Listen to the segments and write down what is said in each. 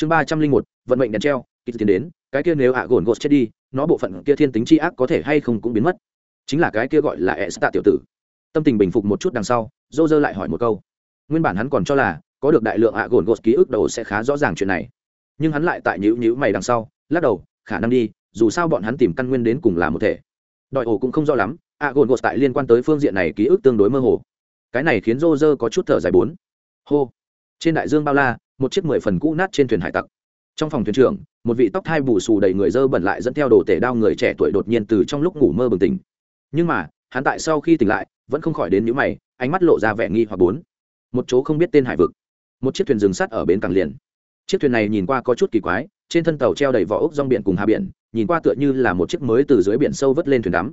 chương ba trăm linh một, vận mệnh đèn treo kịp tiến đến, cái kia nếu ạ gồn gột chết đi, nó bộ phận kia thiên tính tri ác có thể hay không cũng biến mất. Chính là cái kia gọi là e stạ tiểu tử. Tâm tình bình phục một chút đằng sau dô dơ lại hỏi một câu. Nguyên bản hắn còn cho là, có được đại lượng ạ gồn gột ký ức đầu sẽ khá rõ ràng chuyện này. Nhưng hắn lại tại nhữ nhữ mày đằng sau, lắc đầu, khả năng đi, dù sao bọn hắn tìm căn nguyên đến cùng là một thể. Đòi ổ cũng không rõ lắm, ạ gồn gột tại liên quan tới phương diện này ký ức tương đối mơ hồ. Cái này khiến dô dơ có chút thở dài bốn. Hô. Trên đại dương bao la một chiếc mười phần cũ nát trên thuyền hải tặc. Trong phòng thuyền trưởng, một vị tóc thai bù xù đầy người dơ bẩn lại dẫn theo đồ tể đao người trẻ tuổi đột nhiên từ trong lúc ngủ mơ bừng tỉnh. Nhưng mà, hắn tại sau khi tỉnh lại, vẫn không khỏi đến những mày, ánh mắt lộ ra vẻ nghi hoặc bốn. Một chỗ không biết tên hải vực. Một chiếc thuyền rừng sắt ở bến cảng liền. Chiếc thuyền này nhìn qua có chút kỳ quái, trên thân tàu treo đầy vỏ ốc rong biển cùng hà biển, nhìn qua tựa như là một chiếc mới từ dưới biển sâu vớt lên thuyền đắm.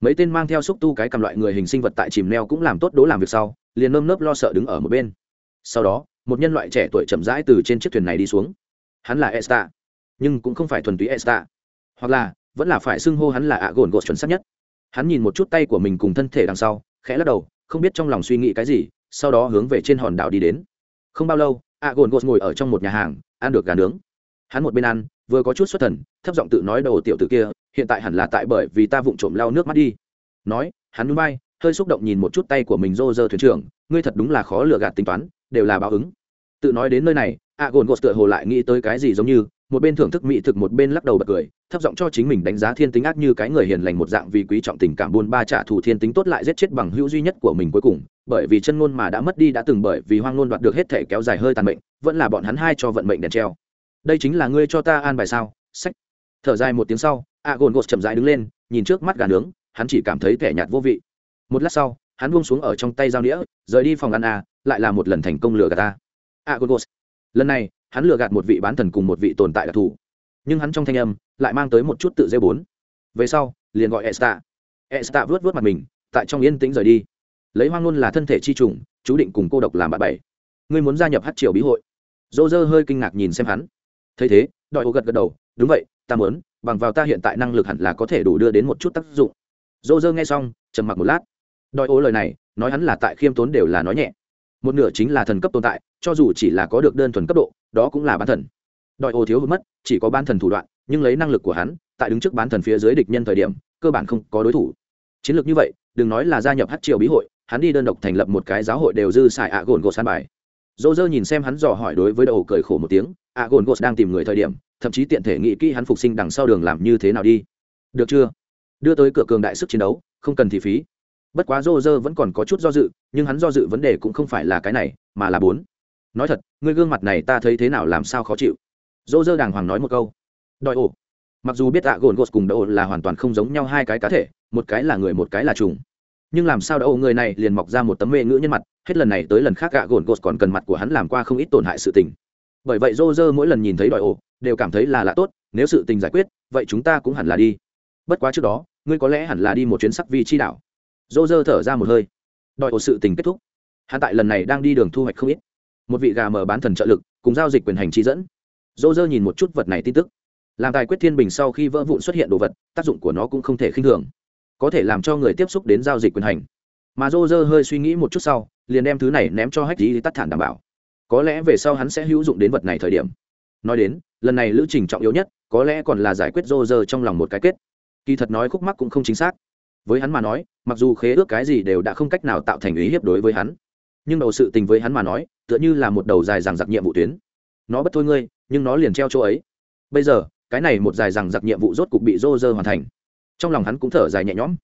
Mấy tên mang theo xúc tu cái cầm loại người hình sinh vật tại chìm neo cũng làm tốt đố làm việc sau, liền nơm nớp lo sợ đứng ở một bên. Sau đó một nhân loại trẻ tuổi chậm rãi từ trên chiếc thuyền này đi xuống. Hắn là esta, nhưng cũng không phải thuần túy esta. Hoặc là, vẫn là phải xưng hô hắn là ạ gồn gột chuẩn xác nhất. Hắn nhìn một chút tay của mình cùng thân thể đằng sau, khẽ lắc đầu, không biết trong lòng suy nghĩ cái gì, sau đó hướng về trên hòn đảo đi đến. Không bao lâu ạ gồn gột ngồi ở trong một nhà hàng, ăn được gà nướng. Hắn một bên ăn, vừa có chút xuất thần, thấp giọng tự nói đầu tiểu tử kia, hiện tại hẳn là tại bởi vì ta vụng trộm lau nước mắt đi. Nói, hắn núi bay hơi xúc động nhìn một chút tay của mình rô rơ thuyền trưởng, ngươi thật đúng là khó lừa gạt tính toán, đều là báo ứng tự nói đến nơi này a gồn gột tựa hồ lại nghĩ tới cái gì giống như, một bên thưởng thức mỹ thực một bên lắc đầu bật cười, thấp giọng cho chính mình đánh giá thiên tính ác như cái người hiền lành một dạng vì quý trọng tình cảm buôn ba trả thù thiên tính tốt lại giết chết bằng hữu duy nhất của mình cuối cùng, bởi vì chân ngôn mà đã mất đi đã từng bởi vì hoang ngôn đoạt được hết thể kéo dài hơi tàn mệnh, vẫn là bọn hắn hai cho vận mệnh đèn treo. Đây chính là ngươi cho ta an bài sao? Sách. Thở dài một tiếng sau a gồn gột chậm rãi đứng lên, nhìn trước mắt gà nướng, hắn chỉ cảm thấy thẻ nhạt vô vị. Một lát sau, hắn buông xuống ở trong tay dao đĩa rời đi phòng ăn a lại là một lần thành công lừa gạt ta a gồn lần này, hắn lừa gạt một vị bán thần cùng một vị tồn tại đặc thù. Nhưng hắn trong thanh âm lại mang tới một chút tự dê bốn về sau, liền gọi esta. Esta vớt vớt mặt mình, tại trong yên tĩnh rời đi. Lấy hoang luôn là thân thể chi trùng, chú định cùng cô độc làm bạn bảy ngươi muốn gia nhập hát triều bí hội. Dô dơ hơi kinh ngạc nhìn xem hắn. Thấy thế đội ô gật gật đầu, đúng vậy, ta muốn, bằng vào ta hiện tại năng lực hẳn là có thể đủ đưa đến một chút tác dụng. Dô dơ nghe xong, trầm mặc một lát. Đội ô lời này, nói hắn là tại khiêm tốn đều là nói nhẹ một nửa chính là thần cấp tồn tại, cho dù chỉ là có được đơn thuần cấp độ, đó cũng là bán thần. Đội ô thiếu hụt mất, chỉ có bán thần thủ đoạn, nhưng lấy năng lực của hắn, tại đứng trước bán thần phía dưới địch nhân thời điểm, cơ bản không có đối thủ. Chiến lược như vậy, đừng nói là gia nhập hát triều bí hội, hắn đi đơn độc thành lập một cái giáo hội đều dư xài ạ gồn gột san bài. Dô dơ nhìn xem hắn dò hỏi đối với đầu cười khổ một tiếng ạ gồn gột đang tìm người thời điểm, thậm chí tiện thể nghĩ kỹ hắn phục sinh đằng sau đường làm như thế nào đi. Được chưa? Đưa tới cửa cường đại sức chiến đấu, không cần thì phí bất quá rô rơ vẫn còn có chút do dự, nhưng hắn do dự vấn đề cũng không phải là cái này, mà là bốn. Nói thật ngươi gương mặt này ta thấy thế nào làm sao khó chịu. Rô rơ đàng hoàng nói một câu. Đòi ổ. Mặc dù biết ạ gồn gột cùng đậu là hoàn toàn không giống nhau hai cái cá thể, một cái là người, một cái là trùng. Nhưng làm sao đậu người này liền mọc ra một tấm mê ngữ nhân mặt, hết lần này tới lần khác ạ gồn gột còn cần mặt của hắn làm qua không ít tổn hại sự tình. Bởi vậy rô rơ mỗi lần nhìn thấy đòi ổ, đều cảm thấy là lạ tốt, nếu sự tình giải quyết, vậy chúng ta cũng hẳn là đi. Bất quá trước đó, ngươi có lẽ hẳn là đi một chuyến sắc vi chi đảo dô dơ thở ra một hơi. Đòi ổ sự tình kết thúc. Hắn tại lần này đang đi đường thu hoạch không ít. Một vị gà mờ bán thần trợ lực, cùng giao dịch quyền hành trí dẫn. Dô dơ nhìn một chút vật này tin tức. Làm tài quyết thiên bình sau khi vỡ vụn xuất hiện đồ vật, tác dụng của nó cũng không thể khinh thường. Có thể làm cho người tiếp xúc đến giao dịch quyền hành. Mà dô dơ hơi suy nghĩ một chút sau, liền đem thứ này ném cho hách lý tắt thản đảm bảo. Có lẽ về sau hắn sẽ hữu dụng đến vật này thời điểm. Nói đến, lần này lữ trình trọng yếu nhất, có lẽ còn là giải quyết dô dơ trong lòng một cái kết. Kỳ thật nói khúc mắc cũng không chính xác với hắn mà nói, mặc dù khế ước cái gì đều đã không cách nào tạo thành ý hiếp đối với hắn. Nhưng đầu sự tình với hắn mà nói, tựa như là một đầu dài rằng giặc nhiệm vụ tuyến. Nó bất thôi ngươi, nhưng nó liền treo chỗ ấy. Bây giờ, cái này một dài rằng giặc nhiệm vụ rốt cục bị rô rơ hoàn thành. Trong lòng hắn cũng thở dài nhẹ nhõm.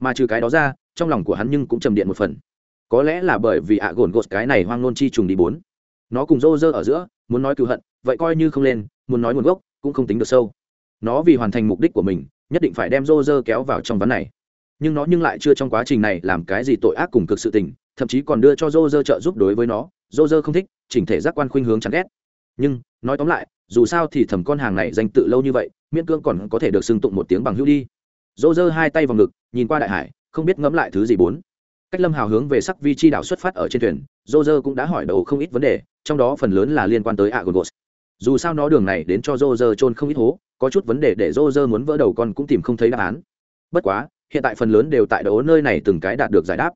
Mà trừ cái đó ra, trong lòng của hắn nhưng cũng trầm điện một phần. Có lẽ là bởi vì ạ gồn gột cái này hoang nôn chi trùng đi bốn. Nó cùng rô rơ ở giữa, muốn nói cựu hận, vậy coi như không lên, muốn nói nguồn gốc, cũng không tính được sâu. Nó vì hoàn thành mục đích của mình, nhất định phải đem rô rơ kéo vào trong ván này nhưng nó nhưng lại chưa trong quá trình này làm cái gì tội ác cùng cực sự tình, thậm chí còn đưa cho dô dơ trợ giúp đối với nó. Dô dơ không thích, chỉnh thể giác quan khuynh hướng chán ghét. Nhưng, nói tóm lại, dù sao thì thầm con hàng này danh tự lâu như vậy, miễn cương còn có thể được xưng tụng một tiếng bằng hữu đi. Dô dơ hai tay vào ngực, nhìn qua đại hải, không biết ngẫm lại thứ gì bốn. Cách lâm hào hướng về sắc vi chi đảo xuất phát ở trên thuyền dô dơ cũng đã hỏi đầu không ít vấn đề, trong đó phần lớn là liên quan tới agogos dù sao nó đường này đến cho dô dơ trôn không ít hố, có chút vấn đề để dô dơ muốn vỡ đầu con cũng tìm không thấy đáp án. Bất quá hiện tại phần lớn đều tại đấu nơi này từng cái đạt được giải đáp.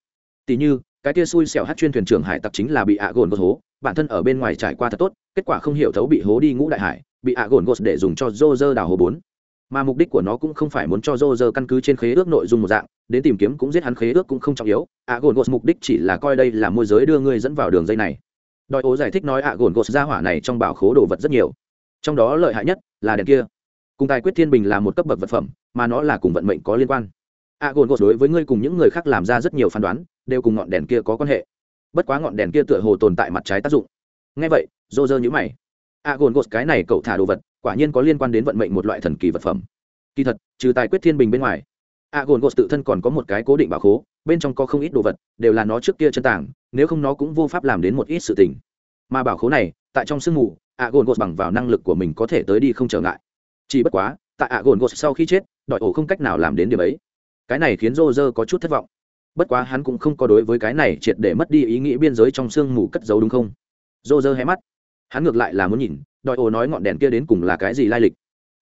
Tỉ như, cái kia xui xẻo hát chuyên thuyền trưởng hải tặc chính là bị ạ gồn hố, bản thân ở bên ngoài trải qua thật tốt, kết quả không hiểu thấu bị hố đi ngũ đại hải, bị ạ gồn gột để dùng cho dô dơ đào hồ bốn. Mà mục đích của nó cũng không phải muốn cho dô dơ căn cứ trên khế ước nội dung một dạng, đến tìm kiếm cũng giết hắn khế ước cũng không trọng yếu, ạ gồn gột mục đích chỉ là coi đây là môi giới đưa ngươi dẫn vào đường dây này. Đòi ố giải thích nói ạ gồn gột ra hỏa này trong bảo khố đồ vật rất nhiều. Trong đó lợi hại nhất là đèn kia. Cùng tài quyết thiên bình là một cấp bậc vật phẩm, mà nó là cùng vận mệnh có liên quan a gồn gột đối với ngươi cùng những người khác làm ra rất nhiều phán đoán, đều cùng ngọn đèn kia có quan hệ. Bất quá ngọn đèn kia tựa hồ tồn tại mặt trái tác dụng. Ngay vậy dô dơ nhữ mày. A gồn gột, cái này cậu thả đồ vật, quả nhiên có liên quan đến vận mệnh một loại thần kỳ vật phẩm. Kỳ thật, trừ tài quyết thiên bình bên ngoài, a gồn gột tự thân còn có một cái cố định bảo khố, bên trong có không ít đồ vật, đều là nó trước kia chân tảng nếu không nó cũng vô pháp làm đến một ít sự tình. Mà bảo khố này, tại trong sương mù, a gồn gột bằng vào năng lực của mình có thể tới đi không trở ngại. Chỉ bất quá, tại a gồn gột sau khi chết, đòi ổ không cách nào làm đến điểm ấy cái này khiến rô rơ có chút thất vọng. Bất quá hắn cũng không có đối với cái này triệt để mất đi ý nghĩ biên giới trong sương mù cất giấu đúng không? Rô rơ hé mắt. Hắn ngược lại là muốn nhìn, đòi ồ nói ngọn đèn kia đến cùng là cái gì lai lịch.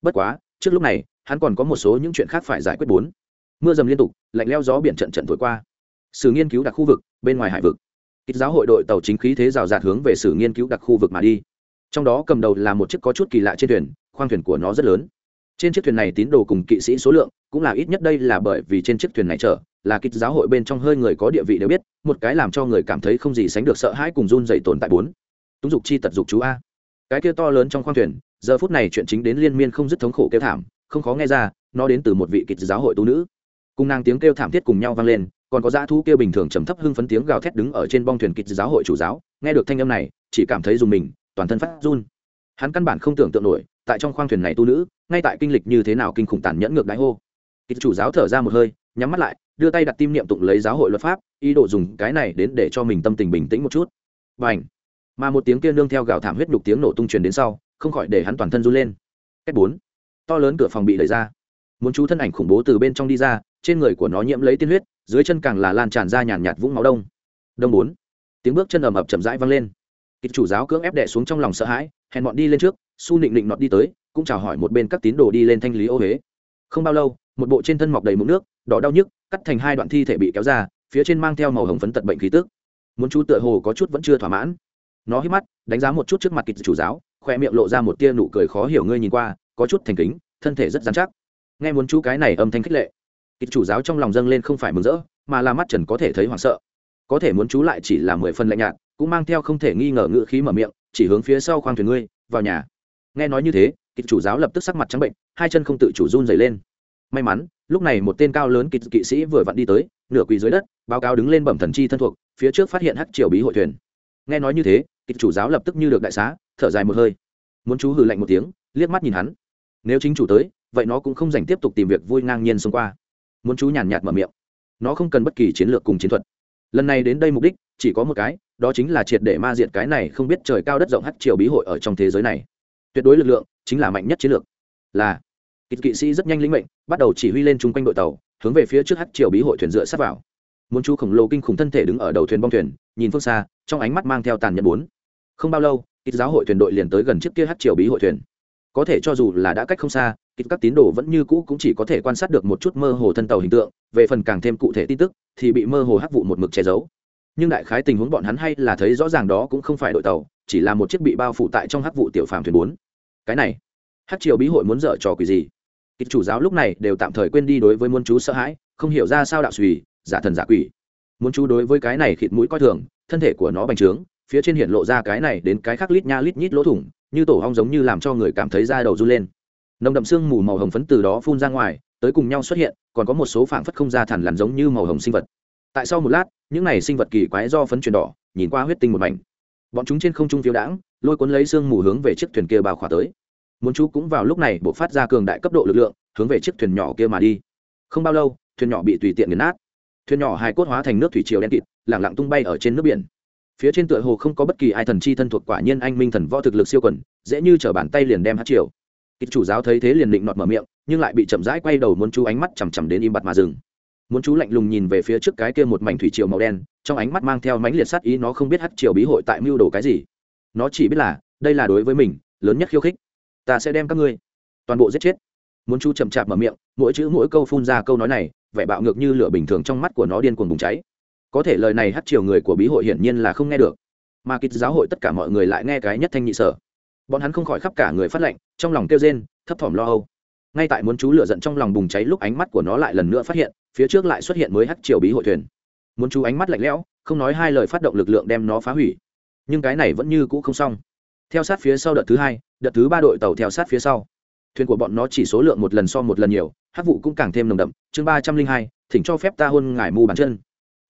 Bất quá, trước lúc này, hắn còn có một số những chuyện khác phải giải quyết bốn. Mưa dầm liên tục, lạnh leo gió biển trận trận thổi qua. Sử nghiên cứu đặc khu vực, bên ngoài hải vực. Ít giáo hội đội tàu chính khí thế rào rạt hướng về sử nghiên cứu đặc khu vực mà đi. Trong đó cầm đầu là một chiếc có chút kỳ lạ trên thuyền, khoang thuyền của nó rất lớn trên chiếc thuyền này tín đồ cùng kỵ sĩ số lượng cũng là ít nhất đây là bởi vì trên chiếc thuyền này chở, là kịch giáo hội bên trong hơi người có địa vị đều biết, một cái làm cho người cảm thấy không gì sánh được sợ hãi cùng run dày tồn tại bốn. Túng dục chi tật dục chú a. Cái kia to lớn trong khoang thuyền, giờ phút này chuyện chính đến liên miên không dứt thống khổ kêu thảm, không khó nghe ra, nó đến từ một vị kịch giáo hội tu nữ. Cùng nàng tiếng kêu thảm thiết cùng nhau vang lên, còn có dã thú kêu bình thường trầm thấp hưng phấn tiếng gào thét đứng ở trên bong thuyền kịch giáo hội chủ giáo. Nghe được thanh âm này, chỉ cảm thấy dùng mình, toàn thân phát run. Hắn căn bản không tưởng tượng nổi tại trong khoang thuyền này tu nữ, ngay tại kinh lịch như thế nào kinh khủng tàn nhẫn ngược đáy hô. Kịch chủ giáo thở ra một hơi, nhắm mắt lại, đưa tay đặt tim niệm tụng lấy giáo hội luật pháp, ý đồ dùng cái này đến để cho mình tâm tình bình tĩnh một chút. Và ảnh mà một tiếng kia nương theo gào thảm huyết nhục tiếng nổ tung truyền đến sau, không khỏi để hắn toàn thân run lên. Cách bốn. To lớn cửa phòng bị đẩy ra. Muốn chú thân ảnh khủng bố từ bên trong đi ra, trên người của nó nhiễm lấy tiên huyết, dưới chân càng là lan tràn ra nhàn nhạt vũng máu đông. Đông bốn. Tiếng bước chân ầm ập chậm rãi vang lên. Kịch chủ giáo cưỡng ép đẻ xuống trong lòng sợ hãi hẹn bọn đi lên trước su nịnh nịnh nọt đi tới, cũng chào hỏi một bên các tín đồ đi lên thanh lý ô huế. Không bao lâu, một bộ trên thân mọc đầy mụn nước, đỏ đau nhức, cắt thành hai đoạn thi thể bị kéo ra, phía trên mang theo màu hồng phấn tật bệnh khí tức. Muốn chú tựa hồ có chút vẫn chưa thỏa mãn. Nó hít mắt, đánh giá một chút trước mặt kịch chủ giáo khoe miệng lộ ra một tia nụ cười khó hiểu ngươi nhìn qua, có chút thành kính, thân thể rất dán chắc. Nghe muốn chú cái này âm thanh khích lệ, kịch chủ giáo trong lòng dâng lên không phải mừng rỡ, mà là mắt trần có thể thấy hoảng sợ. Có thể muốn chú lại chỉ là mười phần lạnh nhạt, cũng mang theo không thể nghi ngờ ngự khí mở miệng, chỉ hướng phía sau khoang thuyền ngươi, vào nhà nghe nói như thế, kịch chủ giáo lập tức sắc mặt trắng bệnh, hai chân không tự chủ run dày lên. May mắn, lúc này một tên cao lớn kịch kỵ sĩ vừa vặn đi tới, nửa quỳ dưới đất, báo cáo đứng lên bẩm thần chi thân thuộc, phía trước phát hiện hắc triều bí hội thuyền. Nghe nói như thế, kịch chủ giáo lập tức như được đại xá, thở dài một hơi. Muốn chú hừ lạnh một tiếng, liếc mắt nhìn hắn. Nếu chính chủ tới, vậy nó cũng không dành tiếp tục tìm việc vui ngang nhiên xông qua. Muốn chú nhàn nhạt mở miệng. Nó không cần bất kỳ chiến lược cùng chiến thuật. Lần này đến đây mục đích, chỉ có một cái, đó chính là triệt để ma diệt cái này không biết trời cao đất rộng hắc triều bí hội ở trong thế giới này tuyệt đối lực lượng chính là mạnh nhất chiến lược. Là, kỵ kỵ sĩ rất nhanh lĩnh mệnh, bắt đầu chỉ huy lên chung quanh đội tàu, hướng về phía trước hát triều bí hội thuyền dựa sát vào. Muốn chú khổng lồ kinh khủng thân thể đứng ở đầu thuyền bong thuyền, nhìn phương xa, trong ánh mắt mang theo tàn nhẫn bốn. Không bao lâu ít giáo hội thuyền đội liền tới gần chiếc kia hát triều bí hội thuyền. Có thể cho dù là đã cách không xa ít các tín đồ vẫn như cũ cũng chỉ có thể quan sát được một chút mơ hồ thân tàu hình tượng, về phần càng thêm cụ thể tin tức, thì bị mơ hồ hắc vụ một mực che giấu. Nhưng đại khái tình huống bọn hắn hay là thấy rõ ràng đó cũng không phải đội tàu, chỉ là một chiếc bị bao phủ tại trong hắc vụ tiểu phàm thuyền bốn cái này hắc triều bí hội muốn dở trò quỷ gì kịch chủ giáo lúc này đều tạm thời quên đi đối với muôn chú sợ hãi không hiểu ra sao đạo suy, giả thần giả quỷ. Muốn chú đối với cái này khịt mũi coi thường, thân thể của nó bành trướng, phía trên hiện lộ ra cái này đến cái khác lít nha lít nhít lỗ thủng, như tổ hong giống như làm cho người cảm thấy da đầu run lên. Nồng đậm xương mù màu hồng phấn từ đó phun ra ngoài, tới cùng nhau xuất hiện, còn có một số phảng phất không ra thẳn lằn giống như màu hồng sinh vật. Tại sau một lát, những này sinh vật kỳ quái do phấn chuyển đỏ, nhìn qua huyết tinh một mảnh bọn chúng trên không trung phiêu đãng, lôi cuốn lấy xương mù hướng về chiếc thuyền kia bao khỏa tới. Muốn chú cũng vào lúc này buộc phát ra cường đại cấp độ lực lượng, hướng về chiếc thuyền nhỏ kia mà đi. Không bao lâu, thuyền nhỏ bị tùy tiện nghiền nát. Thuyền nhỏ hài cốt hóa thành nước thủy triều đen kịt lẳng lặng tung bay ở trên nước biển. Phía trên tựa hồ không có bất kỳ ai thần chi thân thuộc quả nhiên anh minh thần võ thực lực siêu quần, dễ như chở bàn tay liền đem hát triều. Kịch chủ giáo thấy thế liền định nọt mở miệng, nhưng lại bị chậm rãi quay đầu muốn chú ánh mắt chằm chằm đến im bặt mà dừng muốn chú lạnh lùng nhìn về phía trước cái kia một mảnh thủy triều màu đen, trong ánh mắt mang theo mánh liệt sát ý nó không biết hát triều bí hội tại mưu đồ cái gì. Nó chỉ biết là, đây là đối với mình, lớn nhất khiêu khích. Ta sẽ đem các ngươi toàn bộ giết chết. Muốn chú chậm chạp mở miệng, mỗi chữ mỗi câu phun ra câu nói này, vẻ bạo ngược như lửa bình thường trong mắt của nó điên cuồng bùng cháy. Có thể lời này hát triều người của bí hội hiển nhiên là không nghe được. Mà kịch giáo hội tất cả mọi người lại nghe cái nhất thanh nhị sở. Bọn hắn không khỏi khắp cả người phát lệnh, trong lòng kêu rên, thấp thỏm lo âu. Ngay tại muốn chú lửa giận trong lòng bùng cháy lúc ánh mắt của nó lại lần nữa phát hiện phía trước lại xuất hiện mới hắc triều bí hội thuyền. Muốn chú ánh mắt lạnh lẽo, không nói hai lời phát động lực lượng đem nó phá hủy. Nhưng cái này vẫn như cũ không xong. Theo sát phía sau đợt thứ hai, đợt thứ ba đội tàu theo sát phía sau. Thuyền của bọn nó chỉ số lượng một lần so một lần nhiều hát vụ cũng càng thêm nồng đậm. Chương ba trăm linh hai, thỉnh cho phép ta hôn ngải mù bàn chân.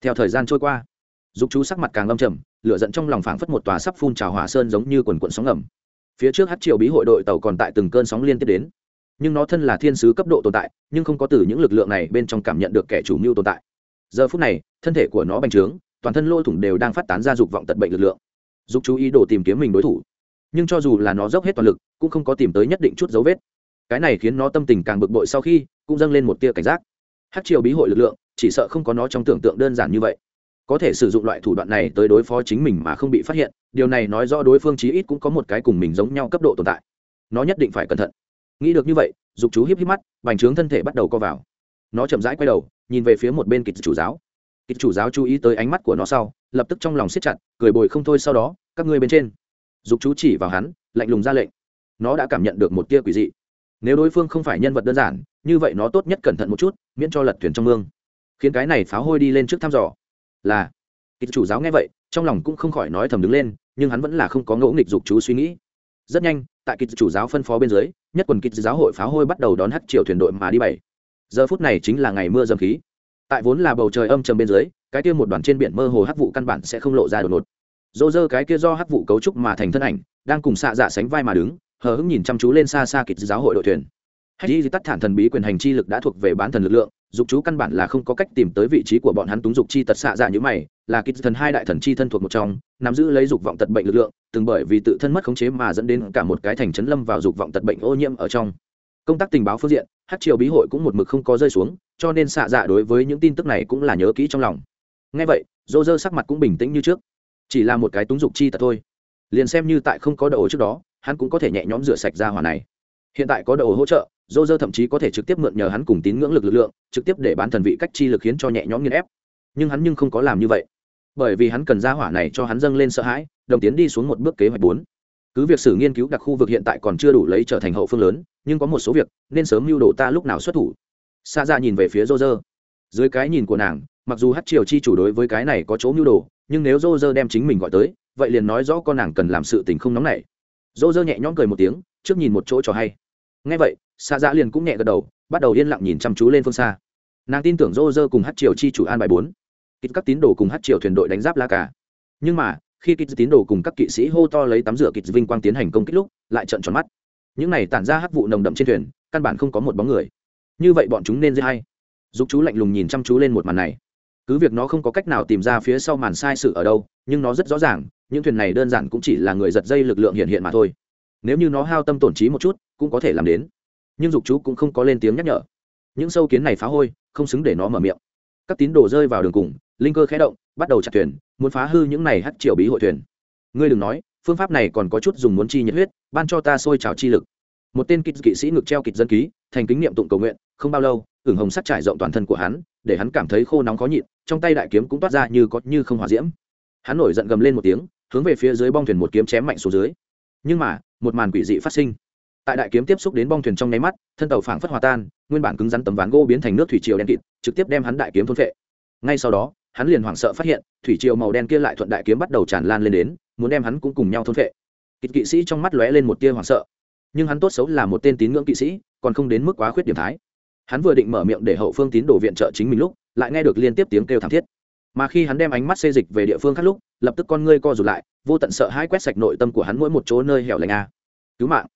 Theo thời gian trôi qua, dục chú sắc mặt càng lâm trầm, lửa giận trong lòng phảng phất một tòa sắp phun trào hỏa sơn giống như quần quận sóng ngầm. Phía trước hát triều bí hội đội tàu còn tại từng cơn sóng liên tiếp đến nhưng nó thân là thiên sứ cấp độ tồn tại, nhưng không có từ những lực lượng này bên trong cảm nhận được kẻ chủ mưu tồn tại. Giờ phút này, thân thể của nó bành trướng, toàn thân lôi thủng đều đang phát tán ra dục vọng tận bệnh lực lượng. Dục chú ý đồ tìm kiếm mình đối thủ. Nhưng cho dù là nó dốc hết toàn lực, cũng không có tìm tới nhất định chút dấu vết. Cái này khiến nó tâm tình càng bực bội sau khi, cũng dâng lên một tia cảnh giác. Hát triều bí hội lực lượng, chỉ sợ không có nó trong tưởng tượng đơn giản như vậy. Có thể sử dụng loại thủ đoạn này tới đối phó chính mình mà không bị phát hiện, điều này nói rõ đối phương chí ít cũng có một cái cùng mình giống nhau cấp độ tồn tại. Nó nhất định phải cẩn thận nghĩ được như vậy, dục chú hiếp híp mắt, bành trướng thân thể bắt đầu co vào. Nó chậm rãi quay đầu, nhìn về phía một bên kịch chủ giáo. Kịch chủ giáo chú ý tới ánh mắt của nó sau, lập tức trong lòng siết chặt, cười bồi không thôi sau đó, các ngươi bên trên. Dục chú chỉ vào hắn, lạnh lùng ra lệnh. Nó đã cảm nhận được một tia quỷ dị. Nếu đối phương không phải nhân vật đơn giản, như vậy nó tốt nhất cẩn thận một chút, miễn cho lật thuyền trong mương. Khiến cái này pháo hôi đi lên trước thăm dò. Là. Kịch chủ giáo nghe vậy, trong lòng cũng không khỏi nói thầm đứng lên, nhưng hắn vẫn là không có ngẫu nghịch dục chú suy nghĩ rất nhanh, tại kịch chủ giáo phân phó bên dưới, nhất quần kịch giáo hội pháo hôi bắt đầu đón hắt triều thuyền đội mà đi bảy. Giờ phút này chính là ngày mưa dầm khí. Tại vốn là bầu trời âm trầm bên dưới, cái kia một đoàn trên biển mơ hồ hắc vụ căn bản sẽ không lộ ra đột ngột. Dô dơ cái kia do hắc vụ cấu trúc mà thành thân ảnh, đang cùng xạ dạ sánh vai mà đứng, hờ hững nhìn chăm chú lên xa xa kịch giáo hội đội thuyền. Hay di tắt thản thần bí quyền hành chi lực đã thuộc về bán thần lực lượng, dục chú căn bản là không có cách tìm tới vị trí của bọn hắn túng dục chi tật xạ dạ như mày, là kịch thần hai đại thần chi thân thuộc một trong, nắm giữ lấy dục vọng tật bệnh lực lượng từng bởi vì tự thân mất khống chế mà dẫn đến cả một cái thành trấn lâm vào dục vọng tật bệnh ô nhiễm ở trong. Công tác tình báo phương diện, hát triều bí hội cũng một mực không có rơi xuống, cho nên xạ dạ đối với những tin tức này cũng là nhớ kỹ trong lòng. Ngay vậy, dô dơ sắc mặt cũng bình tĩnh như trước. Chỉ là một cái túng dục chi tật thôi. Liền xem như tại không có đầu trước đó, hắn cũng có thể nhẹ nhõm rửa sạch ra hỏa này. Hiện tại có đầu hỗ trợ, dô dơ thậm chí có thể trực tiếp mượn nhờ hắn cùng tín ngưỡng lực lực lượng, trực tiếp để bán thần vị cách chi lực khiến cho nhẹ nhõm nghiên ép. Nhưng hắn nhưng không có làm như vậy. Bởi vì hắn cần ra hỏa này cho hắn dâng lên sợ hãi đồng tiến đi xuống một bước kế hoạch bốn. Cứ việc sử nghiên cứu đặc khu vực hiện tại còn chưa đủ lấy trở thành hậu phương lớn, nhưng có một số việc, nên sớm mưu đồ ta lúc nào xuất thủ. Xa ra dạ nhìn về phía rô rơ dưới cái nhìn của nàng, mặc dù hát triều chi chủ đối với cái này có chỗ mưu đồ, nhưng nếu rô rơ đem chính mình gọi tới, vậy liền nói rõ con nàng cần làm sự tình không nóng nảy. Rô rơ nhẹ nhõm cười một tiếng, trước nhìn một chỗ cho hay. Ngay vậy xa dạ liền cũng nhẹ gật đầu, bắt đầu yên lặng nhìn chăm chú lên phương xa. Nàng tin tưởng rô rơ cùng hát triều chi chủ an bài bốn. Kích các tín đồ cùng hát triều thuyền đội đánh giáp la cả nhưng mà khi kịch tín đồ cùng các kỵ sĩ hô to lấy tắm rửa kịch vinh quang tiến hành công kích lúc, lại trận tròn mắt. Những này tản ra hắc vụ nồng đậm trên thuyền, căn bản không có một bóng người. Như vậy bọn chúng nên dễ hay giúp chú lạnh lùng nhìn chăm chú lên một màn này. Cứ việc nó không có cách nào tìm ra phía sau màn sai sự ở đâu, nhưng nó rất rõ ràng, những thuyền này đơn giản cũng chỉ là người giật dây lực lượng hiện hiện mà thôi. Nếu như nó hao tâm tổn trí một chút, cũng có thể làm đến. Nhưng dục chú cũng không có lên tiếng nhắc nhở. Những sâu kiến này phá hôi, không xứng để nó mở miệng các tín đồ rơi vào đường cùng, linh cơ khé động, bắt đầu chặt thuyền, muốn phá hư những này hắt triều bí hội thuyền. Ngươi đừng nói, phương pháp này còn có chút dùng muốn chi nhiệt huyết, ban cho ta sôi trào chi lực. Một tên kỵ kỵ sĩ ngực treo kịch dân ký, thành kính niệm tụng cầu nguyện, không bao lâu, ửng hồng sắc trải rộng toàn thân của hắn, để hắn cảm thấy khô nóng khó nhịn, trong tay đại kiếm cũng toát ra như có như không hòa diễm. Hắn nổi giận gầm lên một tiếng, hướng về phía dưới bong thuyền một kiếm chém mạnh xuống dưới. Nhưng mà, một màn quỷ dị phát sinh tại đại kiếm tiếp xúc đến bong thuyền trong nháy mắt, thân tàu phảng phất hòa tan, nguyên bản cứng rắn tấm ván gỗ biến thành nước thủy triều đen kịt, trực tiếp đem hắn đại kiếm thôn phệ. Ngay sau đó, hắn liền hoảng sợ phát hiện, thủy triều màu đen kia lại thuận đại kiếm bắt đầu tràn lan lên đến, muốn đem hắn cũng cùng nhau thôn phệ. Kịch kỵ sĩ trong mắt lóe lên một tia hoảng sợ. Nhưng hắn tốt xấu là một tên tín ngưỡng kỵ sĩ, còn không đến mức quá khuyết điểm thái. Hắn vừa định mở miệng để hậu phương tín đồ viện trợ chính mình lúc, lại nghe được liên tiếp tiếng kêu thảm thiết. Mà khi hắn đem ánh mắt xê dịch về địa phương khác lúc, lập tức con ngươi co rụt lại, vô tận sợ hãi quét sạch nội tâm của hắn mỗi một chỗ nơi hẻo lánh a. Cứu mạng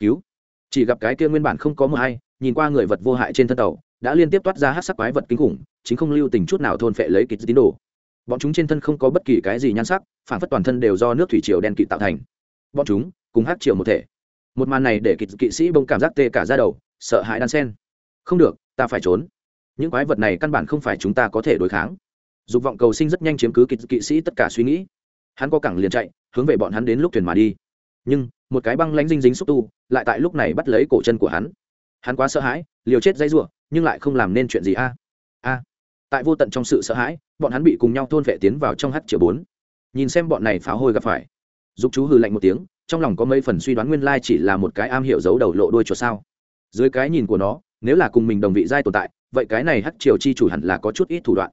cứu. Chỉ gặp cái kia nguyên bản không có mờ hay, nhìn qua người vật vô hại trên thân tàu, đã liên tiếp toát ra hát sắc quái vật kinh khủng, chính không lưu tình chút nào thôn phệ lấy kịch tín đồ. Bọn chúng trên thân không có bất kỳ cái gì nhan sắc, phản phất toàn thân đều do nước thủy triều đen kịt tạo thành. Bọn chúng, cùng hát triều một thể. Một màn này để kịch kỵ sĩ bông cảm giác tê cả ra đầu, sợ hãi đan sen. Không được, ta phải trốn. Những quái vật này căn bản không phải chúng ta có thể đối kháng. Dục vọng cầu sinh rất nhanh chiếm cứ kịch kỵ sĩ tất cả suy nghĩ. Hắn có cẳng liền chạy, hướng về bọn hắn đến lúc thuyền mà đi nhưng một cái băng lánh dinh dính xúc tu lại tại lúc này bắt lấy cổ chân của hắn. Hắn quá sợ hãi, liều chết dây r nhưng lại không làm nên chuyện gì a. A. Tại vô tận trong sự sợ hãi, bọn hắn bị cùng nhau thôn vệ tiến vào trong hát triệu bốn. Nhìn xem bọn này pháo hôi gặp phải. Dục chú hừ lạnh một tiếng, trong lòng có mấy phần suy đoán nguyên lai chỉ là một cái am hiểu giấu đầu lộ đôi chuột sao. Dưới cái nhìn của nó, nếu là cùng mình đồng vị giai tồn tại, vậy cái này hắc triều chi chủ hẳn là có chút ít thủ đoạn.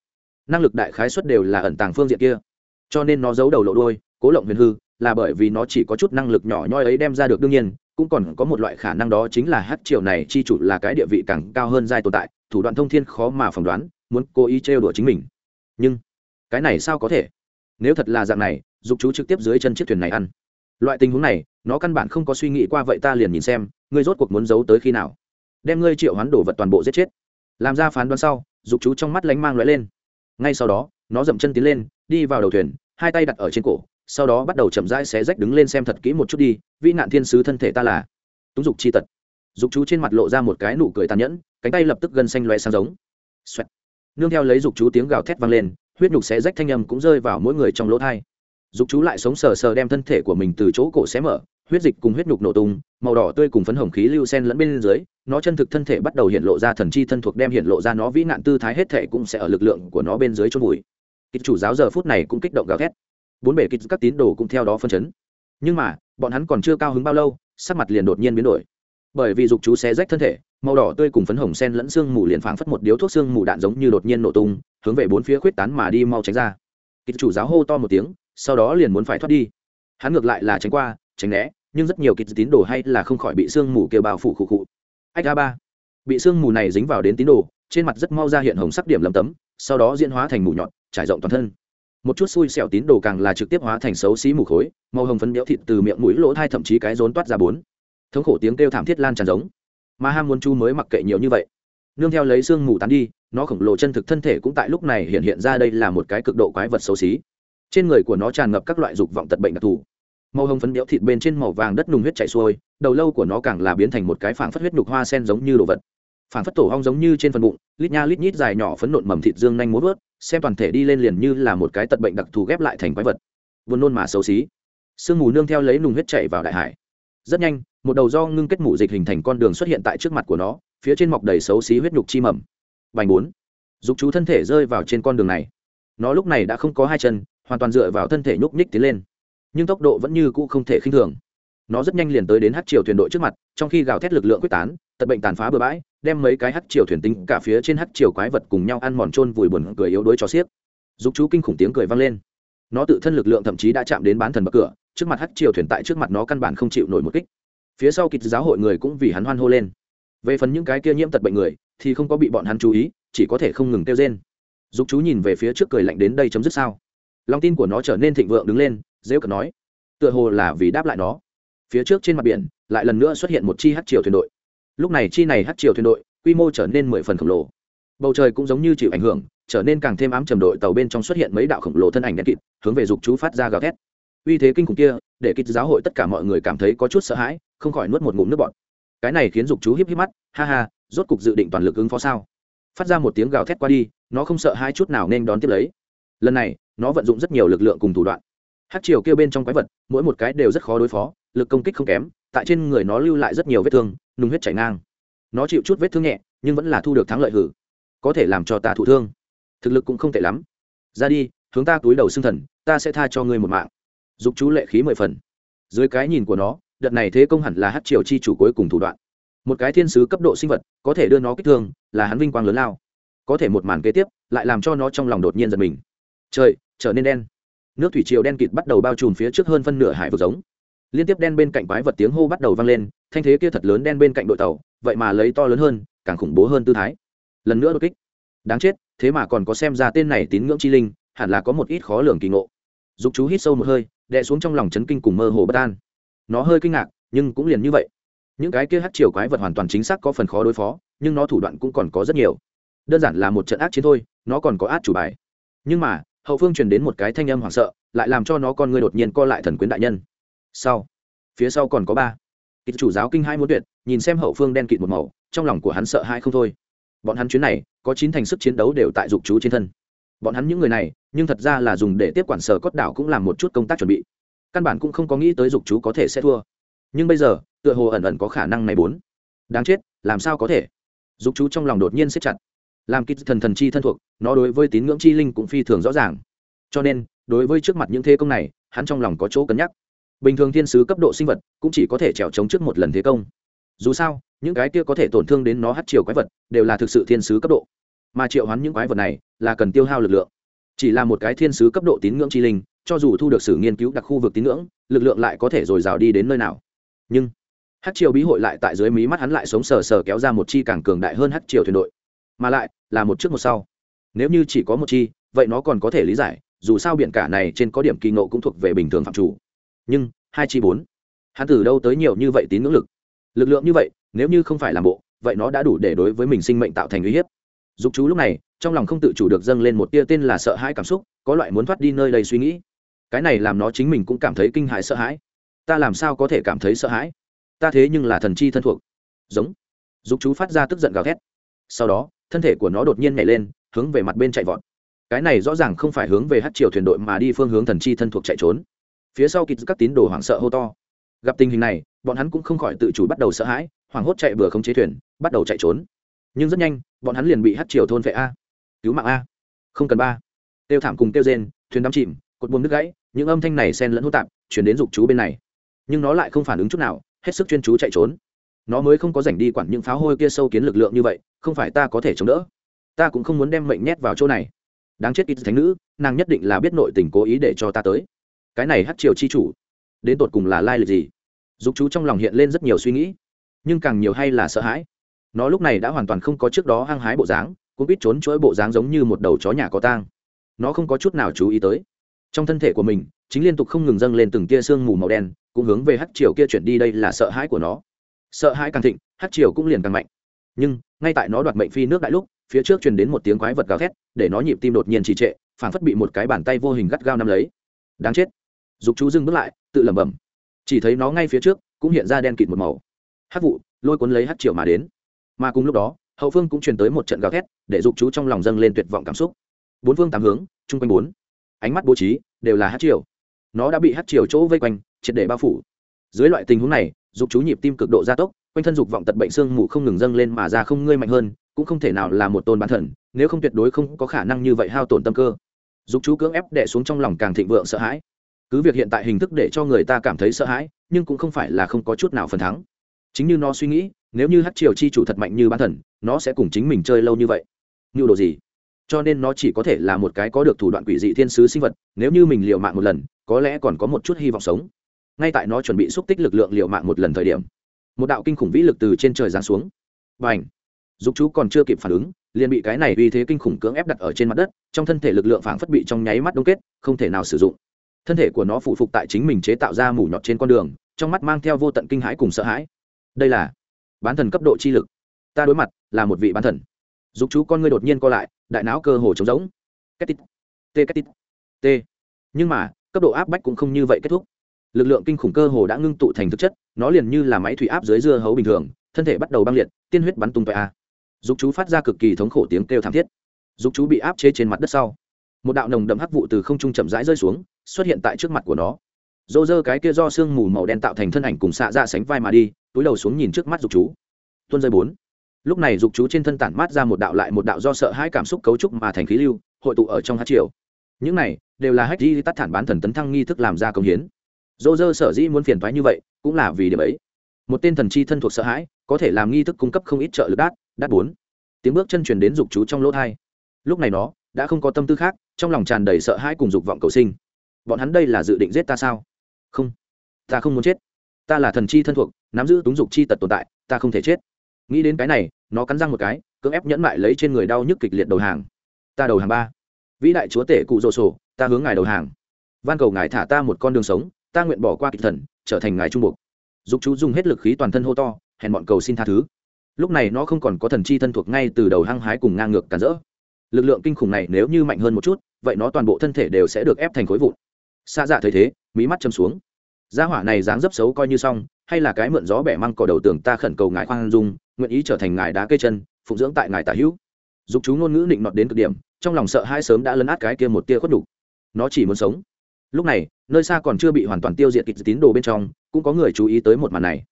Năng lực đại khái xuất đều là ẩn tàng phương diện kia. Cho nên nó giấu đầu lộ đôi cố lộng huyền hư là bởi vì nó chỉ có chút năng lực nhỏ nhoi ấy đem ra được đương nhiên, cũng còn có một loại khả năng đó chính là hát triều này chi chủ là cái địa vị càng cao hơn giai tồn tại, thủ đoạn thông thiên khó mà phỏng đoán, muốn cố ý trêu đùa chính mình. Nhưng, cái này sao có thể? Nếu thật là dạng này, dục chú trực tiếp dưới chân chiếc thuyền này ăn. Loại tình huống này, nó căn bản không có suy nghĩ qua vậy ta liền nhìn xem, ngươi rốt cuộc muốn giấu tới khi nào? Đem ngươi triệu hoán đổ vật toàn bộ giết chết. Làm ra phán đoán sau, dục chú trong mắt lánh mang lóe lên. Ngay sau đó, nó dậm chân tiến lên, đi vào đầu thuyền, hai tay đặt ở trên cổ sau đó bắt đầu chậm rãi xé rách đứng lên xem thật kỹ một chút đi, vĩ nạn thiên sứ thân thể ta là túng dục chi tật. Dục chú trên mặt lộ ra một cái nụ cười tàn nhẫn, cánh tay lập tức gân xanh loe sang giống. Xoẹt. nương theo lấy dục chú tiếng gào thét vang lên, huyết nhục xé rách thanh âm cũng rơi vào mỗi người trong lỗ thai. Dục chú lại sống sờ sờ đem thân thể của mình từ chỗ cổ xé mở, huyết dịch cùng huyết nhục nổ tung, màu đỏ tươi cùng phấn hồng khí lưu sen lẫn bên dưới, nó chân thực thân thể bắt đầu hiện lộ ra thần chi thân thuộc đem hiện lộ ra nó vĩ nạn tư thái hết thể cũng sẽ ở lực lượng của nó bên dưới chôn vùi. Kịch chủ giáo giờ phút này cũng kích động gào thét bốn bể kịch các tín đồ cũng theo đó phân chấn. Nhưng mà, bọn hắn còn chưa cao hứng bao lâu, sắc mặt liền đột nhiên biến đổi. Bởi vì dục chú xé rách thân thể, màu đỏ tươi cùng phấn hồng sen lẫn xương mù liền phảng phất một điếu thuốc xương mù đạn giống như đột nhiên nổ tung, hướng về bốn phía khuyết tán mà đi mau tránh ra. Kịch chủ giáo hô to một tiếng, sau đó liền muốn phải thoát đi. Hắn ngược lại là tránh qua, tránh né, nhưng rất nhiều kịch tín đồ hay là không khỏi bị sương mù kêu bao phủ khụ khụ. Ách a ba. Bị sương mù này dính vào đến tín đồ, trên mặt rất mau ra hiện hồng sắc điểm lấm tấm, sau đó diễn hóa thành mù nhọn, trải rộng toàn thân một chút xui xẻo tín đồ càng là trực tiếp hóa thành xấu xí mù khối, màu hồng phấn béo thịt từ miệng mũi lỗ thai thậm chí cái rốn toát ra bốn. Thống khổ tiếng kêu thảm thiết lan tràn giống. Mà ham muốn chu mới mặc kệ nhiều như vậy. Nương theo lấy xương mù tán đi, nó khổng lồ chân thực thân thể cũng tại lúc này hiện hiện ra đây là một cái cực độ quái vật xấu xí. Trên người của nó tràn ngập các loại dục vọng tật bệnh đặc thù. Màu hồng phấn béo thịt bên trên màu vàng đất nùng huyết chảy xuôi, đầu lâu của nó càng là biến thành một cái phảng phất huyết nhục hoa sen giống như đồ vật phản phất tổ hong giống như trên phần bụng, lít nha lít nhít dài nhỏ phấn nộn mầm thịt dương nhanh muốn vớt, xem toàn thể đi lên liền như là một cái tật bệnh đặc thù ghép lại thành quái vật. Vườn nôn mà xấu xí. Sương mù nương theo lấy nùng huyết chảy vào đại hải. Rất nhanh, một đầu do ngưng kết mủ dịch hình thành con đường xuất hiện tại trước mặt của nó, phía trên mọc đầy xấu xí huyết nhục chi mầm. Vành bốn. Dục chú thân thể rơi vào trên con đường này. Nó lúc này đã không có hai chân, hoàn toàn dựa vào thân thể nhúc nhích tiến lên. Nhưng tốc độ vẫn như cũ không thể khinh thường. Nó rất nhanh liền tới đến hát triều thuyền đội trước mặt, trong khi gào thét lực lượng quyết tán tật bệnh tàn phá bừa bãi, đem mấy cái hát triều thuyền tính cả phía trên hát triều quái vật cùng nhau ăn mòn trôn vùi buồn cười yếu đuối cho xiếc. Dục chú kinh khủng tiếng cười vang lên. Nó tự thân lực lượng thậm chí đã chạm đến bán thần bậc cửa, trước mặt hát triều thuyền tại trước mặt nó căn bản không chịu nổi một kích. Phía sau kịch giáo hội người cũng vì hắn hoan hô lên. Về phần những cái kia nhiễm tật bệnh người, thì không có bị bọn hắn chú ý, chỉ có thể không ngừng kêu rên. Dục chú nhìn về phía trước cười lạnh đến đây chấm dứt sao? Lòng tin của nó trở nên thịnh vượng đứng lên dễ cận nói. Tựa hồ là vì đáp lại nó. Phía trước trên mặt biển, lại lần nữa xuất hiện một chi hát triều thuyền đội lúc này chi này hát triều thuyền đội, quy mô trở nên mười phần khổng lồ. Bầu trời cũng giống như chịu ảnh hưởng, trở nên càng thêm ám trầm đội tàu bên trong xuất hiện mấy đạo khổng lồ thân ảnh đen kịt, hướng về dục chú phát ra gào thét. Uy thế kinh khủng kia, để kịch giáo hội tất cả mọi người cảm thấy có chút sợ hãi, không khỏi nuốt một ngụm nước bọt. Cái này khiến dục chú híp híp mắt, ha ha, rốt cục dự định toàn lực ứng phó sao? Phát ra một tiếng gào thét qua đi, nó không sợ hai chút nào nên đón tiếp lấy. Lần này, nó vận dụng rất nhiều lực lượng cùng thủ đoạn. Hát triều kêu bên trong quái vật, mỗi một cái đều rất khó đối phó, lực công kích không kém tại trên người nó lưu lại rất nhiều vết thương nung huyết chảy ngang. Nó chịu chút vết thương nhẹ, nhưng vẫn là thu được thắng lợi hử. Có thể làm cho ta thụ thương. Thực lực cũng không tệ lắm. Ra đi, hướng ta túi đầu xương thần, ta sẽ tha cho ngươi một mạng. Dục chú lệ khí mười phần. Dưới cái nhìn của nó, đợt này thế công hẳn là hát triều chi chủ cuối cùng thủ đoạn. Một cái thiên sứ cấp độ sinh vật, có thể đưa nó kích thương, là hắn vinh quang lớn lao. Có thể một màn kế tiếp, lại làm cho nó trong lòng đột nhiên giật mình. Trời, trở nên đen. Nước thủy triều đen kịt bắt đầu bao trùm phía trước hơn phân nửa hải vực giống liên tiếp đen bên cạnh quái vật tiếng hô bắt đầu vang lên, thanh thế kia thật lớn đen bên cạnh đội tàu, vậy mà lấy to lớn hơn, càng khủng bố hơn tư thái. Lần nữa đột kích. Đáng chết, thế mà còn có xem ra tên này tín ngưỡng chi linh, hẳn là có một ít khó lường kỳ ngộ. Dục chú hít sâu một hơi, đè xuống trong lòng chấn kinh cùng mơ hồ bất an. Nó hơi kinh ngạc, nhưng cũng liền như vậy. Những cái kia hát chiều quái vật hoàn toàn chính xác có phần khó đối phó, nhưng nó thủ đoạn cũng còn có rất nhiều. Đơn giản là một trận ác chiến thôi, nó còn có át chủ bài. Nhưng mà, hậu phương truyền đến một cái thanh âm hoảng sợ, lại làm cho nó con người đột nhiên co lại thần quyến đại nhân sau. Phía sau còn có ba. Kịch chủ giáo kinh hai muốn tuyệt, nhìn xem hậu phương đen kịt một màu, trong lòng của hắn sợ hai không thôi. Bọn hắn chuyến này, có chín thành sức chiến đấu đều tại dục chú trên thân. Bọn hắn những người này, nhưng thật ra là dùng để tiếp quản sở cốt đảo cũng làm một chút công tác chuẩn bị. Căn bản cũng không có nghĩ tới dục chú có thể sẽ thua. Nhưng bây giờ, tựa hồ ẩn ẩn có khả năng này bốn. Đáng chết, làm sao có thể? Dục chú trong lòng đột nhiên siết chặt. Làm kịch thần thần chi thân thuộc, nó đối với tín ngưỡng chi linh cũng phi thường rõ ràng. Cho nên, đối với trước mặt những thế công này, hắn trong lòng có chỗ cân nhắc bình thường thiên sứ cấp độ sinh vật cũng chỉ có thể trèo trống trước một lần thế công. Dù sao, những cái kia có thể tổn thương đến nó hát chiều quái vật đều là thực sự thiên sứ cấp độ. Mà triệu hoán những quái vật này là cần tiêu hao lực lượng. Chỉ là một cái thiên sứ cấp độ tín ngưỡng chi linh, cho dù thu được sử nghiên cứu đặc khu vực tín ngưỡng, lực lượng lại có thể dồi dào đi đến nơi nào. Nhưng hát triều bí hội lại tại dưới mí mắt hắn lại sống sờ sờ kéo ra một chi càng cường đại hơn hát triều thuyền đội. Mà lại, là một trước một sau. Nếu như chỉ có một chi, vậy nó còn có thể lý giải, dù sao biển cả này trên có điểm kỳ ngộ cũng thuộc về bình thường phạm chủ nhưng hai chi bốn. Hắn từ đâu tới nhiều như vậy tín ngưỡng lực? Lực lượng như vậy, nếu như không phải làm bộ, vậy nó đã đủ để đối với mình sinh mệnh tạo thành uy hiếp. Dục chú lúc này, trong lòng không tự chủ được dâng lên một tia tên là sợ hãi cảm xúc, có loại muốn thoát đi nơi đây suy nghĩ. Cái này làm nó chính mình cũng cảm thấy kinh hãi sợ hãi. Ta làm sao có thể cảm thấy sợ hãi? Ta thế nhưng là thần chi thân thuộc. Giống. Dục chú phát ra tức giận gào thét. Sau đó, thân thể của nó đột nhiên nhảy lên, hướng về mặt bên chạy vọt. Cái này rõ ràng không phải hướng về hát triều thuyền đội mà đi phương hướng thần chi thân thuộc chạy trốn phía sau kịp các tín đồ hoảng sợ hô to. Gặp tình hình này, bọn hắn cũng không khỏi tự chủ bắt đầu sợ hãi, hoảng hốt chạy bừa không chế thuyền, bắt đầu chạy trốn. Nhưng rất nhanh, bọn hắn liền bị hát chiều thôn vệ a. Cứu mạng a. Không cần ba. Tiêu thảm cùng tiêu rên, thuyền đắm chìm, cột buồm nước gãy, những âm thanh này xen lẫn hô tạp, chuyển đến dục chú bên này. Nhưng nó lại không phản ứng chút nào, hết sức chuyên chú chạy trốn. Nó mới không có rảnh đi quản những pháo hôi kia sâu kiến lực lượng như vậy, không phải ta có thể chống đỡ. Ta cũng không muốn đem mệnh nhét vào chỗ này. Đáng chết ít thánh nữ, nàng nhất định là biết nội tình cố ý để cho ta tới cái này hát triều chi chủ, đến tột cùng là lai lịch gì? Dục chú trong lòng hiện lên rất nhiều suy nghĩ, nhưng càng nhiều hay là sợ hãi. Nó lúc này đã hoàn toàn không có trước đó hăng hái bộ dáng cũng biết trốn chuỗi bộ dáng giống như một đầu chó nhà có tang. Nó không có chút nào chú ý tới. Trong thân thể của mình, chính liên tục không ngừng dâng lên từng tia sương mù màu đen, cũng hướng về hát triều kia chuyển đi đây là sợ hãi của nó. Sợ hãi càng thịnh, hát triều cũng liền càng mạnh. Nhưng, ngay tại nó đoạt mệnh phi nước đại lúc, phía trước truyền đến một tiếng quái vật gào thét, để nó nhịp tim đột nhiên trì trệ, phảng phất bị một cái bàn tay vô hình gắt gao nắm lấy. Đáng chết dục chú dừng bước lại, tự lẩm bẩm. Chỉ thấy nó ngay phía trước, cũng hiện ra đen kịt một màu. Hát vụ, lôi cuốn lấy hát triều mà đến. Mà cùng lúc đó, hậu phương cũng truyền tới một trận gào thét, để dục chú trong lòng dâng lên tuyệt vọng cảm xúc. Bốn phương tám hướng, chung quanh bốn, ánh mắt bố trí, đều là hát triều. Nó đã bị hát triều chỗ vây quanh, triệt để bao phủ. Dưới loại tình huống này, dục chú nhịp tim cực độ gia tốc, quanh thân dục vọng tật bệnh xương mù không ngừng dâng lên mà ra không ngơi mạnh hơn, cũng không thể nào là một tôn bán thần, nếu không tuyệt đối không có khả năng như vậy hao tổn tâm cơ. Dục chú cưỡng ép đẻ xuống trong lòng càng thịnh vượng sợ hãi cứ việc hiện tại hình thức để cho người ta cảm thấy sợ hãi, nhưng cũng không phải là không có chút nào phần thắng. Chính như nó suy nghĩ, nếu như hát triều chi chủ thật mạnh như bán thần nó sẽ cùng chính mình chơi lâu như vậy. Như đồ gì? Cho nên nó chỉ có thể là một cái có được thủ đoạn quỷ dị thiên sứ sinh vật, nếu như mình liều mạng một lần, có lẽ còn có một chút hy vọng sống. Ngay tại nó chuẩn bị xúc tích lực lượng liều mạng một lần thời điểm, một đạo kinh khủng vĩ lực từ trên trời giáng xuống. Và ảnh dục chú còn chưa kịp phản ứng, liền bị cái này uy thế kinh khủng cưỡng ép đặt ở trên mặt đất, trong thân thể lực lượng phảng phất bị trong nháy mắt đông kết, không thể nào sử dụng thân thể của nó phụ phục tại chính mình chế tạo ra mủ nhọt trên con đường, trong mắt mang theo vô tận kinh hãi cùng sợ hãi. Đây là bán thần cấp độ chi lực. Ta đối mặt là một vị bán thần. Dục chú con ngươi đột nhiên co lại, đại não cơ hồ trống rỗng. Kết tít t kết tít t nhưng mà, cấp độ áp bách cũng không như vậy kết thúc. Lực lượng kinh khủng cơ hồ đã ngưng tụ thành thực chất, nó liền như là máy thủy áp dưới dưa hấu bình thường, thân thể bắt đầu băng liệt, tiên huyết bắn tung tóe a. Dục chú phát ra cực kỳ thống khổ tiếng kêu thảm thiết. Dục chú bị áp chế trên mặt đất sau, một đạo nồng đậm hắc vụ từ không trung chậm rãi rơi xuống xuất hiện tại trước mặt của nó. Dô dơ cái kia do sương mù màu đen tạo thành thân ảnh cùng xạ ra sánh vai mà đi, túi đầu xuống nhìn trước mắt dục chú. Tuân rơi bốn. Lúc này dục chú trên thân tản mát ra một đạo lại một đạo do sợ hãi cảm xúc cấu trúc mà thành khí lưu, hội tụ ở trong hát triều. Những này đều là hách di tắt thản bán thần tấn thăng nghi thức làm ra công hiến. Dô dơ sở dĩ muốn phiền thoái như vậy, cũng là vì điểm ấy. Một tên thần chi thân thuộc sợ hãi, có thể làm nghi thức cung cấp không ít trợ lực đát đát bốn. Tiếng bước chân truyền đến dục chú trong lỗ thai. Lúc này nó đã không có tâm tư khác, trong lòng tràn đầy sợ hãi cùng dục vọng cầu sinh bọn hắn đây là dự định giết ta sao? Không. Ta không muốn chết. Ta là thần chi thân thuộc, nắm giữ túng dục chi tật tồn tại, ta không thể chết. Nghĩ đến cái này, nó cắn răng một cái, cưỡng ép nhẫn mại lấy trên người đau nhức kịch liệt đầu hàng. Ta đầu hàng ba. Vĩ đại chúa tể cụ rồ sổ, ta hướng ngài đầu hàng. Van cầu ngài thả ta một con đường sống, ta nguyện bỏ qua kịch thần, trở thành ngài trung buộc dục chú dùng hết lực khí toàn thân hô to hẹn bọn cầu xin tha thứ. Lúc này nó không còn có thần chi thân thuộc ngay từ đầu hăng hái cùng ngang ngược cản rỡ. Lực lượng kinh khủng này nếu như mạnh hơn một chút, vậy nó toàn bộ thân thể đều sẽ được ép thành khối vụn xa dạ thấy thế, mí mắt châm xuống. Gia hỏa này dáng dấp xấu coi như xong, hay là cái mượn gió bẻ măng cỏ đầu tường ta khẩn cầu ngài khoan dung, nguyện ý trở thành ngài đá cây chân, phụng dưỡng tại ngài tả hữu. Dục chú ngôn ngữ định nọt đến cực điểm, trong lòng sợ hai sớm đã lấn át cái kia một tia khuất đủ nó chỉ muốn sống. Lúc này, nơi xa còn chưa bị hoàn toàn tiêu diệt kịch tín đồ bên trong, cũng có người chú ý tới một màn này.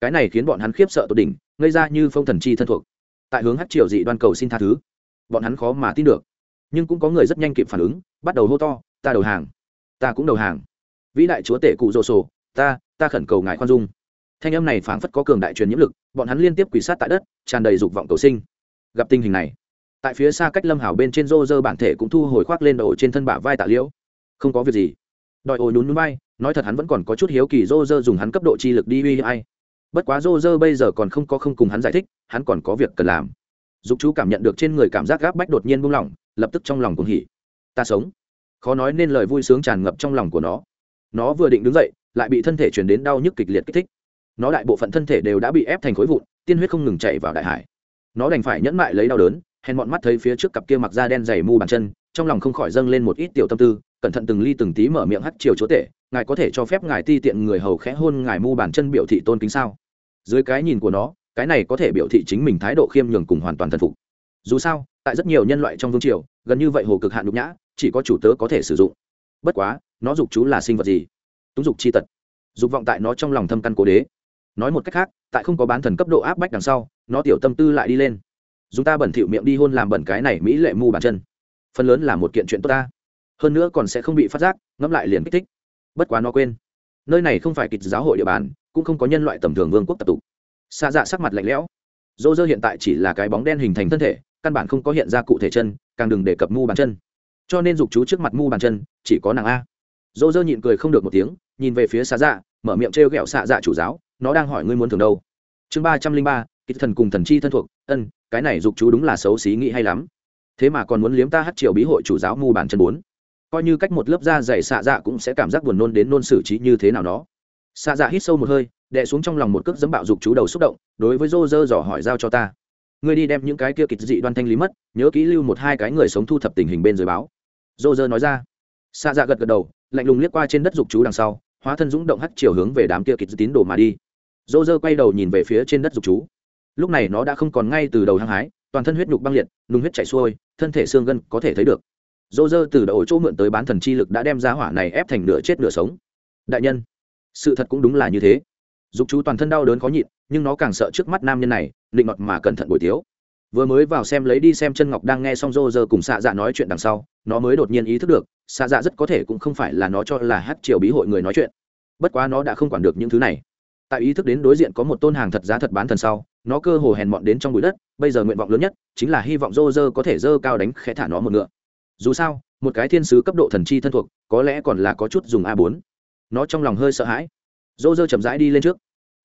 Cái này khiến bọn hắn khiếp sợ tột đỉnh, ngây ra như phong thần chi thân thuộc. Tại hướng hát triều dị đoan cầu xin tha thứ, bọn hắn khó mà tin được. Nhưng cũng có người rất nhanh kịp phản ứng, bắt đầu hô to, ta đầu hàng ta cũng đầu hàng. Vĩ đại chúa tể cụ rồ sổ, ta ta khẩn cầu ngài khoan dung. Thanh âm này phảng phất có cường đại truyền nhiễm lực, bọn hắn liên tiếp quỳ sát tại đất, tràn đầy dục vọng cầu sinh. Gặp tình hình này, tại phía xa cách lâm hảo bên trên rô rơ bản thể cũng thu hồi khoác lên đầu trên thân bả vai tạ liễu. Không có việc gì. Đòi ôi nhún núi bay nói thật hắn vẫn còn có chút hiếu kỳ rô rơ dùng hắn cấp độ chi lực đi uy ai. Bất quá rô rơ bây giờ còn không có không cùng hắn giải thích, hắn còn có việc cần làm. Dục chú cảm nhận được trên người cảm giác gáp bách đột nhiên buông lỏng, lập tức trong lòng cuồng hỉ. Ta sống khó nói nên lời vui sướng tràn ngập trong lòng của nó. Nó vừa định đứng dậy, lại bị thân thể chuyển đến đau nhức kịch liệt kích thích. Nó đại bộ phận thân thể đều đã bị ép thành khối vụn, tiên huyết không ngừng chạy vào đại hải. Nó đành phải nhẫn mại lấy đau đớn, hèn bọn mắt thấy phía trước cặp kia mặc da đen dày mu bàn chân, trong lòng không khỏi dâng lên một ít tiểu tâm tư, cẩn thận từng ly từng tí mở miệng hắt chiều chúa tể, ngài có thể cho phép ngài ti tiện người hầu khẽ hôn ngài mu bàn chân biểu thị tôn kính sao? Dưới cái nhìn của nó, cái này có thể biểu thị chính mình thái độ khiêm nhường cùng hoàn toàn thần phục. Dù sao, tại rất nhiều nhân loại trong vương triều, gần như vậy hồ cực hạn nhục nhã chỉ có chủ tớ có thể sử dụng. Bất quá, nó dục chú là sinh vật gì? Túng dục chi tật. Dục vọng tại nó trong lòng thâm căn cố đế. Nói một cách khác, tại không có bán thần cấp độ áp bách đằng sau, nó tiểu tâm tư lại đi lên. Dùng ta bẩn thỉu miệng đi hôn làm bẩn cái này mỹ lệ mu bàn chân. Phần lớn là một kiện chuyện tốt ta. Hơn nữa còn sẽ không bị phát giác, ngẫm lại liền kích thích. Bất quá nó quên. Nơi này không phải kịch giáo hội địa bàn, cũng không có nhân loại tầm thường vương quốc tập tục. Xa dạ sắc mặt lạnh lẽo. Dô dơ hiện tại chỉ là cái bóng đen hình thành thân thể, căn bản không có hiện ra cụ thể chân, càng đừng đề cập mu bàn chân cho nên dục chú trước mặt mu bàn chân, chỉ có nàng a. Dô dơ nhịn cười không được một tiếng, nhìn về phía xa dạ mở miệng trêu ghẹo xạ dạ chủ giáo, nó đang hỏi ngươi muốn thường đâu? Chương ba trăm linh ba, kịch thần cùng thần chi thân thuộc, ân, cái này dục chú đúng là xấu xí nghĩ hay lắm. Thế mà còn muốn liếm ta hát triều bí hội chủ giáo mu bàn chân bốn. Coi như cách một lớp da dày xạ dạ cũng sẽ cảm giác buồn nôn đến nôn xử trí như thế nào đó. Xạ dạ hít sâu một hơi, đè xuống trong lòng một cước dấm bạo dục chú đầu xúc động, đối với rô rơ dò hỏi giao cho ta ngươi đi đem những cái kia kịch dị đoan thanh lý mất, nhớ kỹ lưu một hai cái người sống thu thập tình hình bên dưới báo. Rô rơ nói ra. Xa dạ gật gật đầu, lạnh lùng liếc qua trên đất dục chú đằng sau, hóa thân dũng động hắt chiều hướng về đám kia kịch tín đồ mà đi. Rô rơ quay đầu nhìn về phía trên đất dục chú. Lúc này nó đã không còn ngay từ đầu hăng hái, toàn thân huyết nhục băng liệt nung huyết chảy xuôi, thân thể xương gân có thể thấy được. Dô dơ từ đầu chỗ mượn tới bán thần chi lực đã đem ra hỏa này ép thành nửa chết nửa sống. Đại nhân, sự thật cũng đúng là như thế dục chú toàn thân đau đớn khó nhịn, nhưng nó càng sợ trước mắt nam nhân này định ngọt mà cẩn thận buổi tiếu. Vừa mới vào xem lấy đi xem chân ngọc đang nghe xong dô dơ cùng xạ dạ nói chuyện đằng sau, nó mới đột nhiên ý thức được xạ dạ rất có thể cũng không phải là nó cho là hát triều bí hội người nói chuyện. Bất quá nó đã không quản được những thứ này. Tại ý thức đến đối diện có một tôn hàng thật giá thật bán thần sau, nó cơ hồ hèn mọn đến trong bụi đất, bây giờ nguyện vọng lớn nhất chính là hy vọng dô dơ có thể dơ cao đánh khẽ thả nó một ngựa. Dù sao, một cái thiên sứ cấp độ thần chi thân thuộc, có lẽ còn là có chút dùng a bốn. Nó trong lòng hơi sợ hãi dô dơ chậm rãi đi lên trước.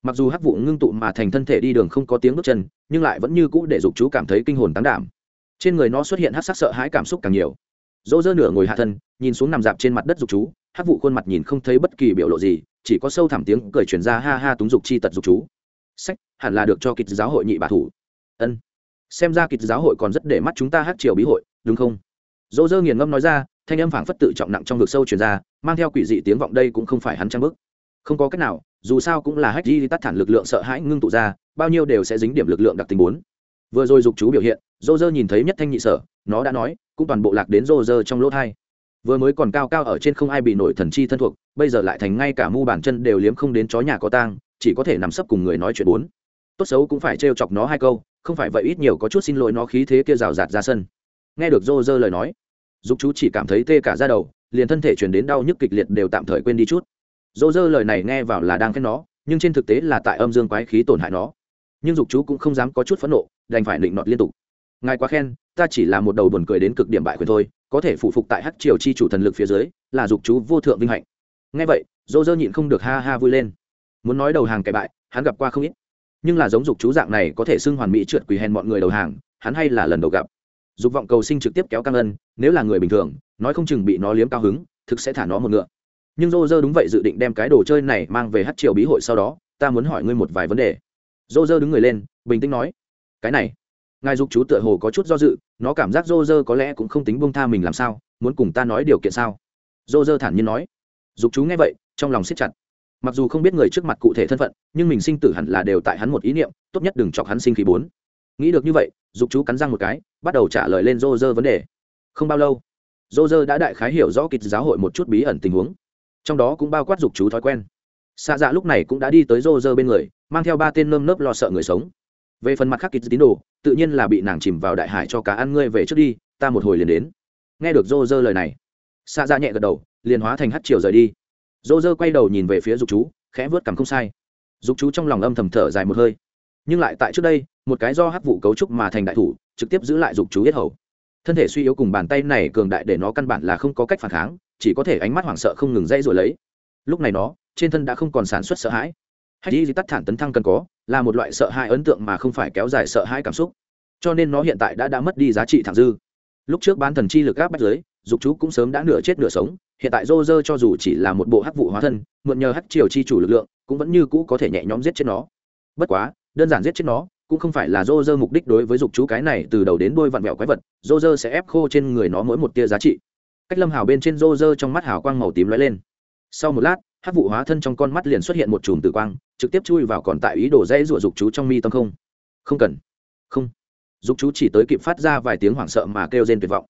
Mặc dù hắc vụ ngưng tụ mà thành thân thể đi đường không có tiếng bước chân, nhưng lại vẫn như cũ để dục chú cảm thấy kinh hồn tán đảm. Trên người nó xuất hiện hát sắc sợ hãi cảm xúc càng nhiều. Dô dơ nửa ngồi hạ thân, nhìn xuống nằm dạp trên mặt đất dục chú, hắc vụ khuôn mặt nhìn không thấy bất kỳ biểu lộ gì, chỉ có sâu thẳm tiếng cười truyền ra ha ha túng dục chi tật dục chú. Sách, hẳn là được cho kịch giáo hội nhị bà thủ. Ân. Xem ra kịch giáo hội còn rất để mắt chúng ta hát triều bí hội, đúng không? Dô dơ nghiền ngâm nói ra, thanh âm phảng phất tự trọng nặng trong vực sâu truyền ra, mang theo quỷ dị tiếng vọng đây cũng không phải hắn trang bức không có cách nào, dù sao cũng là hách di tắt thản lực lượng sợ hãi ngưng tụ ra, bao nhiêu đều sẽ dính điểm lực lượng đặc tính bốn. Vừa rồi dục chú biểu hiện dô dơ nhìn thấy nhất thanh nhị sở, nó đã nói, cũng toàn bộ lạc đến dô dơ trong lỗ thai. Vừa mới còn cao cao ở trên không ai bị nổi thần chi thân thuộc, bây giờ lại thành ngay cả mu bàn chân đều liếm không đến chó nhà có tang, chỉ có thể nằm sấp cùng người nói chuyện bốn. Tốt xấu cũng phải trêu chọc nó hai câu, không phải vậy ít nhiều có chút xin lỗi nó khí thế kia rào rạt ra sân. Nghe được dô dơ lời nói giúp chú chỉ cảm thấy tê cả ra đầu, liền thân thể chuyển đến đau nhức kịch liệt đều tạm thời quên đi chút dỗ dơ lời này nghe vào là đang khen nó, nhưng trên thực tế là tại âm dương quái khí tổn hại nó. Nhưng dục chú cũng không dám có chút phẫn nộ, đành phải định nọt liên tục. Ngài quá khen, ta chỉ là một đầu buồn cười đến cực điểm bại quyền thôi, có thể phụ phục tại hắc triều chi chủ thần lực phía dưới, là dục chú vô thượng vinh hạnh. Ngay vậy, dỗ dơ nhịn không được ha ha vui lên. Muốn nói đầu hàng kẻ bại, hắn gặp qua không ít. Nhưng là giống dục chú dạng này có thể xưng hoàn mỹ trượt quỳ hèn mọi người đầu hàng, hắn hay là lần đầu gặp. Dục vọng cầu sinh trực tiếp kéo căng ân, nếu là người bình thường, nói không chừng bị nó liếm cao hứng, thực sẽ thả nó một ngựa nhưng dô dơ đúng vậy dự định đem cái đồ chơi này mang về hát triều bí hội sau đó, ta muốn hỏi ngươi một vài vấn đề. Dô dơ đứng người lên, bình tĩnh nói, cái này, ngài dục chú tựa hồ có chút do dự, nó cảm giác dô dơ có lẽ cũng không tính bông tha mình làm sao, muốn cùng ta nói điều kiện sao? Dô dơ thản nhiên nói, dục chú nghe vậy, trong lòng siết chặt. Mặc dù không biết người trước mặt cụ thể thân phận, nhưng mình sinh tử hẳn là đều tại hắn một ý niệm, tốt nhất đừng chọc hắn sinh khí bốn. Nghĩ được như vậy, dục chú cắn răng một cái, bắt đầu trả lời lên dô dơ vấn đề. Không bao lâu dô dơ đã đại khái hiểu rõ kịch giáo hội một chút bí ẩn tình huống trong đó cũng bao quát dục chú thói quen. Xa dạ lúc này cũng đã đi tới Rô Rơ bên người, mang theo ba tên nơm nớp lo sợ người sống. Về phần mặt khác kịch tín đồ, tự nhiên là bị nàng chìm vào đại hải cho cá ăn ngươi về trước đi, ta một hồi liền đến. Nghe được Rô Rơ lời này xa dạ nhẹ gật đầu, liền hóa thành hát chiều rời đi. Rô Rơ quay đầu nhìn về phía dục chú, khẽ vớt cằm không sai. Dục chú trong lòng âm thầm thở dài một hơi. Nhưng lại tại trước đây, một cái do hát vụ cấu trúc mà thành đại thủ, trực tiếp giữ lại dục chú yết hầu. Thân thể suy yếu cùng bàn tay này cường đại để nó căn bản là không có cách phản kháng chỉ có thể ánh mắt hoảng sợ không ngừng dây rồi lấy. Lúc này nó, trên thân đã không còn sản xuất sợ hãi. Hay đi tắt thản tấn thăng cần có, là một loại sợ hãi ấn tượng mà không phải kéo dài sợ hãi cảm xúc. Cho nên nó hiện tại đã đã mất đi giá trị thẳng dư. Lúc trước bán thần chi lực gáp bách giới, dục chú cũng sớm đã nửa chết nửa sống, hiện tại rô rơ cho dù chỉ là một bộ hắc vụ hóa thân, mượn nhờ hắc triều chi chủ lực lượng, cũng vẫn như cũ có thể nhẹ nhõm giết chết nó. Bất quá, đơn giản giết chết nó, cũng không phải là rô rơ mục đích đối với dục chú cái này từ đầu đến đôi vặn vẹo quái vật rô rơ sẽ ép khô trên người nó mỗi một tia giá trị cách lâm hào bên trên rô rơ trong mắt hào quang màu tím lóe lên. Sau một lát hắc vụ hóa thân trong con mắt liền xuất hiện một chùm tử quang, trực tiếp chui vào còn tại ý đồ dây rụa dục chú trong mi tâm không. Không cần. Không. Dục chú chỉ tới kịp phát ra vài tiếng hoảng sợ mà kêu rên tuyệt vọng.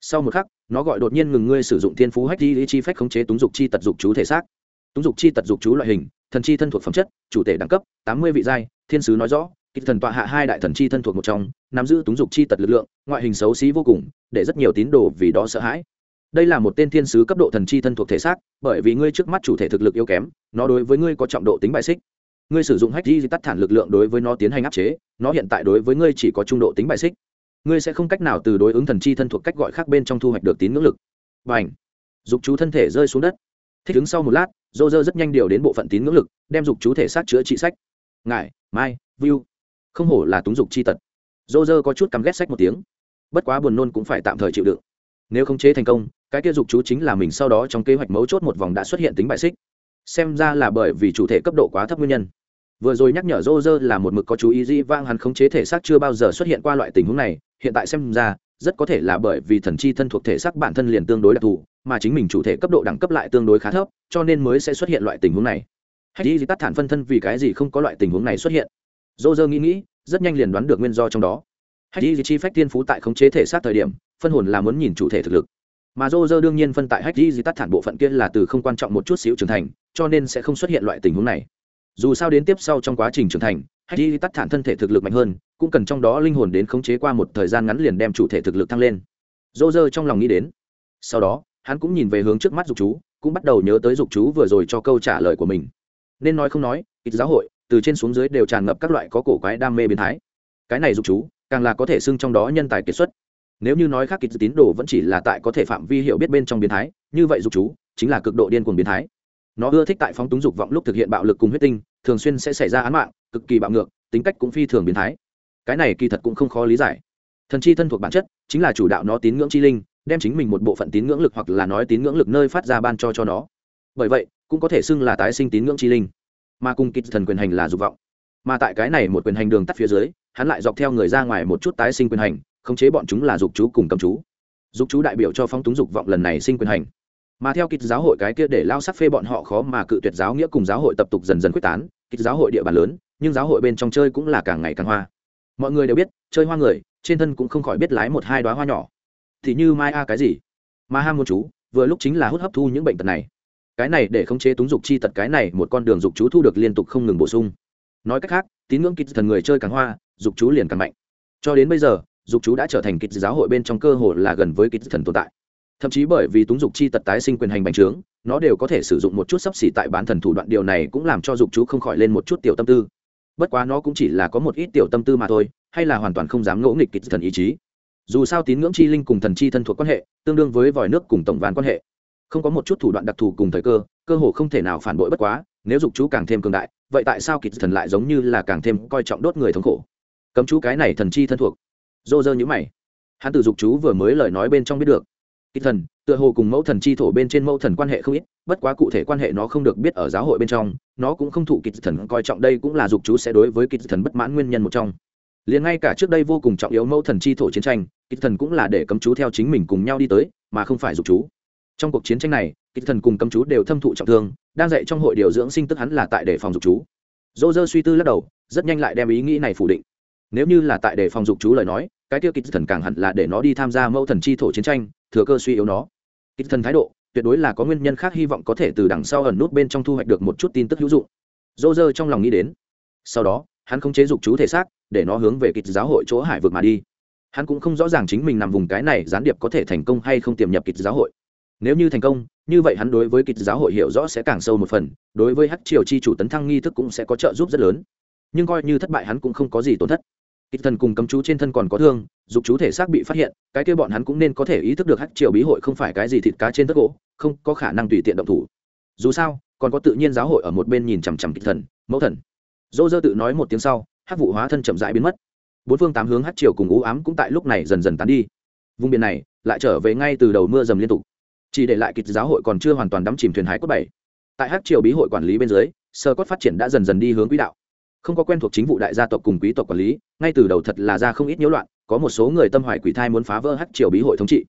Sau một khắc, nó gọi đột nhiên ngừng ngươi sử dụng thiên phú hách di chi phách khống chế túng dục chi tật dục chú thể xác. Túng dục chi tật dục chú loại hình, thần chi thân thuộc phẩm chất, chủ thể đẳng cấp, tám mươi vị giai, thiên sứ nói rõ kịch thần tọa hạ hai đại thần chi thân thuộc một trong, nắm giữ túng dục chi tật lực lượng, ngoại hình xấu xí vô cùng, để rất nhiều tín đồ vì đó sợ hãi đây là một tên thiên sứ cấp độ thần chi thân thuộc thể xác, bởi vì ngươi trước mắt chủ thể thực lực yếu kém, nó đối với ngươi có trọng độ tính bại xích. Ngươi sử dụng hách di tắt thản lực lượng đối với nó tiến hành áp chế, nó hiện tại đối với ngươi chỉ có trung độ tính bại xích. Ngươi sẽ không cách nào từ đối ứng thần chi thân thuộc cách gọi khác bên trong thu hoạch được tín ngưỡng lực. Và ảnh dục chú thân thể rơi xuống đất. Thích ứng sau một lát, dô dơ rất nhanh điều đến bộ phận tín ngưỡng lực, đem dục chú thể xác chữa trị sách. Ngại mai, view. Không hổ là túng dục chi tật. Dô dơ có chút cắm ghét sách một tiếng. Bất quá buồn nôn cũng phải tạm thời chịu đựng nếu khống chế thành công, cái kia dục chú chính là mình sau đó trong kế hoạch mấu chốt một vòng đã xuất hiện tính bại xích. Xem ra là bởi vì chủ thể cấp độ quá thấp nguyên nhân. Vừa rồi nhắc nhở rô rơ là một mực có chú ý dĩ vang hắn khống chế thể xác chưa bao giờ xuất hiện qua loại tình huống này, hiện tại xem ra, rất có thể là bởi vì thần chi thân thuộc thể xác bản thân liền tương đối đặc thù, mà chính mình chủ thể cấp độ đẳng cấp lại tương đối khá thấp, cho nên mới sẽ xuất hiện loại tình huống này. Hay đi tắt thản phân thân vì cái gì không có loại tình huống này xuất hiện? Rô rơ nghĩ nghĩ, rất nhanh liền đoán được nguyên do trong đó hay Di chi phách tiên phú tại khống chế thể xác thời điểm, phân hồn là muốn nhìn chủ thể thực lực. Mà dô dơ đương nhiên phân tại Hắc di tắt thản bộ phận kia là từ không quan trọng một chút xíu trưởng thành, cho nên sẽ không xuất hiện loại tình huống này. Dù sao đến tiếp sau trong quá trình trưởng thành Hắc di tắt thản thân thể thực lực mạnh hơn, cũng cần trong đó linh hồn đến khống chế qua một thời gian ngắn liền đem chủ thể thực lực tăng lên. Dô dơ trong lòng nghĩ đến. Sau đó, hắn cũng nhìn về hướng trước mắt dục chú, cũng bắt đầu nhớ tới dục chú vừa rồi cho câu trả lời của mình. Nên nói không nói ít giáo hội, từ trên xuống dưới đều tràn ngập các loại có cổ quái đam mê biến thái. Cái này dục chú càng là có thể xưng trong đó nhân tài kiệt xuất. Nếu như nói khác kịch tín đồ vẫn chỉ là tại có thể phạm vi hiểu biết bên trong biến thái, như vậy dục chú chính là cực độ điên cuồng biến thái. Nó ưa thích tại phóng túng dục vọng lúc thực hiện bạo lực cùng huyết tinh, thường xuyên sẽ xảy ra án mạng, cực kỳ bạo ngược, tính cách cũng phi thường biến thái. Cái này kỳ thật cũng không khó lý giải. Thần chi thân thuộc bản chất, chính là chủ đạo nó tín ngưỡng chi linh, đem chính mình một bộ phận tín ngưỡng lực hoặc là nói tín ngưỡng lực nơi phát ra ban cho cho nó. Bởi vậy, cũng có thể xưng là tái sinh tín ngưỡng chi linh. Mà cùng kịch thần quyền hành là dục vọng mà tại cái này một quyền hành đường tắt phía dưới, hắn lại dọc theo người ra ngoài một chút tái sinh quyền hành, khống chế bọn chúng là dục chú cùng cầm chú. Dục chú đại biểu cho phong túng dục vọng lần này sinh quyền hành. Mà theo kịch giáo hội cái kia để lao sắc phê bọn họ khó mà cự tuyệt giáo nghĩa cùng giáo hội tập tục dần dần quyết tán, kịch giáo hội địa bàn lớn, nhưng giáo hội bên trong chơi cũng là càng ngày càng hoa. Mọi người đều biết, chơi hoa người, trên thân cũng không khỏi biết lái một hai đoá hoa nhỏ. Thì như mai a cái gì? Mà ham một chú, vừa lúc chính là hút hấp thu những bệnh tật này. Cái này để khống chế túng dục chi tật, cái này một con đường dục chú thu được liên tục không ngừng bổ sung nói cách khác, tín ngưỡng kịch thần người chơi càng hoa, dục chú liền càng mạnh. Cho đến bây giờ, dục chú đã trở thành kịch giáo hội bên trong cơ hội là gần với kịch thần tồn tại. Thậm chí bởi vì túng dục chi tật tái sinh quyền hành bành trướng, nó đều có thể sử dụng một chút sắp xỉ tại bán thần thủ đoạn, điều này cũng làm cho dục chú không khỏi lên một chút tiểu tâm tư. Bất quá nó cũng chỉ là có một ít tiểu tâm tư mà thôi, hay là hoàn toàn không dám ngỗ nghịch kịch thần ý chí. Dù sao tín ngưỡng chi linh cùng thần chi thân thuộc quan hệ, tương đương với vòi nước cùng tổng ván quan hệ. Không có một chút thủ đoạn đặc thù cùng thời cơ cơ hồ không thể nào phản bội bất quá nếu dục chú càng thêm cường đại, vậy tại sao kịch thần lại giống như là càng thêm coi trọng đốt người thống khổ? Cấm chú cái này thần chi thân thuộc. Dô dơ nhữ mày. Hắn từ dục chú vừa mới lời nói bên trong biết được. Kịch thần, tựa hồ cùng mẫu thần chi thổ bên trên mẫu thần quan hệ không ít, bất quá cụ thể quan hệ nó không được biết ở giáo hội bên trong, nó cũng không thụ kịch thần coi trọng, đây cũng là dục chú sẽ đối với kịch thần bất mãn nguyên nhân một trong. Liền ngay cả trước đây vô cùng trọng yếu mẫu thần chi thổ chiến tranh, kịch thần cũng là để cấm chú theo chính mình cùng nhau đi tới, mà không phải dục chú trong cuộc chiến tranh này, kịch thần cùng cấm chú đều thâm thụ trọng thương, đang dạy trong hội điều dưỡng sinh tức hắn là tại để phòng dục chú. Dô dơ suy tư lắc đầu, rất nhanh lại đem ý nghĩ này phủ định. Nếu như là tại để phòng dục chú lời nói, cái tiêu kịch thần càng hẳn là để nó đi tham gia mẫu thần chi thổ chiến tranh, thừa cơ suy yếu nó. Kịch thần thái độ, tuyệt đối là có nguyên nhân khác hy vọng có thể từ đằng sau ẩn nút bên trong thu hoạch được một chút tin tức hữu dụng. Dô dơ trong lòng nghĩ đến. Sau đó, hắn không chế dục chú thể xác, để nó hướng về kịch giáo hội chỗ hải vực mà đi. Hắn cũng không rõ ràng chính mình nằm vùng cái này gián điệp có thể thành công hay không tiềm nhập kịch giáo hội nếu như thành công, như vậy hắn đối với kịch giáo hội hiểu rõ sẽ càng sâu một phần, đối với hát triều chi chủ tấn thăng nghi thức cũng sẽ có trợ giúp rất lớn. Nhưng coi như thất bại hắn cũng không có gì tổn thất. Kịch thần cùng cấm chú trên thân còn có thương, dục chú thể xác bị phát hiện, cái kia bọn hắn cũng nên có thể ý thức được hát triều bí hội không phải cái gì thịt cá trên tất gỗ, không có khả năng tùy tiện động thủ. Dù sao, còn có tự nhiên giáo hội ở một bên nhìn chằm chằm kịch thần, mẫu thần. Dô dơ tự nói một tiếng sau hát vụ hóa thân chậm rãi biến mất. Bốn phương tám hướng hát triều cùng ú ám cũng tại lúc này dần dần tán đi. Vùng biển này lại trở về ngay từ đầu mưa dầm liên tục chỉ để lại kịch giáo hội còn chưa hoàn toàn đắm chìm thuyền hải cốt bảy. Tại hát triều bí hội quản lý bên dưới, sơ cốt phát triển đã dần dần đi hướng quỹ đạo. Không có quen thuộc chính vụ đại gia tộc cùng quý tộc quản lý, ngay từ đầu thật là ra không ít nhiễu loạn, có một số người tâm hoài quỷ thai muốn phá vỡ hát triều bí hội thống trị.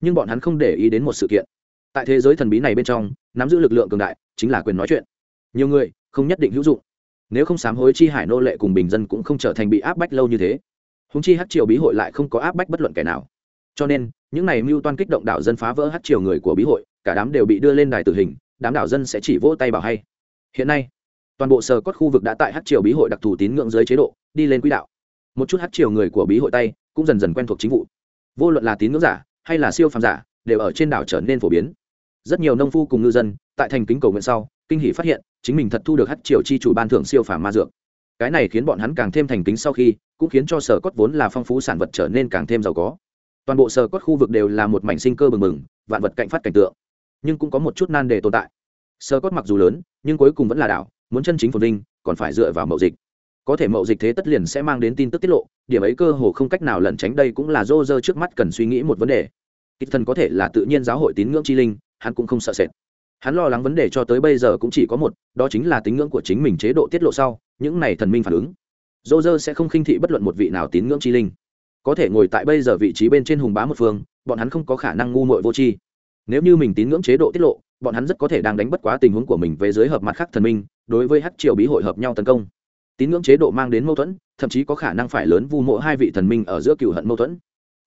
Nhưng bọn hắn không để ý đến một sự kiện. Tại thế giới thần bí này bên trong, nắm giữ lực lượng cường đại chính là quyền nói chuyện. Nhiều người không nhất định hữu dụng. Nếu không sám hối chi hải nô lệ cùng bình dân cũng không trở thành bị áp bách lâu như thế. Húng chi hát triều bí hội lại không có áp bách bất luận kẻ nào. Cho nên những này mưu toan kích động đảo dân phá vỡ hát triều người của bí hội, cả đám đều bị đưa lên đài tử hình, đám đảo dân sẽ chỉ vỗ tay bảo hay. Hiện nay, toàn bộ sờ cốt khu vực đã tại hát triều bí hội đặc thù tín ngưỡng dưới chế độ, đi lên quỹ đạo. Một chút hát triều người của bí hội tay cũng dần dần quen thuộc chính vụ. Vô luận là tín ngưỡng giả hay là siêu phàm giả, đều ở trên đảo trở nên phổ biến. Rất nhiều nông phu cùng ngư dân, tại thành kính cầu nguyện sau, kinh hỷ phát hiện, chính mình thật thu được hát triều chi chủ ban thưởng siêu phàm ma dược. Cái này khiến bọn hắn càng thêm thành kính sau khi, cũng khiến cho sở cốt vốn là phong phú sản vật trở nên càng thêm giàu có toàn bộ sờ cốt khu vực đều là một mảnh sinh cơ bừng bừng, vạn vật cạnh phát cảnh tượng. Nhưng cũng có một chút nan đề tồn tại. Sờ cốt mặc dù lớn, nhưng cuối cùng vẫn là đảo, muốn chân chính phồn vinh, còn phải dựa vào mậu dịch. Có thể mậu dịch thế tất liền sẽ mang đến tin tức tiết lộ, điểm ấy cơ hồ không cách nào lẩn tránh, đây cũng là dô dơ trước mắt cần suy nghĩ một vấn đề. Kịch thần có thể là tự nhiên giáo hội tín ngưỡng chi linh, hắn cũng không sợ sệt. Hắn lo lắng vấn đề cho tới bây giờ cũng chỉ có một, đó chính là tín ngưỡng của chính mình chế độ tiết lộ sau, những này thần minh phản ứng. Dô dơ sẽ không khinh thị bất luận một vị nào tín ngưỡng chi linh có thể ngồi tại bây giờ vị trí bên trên hùng bá một phương, bọn hắn không có khả năng ngu muội vô tri. Nếu như mình tín ngưỡng chế độ tiết lộ, bọn hắn rất có thể đang đánh bất quá tình huống của mình về dưới hợp mặt khác thần minh, đối với hát triều bí hội hợp nhau tấn công. Tín ngưỡng chế độ mang đến mâu thuẫn, thậm chí có khả năng phải lớn vu mộ hai vị thần minh ở giữa cựu hận mâu thuẫn.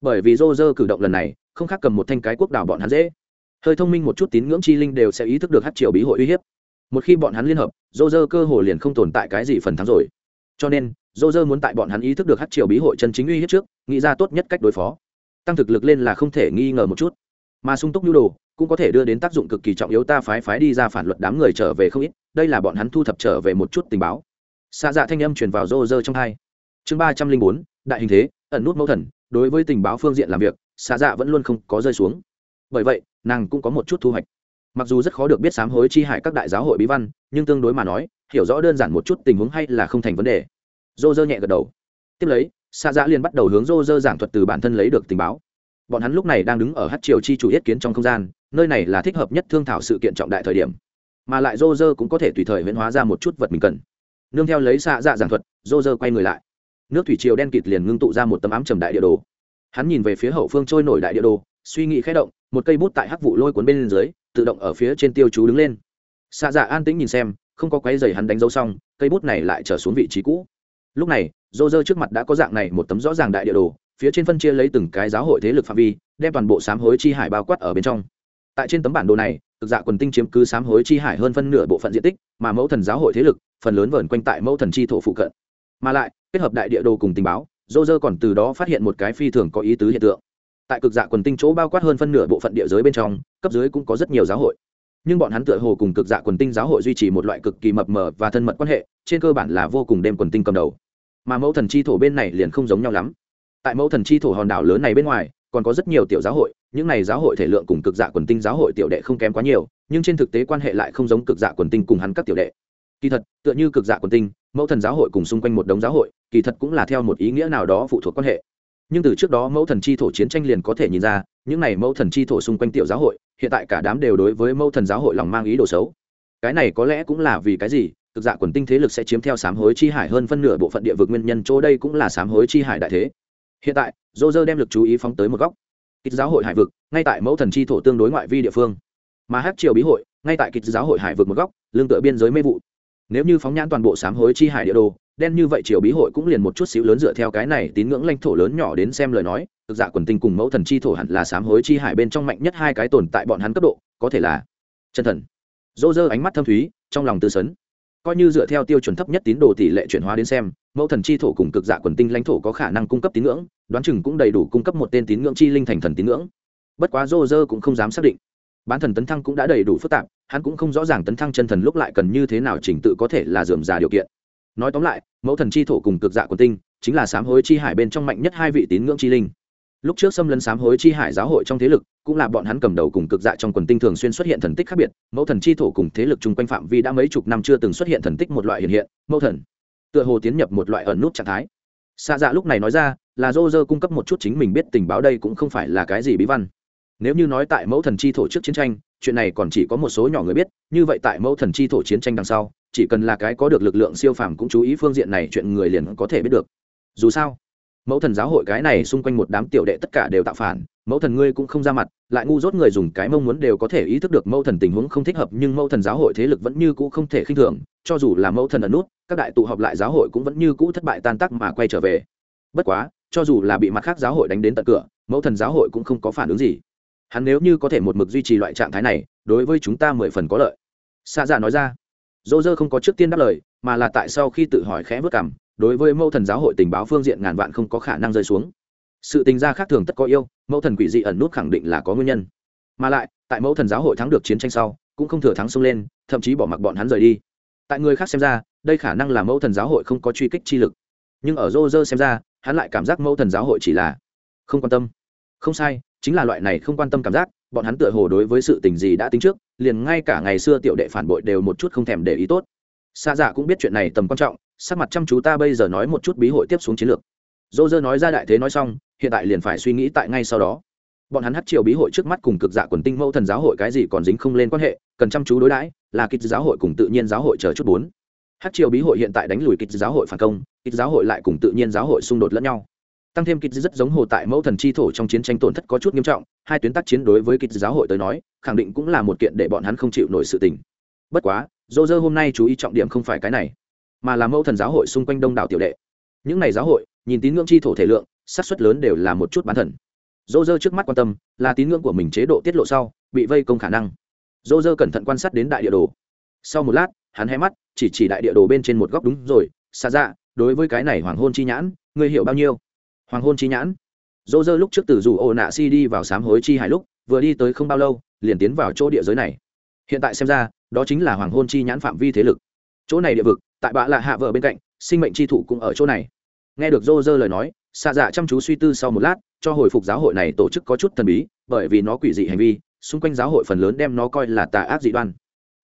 Bởi vì dô dơ cử động lần này, không khác cầm một thanh cái quốc đảo bọn hắn dễ. Hơi thông minh một chút tín ngưỡng chi linh đều sẽ ý thức được hát triều bí hội uy hiếp. Một khi bọn hắn liên hợp dô dơ cơ hồ liền không tồn tại cái gì phần thắng rồi. Cho nên dô dơ muốn tại bọn hắn ý thức được hát triều bí hội chân chính uy hiếp trước nghĩ ra tốt nhất cách đối phó. Tăng thực lực lên là không thể nghi ngờ một chút. Mà sung túc nhu đồ cũng có thể đưa đến tác dụng cực kỳ trọng yếu ta phái phái đi ra phản luật đám người trở về không ít, đây là bọn hắn thu thập trở về một chút tình báo. Xa dạ thanh âm truyền vào rô rơ trong hai. Chương ba trăm linh bốn, đại hình thế, ẩn nút mẫu thần, đối với tình báo phương diện làm việc xa dạ vẫn luôn không có rơi xuống. Bởi vậy, nàng cũng có một chút thu hoạch. Mặc dù rất khó được biết sám hối chi hại các đại giáo hội bí văn, nhưng tương đối mà nói, hiểu rõ đơn giản một chút tình huống hay là không thành vấn đề. Dô dơ nhẹ gật đầu. Tiếp lấy xa dạ liền bắt đầu hướng Rô Rơ giảng thuật từ bản thân lấy được tình báo. Bọn hắn lúc này đang đứng ở hát triều chi chủ yết kiến trong không gian, nơi này là thích hợp nhất thương thảo sự kiện trọng đại thời điểm. Mà lại Rô Rơ cũng có thể tùy thời huyễn hóa ra một chút vật mình cần. Nương theo lấy xạ dạ giảng thuật, Rô Rơ quay người lại. Nước thủy triều đen kịt liền ngưng tụ ra một tấm ám trầm đại địa đồ. Hắn nhìn về phía hậu phương trôi nổi đại địa đồ, suy nghĩ khẽ động, một cây bút tại hắc vụ lôi cuốn bên dưới, tự động ở phía trên tiêu chú đứng lên. Xạ dạ an tĩnh nhìn xem, không có quấy dày hắn đánh dấu xong, cây bút này lại trở xuống vị trí cũ lúc này dô dơ trước mặt đã có dạng này một tấm rõ ràng đại địa đồ, phía trên phân chia lấy từng cái giáo hội thế lực phạm vi, đem toàn bộ sám hối chi hải bao quát ở bên trong. Tại trên tấm bản đồ này, thực dạ quần tinh chiếm cứ sám hối chi hải hơn phân nửa bộ phận diện tích, mà mẫu thần giáo hội thế lực, phần lớn vờn quanh tại mẫu thần chi thổ phụ cận. Mà lại, kết hợp đại địa đồ cùng tình báo dô dơ còn từ đó phát hiện một cái phi thường có ý tứ hiện tượng. Tại cực dạ quần tinh chỗ bao quát hơn phân nửa bộ phận địa giới bên trong, cấp dưới cũng có rất nhiều giáo hội. Nhưng bọn hắn tựa hồ cùng cực dạ quần tinh giáo hội duy trì một loại cực kỳ mập mờ và thân mật quan hệ, trên cơ bản là vô cùng đem quần tinh cầm đầu mà mẫu thần chi thổ bên này liền không giống nhau lắm. Tại mẫu thần chi thổ hòn đảo lớn này bên ngoài, còn có rất nhiều tiểu giáo hội, những này giáo hội thể lượng cùng cực dạ quần tinh giáo hội tiểu đệ không kém quá nhiều, nhưng trên thực tế quan hệ lại không giống cực dạ quần tinh cùng hắn các tiểu đệ. Kỳ thật, tựa như cực dạ quần tinh, mẫu thần giáo hội cùng xung quanh một đống giáo hội, kỳ thật cũng là theo một ý nghĩa nào đó phụ thuộc quan hệ. Nhưng từ trước đó mẫu thần chi thổ chiến tranh liền có thể nhìn ra, những này mẫu thần chi thổ xung quanh tiểu giáo hội, hiện tại cả đám đều đối với mẫu thần giáo hội lòng mang ý đồ xấu. Cái này có lẽ cũng là vì cái gì cực dạ quần tinh thế lực sẽ chiếm theo sám hối chi hải hơn phân nửa bộ phận địa vực nguyên nhân, chỗ đây cũng là sám hối chi hải đại thế. Hiện tại dô dơ đem lực chú ý phóng tới một góc. Kịch giáo hội hải vực, ngay tại mẫu thần chi thổ tương đối ngoại vi địa phương. Mà hát triều bí hội, ngay tại kịch giáo hội hải vực một góc lương tựa biên giới mê vụ. Nếu như phóng nhãn toàn bộ sám hối chi hải địa đồ, đen như vậy triều bí hội cũng liền một chút xíu lớn dựa theo cái này tín ngưỡng lãnh thổ lớn nhỏ đến xem lời nói thực dạ quần tinh cùng mẫu thần chi thổ hẳn là sám hối chi hải bên trong mạnh nhất hai cái tồn tại bọn hắn cấp độ, có thể là chân thần. Dô dơ ánh mắt thâm thúy, trong lòng tư sấn coi như dựa theo tiêu chuẩn thấp nhất tín đồ tỷ lệ chuyển hóa đến xem, mẫu thần chi thổ cùng cực dạ quần tinh lãnh thổ có khả năng cung cấp tín ngưỡng, đoán chừng cũng đầy đủ cung cấp một tên tín ngưỡng chi linh thành thần tín ngưỡng. Bất quá dô dơ cũng không dám xác định. Bán thần tấn thăng cũng đã đầy đủ phức tạp, hắn cũng không rõ ràng tấn thăng chân thần lúc lại cần như thế nào trình tự có thể là dườm già điều kiện. Nói tóm lại, mẫu thần chi thổ cùng cực dạ quần tinh chính là sám hối chi hải bên trong mạnh nhất hai vị tín ngưỡng chi linh lúc trước xâm lấn sám hối chi hải giáo hội trong thế lực, cũng là bọn hắn cầm đầu cùng cực dạ trong quần tinh thường xuyên xuất hiện thần tích khác biệt. Mẫu thần chi thổ cùng thế lực chung quanh phạm vi đã mấy chục năm chưa từng xuất hiện thần tích một loại hiện hiện. Mẫu thần. Tựa hồ tiến nhập một loại ẩn nút trạng thái. Xa dạ lúc này nói ra, là dô dơ cung cấp một chút chính mình biết tình báo đây cũng không phải là cái gì bí văn. Nếu như nói tại mẫu thần chi thổ trước chiến tranh, chuyện này còn chỉ có một số nhỏ người biết, như vậy tại mẫu thần chi thổ chiến tranh đằng sau, chỉ cần là cái có được lực lượng siêu phàm cũng chú ý phương diện này chuyện người liền có thể biết được. Dù sao mẫu thần giáo hội cái này xung quanh một đám tiểu đệ tất cả đều tạo phản, mẫu thần ngươi cũng không ra mặt, lại ngu dốt người dùng cái mong muốn đều có thể ý thức được mẫu thần tình huống không thích hợp, nhưng mẫu thần giáo hội thế lực vẫn như cũ không thể khinh thường, cho dù là mẫu thần ẩn nút, các đại tụ họp lại giáo hội cũng vẫn như cũ thất bại tan tác mà quay trở về. Bất quá, cho dù là bị mặt khác giáo hội đánh đến tận cửa, mẫu thần giáo hội cũng không có phản ứng gì. Hắn nếu như có thể một mực duy trì loại trạng thái này, đối với chúng ta mười phần có lợi. Xa dạ nói ra. Dỗ dơ không có trước tiên đáp lời, mà là tại sau khi tự hỏi khẽ vất cảm đối với mẫu thần giáo hội tình báo phương diện ngàn vạn không có khả năng rơi xuống. Sự tình gia khác thường tất có yêu, mẫu thần quỷ dị ẩn nút khẳng định là có nguyên nhân. Mà lại, tại mẫu thần giáo hội thắng được chiến tranh sau, cũng không thừa thắng xông lên, thậm chí bỏ mặc bọn hắn rời đi. Tại người khác xem ra, đây khả năng là mẫu thần giáo hội không có truy kích chi lực. Nhưng ở rô rơ xem ra, hắn lại cảm giác mẫu thần giáo hội chỉ là không quan tâm. Không sai, chính là loại này không quan tâm cảm giác, bọn hắn tựa hồ đối với sự tình gì đã tính trước, liền ngay cả ngày xưa tiểu đệ phản bội đều một chút không thèm để ý tốt xa dạ cũng biết chuyện này tầm quan trọng, sắc mặt chăm chú ta bây giờ nói một chút bí hội tiếp xuống chiến lược. Dô dơ nói ra đại thế nói xong, hiện tại liền phải suy nghĩ tại ngay sau đó. Bọn hắn hát triều bí hội trước mắt cùng cực dạ quần tinh mẫu thần giáo hội cái gì còn dính không lên quan hệ, cần chăm chú đối đãi, là kịch giáo hội cùng tự nhiên giáo hội chờ chút bốn. Hát triều bí hội hiện tại đánh lùi kịch giáo hội phản công, kịch giáo hội lại cùng tự nhiên giáo hội xung đột lẫn nhau. Tăng thêm kịch rất giống hồ tại mẫu thần chi thổ trong chiến tranh tổn thất có chút nghiêm trọng, hai tuyến tác chiến đối với kịch giáo hội tới nói, khẳng định cũng là một kiện để bọn hắn không chịu nổi sự tình. Bất quá dô dơ hôm nay chú ý trọng điểm không phải cái này, mà là mẫu thần giáo hội xung quanh đông đảo tiểu đệ. Những này giáo hội, nhìn tín ngưỡng chi thổ thể lượng sát xuất lớn đều là một chút bán thần. Dô dơ trước mắt quan tâm, là tín ngưỡng của mình chế độ tiết lộ sau, bị vây công khả năng. Dô dơ cẩn thận quan sát đến đại địa đồ. Sau một lát, hắn hé mắt, chỉ chỉ đại địa đồ bên trên một góc đúng rồi, xa dạ đối với cái này hoàng hôn chi nhãn, ngươi hiểu bao nhiêu? Hoàng hôn chi nhãn? Dô dơ lúc trước từ dù ồ nạ si đi vào sám hối chi hải lúc, vừa đi tới không bao lâu, liền tiến vào chỗ địa giới này hiện tại xem ra, đó chính là hoàng hôn chi nhãn phạm vi thế lực. Chỗ này địa vực, tại bạ lạ hạ vợ bên cạnh, sinh mệnh chi thụ cũng ở chỗ này. Nghe được dô dơ lời nói xạ dạ chăm chú suy tư sau một lát, cho hồi phục giáo hội này tổ chức có chút thần bí, bởi vì nó quỷ dị hành vi, xung quanh giáo hội phần lớn đem nó coi là tà ác dị đoan.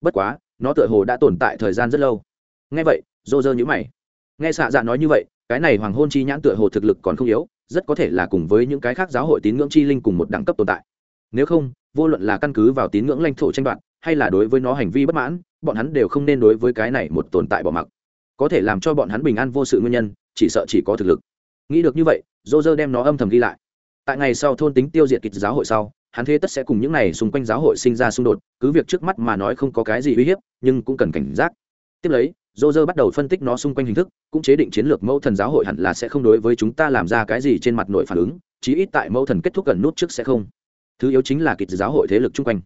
Bất quá, nó tựa hồ đã tồn tại thời gian rất lâu. Nghe vậy dô dơ nhữ mày. Nghe xạ dạ nói như vậy, cái này hoàng hôn chi nhãn tựa hồ thực lực còn không yếu, rất có thể là cùng với những cái khác giáo hội tín ngưỡng chi linh cùng một đẳng cấp tồn tại. Nếu không, vô luận là căn cứ vào tín ngưỡng lãnh thổ tranh đoạt hay là đối với nó hành vi bất mãn, bọn hắn đều không nên đối với cái này một tồn tại bỏ mặc. Có thể làm cho bọn hắn bình an vô sự nguyên nhân, chỉ sợ chỉ có thực lực. Nghĩ được như vậy dô dơ đem nó âm thầm ghi lại. Tại ngày sau thôn tính tiêu diệt kịch giáo hội sau, hắn thế tất sẽ cùng những này xung quanh giáo hội sinh ra xung đột, cứ việc trước mắt mà nói không có cái gì uy hiếp, nhưng cũng cần cảnh giác. Tiếp lấy dô dơ bắt đầu phân tích nó xung quanh hình thức, cũng chế định chiến lược mẫu thần giáo hội hẳn là sẽ không đối với chúng ta làm ra cái gì trên mặt nội phản ứng, chí ít tại mẫu thần kết thúc gần nút trước sẽ không. Thứ yếu chính là kịch giáo hội thế lực chung quanh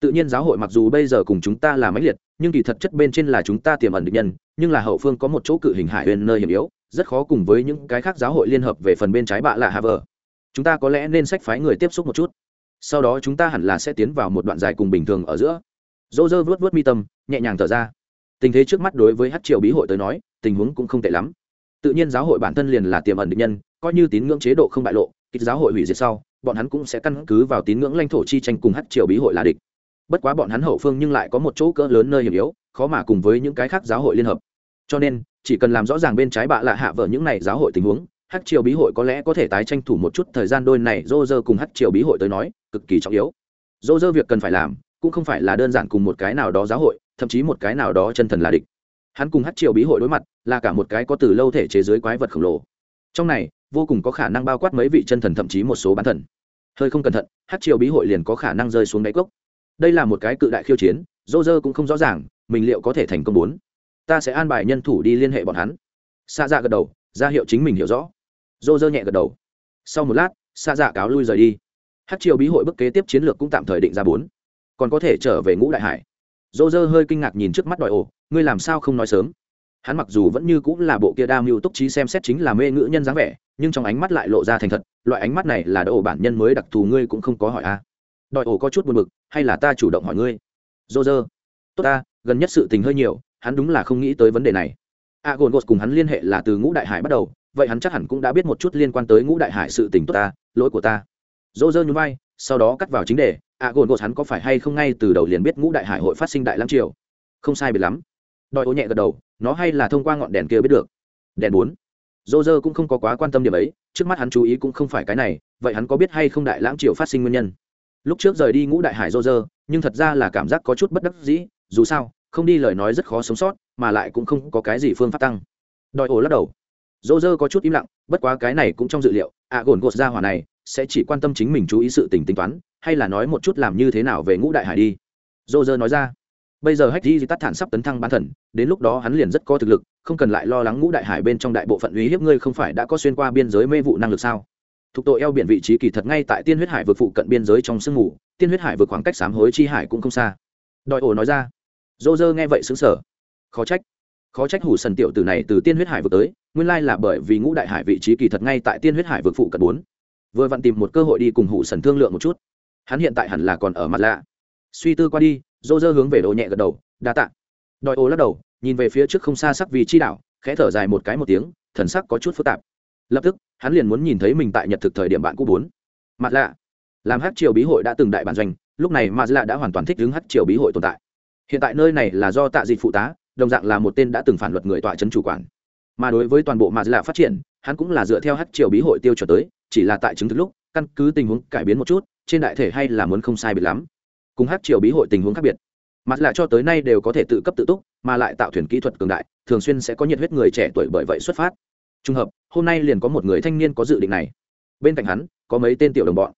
tự nhiên giáo hội mặc dù bây giờ cùng chúng ta là máy liệt, nhưng kỳ thật chất bên trên là chúng ta tiềm ẩn định nhân, nhưng là hậu phương có một chỗ cự hình hải huyền nơi hiểm yếu, rất khó cùng với những cái khác giáo hội liên hợp về phần bên trái bạ là hà vờ. Chúng ta có lẽ nên sách phái người tiếp xúc một chút. Sau đó chúng ta hẳn là sẽ tiến vào một đoạn dài cùng bình thường ở giữa. Dô dơ vuốt vuốt mi tâm, nhẹ nhàng thở ra. Tình thế trước mắt đối với hát triều bí hội tới nói, tình huống cũng không tệ lắm. Tự nhiên giáo hội bản thân liền là tiềm ẩn định nhân, coi như tín ngưỡng chế độ không bại lộ kích giáo hội hủy diệt sau, bọn hắn cũng sẽ căn cứ vào tín ngưỡng lãnh thổ chi tranh cùng hát triều bí hội là địch bất quá bọn hắn hậu phương nhưng lại có một chỗ cỡ lớn nơi hiểm yếu, khó mà cùng với những cái khác giáo hội liên hợp. Cho nên, chỉ cần làm rõ ràng bên trái bạ lạ hạ vợ những này giáo hội tình huống hát triều bí hội có lẽ có thể tái tranh thủ một chút thời gian đôi này dô dơ cùng hát triều bí hội tới nói, cực kỳ trọng yếu. Dô dơ việc cần phải làm, cũng không phải là đơn giản cùng một cái nào đó giáo hội, thậm chí một cái nào đó chân thần là địch. Hắn cùng hát triều bí hội đối mặt, là cả một cái có từ lâu thể chế giới quái vật khổng lồ. Trong này, vô cùng có khả năng bao quát mấy vị chân thần thậm chí một số bán thần. Hơi không cẩn thận hát triều bí hội liền có khả năng rơi xuống đáy cốc đây là một cái cự đại khiêu chiến dô dơ cũng không rõ ràng, mình liệu có thể thành công bốn. Ta sẽ an bài nhân thủ đi liên hệ bọn hắn. Xa dạ gật đầu, ra hiệu chính mình hiểu rõ. Dô dơ nhẹ gật đầu. Sau một lát xa dạ cáo lui rời đi. Hát triều bí hội bức kế tiếp chiến lược cũng tạm thời định ra bốn. Còn có thể trở về ngũ đại hải. Dô dơ hơi kinh ngạc nhìn trước mắt đòi ổ, ngươi làm sao không nói sớm? Hắn mặc dù vẫn như cũng là bộ kia đa mưu túc trí xem xét chính là mê ngữ nhân dáng vẻ, nhưng trong ánh mắt lại lộ ra thành thật, loại ánh mắt này là đ ổ bản nhân mới đặc thù, ngươi cũng không có hỏi a đòi ổ có chút buồn bực, hay là ta chủ động hỏi ngươi? Dô dơ. Tốt ta, gần nhất sự tình hơi nhiều, hắn đúng là không nghĩ tới vấn đề này. A gồn gột cùng hắn liên hệ là từ ngũ đại hải bắt đầu, vậy hắn chắc hẳn cũng đã biết một chút liên quan tới ngũ đại hải sự tình tốt ta, lỗi của ta. Dô dơ nhún vai, sau đó cắt vào chính đề, a gồn gột hắn có phải hay không ngay từ đầu liền biết ngũ đại hải hội phát sinh đại lắm triều? Không sai biệt lắm. Đòi ổ nhẹ gật đầu, nó hay là thông qua ngọn đèn kia biết được. Đèn bốn. Dô dơ cũng không có quá quan tâm điểm ấy, trước mắt hắn chú ý cũng không phải cái này, vậy hắn có biết hay không đại lãng triều phát sinh nguyên nhân? Lúc trước rời đi ngũ đại hải dô dơ nhưng thật ra là cảm giác có chút bất đắc dĩ, dù sao, không đi lời nói rất khó sống sót, mà lại cũng không có cái gì phương pháp tăng. Đòi ổ lắc đầu. Dô dơ có chút im lặng, bất quá cái này cũng trong dự liệu, ạ gồn gột ra hỏa này sẽ chỉ quan tâm chính mình chú ý sự tình tính toán, hay là nói một chút làm như thế nào về ngũ đại hải đi. Dô dơ nói ra. Bây giờ hách di tắt thản sắp tấn thăng bán thần, đến lúc đó hắn liền rất có thực lực, không cần lại lo lắng ngũ đại hải bên trong đại bộ phận uy hiếp ngươi không phải đã có xuyên qua biên giới mê vụ năng lực sao? Thuộc tội eo biển vị trí kỳ thật ngay tại tiên huyết hải vực phụ cận biên giới trong sương mù, tiên huyết hải vực khoảng cách sám hối chi hải cũng không xa. Đòi ổ nói ra. Dô dơ nghe vậy xứng sở khó trách. Khó trách hủ sần tiểu tử này từ tiên huyết hải vực tới, nguyên lai là bởi vì ngũ đại hải vị trí kỳ thật ngay tại tiên huyết hải vực phụ cận bốn. Vừa vặn tìm một cơ hội đi cùng hủ sần thương lượng một chút. Hắn hiện tại hẳn là còn ở mặt lạ. Suy tư qua đi, dô dơ hướng về đồ nhẹ gật đầu, đa tạ. Đòi ô lắc đầu, nhìn về phía trước không xa sắc vì chi đạo, khẽ thở dài một cái một tiếng, thần sắc có chút phức tạp lập tức, hắn liền muốn nhìn thấy mình tại nhật thực thời điểm bạn cũ bốn. Mặt lạ. Làm hát triều bí hội đã từng đại bản doanh, lúc này mặt lạ đã hoàn toàn thích ứng hát triều bí hội tồn tại. Hiện tại nơi này là do tạ dịch phụ tá, đồng dạng là một tên đã từng phản luật người tọa trấn chủ quản. Mà đối với toàn bộ mặt lạ phát triển, hắn cũng là dựa theo hát triều bí hội tiêu chuẩn tới, chỉ là tại chứng thực lúc, căn cứ tình huống cải biến một chút, trên đại thể hay là muốn không sai biệt lắm. Cùng hát triều bí hội tình huống khác biệt. Mặt lạ cho tới nay đều có thể tự cấp tự túc, mà lại tạo thuyền kỹ thuật cường đại, thường xuyên sẽ có nhiệt huyết người trẻ tuổi bởi vậy xuất phát trùng hợp, hôm nay liền có một người thanh niên có dự định này. Bên cạnh hắn, có mấy tên tiểu đồng bọn.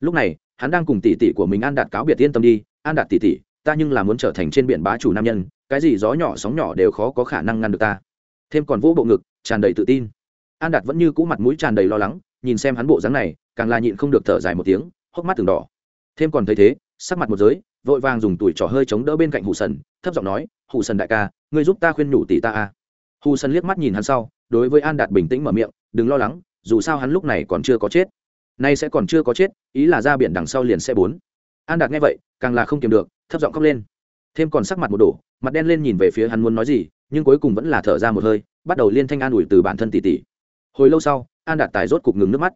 Lúc này, hắn đang cùng tỷ tỷ của mình an đạt cáo biệt yên tâm đi, an đạt tỷ tỷ, ta nhưng là muốn trở thành trên biển bá chủ nam nhân, cái gì gió nhỏ sóng nhỏ đều khó có khả năng ngăn được ta. Thêm còn vũ bộ ngực, tràn đầy tự tin. An đạt vẫn như cũ mặt mũi tràn đầy lo lắng, nhìn xem hắn bộ dáng này, càng là nhịn không được thở dài một tiếng, hốc mắt từng đỏ. Thêm còn thấy thế, sắc mặt một giới, vội vàng dùng tuổi trò hơi chống đỡ bên cạnh hù sần, thấp giọng nói hù sần đại ca, ngươi giúp ta khuyên nhủ tỷ ta a. Hù sần liếc mắt nhìn hắn sau đối với an đạt bình tĩnh mở miệng, đừng lo lắng, dù sao hắn lúc này còn chưa có chết. Nay sẽ còn chưa có chết, ý là ra biển đằng sau liền sẽ bốn. An đạt nghe vậy, càng là không kiềm được, thấp giọng khóc lên. Thêm còn sắc mặt một đổ, mặt đen lên nhìn về phía hắn muốn nói gì, nhưng cuối cùng vẫn là thở ra một hơi, bắt đầu liên thanh an ủi từ bản thân tỉ tỉ. hồi lâu sau, an đạt tài rốt cục ngừng nước mắt.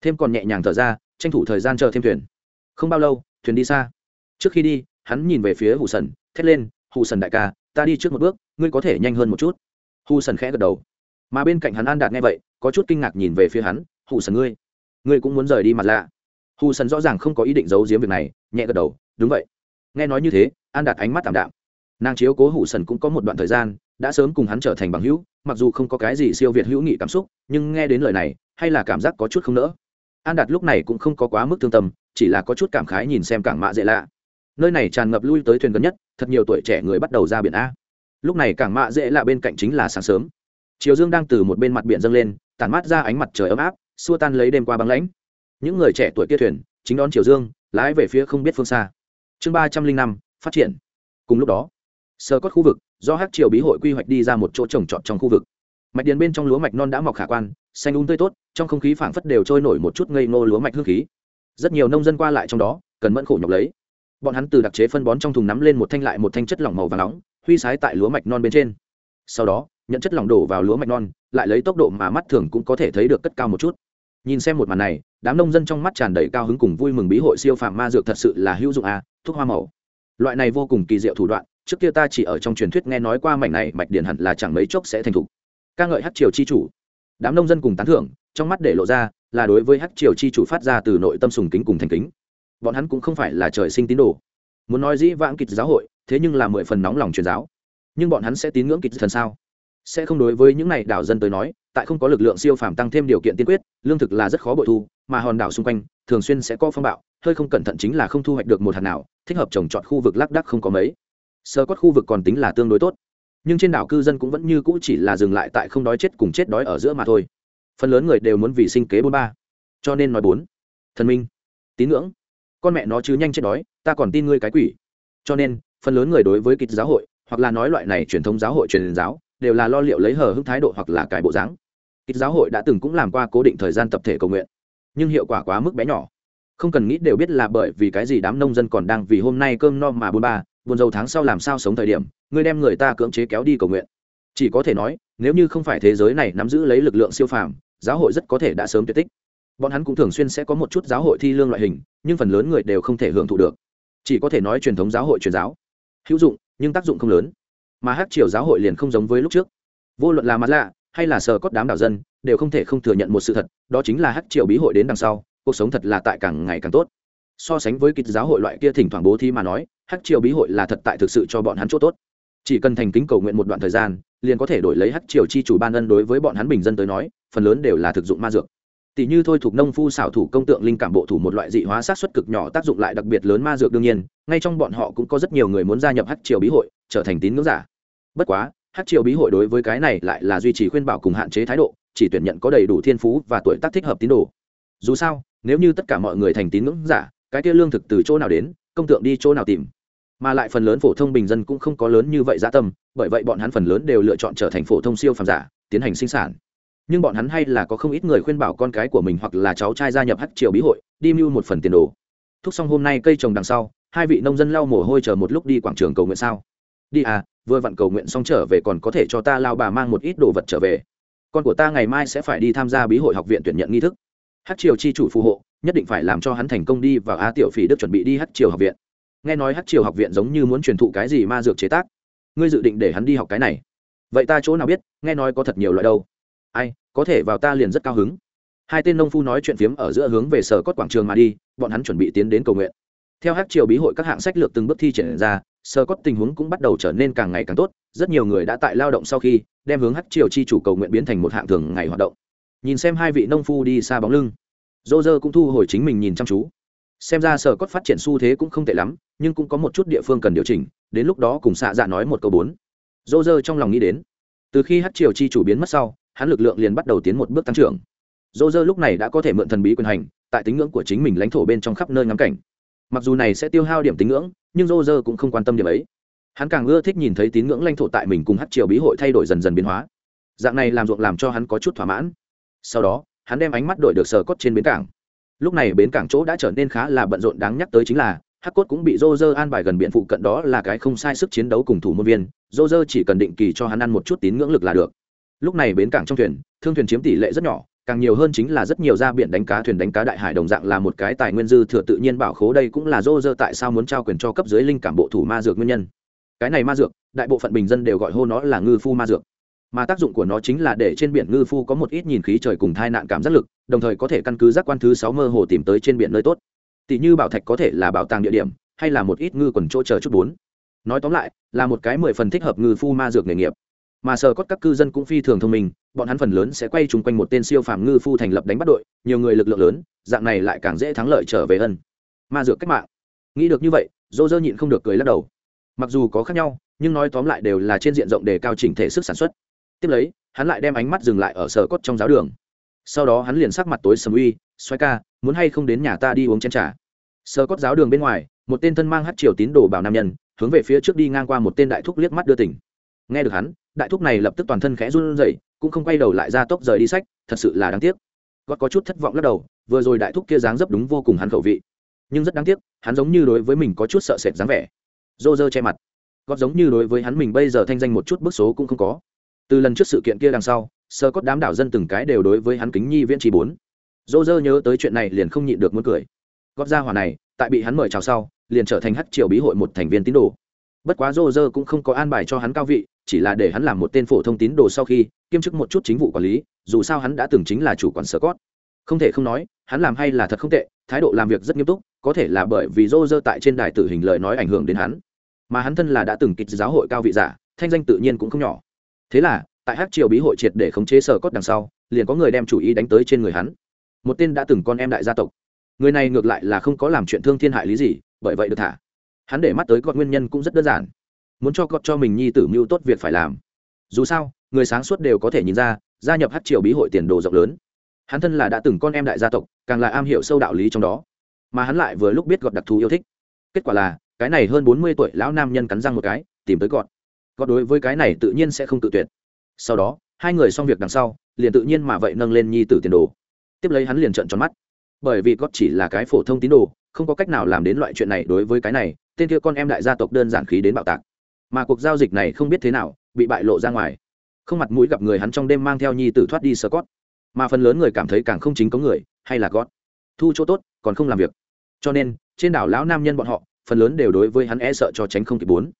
Thêm còn nhẹ nhàng thở ra, tranh thủ thời gian chờ thêm thuyền. Không bao lâu, thuyền đi xa. Trước khi đi, hắn nhìn về phía hù sần, thét lên, hù sần đại ca, ta đi trước một bước, ngươi có thể nhanh hơn một chút. Hù sần khẽ gật đầu mà bên cạnh hắn an đạt nghe vậy, có chút kinh ngạc nhìn về phía hắn, hù sần ngươi ngươi cũng muốn rời đi mặt lạ? Hù sần rõ ràng không có ý định giấu giếm việc này, nhẹ gật đầu, đúng vậy. Nghe nói như thế, an đạt ánh mắt tạm đạm. Nàng chiếu cố hủ sần cũng có một đoạn thời gian, đã sớm cùng hắn trở thành bằng hữu, mặc dù không có cái gì siêu việt hữu nghị cảm xúc, nhưng nghe đến lời này, hay là cảm giác có chút không nỡ. An đạt lúc này cũng không có quá mức thương tâm, chỉ là có chút cảm khái nhìn xem cảng mạ dễ lạ. Nơi này tràn ngập lui tới thuyền gần nhất, thật nhiều tuổi trẻ người bắt đầu ra biển a. Lúc này cảng mạ dễ lạ bên cạnh chính là sáng sớm chiều dương đang từ một bên mặt biển dâng lên, tản mát ra ánh mặt trời ấm áp, xua tan lấy đêm qua băng lãnh. Những người trẻ tuổi kia thuyền, chính đón chiều dương, lái về phía không biết phương xa. Chương ba trăm linh năm, phát triển. Cùng lúc đó sơ cốt khu vực, do hát triều bí hội quy hoạch đi ra một chỗ trồng trọt trong khu vực. Mạch điền bên trong lúa mạch non đã mọc khả quan, xanh úng tươi tốt, trong không khí phảng phất đều trôi nổi một chút ngây ngô lúa mạch hương khí. Rất nhiều nông dân qua lại trong đó, cần mẫn khổ nhọc lấy. Bọn hắn từ đặc chế phân bón trong thùng nắm lên một thanh lại một thanh chất lỏng màu và nóng, huy sái tại lúa mạch non bên trên. Sau đó nhận chất lỏng đổ vào lúa mạch non, lại lấy tốc độ mà mắt thường cũng có thể thấy được cất cao một chút. Nhìn xem một màn này, đám nông dân trong mắt tràn đầy cao hứng cùng vui mừng bí hội siêu phàm ma dược thật sự là hữu dụng à thuốc hoa màu. Loại này vô cùng kỳ diệu thủ đoạn, trước kia ta chỉ ở trong truyền thuyết nghe nói qua mảnh này mạch điển hẳn là chẳng mấy chốc sẽ thành thục. Ca ngợi hát triều chi chủ. Đám nông dân cùng tán thưởng, trong mắt để lộ ra là đối với hát triều chi chủ phát ra từ nội tâm sùng kính cùng thành kính. Bọn hắn cũng không phải là trời sinh tín đồ. Muốn nói dĩ vãng kịch giáo hội, thế nhưng là mười phần nóng lòng truyền giáo. Nhưng bọn hắn sẽ tín ngưỡng kịch thần sao? Sẽ không đối với những này đảo dân tới nói, tại không có lực lượng siêu phàm tăng thêm điều kiện tiên quyết, lương thực là rất khó bội thu, mà hòn đảo xung quanh, thường xuyên sẽ có phong bạo, hơi không cẩn thận chính là không thu hoạch được một hạt nào, thích hợp trồng trọt khu vực lác đắc không có mấy. Sơ cốt khu vực còn tính là tương đối tốt. Nhưng trên đảo cư dân cũng vẫn như cũ chỉ là dừng lại tại không đói chết cùng chết đói ở giữa mà thôi. Phần lớn người đều muốn vì sinh kế bốn ba. Cho nên nói bốn. Thần minh, tín ngưỡng. Con mẹ nó chứ nhanh chết đói, ta còn tin ngươi cái quỷ. Cho nên, phần lớn người đối với kịch giáo hội, hoặc là nói loại này truyền thống giáo hội truyền giáo đều là lo liệu lấy hờ hững thái độ hoặc là cái bộ dáng. Ít giáo hội đã từng cũng làm qua cố định thời gian tập thể cầu nguyện, nhưng hiệu quả quá mức bé nhỏ. Không cần nghĩ đều biết là bởi vì cái gì đám nông dân còn đang vì hôm nay cơm no mà buôn ba, buồn dầu tháng sau làm sao sống thời điểm ngươi đem người ta cưỡng chế kéo đi cầu nguyện. Chỉ có thể nói, nếu như không phải thế giới này nắm giữ lấy lực lượng siêu phàm, giáo hội rất có thể đã sớm tuyệt tích. Bọn hắn cũng thường xuyên sẽ có một chút giáo hội thi lương loại hình, nhưng phần lớn người đều không thể hưởng thụ được. Chỉ có thể nói truyền thống giáo hội truyền giáo. Hữu dụng, nhưng tác dụng không lớn mà hát triều giáo hội liền không giống với lúc trước. Vô luận là mặt lạ hay là sờ cốt đám đảo dân, đều không thể không thừa nhận một sự thật, đó chính là hát triều bí hội đến đằng sau, cuộc sống thật là tại càng ngày càng tốt. So sánh với kịch giáo hội loại kia thỉnh thoảng bố thi mà nói, hát triều bí hội là thật tại thực sự cho bọn hắn chỗ tốt. Chỉ cần thành kính cầu nguyện một đoạn thời gian, liền có thể đổi lấy hát triều chi chủ ban ân đối với bọn hắn bình dân tới nói, phần lớn đều là thực dụng ma dược. Tỷ như thôi thuộc nông phu xảo thủ công tượng linh cảm bộ thủ một loại dị hóa sát xuất cực nhỏ tác dụng lại đặc biệt lớn ma dược đương nhiên, ngay trong bọn họ cũng có rất nhiều người muốn gia nhập hát triều bí hội, trở thành tín ngưỡng giả bất quá hát triều bí hội đối với cái này lại là duy trì khuyên bảo cùng hạn chế thái độ, chỉ tuyển nhận có đầy đủ thiên phú và tuổi tác thích hợp tín đồ. Dù sao, nếu như tất cả mọi người thành tín ngưỡng giả, cái kia lương thực từ chỗ nào đến, công tượng đi chỗ nào tìm. Mà lại phần lớn phổ thông bình dân cũng không có lớn như vậy dã tâm, bởi vậy bọn hắn phần lớn đều lựa chọn trở thành phổ thông siêu phàm giả, tiến hành sinh sản. Nhưng bọn hắn hay là có không ít người khuyên bảo con cái của mình hoặc là cháu trai gia nhập hát triều bí hội, đi mưu một phần tiền đồ. Thúc xong hôm nay cây trồng đằng sau, hai vị nông dân lau mồ hôi chờ một lúc đi quảng trường cầu nguyện sao. Đi à vừa vặn cầu nguyện xong trở về còn có thể cho ta lao bà mang một ít đồ vật trở về. Con của ta ngày mai sẽ phải đi tham gia bí hội học viện tuyển nhận nghi thức. Hát triều chi chủ phù hộ, nhất định phải làm cho hắn thành công đi vào a tiểu phỉ đức chuẩn bị đi hát triều học viện. Nghe nói hát triều học viện giống như muốn truyền thụ cái gì ma dược chế tác. Ngươi dự định để hắn đi học cái này. Vậy ta chỗ nào biết, nghe nói có thật nhiều loại đâu. Ai, có thể vào ta liền rất cao hứng. Hai tên nông phu nói chuyện phiếm ở giữa hướng về sở cốt quảng trường mà đi, bọn hắn chuẩn bị tiến đến cầu nguyện. Theo hát triều bí hội các hạng sách lược từng bước thi triển ra sở cốt tình huống cũng bắt đầu trở nên càng ngày càng tốt, rất nhiều người đã tại lao động sau khi đem hướng hát triều chi chủ cầu nguyện biến thành một hạng thường ngày hoạt động. Nhìn xem hai vị nông phu đi xa bóng lưng dô dơ cũng thu hồi chính mình nhìn chăm chú. Xem ra sở cốt phát triển xu thế cũng không tệ lắm, nhưng cũng có một chút địa phương cần điều chỉnh, đến lúc đó cùng xạ dạ nói một câu bốn. Dô dơ trong lòng nghĩ đến, từ khi hát triều chi chủ biến mất sau, hắn lực lượng liền bắt đầu tiến một bước tăng trưởng. Dô dơ lúc này đã có thể mượn thần bí quyền hành, tại tín ngưỡng của chính mình lãnh thổ bên trong khắp nơi ngắm cảnh. Mặc dù này sẽ tiêu hao điểm tín ngưỡng nhưng rô rơ cũng không quan tâm điểm ấy. Hắn càng ưa thích nhìn thấy tín ngưỡng lãnh thổ tại mình cùng hát triều bí hội thay đổi dần dần biến hóa. Dạng này làm ruộng làm cho hắn có chút thỏa mãn. Sau đó, hắn đem ánh mắt đổi được sờ cốt trên bến cảng. Lúc này bến cảng chỗ đã trở nên khá là bận rộn đáng nhắc tới chính là hắc cốt cũng bị rô rơ an bài gần biện phụ cận đó là cái không sai sức chiến đấu cùng thủ môn viên rô rơ chỉ cần định kỳ cho hắn ăn một chút tín ngưỡng lực là được. Lúc này bến cảng trong thuyền, thương thuyền chiếm tỷ lệ rất nhỏ càng nhiều hơn chính là rất nhiều ra biển đánh cá, thuyền đánh cá đại hải đồng dạng là một cái tài nguyên dư thừa tự nhiên bảo khố. Đây cũng là dô dơ tại sao muốn trao quyền cho cấp dưới linh cảm bộ thủ ma dược nguyên nhân. Cái này ma dược, đại bộ phận bình dân đều gọi hô nó là ngư phu ma dược. Mà tác dụng của nó chính là để trên biển ngư phu có một ít nhìn khí trời cùng thai nạn cảm giác lực, đồng thời có thể căn cứ giác quan thứ sáu mơ hồ tìm tới trên biển nơi tốt. Tỷ như bảo thạch có thể là bảo tàng địa điểm, hay là một ít ngư quần chỗ chờ chút bốn. Nói tóm lại, là một cái mười phần thích hợp ngư phu ma dược nghề nghiệp mà sờ cốt các cư dân cũng phi thường thông minh, bọn hắn phần lớn sẽ quay chung quanh một tên siêu phàm ngư phu thành lập đánh bắt đội, nhiều người lực lượng lớn, dạng này lại càng dễ thắng lợi trở về ân. Ma dược cách mạng. Nghĩ được như vậy dô dơ nhịn không được cười lắc đầu. Mặc dù có khác nhau, nhưng nói tóm lại đều là trên diện rộng để cao chỉnh thể sức sản xuất. Tiếp lấy, hắn lại đem ánh mắt dừng lại ở sở cốt trong giáo đường. Sau đó hắn liền sắc mặt tối sầm uy xoay ca, muốn hay không đến nhà ta đi uống chén trà? Sở cốt giáo đường bên ngoài, một tên thân mang hát triều tín đồ bảo nam nhân, hướng về phía trước đi ngang qua một tên đại thúc liếc mắt đưa tỉnh nghe được hắn, đại thúc này lập tức toàn thân khẽ run rẩy, cũng không quay đầu lại ra tốc rời đi sách, thật sự là đáng tiếc. Gót có chút thất vọng lắc đầu, vừa rồi đại thúc kia dáng dấp đúng vô cùng hắn khẩu vị. Nhưng rất đáng tiếc, hắn giống như đối với mình có chút sợ sệt dáng vẻ. Dô dơ che mặt. Gót giống như đối với hắn mình bây giờ thanh danh một chút bức số cũng không có. Từ lần trước sự kiện kia đằng sau, sơ cốt đám đảo dân từng cái đều đối với hắn kính nhi viễn trí bốn. Dô dơ nhớ tới chuyện này liền không nhịn được muốn cười. Gót ra hỏa này, tại bị hắn mời chào sau, liền trở thành hắc triều bí hội một thành viên tín đồ bất quá rô rơ cũng không có an bài cho hắn cao vị, chỉ là để hắn làm một tên phổ thông tín đồ sau khi kiêm chức một chút chính vụ quản lý, dù sao hắn đã từng chính là chủ quản sở cốt. Không thể không nói, hắn làm hay là thật không tệ, thái độ làm việc rất nghiêm túc, có thể là bởi vì rô rơ tại trên đài tử hình lời nói ảnh hưởng đến hắn. Mà hắn thân là đã từng kịch giáo hội cao vị giả, thanh danh tự nhiên cũng không nhỏ. Thế là, tại hát triều bí hội triệt để khống chế sở cốt đằng sau, liền có người đem chủ ý đánh tới trên người hắn. Một tên đã từng con em đại gia tộc. Người này ngược lại là không có làm chuyện thương thiên hại lý gì, bởi vậy được thả hắn để mắt tới gọt nguyên nhân cũng rất đơn giản. Muốn cho gọt cho mình nhi tử mưu tốt việc phải làm. Dù sao, người sáng suốt đều có thể nhìn ra, gia nhập hát triều bí hội tiền đồ rộng lớn. Hắn thân là đã từng con em đại gia tộc, càng là am hiểu sâu đạo lý trong đó. Mà hắn lại vừa lúc biết gọt đặc thù yêu thích. Kết quả là, cái này hơn bốn mươi tuổi lão nam nhân cắn răng một cái, tìm tới gọt gọt đối với cái này tự nhiên sẽ không tự tuyệt. Sau đó, hai người xong việc đằng sau, liền tự nhiên mà vậy nâng lên nhi tử tiền đồ. Tiếp lấy hắn liền trợn tròn mắt. Bởi vì gọt chỉ là cái phổ thông tín đồ, không có cách nào làm đến loại chuyện này đối với cái này tên kia con em đại gia tộc đơn giản khí đến bạo tạc. Mà cuộc giao dịch này không biết thế nào, bị bại lộ ra ngoài. Không mặt mũi gặp người hắn trong đêm mang theo nhi tử thoát đi sơ cót mà phần lớn người cảm thấy càng không chính có người, hay là gót thu chỗ tốt, còn không làm việc. Cho nên, trên đảo lão nam nhân bọn họ, phần lớn đều đối với hắn e sợ cho tránh không kịp bốn.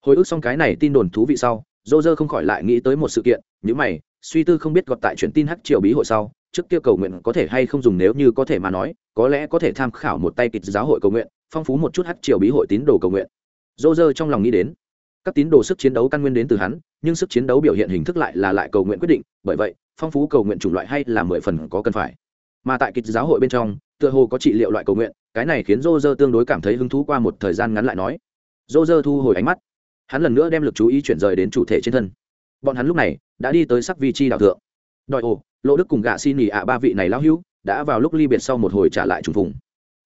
Hồi ức xong cái này tin đồn thú vị sau dô dơ không khỏi lại nghĩ tới một sự kiện những mày, suy tư không biết gọt tại chuyện tin hắc triều bí hội sau trước kia cầu nguyện có thể hay không dùng nếu như có thể mà nói, có lẽ có thể tham khảo một tay kịch giáo hội cầu nguyện, phong phú một chút hắc triều bí hội tín đồ cầu nguyện. Dô dơ trong lòng nghĩ đến, các tín đồ sức chiến đấu căn nguyên đến từ hắn, nhưng sức chiến đấu biểu hiện hình thức lại là lại cầu nguyện quyết định, bởi vậy, phong phú cầu nguyện chủng loại hay là mười phần có cần phải. Mà tại kịch giáo hội bên trong, tựa hồ có trị liệu loại cầu nguyện, cái này khiến dô dơ tương đối cảm thấy hứng thú qua một thời gian ngắn lại nói. Dô dơ thu hồi ánh mắt. Hắn lần nữa đem lực chú ý chuyển rời đến chủ thể trên thân. Bọn hắn lúc này đã đi tới sắc vi chi đạo thượng. Đòi ồ lỗ đức cùng gạ xin nghỉ ạ ba vị này lão hữu đã vào lúc ly biệt sau một hồi trả lại trùng phùng.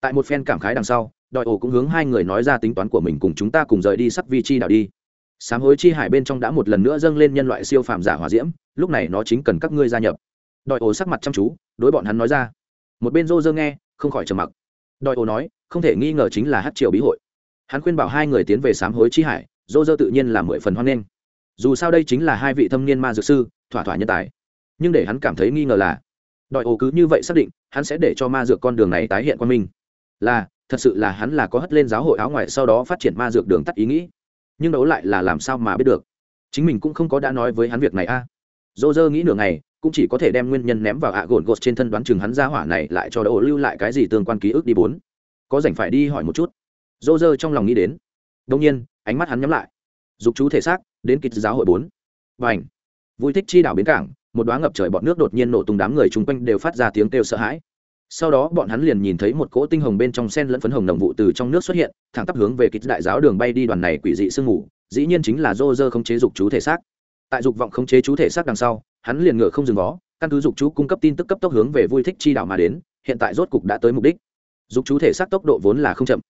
Tại một phen cảm khái đằng sau, đòi ổ cũng hướng hai người nói ra tính toán của mình cùng chúng ta cùng rời đi sắc vi chi đảo đi. Sám hối chi hải bên trong đã một lần nữa dâng lên nhân loại siêu phàm giả hòa diễm, lúc này nó chính cần các ngươi gia nhập. Đòi ổ sắc mặt chăm chú, đối bọn hắn nói ra. Một bên rô rơ nghe, không khỏi trầm mặc. Đòi ổ nói, không thể nghi ngờ chính là hát triều bí hội. Hắn khuyên bảo hai người tiến về sám hối chi hải rô rơ tự nhiên là mười phần hoan nghênh. Dù sao đây chính là hai vị thâm niên ma dược sư, thỏa thỏa nhân tài nhưng để hắn cảm thấy nghi ngờ là, đòi ồ cứ như vậy xác định, hắn sẽ để cho ma dược con đường này tái hiện qua mình. Là, thật sự là hắn là có hất lên giáo hội áo ngoài sau đó phát triển ma dược đường tắt ý nghĩ. Nhưng đấu lại là làm sao mà biết được? Chính mình cũng không có đã nói với hắn việc này a. À. dô dơ nghĩ nửa ngày, cũng chỉ có thể đem nguyên nhân ném vào ạ gồn gột trên thân đoán chừng hắn ra hỏa này lại cho đỗ lưu lại cái gì tương quan ký ức đi bốn. Có rảnh phải đi hỏi một chút. Dô dơ trong lòng nghĩ đến. Đông nhiên, ánh mắt hắn nhắm lại. Dục chú thể xác, đến kịch giáo hội bốn. Và ảnh vui thích chi đảo bến cảng một đoá ngập trời bọn nước đột nhiên nổ tung đám người chung quanh đều phát ra tiếng kêu sợ hãi. Sau đó bọn hắn liền nhìn thấy một cỗ tinh hồng bên trong sen lẫn phấn hồng đồng vụ từ trong nước xuất hiện, thẳng tắp hướng về kịch đại giáo đường bay đi đoàn này quỷ dị sương mù, dĩ nhiên chính là dô dơ không chế dục chú thể xác. Tại dục vọng không chế chú thể xác đằng sau, hắn liền ngựa không dừng vó, căn cứ dục chú cung cấp tin tức cấp tốc hướng về vui thích chi đảo mà đến, hiện tại rốt cục đã tới mục đích. Dục chú thể xác tốc độ vốn là không chậm.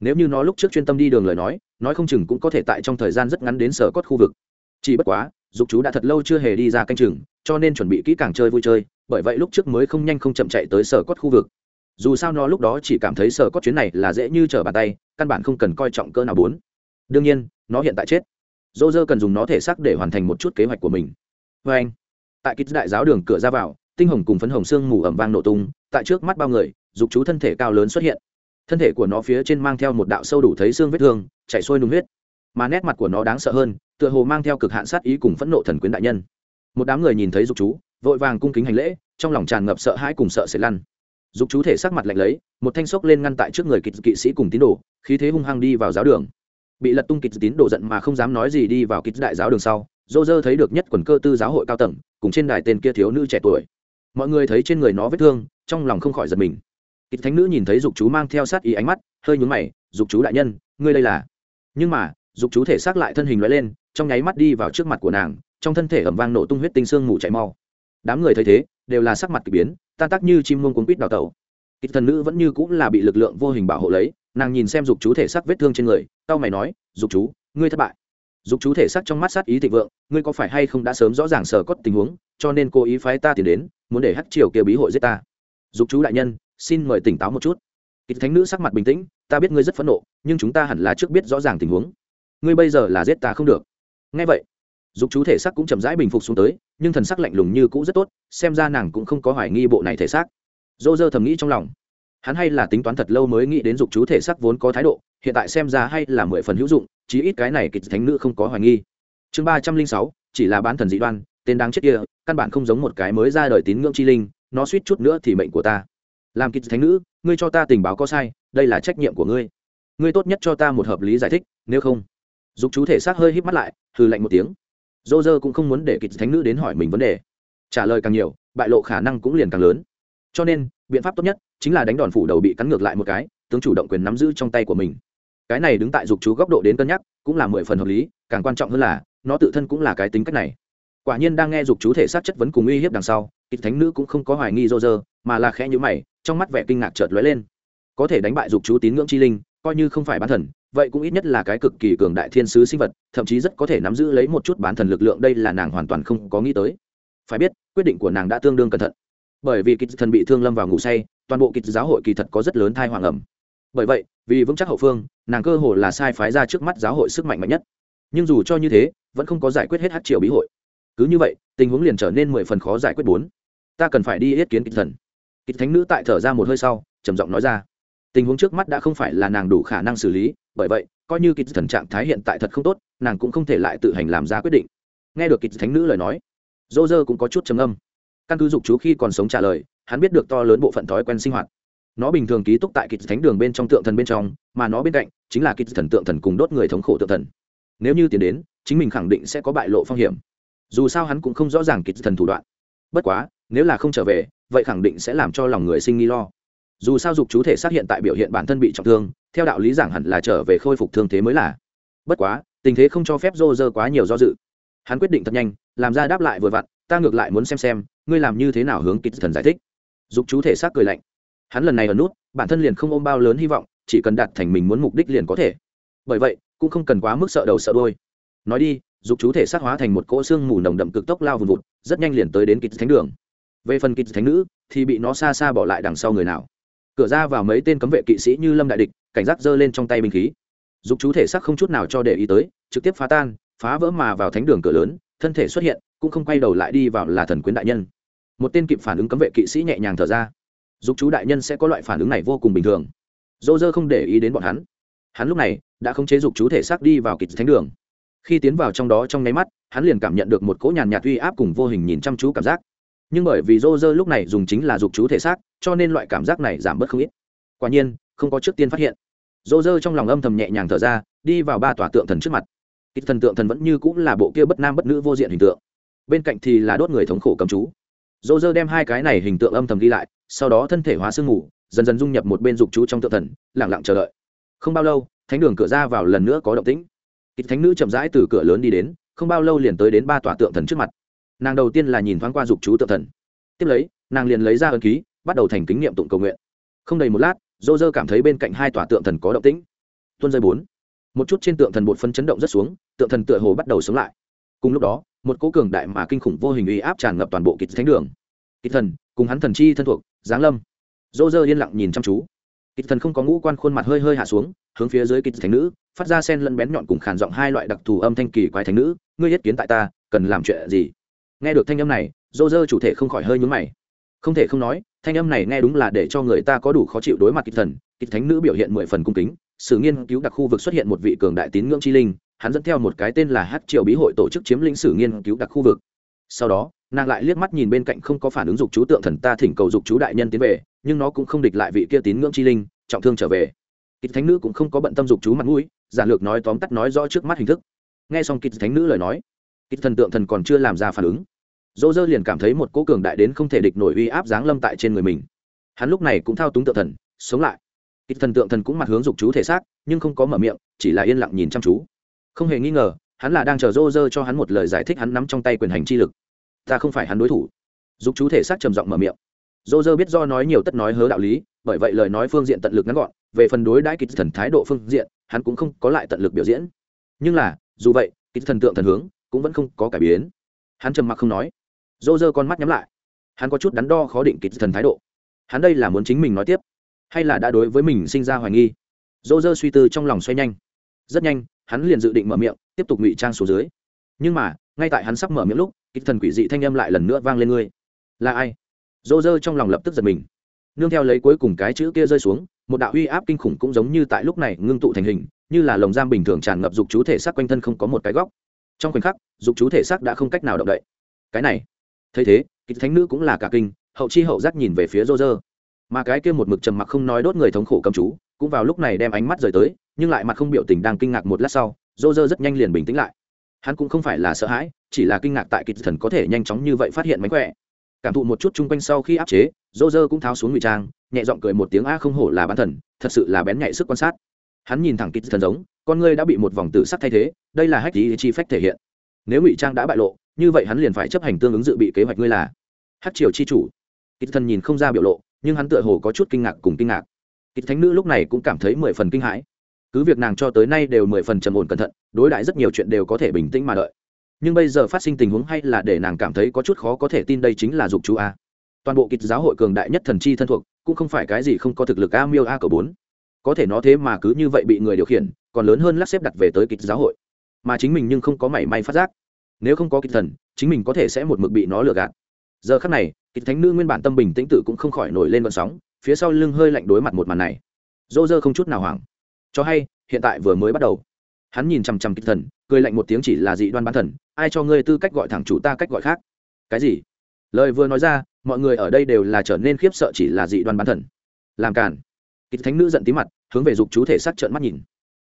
Nếu như nó lúc trước chuyên tâm đi đường lời nói nói không chừng cũng có thể tại trong thời gian rất ngắn đến sở cốt khu vực. Chỉ bất quá dục chú đã thật lâu chưa hề đi ra canh chừng, cho nên chuẩn bị kỹ càng chơi vui chơi, bởi vậy lúc trước mới không nhanh không chậm chạy tới sở cốt khu vực. Dù sao nó lúc đó chỉ cảm thấy sở cốt chuyến này là dễ như trở bàn tay, căn bản không cần coi trọng cơ nào bốn. Đương nhiên, nó hiện tại chết. Dô dơ cần dùng nó thể xác để hoàn thành một chút kế hoạch của mình. Vê anh, tại kích đại giáo đường cửa ra vào, tinh hồng cùng phấn hồng sương mù ẩm vang nổ tung, tại trước mắt bao người, dục chú thân thể cao lớn xuất hiện. Thân thể của nó phía trên mang theo một đạo sâu đủ thấy xương vết thương, chảy xuôi nung huyết. Mà nét mặt của nó đáng sợ hơn tựa hồ mang theo cực hạn sát ý cùng phẫn nộ thần quyến đại nhân. Một đám người nhìn thấy dục chú, vội vàng cung kính hành lễ, trong lòng tràn ngập sợ hãi cùng sợ sẽ lăn. Dục chú thể sắc mặt lạnh lấy, một thanh sốc lên ngăn tại trước người kịch kỵ sĩ cùng tín đồ, khí thế hung hăng đi vào giáo đường. Bị lật tung kịch tín đồ giận mà không dám nói gì đi vào kịch đại giáo đường sau, dô dơ thấy được nhất quần cơ tư giáo hội cao tầng, cùng trên đài tên kia thiếu nữ trẻ tuổi. Mọi người thấy trên người nó vết thương, trong lòng không khỏi giật mình. Kịch thánh nữ nhìn thấy dục chú mang theo sát ý ánh mắt, hơi nhướng mày, dục chú đại nhân, ngươi đây là? Nhưng mà, dục chú thể xác lại thân hình loại lên trong nháy mắt đi vào trước mặt của nàng, trong thân thể ẩm vang nổ tung huyết tinh xương mù chạy mau. Đám người thấy thế, đều là sắc mặt k ỳ biến, tan tác như chim mông cuốn quýt đào tẩu. Ít thần nữ vẫn như cũng là bị lực lượng vô hình bảo hộ lấy, nàng nhìn xem dục chú thể xác vết thương trên người tao mày nói, dục chú, ngươi thất bại. Dục chú thể xác trong mắt sát ý thịnh vượng, ngươi có phải hay không đã sớm rõ ràng sở cốt tình huống, cho nên cô ý phái ta tìm đến, muốn để hắt triều kia bí hội giết ta? Dục chú đại nhân, xin mời tỉnh táo một chút. Ít thánh nữ sắc mặt bình tĩnh, ta biết ngươi rất phẫn nộ, nhưng chúng ta hẳn là trước biết rõ ràng tình huống. Ngươi bây giờ là giết ta không được ngay vậy, dục chú thể xác cũng chậm rãi bình phục xuống tới, nhưng thần sắc lạnh lùng như cũ rất tốt, xem ra nàng cũng không có hoài nghi bộ này thể xác. Dô dơ thầm nghĩ trong lòng. Hắn hay là tính toán thật lâu mới nghĩ đến dục chú thể xác vốn có thái độ, hiện tại xem ra hay là mười phần hữu dụng, chí ít cái này kịch thánh nữ không có hoài nghi. Chương ba trăm linh sáu, chỉ là bán thần dị đoan, tên đáng chết kia, căn bản không giống một cái mới ra đời tín ngưỡng chi linh, nó suýt chút nữa thì mệnh của ta. Làm kịch thánh nữ, ngươi cho ta tình báo có sai, đây là trách nhiệm của ngươi. Ngươi tốt nhất cho ta một hợp lý giải thích, nếu không. Dục chú thể xác hơi híp mắt lại hừ lạnh một tiếng. Dô dơ cũng không muốn để kịch thánh nữ đến hỏi mình vấn đề. Trả lời càng nhiều, bại lộ khả năng cũng liền càng lớn. Cho nên, biện pháp tốt nhất chính là đánh đòn phủ đầu bị cắn ngược lại một cái, tướng chủ động quyền nắm giữ trong tay của mình. Cái này đứng tại dục chú góc độ đến cân nhắc cũng là mười phần hợp lý, càng quan trọng hơn là, nó tự thân cũng là cái tính cách này. Quả nhiên đang nghe dục chú thể xác chất vấn cùng uy hiếp đằng sau, kịch thánh nữ cũng không có hoài nghi dô dơ, mà là khẽ nhữ mày, trong mắt vẻ kinh ngạc chợt lóe lên. Có thể đánh bại dục chú tín ngưỡng chi linh, coi như không phải bán thần vậy cũng ít nhất là cái cực kỳ cường đại thiên sứ sinh vật, thậm chí rất có thể nắm giữ lấy một chút bán thần lực lượng, đây là nàng hoàn toàn không có nghĩ tới. Phải biết, quyết định của nàng đã tương đương cẩn thận. Bởi vì kịch thần bị thương lâm vào ngủ say, toàn bộ kịch giáo hội kỳ thật có rất lớn thai hoàng ẩm. Bởi vậy, vì vững chắc hậu phương, nàng cơ hồ là sai phái ra trước mắt giáo hội sức mạnh mạnh nhất. Nhưng dù cho như thế, vẫn không có giải quyết hết hát triệu bí hội. Cứ như vậy, tình huống liền trở nên mười phần khó giải quyết bốn. Ta cần phải đi yết kiến kịch thần. Kịch thánh nữ tại thở ra một hơi sau, trầm giọng nói ra. Tình huống trước mắt đã không phải là nàng đủ khả năng xử lý bởi vậy, coi như kịch thần trạng thái hiện tại thật không tốt, nàng cũng không thể lại tự hành làm ra quyết định. Nghe được kịch thánh nữ lời nói dô dơ cũng có chút trầm âm căn cứ dục chú khi còn sống trả lời, hắn biết được to lớn bộ phận thói quen sinh hoạt. Nó bình thường ký túc tại kịch thánh đường bên trong tượng thần bên trong, mà nó bên cạnh chính là kịch thần tượng thần cùng đốt người thống khổ tượng thần. Nếu như tiến đến, chính mình khẳng định sẽ có bại lộ phong hiểm. Dù sao hắn cũng không rõ ràng kịch thần thủ đoạn. Bất quá, nếu là không trở về, vậy khẳng định sẽ làm cho lòng người sinh nghi lo dù sao dục chú thể xác hiện tại biểu hiện bản thân bị trọng thương, theo đạo lý giảng hẳn là trở về khôi phục thương thế mới là. Bất quá, tình thế không cho phép rô rơ quá nhiều do dự. Hắn quyết định thật nhanh, làm ra đáp lại vừa vặn, ta ngược lại muốn xem xem, ngươi làm như thế nào hướng kịch thần giải thích. Dục chú thể xác cười lạnh. Hắn lần này ở nút, bản thân liền không ôm bao lớn hy vọng, chỉ cần đạt thành mình muốn mục đích liền có thể. Bởi vậy, cũng không cần quá mức sợ đầu sợ đôi nói đi, dục chú thể xác hóa thành một cỗ xương mù nồng đậm cực tốc lao vùn vụt, rất nhanh liền tới đến kịch thánh đường. Về phần kịch thánh nữ, thì bị nó xa xa bỏ lại đằng sau người nào cửa ra vào mấy tên cấm vệ kỵ sĩ như lâm đại địch, cảnh giác giơ lên trong tay binh khí. Dục chú thể xác không chút nào cho để ý tới, trực tiếp phá tan, phá vỡ mà vào thánh đường cửa lớn, thân thể xuất hiện, cũng không quay đầu lại đi vào là thần quyến đại nhân. Một tên kịp phản ứng cấm vệ kỵ sĩ nhẹ nhàng thở ra. Dục chú đại nhân sẽ có loại phản ứng này vô cùng bình thường. Dô dơ không để ý đến bọn hắn. Hắn lúc này đã không chế dục chú thể xác đi vào kịch thánh đường. Khi tiến vào trong đó trong nháy mắt, hắn liền cảm nhận được một cỗ nhàn nhạt uy áp cùng vô hình nhìn chăm chú cảm giác nhưng bởi vì rô rơ lúc này dùng chính là dục chú thể xác, cho nên loại cảm giác này giảm bớt không ít. Quả nhiên, không có trước tiên phát hiện. Rô rơ trong lòng âm thầm nhẹ nhàng thở ra, đi vào ba tòa tượng thần trước mặt. Ít thần tượng thần vẫn như cũng là bộ kia bất nam bất nữ vô diện hình tượng. Bên cạnh thì là đốt người thống khổ cầm chú. Dô dơ đem hai cái này hình tượng âm thầm ghi lại, sau đó thân thể hóa sương mù, dần dần dung nhập một bên dục chú trong tượng thần lẳng lặng chờ đợi. Không bao lâu, thánh đường cửa ra vào lần nữa có động tĩnh. Ít thánh nữ chậm rãi từ cửa lớn đi đến, không bao lâu liền tới đến ba tòa tượng thần trước mặt nàng đầu tiên là nhìn thoáng qua dục chú tượng thần. Tiếp lấy, nàng liền lấy ra ân ký, bắt đầu thành kính niệm tụng cầu nguyện. Không đầy một lát, dô dơ cảm thấy bên cạnh hai tòa tượng thần có động tĩnh. Tuân rơi bốn. Một chút trên tượng thần bột phân chấn động rất xuống, tượng thần tựa hồ bắt đầu sống lại. Cùng lúc đó, một cố cường đại mà kinh khủng vô hình uy áp tràn ngập toàn bộ kịch thánh đường. Kịch thần, cùng hắn thần chi thân thuộc, giáng lâm. Dô dơ yên lặng nhìn chăm chú. Kịch thần không có ngũ quan khuôn mặt hơi hơi hạ xuống, hướng phía dưới kịch thánh nữ, phát ra sen lẫn bén nhọn cùng khản giọng hai loại đặc thù âm thanh kỳ quái thánh nữ. Ngươi yết kiến tại ta, cần làm chuyện gì? Nghe được thanh âm này dô dơ chủ thể không khỏi hơi nhúng mày. Không thể không nói, thanh âm này nghe đúng là để cho người ta có đủ khó chịu đối mặt kịch thần. Kịch thánh nữ biểu hiện mười phần cung kính, sự nghiên cứu đặc khu vực xuất hiện một vị cường đại tín ngưỡng chi linh, hắn dẫn theo một cái tên là hát Triệu bí hội tổ chức chiếm lĩnh sử nghiên cứu đặc khu vực. Sau đó, nàng lại liếc mắt nhìn bên cạnh không có phản ứng dục chú tượng thần ta thỉnh cầu dục chú đại nhân tiến về, nhưng nó cũng không địch lại vị kia tín ngưỡng chi linh, trọng thương trở về. Kịch thánh nữ cũng không có bận tâm dục chú mặt mũi, giản lược nói tóm tắt nói rõ trước mắt hình thức. Nghe xong kịch thánh nữ lời nói kịch thần tượng thần còn chưa làm ra phản ứng. Dỗ dơ liền cảm thấy một cỗ cường đại đến không thể địch nổi uy áp giáng lâm tại trên người mình. Hắn lúc này cũng thao túng tượng thần, sống lại. Kịch thần tượng thần cũng mặt hướng dục chú thể xác, nhưng không có mở miệng, chỉ là yên lặng nhìn chăm chú. Không hề nghi ngờ, hắn là đang chờ dô dơ cho hắn một lời giải thích hắn nắm trong tay quyền hành chi lực. Ta không phải hắn đối thủ. Dục chú thể xác trầm giọng mở miệng. Dô dơ biết do nói nhiều tất nói hớ đạo lý, bởi vậy lời nói phương diện tận lực ngắn gọn, về phần đối đãi kịch thần thái độ phương diện, hắn cũng không có lại tận lực biểu diễn. Nhưng là, dù vậy, kịch thần tượng thần hướng cũng vẫn không có cải biến. Hắn trầm mặc không nói. Dô dơ con mắt nhắm lại. Hắn có chút đắn đo khó định kịch thần thái độ. Hắn đây là muốn chính mình nói tiếp, hay là đã đối với mình sinh ra hoài nghi? Dô dơ suy tư trong lòng xoay nhanh. Rất nhanh, hắn liền dự định mở miệng, tiếp tục ngụy trang xuống dưới. Nhưng mà, ngay tại hắn sắp mở miệng lúc, kịch thần quỷ dị thanh âm lại lần nữa vang lên ngươi. Là ai? Dô dơ trong lòng lập tức giật mình. Nương theo lấy cuối cùng cái chữ kia rơi xuống, một đạo uy áp kinh khủng cũng giống như tại lúc này ngưng tụ thành hình, như là lồng giam bình thường tràn ngập dục chú thể xác quanh thân không có một cái góc trong khoảnh khắc, dục chú thể xác đã không cách nào động đậy. Cái này, thấy thế kịch thánh nữ cũng là cả kinh, hậu chi hậu giác nhìn về phía rô rơ mà cái kia một mực trầm mặc không nói đốt người thống khổ cầm chú, cũng vào lúc này đem ánh mắt rời tới, nhưng lại mặt không biểu tình đang kinh ngạc một lát sau rô rơ rất nhanh liền bình tĩnh lại. Hắn cũng không phải là sợ hãi, chỉ là kinh ngạc tại kịch thần có thể nhanh chóng như vậy phát hiện mánh khỏe. Cảm thụ một chút chung quanh sau khi áp chế rô rơ cũng tháo xuống ngụy trang, nhẹ giọng cười một tiếng, a, không hổ là bán thần, thật sự là bén nhạy sức quan sát hắn nhìn thẳng kịch thần giống, con ngươi đã bị một vòng tử sắc thay thế, đây là hách lý chi phách thể hiện. Nếu ngụy trang đã bại lộ, như vậy hắn liền phải chấp hành tương ứng dự bị kế hoạch ngươi là hát triều chi chủ. Kịch thần nhìn không ra biểu lộ, nhưng hắn tựa hồ có chút kinh ngạc cùng kinh ngạc. Kịch thánh nữ lúc này cũng cảm thấy mười phần kinh hãi. Cứ việc nàng cho tới nay đều mười phần trầm ổn cẩn thận, đối đãi rất nhiều chuyện đều có thể bình tĩnh mà đợi. Nhưng bây giờ phát sinh tình huống hay là để nàng cảm thấy có chút khó có thể tin đây chính là dục chú a. Toàn bộ kịch giáo hội cường đại nhất thần chi thân thuộc, cũng không phải cái gì không có thực lực a miêu a cờ bốn có thể nó thế mà cứ như vậy bị người điều khiển, còn lớn hơn lắc xếp đặt về tới kịch giáo hội. Mà chính mình nhưng không có mảy may phát giác. Nếu không có kịch thần, chính mình có thể sẽ một mực bị nó lừa gạt. Giờ khắc này, kịch thánh nữ nguyên bản tâm bình tĩnh tự cũng không khỏi nổi lên vận sóng, phía sau lưng hơi lạnh đối mặt một màn này. Dô dơ không chút nào hoảng. Cho hay, hiện tại vừa mới bắt đầu. Hắn nhìn chằm chằm kịch thần, cười lạnh một tiếng chỉ là dị đoan bán thần, ai cho ngươi tư cách gọi thẳng chủ ta cách gọi khác? Cái gì? Lời vừa nói ra, mọi người ở đây đều là trở nên khiếp sợ chỉ là dị đoan bán thần. Làm cản kịch thánh nữ giận tí mặt hướng về dục chú thể xác trợn mắt nhìn.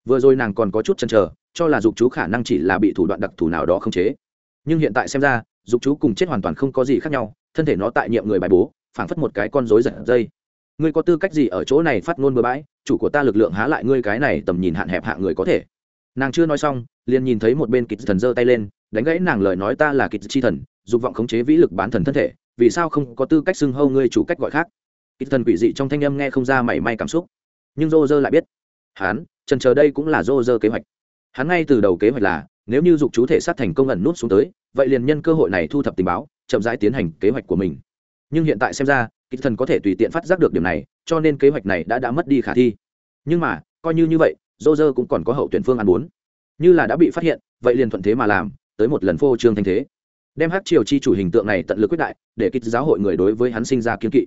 Vừa rồi nàng còn có chút chần chờ, cho là dục chú khả năng chỉ là bị thủ đoạn đặc thù nào đó không chế. Nhưng hiện tại xem ra, dục chú cùng chết hoàn toàn không có gì khác nhau, thân thể nó tại nhiệm người bài bố, phảng phất một cái con rối giật dây. Ngươi có tư cách gì ở chỗ này phát ngôn bừa bãi, chủ của ta lực lượng há lại ngươi cái này tầm nhìn hạn hẹp hạ người có thể. Nàng chưa nói xong, liền nhìn thấy một bên kịch thần giơ tay lên, đánh gãy nàng lời nói ta là kịch chi thần, dục vọng khống chế vĩ lực bán thần thân thể, vì sao không có tư cách xưng hâu ngươi chủ cách gọi khác? Kịch thần quỷ dị trong thanh âm nghe không ra mảy may cảm xúc nhưng rô rơ lại biết. Hắn, trần chờ đây cũng là rô rơ kế hoạch. Hắn ngay từ đầu kế hoạch là, nếu như dục chú thể sát thành công ẩn nút xuống tới, vậy liền nhân cơ hội này thu thập tình báo, chậm rãi tiến hành kế hoạch của mình. Nhưng hiện tại xem ra, kịch thần có thể tùy tiện phát giác được điểm này, cho nên kế hoạch này đã đã mất đi khả thi. Nhưng mà, coi như như vậy dô dơ cũng còn có hậu tuyển phương ăn bốn. Như là đã bị phát hiện, vậy liền thuận thế mà làm, tới một lần phô trương thanh thế. Đem hát triều chi chủ hình tượng này tận lực quyết đại, để kích giáo hội người đối với hắn sinh ra kiên kỵ.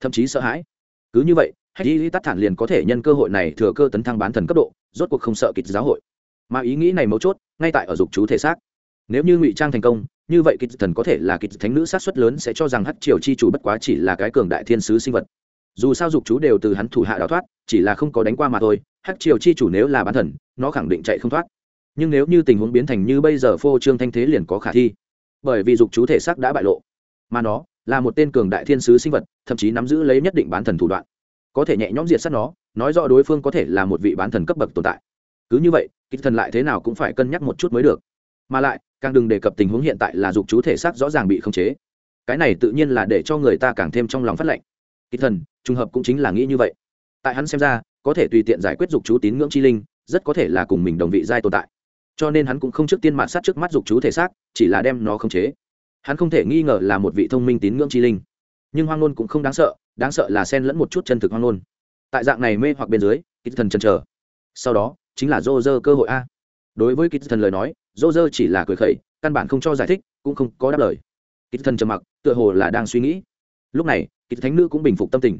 Thậm chí sợ hãi. Cứ như vậy hay y tắt thản liền có thể nhân cơ hội này thừa cơ tấn thăng bán thần cấp độ, rốt cuộc không sợ kịch giáo hội. Mà ý nghĩ này mấu chốt, ngay tại ở dục chú thể xác. Nếu như ngụy trang thành công, như vậy kịch thần có thể là kịch thánh nữ sát xuất lớn sẽ cho rằng hắc triều chi chủ bất quá chỉ là cái cường đại thiên sứ sinh vật. Dù sao dục chú đều từ hắn thủ hạ đào thoát, chỉ là không có đánh qua mà thôi hắc triều chi chủ nếu là bán thần, nó khẳng định chạy không thoát. Nhưng nếu như tình huống biến thành như bây giờ phô trương thanh thế liền có khả thi. Bởi vì dục chú thể xác đã bại lộ, mà nó là một tên cường đại thiên sứ sinh vật, thậm chí nắm giữ lấy nhất định bán thần thủ đoạn có thể nhẹ nhõm diệt sát nó, nói rõ đối phương có thể là một vị bán thần cấp bậc tồn tại. Cứ như vậy kích thần lại thế nào cũng phải cân nhắc một chút mới được. Mà lại, càng đừng đề cập tình huống hiện tại là dục chú thể xác rõ ràng bị khống chế. Cái này tự nhiên là để cho người ta càng thêm trong lòng phát lệnh. Kích thần, trùng hợp cũng chính là nghĩ như vậy. Tại hắn xem ra, có thể tùy tiện giải quyết dục chú tín ngưỡng chi linh, rất có thể là cùng mình đồng vị giai tồn tại. Cho nên hắn cũng không trước tiên mạn sát trước mắt dục chú thể xác, chỉ là đem nó khống chế. Hắn không thể nghi ngờ là một vị thông minh tín ngưỡng chi linh. Nhưng hoang ngôn cũng không đáng sợ đáng sợ là xen lẫn một chút chân thực hoang ngôn. Tại dạng này mê hoặc bên dưới kích thần chân chờ. Sau đó, chính là dô dơ cơ hội a. Đối với kích thần lời nói dô dơ chỉ là cười khẩy, căn bản không cho giải thích, cũng không có đáp lời. Kích thần trầm mặc, tựa hồ là đang suy nghĩ. Lúc này kích thánh nữ cũng bình phục tâm tình.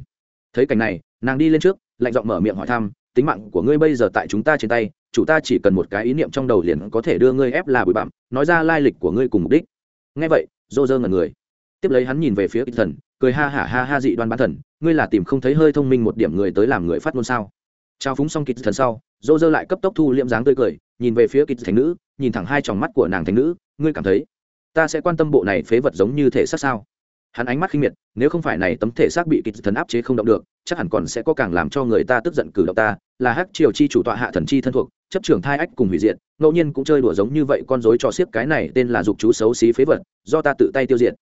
Thấy cảnh này, nàng đi lên trước, lạnh giọng mở miệng hỏi thăm, tính mạng của ngươi bây giờ tại chúng ta trên tay, chủ ta chỉ cần một cái ý niệm trong đầu liền có thể đưa ngươi ép là bụi bặm, nói ra lai lịch của ngươi cùng mục đích. Ngay vậy dô dơ ngần người. Tiếp lấy hắn nhìn về phía kích thần cười ha hả ha ha dị đoan bán thần, ngươi là tìm không thấy hơi thông minh một điểm người tới làm người phát ngôn sao? Trao phúng xong kịch thần sau dô dơ lại cấp tốc thu liệm dáng tươi cười, nhìn về phía kịch thành nữ, nhìn thẳng hai tròng mắt của nàng thành nữ, ngươi cảm thấy ta sẽ quan tâm bộ này phế vật giống như thể xác sao? Hắn ánh mắt khinh miệt, nếu không phải này tấm thể xác bị kịch thần áp chế không động được, chắc hẳn còn sẽ có càng làm cho người ta tức giận cử động ta, là hắc triều chi chủ tọa hạ thần chi thân thuộc, chấp trưởng thai ách cùng hủy diệt, ngẫu nhiên cũng chơi đùa giống như vậy con dối cho xiếc cái này tên là dục chú xấu xí phế vật, do ta tự tay tiêu diệt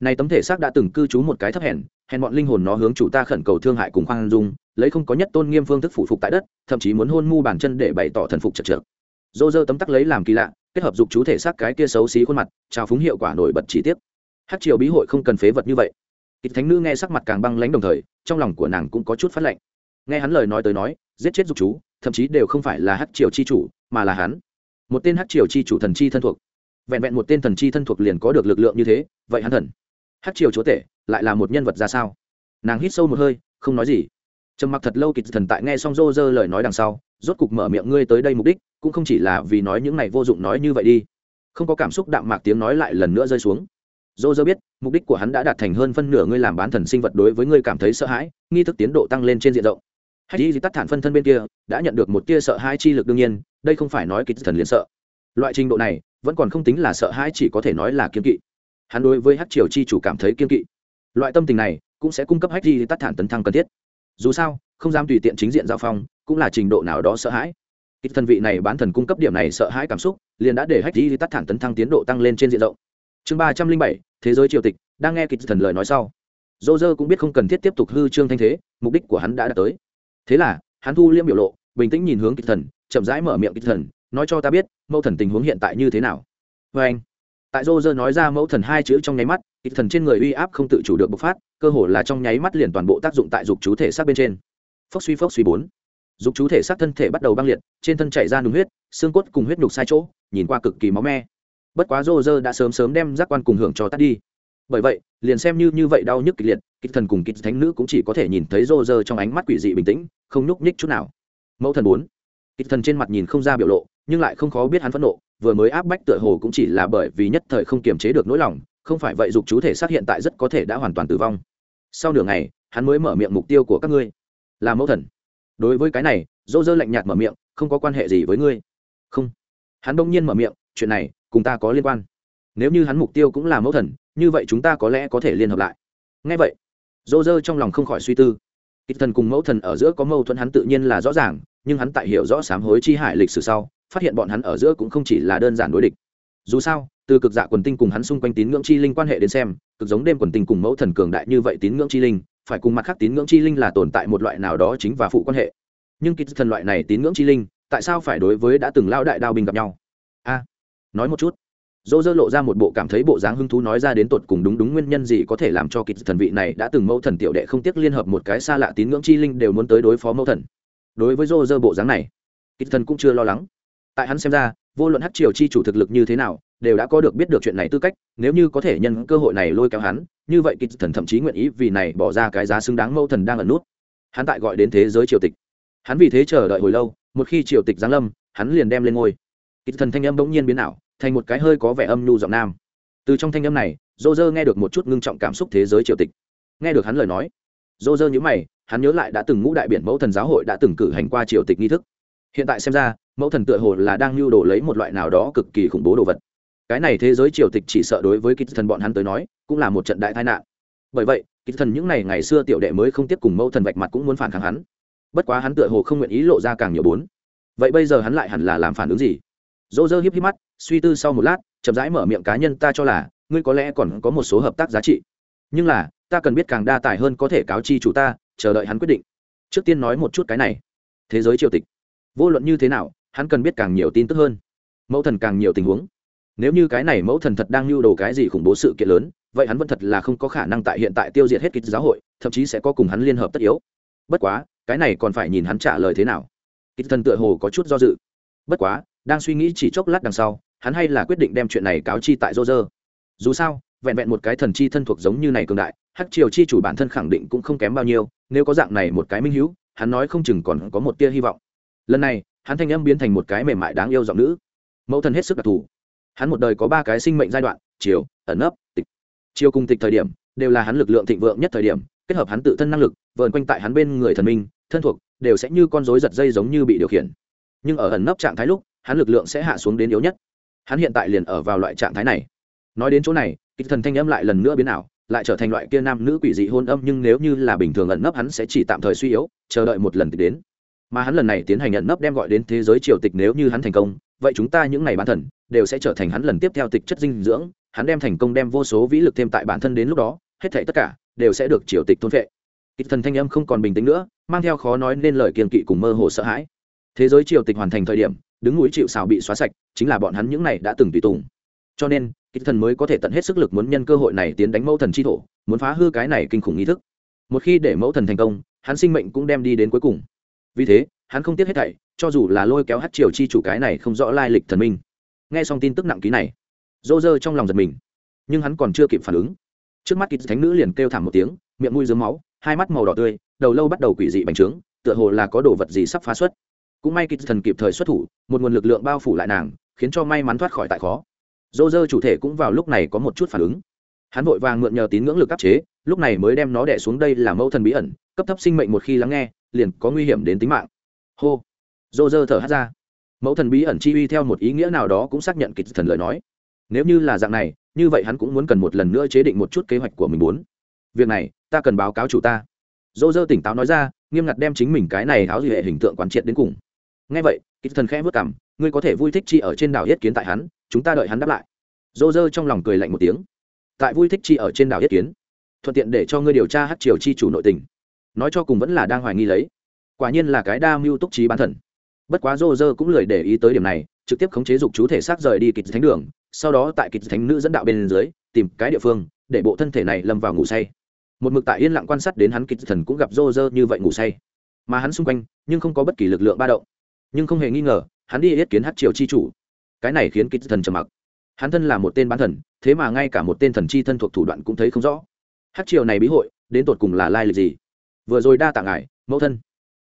này tấm thể xác đã từng cư trú một cái thấp hèn hèn bọn linh hồn nó hướng chủ ta khẩn cầu thương hại cùng khoan dung, lấy không có nhất tôn nghiêm phương thức phủ phục tại đất, thậm chí muốn hôn mu bàn chân để bày tỏ thần phục chật trượt. Dô dơ tấm tắc lấy làm kỳ lạ, kết hợp dục chú thể xác cái kia xấu xí khuôn mặt, trào phúng hiệu quả nổi bật chỉ tiếp hát triều bí hội không cần phế vật như vậy. Kịch thánh nữ nghe sắc mặt càng băng lãnh đồng thời, trong lòng của nàng cũng có chút phát lạnh nghe hắn lời nói tới nói, giết chết dục chú, thậm chí đều không phải là hát triều chi chủ, mà là hắn. Một tên hát triều chi chủ thần chi thân thuộc. Vẹn vẹn một tên thần chi thân thuộc liền có được lực lượng như thế, vậy hắn thần hát triều chúa tể lại là một nhân vật ra sao? Nàng hít sâu một hơi, không nói gì. Trầm mặc thật lâu kịch thần tại nghe xong rô rơ lời nói đằng sau, rốt cục mở miệng, ngươi tới đây mục đích cũng không chỉ là vì nói những này vô dụng nói như vậy đi. Không có cảm xúc, đạm mạc tiếng nói lại lần nữa rơi xuống. Dô dơ biết, mục đích của hắn đã đạt thành hơn phân nửa ngươi làm bán thần sinh vật đối với ngươi cảm thấy sợ hãi, nghi thức tiến độ tăng lên trên diện rộng. Hay đi tắt thản phân thân bên kia đã nhận được một tia sợ hãi chi lực đương nhiên, đây không phải nói kịch thần liền sợ. Loại trình độ này vẫn còn không tính là sợ hãi, chỉ có thể nói là kiếm kỵ hắn đối với hát triều chi chủ cảm thấy kiên kỵ. Loại tâm tình này cũng sẽ cung cấp hách di tắt thản tấn thăng cần thiết. Dù sao, không dám tùy tiện chính diện giao phong, cũng là trình độ nào đó sợ hãi. Ít thần vị này bán thần cung cấp điểm này sợ hãi cảm xúc, liền đã để hách di tắt thản tấn thăng tiến độ tăng lên trên diện rộng. Chương ba trăm linh bảy, thế giới triều tịch, đang nghe kịch thần lời nói sau. Dô dơ cũng biết không cần thiết tiếp tục hư trương thanh thế, mục đích của hắn đã đạt tới. Thế là, hắn thu liêm biểu lộ, bình tĩnh nhìn hướng kịch thần, chậm rãi mở miệng kịch thần, nói cho ta biết mâu thần tình huống hiện tại như thế nào. Vê anh tại rô rơ nói ra mẫu thần hai chữ trong nháy mắt, kịch thần trên người uy áp không tự chủ được bộc phát, cơ hồ là trong nháy mắt liền toàn bộ tác dụng tại dục chú thể xác bên trên. Phốc suy phốc suy bốn. Dục chú thể xác thân thể bắt đầu băng liệt, trên thân chảy ra nùng huyết, xương cốt cùng huyết nhục sai chỗ, nhìn qua cực kỳ máu me. Bất quá rô rơ đã sớm sớm đem giác quan cùng hưởng cho tắt đi. Bởi vậy, liền xem như như vậy đau nhức kịch liệt, kịch thần cùng kịch thánh nữ cũng chỉ có thể nhìn thấy rô rơ trong ánh mắt quỷ dị bình tĩnh, không nhúc nhích chút nào. Mẫu thần bốn. Kịch thần trên mặt nhìn không ra biểu lộ, nhưng lại không khó biết hắn phẫn nộ vừa mới áp bách tựa hồ cũng chỉ là bởi vì nhất thời không kiềm chế được nỗi lòng, không phải vậy dục chú thể xác hiện tại rất có thể đã hoàn toàn tử vong. Sau nửa ngày, hắn mới mở miệng mục tiêu của các ngươi. Là mẫu thần. Đối với cái này, dỗ dơ lạnh nhạt mở miệng, không có quan hệ gì với ngươi. Không. Hắn đông nhiên mở miệng, chuyện này, cùng ta có liên quan. Nếu như hắn mục tiêu cũng là mẫu thần, như vậy chúng ta có lẽ có thể liên hợp lại. Ngay vậy, dỗ dơ trong lòng không khỏi suy tư. Kịch thần cùng mẫu thần ở giữa có mâu thuẫn hắn tự nhiên là rõ ràng nhưng hắn tại hiểu rõ sám hối chi hải lịch sử sau, phát hiện bọn hắn ở giữa cũng không chỉ là đơn giản đối địch. Dù sao, từ cực dạ quần tinh cùng hắn xung quanh tín ngưỡng chi linh quan hệ đến xem, cực giống đêm quần tinh cùng mẫu thần cường đại như vậy tín ngưỡng chi linh, phải cùng mặt khác tín ngưỡng chi linh là tồn tại một loại nào đó chính và phụ quan hệ. Nhưng kịch thần loại này tín ngưỡng chi linh, tại sao phải đối với đã từng lao đại đao binh gặp nhau? A, nói một chút. Dỗ dơ lộ ra một bộ cảm thấy bộ dáng hứng thú nói ra đến tột cùng đúng đúng nguyên nhân gì có thể làm cho kịch thần vị này đã từng mẫu thần tiểu đệ không tiếc liên hợp một cái xa lạ tín ngưỡng chi linh đều muốn tới đối phó mẫu thần đối với rô rơ bộ dáng này kịch thần cũng chưa lo lắng. Tại hắn xem ra, vô luận hát triều chi chủ thực lực như thế nào, đều đã có được biết được chuyện này tư cách, nếu như có thể nhân cơ hội này lôi kéo hắn, như vậy kịch thần thậm chí nguyện ý vì này bỏ ra cái giá xứng đáng mẫu thần đang ẩn nút. Hắn tại gọi đến thế giới triều tịch. Hắn vì thế chờ đợi hồi lâu, một khi triều tịch giáng lâm, hắn liền đem lên ngôi. Kịch thần thanh âm bỗng nhiên biến ảo, thành một cái hơi có vẻ âm nhu giọng nam. Từ trong thanh âm này dô dơ nghe được một chút ngưng trọng cảm xúc thế giới triều tịch. Nghe được hắn lời nói dô dơ nhữ mày hắn nhớ lại đã từng ngũ đại biển mẫu thần giáo hội đã từng cử hành qua triều tịch nghi thức. Hiện tại xem ra, mẫu thần tựa hồ là đang lưu đồ lấy một loại nào đó cực kỳ khủng bố đồ vật. Cái này thế giới triều tịch chỉ sợ đối với kích thần bọn hắn tới nói, cũng là một trận đại tai nạn. Bởi vậy kích thần những ngày ngày xưa tiểu đệ mới không tiếp cùng mẫu thần vạch mặt cũng muốn phản kháng hắn. Bất quá hắn tựa hồ không nguyện ý lộ ra càng nhiều bốn. Vậy bây giờ hắn lại hẳn là làm phản ứng gì? Dỗ dơ hiếp hiếp mắt, suy tư sau một lát, chậm rãi mở miệng cá nhân ta cho là, ngươi có lẽ còn có một số hợp tác giá trị. Nhưng là, ta cần biết càng đa tài hơn có thể cáo chi chủ ta chờ đợi hắn quyết định. Trước tiên nói một chút cái này. Thế giới triều tịch. Vô luận như thế nào, hắn cần biết càng nhiều tin tức hơn. Mẫu thần càng nhiều tình huống. Nếu như cái này mẫu thần thật đang lưu đồ cái gì khủng bố sự kiện lớn, vậy hắn vẫn thật là không có khả năng tại hiện tại tiêu diệt hết kịch giáo hội, thậm chí sẽ có cùng hắn liên hợp tất yếu. Bất quá, cái này còn phải nhìn hắn trả lời thế nào. Kịch thần tựa hồ có chút do dự. Bất quá, đang suy nghĩ chỉ chốc lát đằng sau, hắn hay là quyết định đem chuyện này cáo chi tại dô dơ dù sao vẹn vẹn một cái thần chi thân thuộc giống như này cường đại, hắc triều chi chủ bản thân khẳng định cũng không kém bao nhiêu, nếu có dạng này một cái minh hữu, hắn nói không chừng còn có một tia hy vọng. Lần này, hắn thanh âm biến thành một cái mềm mại đáng yêu giọng nữ. Mẫu thân hết sức đặc thù. Hắn một đời có ba cái sinh mệnh giai đoạn chiều ẩn nấp, tịch. Chiều cùng tịch thời điểm, đều là hắn lực lượng thịnh vượng nhất thời điểm, kết hợp hắn tự thân năng lực, vờn quanh tại hắn bên người thần minh, thân thuộc, đều sẽ như con rối giật dây giống như bị điều khiển. Nhưng ở ẩn nấp trạng thái lúc, hắn lực lượng sẽ hạ xuống đến yếu nhất. Hắn hiện tại liền ở vào loại trạng thái này nói đến chỗ này, kịch thần thanh âm lại lần nữa biến ảo, lại trở thành loại kia nam nữ quỷ dị hôn âm, nhưng nếu như là bình thường ẩn nấp, hắn sẽ chỉ tạm thời suy yếu, chờ đợi một lần tịch đến. Mà hắn lần này tiến hành ẩn nấp đem gọi đến thế giới triều tịch nếu như hắn thành công, vậy chúng ta những ngày bán thần, đều sẽ trở thành hắn lần tiếp theo tịch chất dinh dưỡng, hắn đem thành công đem vô số vĩ lực thêm tại bản thân đến lúc đó, hết thảy tất cả, đều sẽ được triều tịch thôn vệ kịch thần thanh âm không còn bình tĩnh nữa, mang theo khó nói nên lời kiên kỵ cùng mơ hồ sợ hãi. Thế giới triều tịch hoàn thành thời điểm, đứng núi chịu xào bị xóa sạch, chính là bọn hắn những này đã từng tùy tùng. Cho nên kịch thần mới có thể tận hết sức lực muốn nhân cơ hội này tiến đánh mẫu thần chi thổ, muốn phá hư cái này kinh khủng nghi thức. Một khi để mẫu thần thành công, hắn sinh mệnh cũng đem đi đến cuối cùng. Vì thế, hắn không tiếc hết thảy, cho dù là lôi kéo hát triều chi chủ cái này không rõ lai lịch thần minh. Nghe xong tin tức nặng ký này dô dơ trong lòng giật mình, nhưng hắn còn chưa kịp phản ứng. Trước mắt kịch thánh nữ liền kêu thảm một tiếng, miệng mũi dướng máu, hai mắt màu đỏ tươi, đầu lâu bắt đầu quỷ dị bành trướng, tựa hồ là có đồ vật gì sắp phá xuất. Cũng may kịch thần kịp thời xuất thủ, một nguồn lực lượng bao phủ lại nàng, khiến cho may mắn thoát khỏi tại khó dô dơ chủ thể cũng vào lúc này có một chút phản ứng. Hắn vội vàng mượn nhờ tín ngưỡng lực áp chế, lúc này mới đem nó đẻ xuống đây là mẫu thần bí ẩn, cấp thấp sinh mệnh một khi lắng nghe, liền có nguy hiểm đến tính mạng. Hô. Dô dơ thở hát ra. Mẫu thần bí ẩn chi uy theo một ý nghĩa nào đó cũng xác nhận kịch thần lời nói. Nếu như là dạng này, như vậy hắn cũng muốn cần một lần nữa chế định một chút kế hoạch của mình muốn. Việc này, ta cần báo cáo chủ ta. Dô dơ tỉnh táo nói ra, nghiêm ngặt đem chính mình cái này áo gì hệ hình tượng quán triệt đến cùng. Ngay vậy, kịch thần khẽ vất cảm ngươi có thể vui thích chi ở trên đảo yết kiến tại hắn chúng ta đợi hắn đáp lại. Dô dơ trong lòng cười lạnh một tiếng. Tại vui thích chi ở trên đảo yết kiến, thuận tiện để cho ngươi điều tra hát triều chi chủ nội tình. Nói cho cùng vẫn là đang hoài nghi lấy. Quả nhiên là cái đa mưu túc trí bán thần. Bất quá dô dơ cũng lười để ý tới điểm này, trực tiếp khống chế dục chú thể xác rời đi kịch thánh đường, sau đó tại kịch thánh nữ dẫn đạo bên dưới, tìm cái địa phương để bộ thân thể này lâm vào ngủ say. Một mực tại yên lặng quan sát đến hắn kịch thần cũng gặp rô rơ như vậy ngủ say. Mà hắn xung quanh, nhưng không có bất kỳ lực lượng ba động. Nhưng không hề nghi ngờ, hắn đi yết kiến hát triều chi chủ cái này khiến kịch thần trầm mặc. Hắn thân là một tên bán thần, thế mà ngay cả một tên thần chi thân thuộc thủ đoạn cũng thấy không rõ. Hát triều này bí hội, đến tột cùng là lai lịch gì? Vừa rồi đa tạ ngài, mẫu thân.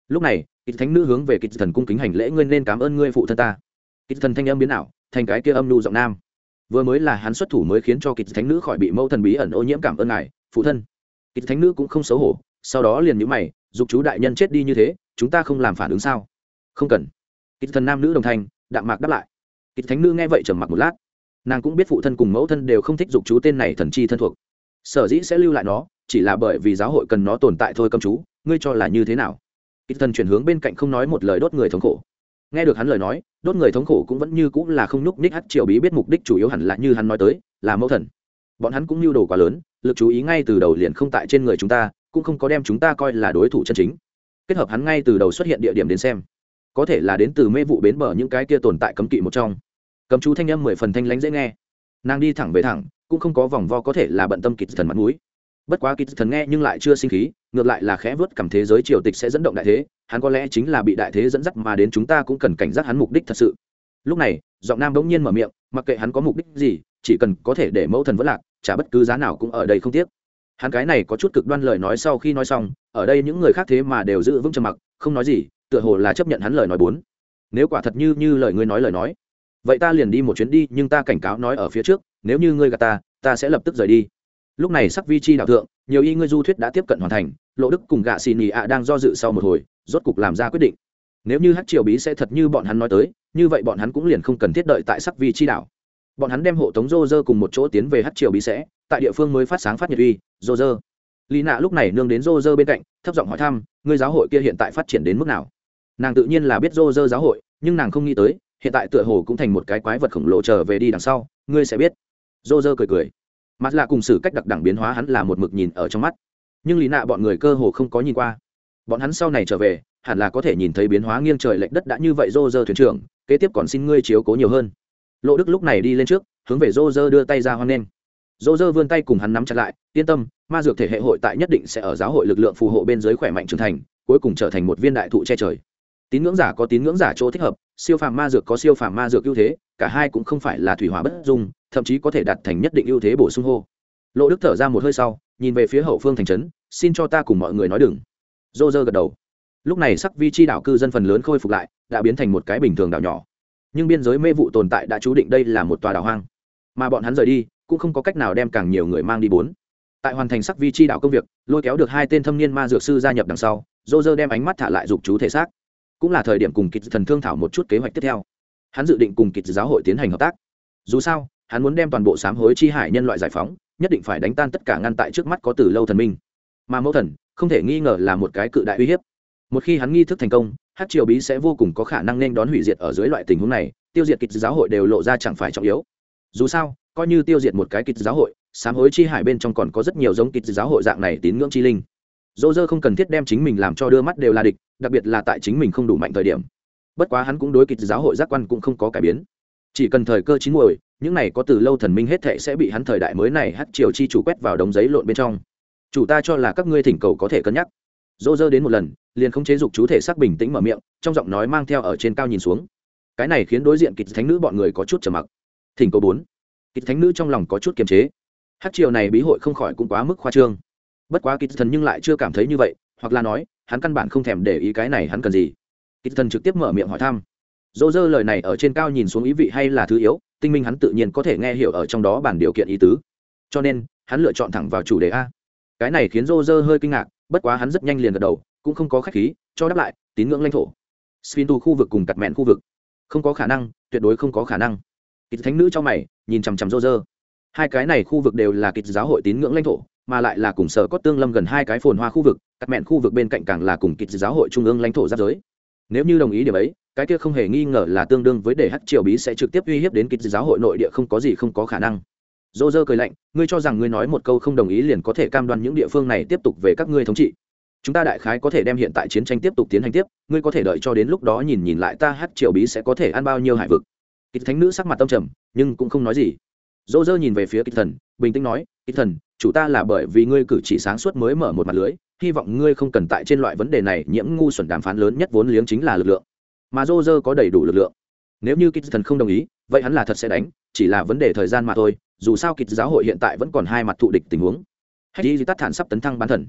Lúc này, kịch thánh nữ hướng về kịch thần cung kính hành lễ, ngươi nên cảm ơn ngươi phụ thân ta. Kịch thần thanh âm biến ảo, thành cái kia âm lưu giọng nam. Vừa mới là hắn xuất thủ mới khiến cho kịch thánh nữ khỏi bị mẫu thần bí ẩn ô nhiễm cảm ơn ngài, phụ thân. Kịch thánh nữ cũng không xấu hổ, sau đó liền nhữ mày, dục chú đại nhân chết đi như thế, chúng ta không làm phản ứng sao? Không cần. Kịch thần nam nữ đồng thanh, đạm mạc đáp lại kịch thánh nữ nghe vậy trầm mặc một lát. Nàng cũng biết phụ thân cùng mẫu thân đều không thích dục chú tên này thần chi thân thuộc. Sở dĩ sẽ lưu lại nó, chỉ là bởi vì giáo hội cần nó tồn tại thôi cầm chú, ngươi cho là như thế nào? Kịch thần chuyển hướng bên cạnh không nói một lời đốt người thống khổ. Nghe được hắn lời nói, đốt người thống khổ cũng vẫn như cũng là không nhúc ních hát triều bí biết mục đích chủ yếu hẳn là như hắn nói tới, là mẫu thần. Bọn hắn cũng mưu đồ quá lớn, lực chú ý ngay từ đầu liền không tại trên người chúng ta, cũng không có đem chúng ta coi là đối thủ chân chính. Kết hợp hắn ngay từ đầu xuất hiện địa điểm đến xem, có thể là đến từ mê vụ bến bờ những cái kia tồn tại cấm kỵ một trong cấm chú thanh âm mười phần thanh lãnh dễ nghe. Nàng đi thẳng về thẳng, cũng không có vòng vo có thể là bận tâm kịch thần mặt mũi. Bất quá kịch thần nghe nhưng lại chưa sinh khí, ngược lại là khẽ vớt cảm thế giới triều tịch sẽ dẫn động đại thế, hắn có lẽ chính là bị đại thế dẫn dắt mà đến chúng ta cũng cần cảnh giác hắn mục đích thật sự. Lúc này, giọng nam bỗng nhiên mở miệng, mặc kệ hắn có mục đích gì, chỉ cần có thể để mẫu thần vất lạc trả bất cứ giá nào cũng ở đây không tiếc. Hắn cái này có chút cực đoan lời nói sau khi nói xong, ở đây những người khác thế mà đều giữ vững trầm mặc, không nói gì, tựa hồ là chấp nhận hắn lời nói bốn. Nếu quả thật như như lời ngươi nói lời nói vậy ta liền đi một chuyến đi, nhưng ta cảnh cáo nói ở phía trước, nếu như ngươi gạt ta ta sẽ lập tức rời đi. Lúc này sắc vi chi đạo thượng, nhiều y ngươi du thuyết đã tiếp cận hoàn thành, lộ đức cùng gạ xì nì ạ đang do dự sau một hồi, rốt cục làm ra quyết định. Nếu như hát triều bí sẽ thật như bọn hắn nói tới, như vậy bọn hắn cũng liền không cần thiết đợi tại sắc vi chi đảo bọn hắn đem hộ tống rô rơ cùng một chỗ tiến về hát triều bí sẽ, tại địa phương mới phát sáng phát nhật uy rô rơ lý nạ lúc này nương đến rô rơ bên cạnh, thấp giọng hỏi thăm, ngươi giáo hội kia hiện tại phát triển đến mức nào? Nàng tự nhiên là biết rô rơ giáo hội, nhưng nàng không nghĩ tới hiện tại tựa hồ cũng thành một cái quái vật khổng lồ trở về đi đằng sau, ngươi sẽ biết. Rô dơ cười cười. Mặt lạ cùng xử cách đặc đẳng biến hóa hắn là một mực nhìn ở trong mắt. Nhưng lý nạ bọn người cơ hồ không có nhìn qua. Bọn hắn sau này trở về, hẳn là có thể nhìn thấy biến hóa nghiêng trời lệch đất đã như vậy rô dơ thuyền trưởng, kế tiếp còn xin ngươi chiếu cố nhiều hơn. Lộ đức lúc này đi lên trước, hướng về rô dơ đưa tay ra hoan nghênh. Rô dơ vươn tay cùng hắn nắm chặt lại, yên tâm, ma dược thể hệ hội tại nhất định sẽ ở giáo hội lực lượng phù hộ bên dưới khỏe mạnh trưởng thành, cuối cùng trở thành một viên đại thụ che trời tín ngưỡng giả có tín ngưỡng giả chỗ thích hợp, siêu phàm ma dược có siêu phàm ma dược ưu thế, cả hai cũng không phải là thủy hỏa bất dung, thậm chí có thể đạt thành nhất định ưu thế bổ sung hô. Lộ đức thở ra một hơi sau, nhìn về phía hậu phương thành trấn, xin cho ta cùng mọi người nói đừng. Dô dơ gật đầu. Lúc này sắc vi chi đảo cư dân phần lớn khôi phục lại, đã biến thành một cái bình thường đảo nhỏ. Nhưng biên giới mê vụ tồn tại đã chú định đây là một tòa đảo hoang. Mà bọn hắn rời đi, cũng không có cách nào đem càng nhiều người mang đi bốn. Tại hoàn thành sắc vi chi đảo công việc, lôi kéo được hai tên thâm niên ma dược sư gia nhập đằng sau dô dơ đem ánh mắt thả lại dục chú thể xác cũng là thời điểm cùng kịch thần thương thảo một chút kế hoạch tiếp theo. Hắn dự định cùng kịch giáo hội tiến hành hợp tác. Dù sao, hắn muốn đem toàn bộ sám hối chi hải nhân loại giải phóng, nhất định phải đánh tan tất cả ngăn tại trước mắt có từ lâu thần minh. Mà mẫu thần, không thể nghi ngờ là một cái cự đại uy hiếp. Một khi hắn nghi thức thành công hát triều bí sẽ vô cùng có khả năng nên đón hủy diệt ở dưới loại tình huống này, tiêu diệt kịch giáo hội đều lộ ra chẳng phải trọng yếu. Dù sao, coi như tiêu diệt một cái kịch giáo hội, sám hối chi hải bên trong còn có rất nhiều giống kịch giáo hội dạng này tín ngưỡng chi linh dô dơ không cần thiết đem chính mình làm cho đưa mắt đều là địch, đặc biệt là tại chính mình không đủ mạnh thời điểm. Bất quá hắn cũng đối kịch giáo hội giác quan cũng không có cải biến. Chỉ cần thời cơ chín muồi, những này có từ lâu thần minh hết thệ sẽ bị hắn thời đại mới này hắt triều chi chủ quét vào đống giấy lộn bên trong. Chủ ta cho là các ngươi thỉnh cầu có thể cân nhắc. Dô dơ đến một lần, liền không chế dục chú thể xác bình tĩnh mở miệng, trong giọng nói mang theo ở trên cao nhìn xuống. Cái này khiến đối diện kịch thánh nữ bọn người có chút trầm mặc. Thỉnh cầu bốn. Kịch thánh nữ trong lòng có chút kiềm chế. Hát triều này bí hội không khỏi cũng quá mức khoa trương bất quá kịch thần nhưng lại chưa cảm thấy như vậy, hoặc là nói, hắn căn bản không thèm để ý cái này hắn cần gì. Kịch thần trực tiếp mở miệng hỏi thăm. Dỗ dơ lời này ở trên cao nhìn xuống ý vị hay là thứ yếu, tinh minh hắn tự nhiên có thể nghe hiểu ở trong đó bản điều kiện ý tứ. Cho nên, hắn lựa chọn thẳng vào chủ đề a. Cái này khiến dô dơ hơi kinh ngạc, bất quá hắn rất nhanh liền gật đầu, cũng không có khách khí, cho đáp lại, tín ngưỡng lãnh thổ. Sphintu khu vực cùng cặt mẹn khu vực. Không có khả năng, tuyệt đối không có khả năng. Kịch thánh nữ cho mày, nhìn chằm chằm dô dơ. Hai cái này khu vực đều là kịch giáo hội tín ngưỡng lãnh thổ mà lại là cùng sở có tương lâm gần hai cái phồn hoa khu vực các mẹn khu vực bên cạnh càng là cùng kịch giáo hội trung ương lãnh thổ giáp giới. Nếu như đồng ý điểm ấy, cái kia không hề nghi ngờ là tương đương với để hắc triều bí sẽ trực tiếp uy hiếp đến kịch giáo hội nội địa không có gì không có khả năng. Dô dơ cười lạnh, ngươi cho rằng ngươi nói một câu không đồng ý liền có thể cam đoan những địa phương này tiếp tục về các ngươi thống trị. Chúng ta đại khái có thể đem hiện tại chiến tranh tiếp tục tiến hành tiếp, ngươi có thể đợi cho đến lúc đó nhìn nhìn lại ta hắc triều bí sẽ có thể ăn bao nhiêu hải vực. Kịch thánh nữ sắc mặt tâm trầm, nhưng cũng không nói gì dỗ dơ nhìn về phía kịch thần, bình tĩnh nói, kịch thần, chủ ta là bởi vì ngươi cử chỉ sáng suốt mới mở một mặt lưới, hy vọng ngươi không cần tại trên loại vấn đề này nhiễm ngu xuẩn đàm phán lớn nhất vốn liếng chính là lực lượng. Mà dô dơ có đầy đủ lực lượng. Nếu như kịch thần không đồng ý, vậy hắn là thật sẽ đánh, chỉ là vấn đề thời gian mà thôi, dù sao kịch giáo hội hiện tại vẫn còn hai mặt thụ địch tình huống. Hay đi tắt thản sắp tấn thăng bán thần.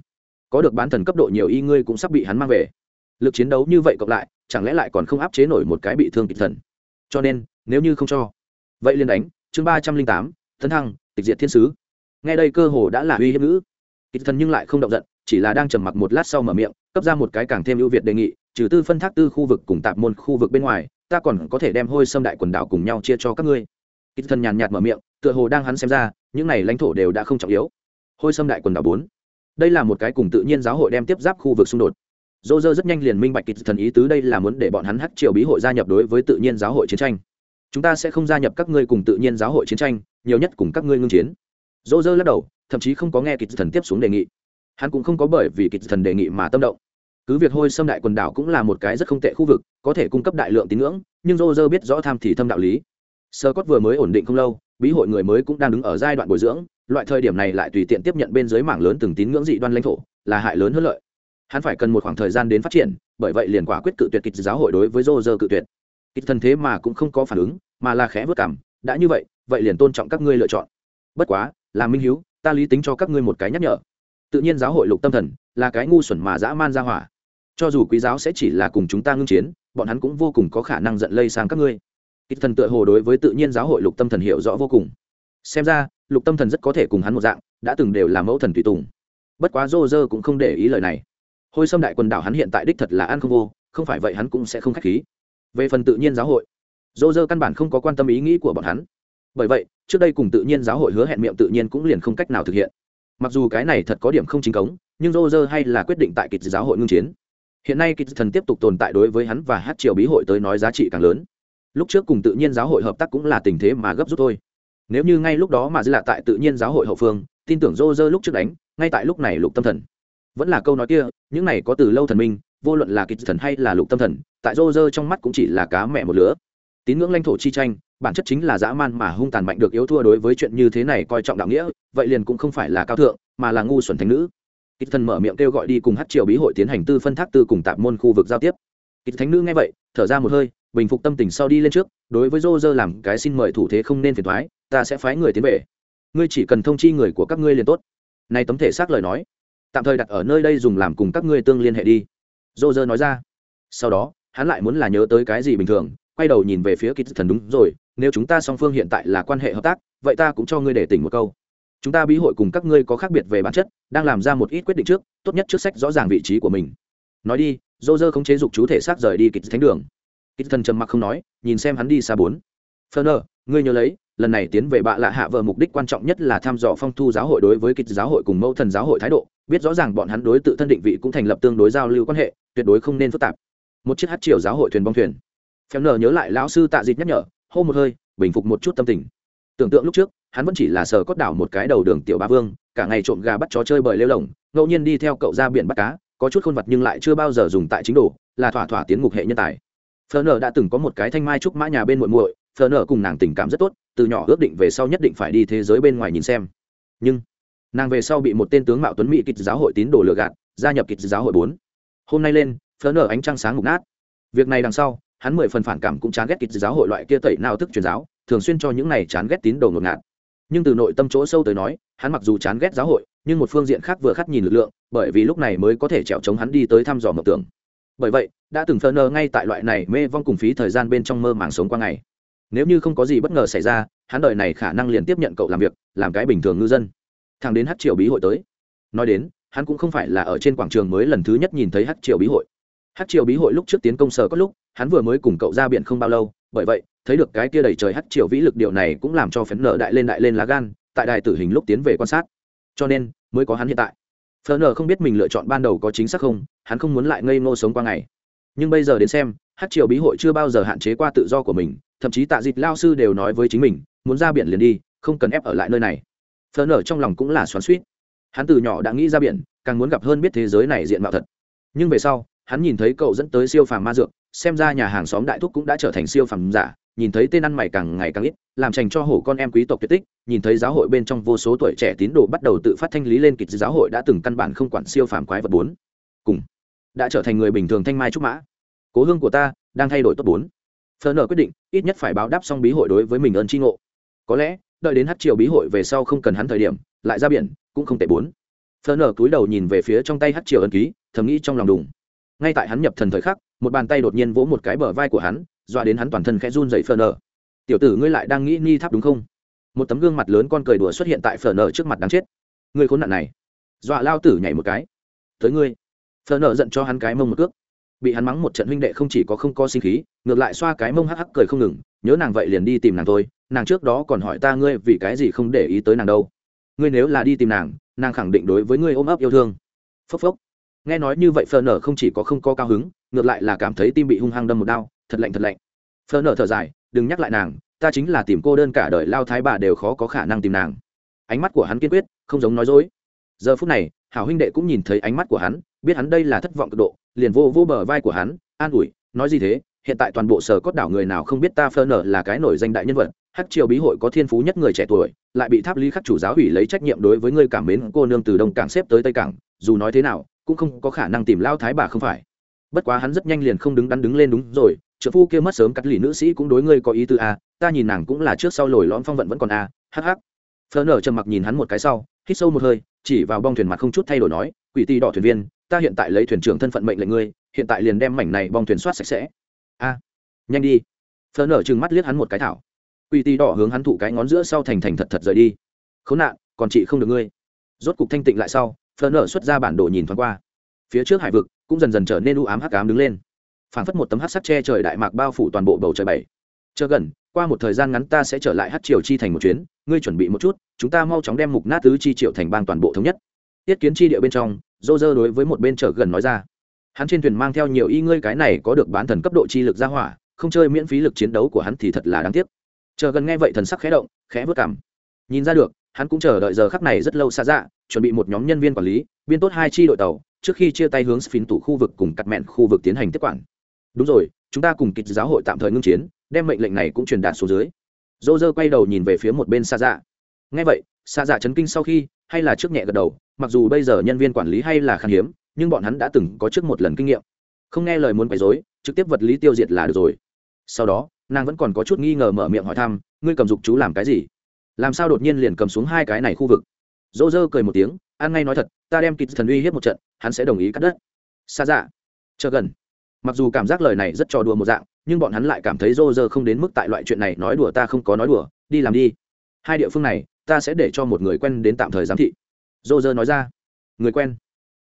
Có được bán thần cấp độ nhiều y ngươi cũng sắp bị hắn mang về. Lực chiến đấu như vậy cộng lại, chẳng lẽ lại còn không áp chế nổi một cái bị thương kịch thần? Cho nên, nếu như không cho, vậy liền đánh chương ba trăm linh tám, tấn thăng, tịch diệt thiên sứ. Nghe đây cơ hồ đã là uy hiếp ngữ. Kịch thần nhưng lại không động giận, chỉ là đang trầm mặc một lát sau mở miệng, cấp ra một cái càng thêm ưu việt đề nghị, trừ tư phân thác tư khu vực cùng tạp môn khu vực bên ngoài, ta còn có thể đem hôi xâm đại quần đảo cùng nhau chia cho các ngươi. Kịch thần nhàn nhạt mở miệng, tựa hồ đang hắn xem ra, những này lãnh thổ đều đã không trọng yếu. Hôi xâm đại quần đảo bốn. Đây là một cái cùng tự nhiên giáo hội đem tiếp giáp khu vực xung đột. Dô dơ rất nhanh liền minh bạch kịch thần ý tứ đây là muốn để bọn hắn hắc triều bí hội gia nhập đối với tự nhiên giáo hội chiến tranh chúng ta sẽ không gia nhập các ngươi cùng tự nhiên giáo hội chiến tranh, nhiều nhất cùng các ngươi ngưng chiến. Dỗ dơ lắc đầu, thậm chí không có nghe kịch thần tiếp xuống đề nghị. Hắn cũng không có bởi vì kịch thần đề nghị mà tâm động. Cứ việc hôi xâm đại quần đảo cũng là một cái rất không tệ khu vực, có thể cung cấp đại lượng tín ngưỡng, nhưng dô dơ biết rõ tham thì thâm đạo lý. Sơ cốt vừa mới ổn định không lâu, bí hội người mới cũng đang đứng ở giai đoạn bồi dưỡng, loại thời điểm này lại tùy tiện tiếp nhận bên dưới mảng lớn từng tín ngưỡng dị đoan lãnh thổ, là hại lớn hơn lợi. Hắn phải cần một khoảng thời gian đến phát triển, bởi vậy liền quả quyết cự tuyệt kịch giáo hội đối với dô dơ cự tuyệt kịch thần thế mà cũng không có phản ứng, mà là khẽ vất cảm, đã như vậy vậy liền tôn trọng các ngươi lựa chọn. Bất quá, là minh hiếu, ta lý tính cho các ngươi một cái nhắc nhở. Tự nhiên giáo hội lục tâm thần, là cái ngu xuẩn mà dã man ra hỏa. Cho dù quý giáo sẽ chỉ là cùng chúng ta ngưng chiến, bọn hắn cũng vô cùng có khả năng giận lây sang các ngươi. Kịch thần tựa hồ đối với tự nhiên giáo hội lục tâm thần hiểu rõ vô cùng. Xem ra, lục tâm thần rất có thể cùng hắn một dạng, đã từng đều là mẫu thần tùy tùng. Bất quá dô dơ cũng không để ý lời này. Hôi xâm đại quần đảo hắn hiện tại đích thật là ăn không vô, không phải vậy hắn cũng sẽ không k h á c h khí về phần tự nhiên giáo hội, dô dơ căn bản không có quan tâm ý nghĩ của bọn hắn. Bởi vậy, trước đây cùng tự nhiên giáo hội hứa hẹn miệng tự nhiên cũng liền không cách nào thực hiện. Mặc dù cái này thật có điểm không chính cống, nhưng dô dơ hay là quyết định tại kịch giáo hội ngưng chiến. Hiện nay kịch thần tiếp tục tồn tại đối với hắn và hát triều bí hội tới nói giá trị càng lớn. Lúc trước cùng tự nhiên giáo hội hợp tác cũng là tình thế mà gấp rút thôi. Nếu như ngay lúc đó mà dư lạ tại tự nhiên giáo hội hậu phương, tin tưởng dô dơ lúc trước đánh, ngay tại lúc này lục tâm thần. Vẫn là câu nói kia, những này có từ lâu thần minh, vô luận là kịch thần hay là lục tâm thần tại Rô Rơ trong mắt cũng chỉ là cá mẹ một lứa. Tín ngưỡng lãnh thổ chi tranh, bản chất chính là dã man mà hung tàn mạnh được yếu thua đối với chuyện như thế này coi trọng đạo nghĩa, vậy liền cũng không phải là cao thượng, mà là ngu xuẩn thành nữ. Kịch thần mở miệng kêu gọi đi cùng hát triều bí hội tiến hành tư phân thác tư cùng tạp môn khu vực giao tiếp. Kịch thánh nữ nghe vậy, thở ra một hơi, bình phục tâm tình sau đi lên trước, đối với Rô Rơ làm cái xin mời thủ thế không nên phiền thoái, ta sẽ phái người tiến về. Ngươi chỉ cần thông chi người của các ngươi liền tốt. Này tấm thể xác lời nói, tạm thời đặt ở nơi đây dùng làm cùng các ngươi tương liên hệ đi. Dô dơ nói ra. Sau đó hắn lại muốn là nhớ tới cái gì bình thường, quay đầu nhìn về phía kịch thần đúng rồi, nếu chúng ta song phương hiện tại là quan hệ hợp tác, vậy ta cũng cho ngươi để tỉnh một câu. Chúng ta bí hội cùng các ngươi có khác biệt về bản chất, đang làm ra một ít quyết định trước, tốt nhất trước sách rõ ràng vị trí của mình. Nói đi dô dơ không chế dục chú thể xác rời đi kịch thánh đường. Kịch thần trầm mặc không nói, nhìn xem hắn đi xa bốn. Phơ ngươi nhớ lấy, lần này tiến về bạ lạ hạ vợ mục đích quan trọng nhất là thăm dò phong thu giáo hội đối với kịch giáo hội cùng mẫu thần giáo hội thái độ. Biết rõ ràng bọn hắn đối tự thân định vị cũng thành lập tương đối giao lưu quan hệ, tuyệt đối không nên phức tạp một chiếc hát triều giáo hội thuyền bong thuyền. Phèm nở nhớ lại lão sư tạ dịch nhắc nhở, hô một hơi, bình phục một chút tâm tình. Tưởng tượng lúc trước, hắn vẫn chỉ là sờ cốt đảo một cái đầu đường tiểu ba vương, cả ngày trộm gà bắt chó chơi bời lêu lồng, ngẫu nhiên đi theo cậu ra biển bắt cá, có chút khôn vật nhưng lại chưa bao giờ dùng tại chính đồ, là thỏa thỏa tiến ngục hệ nhân tài. Phờ nở đã từng có một cái thanh mai trúc mã nhà bên muội muội phờ nở cùng nàng tình cảm rất tốt, từ nhỏ ước định về sau nhất định phải đi thế giới bên ngoài nhìn xem. Nhưng, nàng về sau bị một tên tướng mạo tuấn mỹ kịch giáo hội tín đồ lừa gạt, gia nhập kịch giáo hội bốn. Hôm nay lên phờ nở ánh trăng sáng ngục nát. Việc này đằng sau, hắn mười phần phản cảm cũng chán ghét kịch giáo hội loại kia tẩy nào thức truyền giáo, thường xuyên cho những này chán ghét tín đồ ngột ngạt. Nhưng từ nội tâm chỗ sâu tới nói, hắn mặc dù chán ghét giáo hội, nhưng một phương diện khác vừa khắc nhìn lực lượng, bởi vì lúc này mới có thể trèo chống hắn đi tới thăm dò mộng tưởng. Bởi vậy, đã từng phơ nơ ngay tại loại này mê vong cùng phí thời gian bên trong mơ màng sống qua ngày. Nếu như không có gì bất ngờ xảy ra, hắn đợi này khả năng liền tiếp nhận cậu làm việc, làm cái bình thường ngư dân. Thằng đến hát triều bí hội tới. Nói đến, hắn cũng không phải là ở trên quảng trường mới lần thứ nhất nhìn thấy hát triều bí hội hát triều bí hội lúc trước tiến công sở có lúc, hắn vừa mới cùng cậu ra biển không bao lâu, bởi vậy, thấy được cái kia đầy trời hát triều vĩ lực điều này cũng làm cho phấn nợ đại lên đại lên lá gan, tại đài tử hình lúc tiến về quan sát. Cho nên, mới có hắn hiện tại. Phở nợ không biết mình lựa chọn ban đầu có chính xác không, hắn không muốn lại ngây ngô sống qua ngày. Nhưng bây giờ đến xem, hát triều bí hội chưa bao giờ hạn chế qua tự do của mình, thậm chí tạ dịch lao sư đều nói với chính mình, muốn ra biển liền đi, không cần ép ở lại nơi này. Phở nợ trong lòng cũng là xoắn suýt hắn từ nhỏ đã nghĩ ra biển, càng muốn gặp hơn biết thế giới này diện mạo thật. Nhưng về sau hắn nhìn thấy cậu dẫn tới siêu phàm ma dược, xem ra nhà hàng xóm đại thúc cũng đã trở thành siêu phẩm giả, nhìn thấy tên ăn mày càng ngày càng ít, làm chành cho hổ con em quý tộc tuyệt tích, nhìn thấy giáo hội bên trong vô số tuổi trẻ tín đồ bắt đầu tự phát thanh lý lên kịch giáo hội đã từng căn bản không quản siêu phàm quái vật bốn. Cùng đã trở thành người bình thường thanh mai trúc mã. Cố hương của ta đang thay đổi tốt bốn. Phờ quyết định, ít nhất phải báo đáp xong bí hội đối với mình ơn tri ngộ. Có lẽ, đợi đến hát triều bí hội về sau không cần hắn thời điểm, lại ra biển, cũng không tệ bốn. Phờ nợ túi đầu nhìn về phía trong tay hát triều ân ký, thầm nghĩ trong lòng đùng ngay tại hắn nhập thần thời khắc, một bàn tay đột nhiên vỗ một cái bờ vai của hắn, dọa đến hắn toàn thân khẽ run dậy phờ nở. tiểu tử ngươi lại đang nghĩ ni tháp đúng không? Một tấm gương mặt lớn con cười đùa xuất hiện tại phờ nở trước mặt đáng chết. Ngươi khốn nạn này. Dọa lao tử nhảy một cái. Tới ngươi. Phờ nở giận cho hắn cái mông một cước. Bị hắn mắng một trận huynh đệ không chỉ có không có sinh khí, ngược lại xoa cái mông hắc hắc cười không ngừng, nhớ nàng vậy liền đi tìm nàng thôi, nàng trước đó còn hỏi ta ngươi vì cái gì không để ý tới nàng đâu. Ngươi nếu là đi tìm nàng nàng khẳng định đối với ngươi ôm ấp yêu thương. Phốc phốc nghe nói như vậy phờ nở không chỉ có không có cao hứng, ngược lại là cảm thấy tim bị hung hăng đâm một đau, thật lạnh thật lạnh. Phờ nở thở dài, đừng nhắc lại nàng, ta chính là tìm cô đơn cả đời, lao thái bà đều khó có khả năng tìm nàng. Ánh mắt của hắn kiên quyết, không giống nói dối. Giờ phút này, hảo huynh đệ cũng nhìn thấy ánh mắt của hắn, biết hắn đây là thất vọng cực độ, liền vô vô bờ vai của hắn, an ủi, nói gì thế? Hiện tại toàn bộ sở cốt đảo người nào không biết ta phơ nở là cái nổi danh đại nhân vật hát triều bí hội có thiên phú nhất người trẻ tuổi, lại bị tháp lý khắc chủ giáo ủy lấy trách nhiệm đối với ngươi cảm mến cô nương từ đông cảng xếp tới tây cảng, dù nói thế nào cũng không có khả năng tìm lao thái bà không phải. Bất quá hắn rất nhanh liền không đứng đắn đứng lên đúng rồi trợ phu kia mất sớm cắt lì nữ sĩ cũng đối ngươi có ý tư a à, ta nhìn nàng cũng là trước sau lồi lõm phong vận vẫn còn a à, hh phơ nở trầm mặc nhìn hắn một cái sau hít sâu một hơi chỉ vào bong thuyền mặt không chút thay đổi nói quỷ ti đỏ thuyền viên ta hiện tại lấy thuyền trưởng thân phận mệnh lệnh ngươi hiện tại liền đem mảnh này bong thuyền soát sạch sẽ. A nhanh đi. Phơ nở trừng mắt liếc hắn một cái thảo. Quỷ ti đỏ hướng hắn thụ cái ngón giữa sau thành thành thật thật rời đi. Khốn nạn còn chị không được ngươi. Rốt cục thanh tịnh lại sau phơ nở xuất ra bản đồ nhìn thoáng qua. Phía trước hải vực cũng dần dần trở nên u ám hắc ám đứng lên. Phảng phất một tấm hắc sắc che trời đại mạc bao phủ toàn bộ bầu trời bảy. Chờ gần, qua một thời gian ngắn ta sẽ trở lại hát triều chi thành một chuyến, ngươi chuẩn bị một chút, chúng ta mau chóng đem mục nát tứ chi triệu thành bang toàn bộ thống nhất. Tiết kiến chi địa bên trong dô dơ đối với một bên chợ gần nói ra. Hắn trên thuyền mang theo nhiều y ngươi cái này có được bán thần cấp độ chi lực ra hỏa, không chơi miễn phí lực chiến đấu của hắn thì thật là đáng tiếc. Chờ gần nghe vậy thần sắc khẽ động, khẽ vớt cảm. Nhìn ra được hắn cũng chờ đợi giờ khắc này rất lâu xa dạ chuẩn bị một nhóm nhân viên quản lý, biên tốt hai chi đội tàu, trước khi chia tay hướng phiến tủ khu vực cùng cắt mẹn khu vực tiến hành tiếp quản. Đúng rồi, chúng ta cùng kịch giáo hội tạm thời ngưng chiến, đem mệnh lệnh này cũng truyền đạt xuống dưới. Dô dơ quay đầu nhìn về phía một bên xa dạ. Ngay vậy xa dạ chấn kinh sau khi, hay là trước nhẹ gật đầu, mặc dù bây giờ nhân viên quản lý hay là khan hiếm, nhưng bọn hắn đã từng có trước một lần kinh nghiệm. Không nghe lời muốn quấy dối trực tiếp vật lý tiêu diệt là được rồi. Sau đó, nàng vẫn còn có chút nghi ngờ mở miệng hỏi thăm, ngươi cầm dục chú làm cái gì? Làm sao đột nhiên liền cầm xuống hai cái này khu vực? Dô dơ cười một tiếng an ngay nói thật, ta đem kịch thần uy hiếp một trận, hắn sẽ đồng ý cắt đất. Xa dạ chờ gần. Mặc dù cảm giác lời này rất trò đùa một dạng, nhưng bọn hắn lại cảm thấy rô dơ không đến mức tại loại chuyện này nói đùa ta không có nói đùa, đi làm đi. Hai địa phương này, ta sẽ để cho một người quen đến tạm thời giám thị. Rô dơ nói ra. Người quen.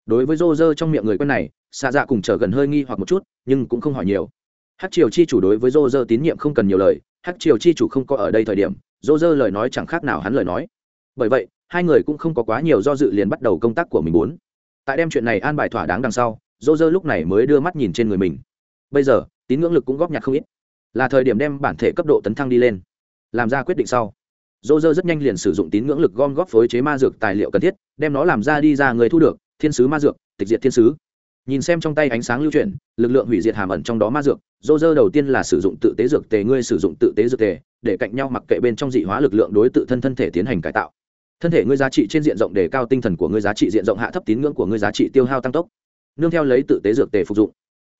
Đối với rô dơ trong miệng người quen này xa dạ cùng trở gần hơi nghi hoặc một chút, nhưng cũng không hỏi nhiều. Hát triều chi chủ đối với dô dơ tín nhiệm không cần nhiều lời hát triều chi chủ không có ở đây thời điểm rô rơ lời nói chẳng khác nào hắn lời nói. Bởi vậy, hai người cũng không có quá nhiều do dự liền bắt đầu công tác của mình muốn. Tại đem chuyện này an bài thỏa đáng đằng sau, dô dơ lúc này mới đưa mắt nhìn trên người mình. Bây giờ, tín ngưỡng lực cũng góp nhặt không ít. Là thời điểm đem bản thể cấp độ tấn thăng đi lên. Làm ra quyết định sau, dô dơ rất nhanh liền sử dụng tín ngưỡng lực gom góp phối chế ma dược tài liệu cần thiết, đem nó làm ra đi ra người thu được, thiên sứ ma dược, tịch diệt thiên sứ nhìn xem trong tay ánh sáng lưu chuyển, lực lượng hủy diệt hàm ẩn trong đó ma dược, dô dơ đầu tiên là sử dụng tự tế dược tề, ngươi sử dụng tự tế dược tề, để cạnh nhau mặc kệ bên trong dị hóa lực lượng đối tự thân thân thể tiến hành cải tạo. Thân thể ngươi giá trị trên diện rộng để cao tinh thần của ngươi giá trị diện rộng hạ thấp tín ngưỡng của ngươi giá trị tiêu hao tăng tốc. Nương theo lấy tự tế dược tề phục dụng.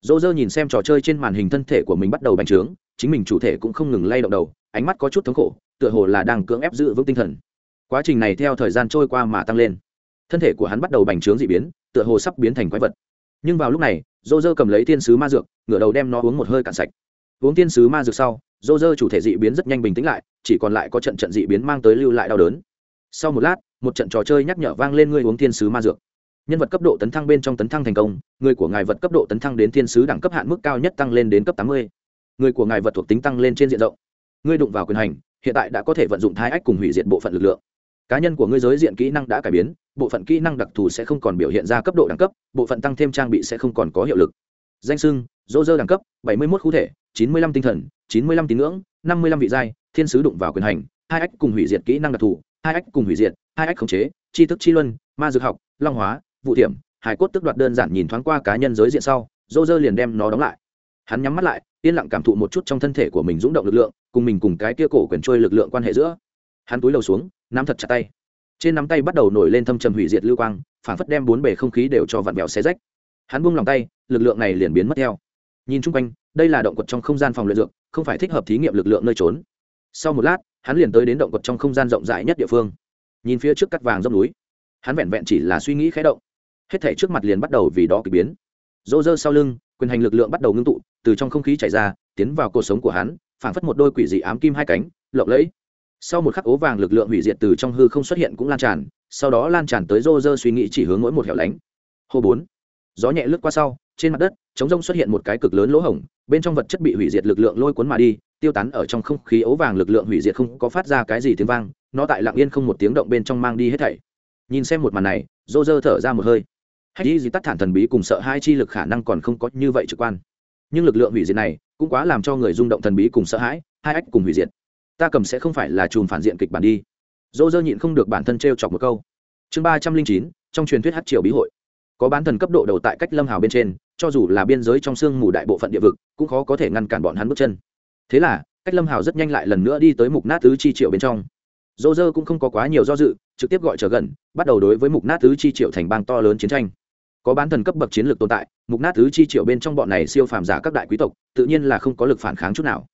Dô dơ nhìn xem trò chơi trên màn hình thân thể của mình bắt đầu bành trướng, chính mình chủ thể cũng không ngừng lay động đầu, ánh mắt có chút thống khổ, tựa hồ là đang cưỡng ép giữ vững tinh thần. Quá trình này theo thời gian trôi qua mà tăng lên. Thân thể của hắn bắt đầu bành trướng d ị biến, tựa hồ sắp biến thành quái vật nhưng vào lúc này, dô dơ cầm lấy thiên sứ ma dược, ngửa đầu đem nó uống một hơi cạn sạch. Uống thiên sứ ma dược sau, dô dơ chủ thể dị biến rất nhanh bình tĩnh lại, chỉ còn lại có trận trận dị biến mang tới lưu lại đau đớn. Sau một lát, một trận trò chơi nhắc nhở vang lên ngươi uống thiên sứ ma dược. Nhân vật cấp độ tấn thăng bên trong tấn thăng thành công, người của ngài vật cấp độ tấn thăng đến thiên sứ đẳng cấp hạn mức cao nhất tăng lên đến cấp tám mươi. Người của ngài vật thuộc tính tăng lên trên diện rộng. Ngươi đụng vào quyền hành, hiện tại đã có thể vận dụng thái ách cùng hủy diệt bộ phận lực lượng cá nhân của ngươi giới diện kỹ năng đã cải biến, bộ phận kỹ năng đặc thù sẽ không còn biểu hiện ra cấp độ đẳng cấp, bộ phận tăng thêm trang bị sẽ không còn có hiệu lực. Danh sưng dỗ dơ đẳng cấp, bảy mươi mốt khu thể, chín mươi lăm tinh thần, chín mươi lăm tín ngưỡng, năm mươi lăm vị giai, thiên sứ đụng vào quyền hành, hai ách cùng hủy diệt kỹ năng đặc thù, hai ách cùng hủy diệt, hai ách khống chế, tri thức chi luân, ma dược học, long hóa, vụ tiệm hải cốt tức đoạt đơn giản nhìn thoáng qua cá nhân giới diện sau dô dơ liền đem nó đóng lại. Hắn nhắm mắt lại, yên lặng cảm thụ một chút trong thân thể của mình rúng động lực lượng, cùng mình cùng cái kia cổ quyền trôi lực lượng quan hệ giữa hắn túi đầu xuống, nắm thật chặt tay. Trên nắm tay bắt đầu nổi lên thâm trầm hủy diệt lưu quang, phản phất đem bốn bề không khí đều cho vặn vẹo xé rách. Hắn buông lòng tay, lực lượng này liền biến mất theo. Nhìn chung quanh, đây là động quật trong không gian phòng luyện dược, không phải thích hợp thí nghiệm lực lượng nơi trốn. Sau một lát, hắn liền tới đến động quật trong không gian rộng rãi nhất địa phương. Nhìn phía trước cắt vàng dốc núi, hắn vẹn vẹn chỉ là suy nghĩ khé động. Hết thể trước mặt liền bắt đầu vì đó k ỳ biến. Rô rơ sau lưng, quyền hành lực lượng bắt đầu ngưng tụ, từ trong không khí chảy ra, tiến vào cuộc sống của hắn phảng phất một đôi quỷ dị ám kim hai cánh, lộng lẫy sau một khắc ố vàng lực lượng hủy diệt từ trong hư không xuất hiện cũng lan tràn, sau đó lan tràn tới rô rơ suy nghĩ chỉ hướng mỗi một hẻo lánh. Hô bốn, gió nhẹ lướt qua sau, trên mặt đất chống rông xuất hiện một cái cực lớn lỗ hổng, bên trong vật chất bị hủy diệt lực lượng lôi cuốn mà đi, tiêu tán ở trong không khí ố vàng lực lượng hủy diệt không có phát ra cái gì tiếng vang, nó tại lặng yên không một tiếng động bên trong mang đi hết thảy. Nhìn xem một màn này, rô rơ thở ra một hơi. Hay đi gì tắt thản thần bí cùng sợ hai chi lực khả năng còn không có như vậy trực quan. Nhưng lực lượng hủy diệt này cũng quá làm cho người rung động thần bí cùng sợ hãi, hai ách cùng hủy diệt ta cầm sẽ không phải là chùm phản diện kịch bản đi. Dỗ dơ nhịn không được bản thân t r e o chọc một câu. Chương ba trăm linh chín, trong truyền thuyết hát triều bí hội. Có bán thần cấp độ đầu tại cách lâm hào bên trên, cho dù là biên giới trong sương mù đại bộ phận địa vực, cũng khó có thể ngăn cản bọn hắn bước chân. Thế là, cách lâm hào rất nhanh lại lần nữa đi tới mục nát tứ chi triệu bên trong. Dỗ dơ cũng không có quá nhiều do dự, trực tiếp gọi trở gần, bắt đầu đối với mục nát tứ chi triệu thành bang to lớn chiến tranh. Có bán thần cấp bậc chiến lược tồn tại, mục nát tứ chi triệu bên trong bọn này siêu phàm giả các đại quý tộc, tự nhiên là không có lực phản kháng chút nào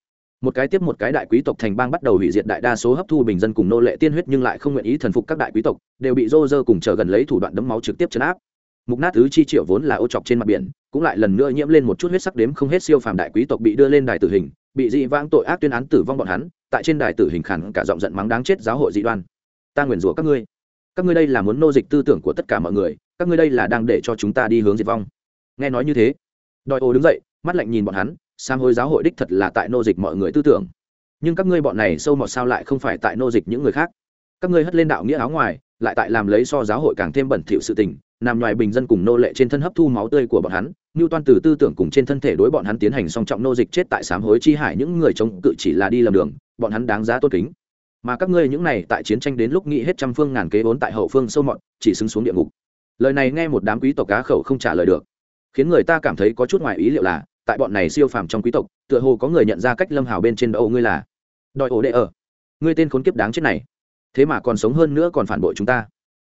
một cái tiếp một cái đại quý tộc thành bang bắt đầu hủy diệt đại đa số hấp thu bình dân cùng nô lệ tiên huyết nhưng lại không nguyện ý thần phục các đại quý tộc, đều bị rô rơ cùng chờ gần lấy thủ đoạn đấm máu trực tiếp chấn áp. Mục nát thứ chi triệu vốn là ô chọc trên mặt biển, cũng lại lần nữa nhiễm lên một chút huyết sắc đếm không hết siêu phàm đại quý tộc bị đưa lên đài tử hình, bị dị vãng tội ác tuyên án tử vong bọn hắn, tại trên đài tử hình khẳng cả giọng giận mắng đáng chết giáo hội dị đoan. Ta nguyền rủa các ngươi. Các ngươi đây là muốn nô dịch tư tưởng của tất cả mọi người, các ngươi đây là đang để cho chúng ta đi hướng diệt vong. Nghe nói như thế, đòi ô đứng dậy, mắt lạnh nhìn bọn hắn sam hối giáo hội đích thật là tại nô dịch mọi người tư tưởng. Nhưng các ngươi bọn này sâu mọt sao lại không phải tại nô dịch những người khác? Các ngươi hất lên đạo nghĩa áo ngoài, lại tại làm lấy so giáo hội càng thêm bẩn thỉu sự tình, nằm ngoài bình dân cùng nô lệ trên thân hấp thu máu tươi của bọn hắn như toan từ tư tưởng cùng trên thân thể đối bọn hắn tiến hành song trọng nô dịch chết tại sám hối chi hải, những người chống cự chỉ là đi lầm đường, bọn hắn đáng giá tốt kính. Mà các ngươi những này tại chiến tranh đến lúc nghĩ hết trăm phương ngàn kế vốn tại hậu phương sâu mọt, chỉ xứng xuống địa ngục. Lời này nghe một đám quý tộc cá khẩu không trả lời được, khiến người ta cảm thấy có chút ngoài ý liệu là tại bọn này siêu phàm trong quý tộc, tựa hồ có người nhận ra cách lâm hảo bên trên âu ngươi là đòi ổ đệ ở. Ngươi tên khốn kiếp đáng chết này. Thế mà còn sống hơn nữa còn phản bội chúng ta.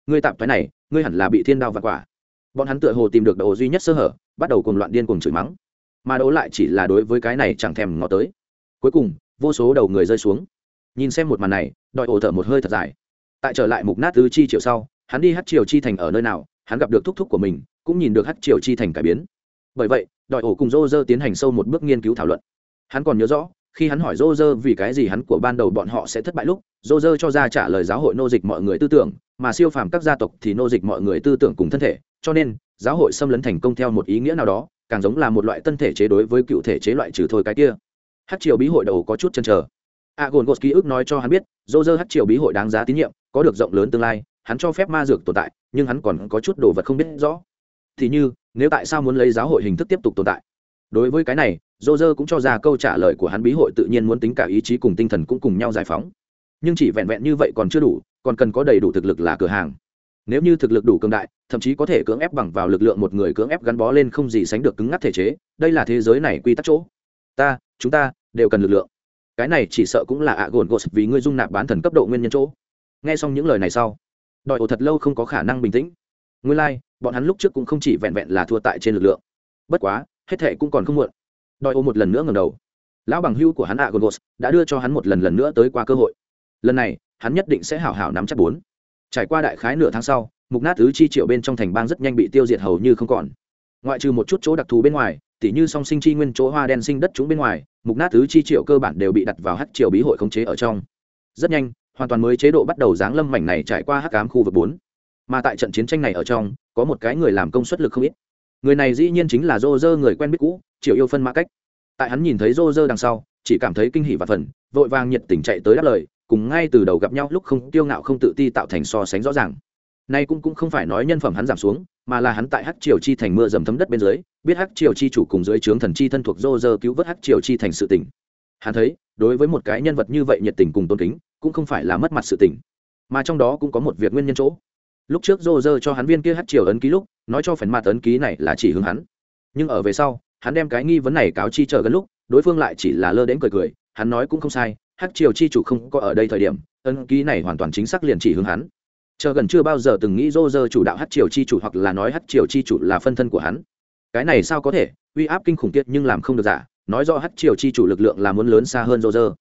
Ngươi tạm thoái này, ngươi hẳn là bị thiên đao vặt quả. Bọn hắn tựa hồ tìm được đầu duy nhất sơ hở, bắt đầu cùng loạn điên cùng chửi mắng. Mà đấu lại chỉ là đối với cái này chẳng thèm ngó tới. Cuối cùng, vô số đầu người rơi xuống. Nhìn xem một màn này, đòi ổ thở một hơi thật dài. Tại trở lại mục nát tứ chi chiều sau, hắn đi hát triều chi thành ở nơi nào, hắn gặp được thúc thúc của mình, cũng nhìn được hát triều chi thành cải biến. Bởi vậy đòi ổ cùng rô rơ tiến hành sâu một bước nghiên cứu thảo luận. Hắn còn nhớ rõ, khi hắn hỏi rô rơ vì cái gì hắn của ban đầu bọn họ sẽ thất bại lúc, rô rơ cho ra trả lời giáo hội nô dịch mọi người tư tưởng, mà siêu phàm các gia tộc thì nô dịch mọi người tư tưởng cùng thân thể, cho nên, giáo hội xâm lấn thành công theo một ý nghĩa nào đó, càng giống là một loại tân thể chế đối với cựu thể chế loại trừ thôi cái kia. Hát triều bí hội đầu có chút chân chờ. A gồn gột ký ức nói cho hắn biết dô dơ hát triều bí hội đáng giá tín nhiệm, có được rộng lớn tương lai, hắn cho phép ma dược tồn tại, nhưng hắn còn có chút đồ vật không biết rõ. Thì như nếu tại sao muốn lấy giáo hội hình thức tiếp tục tồn tại? Đối với cái này dô dơ cũng cho ra câu trả lời của hắn bí hội tự nhiên muốn tính cả ý chí cùng tinh thần cũng cùng nhau giải phóng. Nhưng chỉ vẹn vẹn như vậy còn chưa đủ, còn cần có đầy đủ thực lực là cửa hàng. Nếu như thực lực đủ cường đại, thậm chí có thể cưỡng ép bằng vào lực lượng một người cưỡng ép gắn bó lên không gì sánh được cứng ngắc thể chế, đây là thế giới này quy tắc chỗ. Ta, chúng ta đều cần lực lượng. Cái này chỉ sợ cũng là ạ gồn gột vì ngươi dung nạp bán thần cấp độ nguyên nhân chỗ. Nghe xong những lời này sau, đòi ổ thật lâu không có khả năng bình tĩnh nguyên lai、like, bọn hắn lúc trước cũng không chỉ vẹn vẹn là thua tại trên lực lượng. Bất quá hết thệ cũng còn không muộn. Đòi ô một lần nữa ngầm đầu. Lão bằng hưu của hắn ạ đã đưa cho hắn một lần lần nữa tới qua cơ hội. Lần này hắn nhất định sẽ hảo hảo nắm chắc bốn. Trải qua đại khái nửa tháng sau mục nát thứ chi triệu bên trong thành bang rất nhanh bị tiêu diệt hầu như không còn. Ngoại trừ một chút chỗ đặc thù bên ngoài tỉ như song sinh chi nguyên chỗ hoa đen sinh đất chúng bên ngoài mục nát thứ chi triệu cơ bản đều bị đặt vào hắc triều bí hội khống chế ở trong. Rất nhanh hoàn toàn mới chế độ bắt đầu giáng lâm mảnh này trải qua hắc ám khu vực bốn mà tại trận chiến tranh này ở trong có một cái người làm công suất lực không ít. Người này dĩ nhiên chính là dô dơ người quen biết cũ triệu yêu phân mã cách. Tại hắn nhìn thấy dô dơ đằng sau chỉ cảm thấy kinh hỉ và phần vội vàng nhiệt tình chạy tới đáp lời cùng ngay từ đầu gặp nhau lúc không tiêu ngạo không tự ti tạo thành so sánh rõ ràng. Nay cũng cũng không phải nói nhân phẩm hắn giảm xuống mà là hắn tại hắc triều chi thành mưa dầm thấm đất bên dưới biết hắc triều chi chủ cùng dưới trướng thần chi thân thuộc dô dơ cứu vớt hắc triều chi thành sự tỉnh. hắn thấy đối với một cái nhân vật như vậy nhiệt tình cùng tôn kính cũng không phải là mất mặt sự tỉnh, mà trong đó cũng có một việc nguyên nhân chỗ lúc trước dô dơ cho hắn viên kia hát triều ấn ký lúc, nói cho phần mặt ấn ký này là chỉ hướng hắn. Nhưng ở về sau, hắn đem cái nghi vấn này cáo chi chờ gần lúc, đối phương lại chỉ là lơ đến cười cười, hắn nói cũng không sai, hát triều chi chủ không có ở đây thời điểm, ấn ký này hoàn toàn chính xác liền chỉ hướng hắn. Chờ gần chưa bao giờ từng nghĩ dô dơ chủ đạo hát triều chi chủ hoặc là nói hát triều chi chủ là phân thân của hắn. Cái này sao có thể, uy áp kinh khủng tiết nhưng làm không được giả nói do hát triều chi chủ lực lượng là muốn lớn xa hơn dô dơ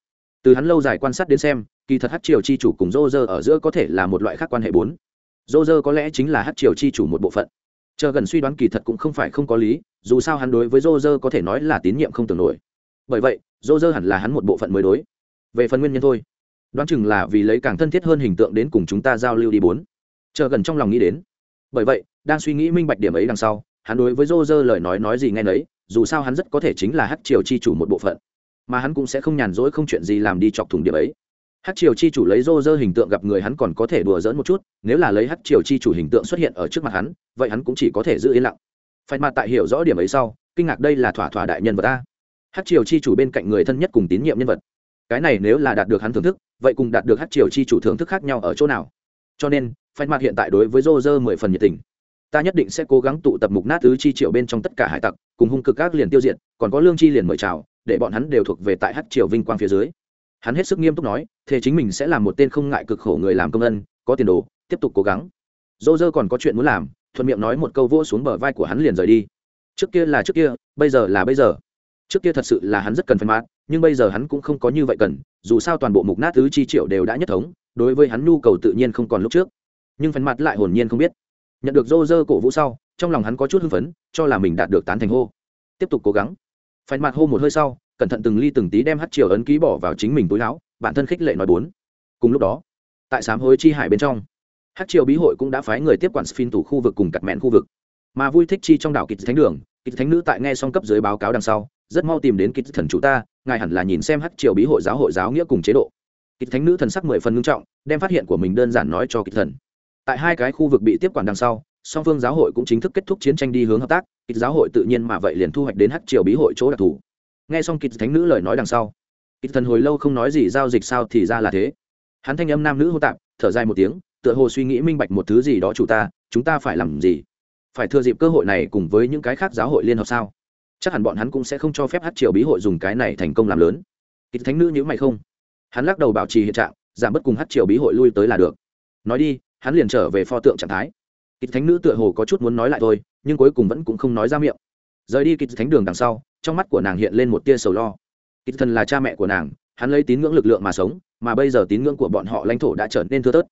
từ hắn lâu dài quan sát đến xem, kỳ thật hát triều chi chủ cùng dô dơ ở giữa có thể là một loại khác quan hệ bốn dô dơ có lẽ chính là hát triều chi chủ một bộ phận. Chờ gần suy đoán kỳ thật cũng không phải không có lý, dù sao hắn đối với dô dơ có thể nói là tín nhiệm không tưởng nổi. Bởi vậy, dô dơ hẳn là hắn một bộ phận mới đối. Về phần nguyên nhân thôi. Đoán chừng là vì lấy càng thân thiết hơn hình tượng đến cùng chúng ta giao lưu đi bốn. Chờ gần trong lòng nghĩ đến. Bởi vậy, đang suy nghĩ minh bạch điểm ấy đằng sau, hắn đối với dô dơ lời nói nói gì nghe nấy, dù sao hắn rất có thể chính là hát triều chi chủ một bộ phận. Mà hắn cũng sẽ không nhàn rỗi không chuyện gì làm đi chọc thủng điểm ấy hát triều chi chủ lấy rô rơ hình tượng gặp người hắn còn có thể đùa dỡn một chút, nếu là lấy hát triều chi chủ hình tượng xuất hiện ở trước mặt hắn, vậy hắn cũng chỉ có thể giữ yên lặng. Phải mặt tại hiểu rõ điểm ấy sau, kinh ngạc đây là thỏa thỏa đại nhân vật ta. Hát triều chi chủ bên cạnh người thân nhất cùng tín nhiệm nhân vật. Cái này nếu là đạt được hắn thưởng thức, vậy cùng đạt được hát triều chi chủ thưởng thức khác nhau ở chỗ nào? Cho nên phải mặt hiện tại đối với rô rơ mười phần nhiệt tình. Ta nhất định sẽ cố gắng tụ tập mục nát tứ chi triệu bên trong tất cả hải tặc, cùng hung cực các liền tiêu diệt, còn có lương chi liền mời chào, để bọn hắn đều thuộc về tại hát triều vinh quang phía dưới hắn hết sức nghiêm túc nói, thế chính mình sẽ là một tên không ngại cực khổ người làm công ân, có tiền đồ, tiếp tục cố gắng. Dô dơ còn có chuyện muốn làm, thuận miệng nói một câu vỗ xuống bờ vai của hắn liền rời đi. Trước kia là trước kia, bây giờ là bây giờ. Trước kia thật sự là hắn rất cần phân mát nhưng bây giờ hắn cũng không có như vậy cần, dù sao toàn bộ mục nát thứ chi triệu đều đã nhất thống, đối với hắn nhu cầu tự nhiên không còn lúc trước. Nhưng phần mặt lại hồn nhiên không biết. Nhận được rô rơ cổ vũ sau, trong lòng hắn có chút hưng phấn, cho là mình đạt được tán thành hô. Tiếp tục cố gắng. Phần mặt hô một hơi sau cẩn thận từng ly từng tí đem hát triều ấn ký bỏ vào chính mình túi áo, bản thân khích lệ nói bốn. Cùng lúc đó, tại sám hối chi hải bên trong, hát triều bí hội cũng đã phái người tiếp quản sphin tủ khu vực cùng cặt mẹn khu vực. Mà vui thích chi trong đảo kịch thánh đường kịch thánh nữ tại nghe xong cấp dưới báo cáo đằng sau, rất mau tìm đến kịch thần chủ ta, ngài hẳn là nhìn xem hát triều bí hội giáo hội giáo nghĩa cùng chế độ. Kịch thánh nữ thần sắc mười phần ngưng trọng, đem phát hiện của mình đơn giản nói cho kịch thần. Tại hai cái khu vực bị tiếp quản đằng sau, song phương giáo hội cũng chính thức kết thúc chiến tranh đi hướng hợp tác kịch giáo hội tự nhiên mà vậy liền thu hoạch đến hát triều bí hội chỗ đặc thù nghe xong kịch thánh nữ lời nói đằng sau kịch thần hồi lâu không nói gì giao dịch sao thì ra là thế. Hắn thanh âm nam nữ hô tạp, thở dài một tiếng, tựa hồ suy nghĩ minh bạch một thứ gì đó chủ ta, chúng ta phải làm gì? Phải thừa dịp cơ hội này cùng với những cái khác giáo hội liên hợp sao? Chắc hẳn bọn hắn cũng sẽ không cho phép hát triều bí hội dùng cái này thành công làm lớn. Kịch thánh nữ nhữ mày không. Hắn lắc đầu bảo trì hiện trạng, giảm bớt cùng hát triều bí hội lui tới là được. Nói đi, hắn liền trở về pho tượng trạng thái. Kịch thánh nữ tựa hồ có chút muốn nói lại thôi, nhưng cuối cùng vẫn cũng không nói ra miệng rời đi kịch thánh đường đằng sau, trong mắt của nàng hiện lên một tia sầu lo. Kịch thần là cha mẹ của nàng, hắn lấy tín ngưỡng lực lượng mà sống, mà bây giờ tín ngưỡng của bọn họ lãnh thổ đã trở nên thưa tớt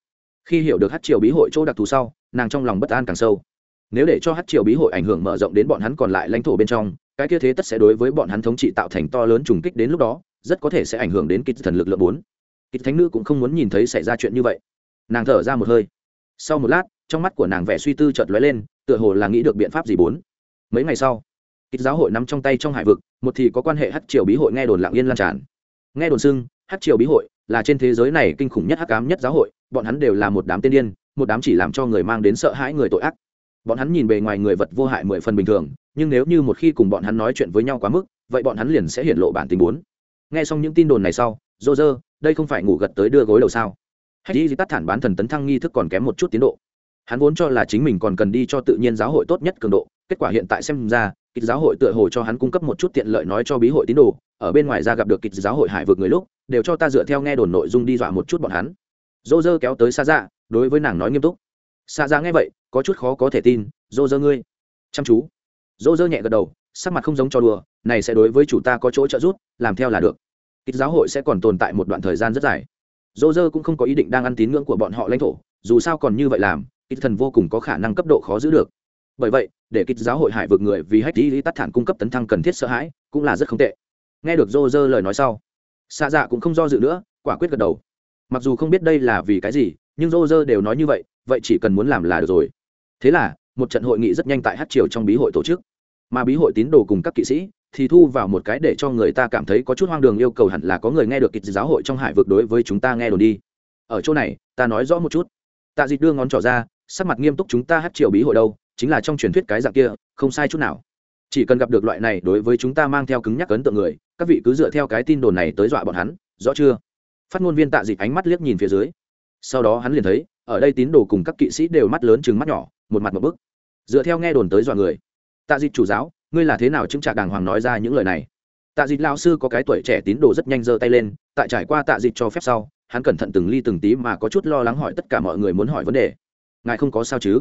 khi hiểu được hát triều bí hội chỗ đặc thù sau, nàng trong lòng bất an càng sâu. Nếu để cho hát triều bí hội ảnh hưởng mở rộng đến bọn hắn còn lại lãnh thổ bên trong, cái kia thế tất sẽ đối với bọn hắn thống trị tạo thành to lớn trùng kích đến lúc đó, rất có thể sẽ ảnh hưởng đến kịch thần lực lượng bốn. Kịch thánh nữ cũng không muốn nhìn thấy xảy ra chuyện như vậy. Nàng thở ra một hơi. Sau một lát, trong mắt của nàng vẻ suy tư chợt lóe lên, tựa hồ là nghĩ được biện pháp gì bốn. Mấy ngày sau ít giáo hội nắm trong tay trong hải vực, một thì có quan hệ hát triều bí hội nghe đồn lạng yên lan tràn. Nghe đồn xưng hát triều bí hội là trên thế giới này kinh khủng nhất hắc ám nhất giáo hội, bọn hắn đều là một đám tiên điên, một đám chỉ làm cho người mang đến sợ hãi người tội ác. Bọn hắn nhìn bề ngoài người vật vô hại mười phần bình thường, nhưng nếu như một khi cùng bọn hắn nói chuyện với nhau quá mức, vậy bọn hắn liền sẽ hiện lộ bản tính bốn. Nghe xong những tin đồn này sau dô dơ đây không phải ngủ gật tới đưa gối đầu sao? Hay đi tắt thản bán thần tấn thăng nghi thức còn kém một chút tiến độ. Hắn vốn cho là chính mình còn cần đi cho tự nhiên giáo hội tốt nhất cường độ kết quả hiện tại xem ra, kịch giáo hội tựa hồ cho hắn cung cấp một chút tiện lợi nói cho bí hội tín đồ, ở bên ngoài ra gặp được kịch giáo hội hải vượt người lúc, đều cho ta dựa theo nghe đồn nội dung đi dọa một chút bọn hắn. Dô dơ kéo tới xa dạ đối với nàng nói nghiêm túc. Xa dạ nghe vậy, có chút khó có thể tin dô dơ ngươi, chăm chú. Dô dơ nhẹ gật đầu, sắc mặt không giống cho đùa, này sẽ đối với chủ ta có chỗ trợ giúp, làm theo là được. Kịch giáo hội sẽ còn tồn tại một đoạn thời gian rất dài. Dô dơ cũng không có ý định đang ăn tín ngưỡng của bọn họ lãnh thổ, dù sao còn như vậy làm, kịch thần vô cùng có khả năng cấp độ khó giữ được bởi vậy, để kích giáo hội hải vượt người vì hách lý tắt thản cung cấp tấn thăng cần thiết sợ hãi, cũng là rất không tệ. Nghe được dô dơ lời nói sau xạ dạ cũng không do dự nữa, quả quyết gật đầu. Mặc dù không biết đây là vì cái gì, nhưng dô dơ đều nói như vậy vậy chỉ cần muốn làm là được rồi. Thế là, một trận hội nghị rất nhanh tại hát triều trong bí hội tổ chức. Mà bí hội tín đồ cùng các kỵ sĩ thì thu vào một cái để cho người ta cảm thấy có chút hoang đường yêu cầu hẳn là có người nghe được kịch giáo hội trong hải vực đối với chúng ta nghe đồn đi. Ở chỗ này, ta nói rõ một chút. Tạ dịch đưa ngón trỏ ra, sắc mặt nghiêm túc chúng ta hát triều bí hội đâu? Chính là trong truyền thuyết cái dạng kia, không sai chút nào. Chỉ cần gặp được loại này, đối với chúng ta mang theo cứng nhắc ấn tượng người, các vị cứ dựa theo cái tin đồn này tới dọa bọn hắn, rõ chưa? Phát ngôn viên tạ dịch ánh mắt liếc nhìn phía dưới. Sau đó hắn liền thấy, ở đây tín đồ cùng các kỵ sĩ đều mắt lớn chừng mắt nhỏ, một mặt một bức. Dựa theo nghe đồn tới dọa người. Tạ dịch chủ giáo, ngươi là thế nào chứng trả đàng hoàng nói ra những lời này? Tạ dịch lao sư có cái tuổi trẻ tín đồ rất nhanh giơ tay lên, tại trải qua tạ dịch cho phép sau, hắn cẩn thận từng ly từng tí mà có chút lo lắng hỏi tất cả mọi người muốn hỏi vấn đề. Ngài không có sao chứ?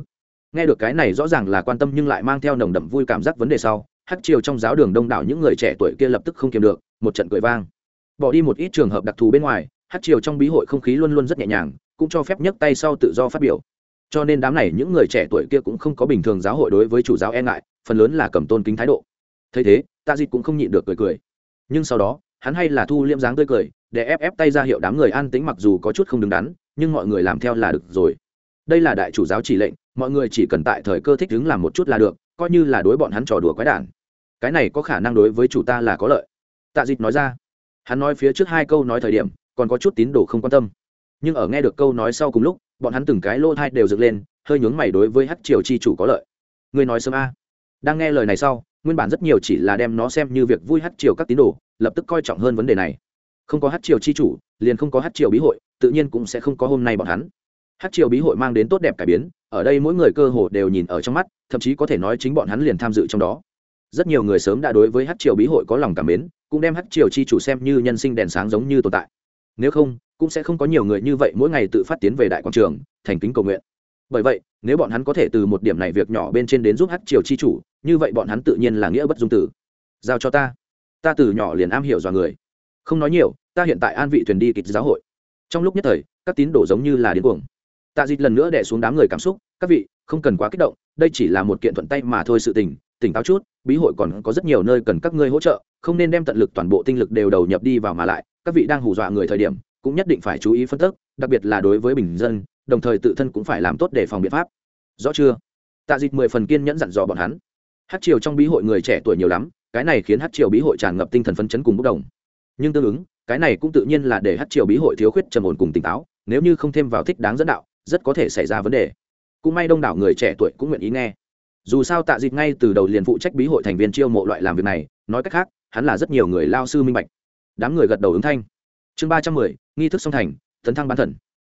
Nghe được cái này rõ ràng là quan tâm nhưng lại mang theo nồng đậm vui cảm giác vấn đề sau Hát chiều trong giáo đường đông đảo những người trẻ tuổi kia lập tức không kiềm được, một trận cười vang. Bỏ đi một ít trường hợp đặc thù bên ngoài hát chiều trong bí hội không khí luôn luôn rất nhẹ nhàng, cũng cho phép nhấc tay sau tự do phát biểu. Cho nên đám này những người trẻ tuổi kia cũng không có bình thường giáo hội đối với chủ giáo e ngại, phần lớn là cầm tôn kính thái độ. Thấy thế, tạ dịch cũng không nhịn được cười cười. Nhưng sau đó, hắn hay là thu liêm dáng tươi cười, để ép ép tay ra hiệu đám người an tĩnh mặc dù có chút không đứng đắn, nhưng mọi người làm theo là được rồi. Đây là đại chủ giáo chỉ lệnh mọi người chỉ cần tại thời cơ thích đứng làm một chút là được, coi như là đối bọn hắn trò đùa quái đản. Cái này có khả năng đối với chủ ta là có lợi. Tạ dịch nói ra. Hắn nói phía trước hai câu nói thời điểm, còn có chút tín đồ không quan tâm. Nhưng ở nghe được câu nói sau cùng lúc, bọn hắn từng cái lô thai đều dựng lên, hơi nhướng mày đối với hát triều chi chủ có lợi. Người nói sớm a. Đang nghe lời này sau, nguyên bản rất nhiều chỉ là đem nó xem như việc vui hát triều các tín đồ, lập tức coi trọng hơn vấn đề này. Không có hát triều chi chủ, liền không có hát triều bí hội, tự nhiên cũng sẽ không có hôm nay bọn hắn. Hát triều bí hội mang đến tốt đẹp cải biến ở đây mỗi người cơ hồ đều nhìn ở trong mắt, thậm chí có thể nói chính bọn hắn liền tham dự trong đó. Rất nhiều người sớm đã đối với hát triều bí hội có lòng cảm mến, cũng đem hát triều chi chủ xem như nhân sinh đèn sáng giống như tồn tại. Nếu không, cũng sẽ không có nhiều người như vậy mỗi ngày tự phát tiến về đại quảng trường, thành kính cầu nguyện. Bởi vậy, nếu bọn hắn có thể từ một điểm này việc nhỏ bên trên đến giúp hát triều chi chủ, như vậy bọn hắn tự nhiên là nghĩa bất dung tử. Giao cho ta. Ta từ nhỏ liền am hiểu dọa người. Không nói nhiều, ta hiện tại an vị thuyền đi kịch giáo hội. Trong lúc nhất thời, các tín đồ giống như là điên cuồng tạ dịch lần nữa đẻ xuống đám người cảm xúc, các vị, không cần quá kích động, đây chỉ là một kiện thuận tay mà thôi sự tình, tỉnh táo chút, bí hội còn có rất nhiều nơi cần các ngươi hỗ trợ, không nên đem tận lực toàn bộ tinh lực đều đầu nhập đi vào mà lại, các vị đang hù dọa người thời điểm, cũng nhất định phải chú ý phân tích đặc biệt là đối với bình dân, đồng thời tự thân cũng phải làm tốt để phòng biện pháp. Rõ chưa? Tạ dịch mười phần kiên nhẫn dặn dò bọn hắn. Hát triều trong bí hội người trẻ tuổi nhiều lắm, cái này khiến hát triều bí hội tràn ngập tinh thần phấn chấn cùng bốc đồng. Nhưng tương ứng, cái này cũng tự nhiên là để hát triều bí hội thiếu khuyết trầm ổn cùng tỉnh táo, nếu như không thêm vào thích đáng dẫn đạo rất có thể xảy ra vấn đề. Cũng may đông đảo người trẻ tuổi cũng nguyện ý nghe. Dù sao tạ dịp ngay từ đầu liền phụ trách bí hội thành viên chiêu mộ loại làm việc này, nói cách khác, hắn là rất nhiều người lao sư minh bạch. Đám người gật đầu ứng thanh. Chương ba trăm mười, nghi thức song thành, tấn thăng ban thần.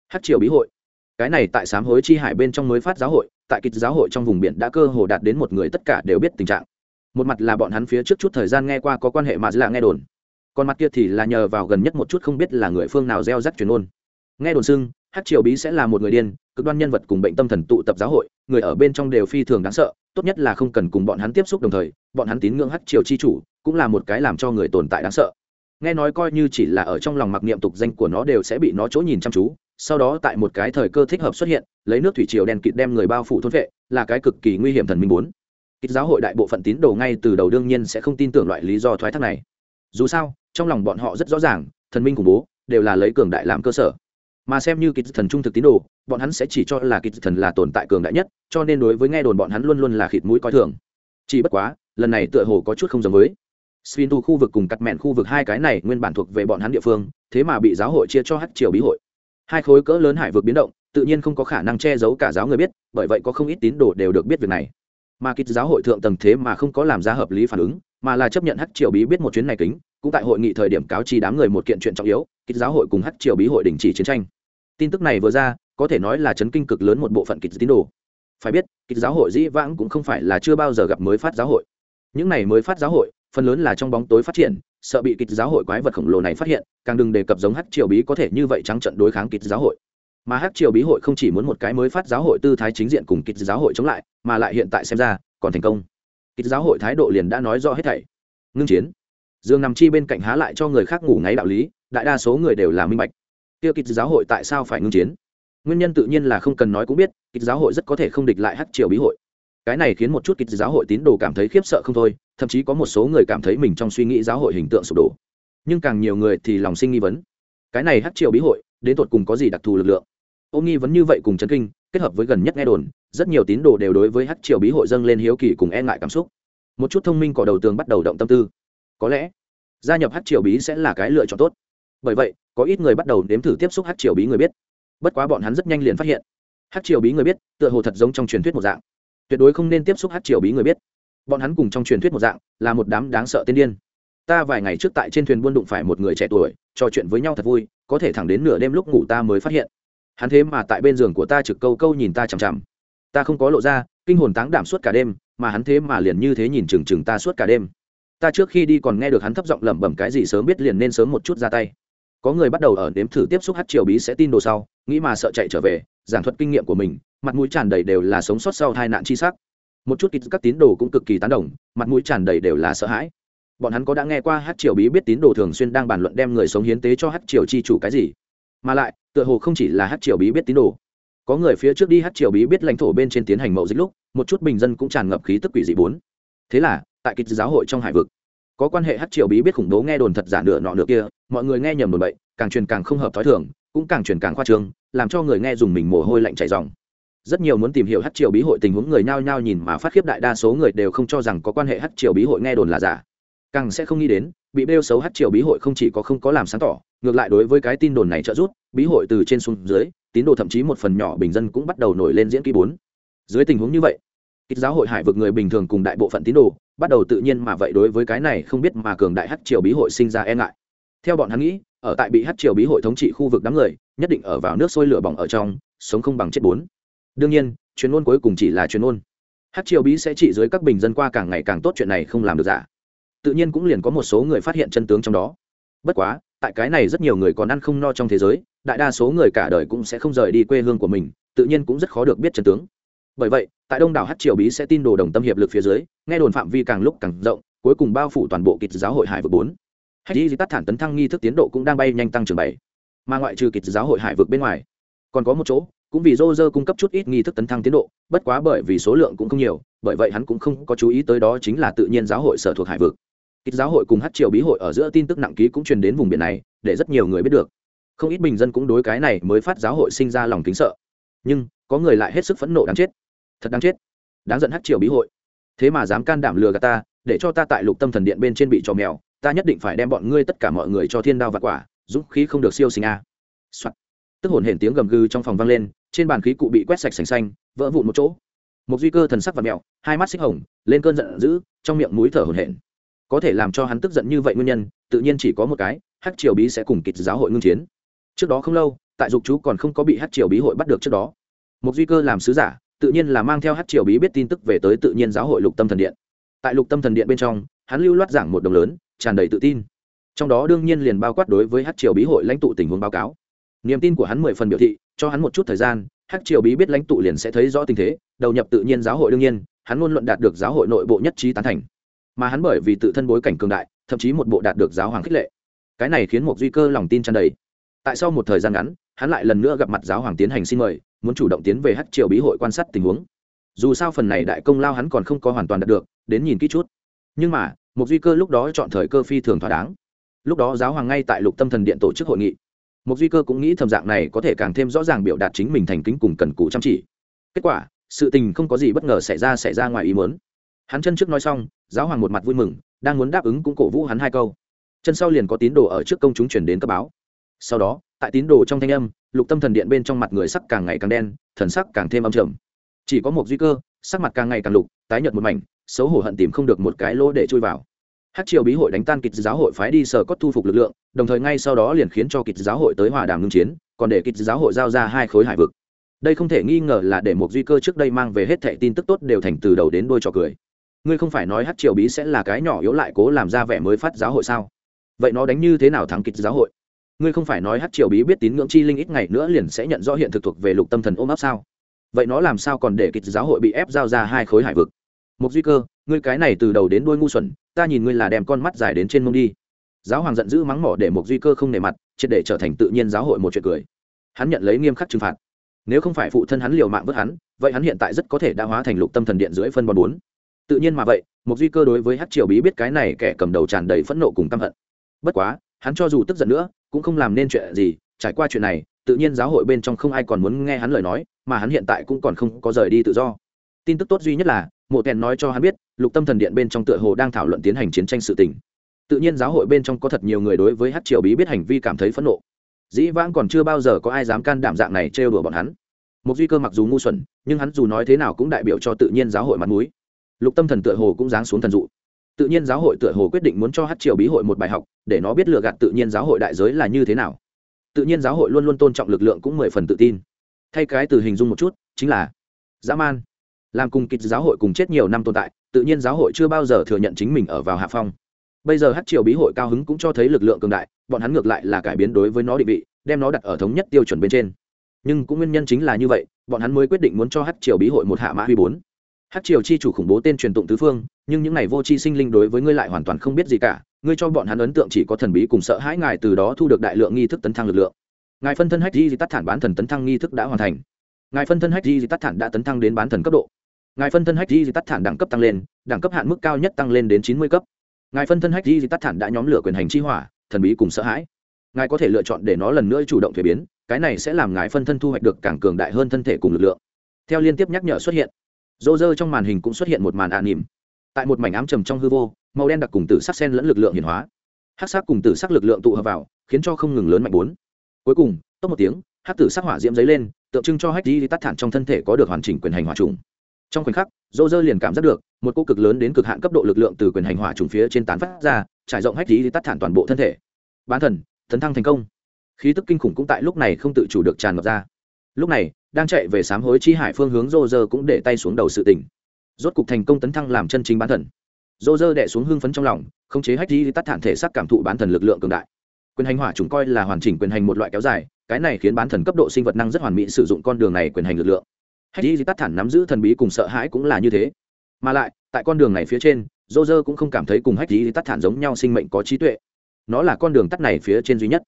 Hát triều bí hội. Cái này tại sám hối chi hải bên trong mới phát giáo hội, tại kịch giáo hội trong vùng biển đã cơ hồ đạt đến một người tất cả đều biết tình trạng. Một mặt là bọn hắn phía trước chút thời gian nghe qua có quan hệ mà là nghe đồn. Còn mặt kia thì là nhờ vào gần nhất một chút không biết là người phương nào gieo rắc truyền ôn. Nghe đồn xưng hát triều bí sẽ là một người điên, cực đoan nhân vật cùng bệnh tâm thần tụ tập giáo hội, người ở bên trong đều phi thường đáng sợ, tốt nhất là không cần cùng bọn hắn tiếp xúc đồng thời, bọn hắn tín ngưỡng hát triều chi chủ cũng là một cái làm cho người tồn tại đáng sợ. Nghe nói coi như chỉ là ở trong lòng mặc niệm tục danh của nó đều sẽ bị nó chỗ nhìn chăm chú, sau đó tại một cái thời cơ thích hợp xuất hiện, lấy nước thủy triều đen kịt đem người bao phủ thôn vệ, là cái cực kỳ nguy hiểm thần minh muốn ít giáo hội đại bộ phận tín đồ ngay từ đầu đương nhiên sẽ không tin tưởng loại lý do thoái thác này. Dù sao, trong lòng bọn họ rất rõ ràng, thần minh khủng bố đều là lấy cường đại làm cơ sở mà xem như kịch thần trung thực tín đồ bọn hắn sẽ chỉ cho là kịch thần là tồn tại cường đại nhất cho nên đối với nghe đồn bọn hắn luôn luôn là khịt mũi coi thường chỉ bất quá lần này tựa hồ có chút không giống với Sphintu khu vực cùng cắt mẹn khu vực hai cái này nguyên bản thuộc về bọn hắn địa phương, thế mà bị giáo hội chia cho hắc triều bí hội. Hai khối cỡ lớn hải vực biến động, tự nhiên không có khả năng che giấu cả giáo người biết, bởi vậy có không ít tín đồ đều được biết việc này. Mà kịch giáo hội thượng tầng thế mà không có làm ra hợp lý phản ứng, mà là chấp nhận hắc triều bí biết một chuyến này kính, cũng tại hội nghị thời điểm cáo chi đám người một kiện chuyện trọng yếu, kịch giáo hội cùng hắc triều bí hội đình chỉ chiến tranh. Tin tức này vừa ra, có thể nói là chấn kinh cực lớn một bộ phận kịch tín đồ. Phải biết, kịch giáo hội dĩ vãng cũng không phải là chưa bao giờ gặp mới phát giáo hội. Những này mới phát giáo hội, phần lớn là trong bóng tối phát triển sợ bị kịch giáo hội quái vật khổng lồ này phát hiện càng đừng đề cập giống hát triều bí có thể như vậy trắng trận đối kháng kịch giáo hội. Mà hát triều bí hội không chỉ muốn một cái mới phát giáo hội tư thái chính diện cùng kịch giáo hội chống lại mà lại hiện tại xem ra còn thành công. Kịch giáo hội thái độ liền đã nói rõ hết thảy. Ngưng chiến. Dương nằm chi bên cạnh há lại cho người khác ngủ ngáy đạo lý đại đa số người đều là minh bạch kia kịch giáo hội tại sao phải ngưng chiến? Nguyên nhân tự nhiên là không cần nói cũng biết, kịch giáo hội rất có thể không địch lại hát triều bí hội. Cái này khiến một chút kịch giáo hội tín đồ cảm thấy khiếp sợ không thôi, thậm chí có một số người cảm thấy mình trong suy nghĩ giáo hội hình tượng sụp đổ. Nhưng càng nhiều người thì lòng sinh nghi vấn. Cái này hát triều bí hội, đến tột cùng có gì đặc thù lực lượng? Ô nghi vấn như vậy cùng chấn kinh, kết hợp với gần nhất nghe đồn, rất nhiều tín đồ đều đối với hát triều bí hội dâng lên hiếu kỳ cùng e ngại cảm xúc. Một chút thông minh cỏ đầu tường bắt đầu động tâm tư. Có lẽ, gia nhập hát triều bí sẽ là cái lựa chọn tốt bởi vậy, có ít người bắt đầu nếm thử tiếp xúc hát triều bí người biết. Bất quá bọn hắn rất nhanh liền phát hiện, hát triều bí người biết, tựa hồ thật giống trong truyền thuyết một dạng. Tuyệt đối không nên tiếp xúc hát triều bí người biết. Bọn hắn cùng trong truyền thuyết một dạng, là một đám đáng sợ tiên điên. Ta vài ngày trước tại trên thuyền buôn đụng phải một người trẻ tuổi, trò chuyện với nhau thật vui, có thể thẳng đến nửa đêm lúc ngủ ta mới phát hiện. Hắn thế mà tại bên giường của ta trực câu câu nhìn ta chằm chằm. Ta không có lộ ra, kinh hồn táng đảm suốt cả đêm, mà hắn thế mà liền như thế nhìn chừng chừng ta suốt cả đêm. Ta trước khi đi còn nghe được hắn thấp giọng lẩm bẩm cái gì sớm biết liền nên sớm một chút ra tay có người bắt đầu ở nếm thử tiếp xúc hát triều bí sẽ tin đồ sau, nghĩ mà sợ chạy trở về, giảng thuật kinh nghiệm của mình, mặt mũi tràn đầy đều là sống sót sau tai nạn chi sắc. Một chút ít các tín đồ cũng cực kỳ tán đồng, mặt mũi tràn đầy đều là sợ hãi. Bọn hắn có đã nghe qua hát triều bí biết tín đồ thường xuyên đang bàn luận đem người sống hiến tế cho hát triều chi chủ cái gì. Mà lại, tựa hồ không chỉ là hát triều bí biết tín đồ. Có người phía trước đi hát triều bí biết lãnh thổ bên trên tiến hành mậu dịch lúc, một chút bình dân cũng tràn ngập khí tức quỷ dị bốn. Thế là, tại kịch giáo hội trong hải vực có quan hệ hát triều bí biết khủng bố nghe đồn thật giả nửa nọ nửa kia, mọi người nghe nhầm đồn bậy, càng truyền càng không hợp thói thường, cũng càng truyền càng khoa trương, làm cho người nghe dùng mình mồ hôi lạnh chảy dòng. Rất nhiều muốn tìm hiểu hát triều bí hội tình huống người nhao nhao nhìn mà phát khiếp đại đa số người đều không cho rằng có quan hệ hát triều bí hội nghe đồn là giả. Càng sẽ không nghĩ đến, bị bêu xấu hát triều bí hội không chỉ có không có làm sáng tỏ, ngược lại đối với cái tin đồn này trợ giúp, bí hội từ trên xuống dưới, tín đồ thậm chí một phần nhỏ bình dân cũng bắt đầu nổi lên diễn ký bốn. Dưới tình huống như vậy ít giáo hội hải vực người bình thường cùng đại bộ phận tín đồ, bắt đầu tự nhiên mà vậy đối với cái này không biết mà cường đại hát triều bí hội sinh ra e ngại. Theo bọn hắn nghĩ, ở tại bị hát triều bí hội thống trị khu vực đám người, nhất định ở vào nước sôi lửa bỏng ở trong, sống không bằng chết bốn. Đương nhiên chuyên môn cuối cùng chỉ là chuyên môn hát triều bí sẽ trị dưới các bình dân qua càng ngày càng tốt chuyện này không làm được giả tự nhiên cũng liền có một số người phát hiện chân tướng trong đó. Bất quá, tại cái này rất nhiều người còn ăn không no trong thế giới, đại đa số người cả đời cũng sẽ không rời đi quê hương của mình, tự nhiên cũng rất khó được biết chân tướng bởi vậy, tại đông đảo hát triều bí sẽ tin đồ đồng tâm hiệp lực phía dưới, nghe đồn phạm vi càng lúc càng rộng, cuối cùng bao phủ toàn bộ kịch giáo hội hải vực bốn. Hay di tắt thản tấn thăng nghi thức tiến độ cũng đang bay nhanh tăng trưởng bảy. Mà ngoại trừ kịch giáo hội hải vực bên ngoài, còn có một chỗ, cũng vì dô dơ cung cấp chút ít nghi thức tấn thăng tiến độ, bất quá bởi vì số lượng cũng không nhiều, bởi vậy hắn cũng không có chú ý tới đó chính là tự nhiên giáo hội sở thuộc hải vực. Ít giáo hội cùng hát triều bí hội ở giữa tin tức nặng ký cũng truyền đến vùng biển này, để rất nhiều người biết được. Không ít bình dân cũng đối cái này mới phát giáo hội sinh ra lòng kính sợ. Nhưng, có người lại hết sức phẫn nộ đáng chết thật đáng chết. Đáng giận hát triều bí hội. Thế mà dám can đảm lừa gạt ta, để cho ta tại lục tâm thần điện bên trên bị trò mèo, ta nhất định phải đem bọn ngươi tất cả mọi người cho thiên đao và quả, dũng khí không được siêu sinh a. À. tức hồn hển tiếng gầm gừ trong phòng vang lên, trên bàn khí cụ bị quét sạch sành xanh, vỡ vụn một chỗ. Một duy cơ thần sắc và mèo, hai mắt xích hồng, lên cơn giận dữ, trong miệng mũi thở hồn hển. Có thể làm cho hắn tức giận như vậy nguyên nhân, tự nhiên chỉ có một cái hát triều bí sẽ cùng kịch giáo hội ngưng chiến. Trước đó không lâu, tại dục chú còn không có bị hát triều bí hội bắt được trước đó. Một duy cơ làm sứ giả tự nhiên là mang theo hát triều bí biết tin tức về tới tự nhiên giáo hội lục tâm thần điện. Tại lục tâm thần điện bên trong, hắn lưu loát giảng một đồng lớn, tràn đầy tự tin. Trong đó đương nhiên liền bao quát đối với hát triều bí hội lãnh tụ tình huống báo cáo. Niềm tin của hắn mười phần biểu thị, cho hắn một chút thời gian, hát triều bí biết lãnh tụ liền sẽ thấy rõ tình thế, đầu nhập tự nhiên giáo hội đương nhiên, hắn luôn luận đạt được giáo hội nội bộ nhất trí tán thành. Mà hắn bởi vì tự thân bối cảnh cường đại, thậm chí một bộ đạt được giáo hoàng khích lệ. Cái này khiến một duy cơ lòng tin tràn đầy. Tại sau một thời gian ngắn, hắn lại lần nữa gặp mặt giáo hoàng tiến hành xin mời muốn chủ động tiến về hát triều bí hội quan sát tình huống. Dù sao phần này đại công lao hắn còn không có hoàn toàn đạt được, đến nhìn kỹ chút. Nhưng mà một duy cơ lúc đó chọn thời cơ phi thường thỏa đáng. Lúc đó giáo hoàng ngay tại lục tâm thần điện tổ chức hội nghị. Một duy cơ cũng nghĩ thầm dạng này có thể càng thêm rõ ràng biểu đạt chính mình thành kính cùng cần cù chăm chỉ. Kết quả, sự tình không có gì bất ngờ xảy ra xảy ra ngoài ý muốn. Hắn chân trước nói xong, giáo hoàng một mặt vui mừng, đang muốn đáp ứng cũng cổ vũ hắn hai câu. Chân sau liền có tín đồ ở trước công chúng chuyển đến cấp báo. Sau đó, tại tín đồ trong thanh âm lục tâm thần điện bên trong mặt người sắc càng ngày càng đen, thần sắc càng thêm âm trầm. Chỉ có một duy cơ, sắc mặt càng ngày càng lục, tái nhợt một mảnh, xấu hổ hận tìm không được một cái lỗ để chui vào. Hát triều bí hội đánh tan kịch giáo hội phái đi sở cốt thu phục lực lượng, đồng thời ngay sau đó liền khiến cho kịch giáo hội tới hòa đàm ngưng chiến, còn để kịch giáo hội giao ra hai khối hải vực. Đây không thể nghi ngờ là để một duy cơ trước đây mang về hết thệ tin tức tốt đều thành từ đầu đến đôi trò cười. Ngươi không phải nói hát triều bí sẽ là cái nhỏ yếu lại cố làm ra vẻ mới phát giáo hội sao? Vậy nó đánh như thế nào thắng kịch giáo hội? Ngươi không phải nói hát triều bí biết tín ngưỡng chi linh ít ngày nữa liền sẽ nhận rõ hiện thực thuộc về lục tâm thần ôm ấp sao? Vậy nó làm sao còn để kịch giáo hội bị ép giao ra hai khối hải vực? Một duy cơ, ngươi cái này từ đầu đến đuôi ngu xuẩn, ta nhìn ngươi là đem con mắt dài đến trên mông đi. Giáo hoàng giận dữ mắng mỏ để một duy cơ không nề mặt, triệt để trở thành tự nhiên giáo hội một chuyện cười. Hắn nhận lấy nghiêm khắc trừng phạt. Nếu không phải phụ thân hắn liều mạng vớt hắn, vậy hắn hiện tại rất có thể đã hóa thành lục tâm thần điện dưới phân bón bốn. Tự nhiên mà vậy một duy cơ đối với hát triều bí biết cái này kẻ cầm đầu tràn đầy phẫn nộ cùng căm hận. Bất quá hắn cho dù tức giận nữa, cũng không làm nên chuyện gì, trải qua chuyện này, tự nhiên giáo hội bên trong không ai còn muốn nghe hắn lời nói, mà hắn hiện tại cũng còn không có rời đi tự do. Tin tức tốt duy nhất là mộ kèn nói cho hắn biết, lục tâm thần điện bên trong tựa hồ đang thảo luận tiến hành chiến tranh sự tình. Tự nhiên giáo hội bên trong có thật nhiều người đối với hát triều bí biết hành vi cảm thấy phẫn nộ. Dĩ vãng còn chưa bao giờ có ai dám can đảm dạng này trêu đùa bọn hắn. Một duy cơ mặc dù ngu xuẩn, nhưng hắn dù nói thế nào cũng đại biểu cho tự nhiên giáo hội mặt mũi. Lục tâm thần tựa hồ cũng giáng xuống thần dụ tự nhiên giáo hội tựa hồ quyết định muốn cho hát triều bí hội một bài học, để nó biết lừa gạt tự nhiên giáo hội đại giới là như thế nào. Tự nhiên giáo hội luôn luôn tôn trọng lực lượng cũng mười phần tự tin. Thay cái từ hình dung một chút, chính là, dã man. Làm cùng kịch giáo hội cùng chết nhiều năm tồn tại, tự nhiên giáo hội chưa bao giờ thừa nhận chính mình ở vào hạ phong. Bây giờ hát triều bí hội cao hứng cũng cho thấy lực lượng cường đại, bọn hắn ngược lại là cải biến đối với nó định vị, đem nó đặt ở thống nhất tiêu chuẩn bên trên. Nhưng cũng nguyên nhân chính là như vậy, bọn hắn mới quyết định muốn cho hát triều bí hội một hạ mã huy bốn hát triều chi chủ khủng bố tên truyền tụng tứ phương, nhưng những n à y vô c h i sinh linh đối với ngươi lại hoàn toàn không biết gì cả, ngươi cho bọn hắn ấn tượng chỉ có thần bí cùng sợ hãi, ngài từ đó thu được đại lượng nghi thức tấn thăng lực lượng. Ngài phân thân hách di tắt thản bán thần tấn thăng nghi thức đã hoàn thành. Ngài phân thân hách di tắt thản đã tấn thăng đến bán thần cấp độ. Ngài phân thân hách di tắt thản đẳng cấp tăng lên, đẳng cấp hạn mức cao nhất tăng lên đến chín mươi cấp. Ngài phân thân hách di tắt thản đã nhóm lửa quyền hành chi hỏa, thần bí cùng sợ hãi. Ngài có thể lựa chọn để nó lần nữa chủ động thuế biến, cái này sẽ làm ngài phân thân thu hoạch được càng cường đại hơn thân thể cùng lực lượng. Theo liên tiếp nhắc nhở xuất hiện rô rơ trong màn hình cũng xuất hiện một màn ạ nỉm. Tại một mảnh ám trầm trong hư vô, màu đen đặc cùng tử sắc sen lẫn lực lượng hiển hóa. Hát sắc cùng tử sắc lực lượng tụ hợp vào, khiến cho không ngừng lớn mạnh bốn. Cuối cùng, tốc một tiếng hát tử sắc hỏa diễm dấy lên, tượng trưng cho hách di tắt thản trong thân thể có được hoàn chỉnh quyền hành hỏa trùng. Trong khoảnh khắc dô dơ liền cảm giác được, một cô cực lớn đến cực hạn cấp độ lực lượng từ quyền hành hỏa trùng phía trên tán phát ra, trải rộng hách di tắt thản toàn bộ thân thể. Bán thần thần thăng thành công. Khí tức kinh khủng cũng tại lúc này không tự chủ được tràn ngập ra. Lúc này đang chạy về sám hối chi hải phương hướng rô rơ cũng để tay xuống đầu sự tỉnh rốt cục thành công tấn thăng làm chân chính bán thần. Rô rơ đẻ xuống hưng phấn trong lòng, khống chế hách di tắt thản thể sắc cảm thụ bán thần lực lượng cường đại. Quyền hành hỏa chúng coi là hoàn chỉnh quyền hành một loại kéo dài, cái này khiến bán thần cấp độ sinh vật năng rất hoàn mỹ sử dụng con đường này quyền hành lực lượng. Hách di tắt thản nắm giữ thần bí cùng sợ hãi cũng là như thế. Mà lại, tại con đường này phía trên dô dơ cũng không cảm thấy cùng hách di tắt thản giống nhau sinh mệnh có trí tuệ. Nó là con đường tắt này phía trên duy nhất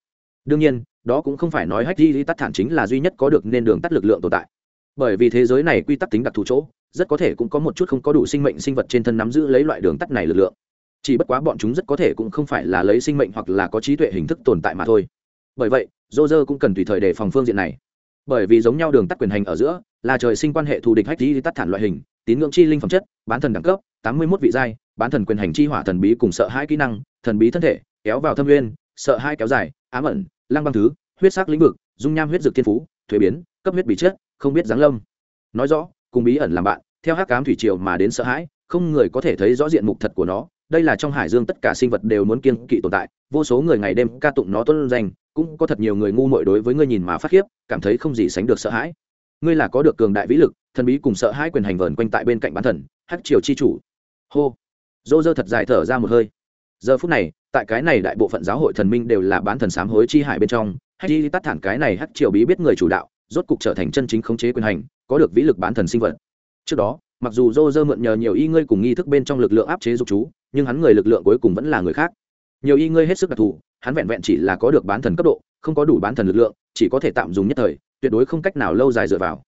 đương nhiên, đó cũng không phải nói hách di tắt thản chính là duy nhất có được nên đường tắt lực lượng tồn tại. Bởi vì thế giới này quy tắc tính đặc thù chỗ, rất có thể cũng có một chút không có đủ sinh mệnh sinh vật trên thân nắm giữ lấy loại đường tắt này lực lượng. Chỉ bất quá bọn chúng rất có thể cũng không phải là lấy sinh mệnh hoặc là có trí tuệ hình thức tồn tại mà thôi. Bởi vậy dô dơ cũng cần tùy thời đề phòng phương diện này. Bởi vì giống nhau đường tắt quyền hành ở giữa, là trời sinh quan hệ thù địch hách di tắt thản loại hình, tín ngưỡng chi linh phẩm chất, bán thần đẳng cấp, tám mươi mốt vị giai, bán thần quyền hành chi hỏa thần bí cùng sợ hai kỹ năng, thần bí thân thể, kéo vào thâm nguyên sợ hai kéo dài ám ẩn, lăng băng thứ, huyết sắc lĩnh vực, dung nham huyết dược thiên phú, thuế biến, cấp huyết bị chết, không biết giáng lâm. Nói rõ, cùng bí ẩn làm bạn, theo hắc cám thủy triều mà đến sợ hãi, không người có thể thấy rõ diện mục thật của nó. Đây là trong hải dương tất cả sinh vật đều muốn kiên kỵ tồn tại, vô số người ngày đêm ca tụng nó tuân danh, cũng có thật nhiều người ngu muội đối với ngươi nhìn mà phát khiếp, cảm thấy không gì sánh được sợ hãi. Ngươi là có được cường đại vĩ lực, thần bí cùng sợ hãi quyền hành vờn quanh tại bên cạnh bán thần, hắc triều chi chủ. Hô. Dô dơ thật dài thở ra một hơi giờ phút này, tại cái này đại bộ phận giáo hội thần minh đều là bán thần sám hối chi hải bên trong, hay đi tắt thản cái này hắc triều bí biết người chủ đạo, rốt cục trở thành chân chính khống chế quyền hành, có được vĩ lực bán thần sinh vật. Trước đó, mặc dù dô dơ mượn nhờ nhiều y ngươi cùng nghi thức bên trong lực lượng áp chế dục chú, nhưng hắn người lực lượng cuối cùng vẫn là người khác. Nhiều y ngươi hết sức đặc thù, hắn vẹn vẹn chỉ là có được bán thần cấp độ, không có đủ bán thần lực lượng, chỉ có thể tạm dùng nhất thời, tuyệt đối không cách nào lâu dài dựa vào.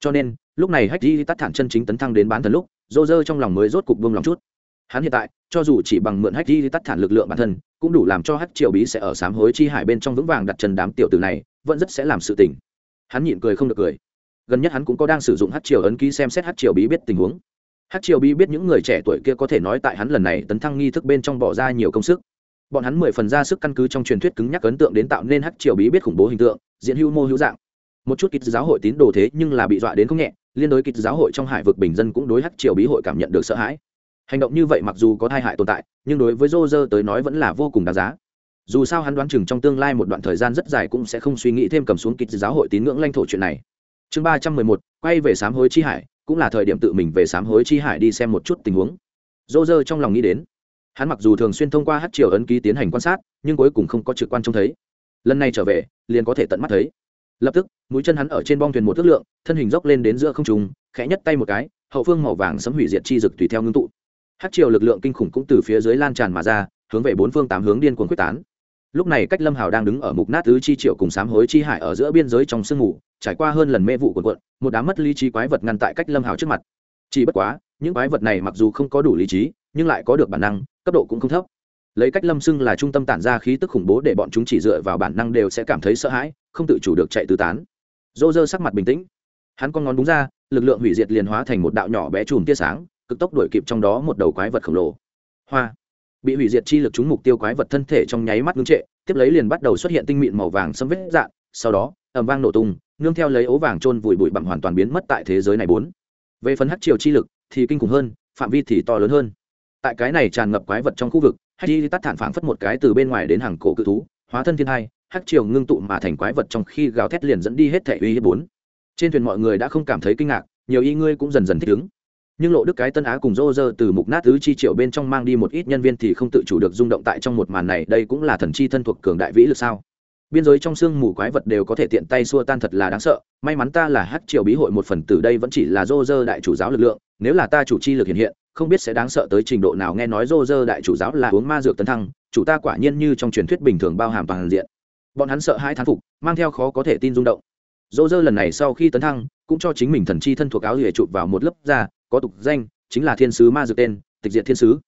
Cho nên, lúc này hách di tắt thản chân chính tấn thăng đến bán thần lúc dô dơ trong lòng mới rốt cục buông lòng chút hắn hiện tại, cho dù chỉ bằng mượn hách di tắt thản lực lượng bản thân, cũng đủ làm cho hắc triều bí sẽ ở sám hối chi hải bên trong vững vàng đặt chân đám tiểu tử này, vẫn rất sẽ làm sự tình. Hắn nhịn cười không được cười. Gần nhất hắn cũng có đang sử dụng hát triều ấn ký xem xét hát triều bí biết tình huống. Hát triều bí biết những người trẻ tuổi kia có thể nói tại hắn lần này tấn thăng nghi thức bên trong bỏ ra nhiều công sức. Bọn hắn mười phần ra sức căn cứ trong truyền thuyết cứng nhắc ấn tượng đến tạo nên hát triều bí biết khủng bố hình tượng, diễn hữu mô hữu dạng. Một chút kịch giáo hội tín đồ thế nhưng là bị dọa đến không nhẹ, liên đối kịch giáo hội trong hải vực bình dân cũng đối hát triều bí hội cảm nhận được sợ hãi hành động như vậy mặc dù có tai hại tồn tại, nhưng đối với dô dơ tới nói vẫn là vô cùng đáng giá. Dù sao hắn đoán chừng trong tương lai một đoạn thời gian rất dài cũng sẽ không suy nghĩ thêm cầm xuống kịch giáo hội tín ngưỡng lãnh thổ chuyện này. Chương ba trăm mười một, quay về sám hối chi hải, cũng là thời điểm tự mình về sám hối chi hải đi xem một chút tình huống. Dô dơ trong lòng nghĩ đến, hắn mặc dù thường xuyên thông qua hát triều ấn ký tiến hành quan sát, nhưng cuối cùng không có trực quan trông thấy. Lần này trở về, liền có thể tận mắt thấy. Lập tức, mũi chân hắn ở trên bong thuyền một thước lượng, thân hình dốc lên đến giữa không trùng khẽ nhất tay một cái, hậu phương màu vàng sấm hủy diệt chi rực tùy theo ngưng tụ hát triều lực lượng kinh khủng cũng từ phía dưới lan tràn mà ra, hướng về bốn phương tám hướng điên cuồng quyết tán. Lúc này cách lâm hào đang đứng ở mục nát tứ chi triệu cùng sám hối chi hải ở giữa biên giới trong sương mù, trải qua hơn lần mê vụ quần quận một đám mất lý trí quái vật ngăn tại cách lâm hào trước mặt. Chỉ bất quá, những quái vật này mặc dù không có đủ lý trí, nhưng lại có được bản năng, cấp độ cũng không thấp. Lấy cách lâm xưng là trung tâm tản ra khí tức khủng bố để bọn chúng chỉ dựa vào bản năng đều sẽ cảm thấy sợ hãi, không tự chủ được chạy tứ tán. Dô dơ sắc mặt bình tĩnh. Hắn con ngón đúng ra, lực lượng hủy diệt liền hóa thành một đạo nhỏ bé chùm tia sáng cực tốc đuổi kịp trong đó một đầu quái vật khổng lồ. Hoa. Bị hủy diệt chi lực trúng mục tiêu quái vật thân thể trong nháy mắt ngưng trệ, tiếp lấy liền bắt đầu xuất hiện tinh mịn màu vàng xâm vết dạn sau đó ẩm vang nổ tung, nương theo lấy ố vàng trôn vùi bụi bặm hoàn toàn biến mất tại thế giới này bốn. Về phần hắc triều chi lực thì kinh khủng hơn, phạm vi thì to lớn hơn. Tại cái này tràn ngập quái vật trong khu vực, hắc chi tắt thản phảng phất một cái từ bên ngoài đến hàng cổ cự thú, hóa thân thiên hai, hắc triều ngưng tụ mà thành quái vật trong khi gào thét liền dẫn đi hết thể uy hiếp bốn. Trên thuyền mọi người đã không cảm thấy kinh ngạc, nhiều y ngươi cũng dần dần thích ứng nhưng lộ đức cái tân á cùng rô rơ từ mục nát thứ chi triệu bên trong mang đi một ít nhân viên thì không tự chủ được rung động tại trong một màn này, đây cũng là thần chi thân thuộc cường đại vĩ lực sao? Biên giới trong xương mù quái vật đều có thể tiện tay xua tan thật là đáng sợ, may mắn ta là hát triều bí hội một phần từ đây vẫn chỉ là rô rơ đại chủ giáo lực lượng, nếu là ta chủ chi lực hiện hiện, không biết sẽ đáng sợ tới trình độ nào, nghe nói rô rơ đại chủ giáo là uống ma dược tấn thăng, chủ ta quả nhiên như trong truyền thuyết bình thường bao hàm toàn diện. Bọn hắn sợ hai thán phục, mang theo khó có thể tin rung động. Rô rơ lần này sau khi tấn thăng, cũng cho chính mình thần chi thân thuộc áo lìa chụp vào một lớp da có tục danh, chính là thiên sứ ma dược tên, tịch diệt thiên sứ.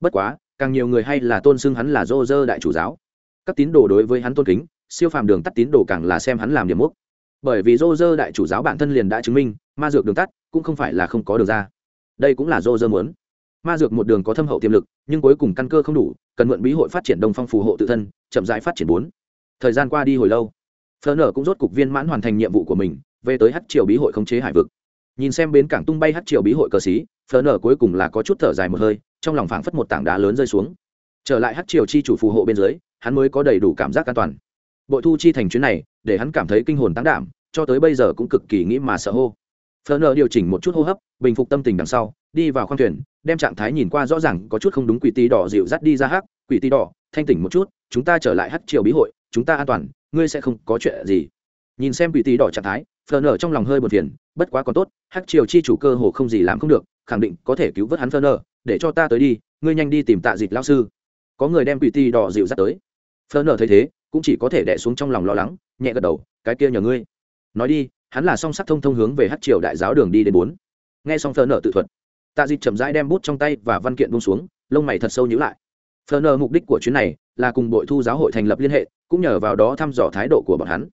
Bất quá, càng nhiều người hay là tôn xưng hắn là dô dơ đại chủ giáo. Các tín đồ đối với hắn tôn kính, siêu phàm đường tắt tín đồ càng là xem hắn làm điểm mốc. Bởi vì dô dơ đại chủ giáo bản thân liền đã chứng minh, ma dược đường tắt cũng không phải là không có đường ra. Đây cũng là dô dơ muốn. Ma dược một đường có thâm hậu tiềm lực, nhưng cuối cùng căn cơ không đủ, cần mượn bí hội phát triển đông phong phù hộ tự thân, chậm rãi phát triển bốn. Thời gian qua đi hồi lâu phờ nở cũng rốt cục viên mãn hoàn thành nhiệm vụ của mình, về tới hát triều bí hội khống chế hải vực nhìn xem bến cảng tung bay hát triều bí hội cờ xí phờ nở cuối cùng là có chút thở dài một hơi, trong lòng phảng phất một tảng đá lớn rơi xuống. Trở lại hát triều chi chủ phù hộ bên dưới, hắn mới có đầy đủ cảm giác an toàn. Bội thu chi thành chuyến này, để hắn cảm thấy kinh hồn tăng đảm, cho tới bây giờ cũng cực kỳ nghĩ mà sợ hô. Phờ nở điều chỉnh một chút hô hấp, bình phục tâm tình đằng sau, đi vào khoang thuyền, đem trạng thái nhìn qua rõ ràng, có chút không đúng quỷ tí đỏ dịu dắt đi ra hắc quỷ tí đỏ, thanh tỉnh một chút, chúng ta trở lại hát triều bí hội, chúng ta an toàn, ngươi sẽ không có chuyện gì. Nhìn xem quỷ tí đỏ trạng thái phờ nở trong lòng hơi buồn phiền bất quá còn tốt, Hắc triều chi chủ cơ hồ không gì làm không được, khẳng định có thể cứu vớt hắn Phơ nở để cho ta tới đi, ngươi nhanh đi tìm tạ dịch lao sư. Có người đem quỷ ti đỏ dịu dắt tới. Phơ nở thấy thế, cũng chỉ có thể đẻ xuống trong lòng lo lắng, nhẹ gật đầu, cái kia nhờ ngươi. Nói đi, hắn là song sắc thông thông hướng về hát triều đại giáo đường đi đến bốn. Nghe xong phờ nở tự thuật, tạ dịch chậm rãi đem bút trong tay và văn kiện bông xuống, lông mày thật sâu nhữ lại. Phờ nở mục đích của chuyến này là cùng bội thu giáo hội thành lập liên hệ, cũng nhờ vào đó thăm dò thái độ của bọn hắn.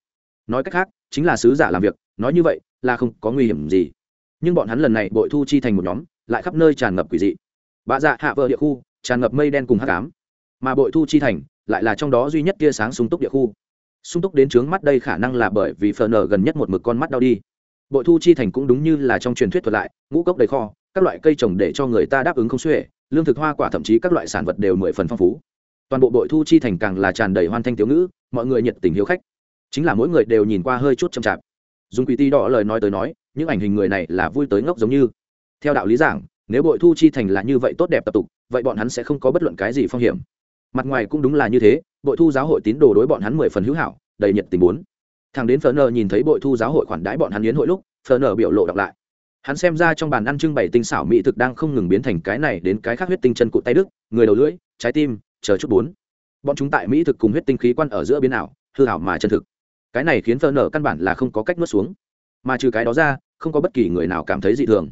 Nói cách khác, chính là sứ giả làm việc, nói như vậy là không có nguy hiểm gì. Nhưng bọn hắn lần này bội thu chi thành một nhóm, lại khắp nơi tràn ngập quỷ dị. Bạ dạ hạ vợ địa khu, tràn ngập mây đen cùng hát cám mà bội thu chi thành, lại là trong đó duy nhất tia sáng sung túc địa khu. Sung túc đến trướng mắt đây khả năng là bởi vì phờ nở gần nhất một mực con mắt đau đi. Bội thu chi thành cũng đúng như là trong truyền thuyết thuật lại, ngũ cốc đầy kho, các loại cây trồng để cho người ta đáp ứng không xuể, lương thực hoa quả thậm chí các loại sản vật đều mười phần phong phú. Toàn bộ bội thu chi thành càng là tràn đầy hoan thanh thiếu ngữ, mọi người nhiệt tình hiếu khách. Chính là mỗi người đều nhìn qua hơi chút chậm chạp dùng quỷ ti đỏ lời nói tới nói, những ảnh hình người này là vui tới ngốc giống như. Theo đạo lý giảng, nếu bội thu chi thành là như vậy tốt đẹp tập tục, vậy bọn hắn sẽ không có bất luận cái gì phong hiểm. Mặt ngoài cũng đúng là như thế, bội thu giáo hội tín đồ đối bọn hắn mười phần hữu hảo, đầy nhiệt tình bốn. Thằng đến phở nờ nhìn thấy bội thu giáo hội khoản đãi bọn hắn yến hội lúc, phở nờ biểu lộ đọc lại. Hắn xem ra trong bàn ăn trưng bày tinh xảo mỹ thực đang không ngừng biến thành cái này đến cái khác huyết tinh chân cụt tay đức, người đầu lưỡi, trái tim, chờ chút bốn. Bọn chúng tại mỹ thực cùng huyết tinh khí quan ở giữa biến ảo, hư hảo mà chân thực cái này khiến phơ nở căn bản là không có cách nuốt xuống. Mà trừ cái đó ra, không có bất kỳ người nào cảm thấy dị thường.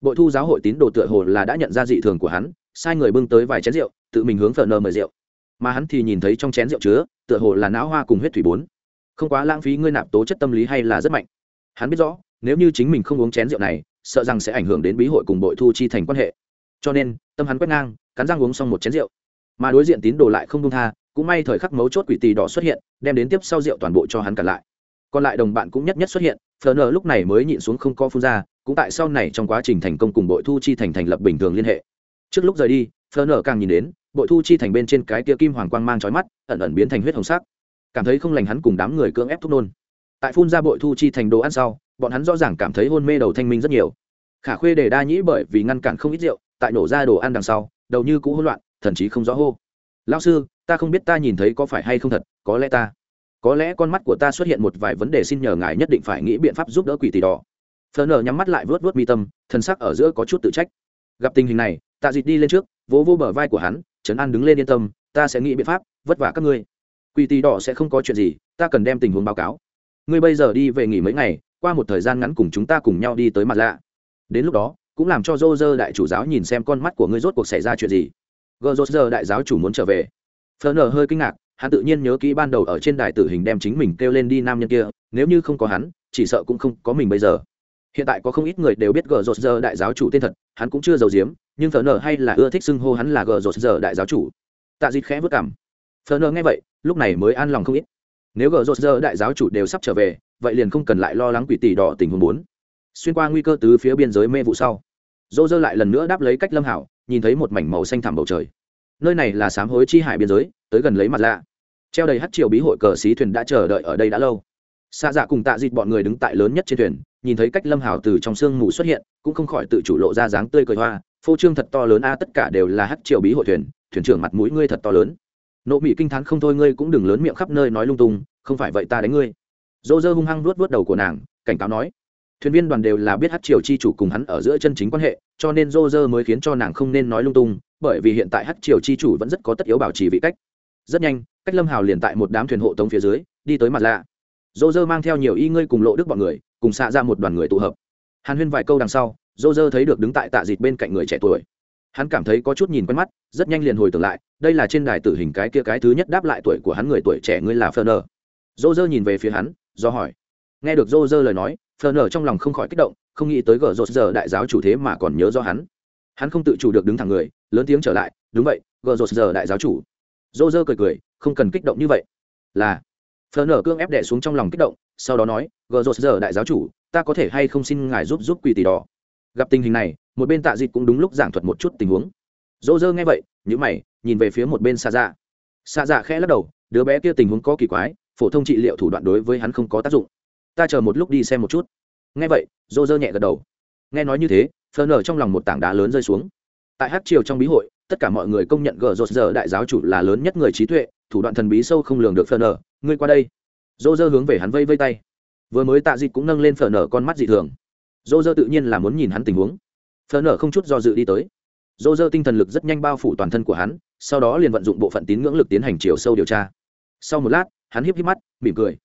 Bội thu giáo hội tín đồ tựa hồ là đã nhận ra dị thường của hắn, sai người bưng tới vài chén rượu, tự mình hướng phở nở mời rượu. Mà hắn thì nhìn thấy trong chén rượu chứa, tựa hồ là não hoa cùng huyết thủy bốn. Không quá lãng phí ngươi nạp tố chất tâm lý hay là rất mạnh. Hắn biết rõ, nếu như chính mình không uống chén rượu này, sợ rằng sẽ ảnh hưởng đến bí hội cùng bội thu chi thành quan hệ. Cho nên, tâm hắn quét ngang, cắn răng uống xong một chén rượu. Mà đối diện tín đồ lại không đông tha cũng may thời khắc mấu chốt quỷ tì đỏ xuất hiện, đem đến tiếp sau rượu toàn bộ cho hắn cả lại. Còn lại đồng bạn cũng nhất nhất xuất hiện phờ nờ lúc này mới nhịn xuống không co phun ra, cũng tại sau này trong quá trình thành công cùng bội thu chi thành thành lập bình thường liên hệ. Trước lúc rời đi phờ nờ càng nhìn đến, bội thu chi thành bên trên cái tia kim hoàng quang mang trói mắt, ẩn ẩn biến thành huyết hồng sắc. Cảm thấy không lành hắn cùng đám người cưỡng ép thúc nôn. Tại phun ra bội thu chi thành đồ ăn sau, bọn hắn rõ ràng cảm thấy hôn mê đầu thanh minh rất nhiều. Khả khuê để đa nhĩ bởi vì ngăn cản không ít rượu, tại nổ ra đồ ăn đằng sau, đầu như cũ hỗn loạn, thần chí không rõ hô. Lao sư ta không biết ta nhìn thấy có phải hay không thật, có lẽ ta, có lẽ con mắt của ta xuất hiện một vài vấn đề xin nhờ ngài nhất định phải nghĩ biện pháp giúp đỡ quỷ tỷ đỏ. Phờ nở nhắm mắt lại vớt vớt mi tâm, thần sắc ở giữa có chút tự trách. Gặp tình hình này, tạ dịt đi lên trước, vỗ vô bờ vai của hắn, trấn an đứng lên yên tâm, ta sẽ nghĩ biện pháp, vất vả các ngươi. Quỷ tỷ đỏ sẽ không có chuyện gì, ta cần đem tình huống báo cáo. Ngươi bây giờ đi về nghỉ mấy ngày, qua một thời gian ngắn cùng chúng ta cùng nhau đi tới mặt lạ. Đến lúc đó, cũng làm cho dô dơ đại chủ giáo nhìn xem con mắt của ngươi rốt cuộc xảy ra chuyện gì. Gờ dô dơ đại giáo chủ muốn trở về phờ nở hơi kinh ngạc, hắn tự nhiên nhớ kỹ ban đầu ở trên đài tử hình đem chính mình kêu lên đi nam nhân kia, nếu như không có hắn, chỉ sợ cũng không có mình bây giờ. Hiện tại có không ít người đều biết gờ rột giờ đại giáo chủ tên thật, hắn cũng chưa giàu diếm nhưng phờ nở hay là ưa thích xưng hô hắn là gờ rột giờ đại giáo chủ. Tạ dịt khẽ vất cảm. Phờ nở nghe vậy, lúc này mới an lòng không ít. Nếu gờ rột giờ đại giáo chủ đều sắp trở về, vậy liền không cần lại lo lắng quỷ tỷ đỏ tình huống bốn xuyên qua nguy cơ từ phía biên giới mê vụ sau dô dơ lại lần nữa đáp lấy cách lâm hảo, nhìn thấy một mảnh màu xanh thẳm bầu trời nơi này là sám hối chi hải biên giới, tới gần lấy mặt lạ. Treo đầy hát triều bí hội cờ xí thuyền đã chờ đợi ở đây đã lâu. Xa dạ cùng tạ dịt bọn người đứng tại lớn nhất trên thuyền, nhìn thấy cách lâm hào từ trong sương mù xuất hiện, cũng không khỏi tự chủ lộ ra dáng tươi cười hoa, phô trương thật to lớn a, tất cả đều là hát triều bí hội thuyền thuyền trưởng mặt mũi ngươi thật to lớn. Nộ mỹ kinh t h á n không thôi, ngươi cũng đừng lớn miệng khắp nơi nói lung tung, không phải vậy ta đánh ngươi. Dô dơ hung hăng luốt vớt đầu của nàng, cảnh cáo nói, thuyền viên đoàn đều là biết hát triều chi chủ cùng hắn ở giữa chân chính quan hệ, cho nên dô dơ mới khiến cho nàng không nên nói lung tung bởi vì hiện tại hát triều chi chủ vẫn rất có tất yếu bảo trì vị cách. Rất nhanh, cách lâm hào liền tại một đám thuyền hộ tống phía dưới, đi tới mặt lạ. Dô dơ mang theo nhiều y ngươi cùng lộ đức bọn người, cùng xạ ra một đoàn người tụ hợp. Hàn huyên vài câu đằng sau, dô dơ thấy được đứng tại tạ dịt bên cạnh người trẻ tuổi. Hắn cảm thấy có chút nhìn quen mắt, rất nhanh liền hồi tưởng lại, đây là trên đài tử hình cái kia cái thứ nhất đáp lại tuổi của hắn người tuổi trẻ ngươi là phơ nờ dô dơ nhìn về phía hắn, do hỏi. Nghe được dô dơ lời nói phờ nờ trong lòng không khỏi kích động, không nghĩ tới gờ rột giờ đại giáo chủ thế mà còn nhớ do hắn. Hắn không tự chủ được đứng thẳng người lớn tiếng trở lại, đúng vậy gờ rột giờ đại giáo chủ. Dô dơ cười cười, không cần kích động như vậy. Là phờ nở cương ép đẻ xuống trong lòng kích động, sau đó nói gờ rột giờ đại giáo chủ, ta có thể hay không xin ngài giúp giúp quỳ tỷ đỏ? Gặp tình hình này, một bên tạ dịch cũng đúng lúc giảng thuật một chút tình huống. Dô dơ nghe vậy nhữ mày, nhìn về phía một bên xa dạ. Xa dạ khẽ lắc đầu, đứa bé kia tình huống có kỳ quái, phổ thông trị liệu thủ đoạn đối với hắn không có tác dụng. Ta chờ một lúc đi xem một chút. Nghe vậy dô dơ nhẹ gật đầu. Nghe nói như thế phờ nở trong lòng một tảng đá lớn rơi xuống tại hát triều trong bí hội, tất cả mọi người công nhận gờ rột giờ đại giáo chủ là lớn nhất người trí tuệ, thủ đoạn thần bí sâu không lường được phờ nở. Ngươi qua đây. Dô dơ hướng về hắn vây vây tay. Vừa mới tạ dịch cũng nâng lên phờ nở con mắt dị thường. Dô dơ tự nhiên là muốn nhìn hắn tình huống. Phờ nở không chút do dự đi tới. Dô dơ tinh thần lực rất nhanh bao phủ toàn thân của hắn, sau đó liền vận dụng bộ phận tín ngưỡng lực tiến hành chiều sâu điều tra. Sau một lát, hắn híp híp mắt, mỉm cười.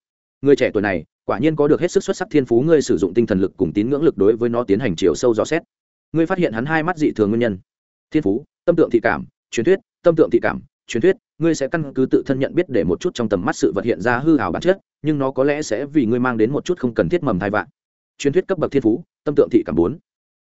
Người trẻ tuổi này, quả nhiên có được hết sức xuất sắc thiên phú ngươi sử dụng tinh thần lực cùng tín ngưỡng lực đối với nó tiến hành chiều sâu dò xét. Ngươi phát hiện hắn hai mắt dị thường nguyên nhân thiên phú, tâm tượng thị cảm, truyền thuyết, tâm tượng thị cảm, truyền thuyết, ngươi sẽ căn cứ tự thân nhận biết để một chút trong tầm mắt sự vật hiện ra hư hào bản chất, nhưng nó có lẽ sẽ vì ngươi mang đến một chút không cần thiết mầm thai vạn. Truyền thuyết cấp bậc thiên phú, tâm tượng thị cảm bốn.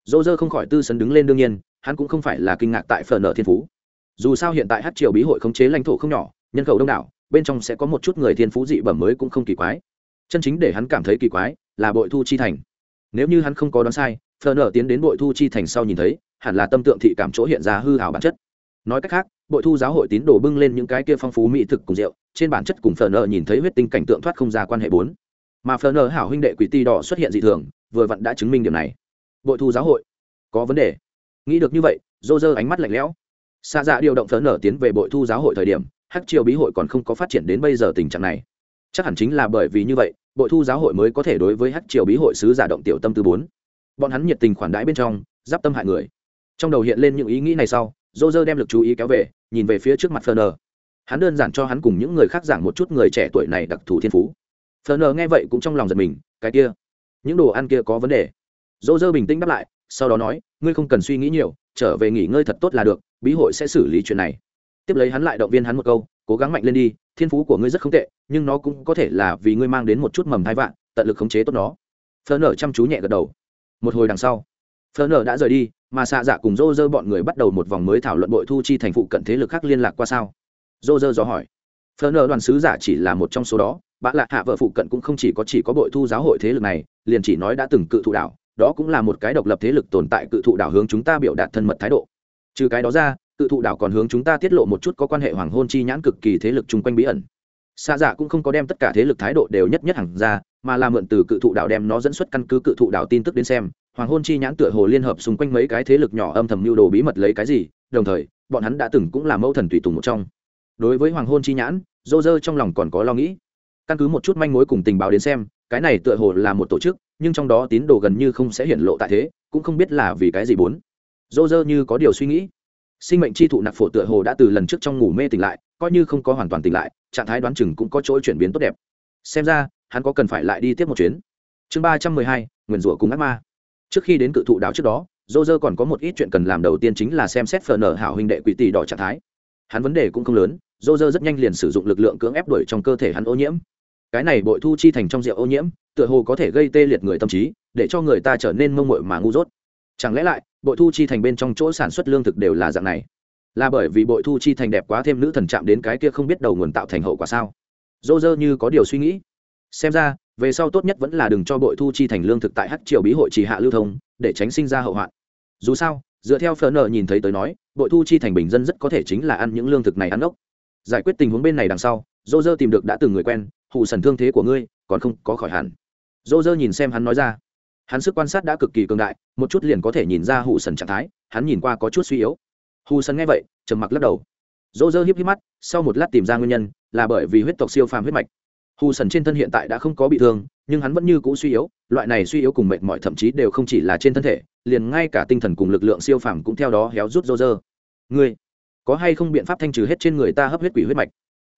Dỗ dơ không khỏi tư sấn đứng lên đương nhiên, hắn cũng không phải là kinh ngạc tại phở nợ thiên phú. Dù sao hiện tại hát triều bí hội khống chế lãnh thổ không nhỏ, nhân khẩu đông đảo, bên trong sẽ có một chút người thiên phú dị bẩm mới cũng không kỳ quái. Chân chính để hắn cảm thấy kỳ quái là bội thu chi thành. Nếu như hắn không có đoán sai phở nợ tiến đến bội thu chi thành sau nhìn thấy hẳn là tâm tượng thị cảm chỗ hiện ra hư hảo bản chất. Nói cách khác, bội thu giáo hội tín đồ bưng lên những cái kia phong phú mỹ thực cùng rượu, trên bản chất cùng phờ nợ nhìn thấy huyết tinh cảnh tượng thoát không ra quan hệ bốn. Mà phờ nợ hảo huynh đệ quỷ ti đỏ xuất hiện dị thường, vừa vặn đã chứng minh điểm này. Bội thu giáo hội, có vấn đề. Nghĩ được như vậy dô dơ ánh mắt lạnh lẽo. Xa dạ điều động phờ nợ tiến về bội thu giáo hội thời điểm, hắc triều bí hội còn không có phát triển đến bây giờ tình trạng này. Chắc hẳn chính là bởi vì như vậy, bội thu giáo hội mới có thể đối với hắc triều bí hội sứ giả động tiểu tâm tư bốn. Bọn hắn nhiệt tình khoản đãi bên trong, giáp tâm hại người trong đầu hiện lên những ý nghĩ này sau dô dơ đem lực chú ý kéo về, nhìn về phía trước mặt phờ nờ hắn đơn giản cho hắn cùng những người khác giảng một chút người trẻ tuổi này đặc thù thiên phú. Phờ nờ nghe vậy cũng trong lòng giật mình, cái kia, những đồ ăn kia có vấn đề. Dô dơ bình tĩnh đáp lại, sau đó nói, ngươi không cần suy nghĩ nhiều, trở về nghỉ ngơi thật tốt là được, bí hội sẽ xử lý chuyện này. Tiếp lấy hắn lại động viên hắn một câu, cố gắng mạnh lên đi, thiên phú của ngươi rất không tệ, nhưng nó cũng có thể là vì ngươi mang đến một chút mầm thai vạn, tận lực khống chế tốt nó. Phờ nở chăm chú nhẹ gật đầu. Một hồi đằng sau phở nở đã rời đi, mà xạ dạ cùng dô dơ bọn người bắt đầu một vòng mới thảo luận bội thu chi thành phụ cận thế lực khác liên lạc qua sao? Dô dơ dò hỏi. Phở nở đoàn sứ giả chỉ là một trong số đó bạn lạ hạ vợ phụ cận cũng không chỉ có chỉ có bội thu giáo hội thế lực này, liền chỉ nói đã từng cự thụ đảo, đó cũng là một cái độc lập thế lực tồn tại cự thụ đảo hướng chúng ta biểu đạt thân mật thái độ. Trừ cái đó ra, cự thụ đảo còn hướng chúng ta tiết lộ một chút có quan hệ hoàng hôn chi nhãn cực kỳ thế lực chung quanh bí ẩn. Xa dạ cũng không có đem tất cả thế lực thái độ đều nhất nhất hẳn ra, mà là mượn từ cự thụ đảo đem nó dẫn xuất căn cứ cự thụ đảo tin tức đến xem hoàng hôn chi nhãn tựa hồ liên hợp xung quanh mấy cái thế lực nhỏ âm thầm mưu đồ bí mật lấy cái gì, đồng thời, bọn hắn đã từng cũng là mẫu thần tùy tùng một trong. Đối với hoàng hôn chi nhãn dô dơ trong lòng còn có lo nghĩ. Căn cứ một chút manh mối cùng tình báo đến xem, cái này tựa hồ là một tổ chức, nhưng trong đó tín đồ gần như không sẽ hiển lộ tại thế, cũng không biết là vì cái gì bốn. Dô dơ như có điều suy nghĩ. Sinh mệnh chi thụ nặc phổ tựa hồ đã từ lần trước trong ngủ mê tỉnh lại, coi như không có hoàn toàn tỉnh lại, trạng thái đoán chừng cũng có chỗ chuyển biến tốt đẹp. Xem ra, hắn có cần phải lại đi tiếp một chuyến. Chương ba trăm mười hai, nguyền rủa cùng ác ma trước khi đến cự thụ đảo trước đó dô dơ còn có một ít chuyện cần làm đầu tiên chính là xem xét phờ nở hảo huynh đệ quỷ tỷ đỏ trạng thái. Hắn vấn đề cũng không lớn dô dơ rất nhanh liền sử dụng lực lượng cưỡng ép đuổi trong cơ thể hắn ô nhiễm. Cái này bội thu chi thành trong rượu ô nhiễm, tựa hồ có thể gây tê liệt người tâm trí, để cho người ta trở nên mông mội mà ngu dốt. Chẳng lẽ lại, bội thu chi thành bên trong chỗ sản xuất lương thực đều là dạng này? Là bởi vì bội thu chi thành đẹp quá thêm nữ thần chạm đến cái kia không biết đầu nguồn tạo thành hậu quả sao? Dô dơ như có điều suy nghĩ. Xem ra về sau tốt nhất vẫn là đừng cho bội thu chi thành lương thực tại hát triều bí hội chỉ hạ lưu thông, để tránh sinh ra hậu hoạn. Dù sao, dựa theo phở nợ nhìn thấy tới nói, bội thu chi thành bình dân rất có thể chính là ăn những lương thực này ăn ốc. Giải quyết tình huống bên này đằng sau dô dơ tìm được đã từng người quen hụ sần thương thế của ngươi, còn không có khỏi hẳn. Dô dơ nhìn xem hắn nói ra. Hắn sức quan sát đã cực kỳ cường đại, một chút liền có thể nhìn ra hụ sần trạng thái, hắn nhìn qua có chút suy yếu. Hù sần nghe vậy, trầm mặc lắc đầu. Dô dơ hiếp hiếp mắt, sau một lát tìm ra nguyên nhân, là bởi vì huyết tộc siêu phàm huyết mạch hù sần trên thân hiện tại đã không có bị thương, nhưng hắn vẫn như cũ suy yếu, loại này suy yếu cùng mệt mỏi thậm chí đều không chỉ là trên thân thể, liền ngay cả tinh thần cùng lực lượng siêu phàm cũng theo đó héo rút rô rơ. Ngươi, có hay không biện pháp thanh trừ hết trên người ta hấp huyết quỷ huyết mạch?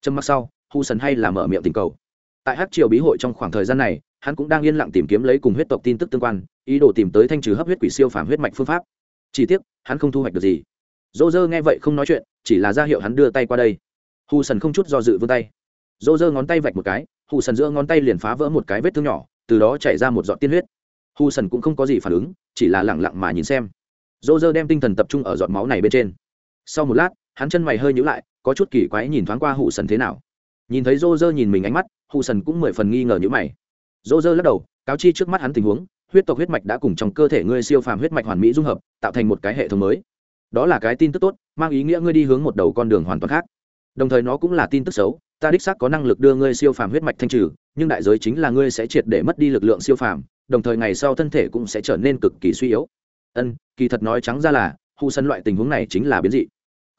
Trâm mặc sau hù sần hay là mở miệng tình cầu. Tại hát triều bí hội trong khoảng thời gian này, hắn cũng đang yên lặng tìm kiếm lấy cùng huyết tộc tin tức tương quan, ý đồ tìm tới thanh trừ hấp huyết quỷ siêu phàm huyết mạch phương pháp. Chỉ tiếc, hắn không thu hoạch được gì. Dô dơ nghe vậy không nói chuyện, chỉ là ra hiệu hắn đưa tay qua đây. Hù sần không chút do dự vươn tay dô dơ ngón tay vạch một cái, hù sần giữa ngón tay liền phá vỡ một cái vết thương nhỏ, từ đó chảy ra một giọt tiên huyết. Hù sần cũng không có gì phản ứng, chỉ là lẳng lặng mà nhìn xem. Dô dơ đem tinh thần tập trung ở giọt máu này bên trên. Sau một lát, hắn chân mày hơi nhữ lại, có chút kỳ quái nhìn thoáng qua hù sần thế nào. Nhìn thấy dô dơ nhìn mình ánh mắt, hù sần cũng mười phần nghi ngờ nhữ mày. Dô dơ lắc đầu, cáo chi trước mắt hắn tình huống, huyết tộc huyết mạch đã cùng trong cơ thể ngươi siêu phàm huyết mạch hoàn mỹ dung hợp, tạo thành một cái hệ thống mới. Đó là cái tin tức tốt, mang ý nghĩa ngươi đi hướng một đầu con đường hoàn toàn khác. Đồng thời nó cũng là tin tức xấu ta đích xác có năng lực đưa ngươi siêu phàm huyết mạch thanh trừ, nhưng đại giới chính là ngươi sẽ triệt để mất đi lực lượng siêu phàm, đồng thời ngày sau thân thể cũng sẽ trở nên cực kỳ suy yếu. Ân, kỳ thật nói trắng ra là khu sân loại tình huống này chính là biến dị.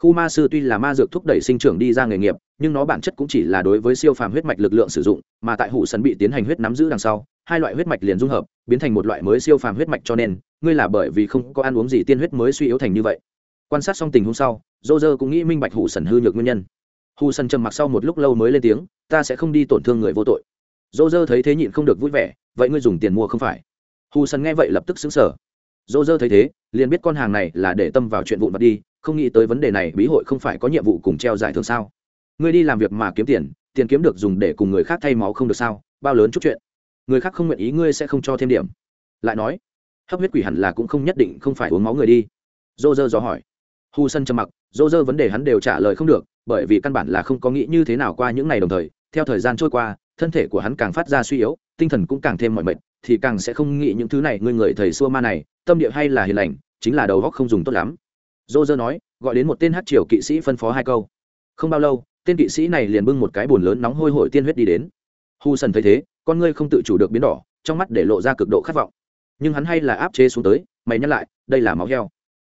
Khu ma sư tuy là ma dược thúc đẩy sinh trưởng đi ra nghề nghiệp, nhưng nó bản chất cũng chỉ là đối với siêu phàm huyết mạch lực lượng sử dụng, mà tại hủ sân bị tiến hành huyết nắm giữ đằng sau, hai loại huyết mạch liền dung hợp, biến thành một loại mới siêu phàm huyết mạch cho nên, ngươi là bởi vì không có ăn uống gì tiên huyết mới suy yếu thành như vậy. Quan sát xong tình huống sau dô dơ cũng nghĩ minh bạch hủ sần hư nhược nguyên nhân hù sần trầm mặc sau một lúc lâu mới lên tiếng, ta sẽ không đi tổn thương người vô tội. Dô dơ thấy thế nhịn không được vui vẻ, vậy ngươi dùng tiền mua không phải? Hù sần nghe vậy lập tức xứng sở dô dơ thấy thế, liền biết con hàng này là để tâm vào chuyện vụn vặt đi, không nghĩ tới vấn đề này bí hội không phải có nhiệm vụ cùng treo giải thưởng sao? Ngươi đi làm việc mà kiếm tiền tiền kiếm được dùng để cùng người khác thay máu không được sao? Bao lớn chút chuyện. Người khác không nguyện ý ngươi sẽ không cho thêm điểm. Lại nói, hấp huyết quỷ hẳn là cũng không nhất định không phải uống máu người đi. Dô dơ dò hỏi hu sân trầm mặc dô dơ vấn đề hắn đều trả lời không được, bởi vì căn bản là không có nghĩ như thế nào qua những ngày đồng thời, theo thời gian trôi qua, thân thể của hắn càng phát ra suy yếu, tinh thần cũng càng thêm mọi mệt, thì càng sẽ không nghĩ những thứ này, ngươi người thầy xua ma này, tâm địa hay là hiền lành, chính là đầu góc không dùng tốt lắm. Dô dơ nói, gọi đến một tên hát triều kỵ sĩ phân phó hai câu. Không bao lâu, tên kỵ sĩ này liền bưng một cái bồn lớn nóng hôi hổi tiên huyết đi đến. Hu sần thấy thế, con ngươi không tự chủ được biến đỏ, trong mắt để lộ ra cực độ khát vọng. Nhưng hắn hay là áp chế xuống tới, mày nhắc lại, đây là máu heo.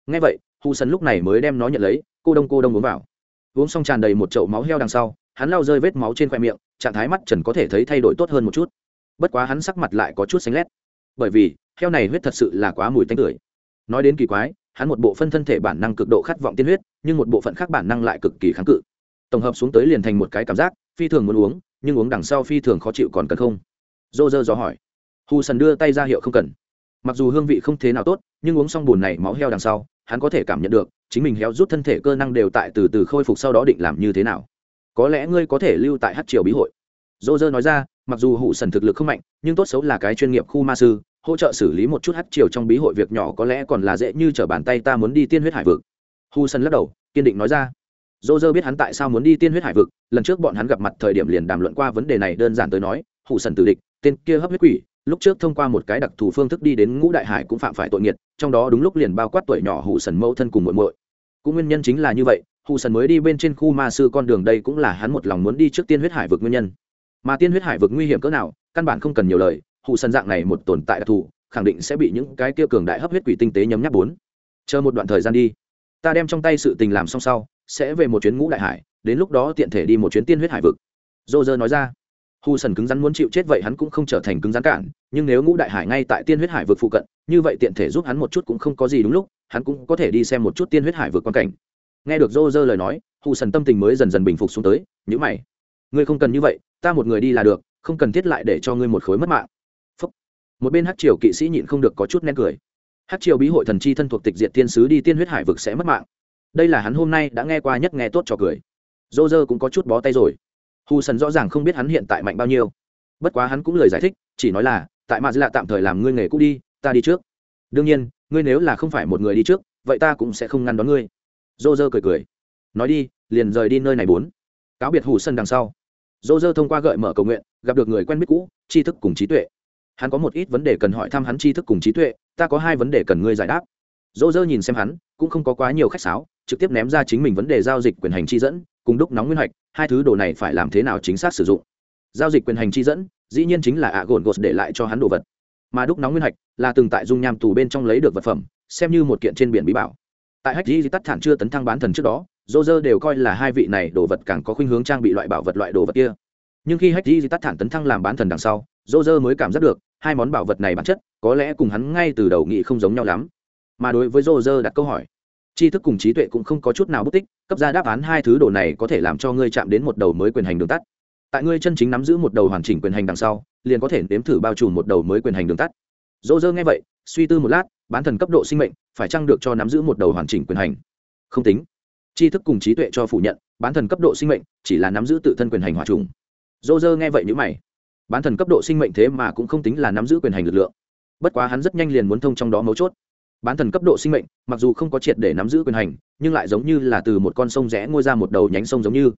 Ngay vậy hu sần lúc này mới đem nó nhận lấy, cô đông cô đông uống vào. Uống xong tràn đầy một chậu máu heo đằng sau, hắn lau rơi vết máu trên khoe miệng, trạng thái mắt trần có thể thấy thay đổi tốt hơn một chút. Bất quá hắn sắc mặt lại có chút xanh lét. Bởi vì, heo này huyết thật sự là quá mùi tanh tưởi. Nói đến kỳ quái, hắn một bộ phân thân thể bản năng cực độ khát vọng tiên huyết, nhưng một bộ phận khác bản năng lại cực kỳ kháng cự. Tổng hợp xuống tới liền thành một cái cảm giác, phi thường muốn uống, nhưng uống đằng sau phi thường khó chịu còn cần không? Dô dơ gió hỏi. Hù sần đưa tay ra hiệu không cần. Mặc dù hương vị không thế nào tốt, nhưng uống xong bùn này máu heo đằng sau hắn có thể cảm nhận được, chính mình héo rút thân thể cơ năng đều tại từ từ khôi phục sau đó định làm như thế nào. Có lẽ ngươi có thể lưu tại hát triều bí hội. Dô dơ nói ra, mặc dù hủ sần thực lực không mạnh, nhưng tốt xấu là cái chuyên nghiệp khu ma sư, hỗ trợ xử lý một chút hát triều trong bí hội việc nhỏ có lẽ còn là dễ như t r ở bàn tay ta muốn đi tiên huyết hải vực. Hù sần lắc đầu, kiên định nói ra. Dô dơ biết hắn tại sao muốn đi tiên huyết hải vực, lần trước bọn hắn gặp mặt thời điểm liền đàm luận qua vấn đề này, đơn giản tới nói, hủ sần tử địch, tên kia hấp huyết quỷ lúc trước thông qua một cái đặc thù phương thức đi đến ngũ đại hải cũng phạm phải tội nghiệt, trong đó đúng lúc liền bao quát tuổi nhỏ hủ sần mẫu thân cùng muội muội. Cũng nguyên nhân chính là như vậy hủ sần mới đi bên trên khu ma sư con đường đây cũng là hắn một lòng muốn đi trước tiên huyết hải vực nguyên nhân. Mà tiên huyết hải vực nguy hiểm cỡ nào, căn bản không cần nhiều lời hủ sần dạng này một tồn tại đặc thù, khẳng định sẽ bị những cái kia cường đại hấp huyết quỷ tinh tế nhấm nháp bốn. Chờ một đoạn thời gian đi, ta đem trong tay sự tình làm xong sau, sẽ về một chuyến ngũ đại hải, đến lúc đó tiện thể đi một chuyến tiên huyết hải vực. Dô dơ nói ra hù sần cứng rắn muốn chịu chết vậy hắn cũng không trở thành cứng rắn cản, nhưng nếu ngũ đại hải ngay tại tiên huyết hải vực phụ cận, như vậy tiện thể giúp hắn một chút cũng không có gì đúng lúc, hắn cũng có thể đi xem một chút tiên huyết hải vực quan cảnh. Nghe được dô dơ lời nói hù sần tâm tình mới dần dần bình phục xuống tới, nhữ mày, ngươi không cần như vậy, ta một người đi là được, không cần thiết lại để cho ngươi một khối mất mạng. Phúc. một bên hát triều kỵ sĩ nhịn không được có chút nén cười. Hát triều bí hội thần chi thân thuộc tịch diệt tiên sứ đi tiên huyết hải vực sẽ mất mạng. Đây là hắn hôm nay đã nghe qua nhất nghe tốt cho cười. Dô dơ cũng có chút bó tay rồi hù sần rõ ràng không biết hắn hiện tại mạnh bao nhiêu. Bất quá hắn cũng lời giải thích, chỉ nói là, tại mà lạ tạm thời làm ngươi nghề cũ đi, ta đi trước. Đương nhiên, ngươi nếu là không phải một người đi trước, vậy ta cũng sẽ không ngăn đón ngươi. Dô dơ cười cười. Nói đi, liền rời đi nơi này bốn. Cáo biệt hù sân đằng sau. Dô dơ thông qua gợi mở cầu nguyện, gặp được người quen biết cũ, tri thức cùng trí tuệ. Hắn có một ít vấn đề cần hỏi thăm hắn tri thức cùng trí tuệ, ta có hai vấn đề cần ngươi giải đáp. Dô dơ nhìn xem hắn, cũng không có quá nhiều khách sáo trực tiếp ném ra chính mình vấn đề giao dịch quyền hành chi dẫn, cùng đúc nóng nguyên hoạch, hai thứ đồ này phải làm thế nào chính xác sử dụng? Giao dịch quyền hành chi dẫn, dĩ nhiên chính là ạ gồn gột để lại cho hắn đồ vật. Mà đúc nóng nguyên hạch là từng tại dung nham tù bên trong lấy được vật phẩm, xem như một kiện trên biển bí bảo. Tại hách di tắt thản chưa tấn thăng bán thần trước đó, dô dơ đều coi là hai vị này đồ vật càng có khuynh hướng trang bị loại bảo vật loại đồ vật kia. Nhưng khi hách di tắt thản tấn thăng làm bán thần đằng sau, dô dơ mới cảm giác được, hai món bảo vật này bản chất, có lẽ cùng hắn ngay từ đầu nghị không giống nhau lắm. Mà đối với dô dơ đặt câu hỏi tri thức cùng trí tuệ cũng không có chút nào bất tích, cấp ra đáp án hai thứ đồ này có thể làm cho ngươi chạm đến một đầu mới quyền hành đường tắt. Tại ngươi chân chính nắm giữ một đầu hoàn chỉnh quyền hành đằng sau, liền có thể nếm thử bao trùm một đầu mới quyền hành đường tắt. Dỗ dơ nghe vậy, suy tư một lát, bán thần cấp độ sinh mệnh, phải chăng được cho nắm giữ một đầu hoàn chỉnh quyền hành? Không tính. Tri thức cùng trí tuệ cho phủ nhận, bán thần cấp độ sinh mệnh chỉ là nắm giữ tự thân quyền hành hòa trùng. Dô dơ nghe vậy nhữ mày. Bán thần cấp độ sinh mệnh thế mà cũng không tính là nắm giữ quyền hành lực lượng. Bất quá hắn rất nhanh liền muốn thông trong đó mấu chốt bán thần cấp độ sinh mệnh, mặc dù không có triệt để nắm giữ quyền hành, nhưng lại giống như là từ một con sông rẽ ngôi ra một đầu nhánh sông giống như.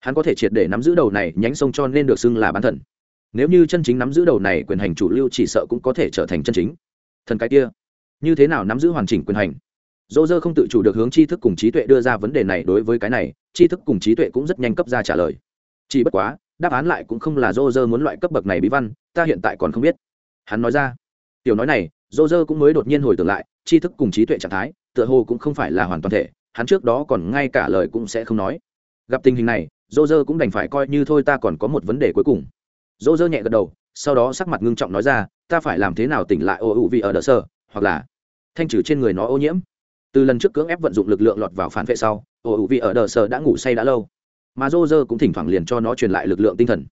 Hắn có thể triệt để nắm giữ đầu này nhánh sông cho nên được xưng là bán thần. Nếu như chân chính nắm giữ đầu này quyền hành chủ lưu chỉ sợ cũng có thể trở thành chân chính. Thần cái kia, như thế nào nắm giữ hoàn chỉnh quyền hành? Dỗ dơ không tự chủ được hướng tri thức cùng trí tuệ đưa ra vấn đề này đối với cái này, tri thức cùng trí tuệ cũng rất nhanh cấp ra trả lời. Chỉ bất quá, đáp án lại cũng không là dô dơ muốn loại cấp bậc này bí văn, ta hiện tại còn không biết. Hắn nói ra. Tiểu nói này, dô dơ cũng mới đột nhiên hồi tưởng lại tri thức cùng trí tuệ trạng thái, tựa hồ cũng không phải là hoàn toàn thể, hắn trước đó còn ngay cả lời cũng sẽ không nói. Gặp tình hình này dô dơ cũng đành phải coi như thôi ta còn có một vấn đề cuối cùng. Dô dơ nhẹ gật đầu, sau đó sắc mặt ngưng trọng nói ra, ta phải làm thế nào tỉnh lại ô ủ vì ở đờ sơ, hoặc là thanh trừ trên người nó ô nhiễm? Từ lần trước cưỡng ép vận dụng lực lượng lọt vào phản vệ sau, ô ủ vì ở đờ sơ đã ngủ say đã lâu. Mà dô dơ cũng thỉnh thoảng liền cho nó truyền lại lực lượng tinh thần.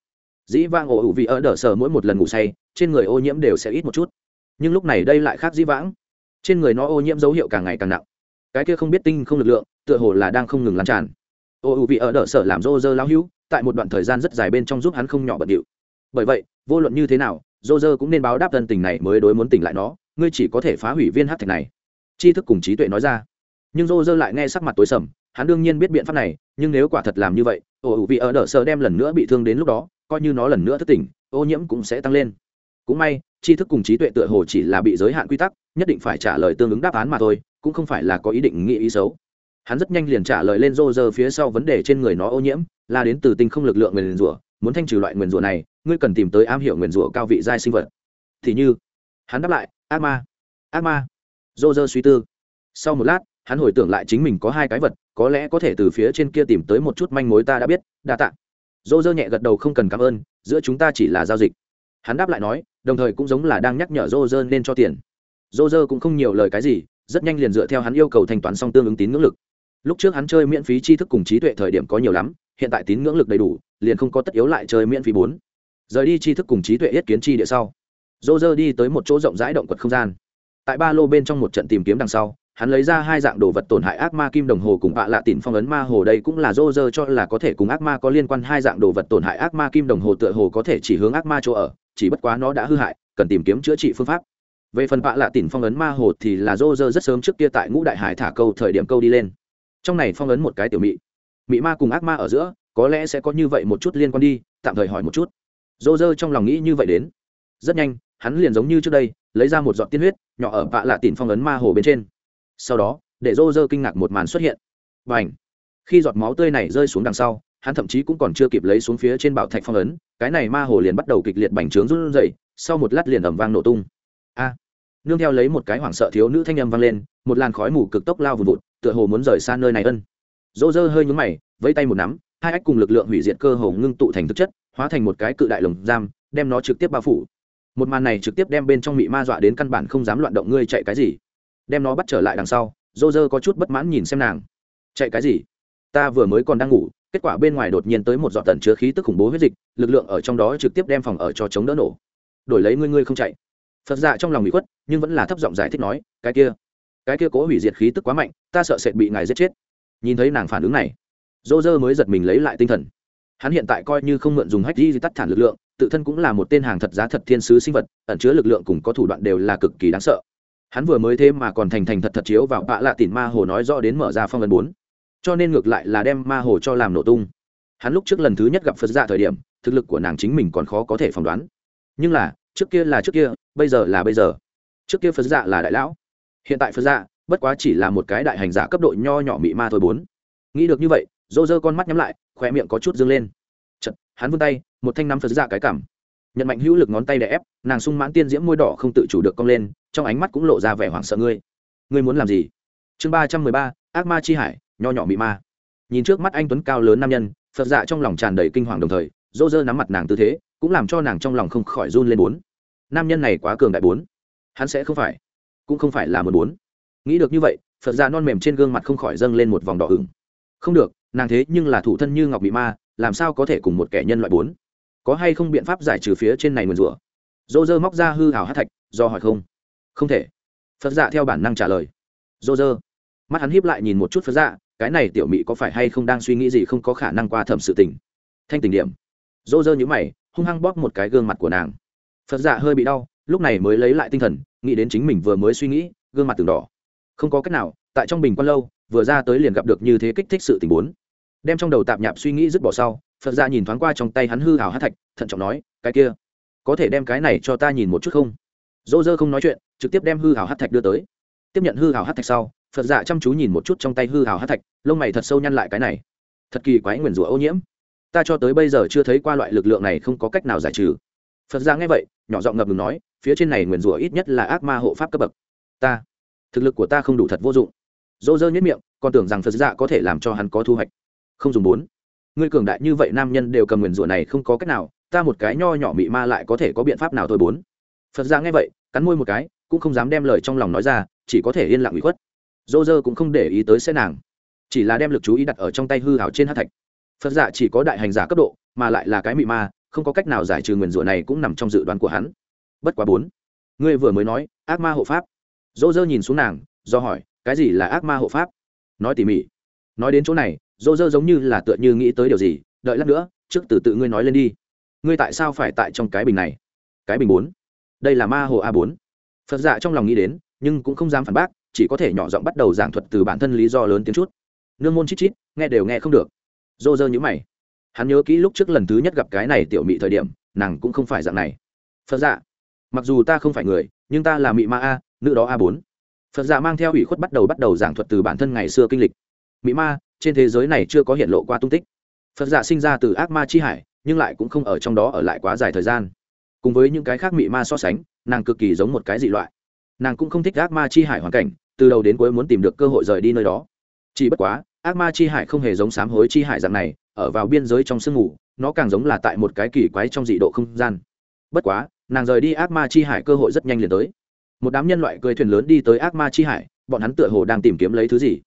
Dĩ vang ổ ủ vị ở đờ sơ mỗi một lần ngủ say, trên người ô nhiễm đều sẽ ít một chút. Nhưng lúc này đây lại khác dĩ vãng trên người nó ô nhiễm dấu hiệu càng ngày càng nặng. Cái kia không biết tinh không lực lượng, tựa hồ là đang không ngừng lan tràn. Ô ưu vị ở đỡ sở làm rô rơ lão hữu, tại một đoạn thời gian rất dài bên trong giúp hắn không nhỏ bận điệu. Bởi vậy, vô luận như thế nào, rô rơ cũng nên báo đáp tân tình này mới đối muốn tỉnh lại nó, ngươi chỉ có thể phá hủy viên hát thạch này. Tri thức cùng trí tuệ nói ra. Nhưng rô rơ lại nghe sắc mặt tối sầm, hắn đương nhiên biết biện pháp này, nhưng nếu quả thật làm như vậy, ô ưu vị ở đỡ sở đem lần nữa bị thương đến lúc đó, coi như nó lần nữa thất tỉnh, ô nhiễm cũng sẽ tăng lên cũng may, tri thức cùng trí tuệ tựa hồ chỉ là bị giới hạn quy tắc, nhất định phải trả lời tương ứng đáp án mà thôi, cũng không phải là có ý định nghĩ ý xấu. Hắn rất nhanh liền trả lời lên rô rơ phía sau vấn đề trên người nó ô nhiễm, là đến từ tinh không lực lượng nguyền rủa, muốn thanh trừ loại nguyền rủa này, ngươi cần tìm tới am hiểu nguyền rủa cao vị giai sinh vật. Thì như, hắn đáp lại, ác ma ác ma. Rô rơ suy tư. Sau một lát, hắn hồi tưởng lại chính mình có hai cái vật, có lẽ có thể từ phía trên kia tìm tới một chút manh mối ta đã biết, đa tạ. Rô rơ nhẹ gật đầu không cần cảm ơn, giữa chúng ta chỉ là giao dịch. Hắn đáp lại nói đồng thời cũng giống là đang nhắc nhở Roger nên cho tiền. Roger cũng không nhiều lời cái gì, rất nhanh liền dựa theo hắn yêu cầu thanh toán xong tương ứng tín ngưỡng lực. Lúc trước hắn chơi miễn phí tri thức cùng trí tuệ thời điểm có nhiều lắm, hiện tại tín ngưỡng lực đầy đủ, liền không có tất yếu lại chơi miễn phí bốn. Rời đi tri thức cùng trí tuệ yết kiến chi địa sau Roger đi tới một chỗ rộng rãi động quật không gian. Tại ba lô bên trong một trận tìm kiếm đằng sau, hắn lấy ra hai dạng đồ vật tổn hại ác ma kim đồng hồ cùng bạ lạ tỉn phong ấn ma hồ đây cũng là Roger cho là có thể cùng ác ma có liên quan hai dạng đồ vật tổn hại ác ma kim đồng hồ tựa hồ có thể chỉ hướng ác ma chỗ ở chỉ bất quá nó đã hư hại, cần tìm kiếm chữa trị phương pháp. Về phần bạ lạ tỉn phong ấn ma hồ thì là dô dơ rất sớm trước kia tại ngũ đại hải thả câu thời điểm câu đi lên. Trong này phong ấn một cái tiểu mị. Mị ma cùng ác ma ở giữa, có lẽ sẽ có như vậy một chút liên quan đi, tạm thời hỏi một chút. Dô dơ trong lòng nghĩ như vậy đến. Rất nhanh, hắn liền giống như trước đây, lấy ra một giọt tiên huyết, nhỏ ở bạ lạ tỉn phong ấn ma hồ bên trên. Sau đó, để dô dơ kinh ngạc một màn xuất hiện. Và ảnh khi giọt máu tươi này rơi xuống đằng sau hắn thậm chí cũng còn chưa kịp lấy xuống phía trên bảo thạch phong ấn, cái này ma hồ liền bắt đầu kịch liệt bành trướng run rẩy, sau một lát liền ầm vang nổ tung. A! Nương theo lấy một cái hoảng sợ thiếu nữ thanh âm vang lên, một làn khói mù cực tốc lao vùn vụt, tựa hồ muốn rời xa nơi này ân. Dỗ dơ hơi nhúng mày, vẫy tay một nắm, hai ách cùng lực lượng hủy diệt cơ hồ ngưng tụ thành thực chất, hóa thành một cái cự đại lồng giam, đem nó trực tiếp bao phủ. Một màn này trực tiếp đem bên trong mị ma dọa đến căn bản không dám loạn động ngươi chạy cái gì. Đem nó bắt trở lại đằng sau dô dơ có chút bất mãn nhìn xem nàng. Chạy cái gì? Ta vừa mới còn đang ngủ, kết quả bên ngoài đột nhiên tới một giọt tần chứa khí tức khủng bố huyết dịch, lực lượng ở trong đó trực tiếp đem phòng ở cho chống đỡ nổ. Đổi lấy ngươi ngươi không chạy. Phật dạ trong lòng bị khuất, nhưng vẫn là thấp giọng giải thích nói, cái kia cái kia cố hủy diệt khí tức quá mạnh, ta sợ sệt bị ngài giết chết. Nhìn thấy nàng phản ứng này, dô dơ mới giật mình lấy lại tinh thần. Hắn hiện tại coi như không mượn dùng hách di tắt thản lực lượng, tự thân cũng là một tên hàng thật giá thật thiên sứ sinh vật, ẩn chứa lực lượng cùng có thủ đoạn đều là cực kỳ đáng sợ. Hắn vừa mới thế mà còn thành thành thật thật chiếu vào bạ lạ tỉn ma hồ nói rõ đến mở ra phong ấn bốn cho nên ngược lại là đem ma hồ cho làm nổ tung. Hắn lúc trước lần thứ nhất gặp phật dạ thời điểm thực lực của nàng chính mình còn khó có thể phỏng đoán. Nhưng là trước kia là trước kia bây giờ là bây giờ. Trước kia phật dạ là đại lão. Hiện tại phật dạ bất quá chỉ là một cái đại hành giả cấp độ nho nhỏ mị ma thôi bốn. Nghĩ được như vậy dô dơ con mắt nhắm lại khoe miệng có chút dâng lên. Chật, hắn vươn tay một thanh nắm phật dạ cái cảm nhận mạnh hữu lực ngón tay đè ép nàng sung mãn tiên diễm môi đỏ không tự chủ được cong lên trong ánh mắt cũng lộ ra vẻ hoảng sợ ngươi. Ngươi muốn làm gì? Chương ba trăm mười ba ác ma chi hải nho nhỏ mị ma. Nhìn trước mắt anh tuấn cao lớn nam nhân, phật dạ trong lòng tràn đầy kinh hoàng đồng thời dô dơ nắm mặt nàng tư thế, cũng làm cho nàng trong lòng không khỏi run lên bốn. Nam nhân này quá cường đại bốn. Hắn sẽ không phải, cũng không phải là một bốn. Nghĩ được như vậy, phật dạ non mềm trên gương mặt không khỏi dâng lên một vòng đỏ ửng. Không được, nàng thế nhưng là thủ thân như ngọc bị ma, làm sao có thể cùng một kẻ nhân loại bốn? Có hay không biện pháp giải trừ phía trên này mượn rủa? Dô dơ móc ra hư hào hát thạch, do hỏi không? Không thể. Phật dạ theo bản năng trả lời. Dô dơ mắt hắn hiếp lại nhìn một chút phật dạ cái này tiểu mị có phải hay không đang suy nghĩ gì không có khả năng qua thẩm sự tình. Thanh tình điểm. Dô dơ nhữ mày, hung hăng bóp một cái gương mặt của nàng. Phật dạ hơi bị đau, lúc này mới lấy lại tinh thần, nghĩ đến chính mình vừa mới suy nghĩ, gương mặt từng đỏ. Không có cách nào, tại trong bình quan lâu, vừa ra tới liền gặp được như thế kích thích sự tình bốn. Đem trong đầu tạp nhạp suy nghĩ dứt bỏ sau, phật ra nhìn thoáng qua trong tay hắn hư hào hát thạch, thận trọng nói, cái kia, có thể đem cái này cho ta nhìn một chút không? Dỗ dơ không nói chuyện, trực tiếp đem hư hào hát thạch đưa tới. Tiếp nhận hư hào hát thạch sau phật dạ chăm chú nhìn một chút trong tay hư hào hát thạch, lông mày thật sâu nhăn lại cái này. Thật kỳ quái nguyền rủa ô nhiễm. Ta cho tới bây giờ chưa thấy qua loại lực lượng này không có cách nào giải trừ. Phật ra nghe vậy, nhỏ giọng ngập ngừng nói, phía trên này nguyền rủa ít nhất là ác ma hộ pháp cấp bậc. Ta, thực lực của ta không đủ thật vô dụng. Dỗ dơ nhất miệng, còn tưởng rằng phật dạ có thể làm cho hắn có thu hoạch. Không dùng bốn. Ngươi cường đại như vậy nam nhân đều cầm nguyền rủa này không có cách nào, ta một cái nho nhỏ mị ma lại có thể có biện pháp nào thôi bốn. Phật dạ nghe vậy, cắn môi một cái, cũng không dám đem lời trong lòng nói ra, chỉ có thể yên lặng ủy khuất dô dơ cũng không để ý tới xe nàng, chỉ là đem lực chú ý đặt ở trong tay hư hảo trên hát thạch. Phật dạ chỉ có đại hành giả cấp độ, mà lại là cái mị ma, không có cách nào giải trừ nguyền rủa này cũng nằm trong dự đoán của hắn. Bất quá bốn, ngươi vừa mới nói, ác ma hộ pháp. Dô dơ nhìn xuống nàng, do hỏi, cái gì là ác ma hộ pháp? Nói tỉ mỉ. Nói đến chỗ này, dô dơ giống như là tựa như nghĩ tới điều gì, đợi lát nữa, trước từ tự ngươi nói lên đi. Ngươi tại sao phải tại trong cái bình này? Cái bình bốn. Đây là ma hồ a bốn. Phật dạ trong lòng nghĩ đến, nhưng cũng không dám phản bác chỉ có thể nhỏ giọng bắt đầu giảng thuật từ bản thân lý do lớn tiếng chút. Nương môn chít chít, nghe đều nghe không được. Dô dơ nhữ mày. Hắn nhớ kỹ lúc trước lần thứ nhất gặp cái này tiểu mị thời điểm, nàng cũng không phải dạng này. Phật dạ. Mặc dù ta không phải người, nhưng ta là mị ma a, nữ đó a bốn. Phật dạ mang theo ủy khuất bắt đầu bắt đầu giảng thuật từ bản thân ngày xưa kinh lịch. Mị ma, trên thế giới này chưa có hiện lộ qua tung tích. Phật dạ sinh ra từ ác ma chi hải, nhưng lại cũng không ở trong đó ở lại quá dài thời gian. Cùng với những cái khác mị ma so sánh, nàng cực kỳ giống một cái dị loại. Nàng cũng không thích ác ma chi hải hoàn cảnh từ đầu đến cuối muốn tìm được cơ hội rời đi nơi đó. Chỉ bất quá, ác ma chi hải không hề giống sám hối chi hải dạng này, ở vào biên giới trong sương ngủ, nó càng giống là tại một cái kỳ quái trong dị độ không gian. Bất quá, nàng rời đi ác ma chi hải cơ hội rất nhanh liền tới. Một đám nhân loại cười thuyền lớn đi tới ác ma chi hải, bọn hắn tựa hồ đang tìm kiếm lấy thứ gì.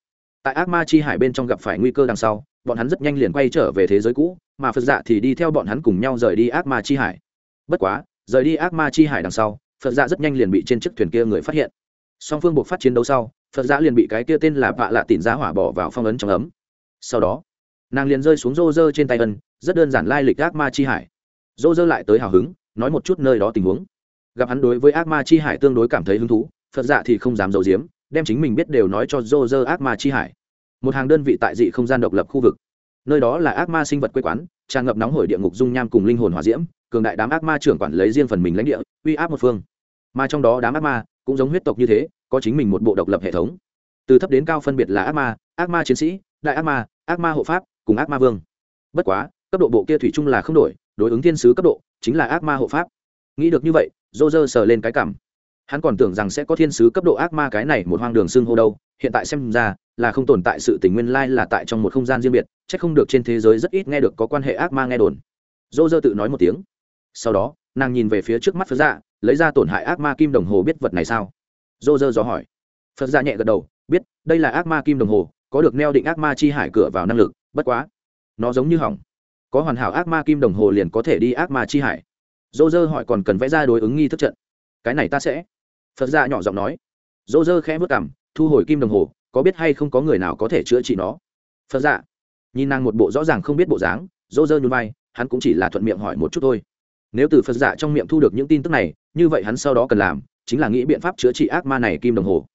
Tại ác ma chi hải bên trong gặp phải nguy cơ đằng sau, bọn hắn rất nhanh liền quay trở về thế giới cũ, mà phật dạ thì đi theo bọn hắn cùng nhau rời đi ác ma chi hải. Bất quá, rời đi ác ma chi hải đằng sau, phật dạ rất nhanh liền bị trên chiếc thuyền kia người phát hiện song phương buộc phát chiến đấu sau, phật giã liền bị cái kia tên là vạ lạ tỉn giá hỏa bỏ vào phong ấn trong ấm. Sau đó, nàng liền rơi xuống rô rơ trên tay ân, rất đơn giản lai lịch ác ma chi hải. Rô rơ lại tới hào hứng, nói một chút nơi đó tình huống. Gặp hắn đối với ác ma chi hải tương đối cảm thấy hứng thú, phật dạ thì không dám giấu giếm, đem chính mình biết đều nói cho rô rơ ác ma chi hải. Một hàng đơn vị tại dị không gian độc lập khu vực. Nơi đó là ác ma sinh vật quê quán, tràn ngập nóng hổi địa ngục dung nham cùng linh hồn hòa diễm, cường đại đám ác ma trưởng quản lấy riêng phần mình lãnh địa, uy áp một phương. Mà trong đó đám ác ma cũng giống huyết tộc như thế, có chính mình một bộ độc lập hệ thống. Từ thấp đến cao phân biệt là ác ma ác ma chiến sĩ, đại ác ma ác ma hộ pháp, cùng ác ma vương. Bất quá, cấp độ bộ kia thủy chung là không đổi, đối ứng thiên sứ cấp độ, chính là ác ma hộ pháp. Nghĩ được như vậy dô dơ sờ lên cái cảm. Hắn còn tưởng rằng sẽ có thiên sứ cấp độ ác ma cái này một hoang đường xưng hô đâu, hiện tại xem ra, là không tồn tại sự tình nguyên lai là tại trong một không gian riêng biệt c h ắ c không được trên thế giới rất ít nghe được có quan hệ ác ma nghe đồn. Dô dơ tự nói một tiếng. Sau đó nàng nhìn về phía trước mắt phật dạ lấy ra tổn hại ác ma kim đồng hồ biết vật này sao? Dô dơ dò hỏi. Phật dạ nhẹ gật đầu, biết, đây là ác ma kim đồng hồ, có được neo định ác ma chi hải cửa vào năng lực, bất quá, nó giống như hỏng. Có hoàn hảo ác ma kim đồng hồ liền có thể đi ác ma chi hải. Dô dơ hỏi còn cần vẽ ra đối ứng nghi thức trận. Cái này ta sẽ. Phật ra nhỏ giọng nói. Dô dơ khẽ vất cảm thu hồi kim đồng hồ, có biết hay không có người nào có thể chữa trị nó? Phật giả nhìn nàng một bộ rõ ràng không biết bộ dáng dô dơ nhún vai, hắn cũng chỉ là thuận miệng hỏi một chút thôi nếu từ phật giả trong miệng thu được những tin tức này, như vậy hắn sau đó cần làm chính là nghĩ biện pháp chữa trị ác ma này kim đồng hồ.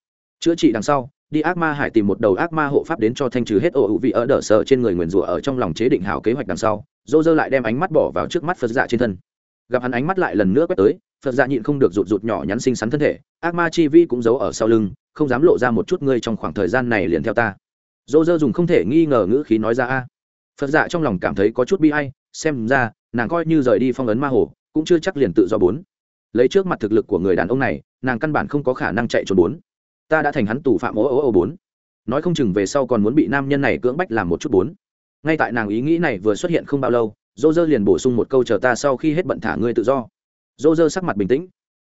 Chữa trị đằng sau, đi ác ma hải tìm một đầu ác ma hộ pháp đến cho thanh trừ hết ổ hữu vị ở đỡ sợ trên người nguyền rủa ở trong lòng chế định hảo kế hoạch đằng sau, dô dơ lại đem ánh mắt bỏ vào trước mắt phật dạ trên thân. Gặp hắn ánh mắt lại lần nữa quét tới, phật dạ nhịn không được rụt rụt nhỏ nhắn xinh xắn thân thể, ác ma chi vi cũng giấu ở sau lưng, không dám lộ ra một chút ngươi trong khoảng thời gian này liền theo ta. Dô dơ dùng không thể nghi ngờ ngữ khí nói ra a. Phật dạ trong lòng cảm thấy có chút bi hay xem ra nàng coi như rời đi phong ấn ma hồ, cũng chưa chắc liền tự do bốn. Lấy trước mặt thực lực của người đàn ông này, nàng căn bản không có khả năng chạy trốn bốn. Ta đã thành hắn tù phạm ô ô ô bốn. Nói không chừng về sau còn muốn bị nam nhân này cưỡng bách làm một chút bốn. Ngay tại nàng ý nghĩ này vừa xuất hiện không bao lâu, dô dơ liền bổ sung một câu chờ ta sau khi hết bận thả ngươi tự do. Dô dơ sắc mặt bình tĩnh.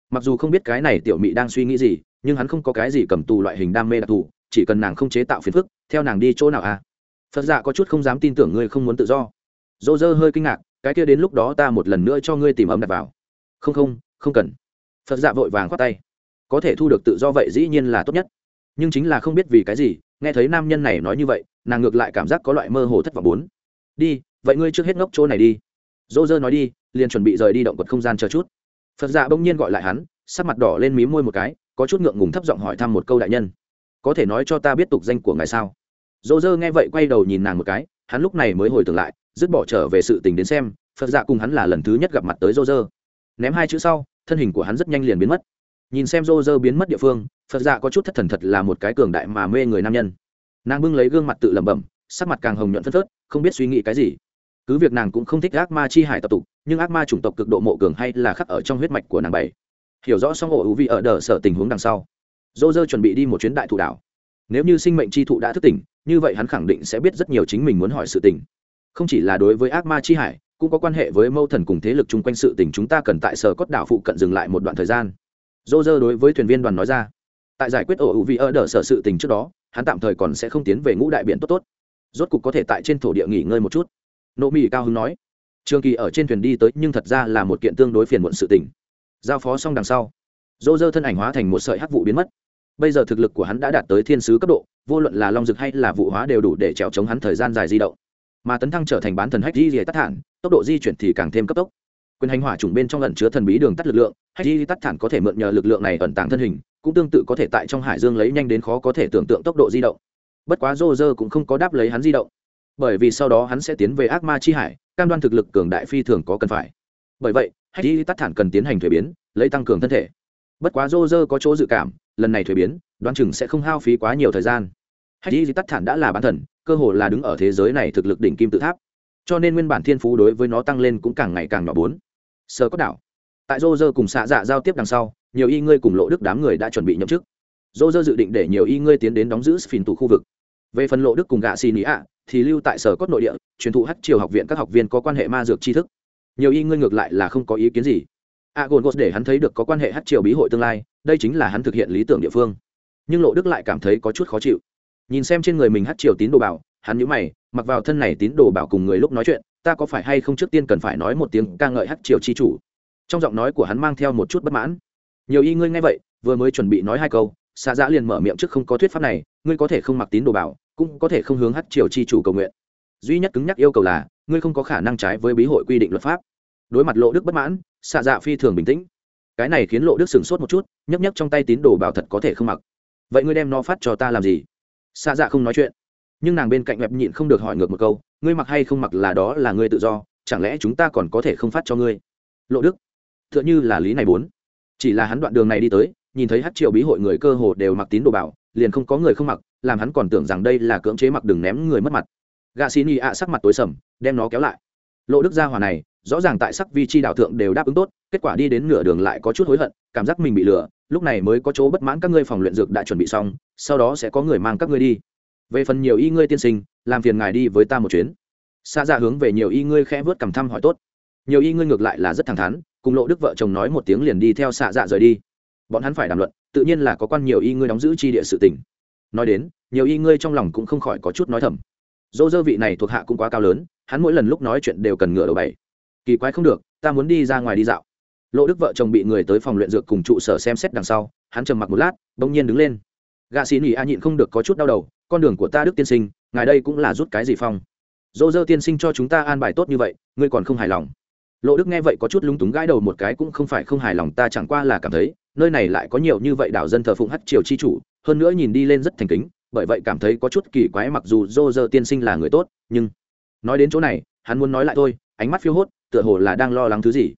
Mặc dù không biết cái này tiểu mị đang suy nghĩ gì, nhưng hắn không có cái gì cầm tù loại hình đam mê đặc thù, chỉ cần nàng không chế tạo phiền phức, theo nàng đi chỗ nào à? Phật dạ có chút không dám tin tưởng ngươi không muốn tự do. Dô dơ hơi kinh ngạc cái kia đến lúc đó ta một lần nữa cho ngươi tìm ấm đặt vào. Không không không cần. Phật dạ vội vàng khoát tay. Có thể thu được tự do vậy dĩ nhiên là tốt nhất. Nhưng chính là không biết vì cái gì, nghe thấy nam nhân này nói như vậy, nàng ngược lại cảm giác có loại mơ hồ thất vọng bốn. Đi, vậy ngươi trước hết ngốc chỗ này đi. Dô dơ nói đi, liền chuẩn bị rời đi động quật không gian chờ chút. Phật dạ bỗng nhiên gọi lại hắn, sắc mặt đỏ lên mí môi một cái, có chút ngượng ngùng thấp giọng hỏi thăm một câu đại nhân. Có thể nói cho ta biết tục danh của ngài sao? Dô dơ nghe vậy quay đầu nhìn nàng một cái, hắn lúc này mới hồi tưởng lại dứt bỏ trở về sự tình đến xem, phật dạ cùng hắn là lần thứ nhất gặp mặt tới rô rơ ném hai chữ sau, thân hình của hắn rất nhanh liền biến mất. Nhìn xem rô rơ biến mất địa phương, phật dạ có chút thất thần thật là một cái cường đại mà mê người nam nhân. Nàng bưng lấy gương mặt tự lẩm bẩm, sắc mặt càng hồng nhuận phân phớt, không biết suy nghĩ cái gì. Cứ việc nàng cũng không thích ác ma chi hải tập tục, nhưng ác ma chủng tộc cực độ mộ cường hay là khắc ở trong huyết mạch của nàng bảy. Hiểu rõ xong ổ hữu vị ở đờ sở tình huống đằng sau dô dơ chuẩn bị đi một chuyến đại thụ đảo. Nếu như sinh mệnh chi thụ đã thức tỉnh, như vậy hắn khẳng định sẽ biết rất nhiều chính mình muốn hỏi sự tình không chỉ là đối với ác ma chi hải, cũng có quan hệ với mâu thần cùng thế lực chung quanh sự tình chúng ta cần tại sở cốt đảo phụ cận dừng lại một đoạn thời gian. Dô dơ đối với thuyền viên đoàn nói ra. Tại giải quyết ổ hữu vị ở đờ sở sự tình trước đó, hắn tạm thời còn sẽ không tiến về ngũ đại biển tốt tốt. Rốt cục có thể tại trên thổ địa nghỉ ngơi một chút. Nộ mỹ cao hứng nói. Trường kỳ ở trên thuyền đi tới nhưng thật ra là một kiện tương đối phiền muộn sự tình. Giao phó xong đằng sau dô dơ thân ảnh hóa thành một sợi hắc vụ biến mất. Bây giờ thực lực của hắn đã đạt tới thiên sứ cấp độ, vô luận là long dực hay là vụ hóa đều đủ để trèo chống hắn thời gian dài di động mà tấn thăng trở thành bán thần hách di tắt thản, tốc độ di chuyển thì càng thêm cấp tốc. Quyền hành hỏa trùng bên trong lần chứa thần bí đường tắt lực lượng hách di tắt thản có thể mượn nhờ lực lượng này ẩn tàng thân hình, cũng tương tự có thể tại trong hải dương lấy nhanh đến khó có thể tưởng tượng tốc độ di động. Bất quá rô rơ cũng không có đáp lấy hắn di động. Bởi vì sau đó hắn sẽ tiến về ác ma chi hải, cam đoan thực lực cường đại phi thường có cần phải. Bởi vậy hách di tắt thản cần tiến hành thuế biến, lấy tăng cường thân thể. Bất quá rô rơ có chỗ dự cảm, lần này thuế biến, đoán chừng sẽ không hao phí quá nhiều thời gian hách di tắt thản đã là bán thần, cơ hồ là đứng ở thế giới này thực lực đỉnh kim tự tháp. Cho nên nguyên bản thiên phú đối với nó tăng lên cũng càng ngày càng nhỏ bốn. Sơ Cốt đảo. Tại rô rơ cùng xạ dạ giao tiếp đằng sau, nhiều y ngươi cùng lộ đức đám người đã chuẩn bị nhậm chức. Dô dơ dự định để nhiều y ngươi tiến đến đóng giữ phìn tù khu vực. Về phần lộ đức cùng gạ xì nị ạ, thì lưu tại sở cốt nội địa, truyền thụ hát triều học viện các học viên có quan hệ ma dược tri thức. Nhiều y ngươi ngược lại là không có ý kiến gì. A gồn gos để hắn thấy được có quan hệ hát triều bí hội tương lai, đây chính là hắn thực hiện lý tưởng địa phương. Nhưng lộ đức lại cảm thấy có chút khó chịu nhìn xem trên người mình hát triều tín đồ bảo, hắn nhữ mày, mặc vào thân này tín đồ bảo cùng người lúc nói chuyện, ta có phải hay không trước tiên cần phải nói một tiếng ca ngợi hát triều chi chủ? Trong giọng nói của hắn mang theo một chút bất mãn. Nhiều y ngươi nghe vậy, vừa mới chuẩn bị nói hai câu xạ dạ giã liền mở miệng trước không có thuyết pháp này, ngươi có thể không mặc tín đồ bảo, cũng có thể không hướng hát triều chi chủ cầu nguyện. Duy nhất cứng nhắc yêu cầu là, ngươi không có khả năng trái với bí hội quy định luật pháp. Đối mặt lộ đức bất mãn xạ dạ phi thường bình tĩnh. Cái này khiến lộ đức sửng sốt một chút nhấp nhấp trong tay tín đồ bảo thật có thể không mặc. Vậy ngươi đem nó phát cho ta làm gì? Xa dạ không nói chuyện. Nhưng nàng bên cạnh web nhịn không được hỏi ngược một câu, ngươi mặc hay không mặc là đó là ngươi tự do, chẳng lẽ chúng ta còn có thể không phát cho ngươi? Lộ đức t h ư ợ n h ư là lý này bốn chỉ là hắn đoạn đường này đi tới, nhìn thấy hát triệu bí hội người cơ hồ đều mặc tín đồ bảo, liền không có người không mặc, làm hắn còn tưởng rằng đây là cưỡng chế mặc đừng ném người mất mặt. Gà xì y ạ sắc mặt tối sầm, đem nó kéo lại. Lộ đức gia hòa này, rõ ràng tại sắc vi chi đạo thượng đều đáp ứng tốt, kết quả đi đến nửa đường lại có chút hối hận, cảm giác mình bị lừa, lúc này mới có chỗ bất mãn các ngươi phòng luyện dược đã chuẩn bị xong sau đó sẽ có người mang các ngươi đi. Về phần nhiều y ngươi tiên sinh, làm phiền ngài đi với ta một chuyến. Xa ra dạ hướng về nhiều y ngươi khẽ vớt cầm thăm hỏi tốt. Nhiều y ngươi ngược lại là rất thẳng thắn, cùng lộ đức vợ chồng nói một tiếng liền đi theo xạ dạ rời đi. Bọn hắn phải đàm luận, tự nhiên là có quan nhiều y ngươi đóng giữ chi địa sự tỉnh nói đến, nhiều y ngươi trong lòng cũng không khỏi có chút nói thầm. Dỗ dơ vị này thuộc hạ cũng quá cao lớn, hắn mỗi lần lúc nói chuyện đều cần ngựa đầu bảy. Kỳ quái không được, ta muốn đi ra ngoài đi dạo. Lộ đức vợ chồng bị người tới phòng luyện dược cùng trụ sở xem xét đằng sau, hắn trầm mặc một lát, bỗng nhiên đứng lên gạ xì nỉ a nhịn không được có chút đau đầu, con đường của ta đức tiên sinh, ngài đây cũng là rút cái gì phong? Dỗ dơ tiên sinh cho chúng ta an bài tốt như vậy, ngươi còn không hài lòng. Lộ đức nghe vậy có chút lúng túng gãi đầu một cái, cũng không phải không hài lòng, ta chẳng qua là cảm thấy, nơi này lại có nhiều như vậy đảo dân thờ phụng hắt triều chi chủ, hơn nữa nhìn đi lên rất thành kính, bởi vậy cảm thấy có chút kỳ quái mặc dù dô dơ tiên sinh là người tốt, nhưng nói đến chỗ này, hắn muốn nói lại thôi, ánh mắt phiêu hốt, tựa hồ là đang lo lắng thứ gì.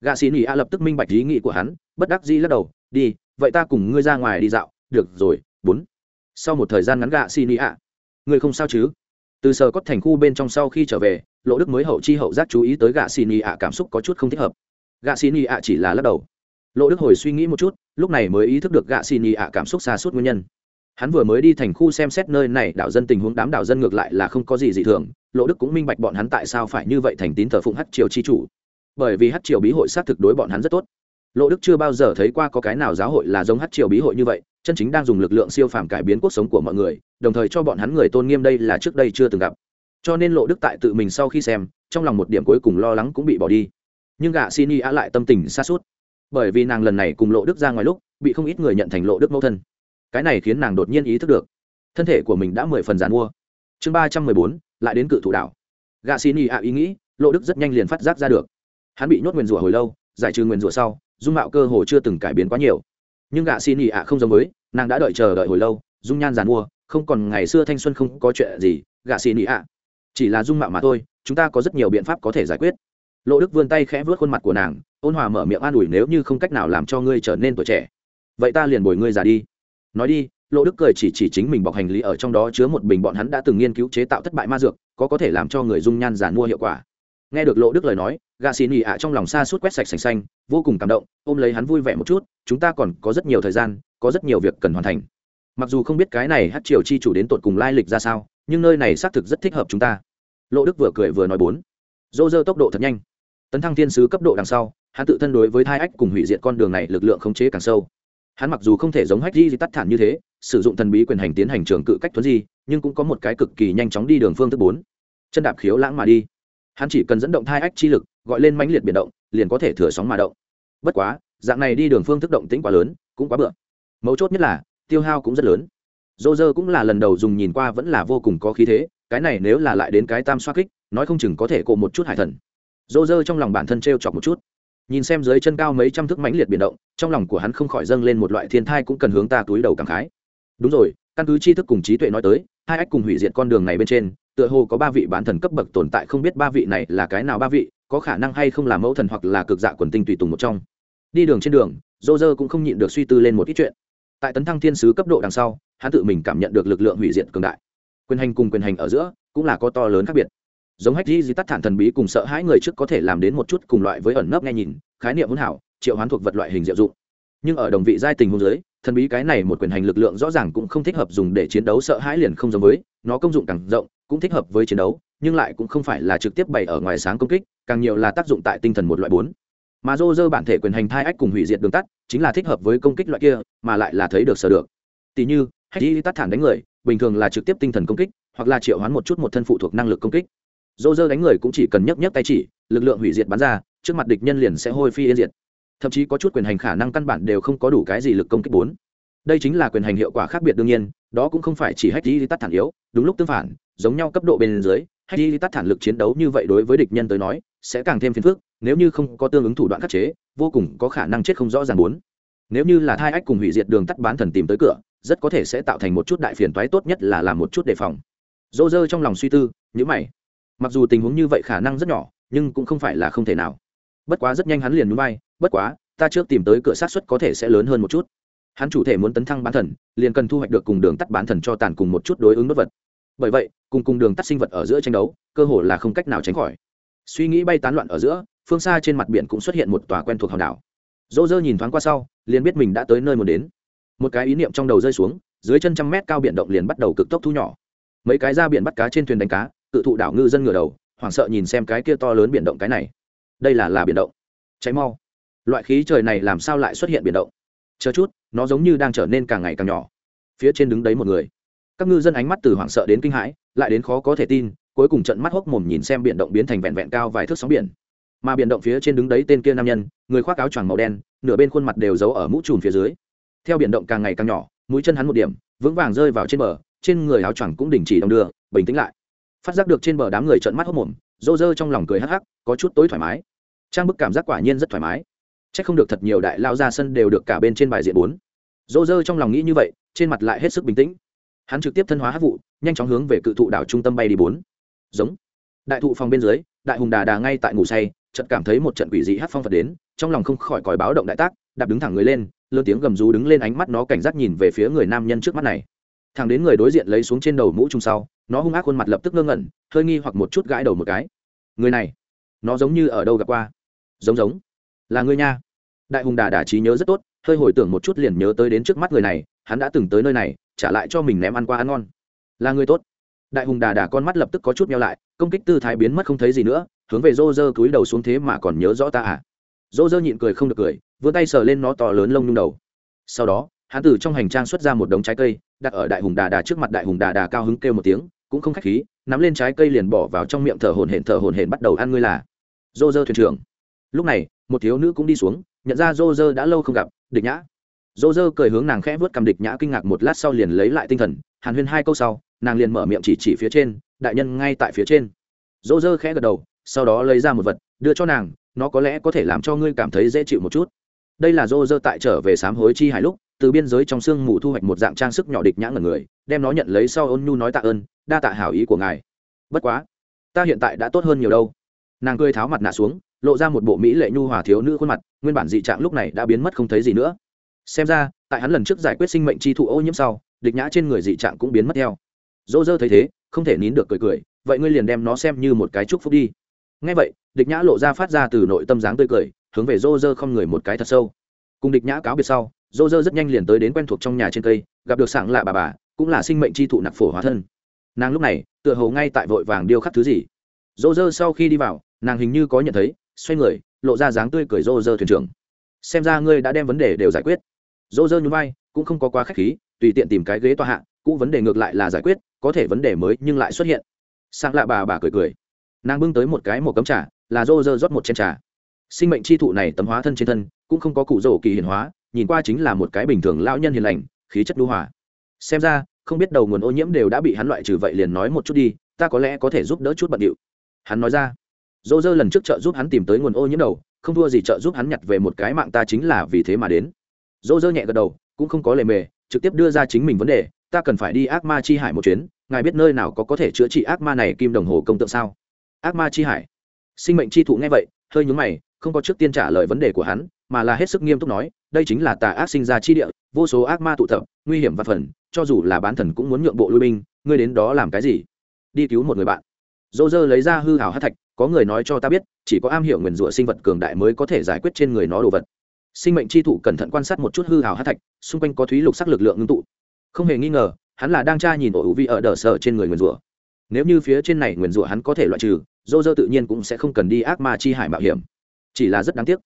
Gạ xì nỉ a lập tức minh bạch ý nghĩ của hắn, bất đắc dĩ lắc đầu, đi, vậy ta cùng ngươi ra ngoài đi dạo, được rồi bốn. Sau một thời gian ngắn gạ xin ý ạ, người không sao chứ? Từ sở cốt thành khu bên trong sau khi trở về lộ đức mới hậu chi hậu giác chú ý tới gạ xin ý ạ cảm xúc có chút không thích hợp. Gạ xin ý ạ chỉ là lắc đầu. Lộ đức hồi suy nghĩ một chút lúc này mới ý thức được gạ xin ý ạ cảm xúc xa suốt nguyên nhân. Hắn vừa mới đi thành khu xem xét nơi này đảo dân tình huống đám đảo dân ngược lại là không có gì dị thường. Lộ đức cũng minh bạch bọn hắn tại sao phải như vậy thành tín thờ phụng hát triều chi chủ. Bởi vì hát triều bí hội xác thực đối bọn hắn rất tốt. Lộ đức chưa bao giờ thấy qua có cái nào giáo hội là giống hát triều bí hội như vậy chân chính đang dùng lực lượng siêu phàm cải biến cuộc sống của mọi người, đồng thời cho bọn hắn người tôn nghiêm đây là trước đây chưa từng gặp. Cho nên lộ đức tại tự mình sau khi xem, trong lòng một điểm cuối cùng lo lắng cũng bị bỏ đi. Nhưng gạ xin y á lại tâm tình xa suốt bởi vì nàng lần này cùng lộ đức ra ngoài lúc, bị không ít người nhận thành lộ đức mẫu thân. Cái này khiến nàng đột nhiên ý thức được, thân thể của mình đã mười phần giàn mua. Chương ba trăm mười bốn, lại đến cự thủ đảo. Gạ xin y ý nghĩ, lộ đức rất nhanh liền phát giác ra được. Hắn bị nhốt nguyền rủa hồi lâu, giải trừ nguyền rủa sau, dung mạo cơ hồ chưa từng cải biến quá nhiều nhưng gạ xin y ạ không giống với, nàng đã đợi chờ đợi hồi lâu, dung nhan giàn mua, không còn ngày xưa thanh xuân không có chuyện gì, gạ xin y ạ. Chỉ là dung mạo mà thôi, chúng ta có rất nhiều biện pháp có thể giải quyết. Lộ đức vươn tay khẽ vớt khuôn mặt của nàng, ôn hòa mở miệng an ủi nếu như không cách nào làm cho ngươi trở nên tuổi trẻ. Vậy ta liền bồi ngươi già đi. Nói đi, lộ đức cười chỉ chỉ chính mình bọc hành lý ở trong đó chứa một bình bọn hắn đã từng nghiên cứu chế tạo thất bại ma dược, có có thể làm cho người dung nhan giàn mua hiệu quả nghe được lộ đức lời nói gà xì nỉ ạ trong lòng xa suốt quét sạch sành xanh, vô cùng cảm động, ôm lấy hắn vui vẻ một chút, chúng ta còn có rất nhiều thời gian, có rất nhiều việc cần hoàn thành. Mặc dù không biết cái này hát triều chi chủ đến tột cùng lai lịch ra sao, nhưng nơi này xác thực rất thích hợp chúng ta. Lộ đức vừa cười vừa nói bốn. Dô dơ tốc độ thật nhanh. Tấn thăng thiên sứ cấp độ đằng sau, hắn tự thân đối với thai ách cùng hủy diệt con đường này lực lượng khống chế càng sâu. Hắn mặc dù không thể giống hách di tắt thản như thế, sử dụng thần bí quyền hành tiến hành trường cự cách thuấn di, nhưng cũng có một cái cực kỳ nhanh chóng đi đường phương thức bốn. Chân đạp khiếu lãng mà đi hắn chỉ cần dẫn động thai ách chi lực, gọi lên mãnh liệt biển động, liền có thể thừa sóng mà động. Bất quá, dạng này đi đường phương thức động tĩnh quá lớn, cũng quá bựa. Mấu chốt nhất là, tiêu hao cũng rất lớn. Dô dơ cũng là lần đầu dùng nhìn qua vẫn là vô cùng có khí thế, cái này nếu là lại đến cái tam xoa kích, nói không chừng có thể cộ một chút hải thần. Dô dơ trong lòng bản thân t r e o chọc một chút. Nhìn xem dưới chân cao mấy trăm thước mãnh liệt biển động, trong lòng của hắn không khỏi dâng lên một loại thiên thai cũng cần hướng ta túi đầu cảm khái. Đúng rồi, căn cứ tri thức cùng trí tuệ nói tới, hai ách cùng hủy diệt con đường này bên trên tựa hồ có ba vị bán thần cấp bậc tồn tại không biết ba vị này là cái nào ba vị, có khả năng hay không là mẫu thần hoặc là cực dạ quần tinh tùy tùng một trong. Đi đường trên đường dô dơ cũng không nhịn được suy tư lên một ít chuyện. Tại tấn thăng thiên sứ cấp độ đằng sau, hắn tự mình cảm nhận được lực lượng hủy diệt cường đại. Quyền hành cùng quyền hành ở giữa cũng là có to lớn khác biệt. Giống hách di di tắt thản thần bí cùng sợ hãi người trước có thể làm đến một chút cùng loại với ẩn nấp nghe nhìn, khái niệm hỗn hảo, triệu hoán thuộc vật loại hình diệu dụng. Nhưng ở đồng vị giai tình hôn giới thần bí cái này một quyền hành lực lượng rõ ràng cũng không thích hợp dùng để chiến đấu, sợ hãi liền không giống với, nó công dụng càng rộng cũng thích hợp với chiến đấu, nhưng lại cũng không phải là trực tiếp bày ở ngoài sáng công kích, càng nhiều là tác dụng tại tinh thần một loại bốn. Mà dô dơ bản thể quyền hành thai ách cùng hủy diệt đường tắt, chính là thích hợp với công kích loại kia, mà lại là thấy được sở được. Tỷ như hách đi tắt thản đánh người, bình thường là trực tiếp tinh thần công kích, hoặc là triệu hoán một chút một thân phụ thuộc năng lực công kích. Dô dơ đánh người cũng chỉ cần nhấc nhấc tay chỉ, lực lượng hủy diệt bắn ra, trước mặt địch nhân liền sẽ hôi phi yên diệt. Thậm chí có chút quyền hành khả năng căn bản đều không có đủ cái gì lực công kích bốn. Đây chính là quyền hành hiệu quả khác biệt đương nhiên, đó cũng không phải chỉ hách đi tắt thản yếu, đúng lúc tương phản giống nhau cấp độ bên dưới, hay đi tắt thản lực chiến đấu như vậy đối với địch nhân tới nói, sẽ càng thêm phiền phức, nếu như không có tương ứng thủ đoạn khắc chế, vô cùng có khả năng chết không rõ ràng bốn nếu như là thai ách cùng hủy diệt đường tắt bán thần tìm tới cửa, rất có thể sẽ tạo thành một chút đại phiền toái tốt nhất là làm một chút đề phòng. Dô dơ trong lòng suy tư nhữ mày. Mặc dù tình huống như vậy khả năng rất nhỏ, nhưng cũng không phải là không thể nào. Bất quá rất nhanh hắn liền núi bay bất quá, ta trước tìm tới cửa sát xuất có thể sẽ lớn hơn một chút. Hắn chủ thể muốn tấn thăng bán thần, liền cần thu hoạch được cùng đường tắt bán thần cho tàn cùng một chút đối ứng bất vật bởi vậy, cùng cùng đường tắt sinh vật ở giữa tranh đấu, cơ hồ là không cách nào tránh khỏi. Suy nghĩ bay tán loạn ở giữa, phương xa trên mặt biển cũng xuất hiện một tòa quen thuộc hòn đảo. Dỗ dơ nhìn thoáng qua sau, liền biết mình đã tới nơi muốn đến. Một cái ý niệm trong đầu rơi xuống, dưới chân trăm mét cao biển động liền bắt đầu cực tốc thu nhỏ. Mấy cái ra biển bắt cá trên thuyền đánh cá, cự thụ đảo ngư dân ngửa đầu, hoảng sợ nhìn xem cái kia to lớn biển động cái này. Đây là là biển động. Cháy mau. Loại khí trời này làm sao lại xuất hiện biển động? Chờ chút, nó giống như đang trở nên càng ngày càng nhỏ. Phía trên đứng đấy một người các ngư dân ánh mắt từ hoảng sợ đến kinh hãi, lại đến khó có thể tin, cuối cùng trận mắt hốc mồm nhìn xem biển động biến thành vẹn vẹn cao vài thước sóng biển. Mà biển động phía trên đứng đấy tên kia nam nhân, người khoác áo choàng màu đen, nửa bên khuôn mặt đều giấu ở mũ trùm phía dưới. Theo biển động càng ngày càng nhỏ, mũi chân hắn một điểm, vững vàng rơi vào trên bờ, trên người áo choàng cũng đình chỉ đong đưa, bình tĩnh lại. Phát giác được trên bờ đám người trợn mắt hốc mồm, rô rơ trong lòng cười hắc hắc, có chút tối thoải mái. Trang bức cảm giác quả nhiên rất thoải mái. C h ắ c không được thật nhiều đại lao ra sân đều được cả bên trên bài diện bốn. Rô rơ trong lòng nghĩ như vậy, trên mặt lại hết sức bình tĩnh hắn trực tiếp thân hóa hát vụ, nhanh chóng hướng về cự thụ đảo trung tâm bay đi bốn. Giống. Đại thụ phòng bên dưới, đại hùng đà đà ngay tại ngủ say, chợt cảm thấy một trận quỷ dị hát phong phật đến, trong lòng không khỏi còi báo động đại tác, đạp đứng thẳng người lên, lớn tiếng gầm rú đứng lên ánh mắt nó cảnh giác nhìn về phía người nam nhân trước mắt này. Thằng đến người đối diện lấy xuống trên đầu mũ chung sau, nó hung ác khuôn mặt lập tức ngơ ngẩn, hơi nghi hoặc một chút gãi đầu một cái. Người này, nó giống như ở đâu gặp qua? Giống giống. Là ngươi nha. Đại hùng đà đà trí nhớ rất tốt, hơi hồi tưởng một chút liền nhớ tới đến trước mắt người này, hắn đã từng tới nơi này trả lại cho mình ném ăn qua ăn ngon. Là người tốt. Đại hùng đà đà con mắt lập tức có chút meo lại, công kích tư thái biến mất không thấy gì nữa, hướng về rô rơ cúi đầu xuống thế mà còn nhớ rõ ta à. Rô rơ nhịn cười không được cười, vươn tay sờ lên nó to lớn lông nhung đầu. Sau đó hán tử trong hành trang xuất ra một đống trái cây, đặt ở đại hùng đà đà trước mặt đại hùng đà đà cao hứng kêu một tiếng, cũng không khách khí, nắm lên trái cây liền bỏ vào trong miệng thở hồn hển thở hồn hển bắt đầu ăn ngươi là. Rô rơ thuyền trưởng. Lúc này, một thiếu nữ cũng đi xuống, nhận ra rô rơ đã lâu không gặp, địch nhã rô dơ cười hướng nàng khẽ vớt cầm địch nhã kinh ngạc một lát sau liền lấy lại tinh thần, hàn huyên hai câu sau, nàng liền mở miệng chỉ chỉ phía trên, đại nhân ngay tại phía trên. Rô dơ khẽ gật đầu, sau đó lấy ra một vật, đưa cho nàng, nó có lẽ có thể làm cho ngươi cảm thấy dễ chịu một chút. Đây là rô dơ tại trở về sám hối chi hải lúc, từ biên giới trong sương mù thu hoạch một dạng trang sức nhỏ địch nhã ngần người, đem nó nhận lấy sau ôn nhu nói tạ ơn, đa tạ hảo ý của ngài. Bất quá, ta hiện tại đã tốt hơn nhiều đâu. Nàng cười tháo mặt nạ xuống, lộ ra một bộ mỹ lệ nhu hòa thiếu nữ khuôn mặt, nguyên bản dị trạng lúc này đã biến mất không thấy gì nữa xem ra, tại hắn lần trước giải quyết sinh mệnh chi thụ ô nhiễm sau, địch nhã trên người dị trạng cũng biến mất theo. Dỗ dơ thấy thế, không thể nín được cười cười, vậy ngươi liền đem nó xem như một cái chúc phúc đi. Ngay vậy, địch nhã lộ ra phát ra từ nội tâm dáng tươi cười, hướng về dô dơ không người một cái thật sâu. Cùng địch nhã cáo biệt sau dô dơ rất nhanh liền tới đến quen thuộc trong nhà trên cây, gặp được sảng lạ bà bà, cũng là sinh mệnh chi thụ nặc phổ hóa thân. Nàng lúc này, tựa hồ ngay tại vội vàng điêu khắc thứ gì. Dô dơ sau khi đi vào, nàng hình như có nhận thấy, xoay người, lộ ra dáng tươi cười dô dơ thuyền trưởng. Xem ra ngươi đã đem vấn đề đều giải quyết dô dơ nhún vai, cũng không có quá k h á c h khí, tùy tiện tìm cái ghế tòa hạ, cũ vấn đề ngược lại là giải quyết, có thể vấn đề mới nhưng lại xuất hiện. Sang lạ bà bà cười cười. Nàng bưng tới một cái một cấm trà, là dô dơ rót một chén trà. Sinh mệnh chi thụ này tấm hóa thân trên thân, cũng không có cụ rổ kỳ hiển hóa, nhìn qua chính là một cái bình thường lão nhân hiền lành, khí chất đu hòa. Xem ra, không biết đầu nguồn ô nhiễm đều đã bị hắn loại trừ vậy liền nói một chút đi, ta có lẽ có thể giúp đỡ chút bận điệu. Hắn nói ra. Dô dơ lần trước trợ giúp hắn tìm tới nguồn ô nhiễm đầu, không thua gì trợ giúp hắn nhặt về một cái mạng ta chính là vì thế mà đến dô dơ nhẹ gật đầu, cũng không có lề mề, trực tiếp đưa ra chính mình vấn đề, ta cần phải đi ác ma chi hải một chuyến, ngài biết nơi nào có có thể chữa trị ác ma này kim đồng hồ công tượng sao? Ác ma chi hải. Sinh mệnh chi thụ nghe vậy, hơi nhúng mày, không có trước tiên trả lời vấn đề của hắn, mà là hết sức nghiêm túc nói, đây chính là tà ác sinh ra chi địa, vô số ác ma tụ tập, nguy hiểm và phần, cho dù là bán thần cũng muốn nhượng bộ lui binh, ngươi đến đó làm cái gì? Đi cứu một người bạn. Dô dơ lấy ra hư hảo hát thạch, có người nói cho ta biết, chỉ có am hiểu nguyền rủa sinh vật cường đại mới có thể giải quyết trên người nó đồ vật sinh mệnh chi thụ cẩn thận quan sát một chút hư hào hát thạch, xung quanh có thúy lục sắc lực lượng ngưng tụ. Không hề nghi ngờ, hắn là đang tra nhìn ổ vi ở đờ sở trên người nguyền rủa. Nếu như phía trên này nguyền rủa hắn có thể loại trừ dô dơ tự nhiên cũng sẽ không cần đi ác ma chi hải mạo hiểm. Chỉ là rất đáng tiếc.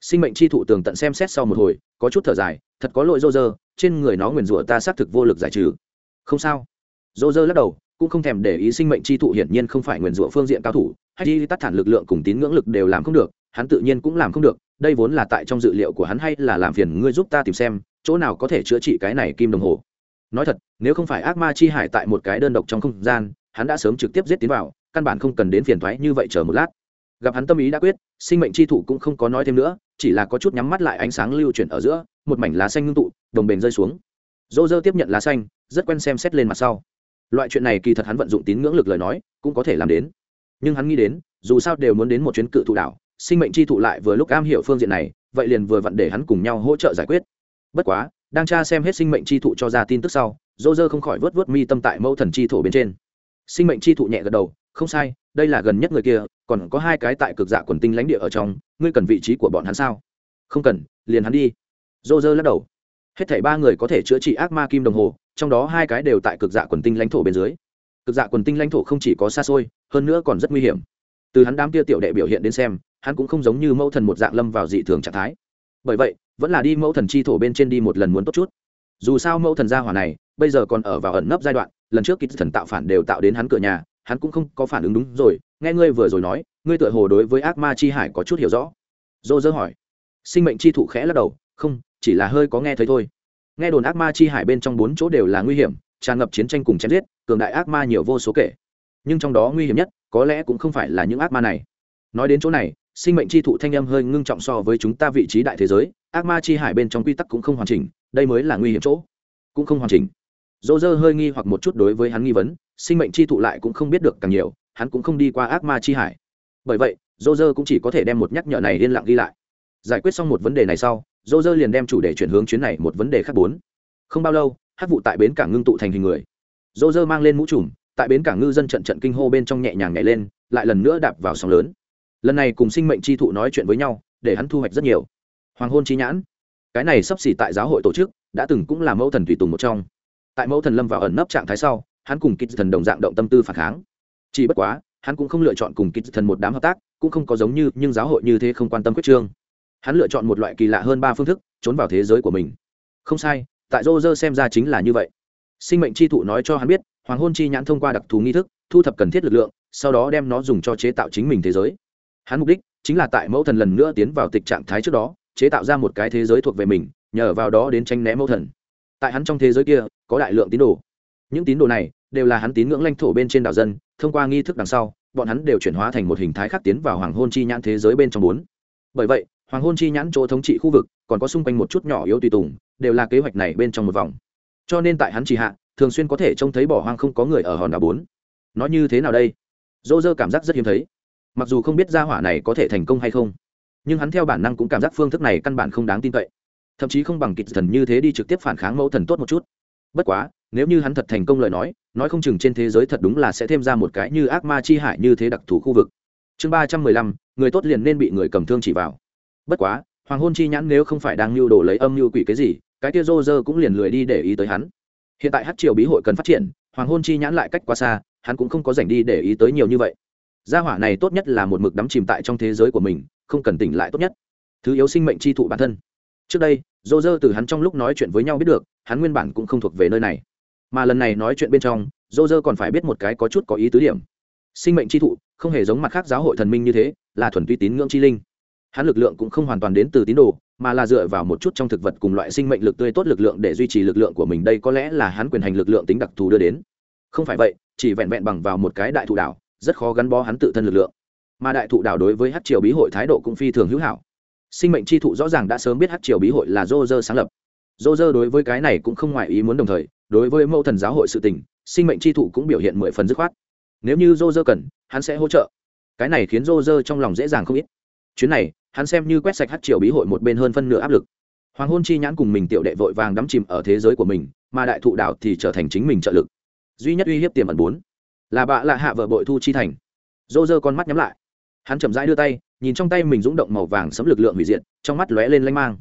Sinh mệnh chi thụ tường tận xem xét sau một hồi, có chút thở dài, thật có lỗi dô dơ trên người nó nguyền rủa ta xác thực vô lực giải trừ. Không sao. Dô dơ lắc đầu, cũng không thèm để ý sinh mệnh chi thụ hiển nhiên không phải nguyền rủa phương diện cao thủ, hay đi tắt thản lực lượng cùng tín ngưỡng lực đều làm không được, hắn tự nhiên cũng làm không được đây vốn là tại trong dự liệu của hắn hay là làm phiền ngươi giúp ta tìm xem, chỗ nào có thể chữa trị cái này kim đồng hồ? Nói thật, nếu không phải ác ma chi hải tại một cái đơn độc trong không gian, hắn đã sớm trực tiếp giết tiến vào, căn bản không cần đến phiền thoái như vậy chờ một lát. Gặp hắn tâm ý đã quyết, sinh mệnh chi thụ cũng không có nói thêm nữa, chỉ là có chút nhắm mắt lại ánh sáng lưu chuyển ở giữa, một mảnh lá xanh ngưng tụ, đồng bền rơi xuống. Dô dơ tiếp nhận lá xanh, rất quen xem xét lên mặt sau. Loại chuyện này kỳ thật hắn vận dụng tín ngưỡng lực lời nói, cũng có thể làm đến. Nhưng hắn nghĩ đến, dù sao đều muốn đến một chuyến cự thụ đảo sinh mệnh chi thụ lại vừa lúc am hiểu phương diện này, vậy liền vừa vặn để hắn cùng nhau hỗ trợ giải quyết. Bất quá, đang tra xem hết sinh mệnh chi thụ cho ra tin tức sau, dô dơ không khỏi vớt vớt mi tâm tại mẫu thần chi thổ bên trên. Sinh mệnh chi thụ nhẹ gật đầu, không sai, đây là gần nhất người kia, còn có hai cái tại cực dạ quần tinh lãnh địa ở trong, ngươi cần vị trí của bọn hắn sao? Không cần, liền hắn đi. Dô dơ lắc đầu. Hết thảy ba người có thể chữa trị ác ma kim đồng hồ, trong đó hai cái đều tại cực dạ quần tinh lãnh thổ bên dưới. Cực dạ quần tinh lãnh thổ không chỉ có xa xôi, hơn nữa còn rất nguy hiểm. Từ hắn đám kia tiểu đệ biểu hiện đến xem hắn cũng không giống như mẫu thần một dạng lâm vào dị thường trạng thái. Bởi vậy, vẫn là đi mẫu thần chi thổ bên trên đi một lần muốn tốt chút. Dù sao mẫu thần gia hỏa này, bây giờ còn ở vào ẩn nấp giai đoạn, lần trước kịch thần tạo phản đều tạo đến hắn cửa nhà, hắn cũng không có phản ứng đúng rồi. Nghe ngươi vừa rồi nói, ngươi tựa hồ đối với ác ma chi hải có chút hiểu rõ. Dô dơ hỏi. Sinh mệnh chi thụ khẽ lắc đầu, không, chỉ là hơi có nghe thấy thôi. Nghe đồn ác ma chi hải bên trong bốn chỗ đều là nguy hiểm, tràn ngập chiến tranh cùng chém giết, cường đại ác ma nhiều vô số kể. Nhưng trong đó nguy hiểm nhất, có lẽ cũng không phải là những ác ma này. Nói đến chỗ này sinh mệnh chi thụ thanh âm hơi ngưng trọng so với chúng ta vị trí đại thế giới, ác ma chi hải bên trong quy tắc cũng không hoàn chỉnh, đây mới là nguy hiểm chỗ. Cũng không hoàn chỉnh. Dỗ dơ hơi nghi hoặc một chút đối với hắn nghi vấn, sinh mệnh chi thụ lại cũng không biết được càng nhiều, hắn cũng không đi qua ác ma chi hải. Bởi vậy, dỗ dơ cũng chỉ có thể đem một nhắc nhở này liên lạc ghi lại. Giải quyết xong một vấn đề này sau, dỗ dơ liền đem chủ đề chuyển hướng chuyến này một vấn đề khác bốn. Không bao lâu, hát vụ tại bến cảng ngưng tụ thành hình người. Dỗ dơ mang lên mũ trùm, tại bến cảng ngư dân trận trận kinh hô bên trong nhẹ nhàng nhảy lên, lại lần nữa đạp vào sóng lớn lần này cùng sinh mệnh chi thụ nói chuyện với nhau, để hắn thu hoạch rất nhiều. Hoàng hôn chi nhãn. Cái này sắp xỉ tại giáo hội tổ chức, đã từng cũng là mẫu thần tùy tùng một trong. Tại mẫu thần lâm vào ẩn nấp trạng thái sau, hắn cùng kích thần đồng dạng động tâm tư phản kháng. Chỉ bất quá, hắn cũng không lựa chọn cùng kích thần một đám hợp tác, cũng không có giống như, nhưng giáo hội như thế không quan tâm quyết trương. Hắn lựa chọn một loại kỳ lạ hơn ba phương thức, trốn vào thế giới của mình. Không sai, tại rô rơ xem ra chính là như vậy. Sinh mệnh chi thụ nói cho hắn biết, hoàng hôn chi nhãn thông qua đặc thù nghi thức, thu thập cần thiết lực lượng, sau đó đem nó dùng cho chế tạo chính mình thế giới hắn mục đích chính là tại mẫu thần lần nữa tiến vào tịch trạng thái trước đó, chế tạo ra một cái thế giới thuộc về mình, nhờ vào đó đến tranh né mẫu thần. Tại hắn trong thế giới kia, có đại lượng tín đồ. Những tín đồ này đều là hắn tín ngưỡng lãnh thổ bên trên đảo dân, thông qua nghi thức đằng sau, bọn hắn đều chuyển hóa thành một hình thái khác tiến vào hoàng hôn chi nhãn thế giới bên trong bốn. Bởi vậy, hoàng hôn chi nhãn chỗ thống trị khu vực, còn có xung quanh một chút nhỏ yếu tùy tùng, đều là kế hoạch này bên trong một vòng. Cho nên tại hắn chỉ hạ, thường xuyên có thể trông thấy bỏ hoang không có người ở hòn đảo bốn. Nói như thế nào đây? Dô dơ cảm giác rất hiếm thấy mặc dù không biết ra hỏa này có thể thành công hay không, nhưng hắn theo bản năng cũng cảm giác phương thức này căn bản không đáng tin cậy. Thậm chí không bằng kịch thần như thế đi trực tiếp phản kháng mẫu thần tốt một chút. Bất quá, nếu như hắn thật thành công lời nói nói không chừng trên thế giới thật đúng là sẽ thêm ra một cái như ác ma chi hại như thế đặc thù khu vực. Chương ba trăm mười lăm, người tốt liền nên bị người cầm thương chỉ vào. Bất quá, hoàng hôn chi nhãn nếu không phải đang lưu đồ lấy âm lưu quỷ cái gì, cái kia rô rơ cũng liền lười đi để ý tới hắn. Hiện tại hát triều bí hội cần phát triển, hoàng hôn chi nhãn lại cách quá xa, hắn cũng không có dành đi để ý tới nhiều như vậy gia hỏa này tốt nhất là một mực đắm chìm tại trong thế giới của mình, không cần tỉnh lại tốt nhất. Thứ yếu sinh mệnh chi thụ bản thân. Trước đây dô dơ từ hắn trong lúc nói chuyện với nhau biết được, hắn nguyên bản cũng không thuộc về nơi này. Mà lần này nói chuyện bên trong dô dơ còn phải biết một cái có chút có ý tứ điểm. Sinh mệnh chi thụ, không hề giống mặt khác giáo hội thần minh như thế, là thuần túy tín ngưỡng chi linh. Hắn lực lượng cũng không hoàn toàn đến từ tín đồ, mà là dựa vào một chút trong thực vật cùng loại sinh mệnh lực tươi tốt lực lượng để duy trì lực lượng của mình. Đây có lẽ là hắn quyền hành lực lượng tính đặc thù đưa đến. Không phải vậy, chỉ vẹn vẹn bằng vào một cái đại thụ đảo rất khó gắn bó hắn tự thân lực lượng. Mà đại thụ đảo đối với hát triều bí hội thái độ cũng phi thường hữu hảo. Sinh mệnh chi thụ rõ ràng đã sớm biết hát triều bí hội là dô dơ sáng lập. Dô dơ đối với cái này cũng không ngoài ý muốn đồng thời, đối với mẫu thần giáo hội sự tình, sinh mệnh chi thụ cũng biểu hiện mười phần dứt khoát. Nếu như dô dơ cần, hắn sẽ hỗ trợ. Cái này khiến dô dơ trong lòng dễ dàng không ít. Chuyến này, hắn xem như quét sạch hát triều bí hội một bên hơn phân nửa áp lực. Hoàng hôn chi nhãn cùng mình tiểu đệ vội vàng đắm chìm ở thế giới của mình, mà đại thụ đảo thì trở thành chính mình trợ lực. Duy nhất uy hiếp tiềm ẩn bốn là bạ lạ hạ vợ bội thu chi thành. Dô dơ con mắt nhắm lại. Hắn chậm rãi đưa tay, nhìn trong tay mình rúng động màu vàng sấm lực lượng hủy diệt, trong mắt lóe lên lanh mang.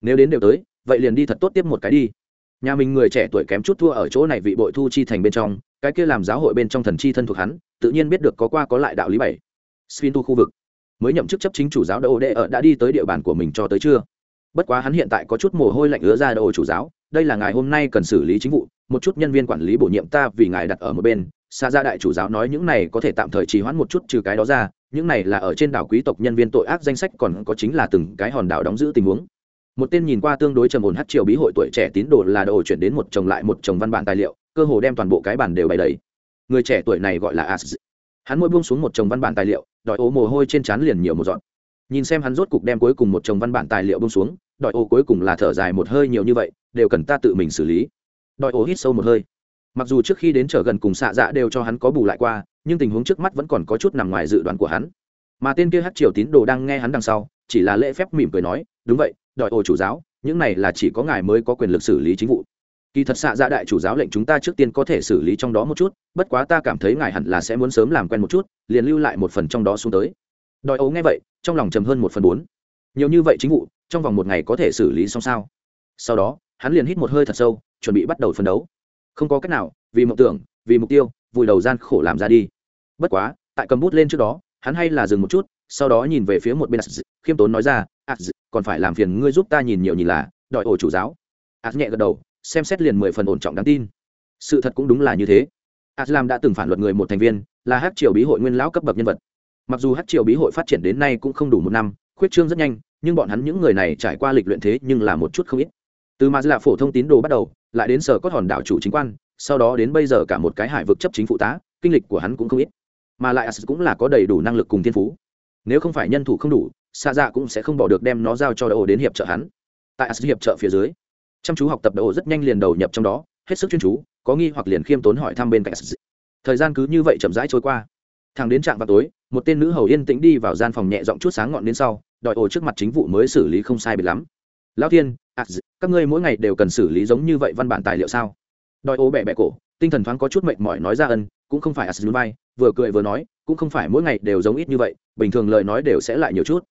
Nếu đến đều tới, vậy liền đi thật tốt tiếp một cái đi. Nhà mình người trẻ tuổi kém chút thua ở chỗ này vị bội thu chi thành bên trong, cái kia làm giáo hội bên trong thần chi thân thuộc hắn, tự nhiên biết được có qua có lại đạo lý bảy. Spin tu khu vực. Mới nhậm chức chấp chính chủ giáo đô đệ ở đã đi tới địa bàn của mình cho tới chưa bất quá hắn hiện tại có chút mồ hôi lạnh ứa ra đô chủ giáo, đây là ngài hôm nay cần xử lý chính vụ, một chút nhân viên quản lý bổ nhiệm ta vì ngài đặt ở một bên xa ra đại chủ giáo nói những này có thể tạm thời trì hoãn một chút trừ cái đó ra, những này là ở trên đảo quý tộc nhân viên tội ác danh sách còn có chính là từng cái hòn đảo đóng giữ tình huống. Một tên nhìn qua tương đối trầm ổn hát triều bí hội tuổi trẻ tín đồ là đồ chuyển đến một chồng lại một chồng văn bản tài liệu, cơ hồ đem toàn bộ cái bản đều bày đầy. Người trẻ tuổi này gọi là as. Hắn mỗi buông xuống một chồng văn bản tài liệu, đòi ô mồ hôi trên trán liền nhiều một dọn nhìn xem hắn rốt cục đem cuối cùng một chồng văn bản tài liệu buông xuống, đòi ô cuối cùng là thở dài một hơi nhiều như vậy, đều cần ta tự mình xử lý. Đòi ô hít sâu một hơi mặc dù trước khi đến trở gần cùng xạ dạ đều cho hắn có bù lại qua, nhưng tình huống trước mắt vẫn còn có chút nằm ngoài dự đoán của hắn. Mà tên kia hát triều tín đồ đang nghe hắn đằng sau, chỉ là lễ phép mỉm cười nói, đúng vậy, đòi ô chủ giáo, những này là chỉ có ngài mới có quyền lực xử lý chính vụ. Kỳ thật xạ dạ đại chủ giáo lệnh chúng ta trước tiên có thể xử lý trong đó một chút, bất quá ta cảm thấy ngài hẳn là sẽ muốn sớm làm quen một chút, liền lưu lại một phần trong đó xuống tới. Đòi ấu nghe vậy, trong lòng trầm hơn một phần bốn. Nhiều như vậy chính vụ, trong vòng một ngày có thể xử lý xong sao? Sau đó, hắn liền hít một hơi thật sâu, chuẩn bị bắt đầu phân đấu không có cách nào, vì mộng tưởng, vì mục tiêu, vùi đầu gian khổ làm ra đi. Bất quá, tại cầm bút lên trước đó, hắn hay là dừng một chút, sau đó nhìn về phía một bên khiêm tốn nói ra còn phải làm phiền ngươi giúp ta nhìn nhiều nhìn là, đòi ổ chủ giáo. Ạt nhẹ gật đầu, xem xét liền mười phần ổn trọng đáng tin. Sự thật cũng đúng là như thế. Aslam đã từng phản luật người một thành viên, là hát triều bí hội nguyên lão cấp bậc nhân vật. Mặc dù hát triều bí hội phát triển đến nay cũng không đủ một năm, khuyết trương rất nhanh, nhưng bọn hắn những người này trải qua lịch luyện thế nhưng là một chút không ít từ mà là phổ thông tín đồ bắt đầu, lại đến sở cốt hòn đảo chủ chính quan, sau đó đến bây giờ cả một cái hải vực chấp chính phụ tá, kinh lịch của hắn cũng không ít. Mà lại as cũng là có đầy đủ năng lực cùng thiên phú. Nếu không phải nhân thủ không đủ xa dạ cũng sẽ không bỏ được đem nó giao cho đậu đến hiệp trợ hắn. Tại as hiệp trợ phía dưới, chăm chú học tập đậu rất nhanh liền đầu nhập trong đó, hết sức chuyên chú, có nghi hoặc liền khiêm tốn hỏi thăm bên cạnh as thời gian cứ như vậy chậm rãi trôi qua. Thằng đến trạm vào tối, một tên nữ hầu yên tĩnh đi vào gian phòng nhẹ giọng chút sáng ngọn đến sau, đòi ổ trước mặt chính vụ mới xử lý không sai biệt lắm. Lão thiên à, các ngươi mỗi ngày đều cần xử lý giống như vậy văn bản tài liệu sao? Đòi ô bẹ bẹ cổ tinh thần thoáng có chút mệt mỏi nói ra ân cũng không phải as vai vừa cười vừa nói cũng không phải mỗi ngày đều giống ít như vậy bình thường lời nói đều sẽ lại nhiều chút.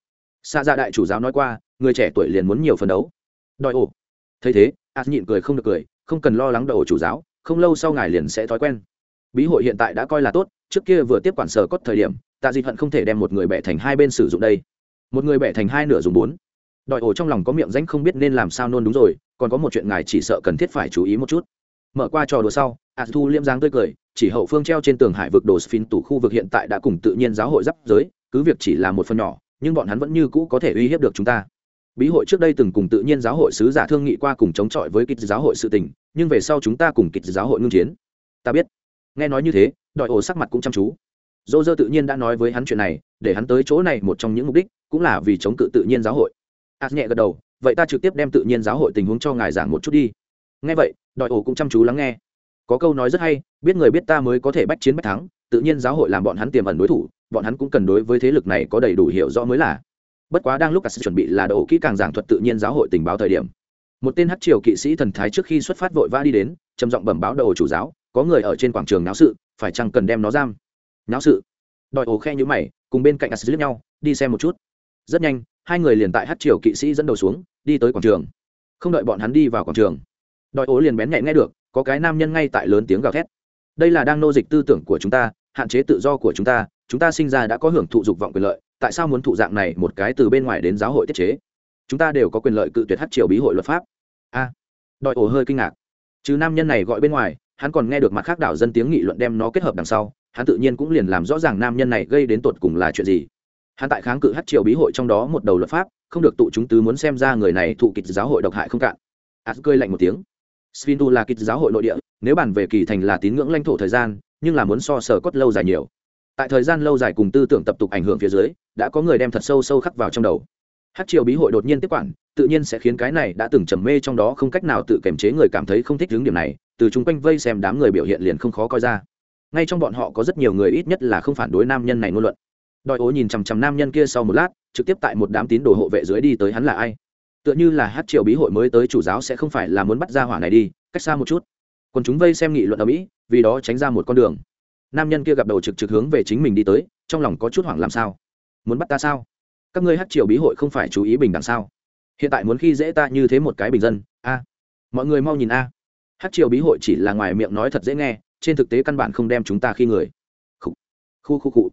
Xa ra dạ đại chủ giáo nói qua người trẻ tuổi liền muốn nhiều phấn đấu. Đòi ổ thấy thế as nhịn cười không được cười không cần lo lắng đòi ổ chủ giáo không lâu sau ngài liền sẽ thói quen. Bí hội hiện tại đã coi là tốt trước kia vừa tiếp quản sở cốt thời điểm tạ dịp hận không thể đem một người bẻ thành hai bên sử dụng đây. Một người bẻ thành hai nửa dùng bốn đòi ổ trong lòng có miệng danh không biết nên làm sao nôn đúng rồi, còn có một chuyện ngài chỉ sợ cần thiết phải chú ý một chút. Mở qua trò đùa sau, a thu liêm giang tươi cười, chỉ hậu phương treo trên tường hải vực đồ sphin tủ khu vực hiện tại đã cùng tự nhiên giáo hội giáp giới, cứ việc chỉ là một phần nhỏ, nhưng bọn hắn vẫn như cũ có thể uy hiếp được chúng ta. Bí hội trước đây từng cùng tự nhiên giáo hội sứ giả thương nghị qua cùng chống chọi với kịch giáo hội sự tình, nhưng về sau chúng ta cùng kịch giáo hội ngưng chiến. Ta biết. Nghe nói như thế, đòi ổ sắc mặt cũng chăm chú. Dô dơ tự nhiên đã nói với hắn chuyện này, để hắn tới chỗ này một trong những mục đích, cũng là vì chống cự tự nhiên giáo hội ạt nhẹ gật đầu, vậy ta trực tiếp đem tự nhiên giáo hội tình huống cho ngài giảng một chút đi. Nghe vậy, đòi ổ cũng chăm chú lắng nghe. Có câu nói rất hay, biết người biết ta mới có thể bách chiến bách thắng, tự nhiên giáo hội làm bọn hắn tiềm ẩn đối thủ, bọn hắn cũng cần đối với thế lực này có đầy đủ hiểu rõ mới là. Bất quá đang lúc cả sự chuẩn bị là đổ kỹ càng giảng thuật tự nhiên giáo hội tình báo thời điểm. Một tên hát triều kỵ sĩ thần thái trước khi xuất phát vội vã đi đến, trầm giọng bẩm báo đầu chủ giáo, có người ở trên quảng trường náo sự, phải chăng cần đem nó giam? Náo sự. Đòi ổ khe như mày, cùng bên cạnh assis lướt nhau, đi xem một chút. Rất nhanh hai người liền tại hát triều kỵ sĩ dẫn đầu xuống, đi tới quảng trường. Không đợi bọn hắn đi vào quảng trường đòi ố liền bén nhẹ nghe được, có cái nam nhân ngay tại lớn tiếng gào thét. Đây là đang nô dịch tư tưởng của chúng ta, hạn chế tự do của chúng ta chúng ta sinh ra đã có hưởng thụ dục vọng quyền lợi, tại sao muốn thụ dạng này một cái từ bên ngoài đến giáo hội tiết chế? Chúng ta đều có quyền lợi cự tuyệt hát triều bí hội luật pháp. A đòi ổ hơi kinh ngạc. Chứ nam nhân này gọi bên ngoài, hắn còn nghe được mặt khác đảo dân tiếng nghị luận đem nó kết hợp đằng sau, hắn tự nhiên cũng liền làm rõ ràng nam nhân này gây đến tột cùng là chuyện gì hắn tại kháng cự hát triều bí hội trong đó một đầu luật pháp, không được tụ chúng tứ muốn xem ra người này thụ kịch giáo hội độc hại không cạn. Ạt cười lạnh một tiếng. Svindu là kịch giáo hội nội địa, nếu bàn về kỳ thành là tín ngưỡng lãnh thổ thời gian, nhưng là muốn so sở cốt lâu dài nhiều. Tại thời gian lâu dài cùng tư tưởng tập tục ảnh hưởng phía dưới, đã có người đem thật sâu sâu khắc vào trong đầu. Hát triều bí hội đột nhiên tiếp quản, tự nhiên sẽ khiến cái này đã từng trầm mê trong đó không cách nào tự kiềm chế người cảm thấy không thích hướng điểm này, từ chung quanh vây xem đám người biểu hiện liền không khó coi ra. Ngay trong bọn họ có rất nhiều người ít nhất là không phản đối nam nhân này ngôn luận đòi ố nhìn chằm chằm nam nhân kia sau một lát, trực tiếp tại một đám tín đồ hộ vệ dưới đi tới hắn là ai? Tựa như là hát triều bí hội mới tới chủ giáo sẽ không phải là muốn bắt ra hỏa này đi, cách xa một chút. Còn chúng vây xem nghị luận ở mỹ, vì đó tránh ra một con đường. Nam nhân kia gặp đầu trực trực hướng về chính mình đi tới, trong lòng có chút hoảng làm sao? Muốn bắt ta sao? Các ngươi hát triều bí hội không phải chú ý bình đẳng sao? Hiện tại muốn khi dễ ta như thế một cái bình dân, a. Mọi người mau nhìn a. Hát triều bí hội chỉ là ngoài miệng nói thật dễ nghe, trên thực tế căn bản không đem chúng ta khi người. Khu khu khu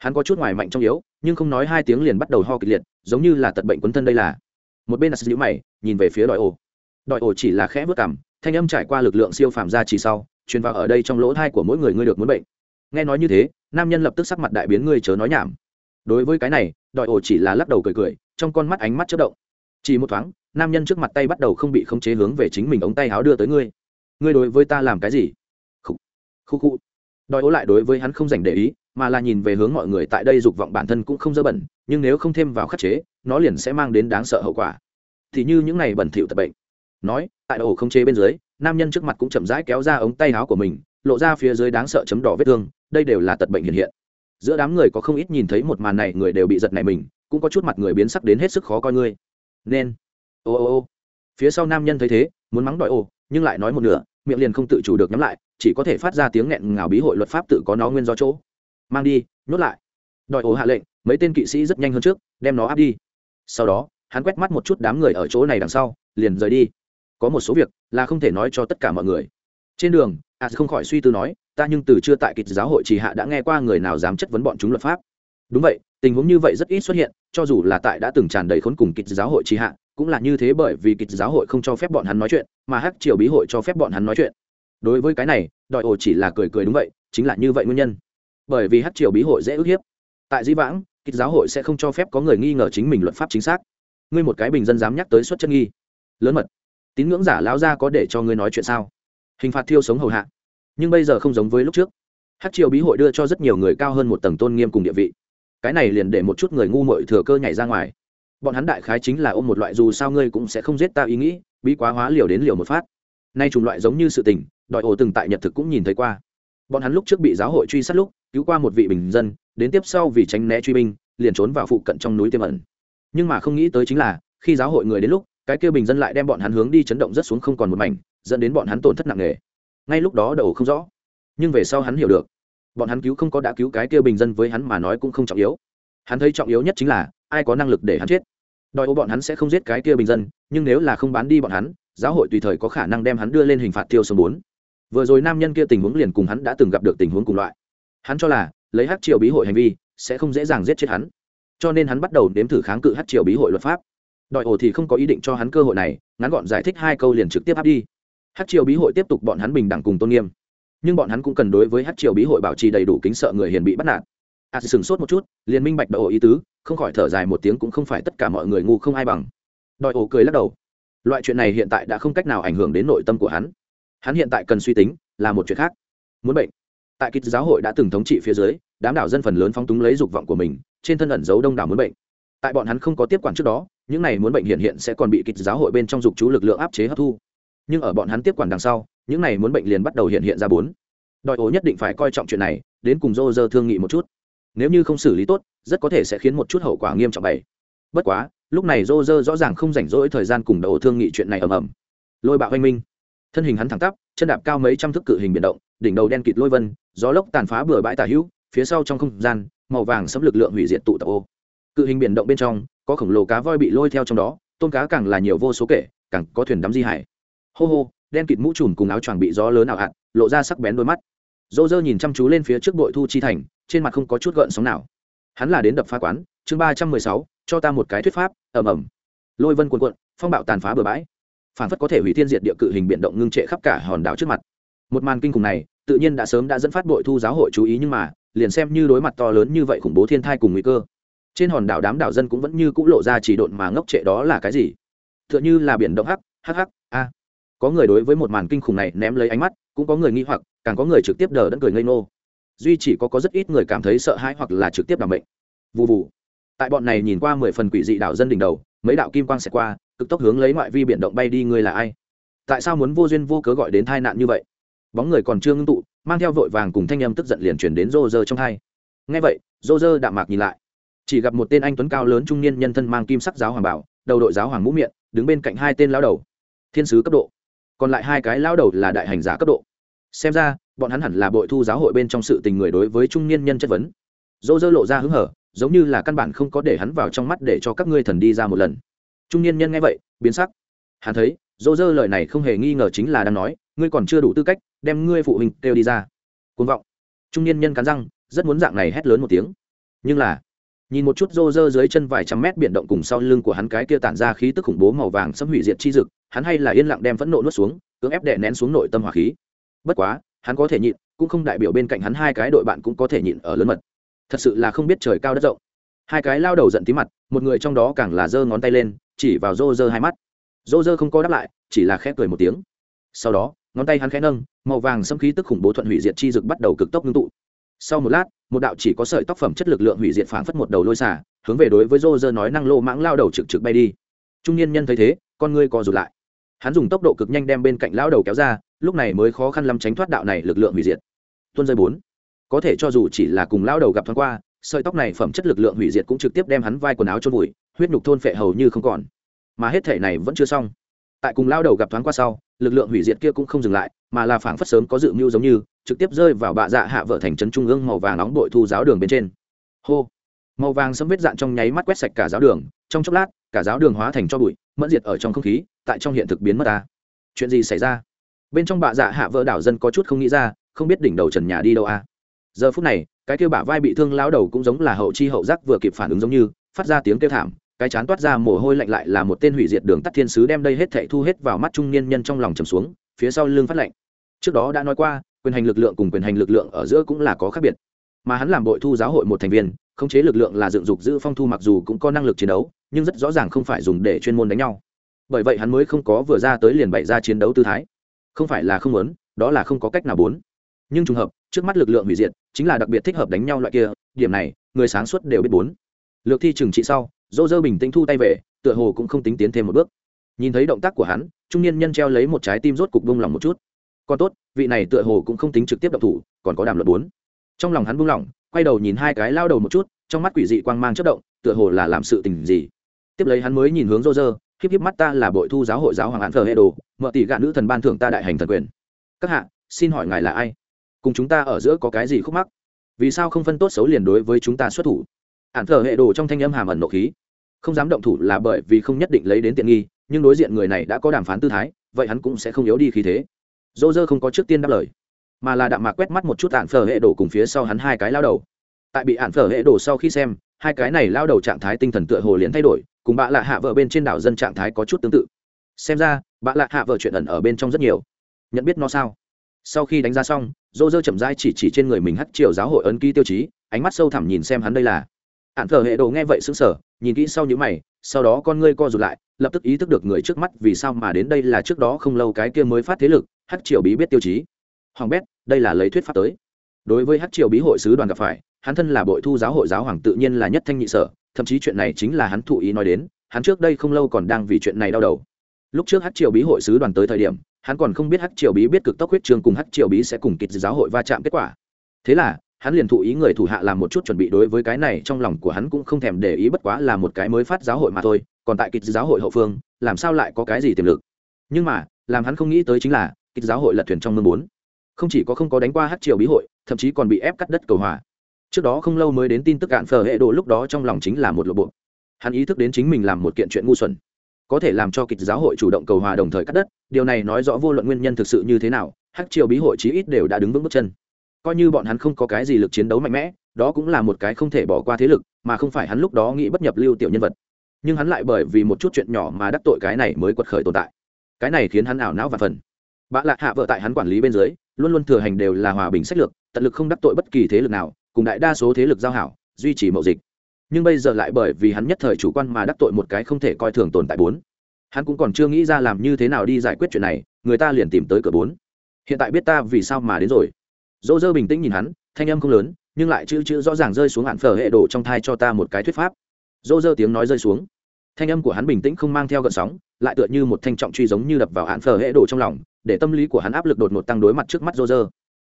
hắn có chút ngoài mạnh trong yếu, nhưng không nói hai tiếng liền bắt đầu ho kịch liệt, giống như là tật bệnh quấn thân đây là. Một bên là nhữ mày, nhìn về phía đòi ổ. Đòi ổ chỉ là khẽ vớt cảm thanh âm trải qua lực lượng siêu phàm ra chỉ sau, truyền vào ở đây trong lỗ thai của mỗi người ngươi được muốn bệnh. Nghe nói như thế, nam nhân lập tức sắc mặt đại biến ngươi chớ nói nhảm. Đối với cái này, đòi ổ chỉ là lắc đầu cười cười, trong con mắt ánh mắt chất động. Chỉ một thoáng, nam nhân trước mặt tay bắt đầu không bị khống chế hướng về chính mình ống tay áo đưa tới ngươi. Ngươi đối với ta làm cái gì? Khu khu khu đòi ố lại đối với hắn không dành để ý mà là nhìn về hướng mọi người tại đây dục vọng bản thân cũng không dơ bẩn, nhưng nếu không thêm vào khắc chế, nó liền sẽ mang đến đáng sợ hậu quả. Thì như những này bẩn thỉu tập bệnh. Nói, tại ổ không chế bên dưới, nam nhân trước mặt cũng chậm rãi kéo ra ống tay áo của mình, lộ ra phía dưới đáng sợ chấm đỏ vết thương, đây đều là tật bệnh hiện hiện. Giữa đám người có không ít nhìn thấy một màn này, người đều bị giật này mình, cũng có chút mặt người biến sắc đến hết sức khó coi ngươi. Nên. Ô ô ô. Phía sau nam nhân thấy thế, muốn mắng đòi ô nhưng lại nói một nửa, miệng liền không tự chủ được nhắm lại, chỉ có thể phát ra tiếng nghẹn ngào bí hội luật pháp tự có nó nguyên do chỗ mang đi, nhốt lại. Đòi ổ hạ lệnh, mấy tên kỵ sĩ rất nhanh hơn trước, đem nó áp đi. Sau đó, hắn quét mắt một chút đám người ở chỗ này đằng sau, liền rời đi. Có một số việc là không thể nói cho tất cả mọi người. Trên đường, a không khỏi suy tư nói, ta nhưng từ chưa tại kịch giáo hội chỉ hạ đã nghe qua người nào dám chất vấn bọn chúng luật pháp. Đúng vậy, tình huống như vậy rất ít xuất hiện, cho dù là tại đã từng tràn đầy khốn cùng kịch giáo hội chỉ hạ, cũng là như thế bởi vì kịch giáo hội không cho phép bọn hắn nói chuyện, mà hắc triều bí hội cho phép bọn hắn nói chuyện. Đối với cái này, đòi ổ chỉ là cười cười đúng vậy, chính là như vậy nguyên nhân bởi vì hắc triều bí hội dễ ức hiếp. Tại di vãng, kịch giáo hội sẽ không cho phép có người nghi ngờ chính mình luật pháp chính xác. Ngươi một cái bình dân dám nhắc tới xuất chân nghi. Lớn mật. Tín ngưỡng giả lão ra có để cho ngươi nói chuyện sao? Hình phạt thiêu sống hầu hạ. Nhưng bây giờ không giống với lúc trước. Hát triều bí hội đưa cho rất nhiều người cao hơn một tầng tôn nghiêm cùng địa vị. Cái này liền để một chút người ngu mội thừa cơ nhảy ra ngoài. Bọn hắn đại khái chính là ôm một loại dù sao ngươi cũng sẽ không giết ta ý nghĩ, bí quá hóa liều đến liều một phát. Nay chủng loại giống như sự tình, đòi ổ từng tại nhật thực cũng nhìn thấy qua bọn hắn lúc trước bị giáo hội truy sát lúc, cứu qua một vị bình dân, đến tiếp sau vì tránh né truy binh, liền trốn vào phụ cận trong núi tiêm ẩn. Nhưng mà không nghĩ tới chính là, khi giáo hội người đến lúc, cái kia bình dân lại đem bọn hắn hướng đi chấn động rất xuống không còn một mảnh, dẫn đến bọn hắn tổn thất nặng nề. Ngay lúc đó đầu không rõ, nhưng về sau hắn hiểu được, bọn hắn cứu không có đã cứu cái kia bình dân với hắn mà nói cũng không trọng yếu. Hắn thấy trọng yếu nhất chính là, ai có năng lực để hắn chết. Đòi ô bọn hắn sẽ không giết cái kia bình dân, nhưng nếu là không bán đi bọn hắn, giáo hội tùy thời có khả năng đem hắn đưa lên hình phạt tiêu số bốn vừa rồi nam nhân kia tình huống liền cùng hắn đã từng gặp được tình huống cùng loại. Hắn cho là lấy hát triều bí hội hành vi sẽ không dễ dàng giết chết hắn. Cho nên hắn bắt đầu đếm thử kháng cự hát triều bí hội luật pháp. Đòi ổ thì không có ý định cho hắn cơ hội này ngắn gọn giải thích hai câu liền trực tiếp áp đi. Hát triều bí hội tiếp tục bọn hắn bình đẳng cùng tôn nghiêm. Nhưng bọn hắn cũng cần đối với hát triều bí hội bảo trì đầy đủ kính sợ người hiền bị bắt nạt. A à, sửng sốt một chút liền minh bạch đòi ổ ý tứ không khỏi thở dài một tiếng cũng không phải tất cả mọi người ngu không ai bằng. Đòi ổ cười lắc đầu. Loại chuyện này hiện tại đã không cách nào ảnh hưởng đến nội tâm của hắn hắn hiện tại cần suy tính là một chuyện khác. Muốn bệnh. Tại kích giáo hội đã từng thống trị phía dưới, đám đảo dân phần lớn phóng túng lấy dục vọng của mình, trên thân ẩn giấu đông đảo muốn bệnh. Tại bọn hắn không có tiếp quản trước đó, những này muốn bệnh hiện hiện sẽ còn bị kích giáo hội bên trong dục chú lực lượng áp chế hấp thu. Nhưng ở bọn hắn tiếp quản đằng sau, những này muốn bệnh liền bắt đầu hiện hiện ra bốn. Đòi ố nhất định phải coi trọng chuyện này, đến cùng dô dơ thương nghị một chút. Nếu như không xử lý tốt, rất có thể sẽ khiến một chút hậu quả nghiêm trọng bày. Bất quá, lúc này dô dơ rõ ràng không rảnh rỗi thời gian cùng đầu thương nghị chuyện này ầm ầm. Lôi bạo oanh minh thân hình hắn thẳng tắp, chân đạp cao mấy trăm thước cự hình biển động, đỉnh đầu đen kịt lôi vân, gió lốc tàn phá bừa bãi tà hữu, phía sau trong không gian, màu vàng sấm lực lượng hủy diệt tụ tập ô. Cự hình biển động bên trong, có khổng lồ cá voi bị lôi theo trong đó, tôm cá càng là nhiều vô số kể, càng có thuyền đắm di hải. Hô hô, đen kịt mũ trùm cùng áo choàng bị gió lớn ảo hạn lộ ra sắc bén đôi mắt. Dô dơ nhìn chăm chú lên phía trước bội thu chi thành, trên mặt không có chút gợn sóng nào. Hắn là đến đập phá quán, chương ba trăm mười sáu, cho ta một cái thuyết pháp ẩm ẩm lôi vân cuồn cuộn, phong bạo tàn phá bừa bãi phản phất có thể hủy thiên diệt địa cự hình biển động ngưng trệ khắp cả hòn đảo trước mặt. Một màn kinh khủng này, tự nhiên đã sớm đã dẫn phát bội thu giáo hội chú ý nhưng mà, liền xem như đối mặt to lớn như vậy khủng bố thiên thai cùng nguy cơ, trên hòn đảo đám đảo dân cũng vẫn như cũng lộ ra chỉ độn mà ngốc trệ đó là cái gì? T h ư ợ n h ư là biển động hắc hắc hắc, a. Có người đối với một màn kinh khủng này ném lấy ánh mắt, cũng có người nghi hoặc, càng có người trực tiếp đờ đẫn cười ngây ngô. Duy chỉ có có rất ít người cảm thấy sợ hãi hoặc là trực tiếp đảm bệnh. Vụ vụ tại bọn này nhìn qua mười phần quỷ dị đảo dân đỉnh đầu, mấy đạo kim quang sẽ qua cực tốc hướng lấy ngoại vi biển động bay đi, ngươi là ai? Tại sao muốn vô duyên vô cớ gọi đến tai nạn như vậy? Bóng người còn chưa ngưng tụ, mang theo vội vàng cùng thanh âm tức giận liền chuyển đến rô rơ trong hai. Ngay vậy, rô rơ đạm mạc nhìn lại. Chỉ gặp một tên anh tuấn cao lớn trung niên nhân thân mang kim sắc giáo hoàng bảo, đầu đội giáo hoàng mũ miệng, đứng bên cạnh hai tên lao đầu. Thiên sứ cấp độ. Còn lại hai cái lao đầu là đại hành giả cấp độ. Xem ra, bọn hắn hẳn là bội thu giáo hội bên trong sự tình người đối với trung niên nhân chất vấn. Dô dơ lộ ra hứng hở, giống như là căn bản không có để hắn vào trong mắt để cho các ngươi thần đi ra một lần trung niên nhân nghe vậy, biến sắc. Hắn thấy, dỗ dơ lời này không hề nghi ngờ chính là đang nói, ngươi còn chưa đủ tư cách đem ngươi phụ huynh kêu đi ra. Côn vọng. Trung niên nhân cắn răng, rất muốn dạng này hét lớn một tiếng. Nhưng là, nhìn một chút rô rơ dưới chân vài trăm mét biển động cùng sau lưng của hắn cái kia tản ra khí tức khủng bố màu vàng xâm hủy diệt chi dực, hắn hay là yên lặng đem phẫn nộ nuốt xuống, cưỡng ép đè nén xuống nội tâm hỏa khí. Bất quá, hắn có thể nhịn, cũng không đại biểu bên cạnh hắn hai cái đội bạn cũng có thể nhịn ở lớn mật. Thật sự là không biết trời cao đất rộng. Hai cái lao đầu giận tí mặt, một người trong đó càng là giơ ngón tay lên chỉ vào rô rơ hai mắt. Rô rơ không có đáp lại, chỉ là khẽ cười một tiếng. Sau đó, ngón tay hắn khẽ nâng, màu vàng xâm khí tức khủng bố thuận hủy diệt chi dực bắt đầu cực tốc ngưng tụ. Sau một lát, một đạo chỉ có sợi tóc phẩm chất lực lượng hủy diệt phảng phất một đầu lôi xả hướng về đối với rô rơ nói năng lô mãng lao đầu trực trực bay đi. Trung niên nhân thấy thế, con ngươi co rụt lại. Hắn dùng tốc độ cực nhanh đem bên cạnh lao đầu kéo ra, lúc này mới khó khăn lắm tránh thoát đạo này lực lượng hủy diệt. Tuân rơi bốn. Có thể cho dù chỉ là cùng lao đầu gặp thoáng qua, sợi tóc này phẩm chất lực lượng hủy diệt cũng trực tiếp đem hắn vai quần áo trôn vùi huyết nhục thôn phệ hầu như không còn. Mà hết thể này vẫn chưa xong. Tại cùng lao đầu gặp thoáng qua sau, lực lượng hủy diệt kia cũng không dừng lại, mà là phảng phất sớm có dự mưu giống như, trực tiếp rơi vào bạ dạ hạ vợ thành trấn trung ương màu vàng nóng bội thu giáo đường bên trên. Hô! Màu vàng sấm vết dạn trong nháy mắt quét sạch cả giáo đường, trong chốc lát, cả giáo đường hóa thành cho bụi, mẫn diệt ở trong không khí, tại trong hiện thực biến mất ta. Chuyện gì xảy ra? Bên trong bạ dạ hạ vợ đảo dân có chút không nghĩ ra, không biết đỉnh đầu trần nhà đi đâu à giờ phút này, cái kêu bả vai bị thương lao đầu cũng giống là hậu chi hậu giác vừa kịp phản ứng giống như phát ra tiếng kêu thảm, cái chán toát ra mồ hôi lạnh lại là một tên hủy diệt đường tắt thiên sứ đem đây hết thệ thu hết vào mắt trung niên nhân trong lòng trầm xuống, phía sau lưng phát lạnh. Trước đó đã nói qua, quyền hành lực lượng cùng quyền hành lực lượng ở giữa cũng là có khác biệt. Mà hắn làm bội thu giáo hội một thành viên, khống chế lực lượng là dựng dục giữ phong thu mặc dù cũng có năng lực chiến đấu, nhưng rất rõ ràng không phải dùng để chuyên môn đánh nhau. Bởi vậy hắn mới không có vừa ra tới liền bày ra chiến đấu tư thái. Không phải là không muốn, đó là không có cách nào bốn nhưng trùng hợp, trước mắt lực lượng hủy diệt, chính là đặc biệt thích hợp đánh nhau loại kia, điểm này, người sáng suốt đều biết bốn lược thi trừng trị sau dô dơ bình tĩnh thu tay về, tựa hồ cũng không tính tiến thêm một bước. Nhìn thấy động tác của hắn, trung niên nhân treo lấy một trái tim rốt cục bông lòng một chút. Còn tốt, vị này tựa hồ cũng không tính trực tiếp đập thủ, còn có đàm luật bốn. Trong lòng hắn buông lỏng, quay đầu nhìn hai cái lao đầu một chút, trong mắt quỷ dị quang mang chất động, tựa hồ là làm sự tình gì. Tiếp lấy hắn mới nhìn hướng rô dơ, khiếp khiếp mắt ta là bội thu giáo hội giáo hoàng hạn thờ hệ đồ mợ tỷ gạ nữ thần ban thưởng ta đại hành thần quyền. Các hạ, xin hỏi ngài là ai? Cùng chúng ta ở giữa có cái gì khúc mắc? Vì sao không phân tốt xấu liền đối với chúng ta xuất thủ? Ạn thờ hệ đồ trong thanh âm hàm ẩn nộ khí. Không dám động thủ là bởi vì không nhất định lấy đến tiện nghi, nhưng đối diện người này đã có đàm phán tư thái, vậy hắn cũng sẽ không yếu đi khí thế. Dô dơ không có trước tiên đáp lời, mà là đạm mạc quét mắt một chút ạn phở hệ đổ cùng phía sau hắn hai cái lao đầu. Tại bị ạn phở hệ đổ sau khi xem, hai cái này lao đầu trạng thái tinh thần tựa hồ liền thay đổi, cùng bạ lạ hạ vợ bên trên đảo dân trạng thái có chút tương tự. Xem ra, bạ lạ hạ vợ chuyện ẩn ở bên trong rất nhiều. Nhận biết nó sao? Sau khi đánh giá xong dô dơ chậm rãi chỉ chỉ trên người mình hắt chiều giáo hội ấn ký tiêu chí, ánh mắt sâu thẳm nhìn xem hắn đây là ạn thờ hệ đồ nghe vậy xứng sở nhìn kỹ sau những mày, sau đó con ngươi co rụt lại, lập tức ý thức được người trước mắt vì sao mà đến đây là trước đó không lâu cái kia mới phát thế lực hát triều bí biết tiêu chí. Hoàng bét, đây là lấy thuyết pháp tới. Đối với hát triều bí hội sứ đoàn gặp phải, hắn thân là bội thu giáo hội giáo hoàng tự nhiên là nhất thanh nhị sở, thậm chí chuyện này chính là hắn thụ ý nói đến, hắn trước đây không lâu còn đang vì chuyện này đau đầu. Lúc trước hát triều bí hội sứ đoàn tới thời điểm, hắn còn không biết hát triều bí biết cực tốc huyết trường cùng hát triều bí sẽ cùng kịch giáo hội va chạm kết quả. Thế là hắn liền thụ ý người thủ hạ làm một chút chuẩn bị đối với cái này, trong lòng của hắn cũng không thèm để ý bất quá là một cái mới phát giáo hội mà thôi, còn tại kịch giáo hội hậu phương, làm sao lại có cái gì tiềm lực? Nhưng mà, làm hắn không nghĩ tới chính là, kịch giáo hội lật thuyền trong mương bốn. Không chỉ có không có đánh qua hát triều bí hội, thậm chí còn bị ép cắt đất cầu hòa. Trước đó không lâu mới đến tin tức cạn phở hệ độ lúc đó trong lòng chính là một lộ bộ. Hắn ý thức đến chính mình làm một kiện chuyện ngu xuẩn. Có thể làm cho kịch giáo hội chủ động cầu hòa đồng thời cắt đất, điều này nói rõ vô luận nguyên nhân thực sự như thế nào, hát triều bí hội chí ít đều đã đứng vững bước chân coi như bọn hắn không có cái gì lực chiến đấu mạnh mẽ, đó cũng là một cái không thể bỏ qua thế lực, mà không phải hắn lúc đó nghĩ bất nhập lưu tiểu nhân vật. Nhưng hắn lại bởi vì một chút chuyện nhỏ mà đắc tội cái này mới quật khởi tồn tại. Cái này khiến hắn ảo não và phần. Bạ lạc hạ vợ tại hắn quản lý bên dưới, luôn luôn thừa hành đều là hòa bình sách lược, tận lực không đắc tội bất kỳ thế lực nào, cùng đại đa số thế lực giao hảo, duy trì mậu dịch. Nhưng bây giờ lại bởi vì hắn nhất thời chủ quan mà đắc tội một cái không thể coi thường tồn tại bốn. Hắn cũng còn chưa nghĩ ra làm như thế nào đi giải quyết chuyện này, người ta liền tìm tới cửa bốn. Hiện tại biết ta vì sao mà đến rồi dỗ dơ bình tĩnh nhìn hắn, thanh âm không lớn, nhưng lại chữ chữ rõ ràng rơi xuống hạn phở hệ đổ trong thai cho ta một cái thuyết pháp. Dỗ dơ tiếng nói rơi xuống. Thanh âm của hắn bình tĩnh không mang theo gợn sóng, lại tựa như một thanh trọng truy giống như đập vào hạn phở hệ đổ trong lòng, để tâm lý của hắn áp lực đột ngột tăng đối mặt trước mắt dỗ dơ.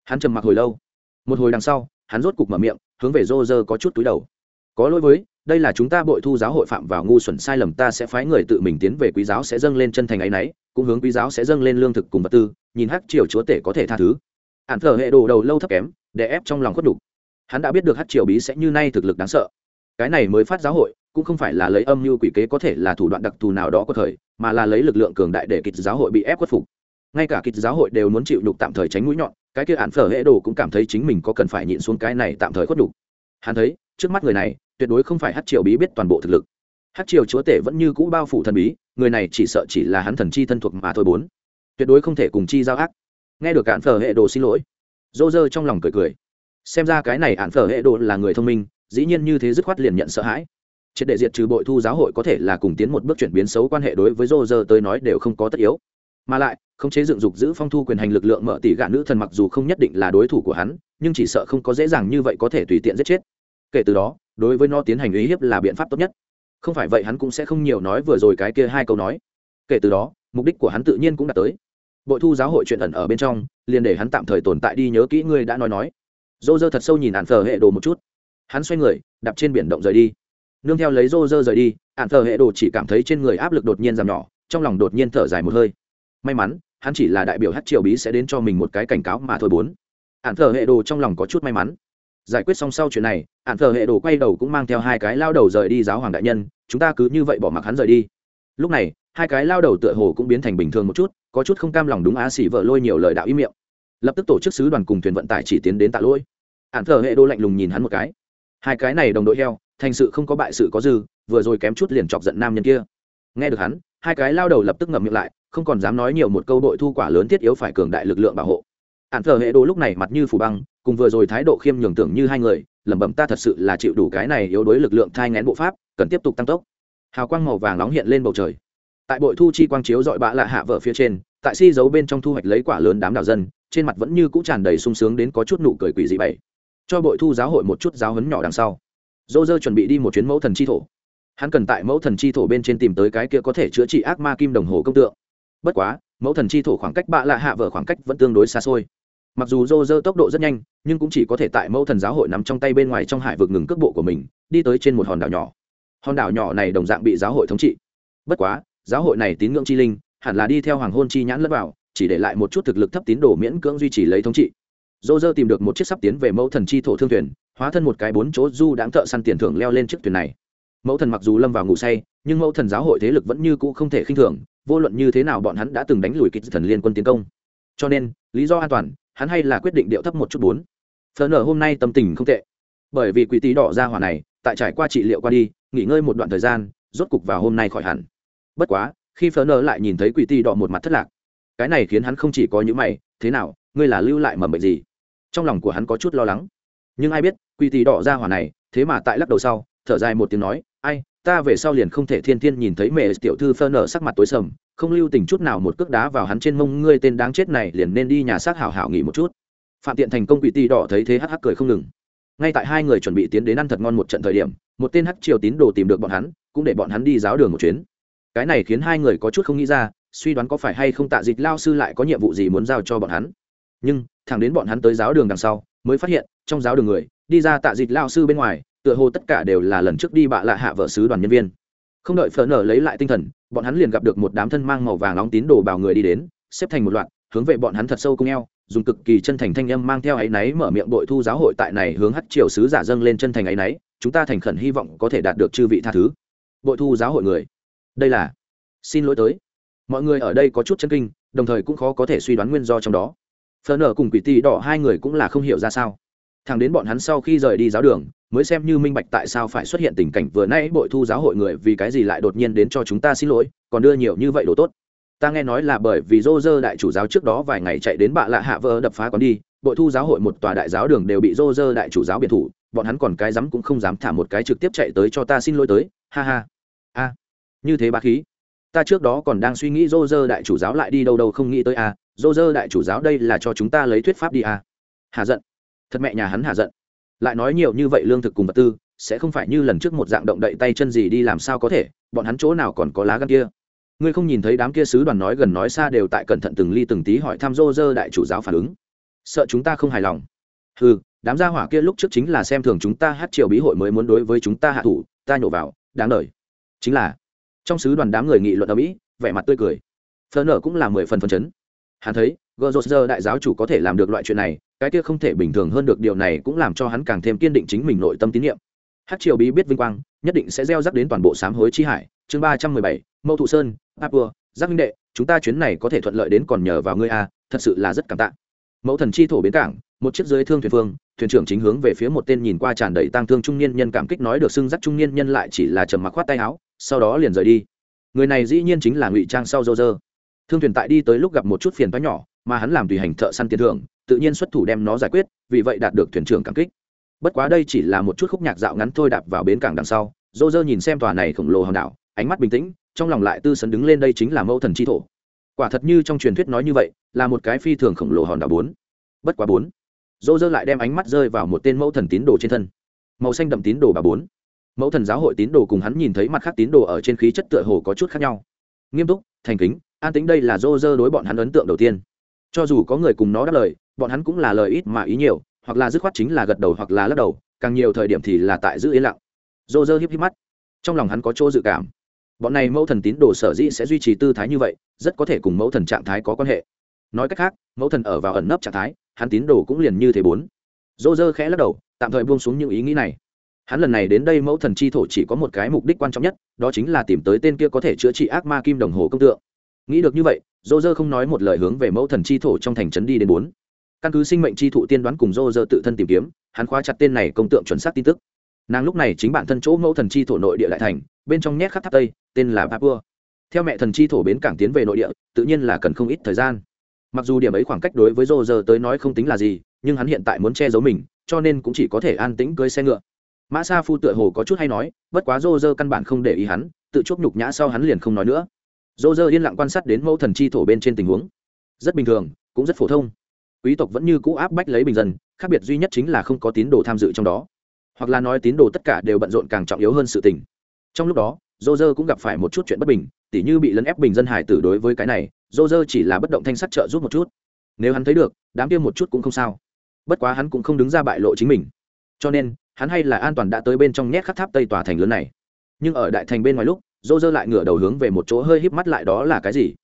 Hắn trầm mặc hồi lâu. Một hồi đằng sau, hắn rốt cục mở miệng, hướng về dỗ dơ có chút túi đầu. Có lỗi với, đây là chúng ta bội thu giáo hội phạm vào ngu xuẩn sai lầm, ta sẽ phái người tự mình tiến về quý giáo sẽ dâng lên chân thành ấy y cũng hướng quý giáo sẽ dâng lên lương thực cùng vật tư, nhìn hắc triều chúa tể có thể tha thứ ạn thờ hệ đồ đầu lâu thấp kém để ép trong lòng khuất đục hắn đã biết được hát triều bí sẽ như nay thực lực đáng sợ. Cái này mới phát giáo hội, cũng không phải là lấy âm mưu quỷ kế có thể là thủ đoạn đặc thù nào đó có thời, mà là lấy lực lượng cường đại để kịch giáo hội bị ép khuất phục. Ngay cả kịch giáo hội đều muốn chịu đục tạm thời tránh mũi nhọn, cái kia ạn phở hệ đồ cũng cảm thấy chính mình có cần phải nhịn xuống cái này tạm thời khuất đục hắn thấy, trước mắt người này, tuyệt đối không phải hát triều bí biết toàn bộ thực lực. Hát triều chúa tể vẫn như cũ bao phủ thần bí, người này chỉ sợ chỉ là hắn thần chi thân thuộc mà thôi bốn. Tuyệt đối không thể cùng chi giao ác nghe được ạn phở hệ đồ xin lỗi dô dơ trong lòng cười cười. Xem ra cái này ạn phở hệ đồ là người thông minh, dĩ nhiên như thế dứt khoát liền nhận sợ hãi. Triệt đệ diệt trừ bội thu giáo hội có thể là cùng tiến một bước chuyển biến xấu quan hệ đối với dô dơ tới nói đều không có tất yếu. Mà lại khống chế dựng dục giữ phong thu quyền hành lực lượng mở tỷ gạn nữ thần mặc dù không nhất định là đối thủ của hắn, nhưng chỉ sợ không có dễ dàng như vậy có thể tùy tiện giết chết. Kể từ đó, đối với nó tiến hành uy hiếp là biện pháp tốt nhất. Không phải vậy hắn cũng sẽ không nhiều nói vừa rồi cái kia hai câu nói. Kể từ đó, mục đích của hắn tự nhiên cũng đạt tới bội thu giáo hội chuyện ẩn ở bên trong, liền để hắn tạm thời tồn tại đi nhớ kỹ ngươi đã nói nói. Dô dơ thật sâu nhìn ạn thờ hệ đồ một chút. Hắn xoay người, đạp trên biển động rời đi. Nương theo lấy dô dơ rời đi ạn thờ hệ đồ chỉ cảm thấy trên người áp lực đột nhiên giảm nhỏ, trong lòng đột nhiên thở dài một hơi. May mắn, hắn chỉ là đại biểu hát triều bí sẽ đến cho mình một cái cảnh cáo mà thôi bốn. Ạn thờ hệ đồ trong lòng có chút may mắn. Giải quyết xong sau chuyện này ạn thờ hệ đồ quay đầu cũng mang theo hai cái lao đầu rời đi giáo hoàng đại nhân, chúng ta cứ như vậy bỏ mặc hắn rời đi. Lúc này hai cái lao đầu tựa hồ cũng biến thành bình thường một chút, có chút không cam lòng đúng á xỉ vợ lôi nhiều lời đạo ý miệng. Lập tức tổ chức sứ đoàn cùng thuyền vận tải chỉ tiến đến tạ lôi. Ạn thờ hệ đô lạnh lùng nhìn hắn một cái. Hai cái này đồng đội heo, thành sự không có bại sự có dư, vừa rồi kém chút liền chọc giận nam nhân kia. Nghe được hắn, hai cái lao đầu lập tức ngậm miệng lại, không còn dám nói nhiều một câu đội thu quả lớn thiết yếu phải cường đại lực lượng bảo hộ. Ạn thờ hệ đô lúc này mặt như phủ băng, cùng vừa rồi thái độ khiêm nhường tưởng như hai người, lẩm bẩm ta thật sự là chịu đủ cái này yếu đối lực lượng thai ngén bộ pháp, cần tiếp tục tăng tốc. Hào quang màu vàng nóng hiện lên bầu trời tại bội thu chi quang chiếu dọi bạ lạ hạ vợ phía trên, tại si giấu bên trong thu hoạch lấy quả lớn đám đảo dân, trên mặt vẫn như cũ tràn đầy sung sướng đến có chút nụ cười quỷ dị bảy. Cho bội thu giáo hội một chút giáo hấn nhỏ đằng sau. Dô dơ chuẩn bị đi một chuyến mẫu thần chi thổ. Hắn cần tại mẫu thần chi thổ bên trên tìm tới cái kia có thể chữa trị ác ma kim đồng hồ công tượng. Bất quá, mẫu thần chi thổ khoảng cách bạ lạ hạ vợ khoảng cách vẫn tương đối xa xôi. Mặc dù dô dơ tốc độ rất nhanh, nhưng cũng chỉ có thể tại mẫu thần giáo hội nằm trong tay bên ngoài trong hải vực ngừng cước bộ của mình, đi tới trên một hòn đảo nhỏ. Hòn đảo nhỏ này đồng dạng bị giáo hội thống trị. Bất quá giáo hội này tín ngưỡng chi linh, hẳn là đi theo hoàng hôn chi nhãn lẫn vào, chỉ để lại một chút thực lực thấp tín đồ miễn cưỡng duy trì lấy thống trị. Dô dơ tìm được một chiếc sắp tiến về mẫu thần chi thổ thương thuyền, hóa thân một cái bốn chỗ du đáng thợ săn tiền thưởng leo lên chiếc thuyền này. Mẫu thần mặc dù lâm vào ngủ say, nhưng mẫu thần giáo hội thế lực vẫn như cũ không thể khinh thường, vô luận như thế nào bọn hắn đã từng đánh lùi kịch thần liên quân tiến công. Cho nên, lý do an toàn, hắn hay là quyết định điệu thấp một chút bốn. Phở nở hôm nay tâm tình không tệ. Bởi vì quỷ tí đỏ ra hỏa này, tại trải qua trị liệu qua đi, nghỉ ngơi một đoạn thời gian, rốt cục vào hôm nay khỏi hẳn bất quá, khi phở nơ lại nhìn thấy quỷ ti đỏ một mặt thất lạc, cái này khiến hắn không chỉ có những mày, thế nào, ngươi là lưu lại mầm bệnh gì? Trong lòng của hắn có chút lo lắng. Nhưng ai biết, quỷ ti đỏ ra hỏa này, thế mà tại lắc đầu sau, thở dài một tiếng nói, ai, ta về sau liền không thể thiên thiên nhìn thấy mẹ tiểu thư phơ nơ sắc mặt tối sầm, không lưu tình chút nào một cước đá vào hắn trên mông, ngươi tên đáng chết này liền nên đi nhà xác hảo hảo nghỉ một chút. Phạm tiện thành công quỷ ti đỏ thấy thế hắc hắc cười không ngừng. Ngay tại hai người chuẩn bị tiến đến ăn thật ngon một trận thời điểm, một tên hắc triều tín đồ tìm được bọn hắn, cũng để bọn hắn đi giáo đường một chuyến cái này khiến hai người có chút không nghĩ ra, suy đoán có phải hay không tạ dịch lao sư lại có nhiệm vụ gì muốn giao cho bọn hắn. Nhưng, thẳng đến bọn hắn tới giáo đường đằng sau, mới phát hiện, trong giáo đường người, đi ra tạ dịch lao sư bên ngoài, tựa hồ tất cả đều là lần trước đi bạ lạ hạ vợ sứ đoàn nhân viên. Không đợi phở nở lấy lại tinh thần, bọn hắn liền gặp được một đám thân mang màu vàng nóng tín đồ bào người đi đến, xếp thành một loạt, hướng về bọn hắn thật sâu cung eo, dùng cực kỳ chân thành thanh âm mang theo áy náy mở miệng bội thu giáo hội tại này hướng hắt triều sứ giả dâng lên chân thành áy náy, chúng ta thành khẩn hy vọng có thể đạt được chư vị tha thứ. Bội thu giáo hội người đây là xin lỗi tới mọi người ở đây có chút chân kinh đồng thời cũng khó có thể suy đoán nguyên do trong đó phờ nở cùng quỷ tì đỏ hai người cũng là không hiểu ra sao thằng đến bọn hắn sau khi rời đi giáo đường mới xem như minh bạch tại sao phải xuất hiện tình cảnh vừa nãy bội thu giáo hội người vì cái gì lại đột nhiên đến cho chúng ta xin lỗi, còn đưa nhiều như vậy đồ tốt. Ta nghe nói là bởi vì rô rơ đại chủ giáo trước đó vài ngày chạy đến bạ lạ hạ vỡ đập phá còn đi, bội thu giáo hội một tòa đại giáo đường đều bị rô rơ đại chủ giáo biệt thủ, bọn hắn còn cái dám cũng không dám thả một cái trực tiếp chạy tới cho ta xin lỗi tới, ha ha. A như thế bá khí. Ta trước đó còn đang suy nghĩ dô dơ đại chủ giáo lại đi đâu đâu không nghĩ tới à dô dơ đại chủ giáo đây là cho chúng ta lấy thuyết pháp đi à hà giận. Thật mẹ nhà hắn hà giận. Lại nói nhiều như vậy lương thực cùng vật tư, sẽ không phải như lần trước một dạng động đậy tay chân gì đi làm sao có thể, bọn hắn chỗ nào còn có lá gan kia. Ngươi không nhìn thấy đám kia sứ đoàn nói gần nói xa đều tại cẩn thận từng ly từng tí hỏi thăm dô dơ đại chủ giáo phản ứng. Sợ chúng ta không hài lòng. Ừ đám gia hỏa kia lúc trước chính là xem thường chúng ta hát triều bí hội mới muốn đối với chúng ta hạ thủ, ta nhổ vào, đáng đời. Chính là trong sứ đoàn đám người nghị luận ở mỹ, vẻ mặt tươi cười. Phờ nở cũng là mười phần phần chấn. Hắn thấy gờ rột giờ đại giáo chủ có thể làm được loại chuyện này, cái kia không thể bình thường hơn được điều này cũng làm cho hắn càng thêm kiên định chính mình nội tâm tín nhiệm. Hát triều bí biết vinh quang, nhất định sẽ gieo rắc đến toàn bộ sám hối chi hải. Chương ba trăm mười bảy, mâu thụ sơn papua giác minh đệ, chúng ta chuyến này có thể thuận lợi đến còn nhờ vào ngươi a, thật sự là rất cảm tạ. Mẫu thần chi thổ bến cảng, một chiếc dưới thương thuyền phương, thuyền trưởng chính hướng về phía một tên nhìn qua tràn đầy tang thương trung niên nhân cảm kích nói được xưng dắt trung niên nhân lại chỉ là trầm mặc khoát tay áo sau đó liền rời đi. Người này dĩ nhiên chính là ngụy trang sau dô dơ thương thuyền tại đi tới lúc gặp một chút phiền toái nhỏ, mà hắn làm tùy hành thợ săn tiền thưởng, tự nhiên xuất thủ đem nó giải quyết, vì vậy đạt được thuyền trưởng cảm kích. Bất quá đây chỉ là một chút khúc nhạc dạo ngắn thôi đạp vào bến cảng đằng sau dô dơ nhìn xem tòa này khổng lồ hòn đảo, ánh mắt bình tĩnh, trong lòng lại tư sấn đứng lên đây chính là mẫu thần chi thổ. Quả thật như trong truyền thuyết nói như vậy, là một cái phi thường khổng lồ hòn đảo bốn. Bất quá bốn. Dô dơ lại đem ánh mắt rơi vào một tên mẫu thần tín đồ trên thân. Màu xanh đậm tín đồ bà bốn mẫu thần giáo hội tín đồ cùng hắn nhìn thấy mặt khác tín đồ ở trên khí chất tựa hồ có chút khác nhau. Nghiêm túc, thành kính, an tính đây là dô dơ đối bọn hắn ấn tượng đầu tiên. Cho dù có người cùng nó đáp lời, bọn hắn cũng là lời ít mà ý nhiều, hoặc là dứt khoát chính là gật đầu hoặc là lắc đầu, càng nhiều thời điểm thì là tại giữ yên lặng. Dô dơ híp híp mắt. Trong lòng hắn có chỗ dự cảm. Bọn này mẫu thần tín đồ sở dĩ sẽ duy trì tư thái như vậy, rất có thể cùng mẫu thần trạng thái có quan hệ. Nói cách khác, mẫu thần ở vào ẩn nấp trạng thái, hắn tín đồ cũng liền như thế bốn. Dô dơ khẽ lắc đầu, tạm thời buông xuống những ý nghĩ này hắn lần này đến đây mẫu thần chi thổ chỉ có một cái mục đích quan trọng nhất, đó chính là tìm tới tên kia có thể chữa trị ác ma kim đồng hồ công tượng. Nghĩ được như vậy dô dơ không nói một lời hướng về mẫu thần chi thổ trong thành trấn đi đến bốn. Căn cứ sinh mệnh chi thụ tiên đoán cùng dô dơ tự thân tìm kiếm, hắn khóa chặt tên này công tượng chuẩn xác tin tức. Nàng lúc này chính bản thân chỗ mẫu thần chi thổ nội địa lại thành, bên trong nhét khắc tháp tây, tên là papua. Theo mẹ thần chi thổ bến cảng tiến về nội địa, tự nhiên là cần không ít thời gian. Mặc dù điểm ấy khoảng cách đối với dô dơ tới nói không tính là gì, nhưng hắn hiện tại muốn che giấu mình, cho nên cũng chỉ có thể an tĩnh cưới xe ngựa mã sa phu tựa hồ có chút hay nói, bất quá dô dơ căn bản không để ý hắn, tự chốt nhục nhã sau hắn liền không nói nữa. Dô dơ yên lặng quan sát đến mẫu thần chi thổ bên trên tình huống. Rất bình thường, cũng rất phổ thông. Quý tộc vẫn như cũ áp bách lấy bình dân, khác biệt duy nhất chính là không có tín đồ tham dự trong đó. Hoặc là nói tín đồ tất cả đều bận rộn càng trọng yếu hơn sự tình. Trong lúc đó dô dơ cũng gặp phải một chút chuyện bất bình, tỉ như bị lấn ép bình dân hải tử đối với cái này dô dơ chỉ là bất động thanh sắc trợ giúp một chút. Nếu hắn thấy được, đám kia một chút cũng không sao. Bất quá hắn cũng không đứng ra bại lộ chính mình. Cho nên hắn hay là an toàn đã tới bên trong nhét khắc tháp tây tòa thành lớn này. Nhưng ở đại thành bên ngoài lúc, dô dơ lại ngửa đầu hướng về một chỗ hơi híp mắt lại đó là cái gì?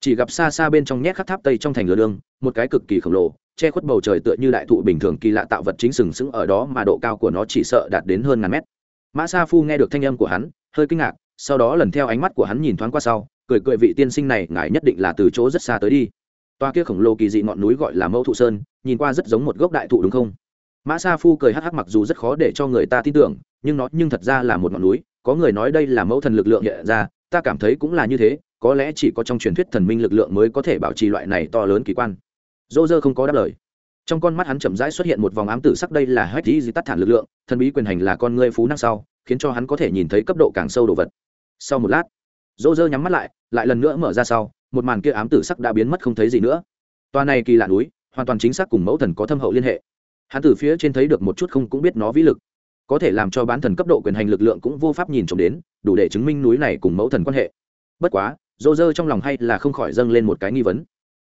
Chỉ gặp xa xa bên trong nhét khắc tháp tây trong thành lửa đường một cái cực kỳ khổng lồ, che khuất bầu trời tựa như đại thụ bình thường kỳ lạ tạo vật chính sừng sững ở đó mà độ cao của nó chỉ sợ đạt đến hơn ngàn mét. Mã sa phu nghe được thanh âm của hắn, hơi kinh ngạc, sau đó lần theo ánh mắt của hắn nhìn thoáng qua sau, cười cười vị tiên sinh này ngài nhất định là từ chỗ rất xa tới đi. Toa kia khổng lồ kỳ dị ngọn núi gọi là mẫu thụ sơn, nhìn qua rất giống một gốc đại thụ đúng không? Mã sa phu cười hắc hắc mặc dù rất khó để cho người ta tin tưởng, nhưng nó nhưng thật ra là một ngọn núi, có người nói đây là mẫu thần lực lượng hiện ra, ta cảm thấy cũng là như thế, có lẽ chỉ có trong truyền thuyết thần minh lực lượng mới có thể bảo trì loại này to lớn kỳ quan. Dô dơ không có đáp lời. Trong con mắt hắn chậm rãi xuất hiện một vòng ám tử sắc đây là hách di tắt thản lực lượng, thần bí quyền hành là con ngươi phú năng sau, khiến cho hắn có thể nhìn thấy cấp độ càng sâu đồ vật. Sau một lát, dô dơ nhắm mắt lại lại lần nữa mở ra sau, một màn kia ám tử sắc đã biến mất không thấy gì nữa. Toa này kỳ lạ núi, hoàn toàn chính xác cùng mẫu thần có thâm hậu liên hệ hắn từ phía trên thấy được một chút không cũng biết nó vĩ lực. Có thể làm cho bán thần cấp độ quyền hành lực lượng cũng vô pháp nhìn trộm đến, đủ để chứng minh núi này cùng mẫu thần quan hệ. Bất quá dô dơ trong lòng hay là không khỏi dâng lên một cái nghi vấn.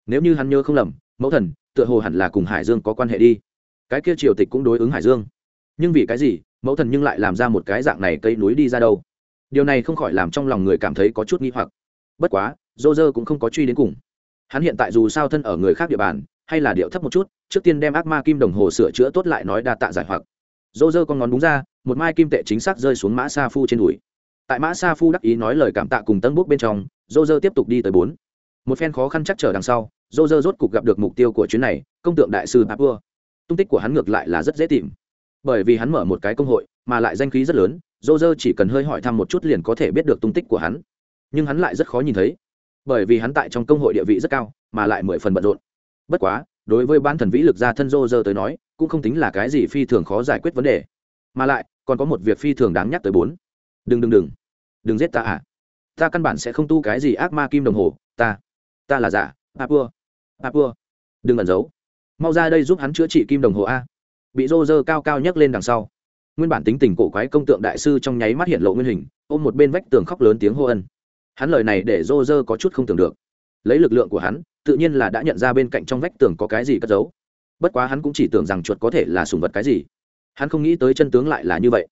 Nếu như hắn nhớ không lầm, mẫu thần, tựa hồ hẳn là cùng hải dương có quan hệ đi. Cái kia triều tịch cũng đối ứng hải dương. Nhưng vì cái gì, mẫu thần nhưng lại làm ra một cái dạng này cây núi đi ra đâu? Điều này không khỏi làm trong lòng người cảm thấy có chút nghi hoặc. Bất quá dô dơ cũng không có truy đến cùng. Hắn hiện tại dù sao thân ở người khác địa bàn hay là điệu thấp một chút, trước tiên đem ác ma kim đồng hồ sửa chữa tốt lại nói đa tạ giải hoặc. Dô dơ con ngón đúng ra, một mai kim tệ chính xác rơi xuống mã sa phu trên đùi. Tại mã sa phu đắc ý nói lời cảm tạ cùng tân bút bên trong dô dơ tiếp tục đi tới bốn. Một phen khó khăn chắc trở đằng sau dô dơ rốt cục gặp được mục tiêu của chuyến này, công tượng đại sư papua tung tích của hắn ngược lại là rất dễ tìm. Bởi vì hắn mở một cái công hội, mà lại danh khí rất lớn dô dơ chỉ cần hơi hỏi thăm một chút liền có thể biết được tung tích của hắn. Nhưng hắn lại rất khó nhìn thấy, bởi vì hắn tại trong công hội địa vị rất cao, mà lại mười phần bận rộn bất quá, đối với bán thần vĩ lực gia thân dô dơ tới nói, cũng không tính là cái gì phi thường khó giải quyết vấn đề. Mà lại, còn có một việc phi thường đáng nhắc tới bốn. Đừng đừng đừng. Đừng giết ta à? Ta căn bản sẽ không tu cái gì ác ma kim đồng hồ, ta. Ta là giả, papua. Papua. Đừng ẩn giấu. Mau ra đây giúp hắn chữa trị kim đồng hồ a. Bị rô rơ cao cao nhấc lên đằng sau. Nguyên bản tính tình cổ quái công tượng đại sư trong nháy mắt hiện lộ nguyên hình, ôm một bên vách tường khóc lớn tiếng hô ân. Hắn lời này để rô rơ có chút không tưởng được. Lấy lực lượng của hắn tự nhiên là đã nhận ra bên cạnh trong vách tường có cái gì cất giấu. Bất quá hắn cũng chỉ tưởng rằng chuột có thể là sùng vật cái gì. Hắn không nghĩ tới chân tướng lại là như vậy.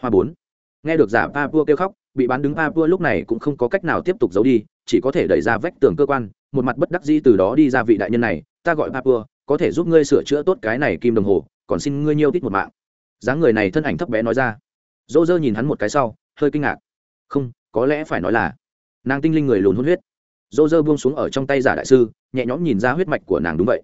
Hoa bốn. Nghe được giả pa pua kêu khóc, bị bán đứng pa pua lúc này cũng không có cách nào tiếp tục giấu đi, chỉ có thể đẩy ra vách tường cơ quan, một mặt bất đắc dĩ từ đó đi ra vị đại nhân này, ta gọi pa pua có thể giúp ngươi sửa chữa tốt cái này kim đồng hồ, còn xin ngươi nhiêu tít một mạng. Dáng người này thân ảnh thấp bé nói ra. Dỗ dơ nhìn hắn một cái sau, hơi kinh ngạc. Không, có lẽ phải nói là. Nàng tinh linh người lùn hôn huyết dô dơ buông xuống ở trong tay giả đại sư, nhẹ nhõm nhìn ra huyết mạch của nàng đúng vậy.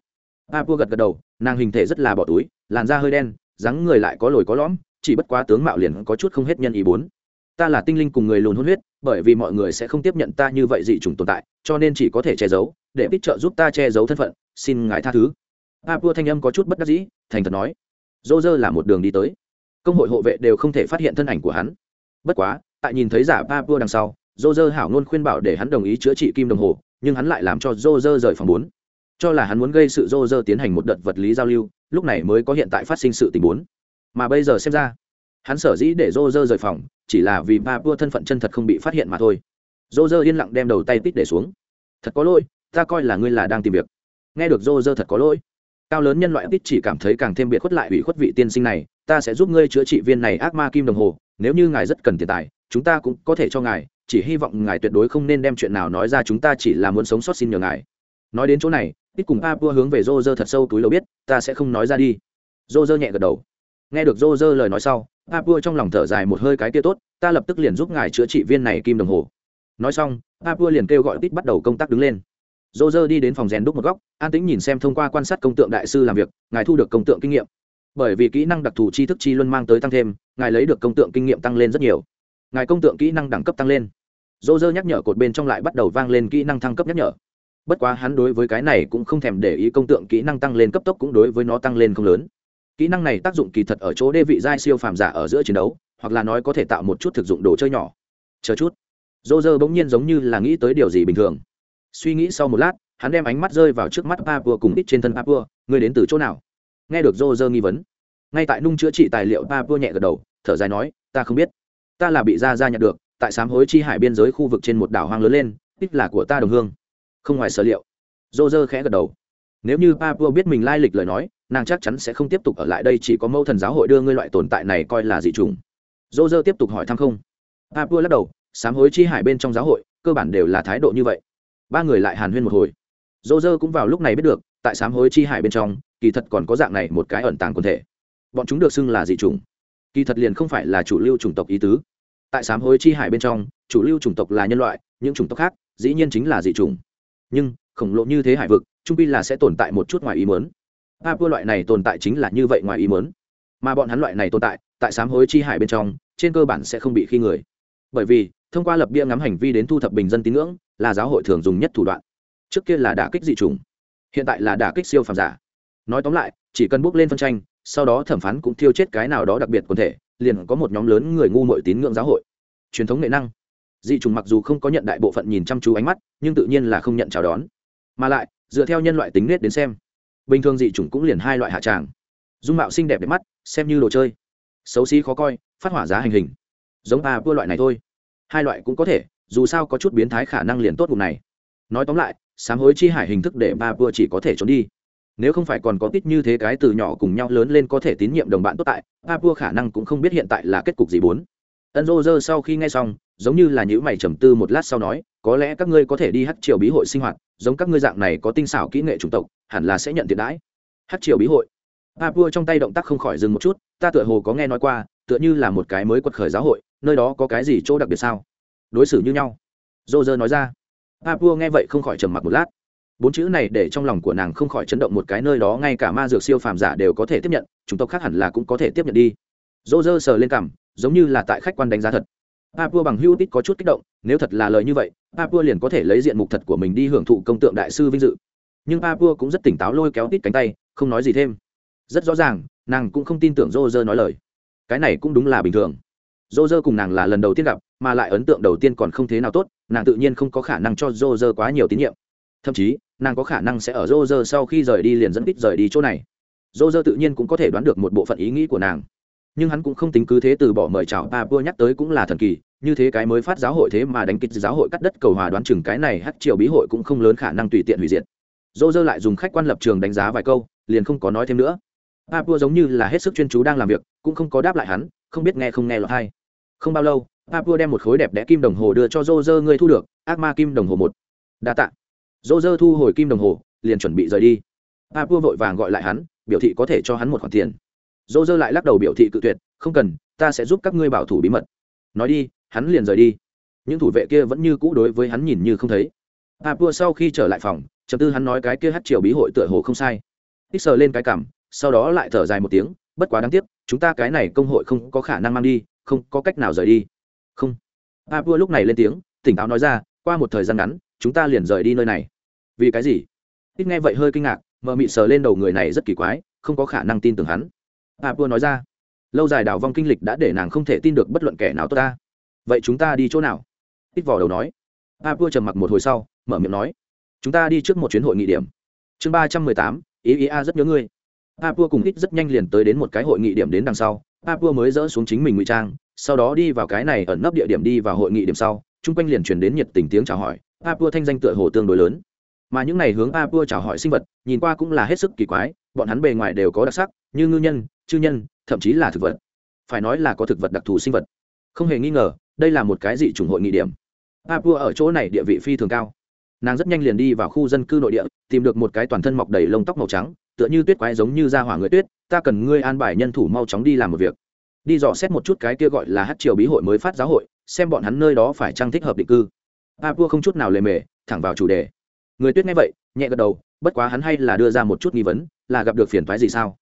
A pua gật gật đầu, nàng hình thể rất là bỏ túi, làn da hơi đen, dáng người lại có lồi có lõm, chỉ bất quá tướng mạo liền có chút không hết nhân ý bốn. Ta là tinh linh cùng người lùn hôn huyết, bởi vì mọi người sẽ không tiếp nhận ta như vậy dị chủng tồn tại, cho nên chỉ có thể che giấu, để biết trợ giúp ta che giấu thân phận, xin ngài tha thứ. A pua thanh âm có chút bất đắc dĩ, thành thật nói. Dô dơ là một đường đi tới. Công hội hộ vệ đều không thể phát hiện thân ảnh của hắn. Bất quá, tại nhìn thấy giả a pua đằng sau dô dơ hảo ngôn khuyên bảo để hắn đồng ý chữa trị kim đồng hồ, nhưng hắn lại làm cho dô dơ rời phòng bốn. Cho là hắn muốn gây sự dô dơ tiến hành một đợt vật lý giao lưu, lúc này mới có hiện tại phát sinh sự tình bốn. Mà bây giờ xem ra, hắn sở dĩ để dô dơ rời phòng, chỉ là vì ba vua thân phận chân thật không bị phát hiện mà thôi. Dô dơ yên lặng đem đầu tay tít để xuống. Thật có lỗi, ta coi là ngươi là đang tìm việc. Nghe được dô dơ thật có lỗi. Cao lớn nhân loại tít chỉ cảm thấy càng thêm biệt khuất lại ủy khuất vị tiên sinh này, ta sẽ giúp ngươi chữa trị viên này ác ma kim đồng hồ, nếu như ngài rất cần tiền tài, chúng ta cũng có thể cho ngài chỉ hy vọng ngài tuyệt đối không nên đem chuyện nào nói ra chúng ta chỉ là muốn sống sót xin nhờ ngài. Nói đến chỗ này ít cùng a pua hướng về rô rơ thật sâu túi lầu biết, ta sẽ không nói ra đi. Rô rơ nhẹ gật đầu. Nghe được rô rơ lời nói sau a pua trong lòng thở dài một hơi cái kia tốt, ta lập tức liền giúp ngài chữa trị viên này kim đồng hồ. Nói xong a pua liền kêu gọi ít bắt đầu công tác đứng lên. Rô rơ đi đến phòng rèn đúc một góc, an tĩnh nhìn xem thông qua quan sát công tượng đại sư làm việc, ngài thu được công tượng kinh nghiệm. Bởi vì kỹ năng đặc thù tri thức chi luân mang tới tăng thêm, ngài lấy được công tượng kinh nghiệm tăng lên rất nhiều. Ngài công tượng kỹ năng đẳng cấp tăng lên dô dơ nhắc nhở cột bên trong lại bắt đầu vang lên kỹ năng thăng cấp nhắc nhở. Bất quá hắn đối với cái này cũng không thèm để ý công tượng kỹ năng tăng lên cấp tốc cũng đối với nó tăng lên không lớn. Kỹ năng này tác dụng kỳ thật ở chỗ đê vị giai siêu phàm giả ở giữa chiến đấu, hoặc là nói có thể tạo một chút thực dụng đồ chơi nhỏ. Chờ chút. Dô dơ bỗng nhiên giống như là nghĩ tới điều gì bình thường. Suy nghĩ sau một lát, hắn đem ánh mắt rơi vào trước mắt papua cùng ít trên thân papua người đến từ chỗ nào? Nghe được dô dơ nghi vấn, ngay tại nung chữa trị tài liệu papua nhẹ gật đầu, thở dài nói, ta không biết. Ta là bị ra ra nhận được tại sám hối chi hải biên giới khu vực trên một đảo hoang lớn lên, ít là của ta đồng hương. Không ngoài sở liệu. Dô dơ khẽ gật đầu. Nếu như papua biết mình lai lịch lời nói, nàng chắc chắn sẽ không tiếp tục ở lại đây, chỉ có mẫu thần giáo hội đưa ngươi loại tồn tại này coi là dị trùng dô dơ tiếp tục hỏi thăm không? Papua lắc đầu, sám hối chi hải bên trong giáo hội, cơ bản đều là thái độ như vậy. Ba người lại hàn huyên một hồi. Dô dơ cũng vào lúc này biết được, tại sám hối chi hải bên trong, kỳ thật còn có dạng này một cái ẩn tàng quần thể. Bọn chúng được xưng là dị trùng. kỳ thật liền không phải là chủ lưu chủng tộc ý tứ tại sám hối chi hải bên trong, chủ lưu chủng tộc là nhân loại, những chủng tộc khác, dĩ nhiên chính là dị chủng. Nhưng, khổng lồ như thế hải vực, trung pi là sẽ tồn tại một chút ngoài ý mớn papua loại này tồn tại chính là như vậy ngoài ý mớn mà bọn hắn loại này tồn tại tại sám hối chi hải bên trong, trên cơ bản sẽ không bị khi người. Bởi vì, thông qua lập bia ngắm hành vi đến thu thập bình dân tín ngưỡng, là giáo hội thường dùng nhất thủ đoạn. Trước kia là đả kích dị chủng, hiện tại là đả kích siêu phàm giả. Nói tóm lại, chỉ cần bước lên phân tranh, sau đó thẩm phán cũng thiêu chết cái nào đó đặc biệt quần thể liền có một nhóm lớn người ngu mội tín ngưỡng giáo hội. Truyền thống nghệ năng. Dị chủng mặc dù không có nhận đại bộ phận nhìn chăm chú ánh mắt, nhưng tự nhiên là không nhận chào đón. Mà lại, dựa theo nhân loại tính nết đến xem, bình thường dị chủng cũng liền hai loại hạ tràng. Dung mạo xinh đẹp đẹp mắt, xem như đồ chơi. Xấu xí khó coi, phát hỏa giá hành hình. Giống a vua loại này thôi. Hai loại cũng có thể, dù sao có chút biến thái khả năng liền tốt vùng này. Nói tóm lại, sám hối chi hải hình thức để ba vua chỉ có thể trốn đi nếu không phải còn có tích như thế cái từ nhỏ cùng nhau lớn lên có thể tín nhiệm đồng bạn tốt tại, papua khả năng cũng không biết hiện tại là kết cục gì bốn. Ân rô rơ sau khi nghe xong, giống như là những mày trầm tư một lát sau nói, có lẽ các ngươi có thể đi hát triều bí hội sinh hoạt, giống các ngươi dạng này có tinh xảo kỹ nghệ chủng tộc, hẳn là sẽ nhận tiền đãi. Hát triều bí hội. A trong tay động tác không khỏi dừng một chút, ta tựa hồ có nghe nói qua, tựa như là một cái mới quật khởi giáo hội, nơi đó có cái gì chỗ đặc biệt sao? Đối xử như nhau. Dô dơ nói ra. A nghe vậy không khỏi trầm mặc một lát bốn chữ này để trong lòng của nàng không khỏi chấn động một cái nơi đó ngay cả ma dược siêu phàm giả đều có thể tiếp nhận chúng tộc khác hẳn là cũng có thể tiếp nhận đi dô dơ sờ lên cằm giống như là tại khách quan đánh giá thật Papua bằng hữu ít có chút kích động, nếu thật là lời như vậy, Papua liền có thể lấy diện mục thật của mình đi hưởng thụ công tượng đại sư vinh dự. Nhưng Papua cũng rất tỉnh táo lôi kéo tít cánh tay, không nói gì thêm. Rất rõ ràng, nàng cũng không tin tưởng Roger nói lời. Cái này cũng đúng là bình thường. Roger cùng nàng là lần đầu tiên gặp, mà lại ấn tượng đầu tiên còn không thế nào tốt, nàng tự nhiên không có khả năng cho Roger quá nhiều tín nhiệm. Thậm chí, nàng có khả năng sẽ ở Roger sau khi rời đi liền dẫn ít rời đi chỗ này. Roger tự nhiên cũng có thể đoán được một bộ phận ý nghĩ của nàng nhưng hắn cũng không tính cứ thế từ bỏ mời chào Papua nhắc tới cũng là thần kỳ, như thế cái mới phát giáo hội thế mà đánh kích giáo hội cắt đất cầu hòa đoán chừng cái này hắc triều bí hội cũng không lớn khả năng tùy tiện hủy diệt. Dô dơ lại dùng khách quan lập trường đánh giá vài câu, liền không có nói thêm nữa. Papua giống như là hết sức chuyên chú đang làm việc, cũng không có đáp lại hắn, không biết nghe không nghe lọt hay. Không bao lâu, Papua đem một khối đẹp đẽ kim đồng hồ đưa cho Dô dơ người thu được, ác ma kim đồng hồ một. Đa tạ. Dô dơ thu hồi kim đồng hồ, liền chuẩn bị rời đi. Papua vội vàng gọi lại hắn, biểu thị có thể cho hắn một khoản tiền. Dô dơ lại lắc đầu biểu thị cự tuyệt không cần ta sẽ giúp các ngươi bảo thủ bí mật. Nói đi hắn liền rời đi. Những thủ vệ kia vẫn như cũ đối với hắn nhìn như không thấy. Papua sau khi trở lại phòng trầm tư hắn nói cái kia hát triều bí hội tựa hồ không sai. Ít sờ lên cái cảm sau đó lại thở dài một tiếng bất quá đáng tiếc chúng ta cái này công hội không có khả năng mang đi không có cách nào rời đi. Không. Papua lúc này lên tiếng tỉnh táo nói ra qua một thời gian ngắn chúng ta liền rời đi nơi này. Vì cái gì? Ít nghe vậy hơi kinh ngạc, mờ mị sờ lên đầu người này rất kỳ quái, không có khả năng tin tưởng hắn. A pua nói ra, lâu dài đào vong kinh lịch đã để nàng không thể tin được bất luận kẻ nào tốt ta. Vậy chúng ta đi chỗ nào? Ít vỏ đầu nói. A pua trầm mặc một hồi sau, mở miệng nói. Chúng ta đi trước một chuyến hội nghị điểm. Chương ba trăm mười tám, ý ý a rất nhớ ngươi. A pua cùng ít rất nhanh liền tới đến một cái hội nghị điểm đến đằng sau. A pua mới dỡ xuống chính mình ngụy trang, sau đó đi vào cái này ẩn nấp địa điểm đi vào hội nghị điểm sau. Chung quanh liền truyền đến nhiệt tình tiếng chào hỏi papua thanh danh tựa hồ tương đối lớn. Mà những này hướng papua chào hỏi sinh vật, nhìn qua cũng là hết sức kỳ quái, bọn hắn bề ngoài đều có đặc sắc, như ngư nhân, chư nhân, thậm chí là thực vật. Phải nói là có thực vật đặc thù sinh vật. Không hề nghi ngờ, đây là một cái dị chủng hội nghị điểm. Papua ở chỗ này địa vị phi thường cao. Nàng rất nhanh liền đi vào khu dân cư nội địa, tìm được một cái toàn thân mọc đầy lông tóc màu trắng, tựa như tuyết quái giống như da hỏa người tuyết, ta cần ngươi an bài nhân thủ mau chóng đi làm một việc. Đi dò xét một chút cái kia gọi là hát triều bí hội mới phát giáo hội, xem bọn hắn nơi đó phải trang thích hợp định cư. A vua không chút nào lề mề thẳng vào chủ đề người tuyết nghe vậy nhẹ gật đầu bất quá hắn hay là đưa ra một chút nghi vấn là gặp được phiền thoái gì sao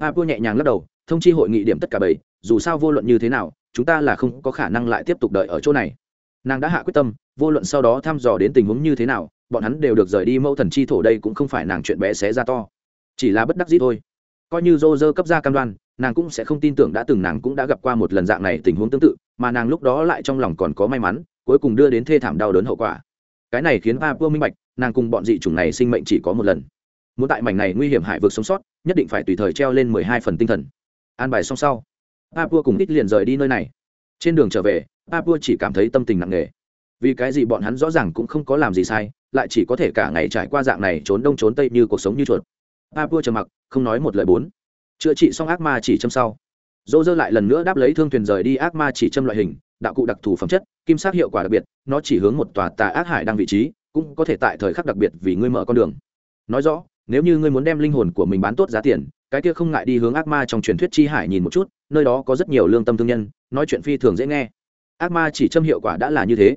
A vua nhẹ nhàng lắc đầu, thông chi hội nghị điểm tất cả bảy, dù sao vô luận như thế nào, chúng ta là không có khả năng lại tiếp tục đợi ở chỗ này. Nàng đã hạ quyết tâm, vô luận sau đó thăm dò đến tình huống như thế nào, bọn hắn đều được rời đi mẫu thần chi thổ đây cũng không phải nàng chuyện bé xé ra to, chỉ là bất đắc dĩ thôi. Coi như Roger cấp ra cam đoan, nàng cũng sẽ không tin tưởng đã từng nàng cũng đã gặp qua một lần dạng này tình huống tương tự, mà nàng lúc đó lại trong lòng còn có may mắn, cuối cùng đưa đến thê thảm đau đớn hậu quả. Cái này khiến Papua minh bạch, nàng cùng bọn dị chủng này sinh mệnh chỉ có một lần. Muốn tại mảnh này nguy hiểm hải vực sống sót nhất định phải tùy thời treo lên mười hai phần tinh thần. An bài xong sau papua cùng ít liền rời đi nơi này. Trên đường trở về papua chỉ cảm thấy tâm tình nặng nề. Vì cái gì bọn hắn rõ ràng cũng không có làm gì sai lại chỉ có thể cả ngày trải qua dạng này trốn đông trốn tây như cuộc sống như chuột. Papua trầm mặc không nói một lời bốn. Chữa trị xong ác ma chỉ châm sau. Dỗ dơ lại lần nữa đáp lấy thương thuyền rời đi ác ma chỉ châm loại hình đạo cụ đặc thù phẩm chất, kim sắc hiệu quả đặc biệt, nó chỉ hướng một tòa tà ác hải đang vị trí, cũng có thể tại thời khắc đặc biệt vì ngươi mở con đường. Nói rõ, nếu như ngươi muốn đem linh hồn của mình bán tốt giá tiền, cái kia không ngại đi hướng ác ma trong truyền thuyết chi hải nhìn một chút, nơi đó có rất nhiều lương tâm thương nhân, nói chuyện phi thường dễ nghe. Ác ma chỉ châm hiệu quả đã là như thế.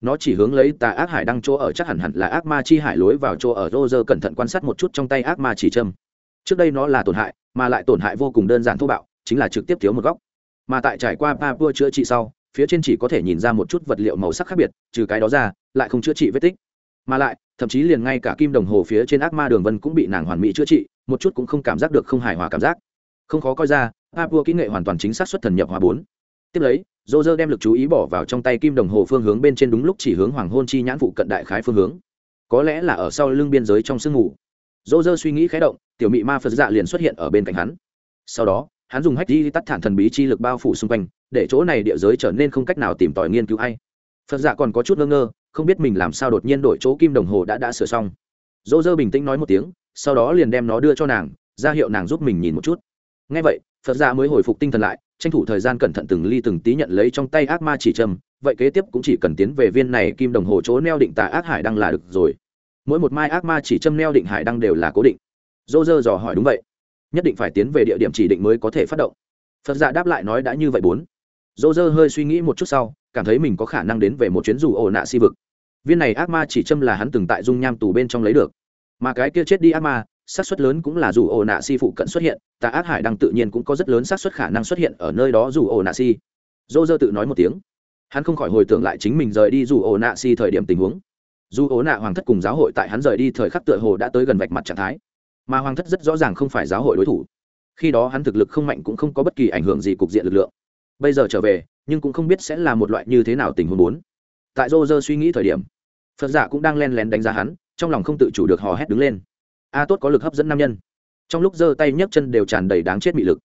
Nó chỉ hướng lấy tà ác hải đăng chỗ ở chắc hẳn hẳn là ác ma chi hải lối vào chỗ ở rô rơ cẩn thận quan sát một chút trong tay ác ma chỉ châm. Trước đây nó là tổn hại, mà lại tổn hại vô cùng đơn giản thô bạo, chính là trực tiếp thiếu một góc. Mà tại trải qua papua chữa trị sau phía trên chỉ có thể nhìn ra một chút vật liệu màu sắc khác biệt, trừ cái đó ra, lại không chữa trị vết tích. Mà lại, thậm chí liền ngay cả kim đồng hồ phía trên ác ma đường vân cũng bị nàng hoàn mỹ chữa trị, một chút cũng không cảm giác được không hài hòa cảm giác. Không khó coi ra papua kỹ nghệ hoàn toàn chính xác xuất thần nhập hòa bốn. Tiếp lấy dô dơ đem lực chú ý bỏ vào trong tay kim đồng hồ phương hướng bên trên đúng lúc chỉ hướng hoàng hôn chi nhãn phụ cận đại khái phương hướng. Có lẽ là ở sau lưng biên giới trong sương ngủ. dô dơ suy nghĩ khé động, tiểu mị ma phật dạ liền xuất hiện ở bên cạnh hắn. Sau đó hắn dùng hách di tắt thản thần bí chi lực bao phủ xung quanh, để chỗ này địa giới trở nên không cách nào tìm tòi nghiên cứu hay. Phật giả còn có chút ngơ ngơ, không biết mình làm sao đột nhiên đổi chỗ kim đồng hồ đã đã sửa xong. Dỗ dơ bình tĩnh nói một tiếng, sau đó liền đem nó đưa cho nàng, ra hiệu nàng giúp mình nhìn một chút. Ngay vậy, phật giả mới hồi phục tinh thần lại, tranh thủ thời gian cẩn thận từng ly từng tí nhận lấy trong tay ác ma chỉ trầm, vậy kế tiếp cũng chỉ cần tiến về viên này kim đồng hồ chỗ neo định tà ác hải đăng là được rồi. Mỗi một mai ác ma chỉ châm neo định hải đăng đều là cố định. Dô dơ dò hỏi đúng vậy nhất định phải tiến về địa điểm chỉ định mới có thể phát động. Phật dạ đáp lại nói đã như vậy bốn. Dô dơ hơi suy nghĩ một chút sau, cảm thấy mình có khả năng đến về một chuyến dù ổ nạ si vực. Viên này ác ma chỉ châm là hắn từng tại dung nham tù bên trong lấy được. Mà cái kia chết đi ác ma, xác suất lớn cũng là dù ổ nạ si phụ cận xuất hiện, tà ác hải đăng tự nhiên cũng có rất lớn xác suất khả năng xuất hiện ở nơi đó dù ổ nạ si. Dô dơ tự nói một tiếng. Hắn không khỏi hồi tưởng lại chính mình rời đi dù ổ nạ si thời điểm tình huống. Dù ổ nạ hoàng thất cùng giáo hội tại hắn rời đi thời khắc tựa hồ đã tới gần vạch mặt trạng thái mà hoàng thất rất rõ ràng không phải giáo hội đối thủ. Khi đó hắn thực lực không mạnh cũng không có bất kỳ ảnh hưởng gì cục diện lực lượng. Bây giờ trở về, nhưng cũng không biết sẽ là một loại như thế nào tình huống bốn. Tại dô dơ suy nghĩ thời điểm, phật giả cũng đang len lén đánh giá hắn, trong lòng không tự chủ được hò hét đứng lên. A tốt có lực hấp dẫn nam nhân. Trong lúc giơ tay nhấc chân đều tràn đầy đáng chết bị lực.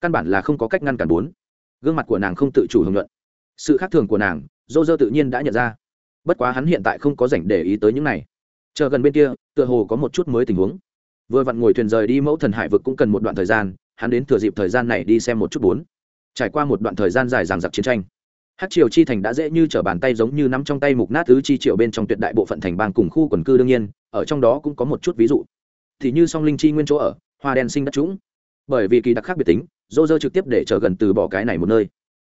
Căn bản là không có cách ngăn cản bốn. Gương mặt của nàng không tự chủ hưởng luận. Sự khác thường của nàng dô dơ tự nhiên đã nhận ra. Bất quá hắn hiện tại không có rảnh để ý tới những này. Chờ gần bên kia, tựa hồ có một chút mới tình huống vừa vặn ngồi thuyền rời đi mẫu thần hải vực cũng cần một đoạn thời gian, hắn đến thừa dịp thời gian này đi xem một chút bốn. Trải qua một đoạn thời gian dài dằng dặc chiến tranh hát triều chi thành đã dễ như t r ở bàn tay giống như nắm trong tay mục nát tứ chi triệu bên trong tuyệt đại bộ phận thành bang cùng khu quần cư đương nhiên, ở trong đó cũng có một chút ví dụ. Thì như song linh chi nguyên chỗ ở, hoa đen sinh đất trũng. Bởi vì kỳ đặc khác biệt tính, dô dơ trực tiếp để trở gần từ bỏ cái này một nơi.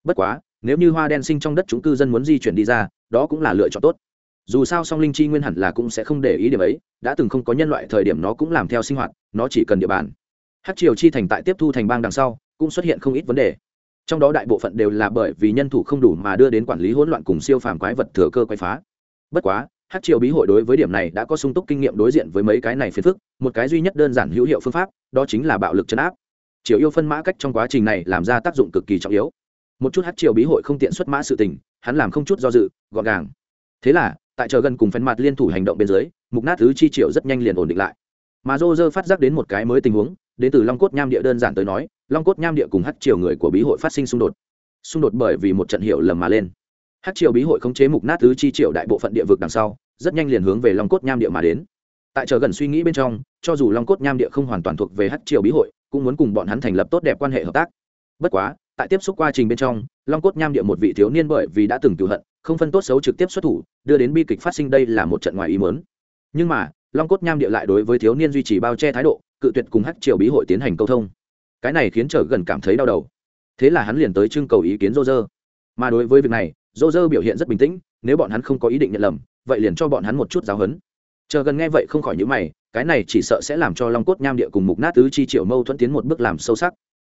Bất quá, nếu như hoa đen sinh trong đất chúng cư dân muốn di chuyển đi ra, đó cũng là lựa chọn tốt dù sao song linh chi nguyên hẳn là cũng sẽ không để ý điểm ấy, đã từng không có nhân loại thời điểm nó cũng làm theo sinh hoạt, nó chỉ cần địa bàn. Hát triều chi thành tại tiếp thu thành bang đằng sau, cũng xuất hiện không ít vấn đề. Trong đó đại bộ phận đều là bởi vì nhân thủ không đủ mà đưa đến quản lý hỗn loạn cùng siêu phàm quái vật thừa cơ quay phá. Bất quá hát triều bí hội đối với điểm này đã có sung túc kinh nghiệm đối diện với mấy cái này phiền phức, một cái duy nhất đơn giản hữu hiệu phương pháp, đó chính là bạo lực chấn áp. Triều yêu phân mã cách trong quá trình này làm ra tác dụng cực kỳ trọng yếu. Một chút hát triều bí hội không tiện xuất mã sự tình, hắn làm không chút do dự, gọn gàng. Thế là tại chờ gần cùng phấn mặt liên thủ hành động bên dưới, mục nát thứ chi triệu rất nhanh liền ổn định lại. Mà dô dơ phát giác đến một cái mới tình huống, đến từ long cốt nham địa đơn giản tới nói, long cốt nham địa cùng hát triều người của bí hội phát sinh xung đột. Xung đột bởi vì một trận hiệu lầm mà lên. Hát triều bí hội khống chế mục nát thứ chi triệu đại bộ phận địa vực đằng sau, rất nhanh liền hướng về long cốt nham địa mà đến. Tại chờ gần suy nghĩ bên trong, cho dù long cốt nham địa không hoàn toàn thuộc về hát triều bí hội, cũng muốn cùng bọn hắn thành lập tốt đẹp quan hệ hợp tác. Bất quá tại tiếp xúc quá trình bên trong, long cốt nham địa một vị thiếu niên bởi vì đã từng cựu hận, không phân tốt xấu trực tiếp xuất thủ, đưa đến bi kịch phát sinh đây là một trận ngoài ý mớn nhưng mà, long cốt nham địa lại đối với thiếu niên duy trì bao che thái độ, cự tuyệt cùng hắc triều bí hội tiến hành câu thông. Cái này khiến trở gần cảm thấy đau đầu. Thế là hắn liền tới trưng cầu ý kiến rô rơ mà đối với việc này rô rơ biểu hiện rất bình tĩnh, nếu bọn hắn không có ý định nhận lầm, vậy liền cho bọn hắn một chút giáo hấn chờ gần nghe vậy không khỏi những mày, cái này chỉ sợ sẽ làm cho long cốt nham địa cùng mục nát tứ chi triệu mâu thuẫn tiến một bước làm sâu sắc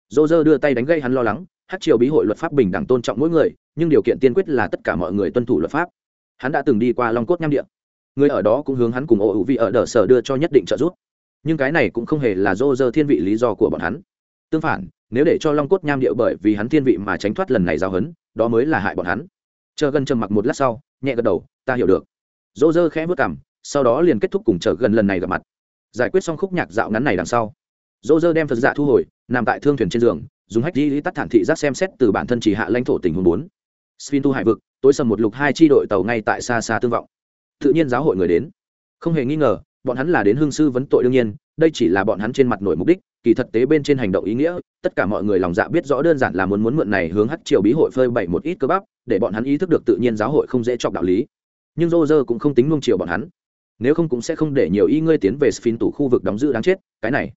dô dơ đưa tay đánh gây hắn lo lắng, hát triều bí hội luật pháp bình đẳng tôn trọng mỗi người, nhưng điều kiện tiên quyết là tất cả mọi người tuân thủ luật pháp. Hắn đã từng đi qua long cốt nham địa. Người ở đó cũng hướng hắn cùng ô hữu vị ở đờ sở đưa cho nhất định trợ giúp. Nhưng cái này cũng không hề là dô dơ thiên vị lý do của bọn hắn. Tương phản, nếu để cho long cốt nham địa bởi vì hắn thiên vị mà tránh thoát lần này giao hấn, đó mới là hại bọn hắn. Chờ gần trầm mặc một lát sau, nhẹ gật đầu, ta hiểu được. Dô dơ khẽ vớt cảm sau đó liền kết thúc cùng chờ gần lần này gặp mặt. Giải quyết xong khúc nhạc dạo ngắn này đằng sau, dô dơ đem phật dạ thu hồi nằm tại thương thuyền trên giường, dùng hách lý tắt thản thị giác xem xét từ bản thân chỉ hạ lãnh thổ tình huống bốn. Spin tu hải vực, tối sầm một lục hai chi đội tàu ngay tại xa xa tương vọng. Tự nhiên giáo hội người đến. Không hề nghi ngờ, bọn hắn là đến hương sư vấn tội đương nhiên, đây chỉ là bọn hắn trên mặt nổi mục đích, kỳ thật tế bên trên hành động ý nghĩa, tất cả mọi người lòng dạ biết rõ đơn giản là muốn muốn mượn này hướng hắt triều bí hội phơi bảy một ít cơ bắp, để bọn hắn ý thức được tự nhiên giáo hội không dễ chọc đạo lý. Nhưng rô rơ cũng không tính mông triều bọn hắn. Nếu không cũng sẽ không để nhiều y ngươi tiến về sphin tủ khu vực đóng giữ đáng chết, cái này.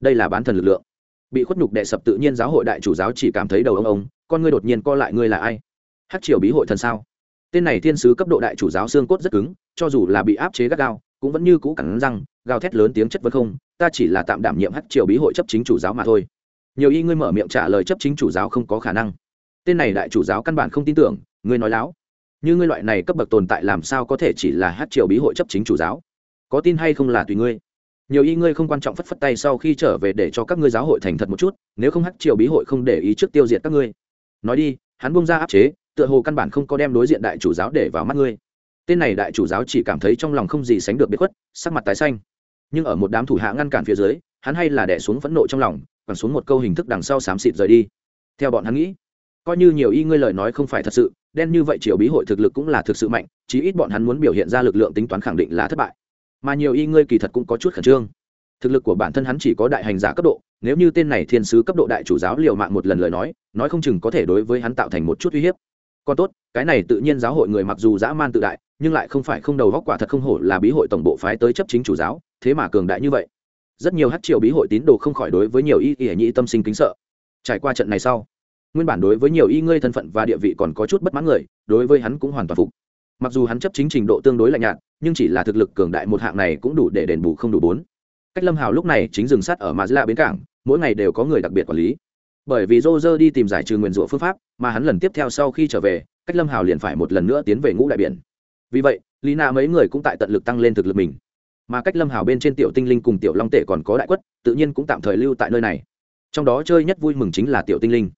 Đây là bán thần lực lượng bị khuất nhục đệ sập tự nhiên giáo hội đại chủ giáo chỉ cảm thấy đầu ông ông, con ngươi đột nhiên co lại ngươi là ai? Hát triều bí hội thần sao? Tên này thiên sứ cấp độ đại chủ giáo xương cốt rất cứng, cho dù là bị áp chế gắt gao, cũng vẫn như cũ cẳng răng, gào thét lớn tiếng chất vấn không, ta chỉ là tạm đảm nhiệm hát triều bí hội chấp chính chủ giáo mà thôi. Nhiều y ngươi mở miệng trả lời chấp chính chủ giáo không có khả năng. Tên này đại chủ giáo căn bản không tin tưởng, ngươi nói láo. Như ngươi loại này cấp bậc tồn tại làm sao có thể chỉ là hát triều bí hội chấp chính chủ giáo? Có tin hay không là tùy ngươi nhiều y ngươi không quan trọng phất phất tay sau khi trở về để cho các ngươi giáo hội thành thật một chút, nếu không hắc triều bí hội không để ý trước tiêu diệt các ngươi. Nói đi, hắn bung ra áp chế, tựa hồ căn bản không có đem đối diện đại chủ giáo để vào mắt ngươi. Tên này đại chủ giáo chỉ cảm thấy trong lòng không gì sánh được biệt khuất, sắc mặt tái xanh. Nhưng ở một đám thủ hạ ngăn cản phía dưới, hắn hay là đẻ xuống phẫn nộ trong lòng, còn xuống một câu hình thức đằng sau xám xịt rời đi. Theo bọn hắn nghĩ, coi như nhiều y ngươi lời nói không phải thật sự, đen như vậy triều bí hội thực lực cũng là thực sự mạnh, chí ít bọn hắn muốn biểu hiện ra lực lượng tính toán khẳng định là thất bại mà nhiều y ngươi kỳ thật cũng có chút khẩn trương. Thực lực của bản thân hắn chỉ có đại hành giả cấp độ, nếu như tên này thiên sứ cấp độ đại chủ giáo liều mạng một lần lời nói nói không chừng có thể đối với hắn tạo thành một chút uy hiếp. Còn tốt, cái này tự nhiên giáo hội người mặc dù dã man tự đại, nhưng lại không phải không đầu góc quả thật không hổ là bí hội tổng bộ phái tới chấp chính chủ giáo, thế mà cường đại như vậy. Rất nhiều hát triều bí hội tín đồ không khỏi đối với nhiều y ỉa nhị tâm sinh kính sợ. Trải qua trận này sau, nguyên bản đối với nhiều y ngươi thân phận và địa vị còn có chút bất mãn người, đối với hắn cũng hoàn toàn phục mặc dù hắn chấp chính trình độ tương đối lạnh nhạt, nhưng chỉ là thực lực cường đại một hạng này cũng đủ để đền bù không đủ bốn. Cách lâm hào lúc này chính dừng sát ở mà la dạ bến cảng, mỗi ngày đều có người đặc biệt quản lý. Bởi vì dô dơ đi tìm giải trừ nguyền rủa phương pháp, mà hắn lần tiếp theo sau khi trở về, cách lâm hào liền phải một lần nữa tiến về ngũ đại biển. Vì vậy, lý na mấy người cũng tại tận lực tăng lên thực lực mình. Mà cách lâm hào bên trên tiểu tinh linh cùng tiểu long tể còn có đại quất, tự nhiên cũng tạm thời lưu tại nơi này. Trong đó chơi nhất vui mừng chính là tiểu tinh linh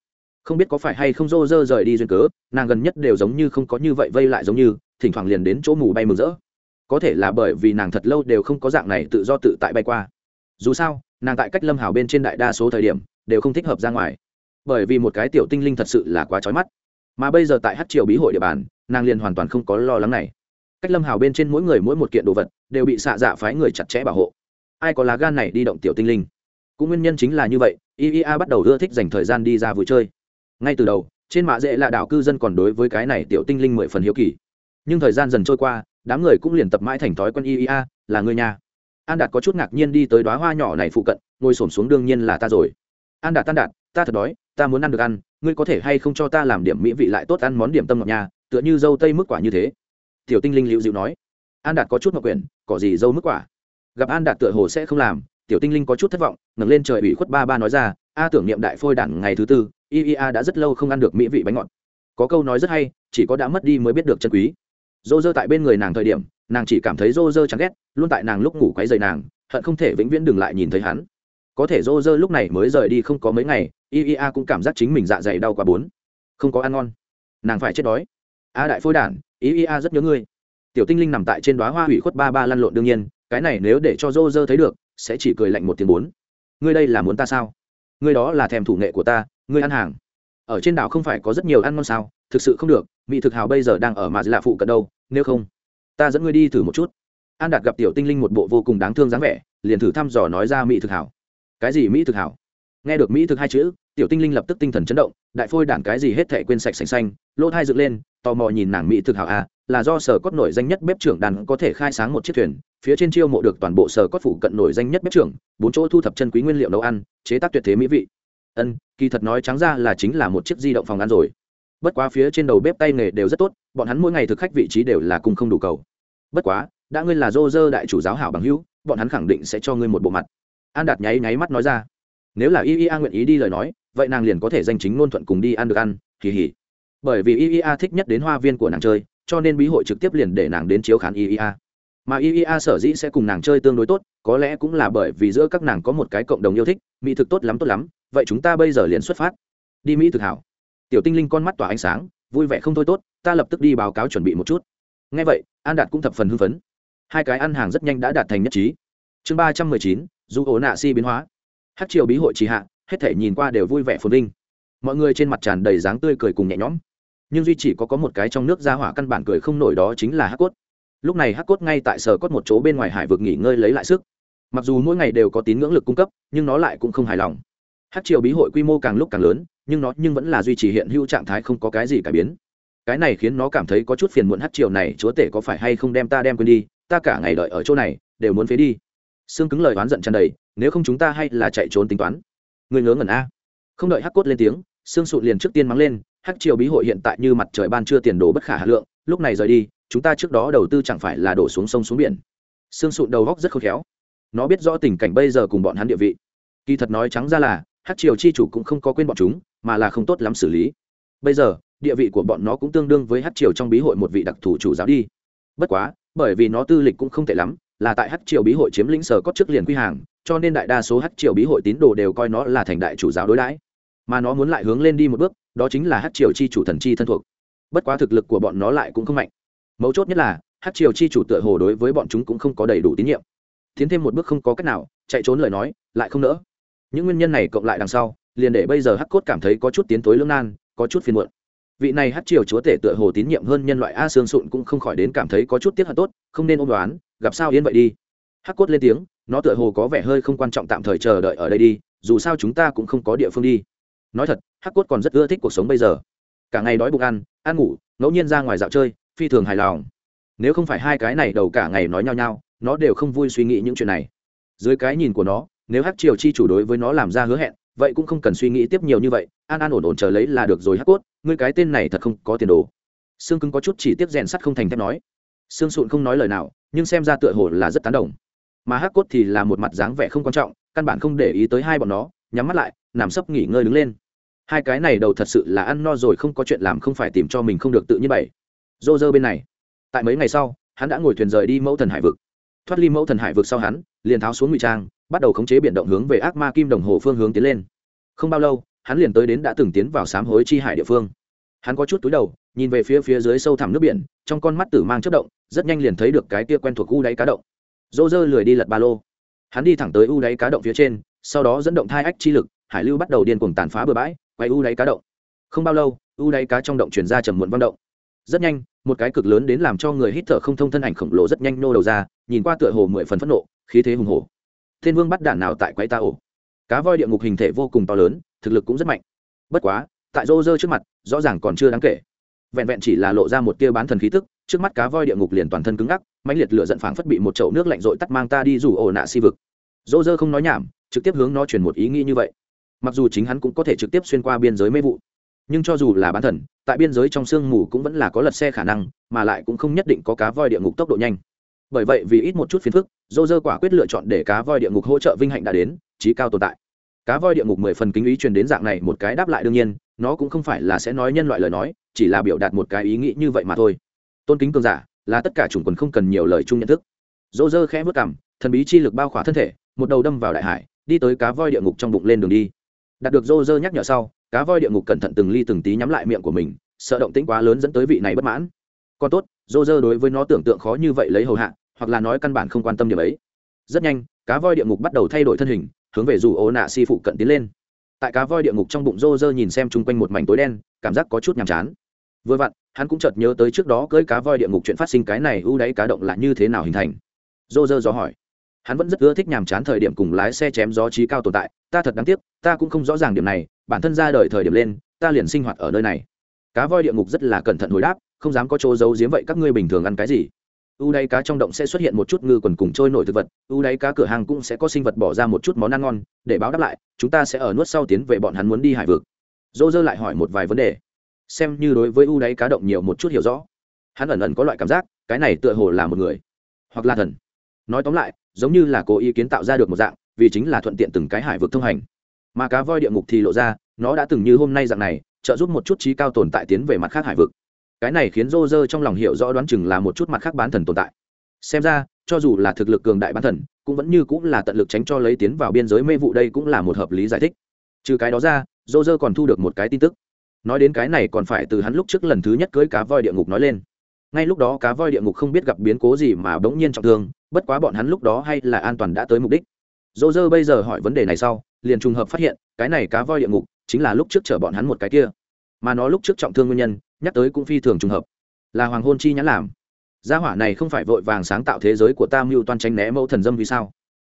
không biết có phải hay không rô rơ rời đi duyên cớ, nàng gần nhất đều giống như không có như vậy vây lại giống như, thỉnh thoảng liền đến chỗ mù bay mừng rỡ. Có thể là bởi vì nàng thật lâu đều không có dạng này tự do tự tại bay qua. Dù sao, nàng tại cách lâm hào bên trên đại đa số thời điểm, đều không thích hợp ra ngoài. Bởi vì một cái tiểu tinh linh thật sự là quá trói mắt. Mà bây giờ tại hát triều bí hội địa bàn, nàng liền hoàn toàn không có lo lắng này. Cách lâm hào bên trên mỗi người mỗi một kiện đồ vật, đều bị xạ dạ phái người chặt chẽ bảo hộ. Ai có lá gan này đi động tiểu tinh linh? Cũng nguyên nhân chính là như vậy iea bắt đầu ưa thích dành thời gian đi ra vui chơi ngay từ đầu, trên mạ dễ là đảo cư dân còn đối với cái này tiểu tinh linh mười phần hiếu kỳ. Nhưng thời gian dần trôi qua, đám người cũng liền tập mãi thành thói quen iea là người nhà. An đạt có chút ngạc nhiên đi tới đoá hoa nhỏ này phụ cận, ngồi s ổ m xuống đương nhiên là ta rồi. An đạt tan đạt, ta thật đói, ta muốn ăn được ăn, ngươi có thể hay không cho ta làm điểm mỹ vị lại tốt ăn món điểm tâm ngọc nhà, tựa như dâu tây mức quả như thế. Tiểu tinh linh liễu dịu nói. An đạt có chút ngọc quyển cỏ gì dâu mức quả? Gặp an đạt tựa hồ sẽ không làm, tiểu tinh linh có chút thất vọng, ngẩng lên trời ủy khuất ba ba nói ra a tưởng niệm đại phôi đản ngày thứ tư iea đã rất lâu không ăn được mỹ vị bánh ngọt. Có câu nói rất hay, chỉ có đã mất đi mới biết được chân quý. Dô dơ tại bên người nàng thời điểm, nàng chỉ cảm thấy dô dơ chán ghét, luôn tại nàng lúc ngủ quấy dày nàng, hận không thể vĩnh viễn đừng lại nhìn thấy hắn. Có thể dô dơ lúc này mới rời đi không có mấy ngày iea cũng cảm giác chính mình dạ dày đau quá bốn. Không có ăn ngon. Nàng phải chết đói. A đại phôi đản iea rất nhớ ngươi. Tiểu tinh linh nằm tại trên đoá hoa hủy khuất ba ba lăn lộn đương nhiên, cái này nếu để cho dô dơ thấy được, sẽ chỉ cười lạnh một tiếng bốn. Ngươi đây là muốn ta sao? Ngươi đó là thèm thủ nghệ của ta, ngươi ăn hàng. Ở trên đảo không phải có rất nhiều ăn ngon sao? Thực sự không được, mỹ thực hào bây giờ đang ở mà là phụ cận đâu, nếu không, ta dẫn ngươi đi thử một chút. An đạt gặp tiểu tinh linh một bộ vô cùng đáng thương dáng vẻ, liền thử thăm dò nói ra mỹ thực hảo cái gì mỹ thực hảo nghe được mỹ thực hai chữ, tiểu tinh linh lập tức tinh thần chấn động, đại phôi đản cái gì hết thệ quên sạch xanh xanh, lỗ thai dựng lên, tò mò nhìn nàng mỹ thực hảo à là do sở cốt nổi danh nhất bếp trưởng đàn có thể khai sáng một chiếc thuyền phía trên chiêu mộ được toàn bộ sở cốt phủ cận nổi danh nhất bếp trưởng, bốn chỗ thu thập chân quý nguyên liệu nấu ăn, chế tác tuyệt thế mỹ vị. Ân, kỳ thật nói trắng ra là chính là một chiếc di động phòng ăn rồi. Bất quá phía trên đầu bếp tay nghề đều rất tốt, bọn hắn mỗi ngày thực khách vị trí đều là cùng không đủ cầu. Bất quá, đã ngươi là dô dơ đại chủ giáo hảo bằng hữu, bọn hắn khẳng định sẽ cho ngươi một bộ mặt. An đạt nháy nháy mắt nói ra. Nếu là Yia nguyện ý đi lời nói, vậy nàng liền có thể danh chính ngôn thuận cùng đi ăn được ăn kỳ hỉ bởi vì Yia thích nhất đến hoa viên của nàng chơi, cho nên bí hội trực tiếp liền để nàng đến chiếu khán Yia mà iea sở dĩ sẽ cùng nàng chơi tương đối tốt, có lẽ cũng là bởi vì giữa các nàng có một cái cộng đồng yêu thích, mỹ thực tốt lắm tốt lắm, vậy chúng ta bây giờ liền xuất phát. Đi mỹ thực hảo. Tiểu tinh linh con mắt tỏa ánh sáng, vui vẻ không thôi tốt, ta lập tức đi báo cáo chuẩn bị một chút. Ngay vậy, an đạt cũng thập phần hưng phấn. Hai cái ăn hàng rất nhanh đã đạt thành nhất trí. Chương ba trăm mười chín, dù ổ nạ si biến hóa. Hát triều bí hội trì hạ, hết thể nhìn qua đều vui vẻ phồn vinh. Mọi người trên mặt tràn đầy dáng tươi cười cùng nhẹ nhõm. Nhưng duy chỉ có có một cái trong nước ra hỏa căn bản cười không nổi đó chính là hắc cốt lúc này hắc cốt ngay tại sở cốt một chỗ bên ngoài hải vực nghỉ ngơi lấy lại sức. Mặc dù mỗi ngày đều có tín ngưỡng lực cung cấp, nhưng nó lại cũng không hài lòng. Hát triều bí hội quy mô càng lúc càng lớn, nhưng nó nhưng vẫn là duy trì hiện hữu trạng thái không có cái gì cải biến. Cái này khiến nó cảm thấy có chút phiền muộn hát triều này, chúa tể có phải hay không đem ta đem quên đi, ta cả ngày đợi ở chỗ này, đều muốn phế đi. Xương cứng lời oán giận tràn đầy, nếu không chúng ta hay là chạy trốn tính toán. Người ngớ ngẩn a. Không đợi hắc cốt lên tiếng xương sụt liền trước tiên mắng lên, hắc triều bí hội hiện tại như mặt trời ban chưa tiền đồ bất khả hà lượng, lúc này rời đi chúng ta trước đó đầu tư chẳng phải là đổ xuống sông xuống biển. Xương sụn đầu góc rất khôn khéo. Nó biết rõ tình cảnh bây giờ cùng bọn hắn địa vị. Kỳ thật nói trắng ra là, hắc triều chi chủ cũng không có quên bọn chúng, mà là không tốt lắm xử lý. Bây giờ, địa vị của bọn nó cũng tương đương với hắc triều trong bí hội một vị đặc thù chủ giáo đi. Bất quá, bởi vì nó tư lịch cũng không tệ lắm, là tại hắc triều bí hội chiếm lĩnh sở cốt trước liền quy hàng, cho nên đại đa số hắc triều bí hội tín đồ đều coi nó là thành đại chủ giáo đối đãi. Mà nó muốn lại hướng lên đi một bước, đó chính là hắc triều chi chủ thần chi thân thuộc. Bất quá thực lực của bọn nó lại cũng không mạnh mấu chốt nhất là, hắc triều chi chủ tựa hồ đối với bọn chúng cũng không có đầy đủ tín nhiệm. Tiến thêm một bước không có cách nào, chạy trốn lời nói, lại không nỡ. Những nguyên nhân này cộng lại đằng sau, liền để bây giờ hắc cốt cảm thấy có chút tiến tối lưỡng nan, có chút phiền muộn. Vị này hắc triều chúa tể tựa hồ tín nhiệm hơn nhân loại a xương sụn cũng không khỏi đến cảm thấy có chút tiếc hận tốt, không nên ôm đoán, gặp sao yên vậy đi. Hắc cốt lên tiếng, nó tựa hồ có vẻ hơi không quan trọng tạm thời chờ đợi ở đây đi, dù sao chúng ta cũng không có địa phương đi. Nói thật, hắc cốt còn rất ưa thích cuộc sống bây giờ. Cả ngày đói bụng ăn ăn ngủ, ngẫu nhiên ra ngoài dạo chơi phi thường hài lòng. Nếu không phải hai cái này đầu cả ngày nói nhau nhau, nó đều không vui suy nghĩ những chuyện này. Dưới cái nhìn của nó, nếu hắc triều chi chủ đối với nó làm ra hứa hẹn, vậy cũng không cần suy nghĩ tiếp nhiều như vậy, an an ổn ổn chờ lấy là được rồi hắc cốt, ngươi cái tên này thật không có tiền đồ. Sương cứng có chút chỉ tiếp rèn sắt không thành thép nói. Sương sụn không nói lời nào, nhưng xem ra tựa hồ là rất tán đồng. Mà hắc cốt thì là một mặt dáng vẻ không quan trọng, căn bản không để ý tới hai bọn nó, nhắm mắt lại, nằm sấp nghỉ ngơi đứng lên. Hai cái này đầu thật sự là ăn no rồi không có chuyện làm không phải tìm cho mình không được tự nhiên bảy dô dơ bên này. Tại mấy ngày sau, hắn đã ngồi thuyền rời đi mẫu thần hải vực. Thoát ly mẫu thần hải vực sau hắn, liền tháo xuống ngụy trang, bắt đầu khống chế biển động hướng về ác ma kim đồng hồ phương hướng tiến lên. Không bao lâu, hắn liền tới đến đã từng tiến vào sám hối chi hải địa phương. Hắn có chút túi đầu, nhìn về phía phía dưới sâu thẳm nước biển, trong con mắt tử mang chất động, rất nhanh liền thấy được cái kia quen thuộc u đáy cá động. Dô dơ lười đi lật ba lô. Hắn đi thẳng tới u đáy cá động phía trên, sau đó dẫn động thai ách chi lực, hải lưu bắt đầu điên cuồng tàn phá bờ bãi, quay u đáy cá động. Không bao lâu, u đáy cá trong động chuyển ra trầm muộn vang động rất nhanh, một cái cực lớn đến làm cho người hít thở không thông thân ảnh khổng lồ rất nhanh nô đầu ra, nhìn qua tựa hồ mười phần phẫn nộ, khí thế hùng hồ thiên vương bắt đạn nào tại quay ta ổ? Cá voi địa ngục hình thể vô cùng to lớn, thực lực cũng rất mạnh. Bất quá, tại rô rơ trước mặt, rõ ràng còn chưa đáng kể. Vẹn vẹn chỉ là lộ ra một tia bán thần khí tức, trước mắt cá voi địa ngục liền toàn thân cứng ngắc, mãnh liệt lửa giận phảng phất bị một chậu nước lạnh rội tắt mang ta đi rủ ổ nạ si vực. Rô rơ không nói nhảm, trực tiếp hướng nó truyền một ý nghĩ như vậy. Mặc dù chính hắn cũng có thể trực tiếp xuyên qua biên giới mê vụ nhưng cho dù là bán thần, tại biên giới trong sương mù cũng vẫn là có lật xe khả năng, mà lại cũng không nhất định có cá voi địa ngục tốc độ nhanh. Bởi vậy vì ít một chút phiền phức dô dơ quả quyết lựa chọn để cá voi địa ngục hỗ trợ vinh hạnh đã đến trí cao tồn tại. Cá voi địa ngục mười phần kính ý truyền đến dạng này một cái đáp lại đương nhiên, nó cũng không phải là sẽ nói nhân loại lời nói, chỉ là biểu đạt một cái ý nghĩ như vậy mà thôi. Tôn kính cường giả, là tất cả chủng quần không cần nhiều lời chung nhận thức. Dô dơ khẽ vất cảm thần bí chi lực bao khỏa thân thể, một đầu đâm vào đại hải, đi tới cá voi địa ngục trong bụng lên đường đi đạt được rô rơ nhắc nhở sau, cá voi địa ngục cẩn thận từng ly từng tí nhắm lại miệng của mình, sợ động tĩnh quá lớn dẫn tới vị này bất mãn. Còn tốt rô rơ đối với nó tưởng tượng khó như vậy lấy hầu hạ, hoặc là nói căn bản không quan tâm điểm ấy. Rất nhanh, cá voi địa ngục bắt đầu thay đổi thân hình, hướng về dù ô nạ si phụ cận tiến lên. Tại cá voi địa ngục trong bụng rô rơ nhìn xem chung quanh một mảnh tối đen, cảm giác có chút nhàm chán. Vừa vặn, hắn cũng chợt nhớ tới trước đó cưỡi cá voi địa ngục chuyện phát sinh cái này, ưu đáy cá động là như thế nào hình thành. Rô rơ dò hỏi hắn vẫn rất ưa thích nhàm chán thời điểm cùng lái xe chém gió trí cao tồn tại, ta thật đáng tiếc, ta cũng không rõ ràng điểm này, bản thân ra đời thời điểm lên, ta liền sinh hoạt ở nơi này. Cá voi địa ngục rất là cẩn thận hồi đáp, không dám có chỗ giấu giếm vậy các ngươi bình thường ăn cái gì. U đáy cá trong động sẽ xuất hiện một chút ngư quần cùng trôi nổi thực vật, u đáy cá cửa hàng cũng sẽ có sinh vật bỏ ra một chút món ăn ngon, để báo đáp lại, chúng ta sẽ ở nuốt sau tiến về bọn hắn muốn đi hải vực. Dô dơ lại hỏi một vài vấn đề. Xem như đối với u đáy cá động nhiều một chút hiểu rõ. Hắn ẩn ẩn có loại cảm giác, cái này tựa hồ là một người, hoặc là thần. Nói tóm lại giống như là cố ý kiến tạo ra được một dạng, vì chính là thuận tiện từng cái hải vực thông hành. Mà cá voi địa ngục thì lộ ra, nó đã từng như hôm nay dạng này, trợ giúp một chút trí cao tồn tại tiến về mặt khác hải vực. Cái này khiến rô rơ trong lòng hiểu rõ đoán chừng là một chút mặt khác bán thần tồn tại. Xem ra, cho dù là thực lực cường đại bán thần, cũng vẫn như cũng là tận lực tránh cho lấy tiến vào biên giới mê vụ đây cũng là một hợp lý giải thích. Trừ cái đó ra, rô rơ còn thu được một cái tin tức. Nói đến cái này còn phải từ hắn lúc trước lần thứ nhất cưới cá voi địa ngục nói lên ngay lúc đó cá voi địa ngục không biết gặp biến cố gì mà bỗng nhiên trọng thương, bất quá bọn hắn lúc đó hay là an toàn đã tới mục đích. Dô dơ bây giờ hỏi vấn đề này sau, liền trùng hợp phát hiện, cái này cá voi địa ngục chính là lúc trước chở bọn hắn một cái kia. Mà nó lúc trước trọng thương nguyên nhân, nhắc tới cũng phi thường trùng hợp. Là hoàng hôn chi nhãn làm. Gia hỏa này không phải vội vàng sáng tạo thế giới của ta mưu toan tranh né mẫu thần dâm vì sao?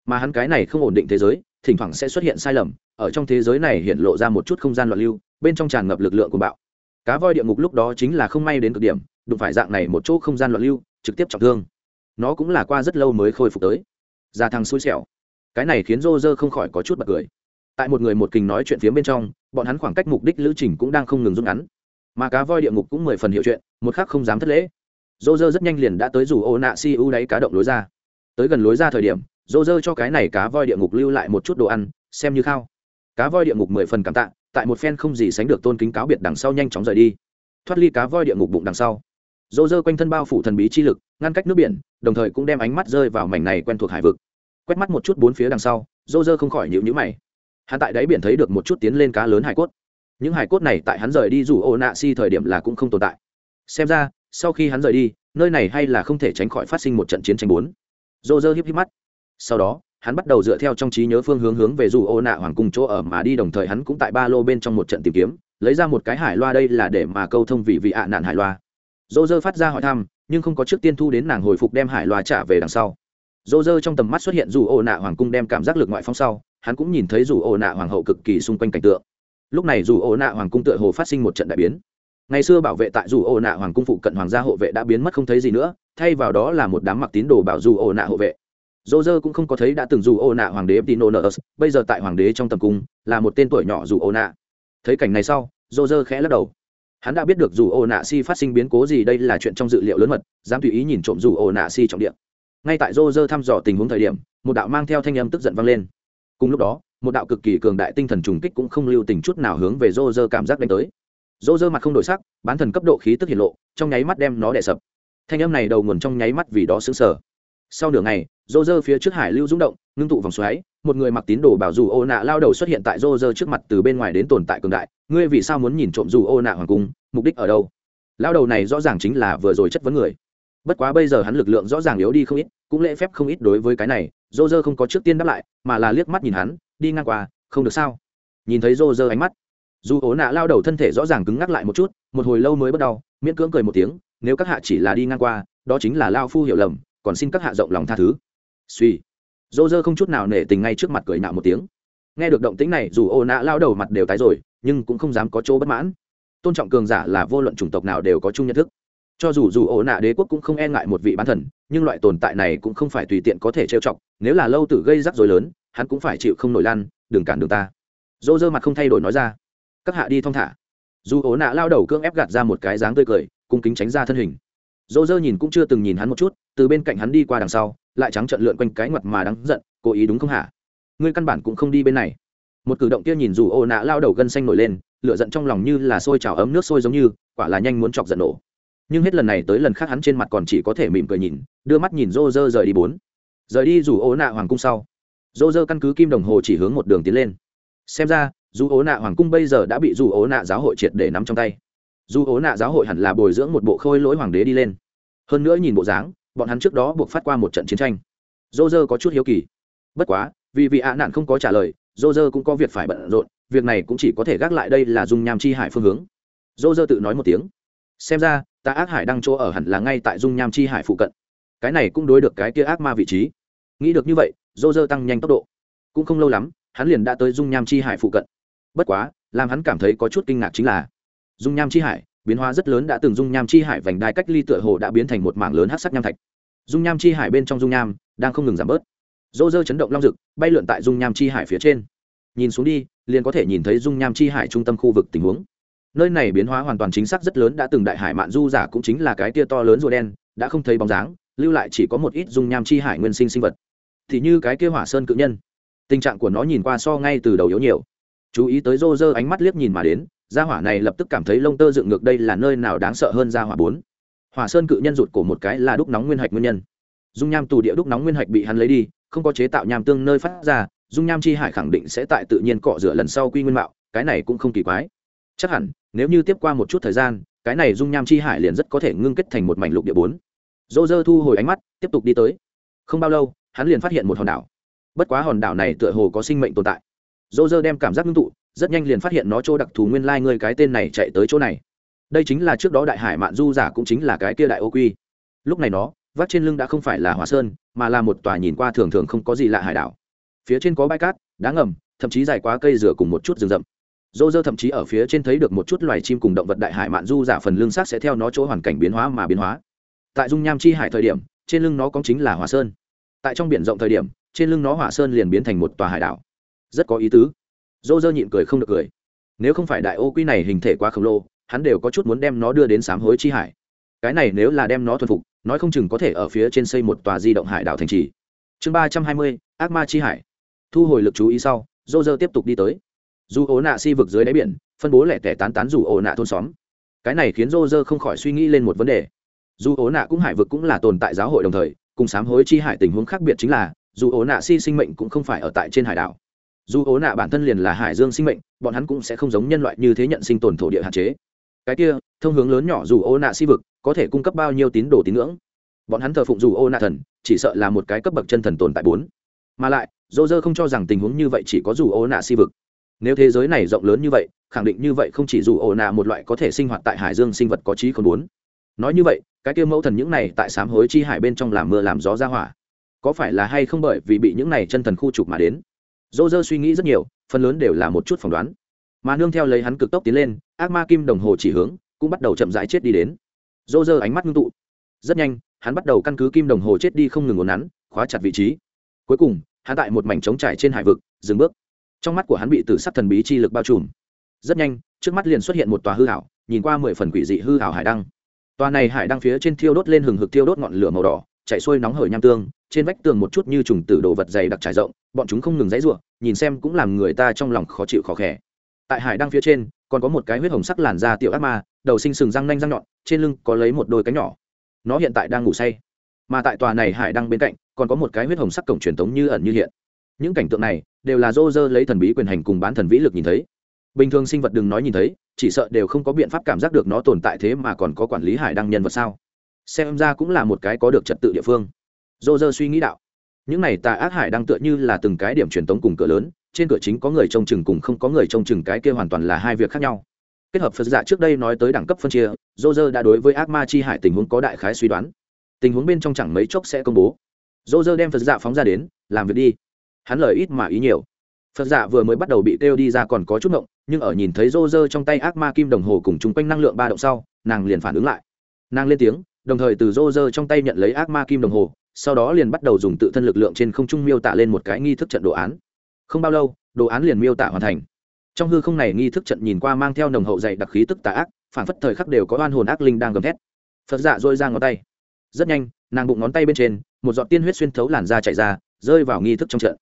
Mà hắn cái này không ổn định thế giới, thỉnh thoảng sẽ xuất hiện sai lầm, ở trong thế giới này hiện lộ ra một chút không gian loạn lưu, bên trong tràn ngập lực lượng của bạo. Cá voi địa ngục lúc đó chính là không may đến cực điểm đụng phải dạng này một chỗ không gian loạn lưu, trực tiếp trọng thương. Nó cũng là qua rất lâu mới khôi phục tới. Ra thằng xui xẻo. Cái này khiến rô rơ không khỏi có chút bật cười. Tại một người một kình nói chuyện phía bên trong, bọn hắn khoảng cách mục đích lữ trình cũng đang không ngừng rút ngắn. Mà cá voi địa ngục cũng mười phần hiệu chuyện, một khác không dám thất lễ. Rô rơ rất nhanh liền đã tới rủ ô nạ si u đáy cá động lối ra. Tới gần lối ra thời điểm rô rơ cho cái này cá voi địa ngục lưu lại một chút đồ ăn, xem như khao. Cá voi địa ngục mười phần cảm tạ, tại một phen không gì sánh được tôn kính cáo biệt đằng sau nhanh chóng rời đi. Thoát ly cá voi địa ngục bụng đằng sau dô dơ quanh thân bao phủ thần bí chi lực, ngăn cách nước biển, đồng thời cũng đem ánh mắt rơi vào mảnh này quen thuộc hải vực. Quét mắt một chút bốn phía đằng sau dô dơ không khỏi nhịu nhữ mày. Hắn tại đáy biển thấy được một chút tiến lên cá lớn hải cốt. Những hải cốt này tại hắn rời đi dù ô nạ si thời điểm là cũng không tồn tại. Xem ra, sau khi hắn rời đi, nơi này hay là không thể tránh khỏi phát sinh một trận chiến tranh bốn. Dô dơ híp híp mắt. Sau đó, hắn bắt đầu dựa theo trong trí nhớ phương hướng hướng về dù ô nạ hoàng cung chỗ ở mà đi, đồng thời hắn cũng tại ba lô bên trong một trận tìm kiếm, lấy ra một cái hải loa đây là để mà câu thông vị vị ạ nạn hải loa dô dơ phát ra hỏi thăm, nhưng không có trước tiên thu đến nàng hồi phục đem hải loa trả về đằng sau. Dô dơ trong tầm mắt xuất hiện dù ô nạ hoàng cung đem cảm giác lực ngoại phong sau, hắn cũng nhìn thấy dù ô nạ hoàng hậu cực kỳ xung quanh cảnh tượng. Lúc này dù ô nạ hoàng cung tựa hồ phát sinh một trận đại biến. Ngày xưa bảo vệ tại dù ô nạ hoàng cung phụ cận hoàng gia hộ vệ đã biến mất không thấy gì nữa, thay vào đó là một đám mặc tín đồ bảo dù ô nạ hộ vệ. Dô dơ cũng không có thấy đã từng dù ô nạ hoàng đế tino nợ bây giờ tại hoàng đế trong tầm cung, là một tên tuổi nhỏ dù ô nạ. Thấy cảnh này sau, dô dơ khẽ lắc đầu hắn đã biết được dù ô nạ si phát sinh biến cố gì đây là chuyện trong dự liệu lớn mật, dám tùy ý nhìn trộm dù ô nạ si trọng điện ngay tại rô rơ thăm dò tình huống thời điểm, một đạo mang theo thanh âm tức giận vang lên. Cùng lúc đó, một đạo cực kỳ cường đại tinh thần trùng kích cũng không lưu tình chút nào hướng về rô rơ cảm giác đánh tới. Rô rơ mặt không đổi sắc, bán thần cấp độ khí tức hiện lộ, trong nháy mắt đem nó đè sập. Thanh âm này đầu nguồn trong nháy mắt vì đó xứng sở sau nửa ngày rô rơ phía trước hải lưu rung động ngưng tụ vòng xoáy một người mặc tín đồ bảo dù ô nạ lao đầu xuất hiện tại rô rơ trước mặt từ bên ngoài đến tồn tại cường đại. Ngươi vì sao muốn nhìn trộm dù ô nạ hoàng cung? Mục đích ở đâu? Lao đầu này rõ ràng chính là vừa rồi chất vấn người. Bất quá bây giờ hắn lực lượng rõ ràng yếu đi không ít cũng lễ phép không ít đối với cái này. Rô rơ không có trước tiên đáp lại mà là liếc mắt nhìn hắn đi ngang qua không được sao? Nhìn thấy rô rơ ánh mắt dù ố nạ lao đầu thân thể rõ ràng cứng ngắc lại một chút một hồi lâu mới bất đau, miễn cưỡng cười một tiếng nếu các hạ chỉ là đi ngang qua đó chính là lao phu hiểu lầm còn xin các hạ rộng lòng tha thứ. Suy dô dơ không chút nào nể tình ngay trước mặt cười nạo một tiếng. Nghe được động tính này, dù ô nạ lao đầu mặt đều tái rồi, nhưng cũng không dám có chỗ bất mãn. Tôn trọng cường giả là vô luận chủng tộc nào đều có chung nhận thức. Cho dù dù ổ nạ đế quốc cũng không e ngại một vị bán thần, nhưng loại tồn tại này cũng không phải tùy tiện có thể trêu chọc, nếu là lâu tử gây rắc rối lớn, hắn cũng phải chịu không nổi lan, đừng cản đường ta. Dô dơ mặt không thay đổi nói ra. Các hạ đi thong thả. Dù ổ nạ lao đầu cưỡng ép gạt ra một cái dáng tươi cười, cung kính tránh ra thân hình dô dơ nhìn cũng chưa từng nhìn hắn một chút, từ bên cạnh hắn đi qua đằng sau, lại trắng trận lượn quanh cái ngoặt mà đáng giận, cố ý đúng không hả? Ngươi căn bản cũng không đi bên này. Một cử động kia nhìn dù ô nạ lao đầu gân xanh nổi lên, lửa giận trong lòng như là sôi trào ấm nước sôi giống như, quả là nhanh muốn chọc giận nổ. Nhưng hết lần này tới lần khác hắn trên mặt còn chỉ có thể mỉm cười nhìn, đưa mắt nhìn rô rơ rời đi bốn. Rời đi dù ố nạ hoàng cung sau rô rơ căn cứ kim đồng hồ chỉ hướng một đường tiến lên. Xem ra, dù ố nạ hoàng cung bây giờ đã bị dù ố nạ giáo hội triệt để nắm trong tay dù ố nạ giáo hội hẳn là bồi dưỡng một bộ khôi lỗi hoàng đế đi lên. Hơn nữa nhìn bộ dáng, bọn hắn trước đó buộc phát qua một trận chiến tranh. Dô dơ có chút hiếu kỳ. Bất quá, vì vị ạ nạn không có trả lời dô dơ cũng có việc phải bận rộn, việc này cũng chỉ có thể gác lại đây là dung nham chi hải phương hướng. Dô dơ tự nói một tiếng. Xem ra, ta ác hải đang chỗ ở hẳn là ngay tại dung nham chi hải phụ cận. Cái này cũng đối được cái kia ác ma vị trí. Nghĩ được như vậy dô dơ tăng nhanh tốc độ. Cũng không lâu lắm, hắn liền đã tới dung nham chi hải phụ cận. Bất quá, làm hắn cảm thấy có chút kinh ngạc chính là dung nham chi hải, biến hóa rất lớn đã từng dung nham chi hải vành đai cách ly tựa hồ đã biến thành một mảng lớn hát sắc nham thạch. Dung nham chi hải bên trong dung nham đang không ngừng giảm bớt. Dô dơ chấn động long rực bay lượn tại dung nham chi hải phía trên. Nhìn xuống đi, liền có thể nhìn thấy dung nham chi hải trung tâm khu vực tình huống. Nơi này biến hóa hoàn toàn chính xác rất lớn đã từng đại hải mạn du giả cũng chính là cái tia to lớn rùa đen, đã không thấy bóng dáng, lưu lại chỉ có một ít dung nham chi hải nguyên sinh sinh vật. Thì như cái kia hỏa sơn cự nhân. Tình trạng của nó nhìn qua so ngay từ đầu yếu nhiều. Chú ý tới rô rơ ánh mắt liếc nhìn mà đến gia hỏa này lập tức cảm thấy lông tơ dựng ngược đây là nơi nào đáng sợ hơn gia hỏa bốn. Hỏa sơn cự nhân rụt cổ một cái là đúc nóng nguyên hạch nguyên nhân. Dung nham tù địa đúc nóng nguyên hạch bị hắn lấy đi, không có chế tạo nham tương nơi phát ra, dung nham chi hải khẳng định sẽ tại tự nhiên cọ rửa lần sau quy nguyên mạo, cái này cũng không kỳ quái. Chắc hẳn, nếu như tiếp qua một chút thời gian, cái này dung nham chi hải liền rất có thể ngưng kết thành một mảnh lục địa bốn. Dô dơ thu hồi ánh mắt, tiếp tục đi tới. Không bao lâu, hắn liền phát hiện một hòn đảo. Bất quá hòn đảo này tựa hồ có sinh mệnh tồn tại. Dô dơ đem cảm giác ngưng tụ rất nhanh liền phát hiện nó chỗ đặc thù nguyên lai ngươi cái tên này chạy tới chỗ này. Đây chính là trước đó đại hải mạn du giả cũng chính là cái kia đại ô quy. Lúc này nó, vác trên lưng đã không phải là hòa sơn, mà là một tòa nhìn qua thường thường không có gì lạ hải đảo. Phía trên có bãi cát, đá ngầm, thậm chí dài quá cây rửa cùng một chút rừng rậm. Dô dơ thậm chí ở phía trên thấy được một chút loài chim cùng động vật đại hải mạn du giả phần lương xác sẽ theo nó chỗ hoàn cảnh biến hóa mà biến hóa. Tại dung nham chi hải thời điểm, trên lưng nó có chính là hỏa sơn. Tại trong biển rộng thời điểm, trên lưng nó hỏa sơn liền biến thành một tòa hải đảo. Rất có ý tứ dô dơ nhịn cười không được cười. Nếu không phải đại ô quy này hình thể quá khổng lồ, hắn đều có chút muốn đem nó đưa đến sám hối chi hải. Cái này nếu là đem nó thuần phục, nói không chừng có thể ở phía trên xây một tòa di động hải đảo thành trì. Chương ba trăm hai mươi, ác ma chi hải. Thu hồi lực chú ý sau dô dơ tiếp tục đi tới. Dù ố nạ si vực dưới đáy biển, phân bố lẻ tẻ tán tán dù ố nạ thôn xóm. Cái này khiến dô dơ không khỏi suy nghĩ lên một vấn đề. Dù ố nạ cũng hải vực cũng là tồn tại giáo hội đồng thời, cùng sám hối chi hải tình huống khác biệt chính là, dù ố nạ si sinh mệnh cũng không phải ở tại trên hải đảo dù ố nạ bản thân liền là hải dương sinh mệnh, bọn hắn cũng sẽ không giống nhân loại như thế nhận sinh tồn thổ địa hạn chế. Cái kia, thông hướng lớn nhỏ dù ố nạ si vực, có thể cung cấp bao nhiêu tín đồ tín ngưỡng? Bọn hắn thờ phụng dù ô nạ thần, chỉ sợ là một cái cấp bậc chân thần tồn tại bốn. Mà lại dô dơ không cho rằng tình huống như vậy chỉ có dù ô nạ si vực. Nếu thế giới này rộng lớn như vậy, khẳng định như vậy không chỉ dù ô nạ một loại có thể sinh hoạt tại hải dương sinh vật có trí không bốn. Nói như vậy, cái kia mẫu thần những này tại sám hối chi hải bên trong làm mưa làm gió ra hỏa. Có phải là hay không bởi vì bị những này chân thần khu trục mà đến? Dô dơ suy nghĩ rất nhiều, phần lớn đều là một chút phỏng đoán. Mà nương theo lấy hắn cực tốc tiến lên, ác ma kim đồng hồ chỉ hướng, cũng bắt đầu chậm rãi chết đi đến. Dô dơ ánh mắt ngưng tụ. Rất nhanh, hắn bắt đầu căn cứ kim đồng hồ chết đi không ngừng ngốn nắn, khóa chặt vị trí. Cuối cùng, hắn tại một mảnh trống trải trên hải vực, dừng bước. Trong mắt của hắn bị tử sắc thần bí chi lực bao trùm. Rất nhanh, trước mắt liền xuất hiện một tòa hư hảo nhìn qua mười phần quỷ dị hư hảo hải đăng. Tòa này hải đăng phía trên thiêu đốt lên hừng hực thiêu đốt ngọn lửa màu đỏ, chạy xuôi nóng hởi nham tương trên vách tường một chút như trùng tử đồ vật dày đặc trải rộng, bọn chúng không ngừng dãy ruộng nhìn xem cũng làm người ta trong lòng khó chịu khó khẽ tại hải đăng phía trên, còn có một cái huyết hồng sắc làn da tiểu ác ma, đầu sinh sừng răng nanh răng nhọn, trên lưng có lấy một đôi cánh nhỏ. Nó hiện tại đang ngủ say. Mà tại tòa này hải đăng bên cạnh, còn có một cái huyết hồng sắc cổng truyền thống như ẩn như hiện. Những cảnh tượng này, đều là dô dơ lấy thần bí quyền hành cùng bán thần vĩ lực nhìn thấy. Bình thường sinh vật đừng nói nhìn thấy, chỉ sợ đều không có biện pháp cảm giác được nó tồn tại thế mà còn có quản lý hải đăng nhân vật sao? Xem ra cũng là một cái có được trật tự địa phương dô dơ suy nghĩ đạo. Những này tà ác hải đang tựa như là từng cái điểm truyền tống cùng cửa lớn, trên cửa chính có người trông chừng cùng không có người trông chừng cái kia hoàn toàn là hai việc khác nhau. Kết hợp phật giả trước đây nói tới đẳng cấp phân chia, dô dơ đã đối với ác ma chi hải tình huống có đại khái suy đoán. Tình huống bên trong chẳng mấy chốc sẽ công bố. Dô dơ đem phật giả phóng ra đến, làm việc đi. Hắn lời ít mà ý nhiều. Phật giả vừa mới bắt đầu bị kêu đi ra còn có chút ngộng, nhưng ở nhìn thấy dô dơ trong tay ác ma kim đồng hồ cùng chung quanh năng lượng ba động sau, nàng liền phản ứng lại. Nàng lên tiếng, đồng thời từ dô dơ trong tay nhận lấy ác ma kim đồng hồ sau đó liền bắt đầu dùng tự thân lực lượng trên không trung miêu tả lên một cái nghi thức trận đồ án. Không bao lâu, đồ án liền miêu tả hoàn thành. Trong hư không này nghi thức trận nhìn qua mang theo nồng hậu dày đặc khí tức tà ác, phản phất thời khắc đều có oan hồn ác linh đang gầm thét. Phật dạ dôi ra ngón tay. Rất nhanh, nàng bụng ngón tay bên trên, một giọt tiên huyết xuyên thấu làn da chạy ra, rơi vào nghi thức trong trận.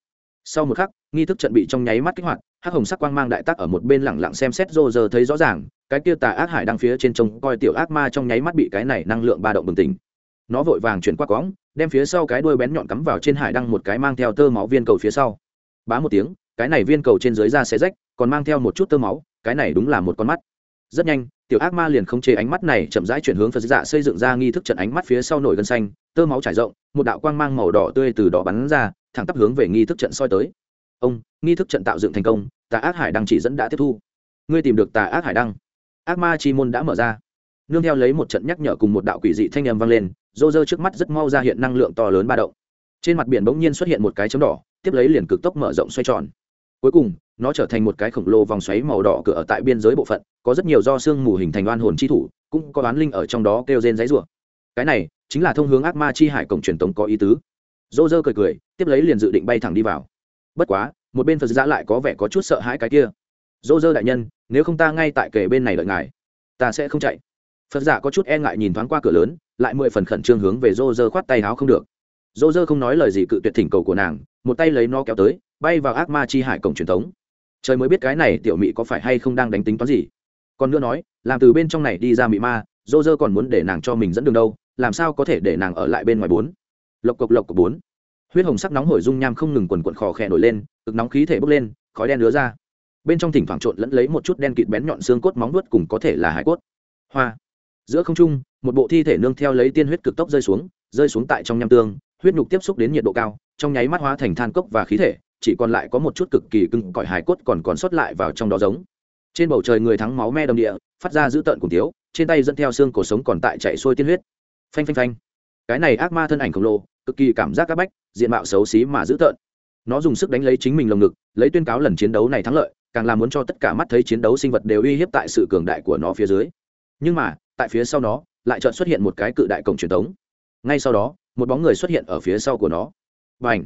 Sau một khắc, nghi thức trận bị trong nháy mắt kích hoạt, hắc hồng sắc quang mang đại tác ở một bên lẳng lặng xem xét rô rơ thấy rõ ràng, cái kia tà ác hải đang phía trên trông coi tiểu ác ma trong nháy mắt bị cái này năng lượng ba động bừng tỉnh. Nó vội vàng chuyển qua cóng đem phía sau cái đuôi bén nhọn cắm vào trên hải đăng một cái mang theo tơ máu viên cầu phía sau. Bá một tiếng, cái này viên cầu trên dưới da xé rách, còn mang theo một chút tơ máu, cái này đúng là một con mắt. Rất nhanh, tiểu ác ma liền không chế ánh mắt này, chậm rãi chuyển hướng phật dạ xây dựng ra nghi thức trận ánh mắt phía sau nổi gân xanh, tơ máu trải rộng, một đạo quang mang màu đỏ tươi từ đó bắn ra, thẳng tắp hướng về nghi thức trận soi tới. Ông, nghi thức trận tạo dựng thành công, tà ác hải đăng chỉ dẫn đã tiếp thu. Ngươi tìm được tà ác hải đăng. Ác ma chi môn đã mở ra. Nương theo lấy một trận nhắc nhở cùng một đạo quỷ dị thanh âm vang lên rô rơ trước mắt rất mau ra hiện năng lượng to lớn ba động. Trên mặt biển bỗng nhiên xuất hiện một cái chấm đỏ, tiếp lấy liền cực tốc mở rộng xoay tròn. Cuối cùng, nó trở thành một cái khổng lồ vòng xoáy màu đỏ cửa ở tại biên giới bộ phận, có rất nhiều do xương mù hình thành oan hồn chi thủ, cũng có oán linh ở trong đó kêu rên giấy rủa. Cái này chính là thông hướng ác ma chi hải cổng truyền tống có ý tứ. Dô dơ cười cười, tiếp lấy liền dự định bay thẳng đi vào. Bất quá, một bên phật giã lại có vẻ có chút sợ hãi cái kia. Dô dơ đại nhân, nếu không ta ngay tại kề bên này đợi ngài, ta sẽ không chạy. Phật giả có chút e ngại nhìn thoáng qua cửa lớn lại mười phần khẩn trương hướng về rô rơ khoát tay háo không được. Rô rơ không nói lời gì cự tuyệt thỉnh cầu của nàng, một tay lấy nó kéo tới, bay vào ác ma chi hải cổng truyền thống. Trời mới biết cái này tiểu mị có phải hay không đang đánh tính toán gì. Còn nữa nói, làm từ bên trong này đi ra mị ma dô dơ còn muốn để nàng cho mình dẫn đường đâu, làm sao có thể để nàng ở lại bên ngoài bốn? Lộc cộc lộc cộc bốn. Huyết hồng sắc nóng hổi dung nham không ngừng quần quần khò khẽ nổi lên, cực nóng khí thể bốc lên, khói đen đứa ra. Bên trong thỉnh thoảng trộn lẫn lấy một chút đen kịt bén nhọn xương cốt móng vuốt cùng có thể là hải cốt. Hoa giữa không trung, một bộ thi thể nương theo lấy tiên huyết cực tốc rơi xuống rơi xuống tại trong nham tương, huyết nhục tiếp xúc đến nhiệt độ cao, trong nháy mắt hóa thành than cốc và khí thể, chỉ còn lại có một chút cực kỳ cưng cõi hài cốt còn còn sót lại vào trong đó giống. Trên bầu trời người thắng máu me đồng địa, phát ra dữ tợn cùng tiếu trên tay dẫn theo xương cổ sống còn tại chạy xuôi tiên huyết. Phanh phanh phanh. Cái này ác ma thân ảnh khổng lồ, cực kỳ cảm giác áp bách, diện mạo xấu xí mà dữ tợn. Nó dùng sức đánh lấy chính mình lồng ngực, lấy tuyên cáo lần chiến đấu này thắng lợi, càng làm muốn cho tất cả mắt thấy chiến đấu sinh vật đều uy hiếp tại sự cường đại của nó phía dưới. Nhưng mà tại phía sau nó, lại chợt xuất hiện một cái cự đại cổng truyền thống ngay sau đó, một bóng người xuất hiện ở phía sau của nó. Và ảnh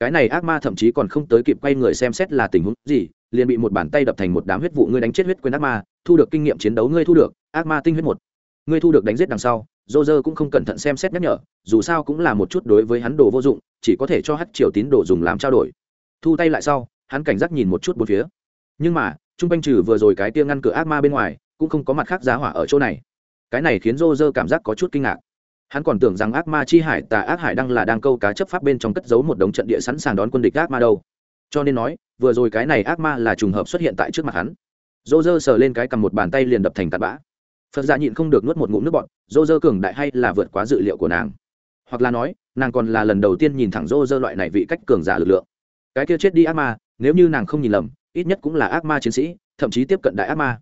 cái này ác ma thậm chí còn không tới kịp quay người xem xét là tình huống gì, liền bị một bàn tay đập thành một đám huyết vụ ngươi đánh chết huyết quên ác ma, thu được kinh nghiệm chiến đấu ngươi thu được, ác ma tinh huyết một. Ngươi thu được đánh giết đằng sau dô dơ cũng không cẩn thận xem xét nhắc nhở, dù sao cũng là một chút đối với hắn đồ vô dụng, chỉ có thể cho hát triều tín đồ dùng làm trao đổi. Thu tay lại sau, hắn cảnh giác nhìn một chút bốn phía. Nhưng mà t r u n g quanh trừ vừa rồi cái tia ngăn cửa ác ma bên ngoài, cũng không có mặt khác giá hỏa ở chỗ này cái này khiến rô rơ cảm giác có chút kinh ngạc. Hắn còn tưởng rằng ác ma chi hải tà ác hải đang là đang câu cá chấp pháp bên trong cất giấu một đống trận địa sẵn sàng đón quân địch ác ma đâu. Cho nên nói, vừa rồi cái này ác ma là trùng hợp xuất hiện tại trước mặt hắn. Rô rơ sờ lên cái cầm một bàn tay liền đập thành tạt bã. Phật giả nhịn không được nuốt một ngụm nước bọt rô rơ cường đại hay là vượt quá dự liệu của nàng? Hoặc là nói, nàng còn là lần đầu tiên nhìn thẳng rô rơ loại này vị cách cường giả lực lượng. Cái kia chết đi ác ma, nếu như nàng không nhìn lầm, ít nhất cũng là ác ma chiến sĩ, thậm chí tiếp cận đại ác ma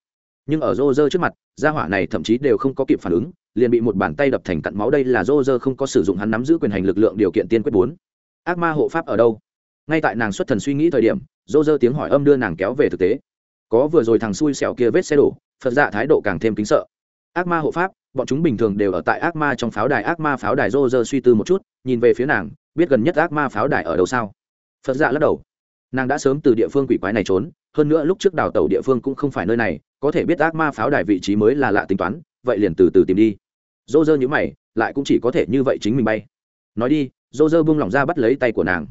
nhưng ở rô rơ trước mặt, gia hỏa này thậm chí đều không có kịp phản ứng, liền bị một bàn tay đập thành cặn máu. Đây là rô rơ không có sử dụng, hắn nắm giữ quyền hành lực lượng điều kiện tiên quyết bốn. Ác ma hộ pháp ở đâu? Ngay tại nàng xuất thần suy nghĩ thời điểm, rô rơ tiếng hỏi âm đưa nàng kéo về thực tế. Có vừa rồi thằng xui xẻo kia vết xe đổ, phật dạ thái độ càng thêm kính sợ. Ác ma hộ pháp, bọn chúng bình thường đều ở tại ác ma trong pháo đài. Ác ma pháo đài rô rơ suy tư một chút, nhìn về phía nàng, biết gần nhất ác ma pháo đài ở đâu sao? Phật dạ lắc đầu. Nàng đã sớm từ địa phương quỷ quái này trốn hơn nữa lúc trước đào tàu địa phương cũng không phải nơi này, có thể biết ác ma pháo đài vị trí mới là lạ tính toán, vậy liền từ từ tìm đi. Dô dơ nhữ mày, lại cũng chỉ có thể như vậy chính mình bay. Nói đi, dô dơ buông lỏng ra bắt lấy tay của nàng.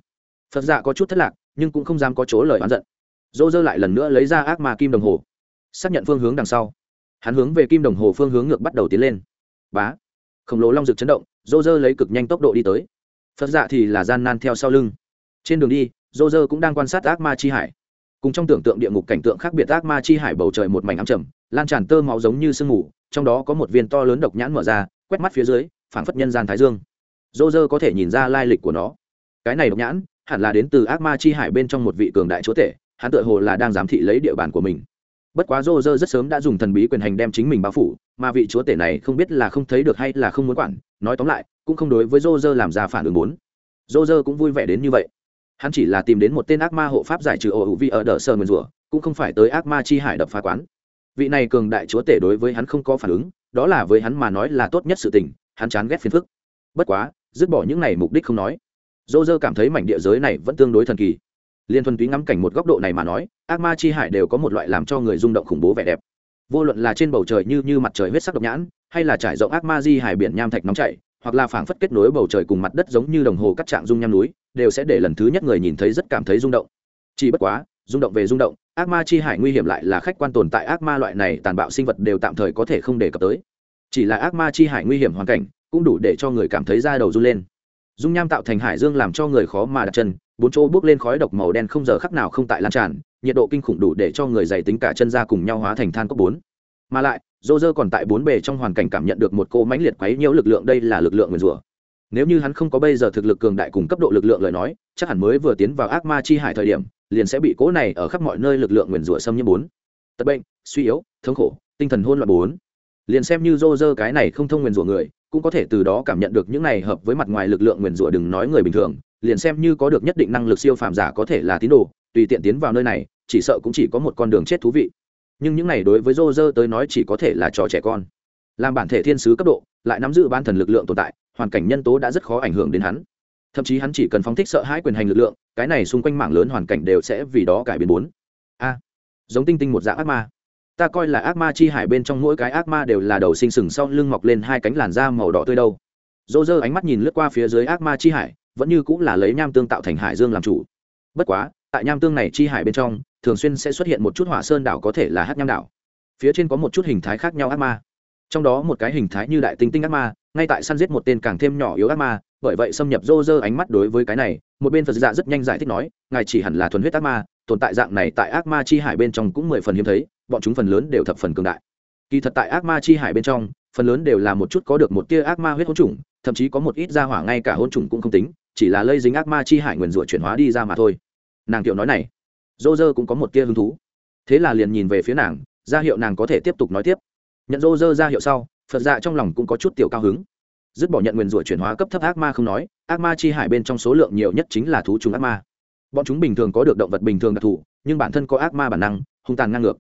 Phật dạ có chút thất lạc, nhưng cũng không dám có chỗ lời oán giận. Dô dơ lại lần nữa lấy ra ác ma kim đồng hồ, xác nhận phương hướng đằng sau. Hắn hướng về kim đồng hồ phương hướng ngược bắt đầu tiến lên. Bá! Khổng lồ long rực chấn động, dô dơ lấy cực nhanh tốc độ đi tới. Phật dạ thì là gian nan theo sau lưng. Trên đường đi, dô dơ cũng đang quan sát ác ma chi hải cùng trong tưởng tượng địa ngục cảnh tượng khác biệt, ác ma chi hải bầu trời một mảnh ám trầm, lan tràn tơ máu giống như sương mù, trong đó có một viên to lớn độc nhãn mở ra, quét mắt phía dưới, phảng phất nhân gian thái dương. Dô dơ có thể nhìn ra lai lịch của nó. Cái này độc nhãn, hẳn là đến từ ác ma chi hải bên trong một vị cường đại chúa tể, hắn tựa hồ là đang giám thị lấy địa bàn của mình. Bất quá dô dơ rất sớm đã dùng thần bí quyền hành đem chính mình bao phủ, mà vị chúa tể này không biết là không thấy được hay là không muốn quản, nói tóm lại, cũng không đối với dô dơ làm ra phản ứng bốn dô dơ cũng vui vẻ đến như vậy hắn chỉ là tìm đến một tên ác ma hộ pháp giải trừ ổ hữu vi ở đờ sơ nguyên rủa, cũng không phải tới ác ma chi hải đập phá quán. Vị này cường đại chúa tể đối với hắn không có phản ứng, đó là với hắn mà nói là tốt nhất sự tình, hắn chán ghét phiền phức. Bất quá, dứt bỏ những này mục đích không nói. Dô dơ cảm thấy mảnh địa giới này vẫn tương đối thần kỳ. Liên thuần túy ngắm cảnh một góc độ này mà nói, ác ma chi hải đều có một loại làm cho người rung động khủng bố vẻ đẹp. Vô luận là trên bầu trời như như mặt trời huyết sắc độc nhãn, hay là trải rộng ác ma di hải biển nham thạch nóng chảy hoặc là phảng phất kết nối bầu trời cùng mặt đất giống như đồng hồ cắt trạng dung nham núi, đều sẽ để lần thứ nhất người nhìn thấy rất cảm thấy rung động. Chỉ bất quá, rung động về rung động, ác ma chi hải nguy hiểm lại là khách quan tồn tại, ác ma loại này tàn bạo sinh vật đều tạm thời có thể không đề cập tới. Chỉ là ác ma chi hải nguy hiểm hoàn cảnh, cũng đủ để cho người cảm thấy da đầu run lên. Dung nham tạo thành hải dương làm cho người khó mà đặt chân, bốn chỗ bước lên khói độc màu đen không giờ khắc nào không tại lan tràn, nhiệt độ kinh khủng đủ để cho người dày tính cả chân ra cùng nhau hóa thành than cốc bốn. Mà lại dô dơ còn tại bốn bề trong hoàn cảnh cảm nhận được một cô mãnh liệt quấy nhiễu lực lượng, đây là lực lượng nguyền rủa. Nếu như hắn không có bây giờ thực lực cường đại cùng cấp độ lực lượng lời nói, chắc hẳn mới vừa tiến vào ác ma chi hải thời điểm, liền sẽ bị cố này ở khắp mọi nơi lực lượng nguyền rủa xâm nhiễm bốn. Tật bệnh, suy yếu, thống khổ, tinh thần hôn loạn bốn. Liền xem như dô dơ cái này không thông nguyền rủa người, cũng có thể từ đó cảm nhận được những này hợp với mặt ngoài lực lượng nguyền rủa đừng nói người bình thường, liền xem như có được nhất định năng lực siêu phàm giả có thể là tín đồ, tùy tiện tiến vào nơi này, chỉ sợ cũng chỉ có một con đường chết thú vị nhưng những này đối với rô rơ tới nói chỉ có thể là trò trẻ con. Làm bản thể thiên sứ cấp độ, lại nắm giữ ban thần lực lượng tồn tại, hoàn cảnh nhân tố đã rất khó ảnh hưởng đến hắn. Thậm chí hắn chỉ cần phóng thích sợ hãi quyền hành lực lượng, cái này xung quanh mảng lớn hoàn cảnh đều sẽ vì đó cải biến bốn. A, giống tinh tinh một dạng ác ma. Ta coi là ác ma chi hải bên trong mỗi cái ác ma đều là đầu sinh sừng sau lưng mọc lên hai cánh làn da màu đỏ tươi đâu. Dô dơ ánh mắt nhìn lướt qua phía dưới ác ma chi hải, vẫn như cũng là lấy nham tương tạo thành hải dương làm chủ. Bất quá tại nham tương này chi hải bên trong, thường xuyên sẽ xuất hiện một chút hỏa sơn đảo có thể là hát nham đảo. Phía trên có một chút hình thái khác nhau ác ma. Trong đó một cái hình thái như đại tinh tinh ác ma, ngay tại săn giết một tên càng thêm nhỏ yếu ác ma, bởi vậy xâm nhập rô rơ ánh mắt đối với cái này, một bên phật dạ rất nhanh giải thích nói, ngài chỉ hẳn là thuần huyết ác ma, tồn tại dạng này tại ác ma chi hải bên trong cũng mười phần hiếm thấy, bọn chúng phần lớn đều thập phần cường đại. Kỳ thật tại ác ma chi hải bên trong, phần lớn đều là một chút có được một tia ác ma huyết hỗn trùng, thậm chí có một ít gia hỏa ngay cả hỗn trùng cũng không tính, chỉ là lây dính ác ma chi hải nguyền rủa chuyển hóa đi ra mà thôi nàng tiểu nói này. Dô dơ cũng có một tia hứng thú. Thế là liền nhìn về phía nàng, ra hiệu nàng có thể tiếp tục nói tiếp. Nhận dô dơ ra hiệu sau, phật dạ trong lòng cũng có chút tiểu cao hứng. Dứt bỏ nhận nguyền rủa chuyển hóa cấp thấp ác ma không nói, ác ma chi hải bên trong số lượng nhiều nhất chính là thú trùng ác ma. Bọn chúng bình thường có được động vật bình thường đặc thù, nhưng bản thân có ác ma bản năng, hung tàn ngang ngược.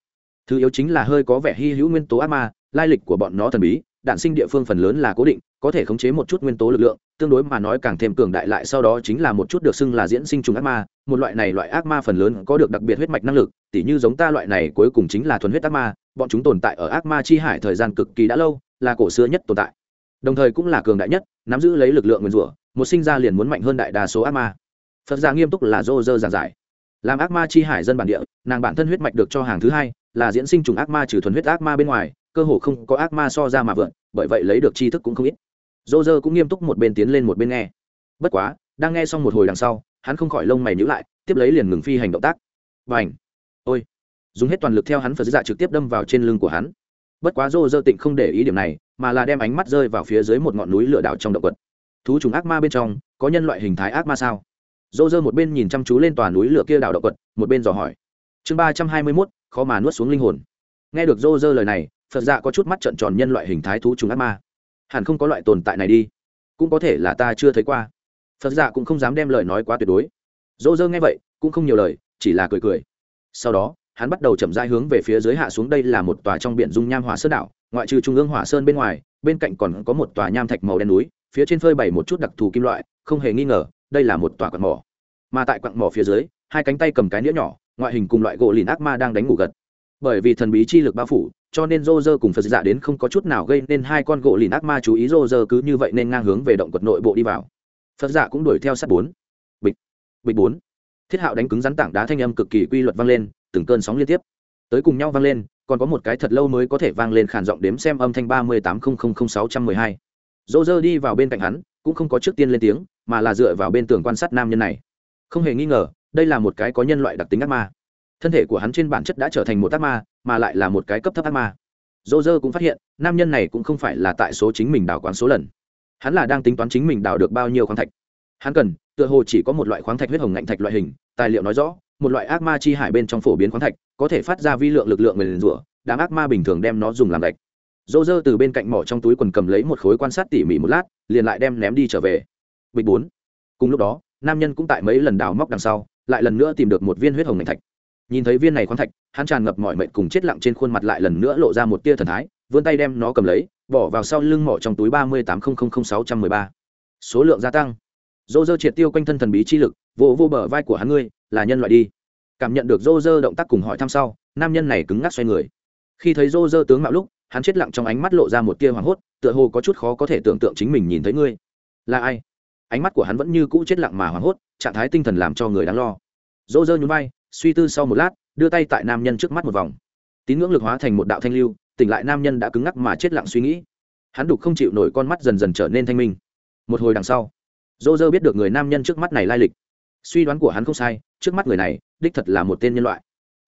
Thứ yếu chính là hơi có vẻ hy hữu nguyên tố ác ma, lai lịch của bọn nó thần bí đạn sinh địa phương phần lớn là cố định, có thể khống chế một chút nguyên tố lực lượng, tương đối mà nói càng thêm cường đại lại sau đó chính là một chút được xưng là diễn sinh trùng ác ma, một loại này loại ác ma phần lớn có được đặc biệt huyết mạch năng lực, tỉ như giống ta loại này cuối cùng chính là thuần huyết ác ma, bọn chúng tồn tại ở ác ma chi hải thời gian cực kỳ đã lâu, là cổ xưa nhất tồn tại. Đồng thời cũng là cường đại nhất, nắm giữ lấy lực lượng nguyên rủa, một sinh ra liền muốn mạnh hơn đại đa số ác ma. Phật gia nghiêm túc là dô dơ giảng giải. Làm ác ma chi hải dân bản địa, nàng bản thân huyết mạch được cho hàng thứ hai, là diễn sinh trùng ác ma trừ thuần huyết ác ma bên ngoài cơ hồ không có ác ma so ra mà vượn, bởi vậy lấy được tri thức cũng không ít. Dô dơ cũng nghiêm túc một bên tiến lên một bên nghe. Bất quá, đang nghe xong một hồi đằng sau, hắn không khỏi lông mày nhữ lại, tiếp lấy liền ngừng phi hành động tác. Và ảnh ôi! Dùng hết toàn lực theo hắn phật dạ trực tiếp đâm vào trên lưng của hắn. Bất quá dô dơ tịnh không để ý điểm này, mà là đem ánh mắt rơi vào phía dưới một ngọn núi lửa đảo trong động vật thú trùng ác ma bên trong, có nhân loại hình thái ác ma sao? Dô dơ một bên nhìn chăm chú lên tòa núi lửa kia đảo động vật một bên dò hỏi. Chương ba trăm hai mươi mốt, khó mà nuốt xuống linh hồn. Nghe được dô dơ lời này phật dạ có chút mắt trận tròn nhân loại hình thái thú trùng ác ma. Hẳn không có loại tồn tại này đi. Cũng có thể là ta chưa thấy qua. Phật dạ cũng không dám đem lời nói quá tuyệt đối. Dô dơ nghe vậy, cũng không nhiều lời, chỉ là cười cười. Sau đó, hắn bắt đầu chậm rãi hướng về phía dưới hạ xuống đây là một tòa trong biển dung nham hỏa sơn đảo, ngoại trừ trung ương hỏa sơn bên ngoài, bên cạnh còn có một tòa nham thạch màu đen núi, phía trên phơi bày một chút đặc thù kim loại, không hề nghi ngờ, đây là một tòa quặng mỏ. Mà tại quặng mỏ phía dưới, hai cánh tay cầm cái nĩa nhỏ, ngoại hình cùng loại gỗ lìn ác ma đang đánh ngủ gật. Bởi vì thần bí chi lực bao phủ cho nên rô rơ cùng phật dạ đến không có chút nào gây nên hai con gỗ lìn ác ma chú ý rô rơ cứ như vậy nên ngang hướng về động quật nội bộ đi vào. Phật dạ cũng đuổi theo sát bốn. Bịch. Bịch bốn. Thiết hạo đánh cứng rắn tảng đá thanh âm cực kỳ quy luật vang lên, từng cơn sóng liên tiếp. Tới cùng nhau vang lên, còn có một cái thật lâu mới có thể vang lên khản giọng đếm xem âm thanh ba mươi tám sáu trăm mười hai. Rô rơ đi vào bên cạnh hắn, cũng không có trước tiên lên tiếng, mà là dựa vào bên tường quan sát nam nhân này. Không hề nghi ngờ, đây là một cái có nhân loại đặc tính ác ma thân thể của hắn trên bản chất đã trở thành một ác ma, mà lại là một cái cấp thấp ác ma. Dô dơ cũng phát hiện, nam nhân này cũng không phải là tại số chính mình đào quán số lần. Hắn là đang tính toán chính mình đào được bao nhiêu khoáng thạch. Hắn cần, tựa hồ chỉ có một loại khoáng thạch huyết hồng ngạnh thạch loại hình, tài liệu nói rõ, một loại ác ma chi hải bên trong phổ biến khoáng thạch, có thể phát ra vi lượng lực lượng nguyền rủa, đám ác ma bình thường đem nó dùng làm gạch. Dô dơ từ bên cạnh mỏ trong túi quần cầm lấy một khối quan sát tỉ mỉ một lát, liền lại đem ném đi trở về. Bịch bốn. Cùng lúc đó, nam nhân cũng tại mấy lần đào móc đằng sau, lại lần nữa tìm được một viên huyết hồng ngành thạch nhìn thấy viên này khoáng thạch, hắn tràn ngập mọi mệnh cùng chết lặng trên khuôn mặt lại lần nữa lộ ra một tia thần thái, vươn tay đem nó cầm lấy, bỏ vào sau lưng mỏ trong túi ba mươi tám sáu trăm mười ba. Số lượng gia tăng. Dô dơ triệt tiêu quanh thân thần bí chi lực vô vô bờ vai của hắn ngươi, là nhân loại đi. Cảm nhận được dô dơ động tác cùng hỏi thăm sau, nam nhân này cứng ngắc xoay người. Khi thấy dô dơ tướng mạo lúc, hắn chết lặng trong ánh mắt lộ ra một tia hoảng hốt, tựa hồ có chút khó có thể tưởng tượng chính mình nhìn thấy ngươi. Là ai? Ánh mắt của hắn vẫn như cũ chết lặng mà hoảng hốt, trạng thái tinh thần làm cho người đáng lo. Dô dơ nhún vai suy tư sau một lát, đưa tay tại nam nhân trước mắt một vòng. Tín ngưỡng lực hóa thành một đạo thanh lưu, tỉnh lại nam nhân đã cứng ngắc mà chết lặng suy nghĩ. Hắn đục không chịu nổi con mắt dần dần trở nên thanh minh. Một hồi đằng sau, dô dơ biết được người nam nhân trước mắt này lai lịch. Suy đoán của hắn không sai, trước mắt người này, đích thật là một tên nhân loại.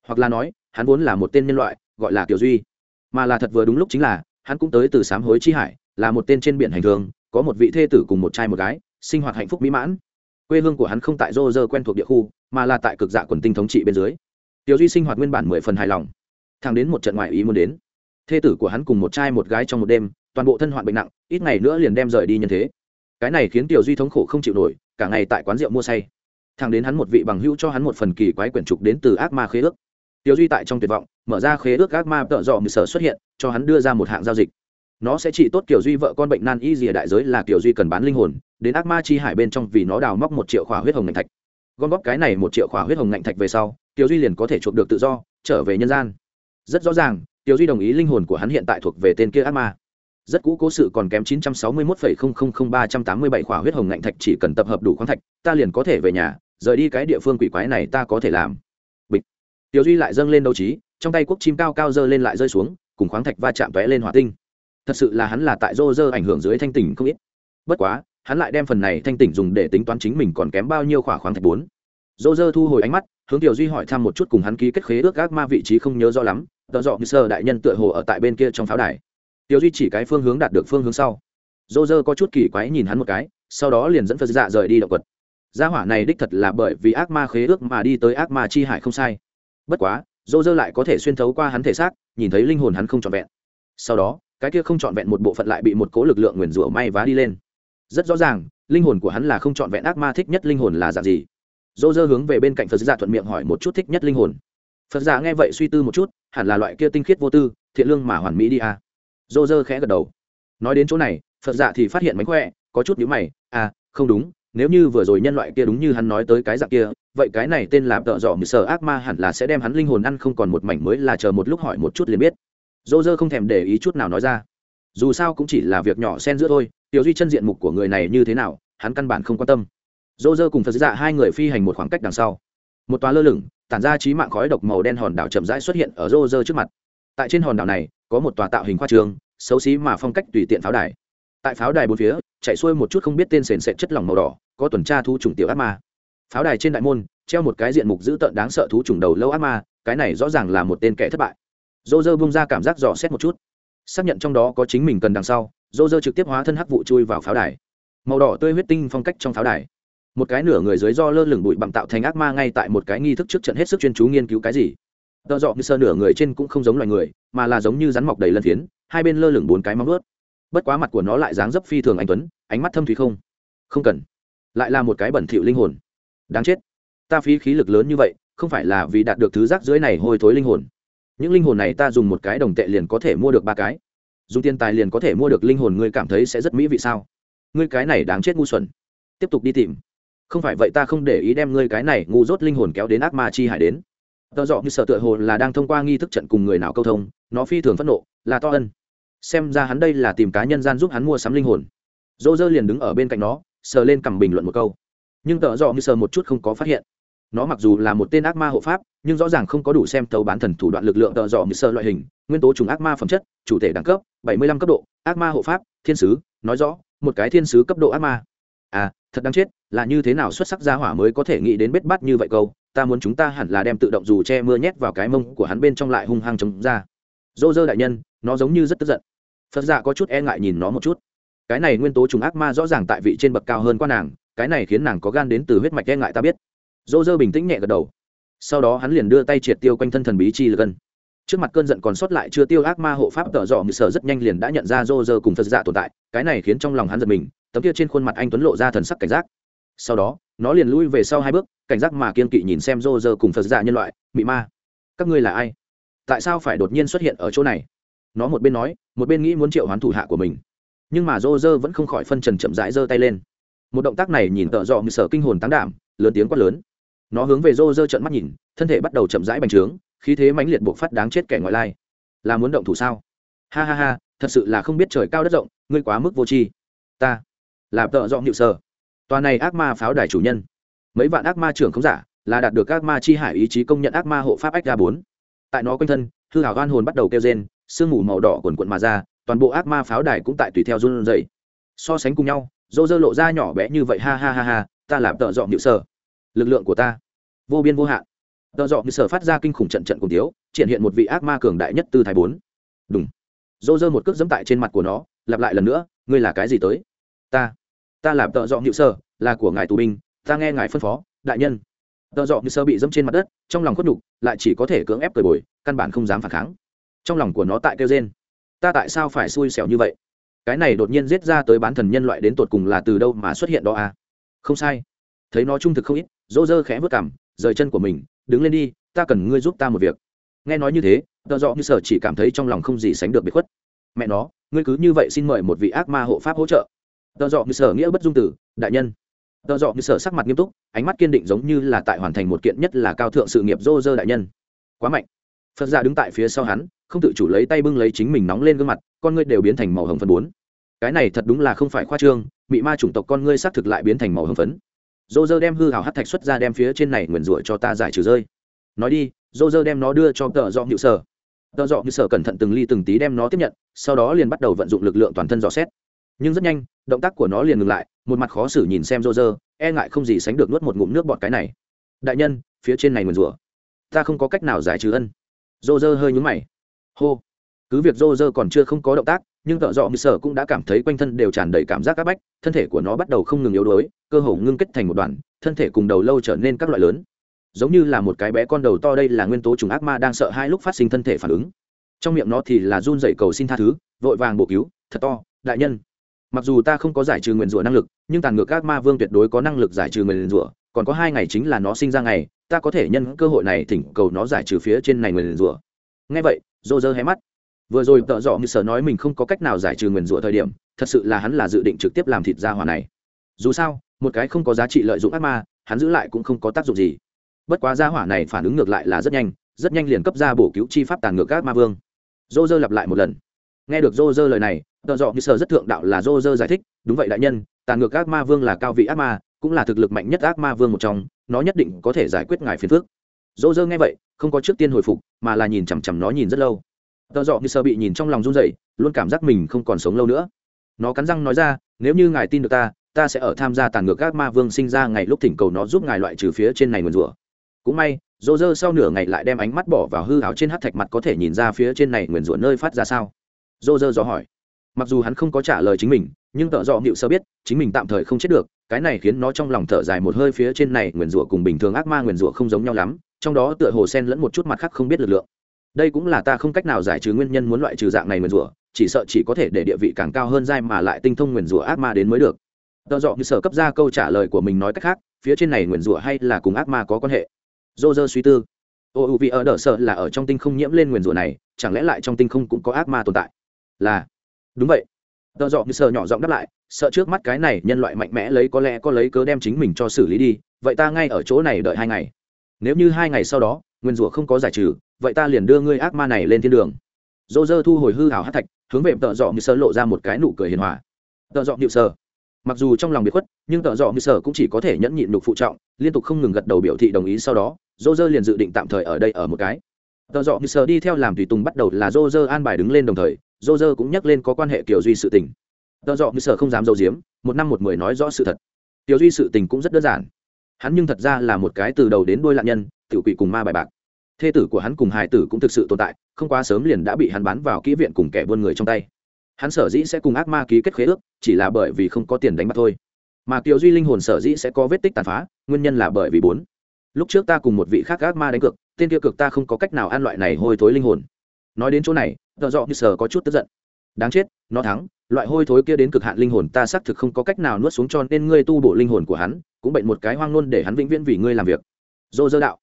Hoặc là nói, hắn vốn là một tên nhân loại, gọi là Tiểu duy. Mà là thật vừa đúng lúc chính là, hắn cũng tới từ sám hối chi hải, là một tên trên biển hành thường, có một vị thê tử cùng một trai một gái, sinh hoạt hạnh phúc mỹ mãn. Quê hương của hắn không tại dô dơ quen thuộc địa khu mà là tại cực dạ quần tinh thống trị bên dưới. Tiểu duy sinh hoạt nguyên bản mười phần hài lòng. Thang đến một trận ngoại ý muốn đến. Thê tử của hắn cùng một trai một gái trong một đêm, toàn bộ thân hoạn bệnh nặng, ít ngày nữa liền đem rời đi nhân thế. Cái này khiến tiểu duy thống khổ không chịu nổi, cả ngày tại quán rượu mua say. Thang đến hắn một vị bằng hữu cho hắn một phần kỳ quái quyển trục đến từ ác ma khế ước. Tiểu duy tại trong tuyệt vọng, mở ra khế ước ác ma tợ dọ mười sở xuất hiện, cho hắn đưa ra một hạng giao dịch. Nó sẽ trị tốt kiểu duy vợ con bệnh nan y gì đại giới là kiểu duy cần bán linh hồn, đến ác ma chi hải bên trong vì nó đào móc một triệu khỏa huyết hồng ngành thạch gom góp cái này một triệu khỏa huyết hồng ngạnh thạch về sau tiểu duy liền có thể chuộc được tự do trở về nhân gian. Rất rõ ràng tiểu duy đồng ý linh hồn của hắn hiện tại thuộc về tên kia ác ma. Rất cũ cố sự còn kém 961,000387 khỏa huyết hồng ngạnh thạch chỉ cần tập hợp đủ khoáng thạch ta liền có thể về nhà rời đi cái địa phương quỷ quái này ta có thể làm. Bịch. Tiểu duy lại dâng lên đấu trí trong tay quốc chim cao cao dơ lên lại rơi xuống cùng khoáng thạch va chạm tóe lên hỏa tinh. Thật sự là hắn là tại rô rơ ảnh hưởng dưới thanh tỉnh không ít. Bất quá hắn lại đem phần này thanh tỉnh dùng để tính toán chính mình còn kém bao nhiêu khỏa khoáng thạch bốn. Rô dơ thu hồi ánh mắt, hướng tiểu duy hỏi thăm một chút cùng hắn ký kết khế ước ác ma vị trí không nhớ rõ lắm, tợ dọ như sơ đại nhân tựa hồ ở tại bên kia trong pháo đài. Tiểu duy chỉ cái phương hướng đạt được phương hướng sau. Rô dơ có chút kỳ quái nhìn hắn một cái, sau đó liền dẫn phật dạ rời đi động quật. Gia hỏa này đích thật là bởi vì ác ma khế ước mà đi tới ác ma chi hải không sai. Bất quá, dô dơ lại có thể xuyên thấu qua hắn thể xác, nhìn thấy linh hồn hắn không trọn vẹn. Sau đó, cái kia không trọn vẹn một bộ phận lại bị một cố lực lượng nguyền rủa may vá đi lên rất rõ ràng, linh hồn của hắn là không trọn vẹn ác ma thích nhất linh hồn là dạng gì. Dô dơ hướng về bên cạnh phật giả thuận miệng hỏi một chút thích nhất linh hồn. Phật giả nghe vậy suy tư một chút, hẳn là loại kia tinh khiết vô tư, thiện lương mà hoàn mỹ đi à. dô dơ khẽ gật đầu. Nói đến chỗ này, phật giả thì phát hiện mánh khỏe, có chút nhữ mày à không đúng, nếu như vừa rồi nhân loại kia đúng như hắn nói tới cái dạng kia, vậy cái này tên là tợ dọ mười sở ác ma hẳn là sẽ đem hắn linh hồn ăn không còn một mảnh mới là chờ một lúc hỏi một chút liền biết. Dô dơ không thèm để ý chút nào nói ra. Dù sao cũng chỉ là việc nhỏ xen giữa thôi tiểu duy chân diện mục của người này như thế nào, hắn căn bản không quan tâm. Dô dơ cùng phật dạ hai người phi hành một khoảng cách đằng sau. Một tòa lơ lửng, tản ra trí mạng khói độc màu đen hòn đảo chậm rãi xuất hiện ở rô dơ trước mặt. Tại trên hòn đảo này, có một tòa tạo hình khoa trường, xấu xí mà phong cách tùy tiện pháo đài. Tại pháo đài bốn phía, chạy xuôi một chút không biết tên sền sệt chất lỏng màu đỏ, có tuần tra thu trùng tiểu ác ma. Pháo đài trên đại môn, treo một cái diện mục dữ tợn đáng sợ thú trùng đầu lâu ác ma, cái này rõ ràng là một tên kẻ thất bại. Dô dơ bung ra cảm giác dò xét một chút, xác nhận trong đó có chính mình cần đằng sau dô dơ trực tiếp hóa thân hắc vụ chui vào pháo đài. Màu đỏ tươi huyết tinh phong cách trong pháo đài. Một cái nửa người dưới do lơ lửng bụi bặm tạo thành ác ma ngay tại một cái nghi thức trước trận hết sức chuyên chú nghiên cứu cái gì. Tợ dọ như sơ nửa người trên cũng không giống loài người, mà là giống như rắn mọc đầy lân phiến, hai bên lơ lửng bốn cái móng ướt bất quá mặt của nó lại dáng dấp phi thường anh tuấn, ánh mắt thâm thúy không. Không cần. Lại là một cái bẩn thỉu linh hồn. Đáng chết. Ta phí khí lực lớn như vậy, không phải là vì đạt được thứ rác dưới này hôi thối linh hồn. Những linh hồn này ta dùng một cái đồng tệ liền có thể mua được ba cái dùng tiền tài liền có thể mua được linh hồn, ngươi cảm thấy sẽ rất mỹ vị sao? Ngươi cái này đáng chết ngu xuẩn. Tiếp tục đi tìm. Không phải vậy ta không để ý đem ngươi cái này ngu dốt linh hồn kéo đến ác ma chi hải đến. Tờ dọ như sợ tựa hồ là đang thông qua nghi thức trận cùng người nào câu thông, nó phi thường phẫn nộ, là to ân. Xem ra hắn đây là tìm cá nhân gian giúp hắn mua sắm linh hồn. Dô dơ liền đứng ở bên cạnh nó, sờ lên cầm bình luận một câu. Nhưng tờ dọ như sờ một chút không có phát hiện. Nó mặc dù là một tên ác ma hộ pháp, nhưng rõ ràng không có đủ xem thấu bán thần thủ đoạn lực lượng tờ dọ như sờ loại hình, nguyên tố trùng ác ma phẩm chất, chủ thể đẳng cấp bảy mươi lăm cấp độ, ác ma hộ pháp, thiên sứ, nói rõ, một cái thiên sứ cấp độ ác ma. À thật đáng chết, là như thế nào xuất sắc gia hỏa mới có thể nghĩ đến bết bát như vậy câu, ta muốn chúng ta hẳn là đem tự động dù che mưa nhét vào cái mông của hắn bên trong lại hung hăng chống ra. Dô dơ đại nhân, nó giống như rất tức giận. Phật giả có chút e ngại nhìn nó một chút. Cái này nguyên tố trùng ác ma rõ ràng tại vị trên bậc cao hơn qua nàng, cái này khiến nàng có gan đến từ huyết mạch e ngại ta biết. Dô dơ bình tĩnh nhẹ gật đầu. Sau đó hắn liền đưa tay triệt tiêu quanh thân thần bí chi lực gần trước mặt cơn giận còn sót lại chưa tiêu ác ma hộ pháp tợ dọ ngự sở rất nhanh liền đã nhận ra rô rơ cùng phật dạ tồn tại, cái này khiến trong lòng hắn giật mình, tấm kia trên khuôn mặt anh tuấn lộ ra thần sắc cảnh giác. Sau đó, nó liền lui về sau hai bước, cảnh giác mà kiên kỵ nhìn xem rô rơ cùng phật dạ nhân loại, mị ma, các ngươi là ai? Tại sao phải đột nhiên xuất hiện ở chỗ này? Nó một bên nói, một bên nghĩ muốn triệu hoán thủ hạ của mình. Nhưng mà rô rơ vẫn không khỏi phân trần chậm rãi giơ tay lên. Một động tác này nhìn tợ dọ ngự sở kinh hồn tán đảm, lớn tiếng quát lớn. Nó hướng về rô rơ trận mắt nhìn, thân thể bắt đầu chậm rãi bành trướng khí thế mãnh liệt buộc phát đáng chết kẻ ngoại lai. Là muốn động thủ sao? Ha ha ha, thật sự là không biết trời cao đất rộng, ngươi quá mức vô tri. Ta, là tợ dọn hiệu sở. Tòa này ác ma pháo đài chủ nhân. Mấy vạn ác ma trưởng không giả, là đạt được ác ma chi hải ý chí công nhận ác ma hộ pháp ách ga bốn. Tại nó quanh thân, hư hảo gan hồn bắt đầu kêu rên, sương mù màu đỏ quần quận mà ra, toàn bộ ác ma pháo đài cũng tại tùy theo run dậy so sánh cùng nhau, dô dơ lộ ra nhỏ bé như vậy, ha ha ha ha, ta làm tợ dọn hiệu sở. Lực lượng của ta, vô biên vô hạn tợ dọ như sở phát ra kinh khủng trận trận cùng tiếu, triển hiện một vị ác ma cường đại nhất từ thái bốn. Đúng dô dơ một cước dẫm tại trên mặt của nó, lặp lại lần nữa, ngươi là cái gì tới? Ta ta là tợ dọ nhự sơ là của ngài tù binh, ta nghe ngài phân phó, đại nhân. Tợ dọ như sơ bị dẫm trên mặt đất, trong lòng khuất nhục, lại chỉ có thể cưỡng ép cười bồi, căn bản không dám phản kháng. Trong lòng của nó tại kêu trên ta tại sao phải xui xẻo như vậy? Cái này đột nhiên giết ra tới bán thần nhân loại đến tột cùng là từ đâu mà xuất hiện đó à? Không sai. Thấy nó trung thực không ít dỗ dơ khẽ vớt cảm rời chân của mình, đứng lên đi, ta cần ngươi giúp ta một việc. Nghe nói như thế tợ dọ như sở chỉ cảm thấy trong lòng không gì sánh được bị khuất. Mẹ nó, ngươi cứ như vậy xin mời một vị ác ma hộ pháp hỗ trợ. Tợ dọ như sở nghĩa bất dung tử, đại nhân. Tợ dọ như sở sắc mặt nghiêm túc, ánh mắt kiên định giống như là tại hoàn thành một kiện nhất là cao thượng sự nghiệp dô dơ đại nhân. Quá mạnh. Phật gia đứng tại phía sau hắn, không tự chủ lấy tay bưng lấy chính mình nóng lên gương mặt, con ngươi đều biến thành màu hồng phấn bốn. Cái này thật đúng là không phải khoa trương bị ma chủng tộc con ngươi xác thực lại biến thành màu hồng phấn dô dơ đem hư hào hát thạch xuất ra đem phía trên này nguyền rủa cho ta giải trừ rơi. Nói đi, dô dơ đem nó đưa cho tợ dọ nhự sở. Tợ dọ nhự sở cẩn thận từng ly từng tí đem nó tiếp nhận, sau đó liền bắt đầu vận dụng lực lượng toàn thân dò xét. Nhưng rất nhanh, động tác của nó liền ngừng lại, một mặt khó xử nhìn xem dô dơ e ngại không gì sánh được nuốt một ngụm nước bọt cái này. Đại nhân, phía trên này nguyền rủa, ta không có cách nào giải trừ ân. Dô dơ hơi nhúng mày. Hô. Cứ việc dô dơ còn chưa không có động tác nhưng tợ dọ như sở cũng đã cảm thấy quanh thân đều tràn đầy cảm giác áp bách, thân thể của nó bắt đầu không ngừng yếu đuối, cơ hồ ngưng kết thành một đoàn, thân thể cùng đầu lâu trở nên các loại lớn. Giống như là một cái bé con đầu to đây là nguyên tố trùng ác ma đang sợ hai lúc phát sinh thân thể phản ứng. Trong miệng nó thì là run dậy cầu xin tha thứ, vội vàng bổ cứu, thật to, đại nhân. Mặc dù ta không có giải trừ nguyền rủa năng lực, nhưng tàn ngược ác ma vương tuyệt đối có năng lực giải trừ nguyền rủa, còn có hai ngày chính là nó sinh ra ngày, ta có thể nhân cơ hội này thỉnh cầu nó giải trừ phía trên này nguyền rủa. Ngay vậy dô dơ hé mắt vừa rồi tợ dọ như sở nói mình không có cách nào giải trừ nguyền rủa thời điểm, thật sự là hắn là dự định trực tiếp làm thịt ra hỏa này. Dù sao, một cái không có giá trị lợi dụng ác ma, hắn giữ lại cũng không có tác dụng gì. Bất quá gia hỏa này phản ứng ngược lại là rất nhanh rất nhanh liền cấp ra bổ cứu chi pháp tàn ngược ác ma vương. Dô dơ lặp lại một lần. Nghe được dô dơ lời này, tợ dọ như sở rất thượng đạo là dô dơ giải thích, đúng vậy đại nhân, tàn ngược ác ma vương là cao vị ác ma, cũng là thực lực mạnh nhất ác ma vương một trong, nó nhất định có thể giải quyết ngài phiền phước dô dơ nghe vậy, không có trước tiên hồi phục, mà là nhìn chằm chằm nó nhìn rất lâu tờ dọ như sơ bị nhìn trong lòng run rẩy, luôn cảm giác mình không còn sống lâu nữa. Nó cắn răng nói ra, nếu như ngài tin được ta ta sẽ ở tham gia tàn ngược ác ma vương sinh ra ngày lúc thỉnh cầu nó giúp ngài loại trừ phía trên này nguồn rủa. Cũng may dỗ dơ sau nửa ngày lại đem ánh mắt bỏ vào hư hảo trên hát thạch mặt có thể nhìn ra phía trên này nguyền rủa nơi phát ra sao? Dỗ dơ dò hỏi. Mặc dù hắn không có trả lời chính mình, nhưng tợ dọ nghịu sơ biết, chính mình tạm thời không chết được, cái này khiến nó trong lòng thở dài một hơi phía trên này nguyền rủa cùng bình thường ác ma nguyền rủa không giống nhau lắm, trong đó tựa hồ sen lẫn một chút mặt khác không biết lực lượng đây cũng là ta không cách nào giải trừ nguyên nhân muốn loại trừ dạng này nguyền rủa, chỉ sợ chỉ có thể để địa vị càng cao hơn dai mà lại tinh thông nguyền rủa ác ma đến mới được. Tợ dọ như sở cấp ra câu trả lời của mình nói cách khác, phía trên này nguyền rủa hay là cùng ác ma có quan hệ? Dô dơ suy tư. Ô u vì ở đỡ sợ là ở trong tinh không nhiễm lên nguyền rủa này, chẳng lẽ lại trong tinh không cũng có ác ma tồn tại? Là. Đúng vậy. Tợ dọ như sợ nhỏ giọng đáp lại, sợ trước mắt cái này nhân loại mạnh mẽ lấy có lẽ có lấy cớ đem chính mình cho xử lý đi, vậy ta ngay ở chỗ này đợi hai ngày. Nếu như hai ngày sau đó, nguyên rủa không có giải trừ vậy ta liền đưa ngươi ác ma này lên thiên đường. Dô dơ thu hồi hư hảo hát thạch, hướng về tợ dọ như sơ lộ ra một cái nụ cười hiền hòa. Tợ dọ như sơ. Mặc dù trong lòng bị khuất, nhưng tợ dọ như sơ cũng chỉ có thể nhẫn nhịn đục phụ trọng, liên tục không ngừng gật đầu biểu thị đồng ý sau đó, dô dơ liền dự định tạm thời ở đây ở một cái. Tợ dọ như sơ đi theo làm tùy tùng bắt đầu là dô dơ an bài đứng lên đồng thời, dô dơ cũng nhắc lên có quan hệ kiểu duy sự tình. Tợ dọ như sơ không dám dâu diếm một năm một mười nói rõ sự thật. Tiểu duy sự tình cũng rất đơn giản. Hắn nhưng thật ra là một cái từ đầu đến đuôi lạ nhân tự quỷ cùng ma bài bạc thê tử của hắn cùng hài tử cũng thực sự tồn tại, không quá sớm liền đã bị hắn bán vào kỹ viện cùng kẻ buôn người trong tay. Hắn sở dĩ sẽ cùng ác ma ký kết khế ước, chỉ là bởi vì không có tiền đánh bạc thôi. Mà kiều duy linh hồn sở dĩ sẽ có vết tích tàn phá, nguyên nhân là bởi vì bốn. Lúc trước ta cùng một vị khác ác ma đánh cược, tên kia cực ta không có cách nào ăn loại này hôi thối linh hồn. Nói đến chỗ này, tợ dọ như sở có chút tức giận. Đáng chết, nó thắng, loại hôi thối kia đến cực hạn linh hồn ta xác thực không có cách nào nuốt xuống cho nên ngươi tu bổ linh hồn của hắn, cũng bệnh một cái hoang luôn để hắn vĩnh viễn vì ngươi làm việc. Dô dơ đạo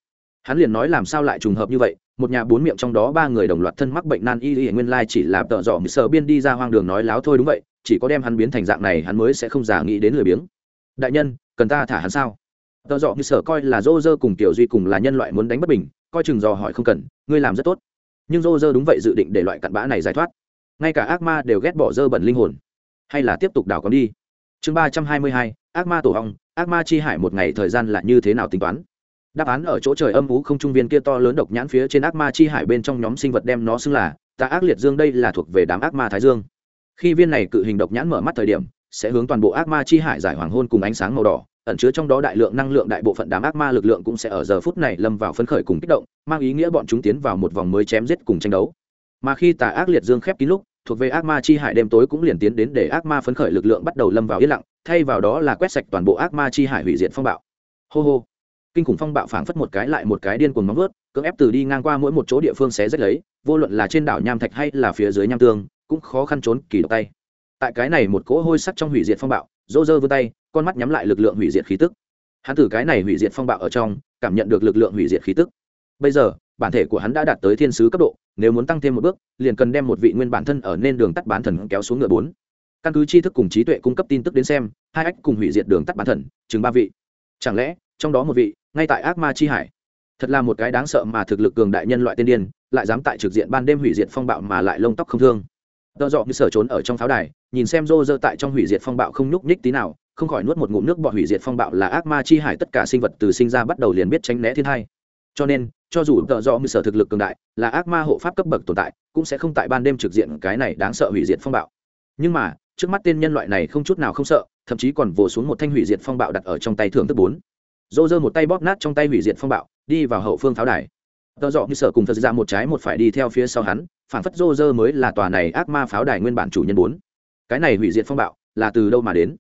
hắn liền nói làm sao lại trùng hợp như vậy, một nhà bốn miệng trong đó ba người đồng loạt thân mắc bệnh nan y y, nguyên lai chỉ là tợ dò mười sờ biên đi ra hoang đường nói láo thôi đúng vậy, chỉ có đem hắn biến thành dạng này hắn mới sẽ không giả nghĩ đến lười biếng. Đại nhân, cần ta thả hắn sao? Tợ dò như sở coi là dô dơ cùng tiểu duy cùng là nhân loại muốn đánh bất bình, coi chừng dò hỏi không cần, ngươi làm rất tốt. Nhưng dô dơ đúng vậy dự định để loại cặn bã này giải thoát. Ngay cả ác ma đều ghét bỏ dơ bẩn linh hồn. Hay là tiếp tục đào con đi. Chương ba trăm hai mươi hai, ác ma tổ hong ác ma chi hải một ngày thời gian là như thế nào tính toán? Đáp án ở chỗ trời âm ú không trung viên kia to lớn độc nhãn phía trên ác ma chi hải bên trong nhóm sinh vật đem nó xưng là tà ác liệt dương. Đây là thuộc về đám ác ma thái dương. Khi viên này cự hình độc nhãn mở mắt thời điểm, sẽ hướng toàn bộ ác ma chi hải giải hoàng hôn cùng ánh sáng màu đỏ, ẩn chứa trong đó đại lượng năng lượng đại bộ phận đám ác ma lực lượng cũng sẽ ở giờ phút này lâm vào phấn khởi cùng kích động, mang ý nghĩa bọn chúng tiến vào một vòng mới chém giết cùng tranh đấu. Mà khi tà ác liệt dương khép kín lúc, thuộc về ác ma chi hải đêm tối cũng liền tiến đến để ác ma phấn khởi lực lượng bắt đầu lâm vào yên lặng, thay vào đó là quét sạch toàn bộ ác ma chi hải hủy diệt phong bạo. Hô hô kinh khủng phong bạo phảng phất một cái lại một cái điên cuồng móng vớt cưỡng ép từ đi ngang qua mỗi một chỗ địa phương xé rách lấy, vô luận là trên đảo nham thạch hay là phía dưới nham tương, cũng khó khăn trốn kỳ độc tay. Tại cái này một cỗ hôi sắc trong hủy diệt phong bạo rô rơ vươn tay, con mắt nhắm lại lực lượng hủy diệt khí tức. Hắn từ cái này hủy diệt phong bạo ở trong, cảm nhận được lực lượng hủy diệt khí tức. Bây giờ, bản thể của hắn đã đạt tới thiên sứ cấp độ, nếu muốn tăng thêm một bước, liền cần đem một vị nguyên bản thân ở nên đường tắt bán thần kéo xuống ngựa bốn. Căn cứ tri thức cùng trí tuệ cung cấp tin tức đến xem, hai ách cùng hủy diệt đường tắt bán thần, chừng ba vị. Chẳng lẽ, trong đó một vị ngay tại ác ma chi hải. Thật là một cái đáng sợ mà thực lực cường đại nhân loại tiên điên, lại dám tại trực diện ban đêm hủy diệt phong bạo mà lại lông tóc không thương. Tợ dọ như sở trốn ở trong pháo đài, nhìn xem rô rơ tại trong hủy diệt phong bạo không nhúc nhích tí nào, không khỏi nuốt một ngụm nước bọt hủy diệt phong bạo là ác ma chi hải tất cả sinh vật từ sinh ra bắt đầu liền biết tránh né thiên thai cho nên, cho dù tợ dọ như sở thực lực cường đại, là ác ma hộ pháp cấp bậc tồn tại, cũng sẽ không tại ban đêm trực diện cái này đáng sợ hủy diệt phong bạo. Nhưng mà, trước mắt tên nhân loại này không chút nào không sợ, thậm chí còn vồ xuống một thanh hủy diệt phong bạo đặt ở trong tay thưởng thức bốn dô dơ một tay bóp nát trong tay hủy diệt phong bạo, đi vào hậu phương pháo đài. Tờ dọ như sở cùng thật ra một trái một phải đi theo phía sau hắn phản phất dô dơ mới là tòa này ác ma pháo đài nguyên bản chủ nhân bốn. Cái này hủy diệt phong bạo là từ đâu mà đến?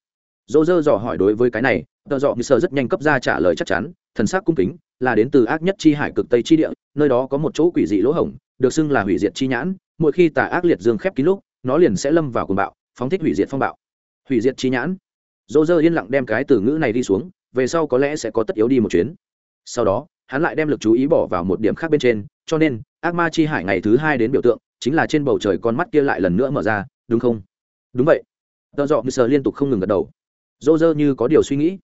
Dô dơ dò hỏi đối với cái này, tờ dọ như sở rất nhanh cấp ra trả lời chắc chắn, thần sắc cung kính, là đến từ ác nhất chi hải cực tây chi địa, nơi đó có một chỗ quỷ dị lỗ hổng, được xưng là hủy diệt chi nhãn, mỗi khi tà ác liệt dương khép kín lúc, nó liền sẽ lâm vào cuồng bạo, phóng thích hủy diệt phong bạo. Hủy diệt chi nhãn. Dô dơ yên lặng đem cái từ ngữ này đi xuống về sau có lẽ sẽ có tất yếu đi một chuyến. Sau đó, hắn lại đem lực chú ý bỏ vào một điểm khác bên trên, cho nên, ác ma chi hải ngày thứ hai đến biểu tượng, chính là trên bầu trời con mắt kia lại lần nữa mở ra, đúng không? Đúng vậy. Tợ dọ như sờ liên tục không ngừng gật đầu. Dô dơ như có điều suy nghĩ.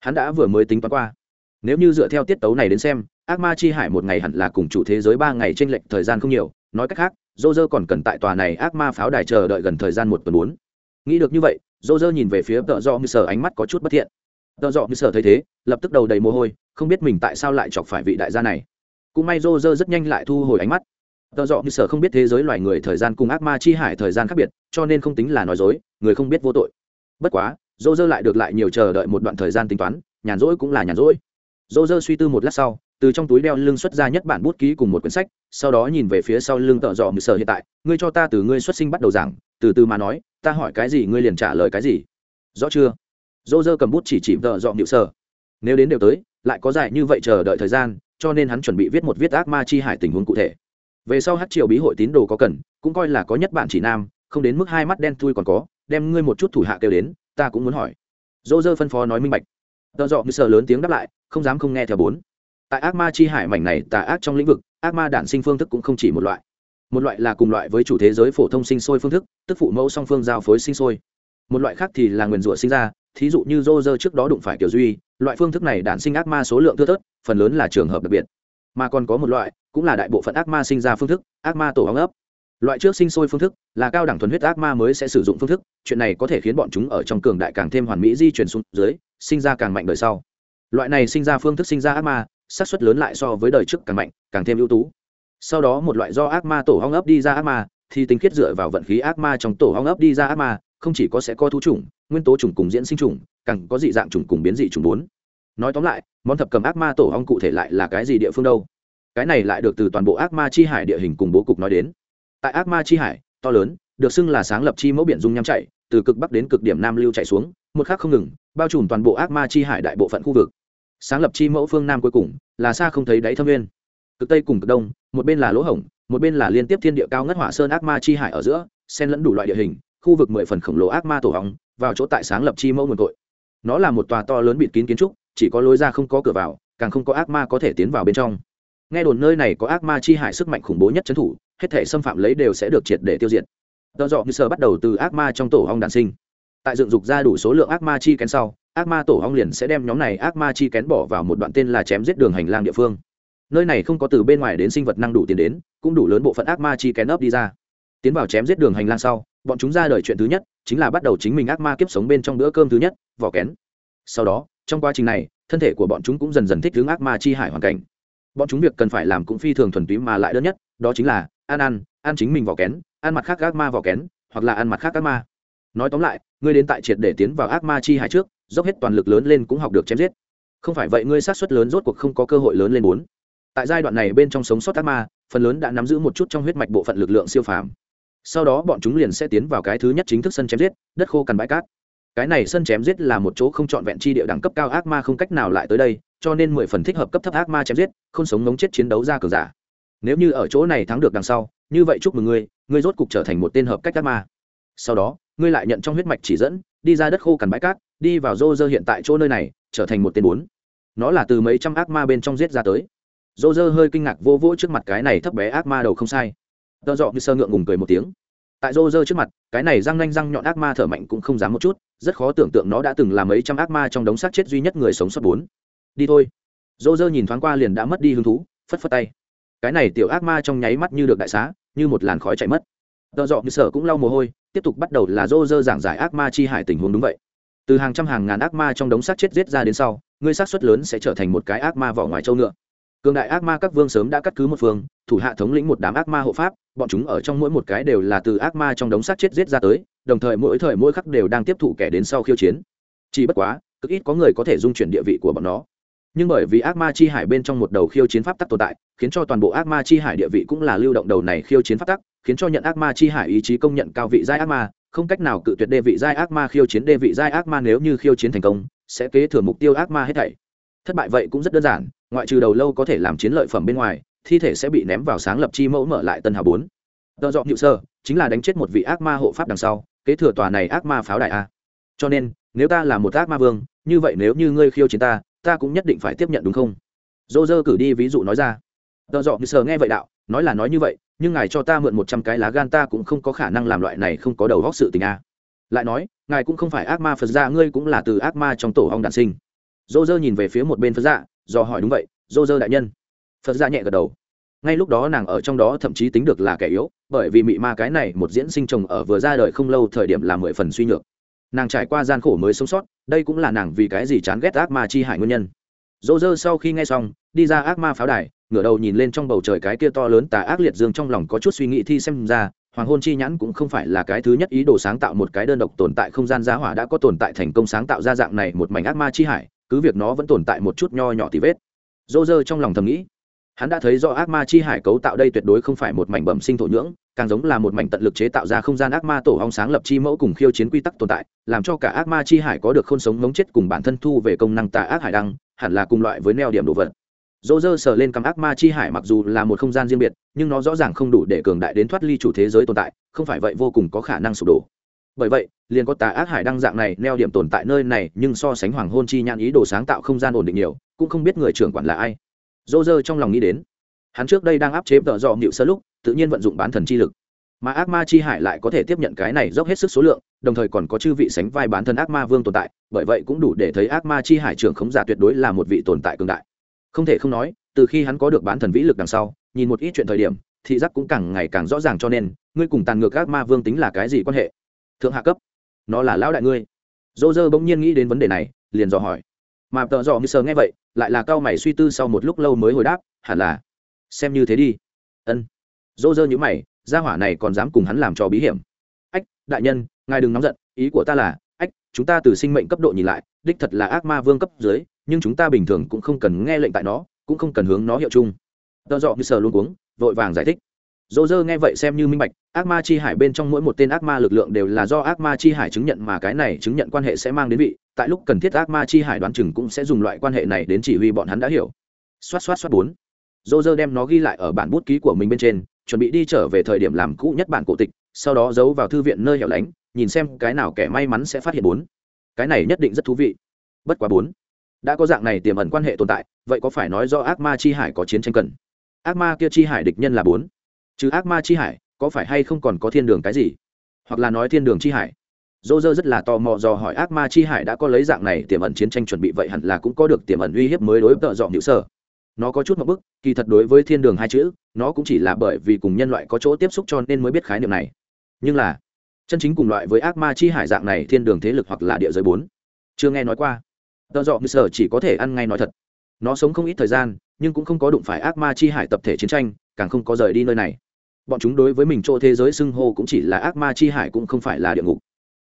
Hắn đã vừa mới tính toán qua. Nếu như dựa theo tiết tấu này đến xem, ác ma chi hải một ngày hẳn là cùng chủ thế giới ba ngày t r ê n lệch thời gian không nhiều. Nói cách khác dô dơ còn cần tại tòa này ác ma pháo đài chờ đợi gần thời gian một tuần bốn. Nghĩ được như vậy dô dơ nhìn về phía tợ dọ như sờ ánh mắt có chút bất thiện tợ dọ như sở thấy thế, lập tức đầu đầy mồ hôi, không biết mình tại sao lại chọc phải vị đại gia này. Cũng may dô dơ rất nhanh lại thu hồi ánh mắt. Tợ dọ như sở không biết thế giới loài người thời gian cùng ác ma chi hải thời gian khác biệt, cho nên không tính là nói dối, người không biết vô tội. Bất quá dô dơ lại được lại nhiều chờ đợi một đoạn thời gian tính toán, nhàn rỗi cũng là nhàn rỗi. Dô dơ suy tư một lát sau, từ trong túi đeo lưng xuất ra nhất bản bút ký cùng một quyển sách, sau đó nhìn về phía sau lưng tợ dọ như sở hiện tại, ngươi cho ta từ ngươi xuất sinh bắt đầu giảng, từ từ mà nói, ta hỏi cái gì ngươi liền trả lời cái gì. Rõ chưa? Dô dơ cầm bút chỉ chỉ vợ dọn hiệu sở. Nếu đến đều tới, lại có dài như vậy chờ đợi thời gian, cho nên hắn chuẩn bị viết một viết ác ma chi hải tình huống cụ thể. Về sau hát triều bí hội tín đồ có cần, cũng coi là có nhất bản chỉ nam, không đến mức hai mắt đen thui còn có, đem ngươi một chút thủ hạ kêu đến, ta cũng muốn hỏi. Dô dơ phân phó nói minh bạch. Tợ dọ như sợ lớn tiếng đáp lại, không dám không nghe theo bốn. Tại ác ma chi hải mảnh này, tà ác trong lĩnh vực, ác ma đản sinh phương thức cũng không chỉ một loại. Một loại là cùng loại với chủ thế giới phổ thông sinh sôi phương thức, tức phụ mẫu song phương giao phối sinh sôi. Một loại khác thì là nguyền rủa sinh ra thí dụ như Roger trước đó đụng phải kiểu duy, loại phương thức này đản sinh ác ma số lượng thưa thớt, phần lớn là trường hợp đặc biệt. Mà còn có một loại, cũng là đại bộ phận ác ma sinh ra phương thức, ác ma tổ ong ấp. Loại trước sinh sôi phương thức là cao đẳng thuần huyết ác ma mới sẽ sử dụng phương thức, chuyện này có thể khiến bọn chúng ở trong cường đại càng thêm hoàn mỹ di chuyển xuống dưới, sinh ra càng mạnh đời sau. Loại này sinh ra phương thức sinh ra ác ma, xác suất lớn lại so với đời trước càng mạnh, càng thêm ưu tú. Sau đó một loại do ác ma tổ ong ấp đi ra ác ma, thì tính khiết dựa vào vận khí ác ma trong tổ ong ấp đi ra ác ma, không chỉ có sẽ có thú chủng nguyên tố trùng cùng diễn sinh trùng, càng có dị dạng trùng cùng biến dị trùng bốn. Nói tóm lại, món thập cầm ác ma tổ hong cụ thể lại là cái gì địa phương đâu? Cái này lại được từ toàn bộ ác ma chi hải địa hình cùng bố cục nói đến. Tại ác ma chi hải, to lớn, được xưng là sáng lập chi mẫu biển dung nham chạy từ cực bắc đến cực điểm nam lưu chạy xuống, một khắc không ngừng, bao trùm toàn bộ ác ma chi hải đại bộ phận khu vực. Sáng lập chi mẫu phương nam cuối cùng, là xa không thấy đáy thâm nguyên. Cực tây cùng cực đông, một bên là lỗ hổng, một bên là liên tiếp thiên địa cao ngất hỏa sơn ác ma chi hải ở giữa, xen lẫn đủ loại địa hình khu vực mười phần khổng lồ ác ma tổ hóng, vào chỗ tại sáng lập chi mẫu nguồn tội nó là một tòa to lớn bịt kín kiến trúc, chỉ có lối ra không có cửa vào, càng không có ác ma có thể tiến vào bên trong. Nghe đồn nơi này có ác ma chi hại sức mạnh khủng bố nhất trấn thủ, hết thể xâm phạm lấy đều sẽ được triệt để tiêu diệt. Do dọ như sơ bắt đầu từ ác ma trong tổ hong đàn sinh. Tại dựng dục ra đủ số lượng ác ma chi kén sau, ác ma tổ hong liền sẽ đem nhóm này ác ma chi kén bỏ vào một đoạn tên là chém giết đường hành lang địa phương. Nơi này không có từ bên ngoài đến sinh vật năng đủ tiền đến, cũng đủ lớn bộ phận ác ma chi kén ấp đi ra. Tiến vào chém giết đường hành lang sau bọn chúng ra đời chuyện thứ nhất chính là bắt đầu chính mình ác ma kiếp sống bên trong bữa cơm thứ nhất, vỏ kén. Sau đó, trong quá trình này, thân thể của bọn chúng cũng dần dần thích hướng ác ma chi hải hoàn cảnh. Bọn chúng việc cần phải làm cũng phi thường thuần túy mà lại đơn nhất, đó chính là ăn ăn ăn chính mình vỏ kén, ăn mặt khác ác ma vỏ kén, hoặc là ăn mặt khác ác ma. Nói tóm lại, ngươi đến tại triệt để tiến vào ác ma chi hải trước, dốc hết toàn lực lớn lên cũng học được chém giết. Không phải vậy ngươi sát xuất lớn rốt cuộc không có cơ hội lớn lên bốn. Tại giai đoạn này bên trong sống sót ác ma, phần lớn đã nắm giữ một chút trong huyết mạch bộ phận lực lượng siêu phàm sau đó bọn chúng liền sẽ tiến vào cái thứ nhất chính thức sân chém giết, đất khô cằn bãi cát. Cái này sân chém giết là một chỗ không trọn vẹn chi địa đẳng cấp cao ác ma không cách nào lại tới đây, cho nên mười phần thích hợp cấp thấp ác ma chém giết, không sống ngống chết chiến đấu ra cường giả. Nếu như ở chỗ này thắng được đằng sau, như vậy chúc mừng ngươi ngươi rốt cục trở thành một tên hợp cách ác ma. Sau đó, ngươi lại nhận trong huyết mạch chỉ dẫn, đi ra đất khô cằn bãi cát, đi vào rô rơ hiện tại chỗ nơi này, trở thành một tên bốn. Nó là từ mấy trăm ác ma bên trong giết ra tới. Rô rơ hơi kinh ngạc vô vỗ trước mặt cái này thấp bé ác ma đầu không sai tợ dọ như sơ ngượng ngùng cười một tiếng. Tại rô rơ trước mặt, cái này răng nanh răng nhọn ác ma thở mạnh cũng không dám một chút, rất khó tưởng tượng nó đã từng là mấy trăm ác ma trong đống xác chết duy nhất người sống sót bốn. Đi thôi. Rô rơ nhìn thoáng qua liền đã mất đi hứng thú, phất phất tay. Cái này tiểu ác ma trong nháy mắt như được đại xá, như một làn khói chạy mất. Tợ dọ như sở cũng lau mồ hôi, tiếp tục bắt đầu là rô rơ giảng giải ác ma chi hải tình huống đúng vậy. Từ hàng trăm hàng ngàn ác ma trong đống xác chết giết ra đến sau ngươi xác suất lớn sẽ trở thành một cái ác ma vỏ ngoài châu ngựa. Cường đại ác ma các vương sớm đã cắt cứ một phương thủ hạ thống lĩnh một đám ác ma hộ pháp, bọn chúng ở trong mỗi một cái đều là từ ác ma trong đống xác chết giết ra tới, đồng thời mỗi thời mỗi khắc đều đang tiếp thụ kẻ đến sau khiêu chiến. Chỉ bất quá, cực ít có người có thể dung chuyển địa vị của bọn nó. Nhưng bởi vì ác ma chi hải bên trong một đầu khiêu chiến pháp tắc tồn tại, khiến cho toàn bộ ác ma chi hải địa vị cũng là lưu động đầu này khiêu chiến pháp tắc, khiến cho nhận ác ma chi hải ý chí công nhận cao vị giai ác ma, không cách nào cự tuyệt đê vị giai ác ma khiêu chiến đê vị giai ác ma nếu như khiêu chiến thành công, sẽ kế thừa mục tiêu ác ma hết thảy. Thất bại vậy cũng rất đơn giản, ngoại trừ đầu lâu có thể làm chiến lợi phẩm bên ngoài thi thể sẽ bị ném vào sáng lập chi mẫu mở lại tân hà bốn. Tợ dọn hiệu sơ, chính là đánh chết một vị ác ma hộ pháp đằng sau, kế thừa tòa này ác ma pháo đại a. Cho nên, nếu ta là một ác ma vương, như vậy nếu như ngươi khiêu chiến ta ta cũng nhất định phải tiếp nhận đúng không? Dô dơ cử đi ví dụ nói ra. Tợ dọn nhự sơ nghe vậy đạo, nói là nói như vậy, nhưng ngài cho ta mượn một trăm cái lá gan ta cũng không có khả năng làm loại này không có đầu góc sự tình a. Lại nói, ngài cũng không phải ác ma phật gia, ngươi cũng là từ ác ma trong tổ hong đản sinh. Dô dơ nhìn về phía một bên phật gia, do hỏi đúng vậy, dô dơ đại nhân phật ra nhẹ gật đầu. Ngay lúc đó nàng ở trong đó thậm chí tính được là kẻ yếu, bởi vì mị ma cái này một diễn sinh chồng ở vừa ra đời không lâu thời điểm là mười phần suy nhược. Nàng trải qua gian khổ mới sống sót, đây cũng là nàng vì cái gì chán ghét ác ma chi hại nguyên nhân. Dỗ dơ sau khi nghe xong, đi ra ác ma pháo đài, ngửa đầu nhìn lên trong bầu trời cái kia to lớn tà ác liệt dương trong lòng có chút suy nghĩ thi xem ra, hoàng hôn chi nhãn cũng không phải là cái thứ nhất ý đồ sáng tạo một cái đơn độc tồn tại không gian giá hỏa đã có tồn tại thành công sáng tạo ra dạng này một mảnh ác ma chi hải cứ việc nó vẫn tồn tại một chút nho nhỏ thì vết. Dỗ dơ trong lòng thầm nghĩ hắn đã thấy do ác ma chi hải cấu tạo đây tuyệt đối không phải một mảnh bẩm sinh thổ nhưỡng, càng giống là một mảnh tận lực chế tạo ra không gian ác ma tổ hong sáng lập chi mẫu cùng khiêu chiến quy tắc tồn tại, làm cho cả ác ma chi hải có được khôn sống ngống chết cùng bản thân thu về công năng tà ác hải đăng, hẳn là cùng loại với neo điểm đồ vật. Dỗ dơ sờ lên cắm ác ma chi hải mặc dù là một không gian riêng biệt, nhưng nó rõ ràng không đủ để cường đại đến thoát ly chủ thế giới tồn tại, không phải vậy vô cùng có khả năng sụp đổ. Bởi vậy, liền có tà ác hải đăng dạng này neo điểm tồn tại nơi này, nhưng so sánh hoàng hôn chi nhãn ý đồ sáng tạo không gian ổn định nhiều, cũng không biết người trưởng quản là ai dô dơ trong lòng nghĩ đến. Hắn trước đây đang áp chế tợ dọ nịu sơ lúc, tự nhiên vận dụng bán thần chi lực. Mà ác ma chi hải lại có thể tiếp nhận cái này dốc hết sức số lượng, đồng thời còn có chư vị sánh vai bán thân ác ma vương tồn tại, bởi vậy cũng đủ để thấy ác ma chi hải trưởng khống giả tuyệt đối là một vị tồn tại cường đại. Không thể không nói, từ khi hắn có được bán thần vĩ lực đằng sau, nhìn một ít chuyện thời điểm, thị giác cũng càng ngày càng rõ ràng cho nên, ngươi cùng tàn ngược ác ma vương tính là cái gì quan hệ? Thượng hạ cấp, nó là lão đại ngươi. Dô dơ bỗng nhiên nghĩ đến vấn đề này, liền dò hỏi mà tợ dọ như sờ nghe vậy, lại là cao mày suy tư sau một lúc lâu mới hồi đáp, hẳn là, xem như thế đi. Ân. Dô dơ nhữ mày, gia hỏa này còn dám cùng hắn làm cho bí hiểm. Ách, đại nhân, ngài đừng nóng giận, ý của ta là, ách, chúng ta từ sinh mệnh cấp độ nhìn lại, đích thật là ác ma vương cấp dưới, nhưng chúng ta bình thường cũng không cần nghe lệnh tại nó, cũng không cần hướng nó hiệu chung. Tợ dọ như sờ luôn cuống, vội vàng giải thích dô dơ nghe vậy xem như minh bạch, ác ma chi hải bên trong mỗi một tên ác ma lực lượng đều là do ác ma chi hải chứng nhận mà cái này chứng nhận quan hệ sẽ mang đến vị, tại lúc cần thiết ác ma chi hải đoán chừng cũng sẽ dùng loại quan hệ này đến chỉ huy bọn hắn đã hiểu. Xoát xoát xoát bốn. Dô dơ đem nó ghi lại ở bản bút ký của mình bên trên, chuẩn bị đi trở về thời điểm làm cũ nhất bản cổ tịch, sau đó giấu vào thư viện nơi hẻo lánh, nhìn xem cái nào kẻ may mắn sẽ phát hiện bốn. Cái này nhất định rất thú vị. Bất quá bốn. Đã có dạng này tiềm ẩn quan hệ tồn tại, vậy có phải nói do ác ma chi hải có chiến tranh cần? Ác ma kia chi hải địch nhân là bốn chứ ác ma chi hải, có phải hay không còn có thiên đường cái gì? Hoặc là nói thiên đường chi hải? Dô dơ rất là tò mò dò hỏi ác ma chi hải đã có lấy dạng này tiềm ẩn chiến tranh chuẩn bị vậy hẳn là cũng có được tiềm ẩn uy hiếp mới đối với dọn hữu sở. Nó có chút một bức, kỳ thật đối với thiên đường hai chữ, nó cũng chỉ là bởi vì cùng nhân loại có chỗ tiếp xúc cho nên mới biết khái niệm này. Nhưng là, chân chính cùng loại với ác ma chi hải dạng này thiên đường thế lực hoặc là địa giới bốn. Chưa nghe nói qua. Tợ dọ như sở chỉ có thể ăn ngay nói thật. Nó sống không ít thời gian, nhưng cũng không có đụng phải ác ma chi hải tập thể chiến tranh, càng không có rời đi nơi này bọn chúng đối với mình chỗ thế giới xưng hô cũng chỉ là ác ma chi hải cũng không phải là địa ngục.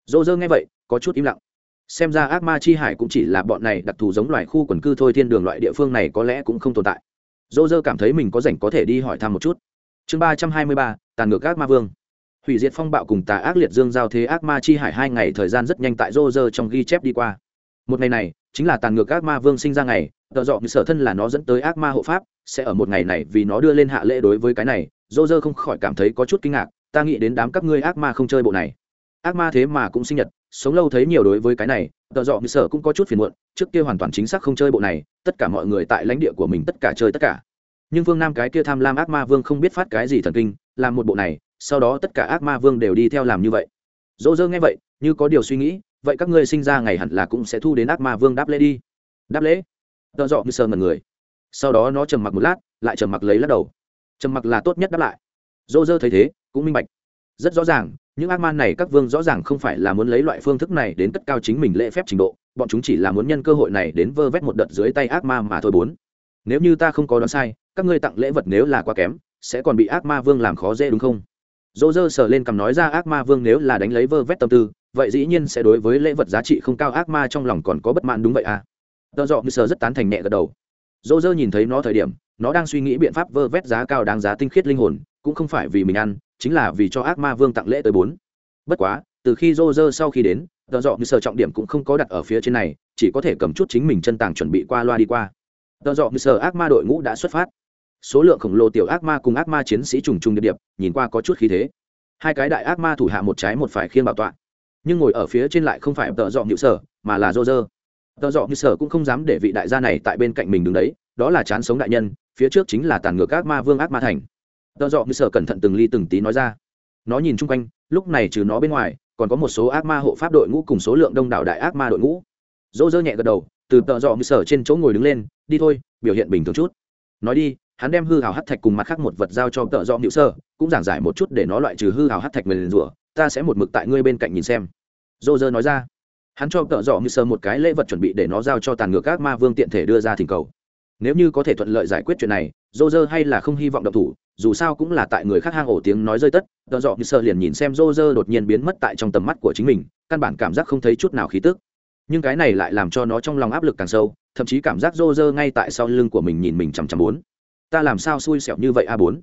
Dô dơ nghe vậy, có chút im lặng. Xem ra ác ma chi hải cũng chỉ là bọn này đặc thù giống loài khu quần cư thôi, thiên đường loại địa phương này có lẽ cũng không tồn tại. Dô dơ cảm thấy mình có rảnh có thể đi hỏi thăm một chút. Chương ba trăm hai mươi ba, tàn ngược ác ma vương. Hủy diệt phong bạo cùng tà ác liệt dương giao thế ác ma chi hải hai ngày thời gian rất nhanh tại dô dơ trong ghi chép đi qua. Một ngày này, chính là tàn ngược ác ma vương sinh ra ngày, tợ dọ như sở thân là nó dẫn tới ác ma hộ pháp, sẽ ở một ngày này vì nó đưa lên hạ lễ đối với cái này dô dơ không khỏi cảm thấy có chút kinh ngạc, ta nghĩ đến đám các ngươi ác ma không chơi bộ này. Ác ma thế mà cũng sinh nhật, sống lâu thấy nhiều đối với cái này, tợ dọ như sở cũng có chút phiền muộn, trước kia hoàn toàn chính xác không chơi bộ này, tất cả mọi người tại lãnh địa của mình tất cả chơi tất cả. Nhưng vương nam cái kia tham lam ác ma vương không biết phát cái gì thần kinh, làm một bộ này, sau đó tất cả ác ma vương đều đi theo làm như vậy. Dỗ dơ nghe vậy, như có điều suy nghĩ, vậy các ngươi sinh ra ngày hẳn là cũng sẽ thu đến ác ma vương đáp lễ đi. Đáp lễ? Tợ dọ như sờ mật người. Sau đó nó trầm mặc một lát, lại trầm mặc lấy lắc đầu trầm mặc là tốt nhất đáp lại. Dô dơ thấy thế, cũng minh bạch. Rất rõ ràng, những ác ma này các vương rõ ràng không phải là muốn lấy loại phương thức này đến cất cao chính mình lễ phép trình độ, bọn chúng chỉ là muốn nhân cơ hội này đến vơ vét một đợt dưới tay ác ma mà thôi bốn. Nếu như ta không có đoán sai, các ngươi tặng lễ vật nếu là quá kém, sẽ còn bị ác ma vương làm khó dễ đúng không? Dỗ dơ sờ lên cầm nói ra ác ma vương nếu là đánh lấy vơ vét tâm tư, vậy dĩ nhiên sẽ đối với lễ vật giá trị không cao ác ma trong lòng còn có bất mãn đúng vậy à? Tợ dọ như sờ rất tán thành nhẹ gật đầu. Dỗ dơ nhìn thấy nó thời điểm nó đang suy nghĩ biện pháp vơ vét giá cao đáng giá tinh khiết linh hồn, cũng không phải vì mình ăn, chính là vì cho ác ma vương tặng lễ tới bốn. Bất quá, từ khi rô rơ sau khi đến, tờ dọ như sở trọng điểm cũng không có đặt ở phía trên này, chỉ có thể cầm chút chính mình chân tàng chuẩn bị qua loa đi qua. Tờ dọ như sở ác ma đội ngũ đã xuất phát. Số lượng khổng lồ tiểu ác ma cùng ác ma chiến sĩ trùng trùng điệp điệp, nhìn qua có chút khí thế. Hai cái đại ác ma thủ hạ một trái một phải khiên bảo tọa. Nhưng ngồi ở phía trên lại không phải tợ dọ nhự sở mà là rô rơ tợ dọ nhự sở cũng không dám để vị đại gia này tại bên cạnh mình đứng đấy, đó là chán sống đại nhân phía trước chính là tàn ngược ác ma vương ác ma thành. Tợ dọ như sở cẩn thận từng ly từng tí nói ra. Nó nhìn chung quanh, lúc này trừ nó bên ngoài, còn có một số ác ma hộ pháp đội ngũ cùng số lượng đông đảo đại ác ma đội ngũ. Dỗ dơ nhẹ gật đầu, từ tợ dọ như sở trên chỗ ngồi đứng lên, đi thôi, biểu hiện bình thường chút. Nói đi, hắn đem hư hào hát thạch cùng mặt khác một vật giao cho tợ dọ nhự sơ cũng giảng giải một chút để nó loại trừ hư hào hát thạch mình rủa, ta sẽ một mực tại ngươi bên cạnh nhìn xem. Dô dơ nói ra. Hắn cho tợ dọ như sơ một cái lễ vật chuẩn bị để nó giao cho tàn ngược ác ma vương tiện thể đưa ra thỉnh cầu nếu như có thể thuận lợi giải quyết chuyện này dô dơ hay là không hy vọng động thủ, dù sao cũng là tại người khác hang ổ tiếng nói rơi tất tợ dọ như sợ liền nhìn xem dô dơ đột nhiên biến mất tại trong tầm mắt của chính mình, căn bản cảm giác không thấy chút nào khí tức. Nhưng cái này lại làm cho nó trong lòng áp lực càng sâu, thậm chí cảm giác dô dơ ngay tại sau lưng của mình nhìn mình chằm chằm bốn. Ta làm sao xui xẻo như vậy a bốn?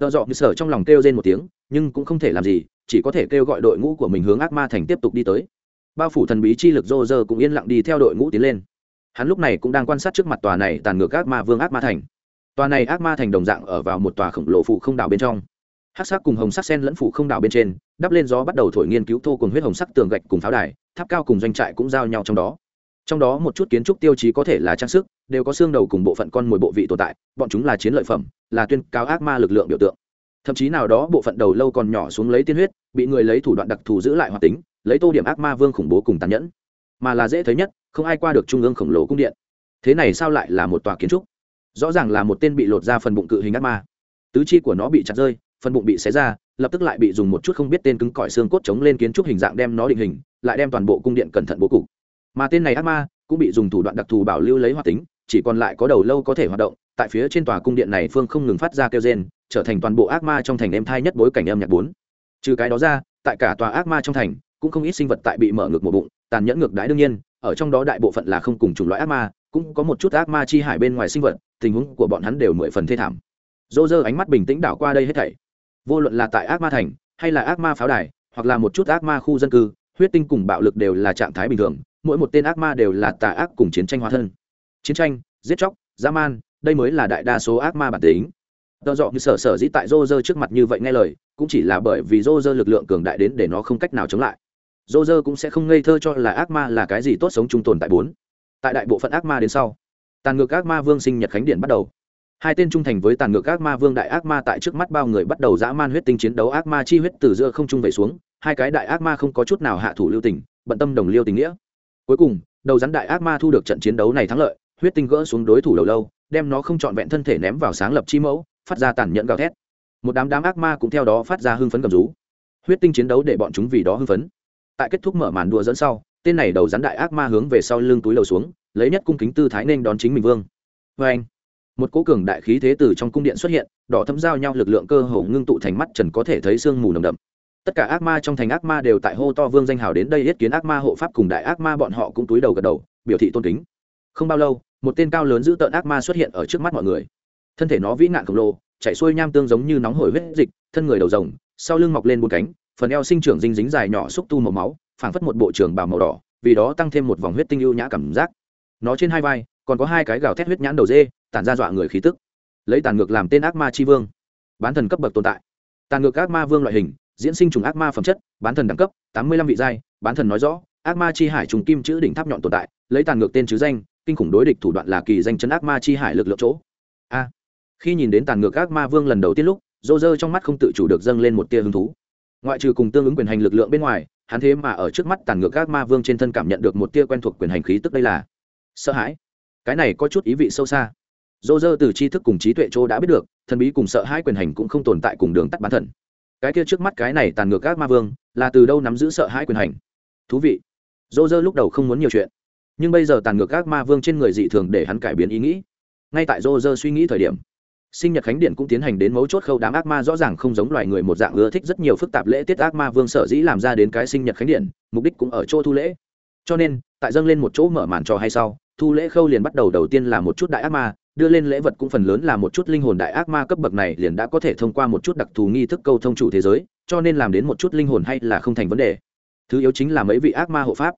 Tợ dọ như sợ trong lòng kêu rên một tiếng, nhưng cũng không thể làm gì, chỉ có thể kêu gọi đội ngũ của mình hướng ác ma thành tiếp tục đi tới. Bao phủ thần bí chi lực dô dơ cũng yên lặng đi theo đội ngũ tiến lên hắn lúc này cũng đang quan sát trước mặt tòa này tàn ngược ác ma vương ác ma thành. Tòa này ác ma thành đồng dạng ở vào một tòa khổng lồ phụ không đảo bên trong. Hát sắc cùng hồng sắc sen lẫn phụ không đảo bên trên, đắp lên gió bắt đầu thổi nghiên cứu thô cùng huyết hồng sắc tường gạch cùng pháo đài, tháp cao cùng doanh trại cũng giao nhau trong đó. Trong đó một chút kiến trúc tiêu chí có thể là trang sức, đều có xương đầu cùng bộ phận con mồi bộ vị tồn tại, bọn chúng là chiến lợi phẩm, là tuyên cao ác ma lực lượng biểu tượng. Thậm chí nào đó bộ phận đầu lâu còn nhỏ xuống lấy tiên huyết, bị người lấy thủ đoạn đặc thù giữ lại hoạt tính, lấy tô điểm ác ma vương khủng bố cùng tàn nhẫn mà là dễ thấy nhất, không ai qua được trung ương khổng lồ cung điện. Thế này sao lại là một tòa kiến trúc? Rõ ràng là một tên bị lột ra phần bụng cự hình ác ma. Tứ chi của nó bị chặt rơi, phần bụng bị xé ra, lập tức lại bị dùng một chút không biết tên cứng cỏi xương cốt chống lên kiến trúc hình dạng đem nó định hình, lại đem toàn bộ cung điện cẩn thận bố cục. Mà tên này ác ma cũng bị dùng thủ đoạn đặc thù bảo lưu lấy hoạt tính, chỉ còn lại có đầu lâu có thể hoạt động, tại phía trên tòa cung điện này phương không ngừng phát ra kêu gen trở thành toàn bộ ác ma trong thành em thai nhất bối cảnh âm nhạc bốn. Trừ cái đó ra, tại cả tòa ác ma trong thành, cũng không ít sinh vật tại bị mở ngược một bụng tàn nhẫn ngược đãi đương nhiên, ở trong đó đại bộ phận là không cùng chủng loại ác ma, cũng có một chút ác ma chi hải bên ngoài sinh vật, tình huống của bọn hắn đều mười phần thê thảm. Dô dơ ánh mắt bình tĩnh đảo qua đây hết thảy. Vô luận là tại ác ma thành, hay là ác ma pháo đài, hoặc là một chút ác ma khu dân cư, huyết tinh cùng bạo lực đều là trạng thái bình thường, mỗi một tên ác ma đều là tà ác cùng chiến tranh hóa thân. Chiến tranh, giết chóc, dã man, đây mới là đại đa số ác ma bản tính. Do dọ như sở sở dĩ tại rô rơ trước mặt như vậy nghe lời, cũng chỉ là bởi vì rô rơ lực lượng cường đại đến để nó không cách nào chống lại dô dơ cũng sẽ không ngây thơ cho là ác ma là cái gì tốt sống trung tồn tại bốn. Tại đại bộ phận ác ma đến sau, tàn ngược ác ma vương sinh nhật khánh điện bắt đầu. Hai tên trung thành với tàn ngược ác ma vương đại ác ma tại trước mắt bao người bắt đầu dã man huyết tinh chiến đấu ác ma chi huyết từ giữa không trung về xuống, hai cái đại ác ma không có chút nào hạ thủ lưu tình, bận tâm đồng liêu tình nghĩa. Cuối cùng, đầu rắn đại ác ma thu được trận chiến đấu này thắng lợi, huyết tinh gỡ xuống đối thủ đầu lâu, đem nó không trọn vẹn thân thể ném vào sáng lập chi mẫu, phát ra tàn nhẫn gào thét. Một đám đám ác ma cũng theo đó phát ra hưng phấn cầm rú. Huyết tinh chiến đấu để bọn chúng vì đó hưng phấn tại kết thúc mở màn đùa dẫn sau, tên này đầu rắn đại ác ma hướng về sau lưng túi lầu xuống, lấy nhất cung kính tư thái nên đón chính mình vương. Vê anh, một cố cường đại khí thế từ trong cung điện xuất hiện, đỏ thấm giao nhau lực lượng cơ hồ ngưng tụ thành mắt trần có thể thấy sương mù nồng đậm. Tất cả ác ma trong thành ác ma đều tại hô to vương danh hào đến đây yết kiến ác ma hộ pháp cùng đại ác ma bọn họ cũng túi đầu gật đầu, biểu thị tôn kính. Không bao lâu, một tên cao lớn giữ tợn ác ma xuất hiện ở trước mắt mọi người. Thân thể nó vĩ nạn khổng lồ chạy xuôi nham tương giống như nóng hổi huyết dịch, thân người đầu rồng, sau lưng mọc lên bốn cánh phần eo sinh trưởng dinh dính dài nhỏ xúc tu màu máu, phảng phất một bộ trưởng bào màu đỏ, vì đó tăng thêm một vòng huyết tinh ưu nhã cảm giác. Nó trên hai vai, còn có hai cái gào thét huyết nhãn đầu dê, tản ra dọa người khí tức. Lấy tàn ngược làm tên ác ma chi vương. Bán thần cấp bậc tồn tại. Tàn ngược ác ma vương loại hình, diễn sinh trùng ác ma phẩm chất, bán thần đẳng cấp, tám mươi lăm vị giai, bán thần nói rõ, ác ma chi hải trùng kim chữ đỉnh tháp nhọn tồn tại, lấy tàn ngược tên chứ danh, kinh khủng đối địch thủ đoạn là kỳ danh chấn ác ma chi hải lực lượng chỗ. A, khi nhìn đến tàn ngược ác ma vương lần đầu tiên lúc dô dơ trong mắt không tự chủ được dâng lên một tia hứng thú ngoại trừ cùng tương ứng quyền hành lực lượng bên ngoài, hắn thế mà ở trước mắt tàn ngược các ma vương trên thân cảm nhận được một tia quen thuộc quyền hành khí tức đây là sợ hãi. Cái này có chút ý vị sâu xa. Dô dơ từ tri thức cùng trí tuệ chỗ đã biết được, thần bí cùng sợ hãi quyền hành cũng không tồn tại cùng đường tắt bán thần. Cái kia trước mắt cái này tàn ngược các ma vương, là từ đâu nắm giữ sợ hãi quyền hành? Thú vị. Dô dơ lúc đầu không muốn nhiều chuyện, nhưng bây giờ tàn ngược các ma vương trên người dị thường để hắn cải biến ý nghĩ. Ngay tại dô dơ suy nghĩ thời điểm sinh nhật khánh điện cũng tiến hành đến mấu chốt khâu đám ác ma rõ ràng không giống loài người một dạng ưa thích rất nhiều phức tạp lễ tiết ác ma vương sở dĩ làm ra đến cái sinh nhật khánh điện mục đích cũng ở chỗ thu lễ. Cho nên, tại dâng lên một chỗ mở màn trò hay sau, thu lễ khâu liền bắt đầu đầu tiên là một chút đại ác ma, đưa lên lễ vật cũng phần lớn là một chút linh hồn đại ác ma cấp bậc này liền đã có thể thông qua một chút đặc thù nghi thức câu thông chủ thế giới, cho nên làm đến một chút linh hồn hay là không thành vấn đề. Thứ yếu chính là mấy vị ác ma hộ pháp.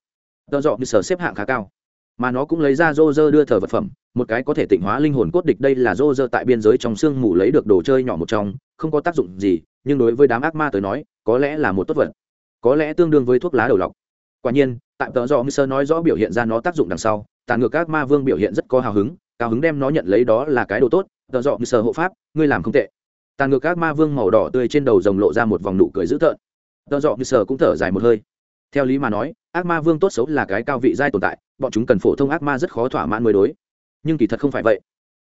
Do dọ như sở xếp hạng khá cao mà nó cũng lấy ra rô rơ đưa thờ vật phẩm, một cái có thể tịnh hóa linh hồn cốt địch đây là rô rơ tại biên giới trong sương mù lấy được đồ chơi nhỏ một trong, không có tác dụng gì, nhưng đối với đám ác ma tới nói, có lẽ là một tốt vật. Có lẽ tương đương với thuốc lá đầu lọc. Quả nhiên, tại tợ dọ như sơ nói rõ biểu hiện ra nó tác dụng đằng sau tàn ngược ác ma vương biểu hiện rất có hào hứng, cao hứng đem nó nhận lấy đó là cái đồ tốt tợ dọ như sơ hộ pháp, ngươi làm không tệ. Tàn ngược ác ma vương màu đỏ tươi trên đầu rồng lộ ra một vòng nụ cười dữ tợn. Tợ dọ như cũng thở dài một hơi. Theo lý mà nói ác ma vương tốt xấu là cái cao vị giai tồn tại, bọn chúng cần phổ thông ác ma rất khó thỏa mãn mới đối. Nhưng kỳ thật không phải vậy.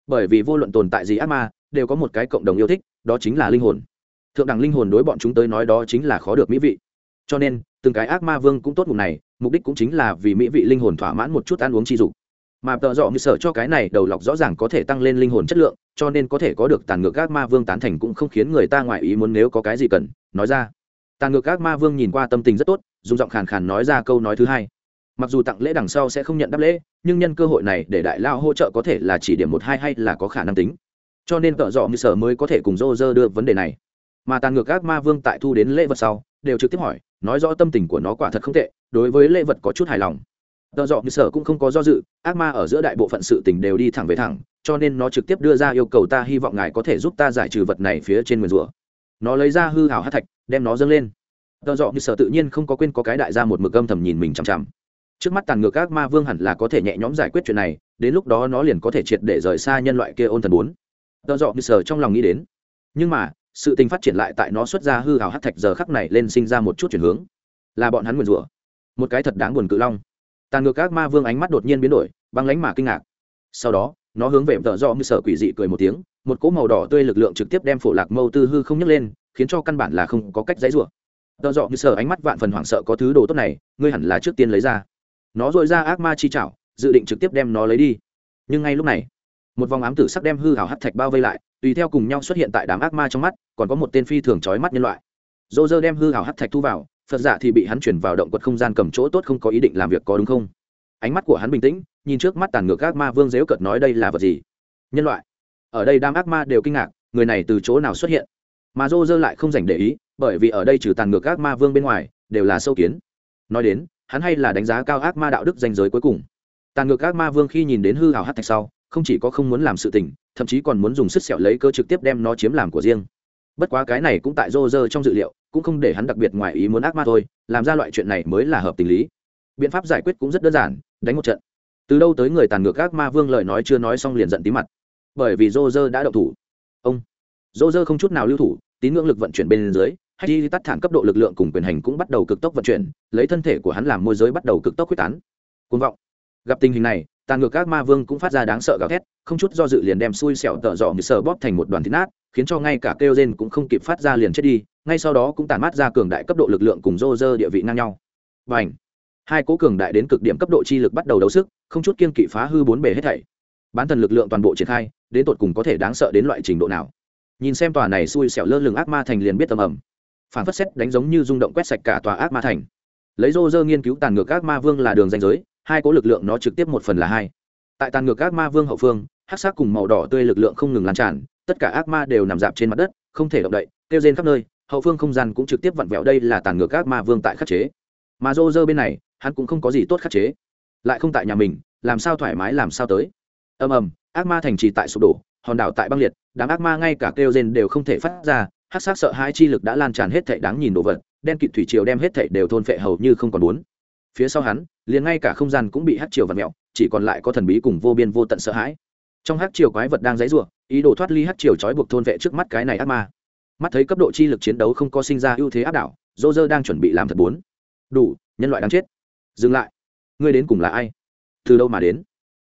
Bởi vì vô luận tồn tại gì ác ma, đều có một cái cộng đồng yêu thích, đó chính là linh hồn. Thượng đẳng linh hồn đối bọn chúng tới nói đó chính là khó được mỹ vị. Cho nên, từng cái ác ma vương cũng tốt ngủ này, mục đích cũng chính là vì mỹ vị linh hồn thỏa mãn một chút ăn uống chi dục. Mà tợ dọ như sở cho cái này đầu lọc rõ ràng có thể tăng lên linh hồn chất lượng, cho nên có thể có được tàn ngược ác ma vương tán thành cũng không khiến người ta ngoại ý muốn nếu có cái gì cần, nói ra. Tàn ngược ác ma vương nhìn qua tâm tình rất tốt dùng giọng khàn khàn nói ra câu nói thứ hai. Mặc dù tặng lễ đằng sau sẽ không nhận đáp lễ, nhưng nhân cơ hội này để đại lao hỗ trợ có thể là chỉ điểm một hai hay là có khả năng tính. Cho nên tợ dọ như sở mới có thể cùng dô dơ đưa vấn đề này. Mà tàn ngược ác ma vương tại thu đến lễ vật sau, đều trực tiếp hỏi, nói rõ tâm tình của nó quả thật không tệ, đối với lễ vật có chút hài lòng. Tợ dọ như sở cũng không có do dự, ác ma ở giữa đại bộ phận sự tình đều đi thẳng về thẳng, cho nên nó trực tiếp đưa ra yêu cầu ta hy vọng ngài có thể giúp ta giải trừ vật này phía trên nguyền rủa. Nó lấy ra hư hào hát thạch, đem nó dâng lên tờ dọ như sở tự nhiên không có quên có cái đại ra một mực âm thầm nhìn mình chằm chằm. Trước mắt tàn ngược các ma vương hẳn là có thể nhẹ nhõm giải quyết chuyện này, đến lúc đó nó liền có thể triệt để rời xa nhân loại kia ôn thần bốn. Tờ dọ như sở trong lòng nghĩ đến. Nhưng mà, sự tình phát triển lại tại nó xuất ra hư hào hát thạch giờ khắc này lên sinh ra một chút chuyển hướng. Là bọn hắn nguyền rủa. Một cái thật đáng buồn cự long. Tàn ngược các ma vương ánh mắt đột nhiên biến đổi, băng lánh mà kinh ngạc. Sau đó, nó hướng về tợ do như sở quỷ dị cười một tiếng, một cỗ màu đỏ tươi lực lượng trực tiếp đem phổ lạc mâu tư hư không nhấc lên, khiến cho căn bản là không có cách dãy rủa tợ dọ như sở ánh mắt vạn phần hoảng sợ có thứ đồ tốt này, ngươi hẳn là trước tiên lấy ra. Nó dội ra ác ma chi chảo, dự định trực tiếp đem nó lấy đi. Nhưng ngay lúc này, một vòng ám tử sắc đem hư hào hắt thạch bao vây lại, tùy theo cùng nhau xuất hiện tại đám ác ma trong mắt, còn có một tên phi thường trói mắt nhân loại. Dô dơ đem hư hào hắt thạch thu vào, phật giả thì bị hắn chuyển vào động quật không gian cầm chỗ tốt không có ý định làm việc có đúng không? Ánh mắt của hắn bình tĩnh, nhìn trước mắt tàn ngược ác ma vương dếu cợt nói đây là vật gì? Nhân loại. Ở đây đám ác ma đều kinh ngạc, người này từ chỗ nào xuất hiện? Mà dô dơ lại không dành để ý, bởi vì ở đây trừ tàn ngược ác ma vương bên ngoài, đều là sâu kiến. Nói đến, hắn hay là đánh giá cao ác ma đạo đức danh giới cuối cùng. Tàn ngược ác ma vương khi nhìn đến hư hào hát thạch sau, không chỉ có không muốn làm sự tình, thậm chí còn muốn dùng sức sẹo lấy cơ trực tiếp đem nó chiếm làm của riêng. Bất quá cái này cũng tại rô rơ trong dự liệu, cũng không để hắn đặc biệt ngoài ý muốn ác ma thôi, làm ra loại chuyện này mới là hợp tình lý. Biện pháp giải quyết cũng rất đơn giản, đánh một trận. Từ đâu tới người tàn ngược ác ma vương lời nói chưa nói xong liền giận tí mặt. Bởi vì rô rơ đã đậu thủ rô dơ không chút nào lưu thủ, tín ngưỡng lực vận chuyển bên dưới hay đi tắt thản cấp độ lực lượng cùng quyền hành cũng bắt đầu cực tốc vận chuyển, lấy thân thể của hắn làm môi giới bắt đầu cực tốc quyết tán. Côn vọng. Gặp tình hình này, tàn ngược các ma vương cũng phát ra đáng sợ gào thét, không chút do dự liền đem xui xẻo tợ dọ như sờ bóp thành một đoàn thịt nát, khiến cho ngay cả kêu gen cũng không kịp phát ra liền chết đi, ngay sau đó cũng tàn mát ra cường đại cấp độ lực lượng cùng dô dơ địa vị ngang nhau. Và ảnh hai cố cường đại đến cực điểm cấp độ chi lực bắt đầu đấu sức, không chút kiên kỵ phá hư bốn bề hết thảy. Bán thần lực lượng toàn bộ triển khai, đến tột cùng có thể đáng sợ đến loại trình độ nào? Nhìn xem tòa này xui xẻo lơ lửng ác ma thành liền biết tầm ẩm. Phản phất xét đánh giống như rung động quét sạch cả tòa ác ma thành. Lấy rô rơ nghiên cứu tàn ngược ác ma vương là đường danh giới, hai cố lực lượng nó trực tiếp một phần là hai. Tại tàn ngược ác ma vương hậu phương hát sắc cùng màu đỏ tươi lực lượng không ngừng lan tràn, tất cả ác ma đều nằm dạp trên mặt đất, không thể động đậy, kêu rên khắp nơi, hậu phương không gian cũng trực tiếp vặn vẹo đây là tàn ngược ác ma vương tại khắc chế. Mà rô rơ bên này, hắn cũng không có gì tốt khắc chế. Lại không tại nhà mình, làm sao thoải mái làm sao tới. Ầm ầm, ác ma thành trì tại sụp đổ hòn đảo tại băng liệt, đám ác ma ngay cả kêu rên đều không thể phát ra hát sắc sợ hai chi lực đã lan tràn hết thảy đáng nhìn đồ vật, đen kịt thủy triều đem hết thảy đều thôn phệ hầu như không còn muốn. Phía sau hắn, liền ngay cả không gian cũng bị hát triều vặn mẹo chỉ còn lại có thần bí cùng vô biên vô tận sợ hãi. Trong hát triều quái vật đang dãy rủa ý đồ thoát ly hát triều trói buộc thôn vệ trước mắt cái này ác ma. Mắt thấy cấp độ chi lực chiến đấu không có sinh ra ưu thế áp đảo dô dơ đang chuẩn bị làm thật bốn đủ, nhân loại đáng chết. Dừng lại. Ngươi đến cùng là ai? Từ đâu mà đến?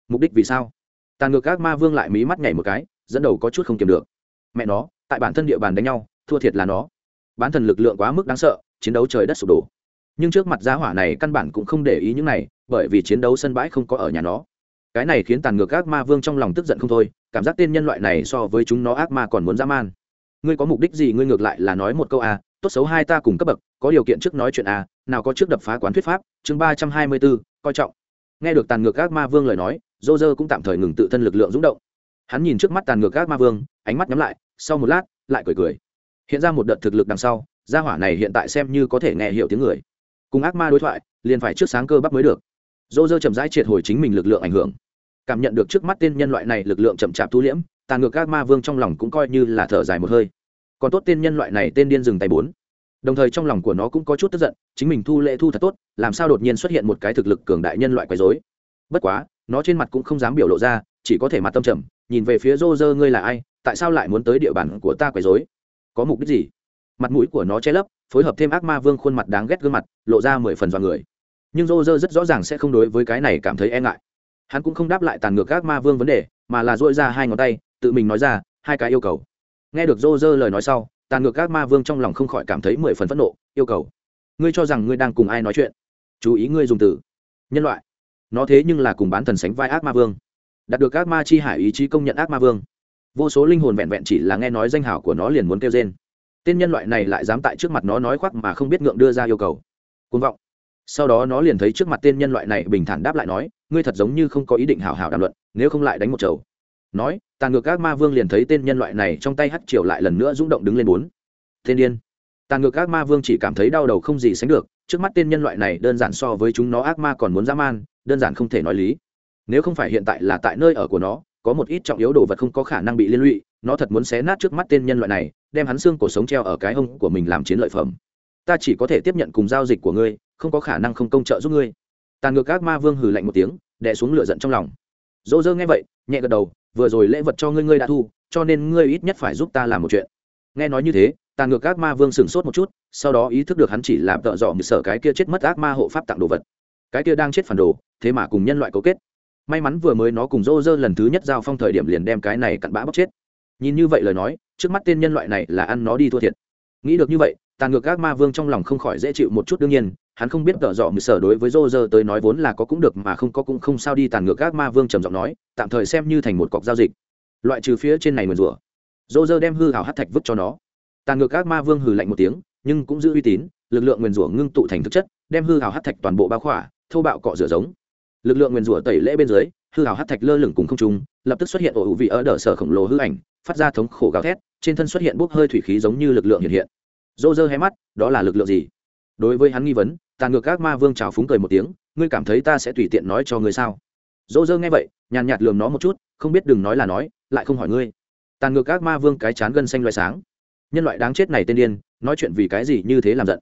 Mục đích vì sao? Tàn ngược ác ma vương lại mí mắt nhảy một cái dẫn đầu có chút không kiềm được. Mẹ nó tại bản thân địa bàn đánh nhau thua thiệt là nó. Bán thần lực lượng quá mức đáng sợ chiến đấu trời đất sụp đổ. Nhưng trước mặt giá hỏa này căn bản cũng không để ý những này bởi vì chiến đấu sân bãi không có ở nhà nó. Cái này khiến tàn ngược ác ma vương trong lòng tức giận không thôi cảm giác tên nhân loại này so với chúng nó ác ma còn muốn dã man. Ngươi có mục đích gì ngươi ngược lại là nói một câu a à, tốt xấu hai ta cùng cấp bậc có điều kiện trước nói chuyện a à, nào có trước đập phá quán thuyết pháp chương ba trăm hai mươi bốn coi trọng nghe được tàn ngược ác ma vương lời nói dô dơ cũng tạm thời ngừng tự thân lực lượng rúng động. Hắn nhìn trước mắt tàn ngược ác ma vương, ánh mắt nhắm lại, sau một lát, lại cười cười. Hiện ra một đợt thực lực đằng sau, gia hỏa này hiện tại xem như có thể nghe hiểu tiếng người. Cùng ác ma đối thoại, liền phải trước sáng cơ bắp mới được. Dô dơ chậm rãi triệt hồi chính mình lực lượng ảnh hưởng. Cảm nhận được trước mắt tên nhân loại này lực lượng chậm chạp thu liễm, tàn ngược ác ma vương trong lòng cũng coi như là thở dài một hơi. Còn tốt tên nhân loại này tên điên dừng tay bốn đồng thời trong lòng của nó cũng có chút tức giận, chính mình thu lệ thu thật tốt, làm sao đột nhiên xuất hiện một cái thực lực cường đại nhân loại quấy dối bất quá, nó trên mặt cũng không dám biểu lộ ra, chỉ có thể mặt tâm trầm, nhìn về phía rô rơ ngươi là ai? Tại sao lại muốn tới địa bàn của ta quấy dối có mục đích gì? Mặt mũi của nó che lấp, phối hợp thêm ác ma vương khuôn mặt đáng ghét gương mặt, lộ ra mười phần dọa người. Nhưng rô rơ rất rõ ràng sẽ không đối với cái này cảm thấy e ngại. Hắn cũng không đáp lại tàn ngược ác ma vương vấn đề, mà là dội ra hai ngón tay, tự mình nói ra, hai cái yêu cầu. Nghe được rô rơ lời nói sau tàn ngược ác ma vương trong lòng không khỏi cảm thấy mười phần phẫn nộ, yêu cầu, ngươi cho rằng ngươi đang cùng ai nói chuyện? Chú ý ngươi dùng từ, nhân loại. Nó thế nhưng là cùng bán thần sánh vai ác ma vương. Đạt được ác ma chi hải ý chí công nhận ác ma vương. Vô số linh hồn vẹn vẹn chỉ là nghe nói danh hào của nó liền muốn kêu trên tên nhân loại này lại dám tại trước mặt nó nói khoác mà không biết ngượng đưa ra yêu cầu. Côn vọng. Sau đó nó liền thấy trước mặt tên nhân loại này bình thản đáp lại nói, ngươi thật giống như không có ý định hào hào đàm luận, nếu không lại đánh một chầu. Nói tàn ngược ác ma vương liền thấy tên nhân loại này trong tay hắt triều lại lần nữa rung động đứng lên bốn. Tên điên. Tàn ngược ác ma vương chỉ cảm thấy đau đầu không gì sánh được, trước mắt tên nhân loại này đơn giản so với chúng nó ác ma còn muốn dã man, đơn giản không thể nói lý. Nếu không phải hiện tại là tại nơi ở của nó, có một ít trọng yếu đồ vật không có khả năng bị liên lụy, nó thật muốn xé nát trước mắt tên nhân loại này, đem hắn xương cổ sống treo ở cái hông của mình làm chiến lợi phẩm. Ta chỉ có thể tiếp nhận cùng giao dịch của ngươi, không có khả năng không công trợ giúp ngươi. Tàn ngược ác ma vương hừ lạnh một tiếng, đè xuống lửa giận trong lòng. Dỗ dơ nghe vậy, nhẹ gật đầu vừa rồi lễ vật cho ngươi ngươi đã thu, cho nên ngươi ít nhất phải giúp ta làm một chuyện. Nghe nói như thế tàn ngược ác ma vương sửng sốt một chút, sau đó ý thức được hắn chỉ làm tợ dọ như sở cái kia chết mất ác ma hộ pháp tặng đồ vật. Cái kia đang chết phản đồ, thế mà cùng nhân loại cấu kết. May mắn vừa mới nó cùng rô rơ lần thứ nhất giao phong thời điểm liền đem cái này cặn bã bóc chết. Nhìn như vậy lời nói, trước mắt tên nhân loại này là ăn nó đi thua thiệt. Nghĩ được như vậy tàn ngược ác ma vương trong lòng không khỏi dễ chịu một chút đương nhiên hắn không biết tợ dọ mười sở đối với rô rơ tới nói vốn là có cũng được mà không có cũng không sao đi tàn ngược gác ma vương trầm giọng nói, tạm thời xem như thành một cọc giao dịch. Loại trừ phía trên này nguyền rủa. Rô rơ đem hư hào hát thạch vứt cho nó. Tàn ngược gác ma vương hừ lạnh một tiếng, nhưng cũng giữ uy tín, lực lượng nguyền rủa ngưng tụ thành thực chất, đem hư hào hát thạch toàn bộ bao khỏa thâu bạo cọ rửa giống. Lực lượng nguyền rủa tẩy lễ bên dưới, hư hào hát thạch lơ lửng cùng không trung, lập tức xuất hiện ổ hữu vị ở đờ sở khổng lồ hư ảnh, phát ra thống khổ gào thét, trên thân xuất hiện bốc hơi thủy khí giống như lực lượng hiện hiện. Dô dơ hé mắt, đó là lực lượng gì? Đối với hắn nghi vấn tàn ngược các ma vương trào phúng cười một tiếng, ngươi cảm thấy ta sẽ tùy tiện nói cho ngươi sao? Dỗ dơ nghe vậy, nhàn nhạt lườm nó một chút, không biết đừng nói là nói, lại không hỏi ngươi. Tàn ngược các ma vương cái chán gân xanh loại sáng. Nhân loại đáng chết này tên điên, nói chuyện vì cái gì như thế làm giận?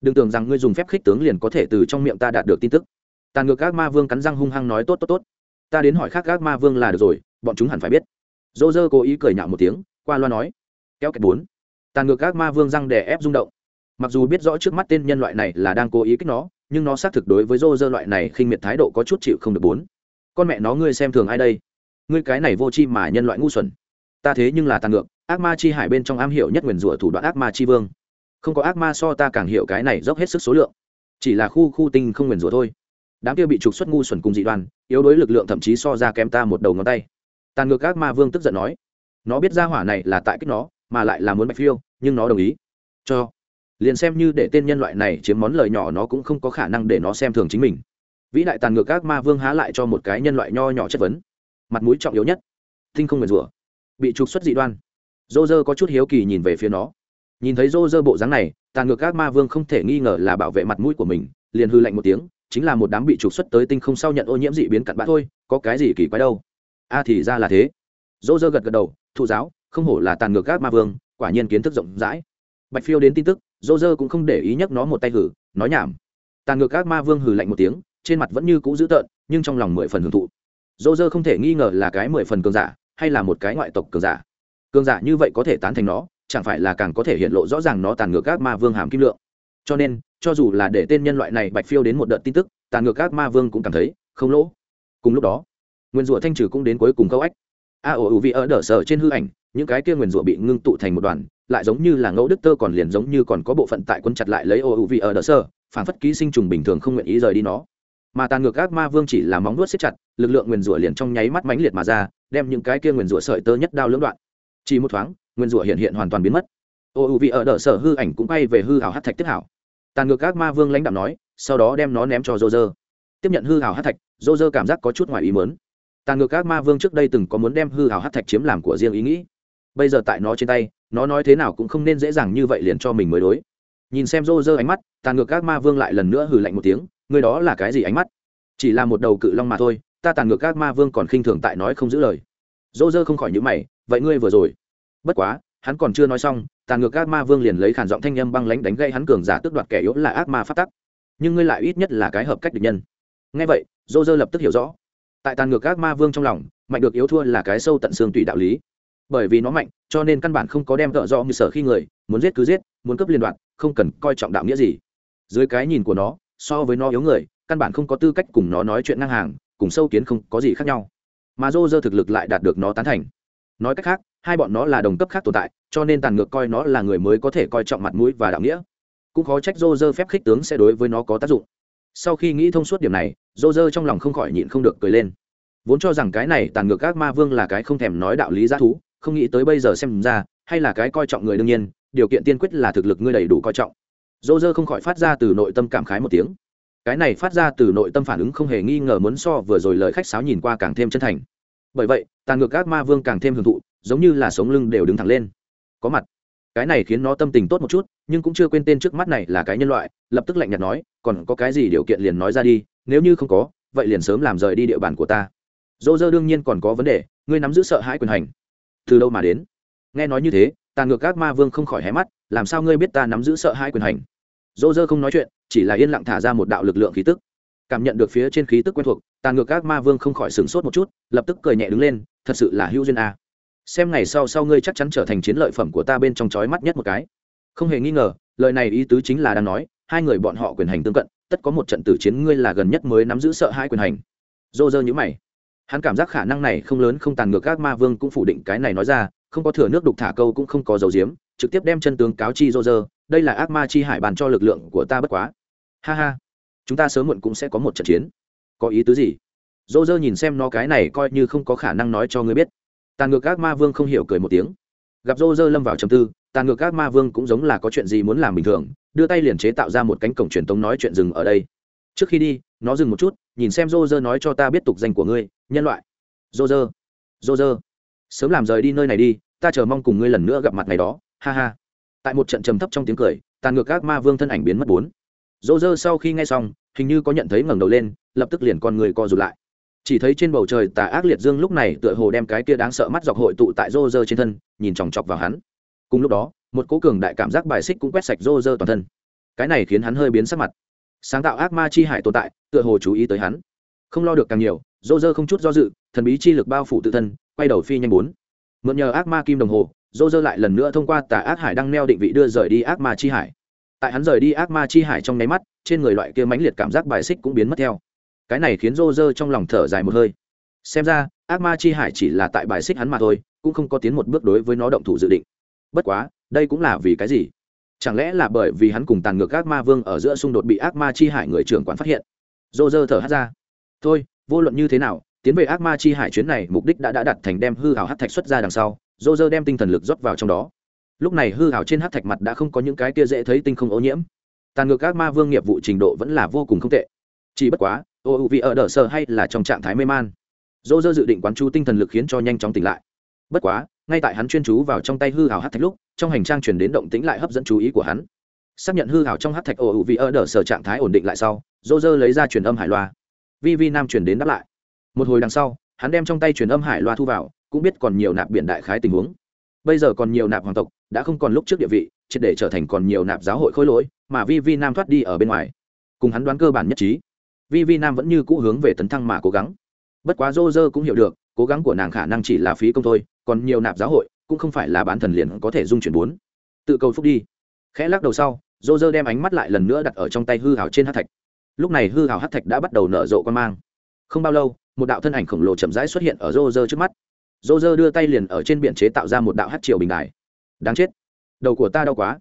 Đừng tưởng rằng ngươi dùng phép khích tướng liền có thể từ trong miệng ta đạt được tin tức. Tàn ngược các ma vương cắn răng hung hăng nói, tốt tốt tốt. Ta đến hỏi khác các ma vương là được rồi, bọn chúng hẳn phải biết. Dỗ dơ cố ý cười nhạo một tiếng, qua loa nói, kéo kẹt bốn. Tàn ngược các ma vương răng đè ép rung động mặc dù biết rõ trước mắt tên nhân loại này là đang cố ý kích nó, nhưng nó xác thực đối với dô dơ loại này khinh miệt thái độ có chút chịu không được bốn. Con mẹ nó ngươi xem thường ai đây? Ngươi cái này vô chi mà nhân loại ngu xuẩn. Ta thế nhưng là tàn ngược, ác ma chi hải bên trong am hiểu nhất nguyền rủa thủ đoạn ác ma chi vương. Không có ác ma so ta càng hiểu cái này dốc hết sức số lượng. Chỉ là khu khu tinh không nguyền rủa thôi. Đám kia bị trục xuất ngu xuẩn cùng dị đoan, yếu đối lực lượng thậm chí so ra kém ta một đầu ngón tay. Tàn ngược ác ma vương tức giận nói, nó biết ra hỏa này là tại kích nó, mà lại là muốn bạch phiêu, nhưng nó đồng ý. Cho liền xem như để tên nhân loại này chiếm món lời nhỏ nó cũng không có khả năng để nó xem thường chính mình. Vĩ đại tàn ngược các ma vương há lại cho một cái nhân loại nho nhỏ chất vấn. Mặt mũi trọng yếu nhất. Thinh không nguyền rủa. Bị trục xuất dị đoan. Dô dơ có chút hiếu kỳ nhìn về phía nó. Nhìn thấy dô dơ bộ dáng này, tàn ngược các ma vương không thể nghi ngờ là bảo vệ mặt mũi của mình, liền hư lạnh một tiếng, chính là một đám bị trục xuất tới tinh không sau nhận ô nhiễm dị biến cặn bã thôi, có cái gì kỳ quái đâu. A thì ra là thế. Dô dơ gật gật đầu, thụ giáo, không hổ là tàn ngược các ma vương, quả nhiên kiến thức rộng rãi. Bạch phiêu đến tin tức dô dơ cũng không để ý nhắc nó một tay hử, nói nhảm. Tàn ngược các ma vương hử lạnh một tiếng, trên mặt vẫn như cũ dữ tợn, nhưng trong lòng mười phần hưởng thụ. Dô dơ không thể nghi ngờ là cái mười phần cường giả, hay là một cái ngoại tộc cường giả. Cường giả như vậy có thể tán thành nó, chẳng phải là càng có thể hiện lộ rõ ràng nó tàn ngược các ma vương hàm kim lượng. Cho nên, cho dù là để tên nhân loại này bạch phiêu đến một đợt tin tức, tàn ngược các ma vương cũng cảm thấy không lỗ. Cùng lúc đó, nguyên rủa thanh trừ cũng đến cuối cùng câu ách. A ổ ủ vị ở đỡ sở trên hư ảnh, những cái kia nguyên rủa bị ngưng tụ thành một đoàn lại giống như là ngẫu đức tơ còn liền giống như còn có bộ phận tại quân chặt lại lấy ô u vị ở đỡ sơ, phản phất ký sinh trùng bình thường không nguyện ý rời đi nó. Mà tàn ngược ác ma vương chỉ là móng nuốt xếp chặt lực lượng nguyên rủa liền trong nháy mắt mãnh liệt mà ra đem những cái kia nguyên rủa sợi tơ nhất đao lưỡng đoạn. Chỉ một thoáng nguyên rủa hiện hiện hoàn toàn biến mất. Ô u vị ở đỡ sơ hư ảnh cũng bay về hư hào hát thạch tiếp hảo. Tàn ngược ác ma vương lãnh đạo nói sau đó đem nó ném cho dô dơ tiếp nhận hư hào hát thạch dô dơ cảm giác có chút ngoài ý mớn tàn ngược ác ma vương trước đây từng có muốn đem hư hào hát thạch chiếm làm của riêng ý nghĩ. Bây giờ tại nó trên tay nó nói thế nào cũng không nên dễ dàng như vậy liền cho mình mới đối. Nhìn xem Rô Rơ ánh mắt tàn ngược các ma vương lại lần nữa hừ lạnh một tiếng người đó là cái gì ánh mắt? Chỉ là một đầu cự long mà thôi, ta tàn ngược các ma vương còn khinh thường tại nói không giữ lời. Rô Rơ không khỏi nhữ mày, vậy ngươi vừa rồi? Bất quá, hắn còn chưa nói xong, tàn ngược các ma vương liền lấy khản giọng thanh â m băng lánh đánh gây hắn cường giả tước đoạt kẻ yếu là ác ma phát tắc. Nhưng ngươi lại ít nhất là cái hợp cách địch nhân. Ngay vậy dô dơ lập tức hiểu rõ. Tại tàn ngược các ma vương trong lòng, mạnh được yếu thua là cái sâu tận xương tùy đạo lý. Bởi vì nó mạnh cho nên căn bản không có đem tợ do như sở khi người, muốn giết cứ giết, muốn cấp liên đoạn, không cần coi trọng đạo nghĩa gì. Dưới cái nhìn của nó, so với nó yếu người, căn bản không có tư cách cùng nó nói chuyện ngang hàng, cùng sâu kiến không có gì khác nhau. Mà dô dơ thực lực lại đạt được nó tán thành. Nói cách khác, hai bọn nó là đồng cấp khác tồn tại, cho nên tàn ngược coi nó là người mới có thể coi trọng mặt mũi và đạo nghĩa. Cũng khó trách dô dơ phép khích tướng sẽ đối với nó có tác dụng. Sau khi nghĩ thông suốt điểm này, dô dơ trong lòng không khỏi nhịn không được cười lên. Vốn cho rằng cái này tàn ngược các ma vương là cái không thèm nói đạo lý g thú không nghĩ tới bây giờ xem ra, hay là cái coi trọng người đương nhiên, điều kiện tiên quyết là thực lực ngươi đầy đủ coi trọng. Dô dơ không khỏi phát ra từ nội tâm cảm khái một tiếng. Cái này phát ra từ nội tâm phản ứng không hề nghi ngờ muốn so vừa rồi lời khách sáo nhìn qua càng thêm chân thành. Bởi vậy, tàn ngược các ma vương càng thêm hưởng thụ, giống như là sống lưng đều đứng thẳng lên. Có mặt. Cái này khiến nó tâm tình tốt một chút, nhưng cũng chưa quên tên trước mắt này là cái nhân loại, lập tức lạnh nhạt nói, còn có cái gì điều kiện liền nói ra đi, nếu như không có, vậy liền sớm làm rời đi địa bàn của ta. Dô dơ đương nhiên còn có vấn đề, ngươi nắm giữ sợ hãi quyền hành từ đâu mà đến? Nghe nói như thế tàn ngược các ma vương không khỏi hé mắt, làm sao ngươi biết ta nắm giữ sợ hai quyền hành? Dô dơ không nói chuyện, chỉ là yên lặng thả ra một đạo lực lượng khí tức. Cảm nhận được phía trên khí tức quen thuộc tàn ngược các ma vương không khỏi sửng sốt một chút, lập tức cười nhẹ đứng lên, thật sự là hữu duyên a. Xem ngày sau sau ngươi chắc chắn trở thành chiến lợi phẩm của ta bên trong chói mắt nhất một cái. Không hề nghi ngờ, lời này ý tứ chính là đang nói, hai người bọn họ quyền hành tương cận, tất có một trận tử chiến ngươi là gần nhất mới nắm giữ sợ hai quyền hành. Dô dơ nhữ mày hắn cảm giác khả năng này không lớn không tàn ngược các ma vương cũng phủ định cái này nói ra, không có thừa nước đục thả câu cũng không có dầu diếm trực tiếp đem chân tướng cáo chi dô dơ đây là ác ma chi hải bàn cho lực lượng của ta bất quá. Ha ha, chúng ta sớm muộn cũng sẽ có một trận chiến. Có ý tứ gì? Dô dơ nhìn xem nó cái này coi như không có khả năng nói cho ngươi biết. Tàn ngược các ma vương không hiểu cười một tiếng. Gặp dô dơ lâm vào trầm tư, tàn ngược các ma vương cũng giống là có chuyện gì muốn làm bình thường, đưa tay liền chế tạo ra một cánh cổng truyền tống nói chuyện dừng ở đây. Trước khi đi nó dừng một chút, nhìn xem rô rơ nói cho ta biết tục danh của ngươi, nhân loại. Rô rơ rô rơ sớm làm rời đi nơi này đi, ta chờ mong cùng ngươi lần nữa gặp mặt ngày đó, ha ha. Tại một trận trầm thấp trong tiếng cười, tàn ngược các ma vương thân ảnh biến mất bốn. Rô rơ sau khi nghe xong, hình như có nhận thấy ngẩng đầu lên, lập tức liền con người co rụt lại. Chỉ thấy trên bầu trời tà ác liệt dương lúc này tựa hồ đem cái kia đáng sợ mắt dọc hội tụ tại rô rơ trên thân, nhìn chòng chọc vào hắn. Cùng lúc đó, một cố cường đại cảm giác bài xích cũng quét sạch rô rơ toàn thân. Cái này khiến hắn hơi biến sắc mặt sáng tạo ác ma chi hải tồn tại, tựa hồ chú ý tới hắn. Không lo được càng nhiều rô dơ không chút do dự, thần bí chi lực bao phủ tự thân, quay đầu phi nhanh bốn. Mượn nhờ ác ma kim đồng hồ rô dơ lại lần nữa thông qua tà ác hải đăng neo định vị đưa rời đi ác ma chi hải. Tại hắn rời đi ác ma chi hải trong nháy mắt, trên người loại kia mãnh liệt cảm giác bài xích cũng biến mất theo. Cái này khiến rô dơ trong lòng thở dài một hơi. Xem ra, ác ma chi hải chỉ là tại bài xích hắn mà thôi, cũng không có tiến một bước đối với nó động thủ dự định. Bất quá, đây cũng là vì cái gì? Chẳng lẽ là bởi vì hắn cùng tàn ngược ác ma vương ở giữa xung đột bị ác ma chi hải người trưởng quản phát hiện? Dô dơ thở hát ra. Thôi, vô luận như thế nào, tiến về ác ma chi hải chuyến này, mục đích đã đã đặt thành đem hư hảo hát thạch xuất ra đằng sau dô dơ đem tinh thần lực rót vào trong đó. Lúc này hư hảo trên hát thạch mặt đã không có những cái kia dễ thấy tinh không ô nhiễm. Tàn ngược ác ma vương nghiệp vụ trình độ vẫn là vô cùng không tệ. Chỉ bất quá, ô u vì ở đờ sơ hay là trong trạng thái mê man. Dô dơ dự định quán chú tinh thần lực khiến cho nhanh chóng tỉnh lại bất quá, ngay tại hắn chuyên chú vào trong tay hư hào hát thạch lúc, trong hành trang chuyển đến động tĩnh lại hấp dẫn chú ý của hắn. Xác nhận hư hào trong hát thạch ồ ủ vì ở đờ sở trạng thái ổn định lại sau dô dơ lấy ra truyền âm hải loa. Vi vi nam chuyển đến đáp lại. Một hồi đằng sau, hắn đem trong tay truyền âm hải loa thu vào, cũng biết còn nhiều nạp biển đại khái tình huống. Bây giờ còn nhiều nạp hoàng tộc, đã không còn lúc trước địa vị, triệt để trở thành còn nhiều nạp giáo hội khôi lỗi, mà vi vi nam thoát đi ở bên ngoài. Cùng hắn đoán cơ bản nhất trí, vi vi nam vẫn như cũ hướng về tấn thăng mà cố gắng. Bất quá dô dơ cũng hiểu được, cố gắng của nàng khả năng chỉ là phí công thôi còn nhiều nạp giáo hội, cũng không phải là bán thần liền có thể dung chuyển bốn. Tự cầu phúc đi. Khẽ lắc đầu sau, dô dơ đem ánh mắt lại lần nữa đặt ở trong tay hư hào trên hát thạch. Lúc này hư hào hát thạch đã bắt đầu nở rộ quan mang. Không bao lâu, một đạo thân ảnh khổng lồ chậm rãi xuất hiện ở dô dơ trước mắt. Dô dơ đưa tay liền ở trên biển chế tạo ra một đạo hát triều bình đài. Đáng chết. Đầu của ta đau quá.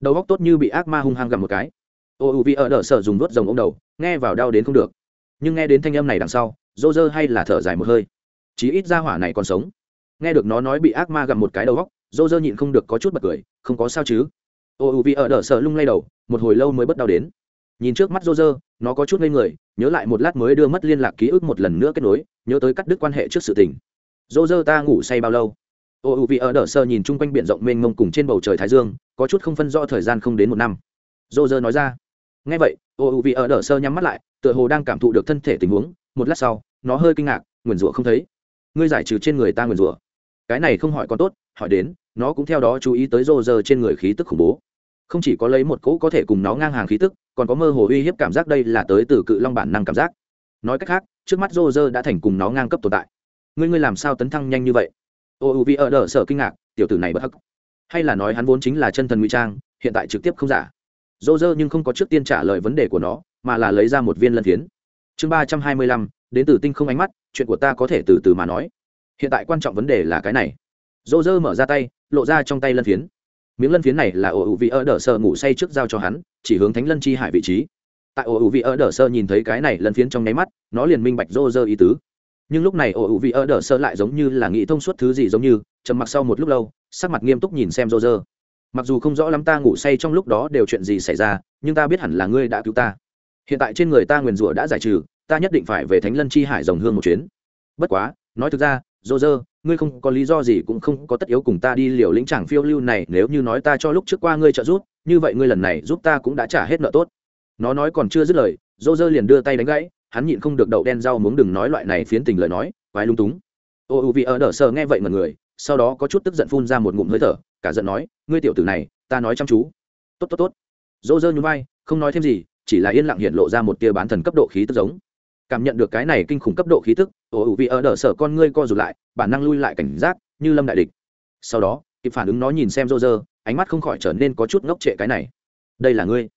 Đầu góc tốt như bị ác ma hung hăng gặm một cái. Ô u vi ở đỡ sở dùng vớt rồng ông đầu, nghe vào đau đến không được. Nhưng nghe đến thanh âm này đằng sau, dô dơ hay là thở dài một hơi. Chí ít ra hỏa này còn sống nghe được nó nói bị ác ma gặm một cái đầu góc, dô dơ nhịn không được có chút bật cười, không có sao chứ? Ô, u vì ở đỡ sợ lung lay đầu, một hồi lâu mới bất đau đến. Nhìn trước mắt dô dơ, nó có chút ngây người, nhớ lại một lát mới đưa mất liên lạc ký ức một lần nữa kết nối, nhớ tới cắt đứt quan hệ trước sự tình. Dô dơ ta ngủ say bao lâu? Ô, u vì ở đỡ sơ nhìn chung quanh b i ể n rộng mênh mông cùng trên bầu trời thái dương, có chút không phân rõ thời gian không đến một năm. Dô dơ nói ra. Ngay vậy, ô, u vì ở đờ sơ nhắm mắt lại, tựa hồ đang cảm thụ được thân thể tình huống. Một lát sau, nó hơi kinh ngạc, nguyền rủa không thấy. Ngươi giải trừ trên người ta nguyền rủa cái này không hỏi còn tốt, hỏi đến, nó cũng theo đó chú ý tới rô rơ trên người khí tức khủng bố. Không chỉ có lấy một cỗ có thể cùng nó ngang hàng khí tức, còn có mơ hồ uy hiếp cảm giác đây là tới từ cự long bản năng cảm giác. Nói cách khác, trước mắt rô rơ đã thành cùng nó ngang cấp tồn tại. Ngươi ngươi làm sao tấn thăng nhanh như vậy? Ô, u, vi, ở, đờ sở kinh ngạc, tiểu tử này bất hắc. Hay là nói hắn vốn chính là chân thần ngụy trang, hiện tại trực tiếp không giả. Rô rơ nhưng không có trước tiên trả lời vấn đề của nó, mà là lấy ra một viên lân phiến. Chương ba trăm hai mươi lăm, đến từ tinh không ánh mắt, chuyện của ta có thể từ từ mà nói hiện tại quan trọng vấn đề là cái này. Dô dơ mở ra tay, lộ ra trong tay lân phiến. Miếng lân phiến này là ổ ủ vị ở đờ sơ ngủ say trước giao cho hắn, chỉ hướng thánh lân chi hải vị trí. Tại ổ ủ vị ở đờ sơ nhìn thấy cái này lân phiến trong nháy mắt, nó liền minh bạch dô dơ ý tứ. Nhưng lúc này ổ ủ vị ở đờ sơ lại giống như là nghĩ thông suốt thứ gì giống như, trầm mặc sau một lúc lâu, sắc mặt nghiêm túc nhìn xem dô dơ mặc dù không rõ lắm ta ngủ say trong lúc đó đều chuyện gì xảy ra, nhưng ta biết hẳn là ngươi đã cứu ta. Hiện tại trên người ta nguyền rủa đã giải trừ, ta nhất định phải về thánh lân chi hải dòng hương một chuyến. Bất quá, nói thực ra dô dơ, ngươi không có lý do gì cũng không có tất yếu cùng ta đi liều lĩnh chẳng phiêu lưu này, nếu như nói ta cho lúc trước qua ngươi trợ giúp, như vậy ngươi lần này giúp ta cũng đã trả hết nợ tốt. Nó nói còn chưa dứt lời, dô dơ liền đưa tay đánh gãy, hắn nhịn không được đậu đen rau muốn đừng nói loại này phiến tình lời nói vài lung túng. Ô, u vì ở, đờ, sờ, nghe vậy mọi người, sau đó có chút tức giận phun ra một ngụm hơi thở, cả giận nói, ngươi tiểu tử này, ta nói chăm chú. Tốt tốt tốt. Dô dơ nhún vai, không nói thêm gì, chỉ là yên lặng hiện lộ ra một tia bán thần cấp độ khí tức giống cảm nhận được cái này kinh khủng cấp độ khí tức ồ ủ vị ở đờ sở con ngươi co rụt lại, bản năng lui lại cảnh giác, như lâm đại địch. Sau đó, kịp phản ứng nó nhìn xem rô rơ ánh mắt không khỏi trở nên có chút ngốc trệ cái này. Đây là ngươi.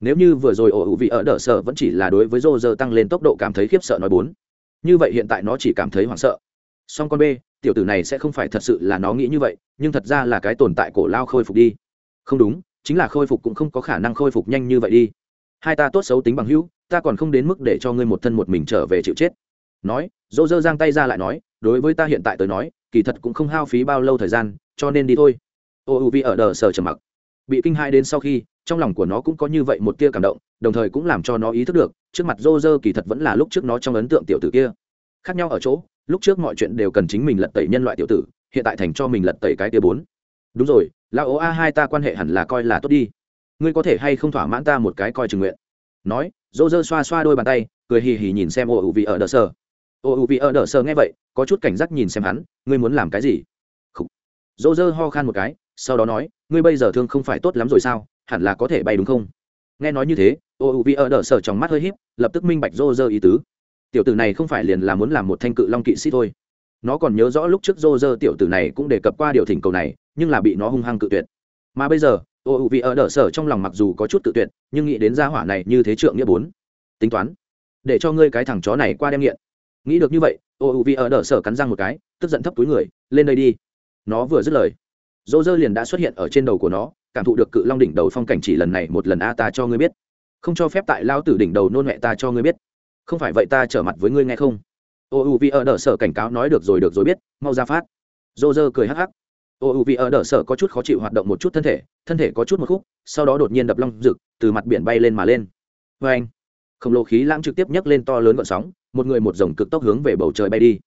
Nếu như vừa rồi ồ ủ vị ở đờ sở vẫn chỉ là đối với rô rơ tăng lên tốc độ cảm thấy khiếp sợ nói bốn. Như vậy hiện tại nó chỉ cảm thấy hoảng sợ. Song con b tiểu tử này sẽ không phải thật sự là nó nghĩ như vậy, nhưng thật ra là cái tồn tại cổ lao khôi phục đi. Không đúng, chính là khôi phục cũng không có khả năng khôi phục nhanh như vậy đi. Hai ta tốt xấu tính bằng hữu ta còn không đến mức để cho ngươi một thân một mình trở về chịu chết. Nói, dỗ dơ giang tay ra lại nói, đối với ta hiện tại tới nói, kỳ thật cũng không hao phí bao lâu thời gian, cho nên đi thôi. Ô u vi ở đờ sờ trầm mặc. Bị kinh hai đến sau khi, trong lòng của nó cũng có như vậy một tia cảm động, đồng thời cũng làm cho nó ý thức được, trước mặt dô dơ kỳ thật vẫn là lúc trước nó trong ấn tượng tiểu tử kia. Khác nhau ở chỗ, lúc trước mọi chuyện đều cần chính mình lật tẩy nhân loại tiểu tử, hiện tại thành cho mình lật tẩy cái tia bốn. Đúng rồi là ố a hai ta quan hệ hẳn là coi là tốt đi. Ngươi có thể hay không thỏa mãn ta một cái coi chừng nguyện? Nói dô dơ xoa xoa đôi bàn tay, cười hì hì nhìn xem ô ủ vị ở đờ sơ ô ủ vị ở đờ sơ nghe vậy, có chút cảnh giác nhìn xem hắn, ngươi muốn làm cái gì? Dô dơ ho khan một cái, sau đó nói, ngươi bây giờ thương không phải tốt lắm rồi sao? Hẳn là có thể bay đúng không? Nghe nói như thế, ô ủ vị ở đờ sơ trong mắt hơi híp, lập tức minh bạch dô dơ ý tứ. Tiểu tử này không phải liền là muốn làm một thanh cự long kỵ sĩ thôi. Nó còn nhớ rõ lúc trước dô dơ tiểu tử này cũng đề cập qua điều thỉnh cầu này, nhưng là bị nó hung hăng cự tuyệt. Mà bây giờ ô ủ vị ở đỡ sở trong lòng mặc dù có chút tự tuyệt, nhưng nghĩ đến gia hỏa này như thế trượng nghĩa bốn. Tính toán, để cho ngươi cái thằng chó này qua đem nghiện. Nghĩ được như vậy, ô ủ vị ở đỡ sở cắn răng một cái, tức giận thấp túi người, lên đây đi. Nó vừa dứt lời, dô dơ liền đã xuất hiện ở trên đầu của nó, cảm thụ được cự long đỉnh đầu phong cảnh chỉ lần này một lần a ta cho ngươi biết. Không cho phép tại lao tử đỉnh đầu nôn mẹ ta cho ngươi biết. Không phải vậy ta trở mặt với ngươi nghe không? Ô u vi ở đỡ sở cảnh cáo nói được rồi được rồi biết, mau ra phát. Dô dơ cười hắc hắc ô u vì ở đờ sở có chút khó chịu hoạt động một chút thân thể thân thể có chút một khúc, sau đó đột nhiên đập long rực từ mặt biển bay lên mà lên. Vê anh, khổng lồ khí lãng trực tiếp nhấc lên to lớn gọn sóng, một người một dòng cực tốc hướng về bầu trời bay đi.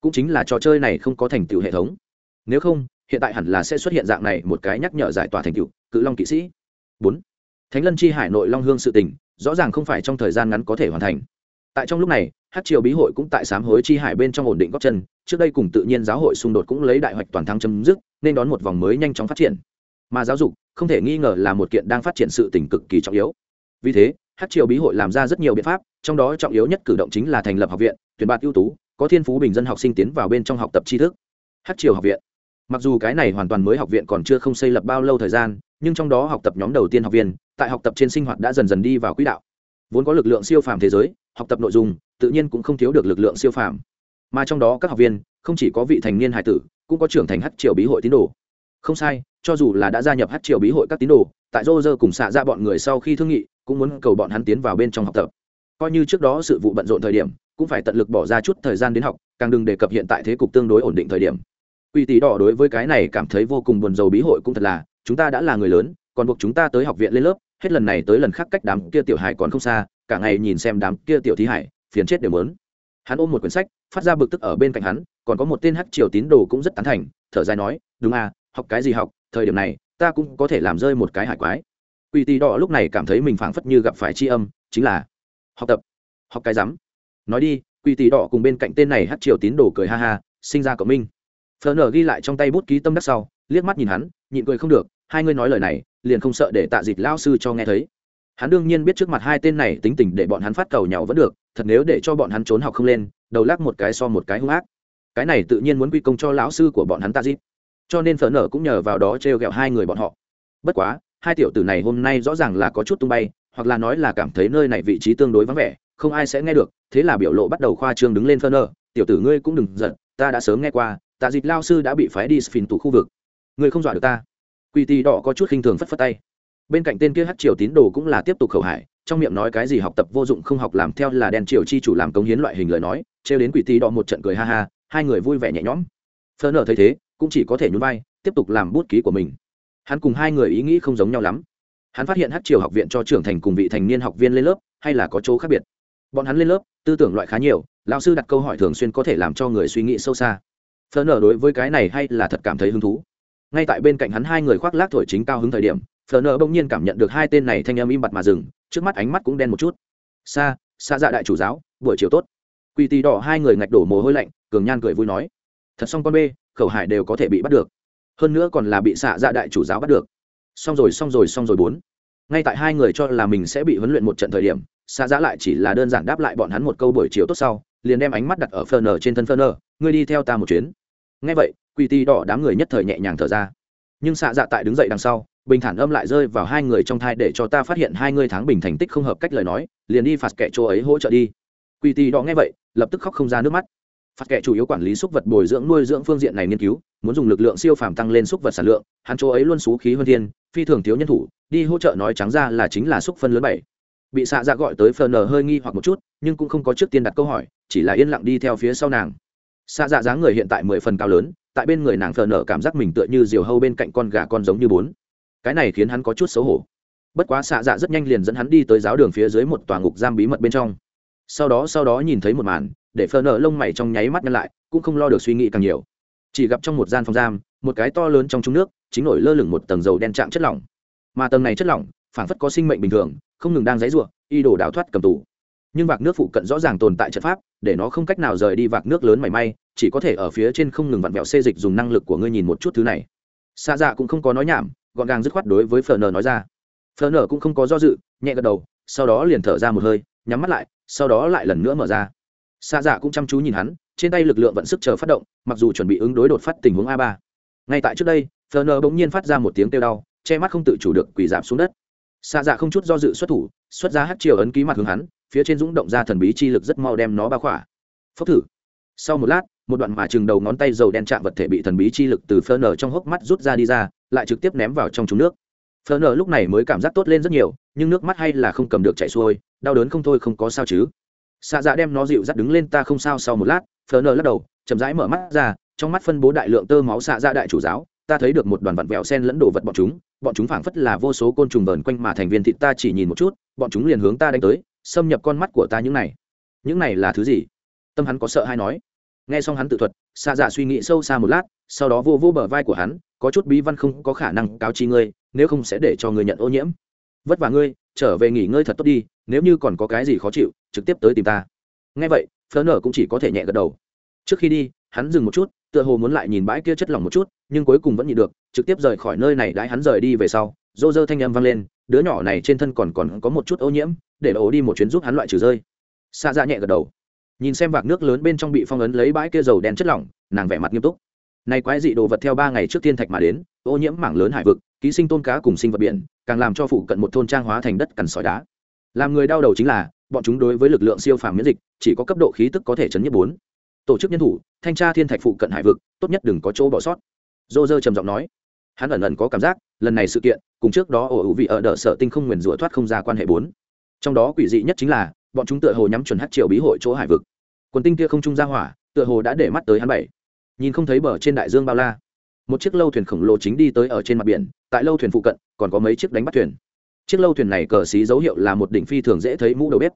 Cũng chính là trò chơi này không có thành tựu hệ thống. Nếu không, hiện tại hẳn là sẽ xuất hiện dạng này một cái nhắc nhở giải tỏa thành tựu, cự long kỵ sĩ. Bốn, thánh lân chi hải nội long hương sự tình, rõ ràng không phải trong thời gian ngắn có thể hoàn thành. Tại trong lúc này hát triều bí hội cũng tại sám hối chi hải bên trong ổn định góc chân, trước đây cùng tự nhiên giáo hội xung đột cũng lấy đại hoạch toàn thắng chấm dứt, nên đón một vòng mới nhanh chóng phát triển. Mà giáo dục, không thể nghi ngờ là một kiện đang phát triển sự tỉnh cực kỳ trọng yếu. Vì thế, hát triều bí hội làm ra rất nhiều biện pháp, trong đó trọng yếu nhất cử động chính là thành lập học viện, tuyển bạt ưu tú, có thiên phú bình dân học sinh tiến vào bên trong học tập tri thức. Hát triều học viện. Mặc dù cái này hoàn toàn mới học viện còn chưa không xây lập bao lâu thời gian, nhưng trong đó học tập nhóm đầu tiên học viên, tại học tập trên sinh hoạt đã dần dần đi vào quỹ đạo. Vốn có lực lượng siêu phàm thế giới, học tập nội dung tự nhiên cũng không thiếu được lực lượng siêu phàm. Mà trong đó các học viên không chỉ có vị thành niên hải tử cũng có trưởng thành hát triều bí hội tín đồ. Không sai cho dù là đã gia nhập hát triều bí hội các tín đồ tại rô rơ cùng xạ ra dạ bọn người sau khi thương nghị cũng muốn cầu bọn hắn tiến vào bên trong học tập. Coi như trước đó sự vụ bận rộn thời điểm cũng phải tận lực bỏ ra chút thời gian đến học càng đừng đề cập hiện tại thế cục tương đối ổn định thời điểm. Quỷ tỷ đỏ đối với cái này cảm thấy vô cùng buồn rầu bí hội cũng thật là, chúng ta đã là người lớn, còn buộc chúng ta tới học viện lên lớp, hết lần này tới lần khác cách đám kia tiểu hải còn không xa, cả ngày nhìn xem đám kia tiểu thí hải, phiền chết đều muốn. Hắn ôm một quyển sách, phát ra bực tức ở bên cạnh hắn, còn có một tên hắc triều tín đồ cũng rất tán thành, thở dài nói, "Đúng à, học cái gì học, thời điểm này, ta cũng có thể làm rơi một cái hải quái." Quỷ tỷ đỏ lúc này cảm thấy mình phảng phất như gặp phải tri âm, chính là học tập. Học cái rắm. Nói đi, quỷ tỷ đỏ cùng bên cạnh tên này hắc triều tín đồ cười ha ha, sinh ra cộng minh phờ nở ghi lại trong tay bút ký tâm đắc sau liếc mắt nhìn hắn nhịn cười không được hai ngươi nói lời này liền không sợ để tạ dịch lao sư cho nghe thấy hắn đương nhiên biết trước mặt hai tên này tính tình để bọn hắn phát cầu nhau vẫn được thật nếu để cho bọn hắn trốn học không lên đầu lắc một cái so một cái hung ác. Cái này tự nhiên muốn quy công cho lão sư của bọn hắn tạ dịp, cho nên phở nở cũng nhờ vào đó t r ghẹo hai người bọn họ. Bất quá hai tiểu tử này hôm nay rõ ràng là có chút tung bay hoặc là nói là cảm thấy nơi này vị trí tương đối vắng vẻ không ai sẽ nghe được thế là biểu lộ bắt đầu khoa trương đứng lên phở nở. Tiểu tử ngươi cũng đừng giận ta đã sớm nghe qua tạ dịch lao sư đã bị phái đi sphin tủ khu vực. Ngươi không dọa được ta. Quy tì đỏ có chút khinh thường phất phất tay. Bên cạnh tên kia hát triều tín đồ cũng là tiếp tục khẩu hải trong miệng nói cái gì học tập vô dụng không học làm theo là đèn triều chi chủ làm công hiến loại hình lời nói, trêu đến quỷ tí đỏ một trận cười ha ha, hai người vui vẻ nhẹ nhõm. Phớn nở thấy thế, cũng chỉ có thể nhún vai, tiếp tục làm bút ký của mình. Hắn cùng hai người ý nghĩ không giống nhau lắm. Hắn phát hiện hát triều học viện cho trưởng thành cùng vị thành niên học viên lên lớp, hay là có chỗ khác biệt. Bọn hắn lên lớp, tư tưởng loại khá nhiều, lão sư đặt câu hỏi thường xuyên có thể làm cho người suy nghĩ sâu xa. Phớn nở đối với cái này hay là thật cảm thấy hứng thú. Ngay tại bên cạnh hắn hai người khoác lác thổi chính cao hứng thời điểm phờ nở bỗng nhiên cảm nhận được hai tên này thanh âm im bặt mà dừng, trước mắt ánh mắt cũng đen một chút. Xa xa dạ đại chủ giáo, buổi chiều tốt. Quỳ tì đỏ hai người ngạch đổ mồ hôi lạnh, cường nhan cười vui nói. Thật xong con bê, khẩu hải đều có thể bị bắt được. Hơn nữa còn là bị xạ dạ đại chủ giáo bắt được. Xong rồi xong rồi xong rồi bốn. Ngay tại hai người cho là mình sẽ bị huấn luyện một trận thời điểm xạ dạ lại chỉ là đơn giản đáp lại bọn hắn một câu buổi chiều tốt sau, liền đem ánh mắt đặt ở phờ nở trên thân phờ nở, ngươi đi theo ta một chuyến. Ngay vậy, quỳ tì đỏ đám người nhất thời nhẹ nhàng thở ra. Nhưng xạ dạ tại đứng dậy đằng sau bình thản âm lại rơi vào hai người trong thai để cho ta phát hiện hai người tháng bình thành tích không hợp cách lời nói, liền đi phạt kẻ chỗ ấy hỗ trợ đi. Quỳ tì đỏ nghe vậy, lập tức khóc không ra nước mắt. Phạt kẻ chủ yếu quản lý súc vật bồi dưỡng nuôi dưỡng phương diện này nghiên cứu, muốn dùng lực lượng siêu phàm tăng lên súc vật sản lượng, hắn chỗ ấy luôn xú khí hơn thiên, phi thường thiếu nhân thủ, đi hỗ trợ nói trắng ra là chính là súc phân lớn bảy. Bị xạ dạ gọi tới phờ nờ hơi nghi hoặc một chút, nhưng cũng không có trước tiên đặt câu hỏi, chỉ là yên lặng đi theo phía sau nàng. Xạ dạ dáng người hiện tại mười phần cao lớn, tại bên người nàng phờ nở cảm giác mình tựa như diều hâu bên cạnh con gà con giống như bốn cái này khiến hắn có chút xấu hổ. Bất quá xạ dạ rất nhanh liền dẫn hắn đi tới giáo đường phía dưới một tòa ngục giam bí mật bên trong. Sau đó sau đó nhìn thấy một màn, để phờ nở lông mày trong nháy mắt nhăn lại, cũng không lo được suy nghĩ càng nhiều. Chỉ gặp trong một gian phòng giam, một cái to lớn trong trúng nước, chính nổi lơ lửng một tầng dầu đen trạng chất lỏng. Mà tầng này chất lỏng phản phất có sinh mệnh bình thường, không ngừng đang dãy ruộng y đổ đào thoát cầm tù. Nhưng vạc nước phụ cận rõ ràng tồn tại trận pháp, để nó không cách nào rời đi vạc nước lớn mảy may, chỉ có thể ở phía trên không ngừng vặn vẹo xê dịch dùng năng lực của ngươi nhìn một chút thứ này. Xa dạ cũng không có nói nhảm gọn gàng dứt khoát đối với phờ nờ nói ra. Phờ nờ cũng không có do dự, nhẹ gật đầu, sau đó liền thở ra một hơi, nhắm mắt lại, sau đó lại lần nữa mở ra. Xa dạ cũng chăm chú nhìn hắn, trên tay lực lượng vận sức chờ phát động, mặc dù chuẩn bị ứng đối đột phát tình huống a ba. Ngay tại trước đây phờ nờ bỗng nhiên phát ra một tiếng kêu đau, che mắt không tự chủ được quỳ giảm xuống đất. Xa dạ không chút do dự xuất thủ, xuất ra hát chiều ấn ký mặt hướng hắn, phía trên dũng động ra thần bí chi lực rất mau đem nó bao khỏa. Phốc thử. Sau một lát một đoạn mà chừng đầu ngón tay dầu đen chạm vật thể bị thần bí chi lực từ phơ nở trong hốc mắt rút ra đi ra, lại trực tiếp ném vào trong trúng nước. Phơ nở lúc này mới cảm giác tốt lên rất nhiều, nhưng nước mắt hay là không cầm được chạy xuôi, đau đớn không thôi không có sao chứ. Xạ dạ đem nó dịu dắt đứng lên ta không sao sau một lát, phơ nở lắc đầu, chậm rãi mở mắt ra, trong mắt phân bố đại lượng tơ máu xạ dạ đại chủ giáo, ta thấy được một đoàn vặn vẹo sen lẫn đồ vật bọn chúng bọn chúng phảng phất là vô số côn trùng vờn quanh mà thành viên thịt ta chỉ nhìn một chút, bọn chúng liền hướng ta đánh tới, xâm nhập con mắt của ta những này. Những này là thứ gì? Tâm hắn có sợ hay nói? Nghe xong hắn tự thuật xa dạ suy nghĩ sâu xa một lát, sau đó vô vô bờ vai của hắn, có chút bí văn không có khả năng cáo chi ngươi, nếu không sẽ để cho ngươi nhận ô nhiễm. Vất vả ngươi, trở về nghỉ ngơi thật tốt đi, nếu như còn có cái gì khó chịu, trực tiếp tới tìm ta. Nghe vậy phớ nở cũng chỉ có thể nhẹ gật đầu. Trước khi đi, hắn dừng một chút, tựa hồ muốn lại nhìn bãi kia chất lỏng một chút, nhưng cuối cùng vẫn nhịn được, trực tiếp rời khỏi nơi này đãi hắn rời đi về sau dô dơ thanh âm vang lên, đứa nhỏ này trên thân còn còn có một chút ô nhiễm, để ố đi một chuyến giúp hắn loại trừ rơi. Xa ra dạ nhẹ gật đầu nhìn xem vạc nước lớn bên trong bị phong ấn lấy bãi kia dầu đen chất lỏng, nàng vẻ mặt nghiêm túc. Này quái dị đồ vật theo ba ngày trước thiên thạch mà đến, ô nhiễm mảng lớn hải vực, ký sinh tôn cá cùng sinh vật biển, càng làm cho phụ cận một thôn trang hóa thành đất cằn sỏi đá. Làm người đau đầu chính là, bọn chúng đối với lực lượng siêu phàm miễn dịch, chỉ có cấp độ khí tức có thể chấn nhất bốn. Tổ chức nhân thủ, thanh tra thiên thạch phụ cận hải vực, tốt nhất đừng có chỗ bỏ sót. Dô dơ trầm giọng nói. Hắn ẩn ẩn có cảm giác, lần này sự kiện, cùng trước đó ổ hữu vị ở đờ sở tinh không nguyền rủa thoát không ra quan hệ bốn. Trong đó quỷ dị nhất chính là bọn chúng tựa hồ nhắm chuẩn hát triều bí hội chỗ hải vực. Quần tinh kia không trung ra hỏa, tựa hồ đã để mắt tới hắn bảy. Nhìn không thấy bờ trên đại dương bao la. Một chiếc lâu thuyền khổng lồ chính đi tới ở trên mặt biển, tại lâu thuyền phụ cận, còn có mấy chiếc đánh bắt thuyền. Chiếc lâu thuyền này cờ xí dấu hiệu là một đỉnh phi thường dễ thấy mũ đầu bếp.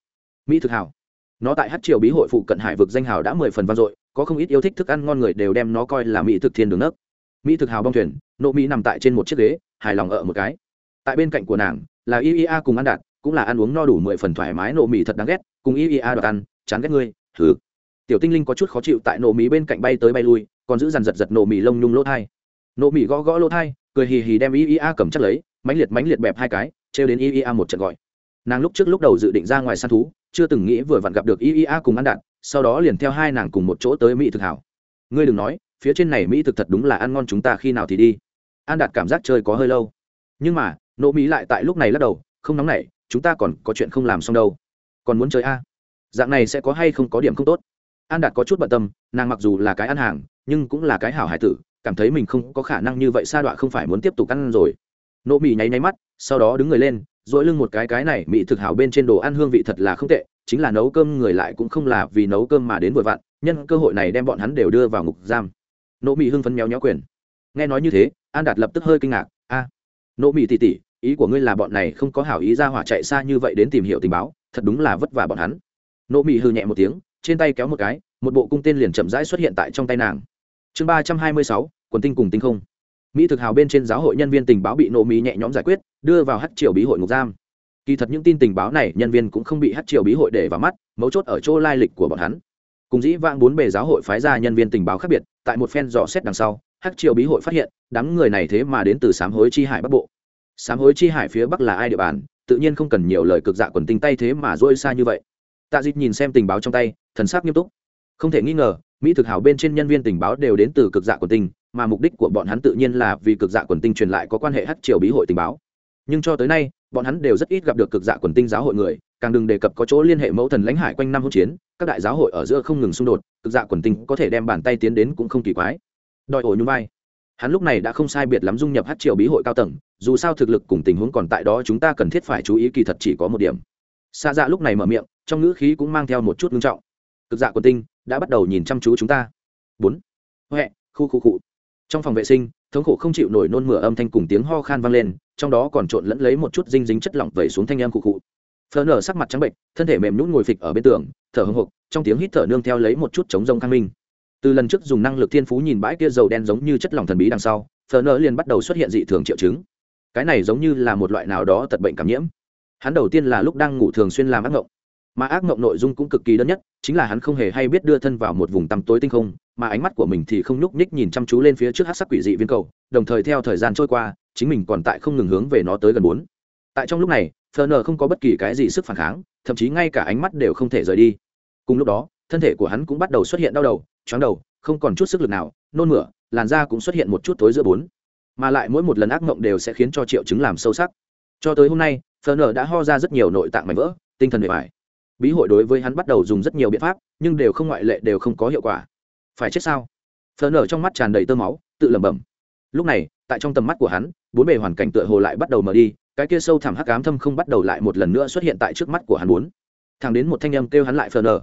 Mỹ thực hào. Nó tại hát triều bí hội phụ cận hải vực danh hào đã mười phần vang dội, có không ít yêu thích thức ăn ngon người đều đem nó coi là mỹ thực thiên đường nấc. Mỹ thực hào bong thuyền, nộ mỹ nằm tại trên một chiếc ghế, hài lòng ở một cái. Tại bên cạnh của nàng, là iea cùng ăn đạt cũng là ăn uống no đủ mười phần thoải mái, nộ mì thật đáng ghét, cùng iea đoạt ăn, chán ghét ngươi thử tiểu tinh linh có chút khó chịu tại nộ mì bên cạnh bay tới bay lui, còn giữ dằn giật giật nộ mì lông nhung lỗ thai. Nộ mì gõ gõ lỗ thai, cười hì hì đem iea cầm chắc lấy mánh liệt mánh liệt bẹp hai cái, trêu đến iea một trận gọi. Nàng lúc trước lúc đầu dự định ra ngoài săn thú, chưa từng nghĩ vừa vặn gặp được iea cùng ăn đạn, sau đó liền theo hai nàng cùng một chỗ tới mỹ thực hảo. Ngươi đừng nói, phía trên này mỹ thực thật đúng là ăn ngon chúng ta khi nào thì đi. An đạt cảm giác chơi có hơi lâu. Nhưng mà, nộ mỹ lại tại lúc này lắc đầu, không nóng nảy chúng ta còn có chuyện không làm xong đâu. Còn muốn chơi a? Dạng này sẽ có hay không có điểm không tốt? An đạt có chút bận tâm, nàng mặc dù là cái ăn hàng, nhưng cũng là cái hảo hải tử, cảm thấy mình không có khả năng như vậy sa đọa không phải muốn tiếp tục ăn rồi. Nỗ mỹ nháy nháy mắt, sau đó đứng người lên dỗi lưng một cái cái này mỹ thực hảo bên trên đồ ăn hương vị thật là không tệ, chính là nấu cơm người lại cũng không là vì nấu cơm mà đến vội vặn, nhân cơ hội này đem bọn hắn đều đưa vào ngục giam. Nỗ mỹ hưng phấn méo nhó quyền. Nghe nói như thế, an đạt lập tức hơi kinh ngạc. A Nỗ mỹ tỉ tỉ ý của ngươi là bọn này không có hảo ý ra hỏa chạy xa như vậy đến tìm hiểu tình báo, thật đúng là vất vả bọn hắn. Nỗ mị hư nhẹ một tiếng, trên tay kéo một cái, một bộ cung tên liền chậm rãi xuất hiện tại trong tay nàng. Chương ba trăm hai mươi sáu, quần tinh cùng tinh không. Mỹ thực hào bên trên giáo hội nhân viên tình báo bị nộ mỹ nhẹ nhõm giải quyết, đưa vào hát triều bí hội ngục giam. Kỳ thật những tin tình báo này, nhân viên cũng không bị hát triều bí hội để vào mắt, mấu chốt ở chỗ lai lịch của bọn hắn. Cùng dĩ vãng bốn bề giáo hội phái ra nhân viên tình báo khác biệt, tại một phen dò xét đằng sau hát triều bí hội phát hiện, đám người này thế mà đến từ sám hối chi hải bắc bộ sám hối chi hải phía bắc là ai địa bàn, tự nhiên không cần nhiều lời cực dạ quần tinh tay thế mà dôi xa như vậy. Tạ dịch nhìn xem tình báo trong tay, thần sắc nghiêm túc. Không thể nghi ngờ, mỹ thực hảo bên trên nhân viên tình báo đều đến từ cực dạ quần tinh, mà mục đích của bọn hắn tự nhiên là vì cực dạ quần tinh truyền lại có quan hệ hát triều bí hội tình báo. Nhưng cho tới nay, bọn hắn đều rất ít gặp được cực dạ quần tinh giáo hội người, càng đừng đề cập có chỗ liên hệ mẫu thần lãnh hải quanh năm hỗn chiến, các đại giáo hội ở giữa không ngừng xung đột, cực dạ quần tinh có thể đem bàn tay tiến đến cũng không kỳ quái. Đòi ổ nhung vai hắn lúc này đã không sai biệt lắm dung nhập hát triều bí hội cao tầng, dù sao thực lực cùng tình huống còn tại đó chúng ta cần thiết phải chú ý kỳ thật chỉ có một điểm. Xa dạ lúc này mở miệng, trong ngữ khí cũng mang theo một chút ngưng trọng. Cực dạ quần tinh, đã bắt đầu nhìn chăm chú chúng ta. Bốn. Huệ, khu khu cụ trong phòng vệ sinh, thống khổ không chịu nổi nôn mửa âm thanh cùng tiếng ho khan vang lên, trong đó còn trộn lẫn lấy một chút dinh dính chất lỏng vẩy xuống thanh em cụ cụ phờ nở sắc mặt trắng bệnh, thân thể mềm nhún ngồi phịch ở bên tường, thở hồng hộc, trong tiếng hít thở nương theo lấy một chút chống rông khang minh từ lần trước dùng năng lực thiên phú nhìn bãi kia dầu đen giống như chất lỏng thần bí đằng sau phờ nơ liền bắt đầu xuất hiện dị thường triệu chứng. Cái này giống như là một loại nào đó tật bệnh cảm nhiễm. Hắn đầu tiên là lúc đang ngủ thường xuyên làm ác mộng mà ác mộng nội dung cũng cực kỳ đơn nhất, chính là hắn không hề hay biết đưa thân vào một vùng tăm tối tinh không, mà ánh mắt của mình thì không nhúc nhích nhìn chăm chú lên phía trước hát sắc quỷ dị viên cầu, đồng thời theo thời gian trôi qua, chính mình còn tại không ngừng hướng về nó tới gần bốn. Tại trong lúc này phờ nờ không có bất kỳ cái gì sức phản kháng, thậm chí ngay cả ánh mắt đều không thể rời đi. Cùng lúc đó thân thể của hắn cũng bắt đầu xuất hiện đau đầu chóng đầu, không còn chút sức lực nào, nôn mửa, làn da cũng xuất hiện một chút tối giữa bốn. Mà lại mỗi một lần ác mộng đều sẽ khiến cho triệu chứng làm sâu sắc. Cho tới hôm nay phờ nờ đã ho ra rất nhiều nội tạng mảnh vỡ, tinh thần bề bài bí hội đối với hắn bắt đầu dùng rất nhiều biện pháp, nhưng đều không ngoại lệ, đều không có hiệu quả. Phải chết sao? Phờ nở trong mắt tràn đầy tơ máu, tự lẩm bẩm. Lúc này, tại trong tầm mắt của hắn, bốn bề hoàn cảnh tựa hồ lại bắt đầu mở đi, cái kia sâu thẳm hắc ám thâm không bắt đầu lại một lần nữa xuất hiện tại trước mắt của hắn bốn. Thằng đến một thanh âm kêu hắn lại phờ nở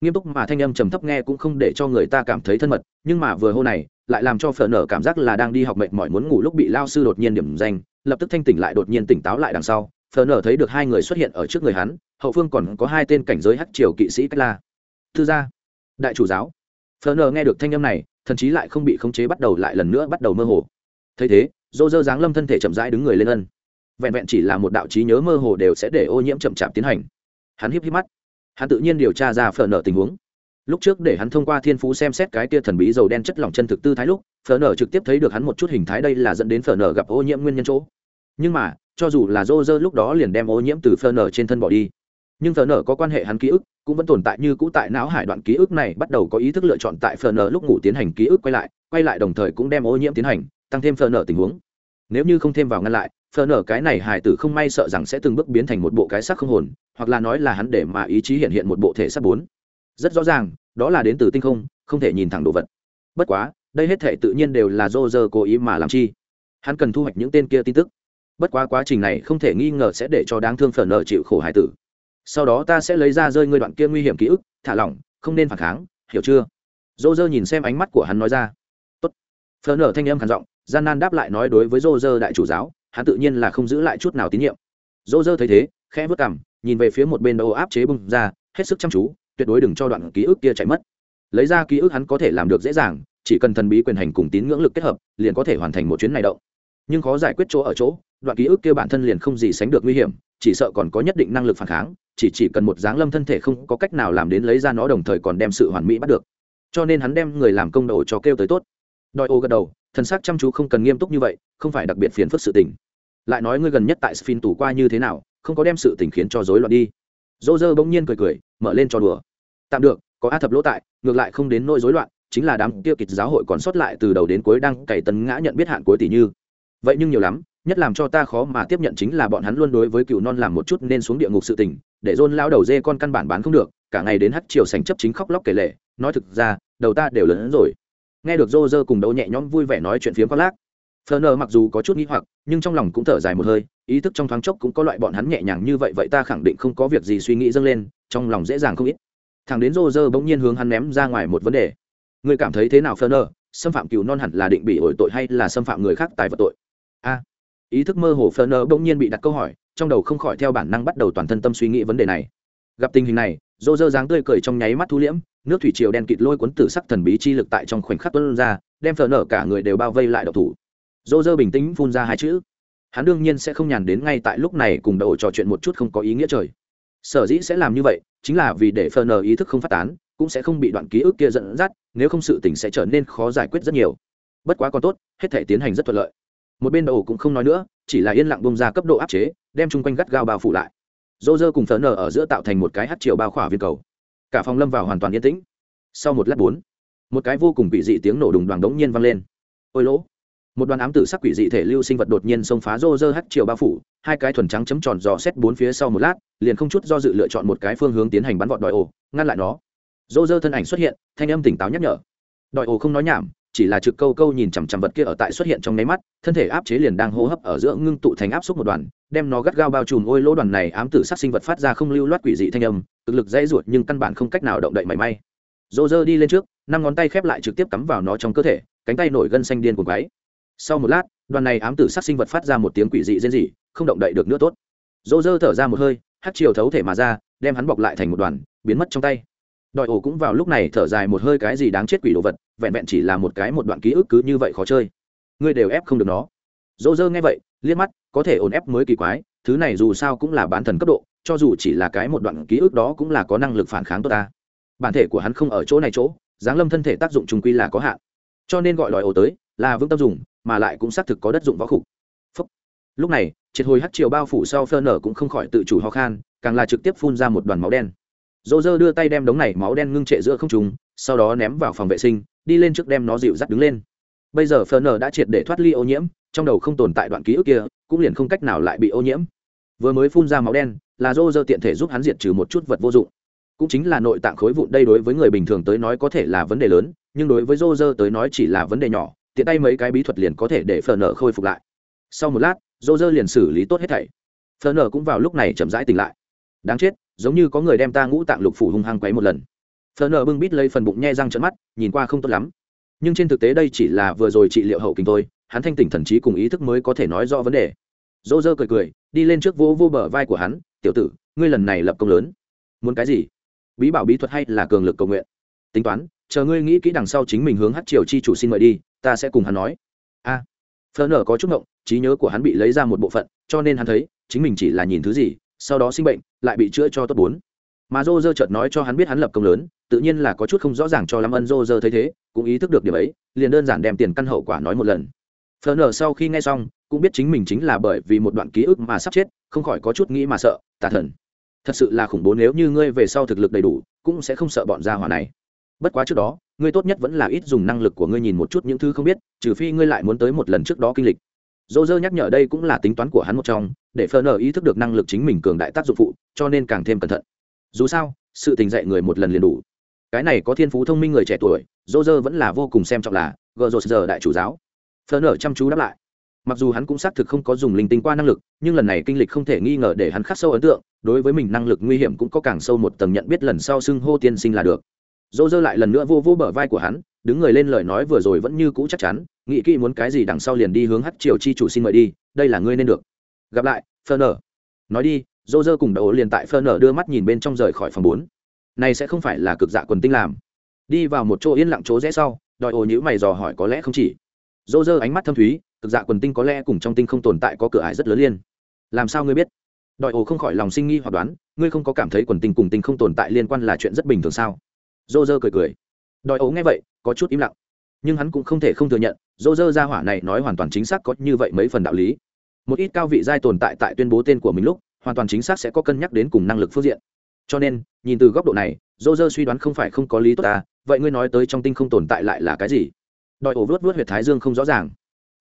nghiêm túc mà thanh âm trầm thấp nghe cũng không để cho người ta cảm thấy thân mật, nhưng mà vừa hô này, lại làm cho phở nở cảm giác là đang đi học mệt mỏi muốn ngủ lúc bị lao sư đột nhiên điểm danh, lập tức thanh tỉnh lại đột nhiên tỉnh táo lại đằng sau. Phở nở thấy được hai người xuất hiện ở trước người hắn, hậu phương còn có hai tên cảnh giới hắc triều kỵ sĩ cách la. Thư gia, đại chủ giáo. Phở nở nghe được thanh âm này, thần chí lại không bị khống chế bắt đầu lại lần nữa bắt đầu mơ hồ. Thấy thế dô dơ dáng lâm thân thể chậm rãi đứng người lên ân. Vẹn vẹn chỉ là một đạo trí nhớ mơ hồ đều sẽ để ô nhiễm chậm chạp tiến hành. Hắn híp híp mắt hắn tự nhiên điều tra ra phở nở tình huống. Lúc trước để hắn thông qua thiên phú xem xét cái tia thần bí dầu đen chất lỏng chân thực tư thái lúc, phở nở trực tiếp thấy được hắn một chút hình thái đây là dẫn đến phở nở gặp ô nhiễm nguyên nhân chỗ. Nhưng mà, cho dù là dô dơ lúc đó liền đem ô nhiễm từ phở nở trên thân bỏ đi. Nhưng phở nở có quan hệ hắn ký ức, cũng vẫn tồn tại như cũ tại não hải đoạn ký ức này bắt đầu có ý thức lựa chọn tại phở nở lúc ngủ tiến hành ký ức quay lại quay lại đồng thời cũng đem ô nhiễm tiến hành, tăng thêm phở nở tình huống. Nếu như không thêm vào ngăn lại phở nở cái này hải tử không may sợ rằng sẽ từng bước biến thành một bộ cái xác không hồn, hoặc là nói là hắn để mà ý chí hiện hiện một bộ thể xác bốn. Rất rõ ràng, đó là đến từ tinh không không thể nhìn thẳng đồ vật. Bất quá, đây hết thể tự nhiên đều là dô dơ cố ý mà làm chi. Hắn cần thu hoạch những tên kia tin tức. Bất quá quá trình này không thể nghi ngờ sẽ để cho đáng thương phở nở chịu khổ hải tử. Sau đó ta sẽ lấy ra rơi ngươi đoạn kia nguy hiểm ký ức, thả lỏng, không nên phản kháng, hiểu chưa? Dô dơ nhìn xem ánh mắt của hắn nói ra. Tốt. Phở nở thanh âm khản giọng, gian nan đáp lại nói đối với dô dơ đại chủ giáo hắn tự nhiên là không giữ lại chút nào tín nhiệm. Dô dơ thấy thế, khẽ vớt cằm, nhìn về phía một bên đầu áp chế bung ra, hết sức chăm chú, tuyệt đối đừng cho đoạn ký ức kia chạy mất. Lấy ra ký ức hắn có thể làm được dễ dàng, chỉ cần thần bí quyền hành cùng tín ngưỡng lực kết hợp, liền có thể hoàn thành một chuyến này động. Nhưng khó giải quyết chỗ ở chỗ, đoạn ký ức kia bản thân liền không gì sánh được nguy hiểm, chỉ sợ còn có nhất định năng lực phản kháng, chỉ chỉ cần một dáng lâm thân thể không có cách nào làm đến lấy ra nó đồng thời còn đem sự hoàn mỹ bắt được. Cho nên hắn đem người làm công đầu cho kêu tới tốt. Đòi ô gật đầu thần sắc chăm chú không cần nghiêm túc như vậy, không phải đặc biệt phiền phức sự tình. Lại nói ngươi gần nhất tại sphin tủ qua như thế nào, không có đem sự tình khiến cho rối loạn đi. Dô dơ bỗng nhiên cười cười, mở lên cho đùa. Tạm được, có a thập lỗ tại, ngược lại không đến nỗi rối loạn, chính là đám kia kịch giáo hội còn sót lại từ đầu đến cuối đang cày tấn ngã nhận biết hạn cuối tỷ như. Vậy nhưng nhiều lắm, nhất làm cho ta khó mà tiếp nhận chính là bọn hắn luôn đối với cựu non làm một chút nên xuống địa ngục sự tình, để dôn lao đầu dê con căn bản bán không được, cả ngày đến hắt chiều sành chấp chính khóc lóc kể lệ nói thực ra, đầu ta đều lớn hơn rồi nghe được rô rơ cùng đấu nhẹ nhõm vui vẻ nói chuyện phiếm khoác lác. Phờ nờ mặc dù có chút nghĩ hoặc, nhưng trong lòng cũng thở dài một hơi, ý thức trong thoáng chốc cũng có loại bọn hắn nhẹ nhàng như vậy vậy ta khẳng định không có việc gì suy nghĩ dâng lên, trong lòng dễ dàng không ít. Thằng đến rô rơ bỗng nhiên hướng hắn ném ra ngoài một vấn đề. Người cảm thấy thế nào phờ nờ xâm phạm cừu non hẳn là định bị ổi tội hay là xâm phạm người khác tài vật tội? A. Ý thức mơ hồ phờ nờ bỗng nhiên bị đặt câu hỏi, trong đầu không khỏi theo bản năng bắt đầu toàn thân tâm suy nghĩ vấn đề này. Gặp tình hình này rô rơ dáng tươi cười trong nháy mắt thu liễm, nước thủy triều đen kịt lôi cuốn tử sắc thần bí chi lực tại trong khoảnh khắc tuân ra, đem phở nở cả người đều bao vây lại độc thủ. Dô dơ bình tĩnh phun ra hai chữ. Hắn đương nhiên sẽ không nhàn đến ngay tại lúc này cùng đầu trò chuyện một chút không có ý nghĩa trời. Sở dĩ sẽ làm như vậy, chính là vì để phờ nờ ý thức không phát tán, cũng sẽ không bị đoạn ký ức kia dẫn dắt, nếu không sự tình sẽ trở nên khó giải quyết rất nhiều. Bất quá còn tốt, hết thể tiến hành rất thuận lợi. Một bên đầu cũng không nói nữa, chỉ là yên lặng bông ra cấp độ áp chế, đem chung quanh gắt gao bao phủ lại dô dơ cùng phở nở ở giữa tạo thành một cái hát chiều bao khỏa viên cầu. Cả phòng lâm vào hoàn toàn yên tĩnh. Sau một lát bốn, một cái vô cùng bị dị tiếng nổ đùng đoàn đống nhiên vang lên. Ôi lỗ. Một đoàn ám tử sắc quỷ dị thể lưu sinh vật đột nhiên xông phá rô rơ hắt chiều bao phủ, hai cái thuần trắng chấm tròn dò xét bốn phía sau một lát, liền không chút do dự lựa chọn một cái phương hướng tiến hành bắn vọt đòi ổ, ngăn lại nó. Rô rơ thân ảnh xuất hiện, thanh âm tỉnh táo nhắc nhở. Đòi ổ không nói nhảm chỉ là trực câu câu nhìn chằm chằm vật kia ở tại xuất hiện trong nháy mắt, thân thể áp chế liền đang hô hấp ở giữa ngưng tụ thành áp xúc một đoàn, đem nó gắt gao bao trùm ôi lỗ đoàn này ám tử sát sinh vật phát ra không lưu loát quỷ dị thanh âm, cực lực dãy ruột nhưng căn bản không cách nào động đậy mảy may. Dô dơ đi lên trước, năm ngón tay khép lại trực tiếp cắm vào nó trong cơ thể, cánh tay nổi gân xanh điên cuồng quái sau một lát, đoàn này ám tử sát sinh vật phát ra một tiếng quỷ dị rên rỉ, không động đậy được nữa tốt. Dô dơ thở ra một hơi hát chiều thấu thể mà ra, đem hắn bọc lại thành một đoàn, biến mất trong tay đòi ổ cũng vào lúc này thở dài một hơi cái gì đáng chết quỷ đồ vật, vẹn vẹn chỉ là một cái một đoạn ký ức cứ như vậy khó chơi. Ngươi đều ép không được nó. Dỗ dơ nghe vậy, liếc mắt, có thể ổn ép mới kỳ quái, thứ này dù sao cũng là bán thần cấp độ, cho dù chỉ là cái một đoạn ký ức đó cũng là có năng lực phản kháng tốt ta. Bản thể của hắn không ở chỗ này chỗ giáng lâm thân thể tác dụng trung quy là có hạn. Cho nên gọi đòi ổ tới, là vững tâm dùng, mà lại cũng xác thực có đất dụng võ khục. Lúc này, triệt hồi hắt chiều bao phủ sau phơ nở cũng không khỏi tự chủ ho khan, càng là trực tiếp phun ra một đoàn máu đen dỗ dơ đưa tay đem đống này máu đen ngưng trệ giữa không trùng sau đó ném vào phòng vệ sinh, đi lên trước đem nó dịu dắt đứng lên. Bây giờ phờ nờ đã triệt để thoát ly ô nhiễm, trong đầu không tồn tại đoạn ký ức kia, cũng liền không cách nào lại bị ô nhiễm. Vừa mới phun ra máu đen, là dô dơ tiện thể giúp hắn diệt trừ một chút vật vô dụng. Cũng chính là nội tạng khối vụn đây đối với người bình thường tới nói có thể là vấn đề lớn, nhưng đối với dô dơ tới nói chỉ là vấn đề nhỏ, tiện tay mấy cái bí thuật liền có thể để phờ nở khôi phục lại. Sau một lát dô dơ liền xử lý tốt hết thảy. Phờ nở cũng vào lúc này chậm rãi tỉnh lại. Đáng chết giống như có người đem ta ngũ tạng lục phủ hung hăng quấy một lần. Phờ nở bưng bít lấy phần bụng nhe răng trận mắt nhìn qua không tốt lắm. Nhưng trên thực tế đây chỉ là vừa rồi trị liệu hậu kinh thôi hắn thanh tỉnh thần trí cùng ý thức mới có thể nói rõ vấn đề. Dỗ dơ cười cười đi lên trước vô vô bờ vai của hắn tiểu tử ngươi lần này lập công lớn. Muốn cái gì? Bí bảo bí thuật hay là cường lực cầu nguyện? Tính toán chờ ngươi nghĩ kỹ đằng sau chính mình hướng hát triều chi chủ xin mời đi ta sẽ cùng hắn nói. A. À, phờ nở có chút ngộng trí nhớ của hắn bị lấy ra một bộ phận cho nên hắn thấy chính mình chỉ là nhìn thứ gì sau đó sinh bệnh lại bị chữa cho tốt bốn. Mà dô dơ chợt nói cho hắn biết hắn lập công lớn, tự nhiên là có chút không rõ ràng cho lắm ân dô dơ thấy thế, cũng ý thức được điểm ấy, liền đơn giản đem tiền căn hậu quả nói một lần. Phờ nở sau khi nghe xong, cũng biết chính mình chính là bởi vì một đoạn ký ức mà sắp chết, không khỏi có chút nghĩ mà sợ, tà thần. Thật sự là khủng bố nếu như ngươi về sau thực lực đầy đủ, cũng sẽ không sợ bọn gia hỏa này. Bất quá trước đó, ngươi tốt nhất vẫn là ít dùng năng lực của ngươi nhìn một chút những thứ không biết, trừ phi ngươi lại muốn tới một lần trước đó kinh lịch. Dô dơ nhắc nhở đây cũng là tính toán của hắn một trong để phờ nờ ý thức được năng lực chính mình cường đại tác dụng phụ, cho nên càng thêm cẩn thận. Dù sao, sự tình dạy người một lần liền đủ. Cái này có thiên phú thông minh người trẻ tuổi dô dơ vẫn là vô cùng xem trọng là gờ rột giờ đại chủ giáo. Phờ nờ chăm chú đáp lại. Mặc dù hắn cũng xác thực không có dùng linh tinh qua năng lực, nhưng lần này kinh lịch không thể nghi ngờ để hắn khắc sâu ấn tượng, đối với mình năng lực nguy hiểm cũng có càng sâu một tầng nhận biết lần sau xưng hô tiên sinh là được. Dô dơ lại lần nữa vô vô bờ vai của hắn, đứng người lên lời nói vừa rồi vẫn như cũ chắc chắn, nghĩ kỹ muốn cái gì đằng sau liền đi hướng hắt triều chi chủ xin mời đi, đây là ngươi nên được gặp lại Ferner. nở nói đi dô dơ cùng đầu liền tại Ferner nở đưa mắt nhìn bên trong rời khỏi phòng bốn. Này sẽ không phải là cực dạ quần tinh làm. Đi vào một chỗ yên lặng chỗ rẽ sau đòi ồ nhữ mày dò hỏi có lẽ không chỉ. Dô dơ ánh mắt thâm thúy, cực dạ quần tinh có lẽ cùng trong tinh không tồn tại có cửa ải rất lớn liên. Làm sao ngươi biết? Đòi ồ không khỏi lòng sinh nghi hoặc đoán, ngươi không có cảm thấy quần tinh cùng tinh không tồn tại liên quan là chuyện rất bình thường sao? Dô dơ cười cười. Đòi ấu nghe vậy, có chút im lặng. Nhưng hắn cũng không thể không thừa nhận dô dơ ra hỏa này nói hoàn toàn chính xác có như vậy mấy phần đạo lý một ít cao vị giai tồn tại tại tuyên bố tên của mình lúc, hoàn toàn chính xác sẽ có cân nhắc đến cùng năng lực phương diện. Cho nên, nhìn từ góc độ này dô dơ suy đoán không phải không có lý tốt ta, vậy ngươi nói tới trong tinh không tồn tại lại là cái gì? Đòi ổ vớt vớt huyệt thái dương không rõ ràng.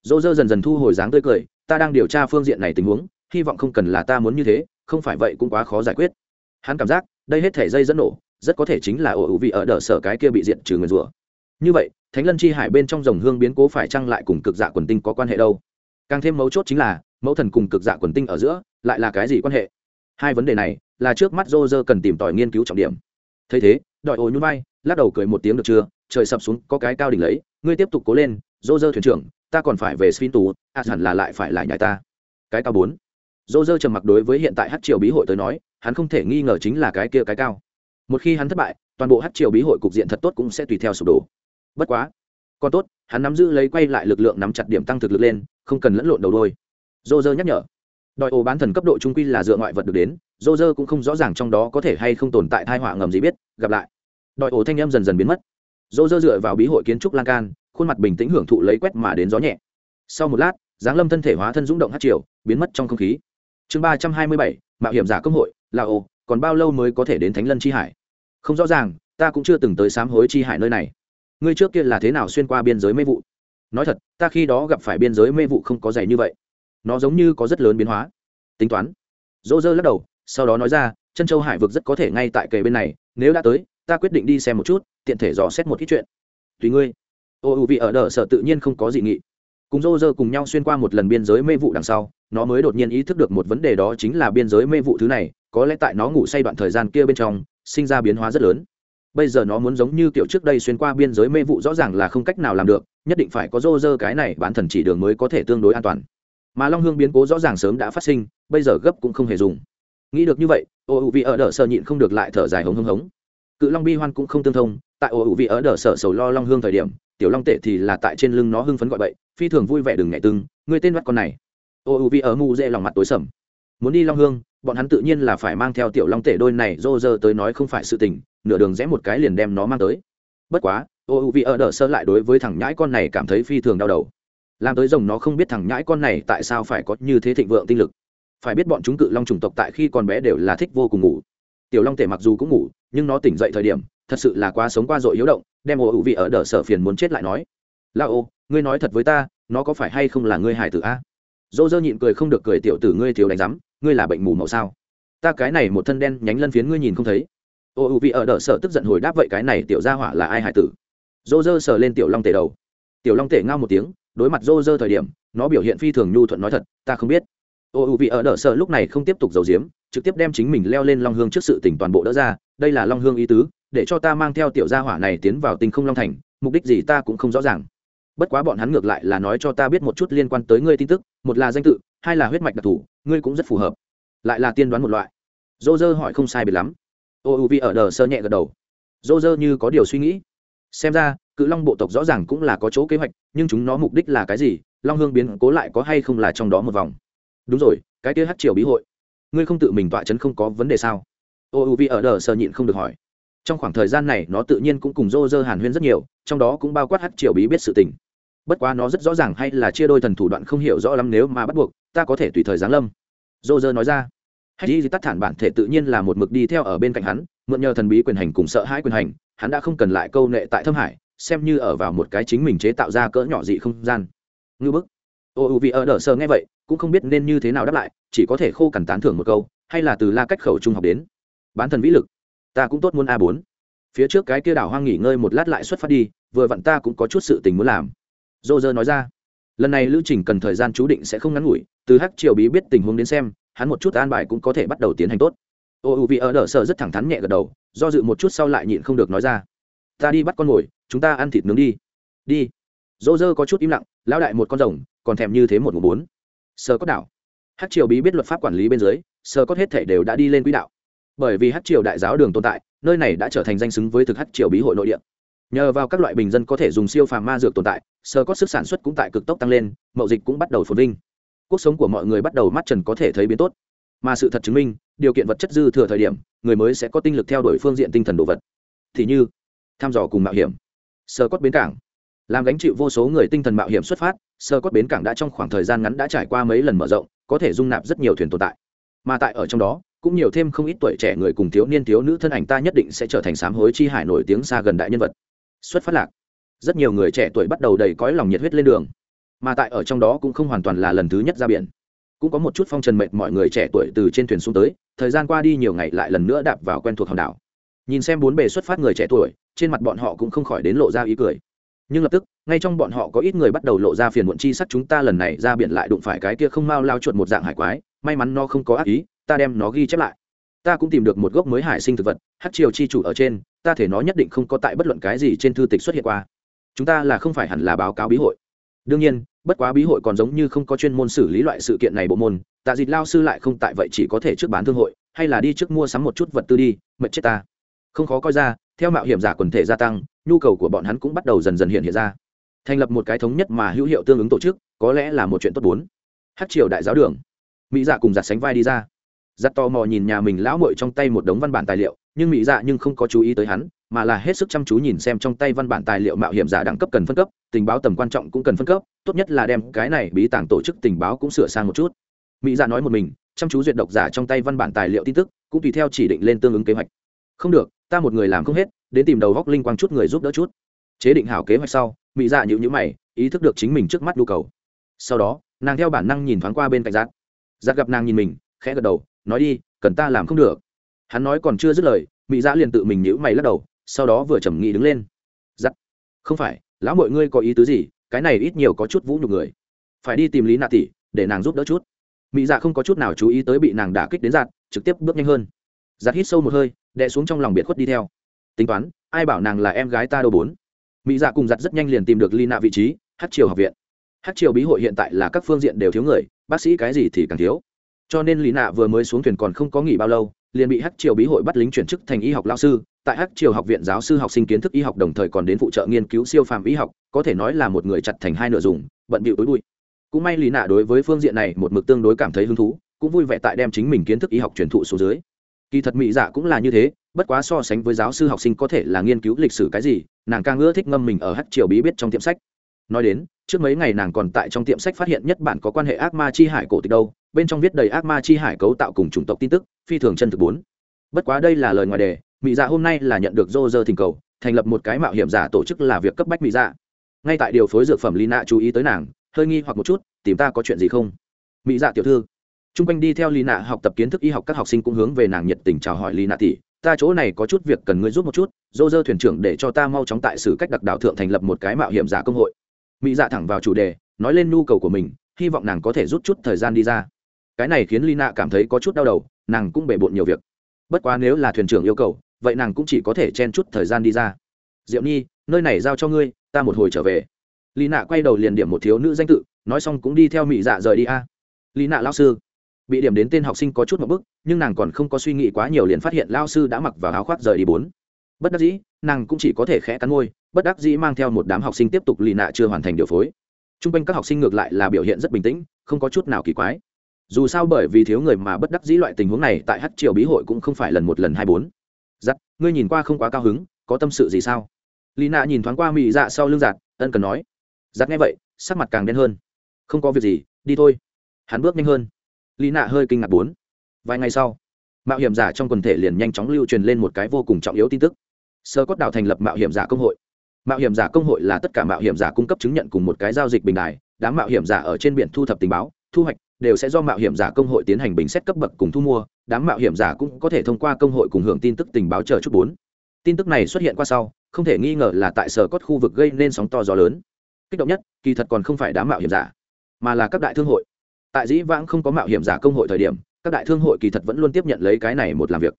Dô dơ dần dần thu hồi dáng tươi cười, ta đang điều tra phương diện này tình huống, hy vọng không cần là ta muốn như thế, không phải vậy cũng quá khó giải quyết. Hắn cảm giác, đây hết thể dây dẫn nổ, rất có thể chính là ổ ủ vị ở đờ sở cái kia bị diện trừ người rủa như vậy, thánh lân chi hải bên trong dòng hương biến cố phải chăng lại cùng cực dạ quần tinh có quan hệ đâu? Càng thêm mấu chốt chính là mẫu thần cùng cực dạ quần tinh ở giữa lại là cái gì quan hệ? Hai vấn đề này là trước mắt dô dơ cần tìm tòi nghiên cứu trọng điểm. Thấy thế, đòi ổ nhún vai, lắc đầu cười một tiếng được chưa? Trời sập xuống, có cái cao đỉnh lấy, ngươi tiếp tục cố lên dô dơ thuyền trưởng, ta còn phải về sphin tù à hẳn là lại phải lại nhảy ta. Cái cao bốn. Dô dơ trầm mặc đối với hiện tại hát triều bí hội tới nói, hắn không thể nghi ngờ chính là cái kia cái cao. Một khi hắn thất bại, toàn bộ hát triều bí hội cục diện thật tốt cũng sẽ tùy theo sụp đổ. Bất quá, còn tốt, hắn nắm giữ lấy quay lại lực lượng nắm chặt điểm tăng thực lực lên, không cần lẫn lộn đầu đôi dô dơ nhắc nhở. Đòi ổ bán thần cấp độ trung quy là dựa ngoại vật được đến dô dơ cũng không rõ ràng trong đó có thể hay không tồn tại thai họa ngầm gì biết, gặp lại. Đòi ổ thanh em dần dần biến mất. Dô dơ dựa vào bí hội kiến trúc lan can, khuôn mặt bình tĩnh hưởng thụ lấy quét mà đến gió nhẹ. Sau một lát giáng lâm thân thể hóa thân rung động hát triều, biến mất trong không khí. Chương ba trăm hai mươi bảy, mạo hiểm giả công hội, là ồ còn bao lâu mới có thể đến thánh lân chi hải? Không rõ ràng, ta cũng chưa từng tới sám hối chi hải nơi này. Ngươi trước kia là thế nào xuyên qua biên giới mê vụ? Nói thật, ta khi đó gặp phải biên giới mê vụ không có dày như vậy nó giống như có rất lớn biến hóa. Tính toán. Dỗ dơ lắc đầu, sau đó nói ra, chân châu hải vực rất có thể ngay tại kề bên này, nếu đã tới, ta quyết định đi xem một chút, tiện thể dò xét một ít chuyện. Tùy ngươi. Ô ưu vị ở đờ sở tự nhiên không có gì nghị. Cùng dô dơ cùng nhau xuyên qua một lần biên giới mê vụ đằng sau, nó mới đột nhiên ý thức được một vấn đề đó chính là biên giới mê vụ thứ này, có lẽ tại nó ngủ say đoạn thời gian kia bên trong, sinh ra biến hóa rất lớn. Bây giờ nó muốn giống như kiểu trước đây xuyên qua biên giới mê vụ rõ ràng là không cách nào làm được, nhất định phải có dô dơ cái này bán thần chỉ đường mới có thể tương đối an toàn mà long hương biến cố rõ ràng sớm đã phát sinh, bây giờ gấp cũng không hề dùng. Nghĩ được như vậy, ô ủ vị ở đờ sợ nhịn không được lại thở dài hống hống hống. Cự long bi hoan cũng không tương thông, tại ô ủ vị ở đờ sợ sầu lo long hương thời điểm, tiểu long tệ thì là tại trên lưng nó hưng phấn gọi bậy, phi thường vui vẻ đừng nhẹ tưng người tên mắt con này. Ô ủ vị ở mù dễ lòng mặt tối sầm. Muốn đi long hương, bọn hắn tự nhiên là phải mang theo tiểu long tệ đôi này dô dơ tới nói không phải sự tình, nửa đường rẽ một cái liền đem nó mang tới. Bất quá, ô u vị ở đờ sơ lại đối với thằng nhãi con này cảm thấy phi thường đau đầu làm tới rồng nó không biết thằng nhãi con này tại sao phải có như thế thịnh vượng tinh lực. Phải biết bọn chúng cự long chủng tộc tại khi còn bé đều là thích vô cùng ngủ. Tiểu long tể mặc dù cũng ngủ, nhưng nó tỉnh dậy thời điểm, thật sự là quá sống qua dội hiếu động, đem ô u vị ở đỡ sở phiền muốn chết lại nói. La ô, ngươi nói thật với ta, nó có phải hay không là ngươi hải tử a? Dô dơ nhịn cười không được cười, tiểu tử ngươi thiếu đánh rắm ngươi là bệnh mù màu sao? Ta cái này một thân đen nhánh lân phiến ngươi nhìn không thấy. Ô u vị ở đỡ sở tức giận hồi đáp, vậy cái này tiểu gia hỏa là ai hải tử? Dô dơ sờ lên tiểu long tể đầu. Tiểu long tể ngao một tiếng đối mặt rô rơ thời điểm, nó biểu hiện phi thường nhu thuận nói thật, ta không biết. Ô, u, vị ở đỡ sợ lúc này không tiếp tục giấu giếm, trực tiếp đem chính mình leo lên long hương trước sự tỉnh toàn bộ đỡ ra, đây là long hương ý tứ, để cho ta mang theo tiểu gia hỏa này tiến vào tinh không long thành, mục đích gì ta cũng không rõ ràng. Bất quá bọn hắn ngược lại là nói cho ta biết một chút liên quan tới ngươi tin tức, một là danh tự, hai là huyết mạch đặc thù, ngươi cũng rất phù hợp. Lại là tiên đoán một loại. Dô dơ hỏi không sai biệt lắm. Ô, u vi ở đờ sơ nhẹ gật đầu. Dô dơ như có điều suy nghĩ. Xem ra cự long bộ tộc rõ ràng cũng là có chỗ kế hoạch, nhưng chúng nó mục đích là cái gì? Long hương biến cố lại có hay không là trong đó một vòng? Đúng rồi, cái kia hát triều bí hội. Ngươi không tự mình tọa chấn không có vấn đề sao? Ô, u, vi, ở đờ sơ nhịn không được hỏi. Trong khoảng thời gian này, nó tự nhiên cũng cùng dô dơ hàn huyên rất nhiều, trong đó cũng bao quát hát triều bí biết sự tình. Bất quá nó rất rõ ràng hay là chia đôi thần thủ đoạn không hiểu rõ lắm nếu mà bắt buộc, ta có thể tùy thời giáng lâm. Dô dơ nói ra. Hay đi tắt thản bản thể tự nhiên là một mực đi theo ở bên cạnh hắn, mượn nhờ thần bí quyền hành cùng sợ hãi quyền hành, hắn đã không cần lại câu nệ tại thâm hải xem như ở vào một cái chính mình chế tạo ra cỡ nhỏ dị không gian. Ngư bức. Ô, u vì ở đỡ sơ nghe vậy, cũng không biết nên như thế nào đáp lại, chỉ có thể khô cằn tán thưởng một câu, hay là từ la cách khẩu trung học đến. Bán thần vĩ lực. Ta cũng tốt muốn a bốn. Phía trước cái kia đảo hoang nghỉ ngơi một lát lại xuất phát đi, vừa vặn ta cũng có chút sự tình muốn làm. Dô dơ nói ra. Lần này lưu trình cần thời gian chú định sẽ không ngắn ngủi, từ hắc triều bí biết tình huống đến xem, hắn một chút an bài cũng có thể bắt đầu tiến hành tốt. Ô, u vị ở đỡ sợ rất thẳng thắn nhẹ gật đầu, do dự một chút sau lại nhịn không được nói ra. Ta đi bắt con mồi chúng ta ăn thịt nướng đi. Đi. Dô dơ có chút im lặng, lão đại một con rồng, còn thèm như thế một mùa bốn sơ có đảo. Hát triều bí biết luật pháp quản lý bên dưới, sơ có hết thể đều đã đi lên quỹ đạo. Bởi vì hát triều đại giáo đường tồn tại, nơi này đã trở thành danh xứng với thực hát triều bí hội nội địa. Nhờ vào các loại bình dân có thể dùng siêu phàm ma dược tồn tại, sơ có sức sản xuất cũng tại cực tốc tăng lên, mậu dịch cũng bắt đầu phồn vinh. Cuộc sống của mọi người bắt đầu mắt trần có thể thấy biến tốt. Mà sự thật chứng minh, điều kiện vật chất dư thừa thời điểm, người mới sẽ có tinh lực theo đuổi phương diện tinh thần đồ vật. Thì như, thăm dò cùng mạo hiểm sơ cốt bến cảng. Làm gánh chịu vô số người tinh thần mạo hiểm xuất phát, sơ cốt bến cảng đã trong khoảng thời gian ngắn đã trải qua mấy lần mở rộng, có thể dung nạp rất nhiều thuyền tồn tại. Mà tại ở trong đó, cũng nhiều thêm không ít tuổi trẻ người cùng thiếu niên thiếu nữ thân ảnh ta nhất định sẽ trở thành sám hối chi hải nổi tiếng xa gần đại nhân vật. Xuất phát lạc. Rất nhiều người trẻ tuổi bắt đầu đầy cõi lòng nhiệt huyết lên đường. Mà tại ở trong đó cũng không hoàn toàn là lần thứ nhất ra biển. Cũng có một chút phong trần mệt mọi người trẻ tuổi từ trên thuyền xuống tới, thời gian qua đi nhiều ngày lại lần nữa đạp vào quen thuộc hòn đảo. Nhìn xem bốn bề xuất phát người trẻ tuổi trên mặt bọn họ cũng không khỏi đến lộ ra ý cười. Nhưng lập tức, ngay trong bọn họ có ít người bắt đầu lộ ra phiền muộn chi sắc chúng ta lần này ra biển lại đụng phải cái kia không mau lao chuột một dạng hải quái, may mắn nó không có ác ý, ta đem nó ghi chép lại. Ta cũng tìm được một gốc mới hải sinh thực vật hát triều chi chủ ở trên, ta thể nó nhất định không có tại bất luận cái gì trên thư tịch xuất hiện qua. Chúng ta là không phải hẳn là báo cáo bí hội. Đương nhiên, bất quá bí hội còn giống như không có chuyên môn xử lý loại sự kiện này bộ môn, tạ dịt lao sư lại không tại vậy chỉ có thể trước bán thương hội, hay là đi trước mua sắm một chút vật tư đi, mệt chết ta. Không khó coi ra theo mạo hiểm giả quần thể gia tăng, nhu cầu của bọn hắn cũng bắt đầu dần dần hiện hiện ra. Thành lập một cái thống nhất mà hữu hiệu tương ứng tổ chức, có lẽ là một chuyện tốt bốn. Hát triều đại giáo đường. Mỹ dạ cùng giặt sánh vai đi ra. Giặt tò mò nhìn nhà mình lão mội trong tay một đống văn bản tài liệu, nhưng mỹ dạ nhưng không có chú ý tới hắn, mà là hết sức chăm chú nhìn xem trong tay văn bản tài liệu mạo hiểm giả đẳng cấp cần phân cấp, tình báo tầm quan trọng cũng cần phân cấp, tốt nhất là đem cái này bí tàng tổ chức tình báo cũng sửa sang một chút. Mỹ dạ nói một mình, chăm chú duyệt độc giả trong tay văn bản tài liệu tin tức, cũng tùy theo chỉ định lên tương ứng kế hoạch. Không được ta một người làm không hết, đến tìm đầu góc linh quang chút người giúp đỡ chút. Chế định hảo kế hoạch sau mỹ dạ nhữ nhữ mày, ý thức được chính mình trước mắt nhu cầu. Sau đó, nàng theo bản năng nhìn thoáng qua bên cạnh giác giác gặp nàng nhìn mình, khẽ gật đầu, nói đi, cần ta làm không được. Hắn nói còn chưa dứt lời mỹ dạ liền tự mình nhữ mày lắc đầu, sau đó vừa trầm nghĩ đứng lên. Giắt không phải, lão mọi ngươi có ý tứ gì? Cái này ít nhiều có chút vũ nhục người. Phải đi tìm lý nạ tỷ để nàng giúp đỡ chút. Mỹ dạ không có chút nào chú ý tới bị nàng đả kích đến giặt trực tiếp bước nhanh hơn. Giặt hít sâu một hơi đè xuống trong lòng biệt khuất đi theo. Tính toán, ai bảo nàng là em gái ta đâu bốn. Mỹ dạ cùng giặt rất nhanh liền tìm được ly nạ vị trí, hát triều học viện. Hát triều bí hội hiện tại là các phương diện đều thiếu người, bác sĩ cái gì thì càng thiếu. Cho nên lý nạ vừa mới xuống thuyền còn không có nghỉ bao lâu, liền bị hát triều bí hội bắt lính chuyển chức thành y học lao sư. Tại hát triều học viện giáo sư học sinh kiến thức y học đồng thời còn đến phụ trợ nghiên cứu siêu phàm y học, có thể nói là một người chặt thành hai nửa dùng, bận bịu tối bụi. Cũng may lý nạ đối với phương diện này một mực tương đối cảm thấy hứng thú, cũng vui vẻ tại đem chính mình kiến thức y học truyền thụ xuống dưới kỳ thật mỹ dạ cũng là như thế, bất quá so sánh với giáo sư học sinh có thể là nghiên cứu lịch sử cái gì, nàng càng ưa thích ngâm mình ở hát triều bí biết trong tiệm sách. Nói đến, trước mấy ngày nàng còn tại trong tiệm sách phát hiện nhất bản có quan hệ ác ma chi hải cổ tịch đâu, bên trong viết đầy ác ma chi hải cấu tạo cùng chủng tộc tin tức, phi thường chân thực bốn. Bất quá đây là lời ngoài đề, mỹ dạ hôm nay là nhận được dô dơ thỉnh cầu, thành lập một cái mạo hiểm giả tổ chức là việc cấp bách mỹ dạ. Ngay tại điều phối dược phẩm lina chú ý tới nàng, hơi nghi hoặc một chút, tìm ta có chuyện gì không? Mỹ dạ tiểu thư t r u n g quanh đi theo lina học tập kiến thức y học, các học sinh cũng hướng về nàng nhiệt tình chào hỏi lina tỷ, ta chỗ này có chút việc cần ngươi giúp một chút dô dơ thuyền trưởng để cho ta mau chóng tại sử cách đặc đạo thượng thành lập một cái mạo hiểm giả công hội. Mỹ dạ thẳng vào chủ đề, nói lên nhu cầu của mình, hy vọng nàng có thể rút chút thời gian đi ra. Cái này khiến lina cảm thấy có chút đau đầu, nàng cũng bể bộn nhiều việc. Bất quá nếu là thuyền trưởng yêu cầu, vậy nàng cũng chỉ có thể chen chút thời gian đi ra. Diệu nhi, nơi này giao cho ngươi, ta một hồi trở về. Lì nạ quay đầu liền điểm một thiếu nữ danh tự, nói xong cũng đi theo mỹ dạ rời đi a. À. nạ lao sư bị điểm đến tên học sinh có chút một bức, nhưng nàng còn không có suy nghĩ quá nhiều liền phát hiện lao sư đã mặc vào áo khoác rời đi bốn. Bất đắc dĩ, nàng cũng chỉ có thể khẽ cắn môi, bất đắc dĩ mang theo một đám học sinh tiếp tục lì nạ chưa hoàn thành điều phối. T r u n g quanh các học sinh ngược lại là biểu hiện rất bình tĩnh, không có chút nào kỳ quái. Dù sao bởi vì thiếu người mà bất đắc dĩ loại tình huống này, tại hát triều bí hội cũng không phải lần một lần hai bốn. Giặc ngươi nhìn qua không quá cao hứng, có tâm sự gì sao? Lì nạ nhìn thoáng qua mị dạ sau lưng giặc ân cần nói. Giặc nghe vậy, sắc mặt càng đen hơn. Không có việc gì, đi thôi. Hắn bước nhanh hơn lý nạ hơi kinh ngạc bốn. Vài ngày sau, mạo hiểm giả trong quần thể liền nhanh chóng lưu truyền lên một cái vô cùng trọng yếu tin tức. Sơ cốt đảo thành lập mạo hiểm giả công hội. Mạo hiểm giả công hội là tất cả mạo hiểm giả cung cấp chứng nhận cùng một cái giao dịch bình đài. Đám mạo hiểm giả ở trên biển thu thập tình báo, thu hoạch, đều sẽ do mạo hiểm giả công hội tiến hành bình xét cấp bậc cùng thu mua. Đám mạo hiểm giả cũng có thể thông qua công hội cùng hưởng tin tức tình báo chờ chút bốn. Tin tức này xuất hiện qua sau, không thể nghi ngờ là tại sở cốt khu vực gây nên sóng to gió lớn. Kích động nhất, kỳ thật còn không phải đám mạo hiểm giả, mà là các đại thương hội tại dĩ vãng không có mạo hiểm giả công hội thời điểm, các đại thương hội kỳ thật vẫn luôn tiếp nhận lấy cái này một làm việc.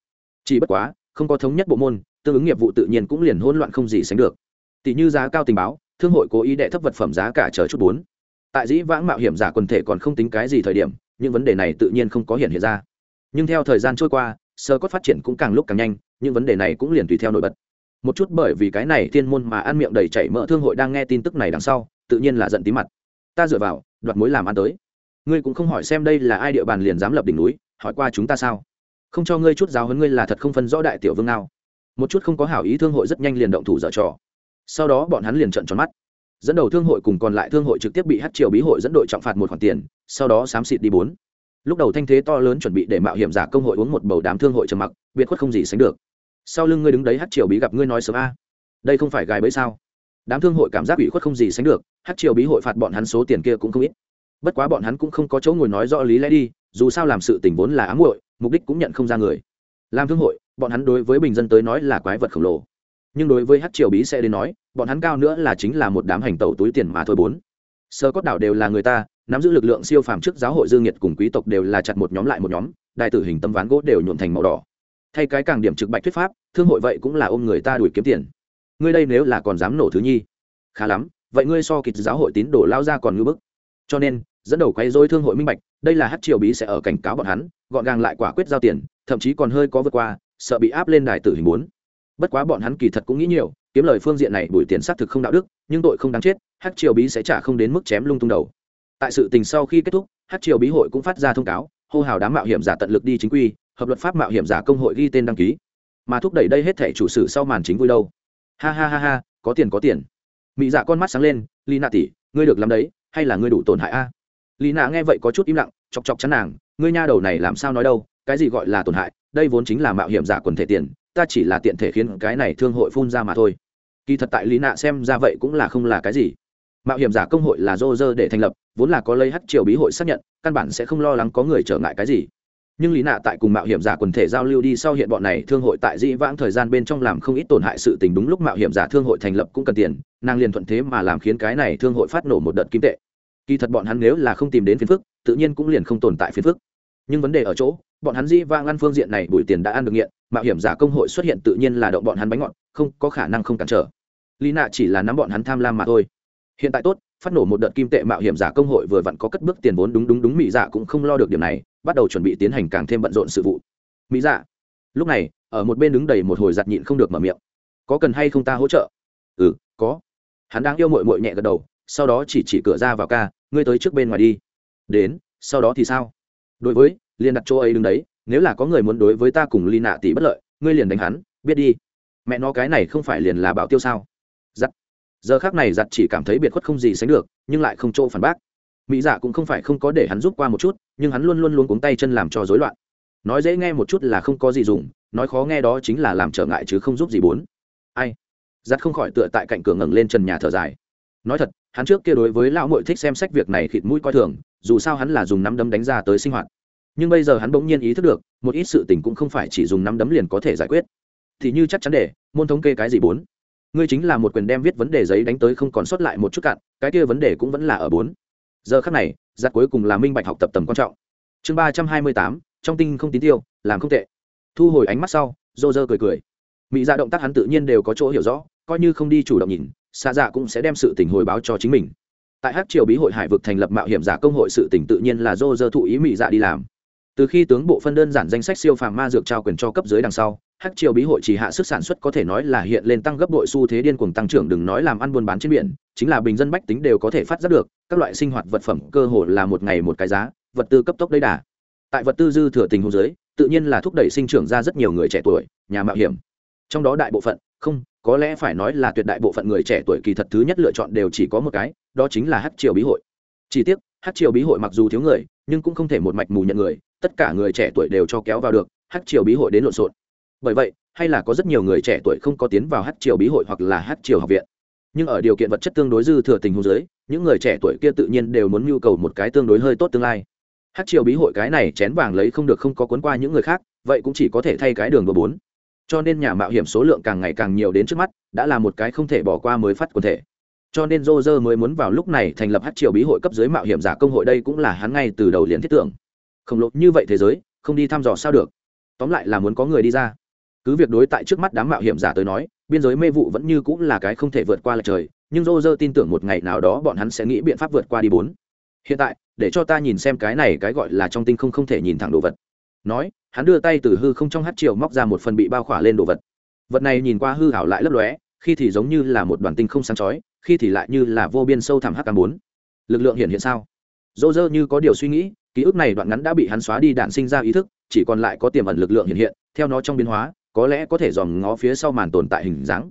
Chỉ bất quá, không có thống nhất bộ môn, tương ứng nghiệp vụ tự nhiên cũng liền hỗn loạn không gì sánh được. Tỷ như giá cao tình báo, thương hội cố ý đệ thấp vật phẩm giá cả chờ chút bốn. Tại dĩ vãng mạo hiểm giả quần thể còn không tính cái gì thời điểm, những vấn đề này tự nhiên không có hiện hiện ra. Nhưng theo thời gian trôi qua, sơ cốt phát triển cũng càng lúc càng nhanh, những vấn đề này cũng liền tùy theo nổi bật. Một chút bởi vì cái này thiên môn mà ăn miệng đầy chảy mỡ thương hội đang nghe tin tức này đằng sau, tự nhiên là giận tí mặt. Ta dựa vào, đoạt mối làm ăn tới ngươi cũng không hỏi xem đây là ai địa bàn liền dám lập đỉnh núi, hỏi qua chúng ta sao? Không cho ngươi chút giáo hơn ngươi là thật không phân rõ đại tiểu vương nào. Một chút không có hảo ý thương hội rất nhanh liền động thủ dở trò. Sau đó bọn hắn liền trận tròn mắt. Dẫn đầu thương hội cùng còn lại thương hội trực tiếp bị hát triều bí hội dẫn đội trọng phạt một khoản tiền, sau đó xám xịt đi bốn. Lúc đầu thanh thế to lớn chuẩn bị để mạo hiểm giả công hội uống một bầu đám thương hội trầm mặc, biệt khuất không gì sánh được. Sau lưng ngươi đứng đấy hát triều bí gặp ngươi nói sớm a. Đây không phải gài bẫy sao? Đám thương hội cảm giác ủy khuất không gì sánh được, hát triều bí hội phạt bọn hắn số tiền kia cũng không ít bất quá bọn hắn cũng không có chỗ ngồi nói rõ lý lẽ đi, dù sao làm sự tình vốn là ám hội mục đích cũng nhận không ra người. Làm thương hội, bọn hắn đối với bình dân tới nói là quái vật khổng lồ. Nhưng đối với hát triều bí sẽ đến nói, bọn hắn cao nữa là chính là một đám hành tẩu túi tiền mà thôi bốn. Sơ cốt đảo đều là người ta, nắm giữ lực lượng siêu phàm trước giáo hội dương nhiệt cùng quý tộc đều là chặt một nhóm lại một nhóm, đại tử hình tâm ván gỗ đều nhuộn thành màu đỏ. Thay cái càng điểm trực bạch thuyết pháp, thương hội vậy cũng là ôm người ta đuổi kiếm tiền. Ngươi đây nếu là còn dám nổ thứ nhi, khá lắm, vậy ngươi so kịch giáo hội tín đồ lao ra còn ngư bức. Cho nên dẫn đầu quay dối thương hội minh bạch, đây là hát triều bí sẽ ở cảnh cáo bọn hắn, gọn gàng lại quả quyết giao tiền, thậm chí còn hơi có vượt qua, sợ bị áp lên đài tử hình bốn bất quá bọn hắn kỳ thật cũng nghĩ nhiều, kiếm lời phương diện này bùi tiền xác thực không đạo đức, nhưng tội không đáng chết, hát triều bí sẽ trả không đến mức chém lung tung đầu. Tại sự tình sau khi kết thúc, hát triều bí hội cũng phát ra thông cáo, hô hào đám mạo hiểm giả tận lực đi chính quy, hợp luật pháp mạo hiểm giả công hội ghi tên đăng ký. Mà thúc đẩy đây hết thể chủ sử sau màn chính vui đâu. Ha ha ha ha, có tiền có tiền. Mỹ dạ con mắt sáng lên ly nạ tỉ ngươi được làm đấy, hay là ngươi đủ tổn hại a? à? Lý nạ nghe vậy có chút im lặng, chọc chọc chắn nàng, ngươi nha đầu này làm sao nói đâu, cái gì gọi là tổn hại, đây vốn chính là mạo hiểm giả quần thể tiền, ta chỉ là tiện thể khiến cái này thương hội phun ra mà thôi. Kỳ thật tại lý nạ xem ra vậy cũng là không là cái gì. Mạo hiểm giả công hội là dô dơ để thành lập, vốn là có lấy hát triều bí hội xác nhận, căn bản sẽ không lo lắng có người trở ngại cái gì. Nhưng lý nạ tại cùng mạo hiểm giả quần thể giao lưu đi sau hiện bọn này thương hội tại dĩ vãng thời gian bên trong làm không ít tổn hại sự tình đúng lúc mạo hiểm giả thương hội thành lập cũng cần tiền, nàng liền thuận thế mà làm khiến cái này thương hội phát nổ một đợt kim tệ kỳ thật bọn hắn nếu là không tìm đến phiền phức, tự nhiên cũng liền không tồn tại phiền phức. Nhưng vấn đề ở chỗ, bọn hắn dĩ vang ăn phương diện này bùi tiền đã ăn được nghiện, mạo hiểm giả công hội xuất hiện tự nhiên là động bọn hắn bánh ngọt, không có khả năng không cản trở. Lý nạ chỉ là nắm bọn hắn tham lam mà thôi. Hiện tại tốt, phát nổ một đợt kim tệ mạo hiểm giả công hội vừa vặn có cất bước tiền vốn đúng đúng đúng mỹ dạ cũng không lo được điểm này, bắt đầu chuẩn bị tiến hành càng thêm bận rộn sự vụ. Mỹ dạ. Lúc này, ở một bên đứng đầy một hồi giặt nhịn không được mở miệng. Có cần hay không ta hỗ trợ? Ừ có. Hắn đang yêu mội mội nhẹ gật đầu sau đó chỉ chỉ cửa ra vào ca, ngươi tới trước bên ngoài đi. Đến, sau đó thì sao? Đối với, liền đặt chỗ ấy đứng đấy, nếu là có người muốn đối với ta cùng ly nạ tỷ bất lợi, ngươi liền đánh hắn, biết đi. Mẹ nó cái này không phải liền là bảo tiêu sao? Giặt giờ khác này giặt chỉ cảm thấy biệt khuất không gì sánh được, nhưng lại không chỗ phản bác. Mỹ dạ cũng không phải không có để hắn giúp qua một chút, nhưng hắn luôn luôn luôn cuống tay chân làm cho rối loạn. Nói dễ nghe một chút là không có gì dùng, nói khó nghe đó chính là làm trở ngại chứ không giúp gì bốn. Ai? Giặt không khỏi tựa tại cạnh cửa ngẩng lên trần nhà thở dài nói thật, hắn trước kia đối với lão mội thích xem sách việc này khịt mũi coi thường, dù sao hắn là dùng nắm đấm đánh ra tới sinh hoạt. Nhưng bây giờ hắn bỗng nhiên ý thức được, một ít sự tình cũng không phải chỉ dùng nắm đấm liền có thể giải quyết. Thì như chắc chắn để, môn thống kê cái gì bốn? Ngươi chính là một quyền đem viết vấn đề giấy đánh tới không còn sót lại một chút cạn, cái kia vấn đề cũng vẫn là ở bốn. Giờ khắc này, giặc cuối cùng là minh bạch học tập tầm quan trọng. Chương ba trăm hai mươi tám, trong tinh không tín tiêu, làm không tệ. Thu hồi ánh mắt sau dô dơ cười cười. Mỹ ra dạ động tác hắn tự nhiên đều có chỗ hiểu rõ, coi như không đi chủ động nhìn xa dạ cũng sẽ đem sự tình hồi báo cho chính mình. Tại hát triều bí hội hải vực thành lập mạo hiểm giả công hội sự tỉnh tự nhiên là dô dơ thụ ý mỹ dạ đi làm. Từ khi tướng bộ phân đơn giản danh sách siêu phàm ma dược trao quyền cho cấp dưới đằng sau, hắc triều bí hội chỉ hạ sức sản xuất có thể nói là hiện lên tăng gấp đội xu thế điên cuồng tăng trưởng đừng nói làm ăn buôn bán trên biển, chính là bình dân bách tính đều có thể phát giác được, các loại sinh hoạt vật phẩm cơ hồ là một ngày một cái giá, vật tư cấp tốc đấy đà. Tại vật tư dư thừa tình huống dưới, tự nhiên là thúc đẩy sinh trưởng ra rất nhiều người trẻ tuổi, nhà mạo hiểm. Trong đó đại bộ phận, không có lẽ phải nói là tuyệt đại bộ phận người trẻ tuổi kỳ thật thứ nhất lựa chọn đều chỉ có một cái, đó chính là hắc triều bí hội. Chỉ tiếc hắc triều bí hội mặc dù thiếu người, nhưng cũng không thể một mạch mù nhận người, tất cả người trẻ tuổi đều cho kéo vào được hắc triều bí hội đến lộn xộn. Bởi vậy, hay là có rất nhiều người trẻ tuổi không có tiến vào hát triều bí hội hoặc là hát triều học viện. Nhưng ở điều kiện vật chất tương đối dư thừa tình huống giới những người trẻ tuổi kia tự nhiên đều muốn nhu cầu một cái tương đối hơi tốt tương lai. Hát triều bí hội cái này chén vàng lấy không được không có cuốn qua những người khác, vậy cũng chỉ có thể thay cái đường đồ bốn cho nên nhà mạo hiểm số lượng càng ngày càng nhiều đến trước mắt, đã là một cái không thể bỏ qua mới phát quần thể. Cho nên dô dơ mới muốn vào lúc này thành lập hát triều bí hội cấp dưới mạo hiểm giả công hội đây cũng là hắn ngay từ đầu liền thiết tưởng. Khổng lồ như vậy thế giới, không đi thăm dò sao được. Tóm lại là muốn có người đi ra. Cứ việc đối tại trước mắt đám mạo hiểm giả tới nói, biên giới mê vụ vẫn như cũng là cái không thể vượt qua lại trời, nhưng rô dơ tin tưởng một ngày nào đó bọn hắn sẽ nghĩ biện pháp vượt qua đi bốn. Hiện tại, để cho ta nhìn xem cái này cái gọi là trong tinh không không thể nhìn thẳng đồ vật. Nói hắn đưa tay từ hư không trong hát chiều móc ra một phần bị bao khỏa lên đồ vật. Vật này nhìn qua hư hảo lại lấp lóe, khi thì giống như là một đoàn tinh không sáng chói, khi thì lại như là vô biên sâu thẳm hắc cam bốn. Lực lượng hiện hiện sao? Dô dơ như có điều suy nghĩ, ký ức này đoạn ngắn đã bị hắn xóa đi đạn sinh ra ý thức, chỉ còn lại có tiềm ẩn lực lượng hiện hiện, theo nó trong biến hóa, có lẽ có thể dòm ngó phía sau màn tồn tại hình dáng.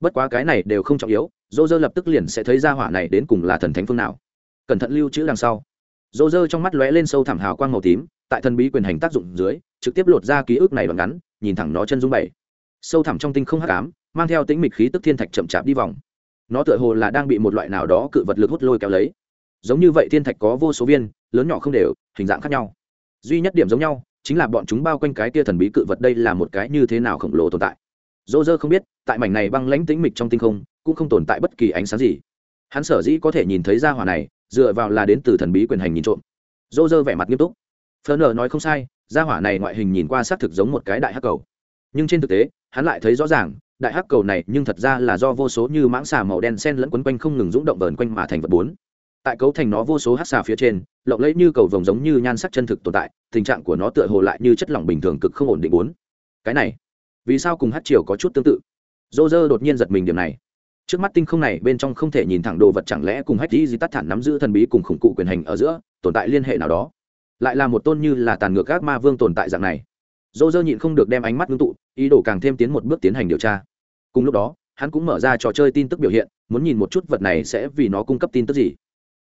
Bất quá cái này đều không trọng yếu dô dơ lập tức liền sẽ thấy ra hỏa này đến cùng là thần thánh phương nào. Cẩn thận lưu trữ đằng sau. Dô dơ trong mắt lóe lên sâu thẳm hào quang màu tím, tại thần bí quyền hành tác dụng dưới trực tiếp lột ra ký ức này đoạn ngắn, nhìn thẳng nó chân dung bảy. Sâu thẳm trong tinh không hắc ám, mang theo tính mịch khí tức thiên thạch chậm chạp đi vòng. Nó tựa hồ là đang bị một loại nào đó cự vật lực hút lôi kéo lấy. Giống như vậy thiên thạch có vô số viên, lớn nhỏ không đều, hình dạng khác nhau. Duy nhất điểm giống nhau, chính là bọn chúng bao quanh cái kia thần bí cự vật đây là một cái như thế nào khổng lồ tồn tại. Dô dơ không biết, tại mảnh này băng lãnh tĩnh mịch trong tinh không, cũng không tồn tại bất kỳ ánh sáng gì. Hắn sở dĩ có thể nhìn thấy ra hỏa này, dựa vào là đến từ thần bí quyền hành nhìn trộm. Dô dơ vẻ mặt nghiêm túc. Phờ nở nói không sai gia hỏa này ngoại hình nhìn qua xác thực giống một cái đại hắc cầu. Nhưng trên thực tế, hắn lại thấy rõ ràng, đại hắc cầu này nhưng thật ra là do vô số như mãng xà màu đen sen lẫn quấn quanh không ngừng rúng động vờn quanh mà thành vật bốn. Tại cấu thành nó vô số hắc xà phía trên, lộng lẫy như cầu vồng giống như nhan sắc chân thực tồn tại, tình trạng của nó tựa hồ lại như chất lỏng bình thường cực không ổn định bốn. Cái này, vì sao cùng hắc triều có chút tương tự? Dô dơ đột nhiên giật mình điểm này. Trước mắt tinh không này, bên trong không thể nhìn thẳng đồ vật, chẳng lẽ cùng hách di di tắt thản nắm giữ thần bí cùng khủng cụ quyền hành ở giữa, tồn tại liên hệ nào đó? Lại là một tôn như là tàn ngược các ma vương tồn tại dạng này. Dô dơ nhịn không được đem ánh mắt ngưng tụ, ý đồ càng thêm tiến một bước tiến hành điều tra. Cùng lúc đó, hắn cũng mở ra trò chơi tin tức biểu hiện, muốn nhìn một chút vật này sẽ vì nó cung cấp tin tức gì.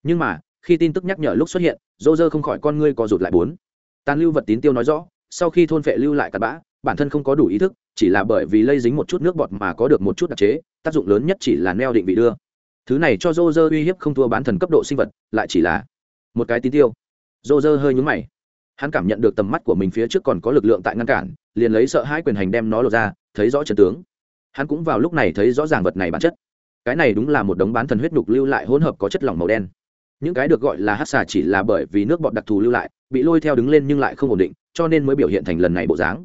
Nhưng mà, khi tin tức nhắc nhở lúc xuất hiện dô dơ không khỏi con ngươi co rụt lại bốn. Tàn lưu vật tín tiêu nói rõ, sau khi thôn phệ lưu lại cặp bã, bản thân không có đủ ý thức, chỉ là bởi vì lây dính một chút nước bọt mà có được một chút đặc chế, tác dụng lớn nhất chỉ là neo định vị đưa. Thứ này cho dô dơ uy hiếp không thua bán thần cấp độ sinh vật, lại chỉ là một cái tín tiêu dô dơ hơi nhúng mày. Hắn cảm nhận được tầm mắt của mình phía trước còn có lực lượng tại ngăn cản, liền lấy sợ hãi quyền hành đem nó lột ra, thấy rõ trần tướng. Hắn cũng vào lúc này thấy rõ ràng vật này bản chất. Cái này đúng là một đống bán thần huyết nhục lưu lại hỗn hợp có chất lỏng màu đen. Những cái được gọi là hát xà chỉ là bởi vì nước bọt đặc thù lưu lại, bị lôi theo đứng lên nhưng lại không ổn định, cho nên mới biểu hiện thành lần này bộ dáng.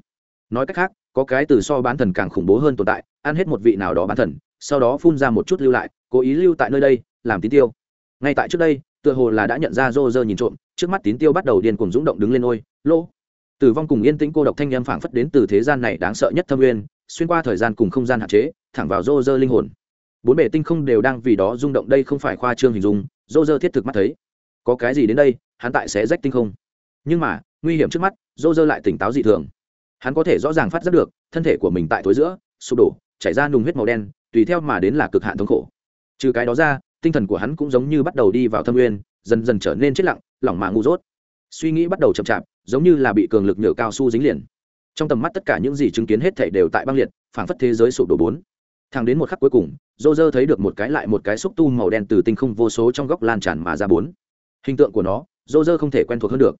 Nói cách khác, có cái từ so bán thần càng khủng bố hơn tồn tại, ăn hết một vị nào đó bán thần, sau đó phun ra một chút lưu lại, cố ý lưu tại nơi đây, làm tín tiêu. Ngay tại trước đây tựa hồ là đã nhận ra rô rơ nhìn trộm, trước mắt tín tiêu bắt đầu điên cùng rúng động đứng lên ôi, lô! Tử vong cùng yên tĩnh cô độc thanh em phảng phất đến từ thế gian này đáng sợ nhất thâm nguyên, xuyên qua thời gian cùng không gian hạn chế, thẳng vào rô rơ linh hồn. Bốn bể tinh không đều đang vì đó rung động, đây không phải khoa trương hình dung, rô rơ thiết thực mắt thấy. Có cái gì đến đây, hắn tại sẽ rách tinh không. Nhưng mà, nguy hiểm trước mắt, rô rơ lại tỉnh táo dị thường. Hắn có thể rõ ràng phát giác được, thân thể của mình tại thối giữa, sụp đổ, chảy ra nùng huyết màu đen, tùy theo mà đến là cực hạn thống khổ. Trừ cái đó ra tinh thần của hắn cũng giống như bắt đầu đi vào thâm nguyên, dần dần trở nên chết lặng, lỏng mạng ngu dốt. Suy nghĩ bắt đầu chậm chạp, giống như là bị cường lực nhựa cao su dính liền. Trong tầm mắt tất cả những gì chứng kiến hết thảy đều tại băng liệt, phảng phất thế giới sụp đổ bốn. Thang đến một khắc cuối cùng dô dơ thấy được một cái lại một cái xúc tu màu đen từ tinh không vô số trong góc lan tràn mà ra bốn. Hình tượng của nó dô dơ không thể quen thuộc hơn được.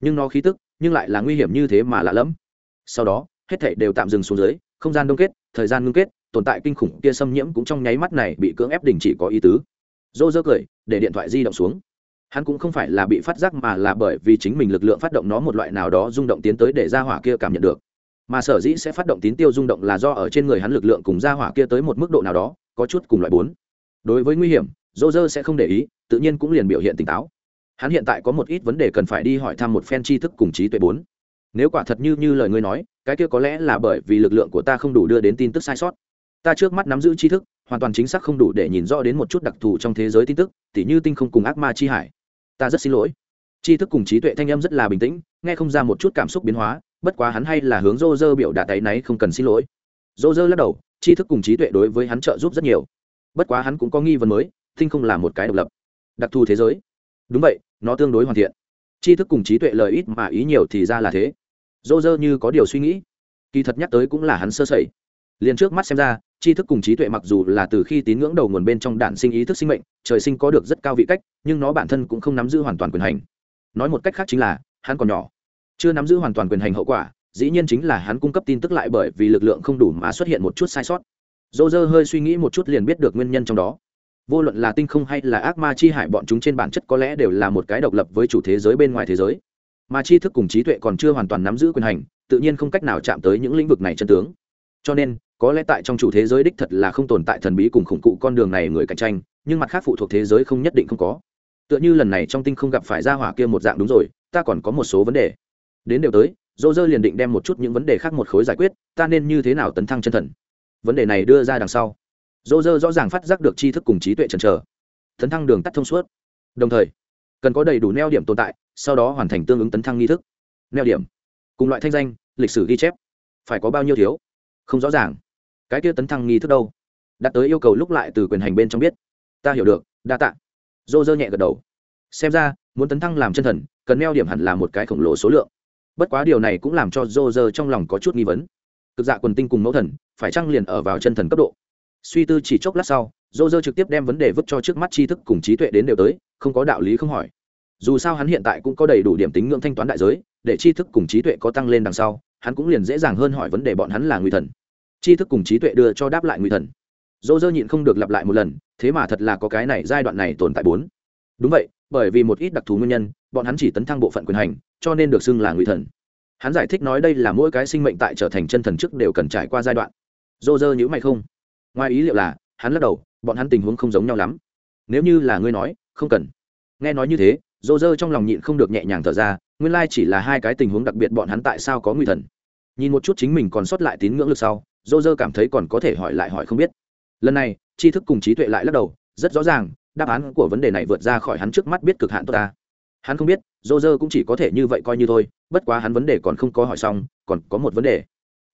Nhưng nó khí tức, nhưng lại là nguy hiểm như thế mà lạ lẫm. Sau đó, hết thảy đều tạm dừng xuống dưới, không gian đông kết, thời gian ngưng kết, tồn tại kinh khủng kia xâm nhiễm cũng trong nháy mắt này bị cưỡng ép đình chỉ có ý tứ dô dơ cười, để điện thoại di động xuống. Hắn cũng không phải là bị phát giác mà là bởi vì chính mình lực lượng phát động nó một loại nào đó rung động tiến tới để ra hỏa kia cảm nhận được. Mà sở dĩ sẽ phát động tín tiêu rung động là do ở trên người hắn lực lượng cùng ra hỏa kia tới một mức độ nào đó, có chút cùng loại bốn. Đối với nguy hiểm dô dơ sẽ không để ý, tự nhiên cũng liền biểu hiện tỉnh táo. Hắn hiện tại có một ít vấn đề cần phải đi hỏi thăm một phen tri thức cùng trí tuệ bốn. Nếu quả thật như như lời ngươi nói, cái kia có lẽ là bởi vì lực lượng của ta không đủ đưa đến tin tức sai sót. Ta trước mắt nắm giữ tri thức hoàn toàn chính xác không đủ để nhìn rõ đến một chút đặc thù trong thế giới tin tức, tỉ như tinh không cùng ác ma chi hải. Ta rất xin lỗi. Tri thức cùng trí tuệ thanh âm rất là bình tĩnh, nghe không ra một chút cảm xúc biến hóa, bất quá hắn hay là hướng rô rơ biểu đạt tay náy không cần xin lỗi. Rô rơ lắc đầu, tri thức cùng trí tuệ đối với hắn trợ giúp rất nhiều. Bất quá hắn cũng có nghi vấn mới, tinh không là một cái độc lập, đặc thù thế giới. Đúng vậy, nó tương đối hoàn thiện. Tri thức cùng trí tuệ lời ít mà ý nhiều thì ra là thế. Dô dơ như có điều suy nghĩ. Kỳ thật nhắc tới cũng là hắn sơ sẩy liền trước mắt xem ra, tri thức cùng trí tuệ mặc dù là từ khi tín ngưỡng đầu nguồn bên trong đản sinh ý thức sinh mệnh, trời sinh có được rất cao vị cách, nhưng nó bản thân cũng không nắm giữ hoàn toàn quyền hành. Nói một cách khác chính là, hắn còn nhỏ. Chưa nắm giữ hoàn toàn quyền hành hậu quả, dĩ nhiên chính là hắn cung cấp tin tức lại bởi vì lực lượng không đủ mà xuất hiện một chút sai sót. Dô dơ hơi suy nghĩ một chút liền biết được nguyên nhân trong đó. Vô luận là tinh không hay là ác ma chi hải bọn chúng trên bản chất có lẽ đều là một cái độc lập với chủ thế giới bên ngoài thế giới. Mà tri thức cùng trí tuệ còn chưa hoàn toàn nắm giữ quyền hành, tự nhiên không cách nào chạm tới những lĩnh vực này chân tướng cho nên, có lẽ tại trong chủ thế giới đích thật là không tồn tại thần bí cùng khủng cụ con đường này người cạnh tranh, nhưng mặt khác phụ thuộc thế giới không nhất định không có. Tựa như lần này trong tinh không gặp phải ra hỏa kia một dạng đúng rồi, ta còn có một số vấn đề. Đến đều tới dô dơ liền định đem một chút những vấn đề khác một khối giải quyết, ta nên như thế nào tấn thăng chân thần? Vấn đề này đưa ra đằng sau. Dô dơ rõ ràng phát giác được tri thức cùng trí tuệ trần trờ tấn thăng đường tắt thông suốt. Đồng thời, cần có đầy đủ neo điểm tồn tại, sau đó hoàn thành tương ứng tấn thăng nghi thức. Neo điểm. Cùng loại thanh danh, lịch sử ghi chép. Phải có bao nhiêu thiếu? Không rõ ràng. Cái kia tấn thăng nghi thức đâu? Đặt tới yêu cầu lúc lại từ quyền hành bên trong biết. Ta hiểu được, đa tạ. Dô dơ nhẹ gật đầu. Xem ra, muốn tấn thăng làm chân thần, cần neo điểm hẳn là một cái khổng lồ số lượng. Bất quá điều này cũng làm cho dô dơ trong lòng có chút nghi vấn. Cực dạ quần tinh cùng mẫu thần, phải chăng liền ở vào chân thần cấp độ? Suy tư chỉ chốc lát sau dô dơ trực tiếp đem vấn đề vứt cho trước mắt tri thức cùng trí tuệ đến đều tới, không có đạo lý không hỏi. Dù sao hắn hiện tại cũng có đầy đủ điểm tính ngưỡng thanh toán đại giới, để tri thức cùng trí tuệ có tăng lên đằng sau hắn cũng liền dễ dàng hơn hỏi vấn đề bọn hắn là nguy thần. Tri thức cùng trí tuệ đưa cho đáp lại nguy thần. Dô dơ nhịn không được lặp lại một lần, thế mà thật là có cái này giai đoạn này tồn tại bốn. Đúng vậy, bởi vì một ít đặc thù nguyên nhân, bọn hắn chỉ tấn thăng bộ phận quyền hành, cho nên được xưng là nguy thần. Hắn giải thích nói đây là mỗi cái sinh mệnh tại trở thành chân thần trước đều cần trải qua giai đoạn. Dô dơ nhữ mày không. Ngoài ý liệu là, hắn lắc đầu, bọn hắn tình huống không giống nhau lắm. Nếu như là ngươi nói, không cần. Nghe nói như thế dô dơ trong lòng nhịn không được nhẹ nhàng thở ra, nguyên lai chỉ là hai cái tình huống đặc biệt bọn hắn tại sao có nguy thần. Nhìn một chút chính mình còn sót lại tín ngưỡng lực sau, dô dơ cảm thấy còn có thể hỏi lại hỏi không biết. Lần này, tri thức cùng trí tuệ lại lắc đầu, rất rõ ràng, đáp án của vấn đề này vượt ra khỏi hắn trước mắt biết cực hạn tốt ta. Hắn không biết, dô dơ cũng chỉ có thể như vậy coi như thôi, bất quá hắn vấn đề còn không có hỏi xong, còn có một vấn đề.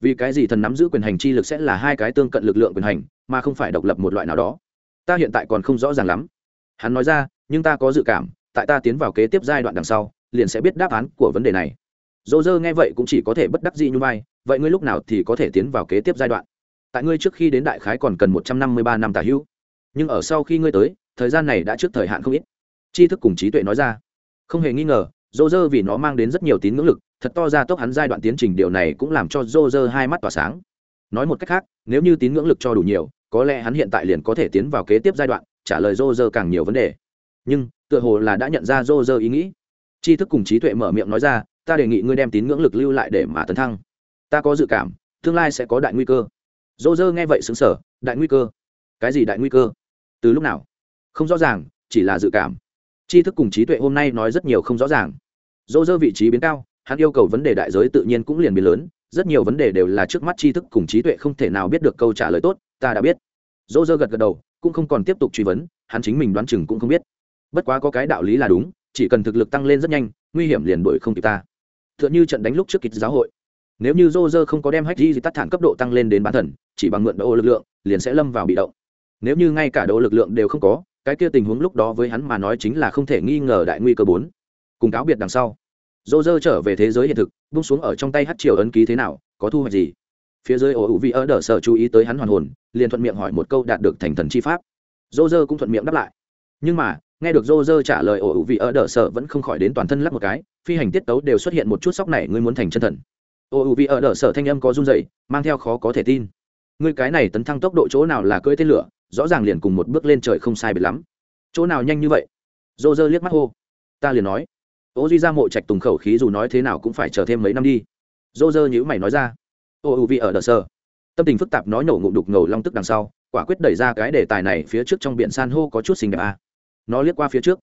Vì cái gì thần nắm giữ quyền hành chi lực sẽ là hai cái tương cận lực lượng quyền hành, mà không phải độc lập một loại nào đó? Ta hiện tại còn không rõ ràng lắm. Hắn nói ra, nhưng ta có dự cảm tại ta tiến vào kế tiếp giai đoạn đằng sau, liền sẽ biết đáp án của vấn đề này. Dô dơ nghe vậy cũng chỉ có thể bất đắc dĩ như vai, vậy ngươi lúc nào thì có thể tiến vào kế tiếp giai đoạn? Tại ngươi trước khi đến đại khái còn cần một trăm năm mươi ba năm tả hữu. Nhưng ở sau khi ngươi tới, thời gian này đã trước thời hạn không ít. Tri thức cùng trí tuệ nói ra. Không hề nghi ngờ, dô dơ vì nó mang đến rất nhiều tín ngưỡng lực, thật to ra tốc hắn giai đoạn tiến trình điều này cũng làm cho dô dơ hai mắt tỏa sáng. Nói một cách khác, nếu như tín ngưỡng lực cho đủ nhiều, có lẽ hắn hiện tại liền có thể tiến vào kế tiếp giai đoạn, trả lời dô dơ càng nhiều vấn đề. Nhưng tựa hồ là đã nhận ra rô rơ ý nghĩ. Tri thức cùng trí tuệ mở miệng nói ra, ta đề nghị ngươi đem tín ngưỡng lực lưu lại để mà tấn thăng. Ta có dự cảm, tương lai sẽ có đại nguy cơ. Rô rơ nghe vậy xứng sở đại nguy cơ? Cái gì đại nguy cơ? Từ lúc nào? Không rõ ràng, chỉ là dự cảm. Tri thức cùng trí tuệ hôm nay nói rất nhiều không rõ ràng. Dô dơ vị trí biến cao, hắn yêu cầu vấn đề đại giới tự nhiên cũng liền biến lớn, rất nhiều vấn đề đều là trước mắt tri thức cùng trí tuệ không thể nào biết được câu trả lời tốt, ta đã biết. Dô dơ gật gật đầu, cũng không còn tiếp tục truy vấn, hắn chính mình đoán chừng cũng không biết bất quá có cái đạo lý là đúng, chỉ cần thực lực tăng lên rất nhanh, nguy hiểm liền đuổi không kịp ta. T h ư ợ n h ư trận đánh lúc trước kịch giáo hội. Nếu như dô dơ không có đem hách di tắt thản cấp độ tăng lên đến bán thần, chỉ bằng mượn độ lực lượng, liền sẽ lâm vào bị động. Nếu như ngay cả độ lực lượng đều không có, cái kia tình huống lúc đó với hắn mà nói chính là không thể nghi ngờ đại nguy cơ bốn. Cùng cáo biệt đằng sau dô dơ trở về thế giới hiện thực bung xuống ở trong tay hát triều ấn ký thế nào, có thu hoạch gì? Phía dưới ổ hữu vị ở đờ sở chú ý tới hắn hoàn hồn, liền thuận miệng hỏi một câu đạt được thành thần chi pháp. Dô dơ cũng thuận miệng đáp lại. Nhưng mà nghe được dô trả lời ổ hữu vị ở đờ sở vẫn không khỏi đến toàn thân lắp một cái phi hành tiết tấu đều xuất hiện một chút sóc này ngươi muốn thành chân thần. Ổ hữu vị ở đờ sở thanh âm có run dậy mang theo khó có thể tin. Ngươi cái này tấn thăng tốc độ chỗ nào là cưỡi tên lửa rõ ràng liền cùng một bước lên trời không sai biệt lắm. Chỗ nào nhanh như vậy? Dô liếc mắt hô. Ta liền nói. Ô duy ra mộ trạch tùng khẩu khí dù nói thế nào cũng phải chờ thêm mấy năm đi. Dô dơ nhữ mày nói ra. Ô u vị ở đờ sợ, tâm tình phức tạp nói nổ ngụm đục ngầu long tức đằng sau quả quyết đẩy ra cái đề tài này phía trước trong biển san hô có chút xinh đẹp à nó liếc qua phía trước.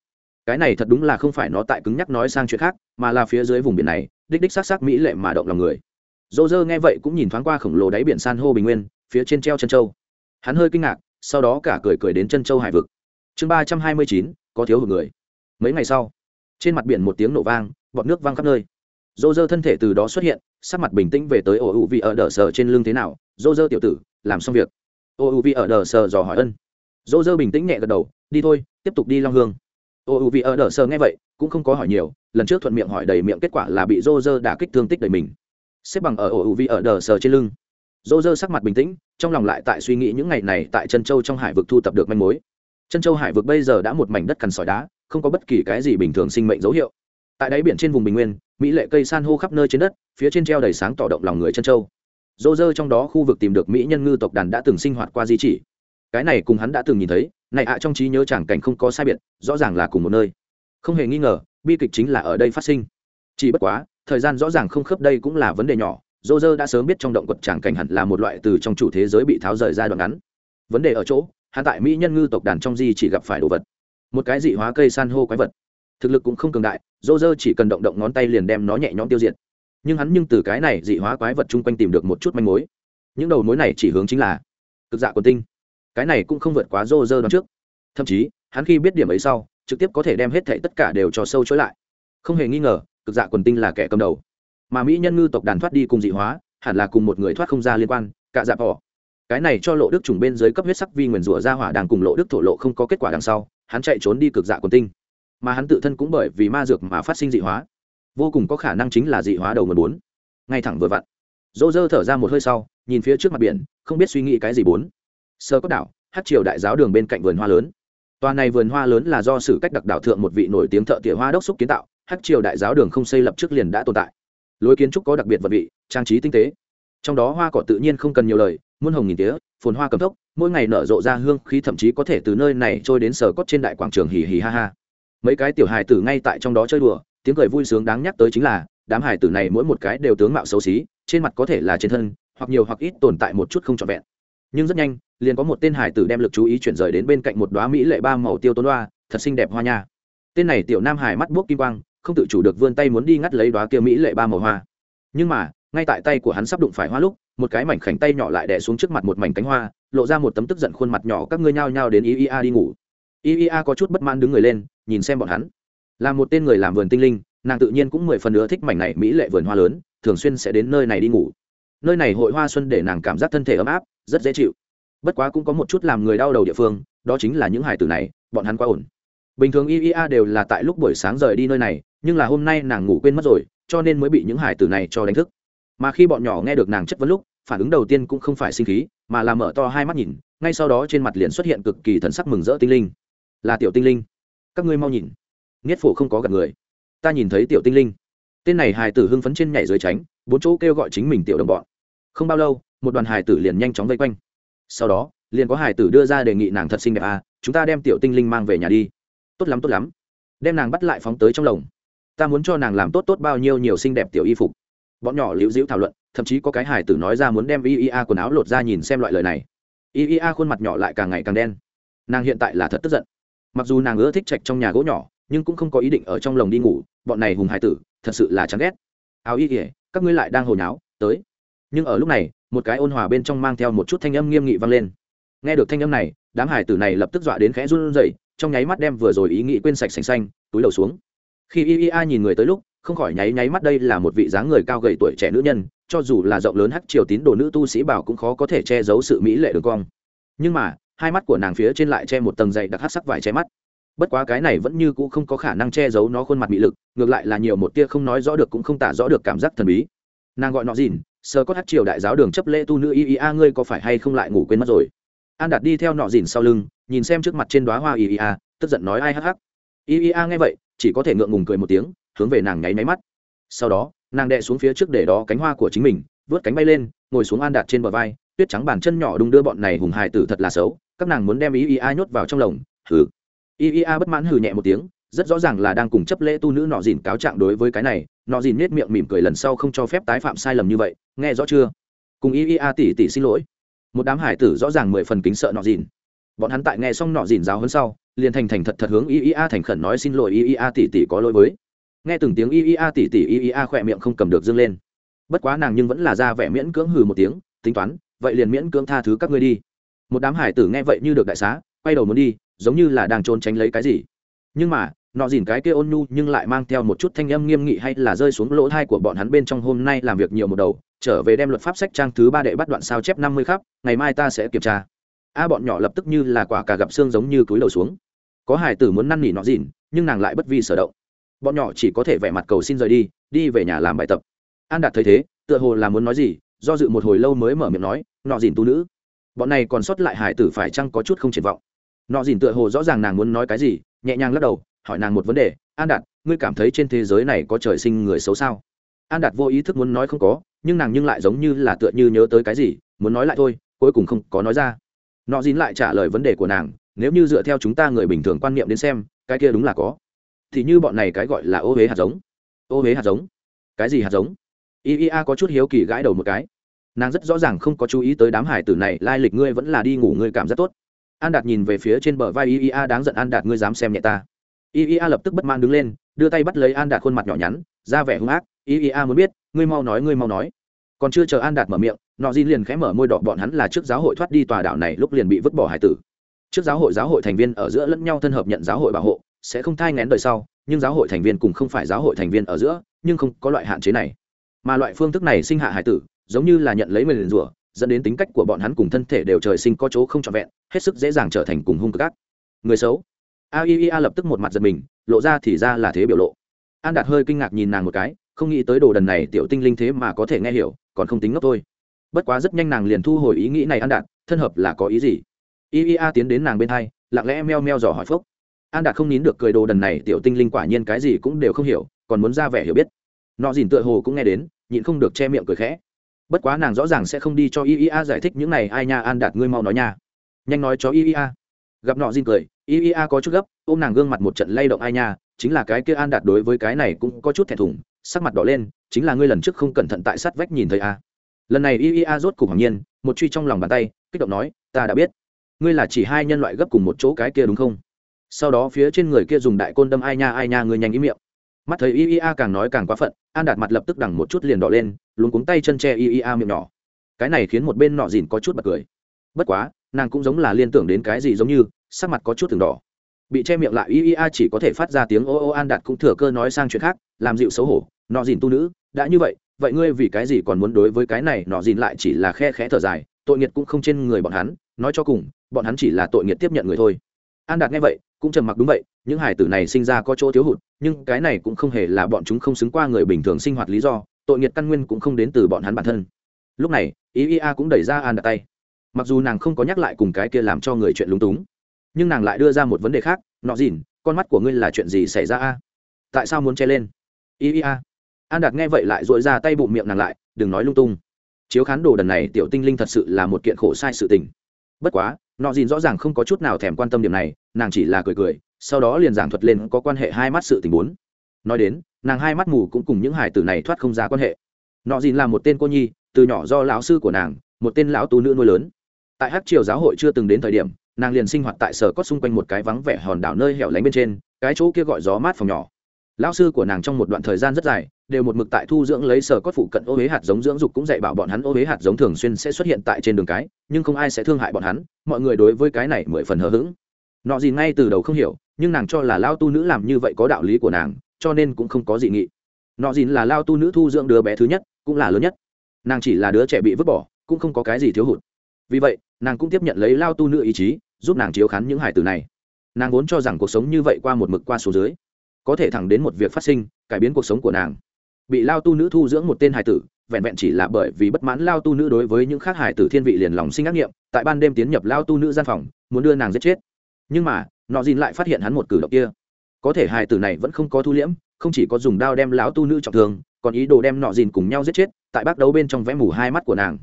Cái này thật đúng là không phải nó tại cứng nhắc nói sang chuyện khác, mà là phía dưới vùng biển này, đích đích s á c s á c mỹ lệ mà động lòng người. Dô dơ nghe vậy cũng nhìn thoáng qua khổng lồ đáy biển san hô bình nguyên, phía trên treo chân châu. Hắn hơi kinh ngạc, sau đó cả cười cười đến chân châu hải vực. Chương ba trăm hai mươi chín, có thiếu hụt người. Mấy ngày sau, trên mặt biển một tiếng nổ vang, bọt nước văng khắp nơi. Dô dơ thân thể từ đó xuất hiện, sắc mặt bình tĩnh về tới ổ ụ vị ở đờ sờ trên lưng thế nào. Dô dơ tiểu tử, làm xong việc. Ổ ụ vị ở đờ sờ dò hỏi ân dô dơ bình tĩnh nhẹ gật đầu, đi thôi, tiếp tục đi long hương. Ô u vị ở đờ sơ nghe vậy, cũng không có hỏi nhiều, lần trước thuận miệng hỏi đầy miệng kết quả là bị dô dơ đả kích thương tích đầy mình. Xếp bằng ở ô u vị ở đờ sơ trên lưng. Dô dơ sắc mặt bình tĩnh, trong lòng lại tại suy nghĩ những ngày này tại chân châu trong hải vực thu tập được manh mối. Chân châu hải vực bây giờ đã một mảnh đất cằn sỏi đá, không có bất kỳ cái gì bình thường sinh mệnh dấu hiệu. Tại đáy biển trên vùng bình nguyên, mỹ lệ cây san hô khắp nơi trên đất, phía trên treo đầy sáng tỏ động lòng người chân châu. Dô dơ trong đó khu vực tìm được mỹ nhân ngư tộc đàn đã từng sinh hoạt qua di chỉ cái này cùng hắn đã từng nhìn thấy, này ạ, trong trí nhớ chẳng cảnh không có sai biệt, rõ ràng là cùng một nơi. Không hề nghi ngờ, bi kịch chính là ở đây phát sinh. Chỉ bất quá, thời gian rõ ràng không khớp đây cũng là vấn đề nhỏ dô dơ đã sớm biết trong động quật chẳng cảnh hẳn là một loại từ trong chủ thế giới bị tháo rời ra đoạn ngắn. Vấn đề ở chỗ hạ tại mỹ nhân ngư tộc đàn trong di chỉ gặp phải đồ vật. Một cái dị hóa cây san hô quái vật. Thực lực cũng không cường đại dô dơ chỉ cần động động ngón tay liền đem nó nhẹ nhõm tiêu diệt. Nhưng hắn nhưng từ cái này dị hóa quái vật chung quanh tìm được một chút manh mối. Những đầu mối này chỉ hướng chính là cực dạ quần tinh cái này cũng không vượt quá rô rơ đón trước. Thậm chí, hắn khi biết điểm ấy sau, trực tiếp có thể đem hết thảy tất cả đều cho sâu chối lại. Không hề nghi ngờ, cực dạ quần tinh là kẻ cầm đầu. Mà mỹ nhân ngư tộc đàn thoát đi cùng dị hóa, hẳn là cùng một người thoát không ra liên quan cạ dạ bỏ cái này cho lộ đức trùng bên dưới cấp huyết sắc vi nguyền rủa ra hỏa đang cùng lộ đức thổ lộ không có kết quả đằng sau, hắn chạy trốn đi cực dạ quần tinh. Mà hắn tự thân cũng bởi vì ma dược mà phát sinh dị hóa. Vô cùng có khả năng chính là dị hóa đầu mười bốn. Ngay thẳng vừa vặn. Dỗ dơ thở ra một hơi sau, nhìn phía trước mặt biển, không biết suy nghĩ cái gì bốn sơ cốt đảo hát triều đại giáo đường bên cạnh vườn hoa lớn Toàn này vườn hoa lớn là do sử cách đặc đảo thượng một vị nổi tiếng thợ tỉa hoa đốc xúc kiến tạo, Hắc Triều đại giáo đường không xây lập trước liền đã tồn tại. Lối kiến trúc có đặc biệt vật vị, trang trí tinh tế. Trong đó hoa cỏ tự nhiên không cần nhiều lời, muôn hồng nghìn tía, phồn hoa cầm tốc, mỗi ngày nở rộ ra hương khí thậm chí có thể từ nơi này trôi đến sở cốt trên đại quảng trường hì hì ha ha. Mấy cái tiểu hài tử ngay tại trong đó chơi đùa, tiếng cười vui sướng đáng nhắc tới chính là, đám hài tử này mỗi một cái đều tướng mạo xấu xí, trên mặt có thể là trên thân, hoặc nhiều hoặc ít tồn tại một chút không trọn vẹn. Nhưng rất nhanh, liền có một tên hải tử đem lực chú ý chuyển rời đến bên cạnh một đoá mỹ lệ ba màu tiêu tôn đoa thật xinh đẹp hoa nha. Tên này tiểu nam hải mắt buốc kim quang không tự chủ được vươn tay muốn đi ngắt lấy đoá kia mỹ lệ ba màu hoa. Nhưng mà ngay tại tay của hắn sắp đụng phải hoa lúc một cái mảnh khảnh tay nhỏ lại đè xuống trước mặt một mảnh cánh hoa lộ ra một tấm tức giận khuôn mặt nhỏ các ngươi nhao nhao đến iea đi ngủ. Iea có chút bất mãn đứng người lên nhìn xem bọn hắn. Là một tên người làm vườn tinh linh nàng tự nhiên cũng mười phần nữa thích mảnh này mỹ lệ vườn hoa lớn thường xuyên sẽ đến nơi này đi ngủ. Nơi này hội hoa xuân để nàng cảm giác thân thể ấm áp rất dễ chịu. Bất quá cũng có một chút làm người đau đầu địa phương, đó chính là những hải tử này, bọn hắn quá ổn. Bình thường iea đều là tại lúc buổi sáng rời đi nơi này, nhưng là hôm nay nàng ngủ quên mất rồi, cho nên mới bị những hải tử này cho đánh thức. Mà khi bọn nhỏ nghe được nàng chất vấn lúc, phản ứng đầu tiên cũng không phải sinh khí, mà là mở to hai mắt nhìn, ngay sau đó trên mặt liền xuất hiện cực kỳ thần sắc mừng rỡ tinh linh. Là tiểu tinh linh. Các ngươi mau nhìn. Nghiết phổ không có gặp người. Ta nhìn thấy tiểu tinh linh. Tên này hài tử hưng phấn trên nhảy dưới tránh, bốn chỗ kêu gọi chính mình tiểu đồng bọn. Không bao lâu một đoàn hài tử liền nhanh chóng vây quanh. Sau đó, liền có hải tử đưa ra đề nghị nàng thật xinh đẹp à chúng ta đem tiểu tinh linh mang về nhà đi. Tốt lắm tốt lắm. Đem nàng bắt lại phóng tới trong lồng. Ta muốn cho nàng làm tốt tốt bao nhiêu nhiều xinh đẹp tiểu y phục. Bọn nhỏ liễu dĩu thảo luận, thậm chí có cái hải tử nói ra muốn đem iea quần áo lột ra nhìn xem loại lời này. Iea khuôn mặt nhỏ lại càng ngày càng đen. Nàng hiện tại là thật tức giận. Mặc dù nàng ưa thích trạch trong nhà gỗ nhỏ, nhưng cũng không có ý định ở trong lồng đi ngủ, bọn này hùng hải tử, thật sự là chán ghét. Áo y ỉa các ngươi lại đang hồi nháo, tới. Nhưng ở lúc này một cái ôn hòa bên trong mang theo một chút thanh âm nghiêm nghị vang lên. Nghe được thanh âm này, đám hải tử này lập tức dọa đến khẽ run rẩy, trong nháy mắt đem vừa rồi ý nghĩ quên sạch sành xanh, túi đầu xuống. Khi iea nhìn người tới lúc, không khỏi nháy nháy mắt đây là một vị dáng người cao gầy tuổi trẻ nữ nhân, cho dù là rộng lớn hắc triều tín đồ nữ tu sĩ bảo cũng khó có thể che giấu sự mỹ lệ đường cong. Nhưng mà, hai mắt của nàng phía trên lại che một tầng dày đặc hắc sắc vải che mắt. Bất quá cái này vẫn như cũ không có khả năng che giấu nó khuôn mặt mỹ lực, ngược lại là nhiều một tia không nói rõ được cũng không tả rõ được cảm giác thần bí. Nàng gọi nó dìn sơ có hát triều đại giáo đường chấp lễ tu nữ y y a, ngươi có phải hay không lại ngủ quên mất rồi? An đạt đi theo nọ dìn sau lưng, nhìn xem trước mặt trên đoá hoa y y a, tức giận nói ai hắc hắc. Y y a nghe vậy, chỉ có thể ngượng ngùng cười một tiếng, hướng về nàng nháy máy mắt. Sau đó, nàng đệ xuống phía trước để đó cánh hoa của chính mình vớt cánh bay lên, ngồi xuống an đạt trên bờ vai, tuyết trắng bàn chân nhỏ đung đưa bọn này hùng hài tử thật là xấu, các nàng muốn đem y y a nhốt vào trong lồng, hừ. Y y a bất mãn hừ nhẹ một tiếng rất rõ ràng là đang cùng chấp lễ tu nữ nọ dìn cáo trạng đối với cái này, nọ dìn nết miệng mỉm cười lần sau không cho phép tái phạm sai lầm như vậy, nghe rõ chưa? Cùng y y a tỷ tỷ xin lỗi. Một đám hải tử rõ ràng mười phần kính sợ nọ dìn. Bọn hắn tại nghe xong nọ dìn giáo hơn sau, liền thành thành thật thật hướng y y a thành khẩn nói xin lỗi y y a tỷ tỷ có lỗi với. Nghe từng tiếng y y a tỷ tỷ y y a khỏe miệng không cầm được dâng lên. Bất quá nàng nhưng vẫn là ra vẻ miễn cưỡng hừ một tiếng, tính toán, vậy liền miễn cưỡng tha thứ các ngươi đi. Một đám hải tử nghe vậy như được đại xá, quay đầu muốn đi, giống như là đang trốn tránh lấy cái gì. Nhưng mà nọ dìn cái kia ôn nhu nhưng lại mang theo một chút thanh âm nghiêm nghị hay là rơi xuống lỗ thai của bọn hắn bên trong hôm nay làm việc nhiều một đầu, trở về đem luật pháp sách trang thứ ba đệ bắt đoạn sao chép năm mươi khắp, ngày mai ta sẽ kiểm tra. A bọn nhỏ lập tức như là quả cà gặp xương giống như túi đầu xuống. Có hải tử muốn năn nỉ nọ dìn, nhưng nàng lại bất vi sở động. Bọn nhỏ chỉ có thể vẻ mặt cầu xin rời đi đi về nhà làm bài tập. An đạt thấy thế, tựa hồ là muốn nói gì, do dự một hồi lâu mới mở miệng nói, nọ dìn tu nữ, bọn này còn sót lại hải tử phải chăng có chút không triển vọng? Nọ dìn tựa hồ rõ ràng nàng muốn nói cái gì, nhẹ nhàng lắc đầu hỏi nàng một vấn đề, an đạt, ngươi cảm thấy trên thế giới này có trời sinh người xấu sao? An đạt vô ý thức muốn nói không có, nhưng nàng nhưng lại giống như là tựa như nhớ tới cái gì, muốn nói lại thôi, cuối cùng không có nói ra. Nọ dín lại trả lời vấn đề của nàng, nếu như dựa theo chúng ta người bình thường quan niệm đến xem, cái kia đúng là có. Thì như bọn này cái gọi là ô huế hạt giống. Ô huế hạt giống? Cái gì hạt giống? Iea có chút hiếu kỳ gãi đầu một cái. Nàng rất rõ ràng không có chú ý tới đám hải tử này, lai lịch ngươi vẫn là đi ngủ ngươi cảm giác tốt. An đạt nhìn về phía trên bờ vai iea đáng giận, an đạt, ngươi dám xem nhẹ ta iea lập tức bất mãn đứng lên, đưa tay bắt lấy an đạt khuôn mặt nhỏ nhắn, ra vẻ hung ác. Iea muốn biết, ngươi mau nói, ngươi mau nói. Còn chưa chờ an đạt mở miệng, nọ di liền khẽ mở môi đỏ, bọn hắn là trước giáo hội thoát đi tòa đảo này, lúc liền bị vứt bỏ hải tử. Trước giáo hội giáo hội thành viên ở giữa lẫn nhau thân hợp nhận giáo hội bảo hộ, sẽ không thai ngén đời sau, nhưng giáo hội thành viên cùng không phải giáo hội thành viên ở giữa, nhưng không có loại hạn chế này. Mà loại phương thức này sinh hạ hải tử, giống như là nhận lấy mình liền rủa, dẫn đến tính cách của bọn hắn cùng thân thể đều trời sinh có chỗ không trọn vẹn, hết sức dễ dàng trở thành cùng hung cực ác. Người xấu aiea lập tức một mặt giật mình, lộ ra thì ra là thế biểu lộ. An đạt hơi kinh ngạc nhìn nàng một cái, không nghĩ tới đồ đần này tiểu tinh linh thế mà có thể nghe hiểu, còn không tính ngốc thôi. Bất quá rất nhanh nàng liền thu hồi ý nghĩ này an đạt, thân hợp là có ý gì? Iea tiến đến nàng bên hai, lặng lẽ meo meo dò hỏi phốc an đạt không nín được cười đồ đần này tiểu tinh linh quả nhiên cái gì cũng đều không hiểu, còn muốn ra vẻ hiểu biết. Nọ dìn tựa hồ cũng nghe đến, nhịn không được che miệng cười khẽ. Bất quá nàng rõ ràng sẽ không đi cho iea giải thích những này, ai nha an đạt ngươi mau nói nha. Nhanh nói cho iea gặp nọ dìn cười y y a, có chút gấp. Ôm nàng gương mặt một trận lay động ai nha, chính là cái kia an đạt đối với cái này cũng có chút thẹn thùng, sắc mặt đỏ lên, chính là ngươi lần trước không cẩn thận tại sát vách nhìn thấy a. Lần này y y a rốt cục hoàng nhiên, một truy trong lòng bàn tay, kích động nói, ta đã biết. Ngươi là chỉ hai nhân loại gấp cùng một chỗ cái kia đúng không? Sau đó phía trên người kia dùng đại côn đâm ai nha ai nha, ngươi nhanh ý miệng. Mắt thấy y y a càng nói càng quá phận, an đạt mặt lập tức đằng một chút liền đỏ lên luôn cuống tay chân che y y a miệng nhỏ. Cái này khiến một bên nọ dìn có chút bật cười. Bất quá nàng cũng giống là liên tưởng đến cái gì giống như, sắc mặt có chút từng đỏ. Bị che miệng lại y y a chỉ có thể phát ra tiếng ô ô an đạt cũng thừa cơ nói sang chuyện khác, làm dịu xấu hổ. Nọ dìn tu nữ, đã như vậy vậy ngươi vì cái gì còn muốn đối với cái này? Nọ dìn lại chỉ là khe khẽ thở dài, tội nghiệt cũng không trên người bọn hắn, nói cho cùng, bọn hắn chỉ là tội nghiệt tiếp nhận người thôi. An đạt nghe vậy, cũng trầm mặc đúng vậy, những hải tử này sinh ra có chỗ thiếu hụt, nhưng cái này cũng không hề là bọn chúng không xứng qua người bình thường sinh hoạt lý do, tội nghiệt căn nguyên cũng không đến từ bọn hắn bản thân. Lúc này ý ia cũng đẩy ra an đạt tay mặc dù nàng không có nhắc lại cùng cái kia làm cho người chuyện lúng túng nhưng nàng lại đưa ra một vấn đề khác nọ dìn con mắt của ngươi là chuyện gì xảy ra a? Tại sao muốn che lên? Y y a, an đạt nghe vậy lại dội ra tay bụng miệng nàng lại đừng nói lung tung. Chiếu khán đồ đần này tiểu tinh linh thật sự là một kiện khổ sai sự tình. Bất quá nọ dìn rõ ràng không có chút nào thèm quan tâm điểm này nàng chỉ là cười cười sau đó liền giảng thuật lên có quan hệ hai mắt sự tình bốn. Nói đến nàng hai mắt mù cũng cùng những hải tử này thoát không ra quan hệ. Nọ dìn là một tên cô nhi từ nhỏ do lão sư của nàng một tên lão tu nữ nuôi lớn tại hát triều giáo hội chưa từng đến thời điểm, nàng liền sinh hoạt tại sở cốt xung quanh một cái vắng vẻ hòn đảo nơi hẻo lánh bên trên, cái chỗ kia gọi gió mát phòng nhỏ. Lão sư của nàng trong một đoạn thời gian rất dài, đều một mực tại thu dưỡng lấy sở cốt phụ cận ô huế hạt giống dưỡng dục cũng dạy bảo bọn hắn ô huế hạt giống thường xuyên sẽ xuất hiện tại trên đường cái, nhưng không ai sẽ thương hại bọn hắn, mọi người đối với cái này mười phần hờ hững. Nọ gì ngay từ đầu không hiểu, nhưng nàng cho là lao tu nữ làm như vậy có đạo lý của nàng, cho nên cũng không có dị nghị. Nọ gì là lao tu nữ thu dưỡng đứa bé thứ nhất, cũng là lớn nhất. Nàng chỉ là đứa trẻ bị vứt bỏ, cũng không có cái gì thiếu hụt vì vậy, nàng cũng tiếp nhận lấy lao tu nữ ý chí, giúp nàng chiếu khán những hải tử này. Nàng vốn cho rằng cuộc sống như vậy qua một mực qua số dưới, có thể thẳng đến một việc phát sinh, cải biến cuộc sống của nàng. Bị lao tu nữ thu dưỡng một tên hải tử, vẹn vẹn chỉ là bởi vì bất mãn lao tu nữ đối với những khác hải tử thiên vị liền lòng sinh ác nghiệm, tại ban đêm tiến nhập lao tu nữ gian phòng, muốn đưa nàng giết chết. Nhưng mà, nọ dìn lại phát hiện hắn một cử động kia. Có thể hải tử này vẫn không có thu liễm, không chỉ có dùng đao đem lão tu nữ trọng thương, còn ý đồ đem nọ dìn cùng nhau giết chết, tại bác đấu bên trong vẽ mù hai mắt của nàng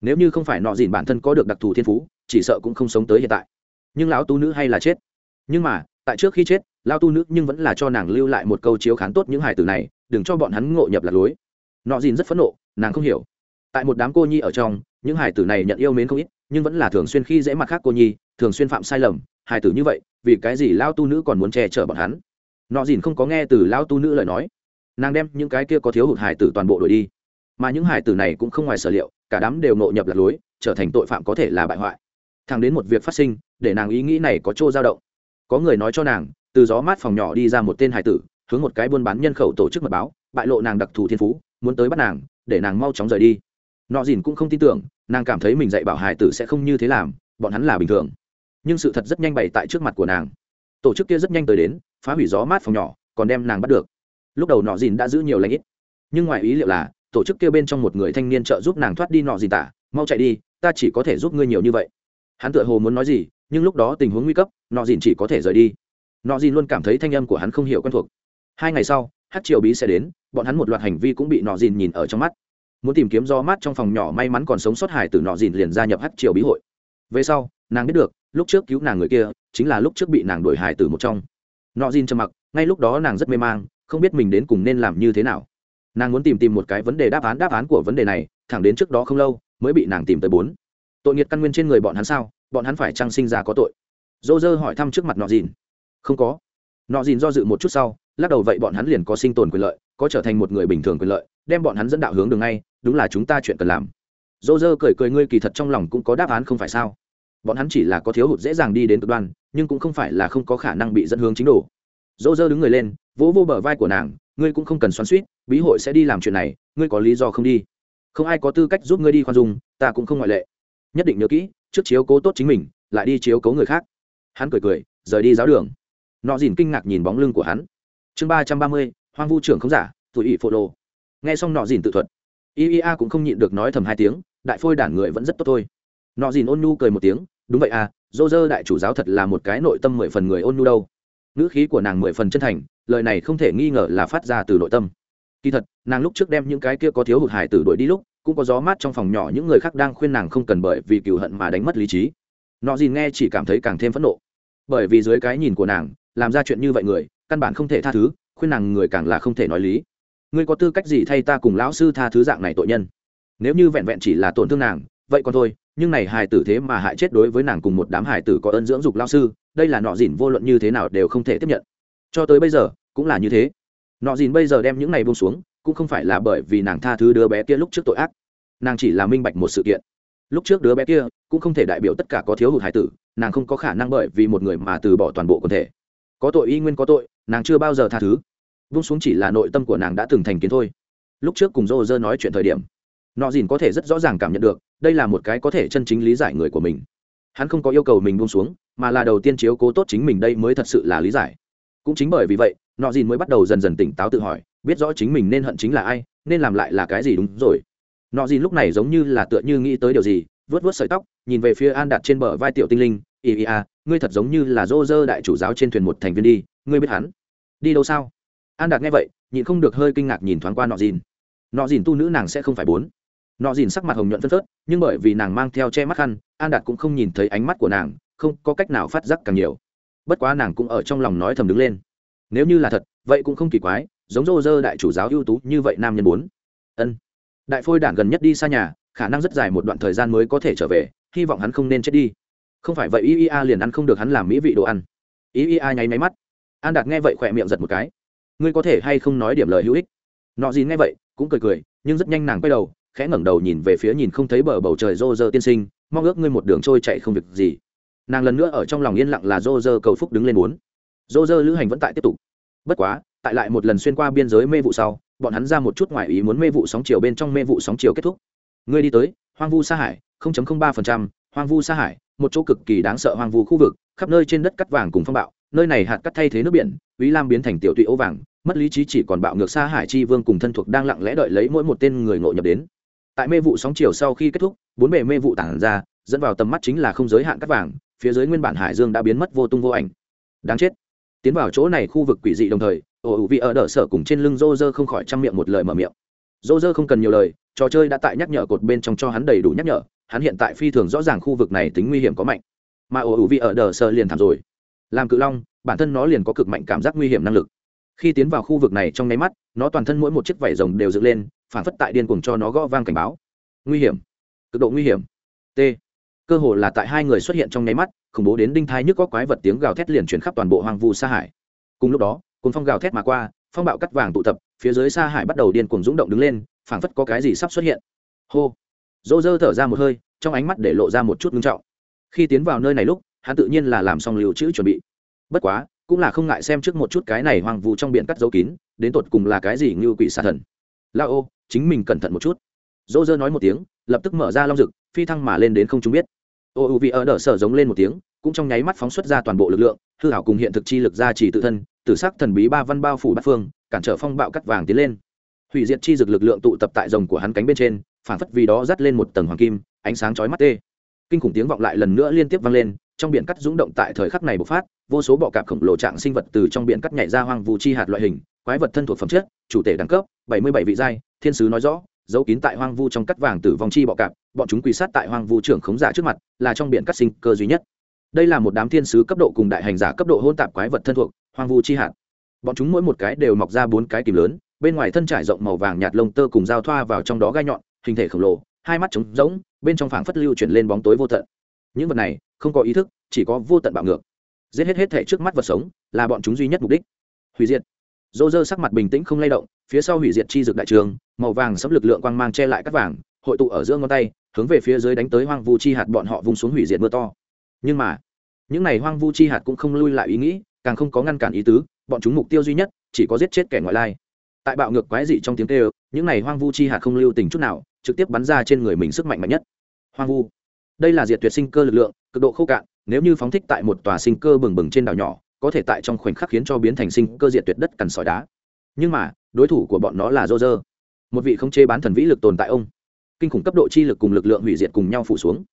nếu như không phải nọ dìn bản thân có được đặc thù thiên phú, chỉ sợ cũng không sống tới hiện tại. Nhưng lão tu nữ hay là chết. Nhưng mà, tại trước khi chết lao tu nữ nhưng vẫn là cho nàng lưu lại một câu chiếu khán tốt những hải tử này, đừng cho bọn hắn ngộ nhập lạc lối. Nọ dìn rất phẫn nộ, nàng không hiểu. Tại một đám cô nhi ở trong, những hải tử này nhận yêu mến không ít, nhưng vẫn là thường xuyên khi dễ mặt khác cô nhi, thường xuyên phạm sai lầm hải tử như vậy, vì cái gì lao tu nữ còn muốn che chở bọn hắn? Nọ dìn không có nghe từ lao tu nữ lời nói. Nàng đem những cái kia có thiếu hụt hải tử toàn bộ đổi đi. Mà những hải tử này cũng không ngoài sở liệu cả đám đều nộ nhập lạc lối, trở thành tội phạm có thể là bại hoại. Thằng đến một việc phát sinh, để nàng ý nghĩ này có chỗ dao động. Có người nói cho nàng, từ gió mát phòng nhỏ đi ra một tên hải tử, hướng một cái buôn bán nhân khẩu tổ chức mật báo, bại lộ nàng đặc thù thiên phú, muốn tới bắt nàng, để nàng mau chóng rời đi. Nọ dìn cũng không tin tưởng, nàng cảm thấy mình dạy bảo hải tử sẽ không như thế làm, bọn hắn là bình thường. Nhưng sự thật rất nhanh bày tại trước mặt của nàng. Tổ chức kia rất nhanh tới đến, phá hủy gió mát phòng nhỏ, còn đem nàng bắt được. Lúc đầu nọ dìn đã giữ nhiều lãnh ít. Nhưng ngoài ý liệu là tổ chức kia bên trong một người thanh niên trợ giúp nàng thoát đi nọ gì tả, mau chạy đi, ta chỉ có thể giúp ngươi nhiều như vậy. Hắn tựa hồ muốn nói gì, nhưng lúc đó tình huống nguy cấp, nọ dìn chỉ có thể rời đi. Nọ dìn luôn cảm thấy thanh âm của hắn không hiểu quen thuộc. Hai ngày sau hát triều bí sẽ đến, bọn hắn một loạt hành vi cũng bị nọ dìn nhìn ở trong mắt. Muốn tìm kiếm do mát trong phòng nhỏ may mắn còn sống sót hải từ nọ dìn liền gia nhập hát triều bí hội. Về sau, nàng biết được, lúc trước cứu nàng người kia, chính là lúc trước bị nàng đuổi hải từ một trong. Nọ dìn trầm mặc, ngay lúc đó nàng rất mê mang, không biết mình đến cùng nên làm như thế nào nàng muốn tìm tìm một cái vấn đề đáp án đáp án của vấn đề này, thẳng đến trước đó không lâu, mới bị nàng tìm tới bốn. Tội nghiệt căn nguyên trên người bọn hắn sao? Bọn hắn phải trăng sinh ra có tội? Dô dơ hỏi thăm trước mặt nọ dìn. Không có. Nọ dìn do dự một chút sau, lắc đầu vậy bọn hắn liền có sinh tồn quyền lợi, có trở thành một người bình thường quyền lợi, đem bọn hắn dẫn đạo hướng đường ngay, đúng là chúng ta chuyện cần làm. Dô dơ cười cười ngươi kỳ thật trong lòng cũng có đáp án không phải sao? Bọn hắn chỉ là có thiếu hụt dễ dàng đi đến cực đoan, nhưng cũng không phải là không có khả năng bị dẫn hướng chính đồ. Dô dơ đứng người lên, vỗ vô bờ vai của nàng ngươi cũng không cần xoắn suýt, bí hội sẽ đi làm chuyện này, ngươi có lý do không đi. Không ai có tư cách giúp ngươi đi khoan dung, ta cũng không ngoại lệ. Nhất định nhớ kỹ, trước chiếu cố tốt chính mình, lại đi chiếu cố người khác. Hắn cười cười, rời đi giáo đường. Nọ dìn kinh ngạc nhìn bóng lưng của hắn. Chương ba trăm ba mươi, hoang vu trưởng không giả, tụi ỵ phô lô nghe xong nọ dìn tự thuật iea cũng không nhịn được nói thầm hai tiếng, đại phôi đản người vẫn rất tốt thôi. Nọ dìn ôn nhu cười một tiếng, đúng vậy à dô dơ đại chủ giáo thật là một cái nội tâm mười phần người ôn nhu đâu. Ngữ khí của nàng mười phần chân thành lời này không thể nghi ngờ là phát ra từ nội tâm. Kỳ thật, nàng lúc trước đem những cái kia có thiếu hụt hải tử đuổi đi lúc, cũng có gió mát trong phòng nhỏ những người khác đang khuyên nàng không cần bởi vì cựu hận mà đánh mất lý trí. Nọ gì nghe chỉ cảm thấy càng thêm phẫn nộ. Bởi vì dưới cái nhìn của nàng, làm ra chuyện như vậy người, căn bản không thể tha thứ, khuyên nàng người càng là không thể nói lý. Ngươi có tư cách gì thay ta cùng lão sư tha thứ dạng này tội nhân? Nếu như vẹn vẹn chỉ là tổn thương nàng, vậy còn thôi, nhưng này hài tử thế mà hại chết đối với nàng cùng một đám hài tử có ơn dưỡng dục lao sư, đây là nọ dỉn vô luận như thế nào đều không thể tiếp nhận cho tới bây giờ, cũng là như thế. Nọ dìn bây giờ đem những này buông xuống, cũng không phải là bởi vì nàng tha thứ đứa bé kia lúc trước tội ác. Nàng chỉ là minh bạch một sự kiện. Lúc trước đứa bé kia cũng không thể đại biểu tất cả có thiếu hụt hải tử, nàng không có khả năng bởi vì một người mà từ bỏ toàn bộ quần thể. Có tội y nguyên có tội, nàng chưa bao giờ tha thứ. Vung xuống chỉ là nội tâm của nàng đã từng thành kiến thôi. Lúc trước cùng dô dơ nói chuyện thời điểm, nọ dìn có thể rất rõ ràng cảm nhận được, đây là một cái có thể chân chính lý giải người của mình. Hắn không có yêu cầu mình buông xuống, mà là đầu tiên chiếu cố tốt chính mình đây mới thật sự là lý giải cũng chính bởi vì vậy, nọ dìn mới bắt đầu dần dần tỉnh táo tự hỏi, biết rõ chính mình nên hận chính là ai, nên làm lại là cái gì đúng rồi. Nọ dìn lúc này giống như là tựa như nghĩ tới điều gì vớt vớt sợi tóc, nhìn về phía an đặt trên bờ vai tiểu tinh linh ì ì à ngươi thật giống như là dô dơ đại chủ giáo trên thuyền một thành viên đi, ngươi biết hắn? Đi đâu sao? An đạt nghe vậy, nhịn không được hơi kinh ngạc nhìn thoáng qua nọ dìn. Nọ dìn tu nữ nàng sẽ không phải bốn. Nọ dìn sắc mặt hồng nhuận phân phớt, nhưng bởi vì nàng mang theo che mắt khăn, an đạt cũng không nhìn thấy ánh mắt của nàng, không có cách nào phát giác càng nhiều bất quá nàng cũng ở trong lòng nói thầm đứng lên. Nếu như là thật, vậy cũng không kỳ quái, giống rô rơ đại chủ giáo ưu tú như vậy nam nhân bốn ân. Đại phôi đản gần nhất đi xa nhà, khả năng rất dài một đoạn thời gian mới có thể trở về, hy vọng hắn không nên chết đi. Không phải vậy iea liền ăn không được hắn làm mỹ vị đồ ăn. Iea nháy máy mắt. An đạt nghe vậy khỏe miệng giật một cái. Ngươi có thể hay không nói điểm lời hữu ích? Nọ gì nghe vậy, cũng cười cười, nhưng rất nhanh nàng quay đầu, khẽ ngẩng đầu nhìn về phía nhìn không thấy bờ bầu trời rô rơ tiên sinh, mong ước ngươi một đường trôi chạy không việc gì nàng lần nữa ở trong lòng yên lặng là dô dơ cầu phúc đứng lên bốn dô dơ lữ hành vẫn tại tiếp tục. Bất quá tại lại một lần xuyên qua biên giới mê vụ sau bọn hắn ra một chút ngoài ý muốn mê vụ sóng chiều bên trong mê vụ sóng chiều kết thúc. Ngươi đi tới hoang vu sa hải 0.03%, hoang vu sa hải một chỗ cực kỳ đáng sợ hoang vu khu vực khắp nơi trên đất cắt vàng cùng phong bạo nơi này hạt cắt thay thế nước biển ý lam biến thành tiểu tụy ấu vàng mất lý trí chỉ còn bạo ngược sa hải chi vương cùng thân thuộc đang lặng lẽ đợi lấy mỗi một tên người ngộ nhập đến. Tại mê vụ sóng chiều sau khi kết thúc bốn bề mê vụ tản ra dẫn vào tầm mắt chính là không giới hạn cắt vàng phía dưới nguyên bản hải dương đã biến mất vô tung vô ảnh. Đáng chết. Tiến vào chỗ này khu vực quỷ dị đồng thời ồ ủ vị ở đỡ sở cùng trên lưng rô rơ không khỏi chăm miệng một lời mở miệng. Rô rơ không cần nhiều lời, trò chơi đã tại nhắc nhở cột bên trong cho hắn đầy đủ nhắc nhở, hắn hiện tại phi thường rõ ràng khu vực này tính nguy hiểm có mạnh. Mà ồ ủ vị ở đỡ sở liền thảm rồi. Làm cự long, bản thân nó liền có cực mạnh cảm giác nguy hiểm năng lực. Khi tiến vào khu vực này trong nháy mắt, nó toàn thân mỗi một chiếc vảy rồng đều dựng lên, phản phất tại điên cuồng cho nó gõ vang cảnh báo. Nguy hiểm. Cực độ nguy hiểm. T cơ hồ là tại hai người xuất hiện trong nháy mắt, khủng bố đến đinh thai nhức có quái vật tiếng gào thét liền chuyển khắp toàn bộ hoang vu sa hải. Cùng lúc đó cùng phong gào thét mà qua, phong bạo cắt vàng tụ tập, phía dưới sa hải bắt đầu điên cuồng rúng động đứng lên, phảng phất có cái gì sắp xuất hiện. Hô! Dỗ dơ thở ra một hơi, trong ánh mắt để lộ ra một chút ngưng trọng. Khi tiến vào nơi này lúc, hắn tự nhiên là làm xong liều chữ chuẩn bị. Bất quá, cũng là không ngại xem trước một chút cái này hoang vu trong biển cắt dấu kín, đến tột cùng là cái gì như quỷ xà thần. La ô, chính mình cẩn thận một chút. Dỗ dơ nói một tiếng, lập tức mở ra long rực phi thăng mà lên đến không chúng biết ô u vị ở đỡ sở giống lên một tiếng, cũng trong nháy mắt phóng xuất ra toàn bộ lực lượng, hư hảo cùng hiện thực chi lực ra chỉ tự thân, tử sắc thần bí ba văn bao phủ bát phương, cản trở phong bạo cắt vàng tiến lên. Hủy diệt chi dực lực lượng tụ tập tại rồng của hắn cánh bên trên, phản phất vì đó dắt lên một tầng hoàng kim, ánh sáng chói mắt tê. Kinh khủng tiếng vọng lại lần nữa liên tiếp vang lên, trong biển cắt rúng động tại thời khắc này bộc phát, vô số bọ cạp khổng lồ trạng sinh vật từ trong biển cắt nhảy ra hoang vu chi hạt loại hình, quái vật thân thuộc phẩm chất, chủ thể đẳng cấp, bảy mươi bảy vị giai, thiên sứ nói rõ giấu kín tại hoang vu trong cắt vàng tử vong chi bọ cạp, bọn chúng quỳ sát tại hoang vu trưởng khống giả trước mặt, là trong biển cắt sinh cơ duy nhất. Đây là một đám thiên sứ cấp độ cùng đại hành giả cấp độ hôn tạp quái vật thân thuộc, hoang vu chi hạt. Bọn chúng mỗi một cái đều mọc ra bốn cái kìm lớn, bên ngoài thân trải rộng màu vàng nhạt lông tơ cùng dao thoa vào trong đó gai nhọn, hình thể khổng lồ, hai mắt trống rỗng, bên trong phảng phất lưu chuyển lên bóng tối vô tận. Những vật này không có ý thức, chỉ có vô tận bạo ngược. Giết hết hết thể trước mắt vật sống, là bọn chúng duy nhất mục đích. Hủy diệt. Dô dơ sắc mặt bình tĩnh không lay động, phía sau hủy diệt chi dược đại trường màu vàng sấm lực lượng quang mang che lại cắt vàng, hội tụ ở giữa ngón tay, hướng về phía dưới đánh tới hoang vu chi hạt bọn họ vung xuống hủy diệt mưa to. Nhưng mà, những này hoang vu chi hạt cũng không lui lại ý nghĩ, càng không có ngăn cản ý tứ, bọn chúng mục tiêu duy nhất chỉ có giết chết kẻ ngoại lai. Tại bạo ngược quái dị trong tiếng kêu, những này hoang vu chi hạt không lưu tình chút nào, trực tiếp bắn ra trên người mình sức mạnh mạnh nhất. Hoang vu. Đây là diệt tuyệt sinh cơ lực lượng, cực độ khô cạn, nếu như phóng thích tại một tòa sinh cơ bừng bừng trên đảo nhỏ, có thể tại trong khoảnh khắc khiến cho biến thành sinh cơ diệt tuyệt đất cằn sỏi đá. Nhưng mà, đối thủ của bọn nó là dô dơ một vị không chế bán thần vĩ lực tồn tại ông. Kinh khủng cấp độ chi lực cùng lực lượng hủy diệt cùng nhau phủ xuống.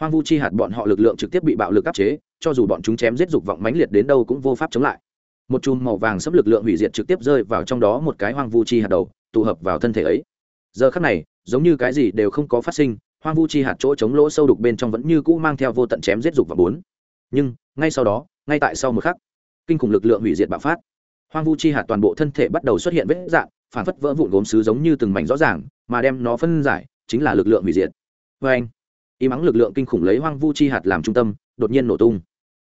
Hoang vu chi hạt bọn họ lực lượng trực tiếp bị bạo lực áp chế, cho dù bọn chúng chém giết dục vọng mãnh liệt đến đâu cũng vô pháp chống lại. Một chùm màu vàng xâm lực lượng hủy diệt trực tiếp rơi vào trong đó một cái hoang vu chi hạt đầu, tụ hợp vào thân thể ấy. Giờ khắc này, giống như cái gì đều không có phát sinh, hoang vu chi hạt chỗ chống lỗ sâu đục bên trong vẫn như cũ mang theo vô tận chém giết dục và bốn. Nhưng, ngay sau đó, ngay tại sau một khắc, kinh khủng lực lượng hủy diệt bạo phát. Hoang vu chi hạt toàn bộ thân thể bắt đầu xuất hiện vết dạng phản phất vỡ vụn gốm xứ giống như từng mảnh rõ ràng, mà đem nó phân giải, chính là lực lượng hủy diệt. Vê anh, y mắng lực lượng kinh khủng lấy hoang vu chi hạt làm trung tâm, đột nhiên nổ tung.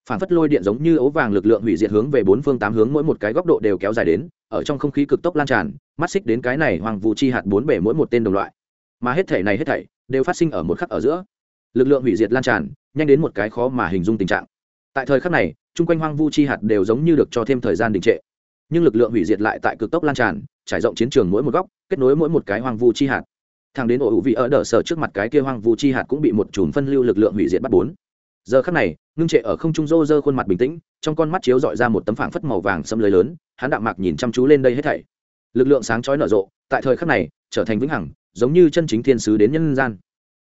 Phản phất lôi điện giống như ấu vàng lực lượng hủy diệt hướng về bốn phương tám hướng mỗi một cái góc độ đều kéo dài đến, ở trong không khí cực tốc lan tràn, mắt xích đến cái này hoang vu chi hạt bốn bể mỗi một tên đồng loại. Mà hết thể này hết thảy đều phát sinh ở một khắc ở giữa. Lực lượng hủy diệt lan tràn, nhanh đến một cái khó mà hình dung tình trạng. Tại thời khắc này, chung quanh hoang vu chi hạt đều giống như được cho thêm thời gian đình trệ. Nhưng lực lượng hủy diệt lại tại cực tốc lan tràn trải rộng chiến trường mỗi một góc, kết nối mỗi một cái hoang vu chi hạt. Thằng đến ổ hữu vị ở đỡ sở trước mặt cái kia hoang vu chi hạt cũng bị một chùm phân lưu lực lượng hủy diệt bắt bốn. Giờ khắc này, ngưng trệ ở không trung rô rơ khuôn mặt bình tĩnh, trong con mắt chiếu dọi ra một tấm phảng phất màu vàng xâm lưới lớn, hắn đạm mạc nhìn chăm chú lên đây hết thảy. Lực lượng sáng chói nở rộ, tại thời khắc này, trở thành vĩnh hằng, giống như chân chính thiên sứ đến nhân gian.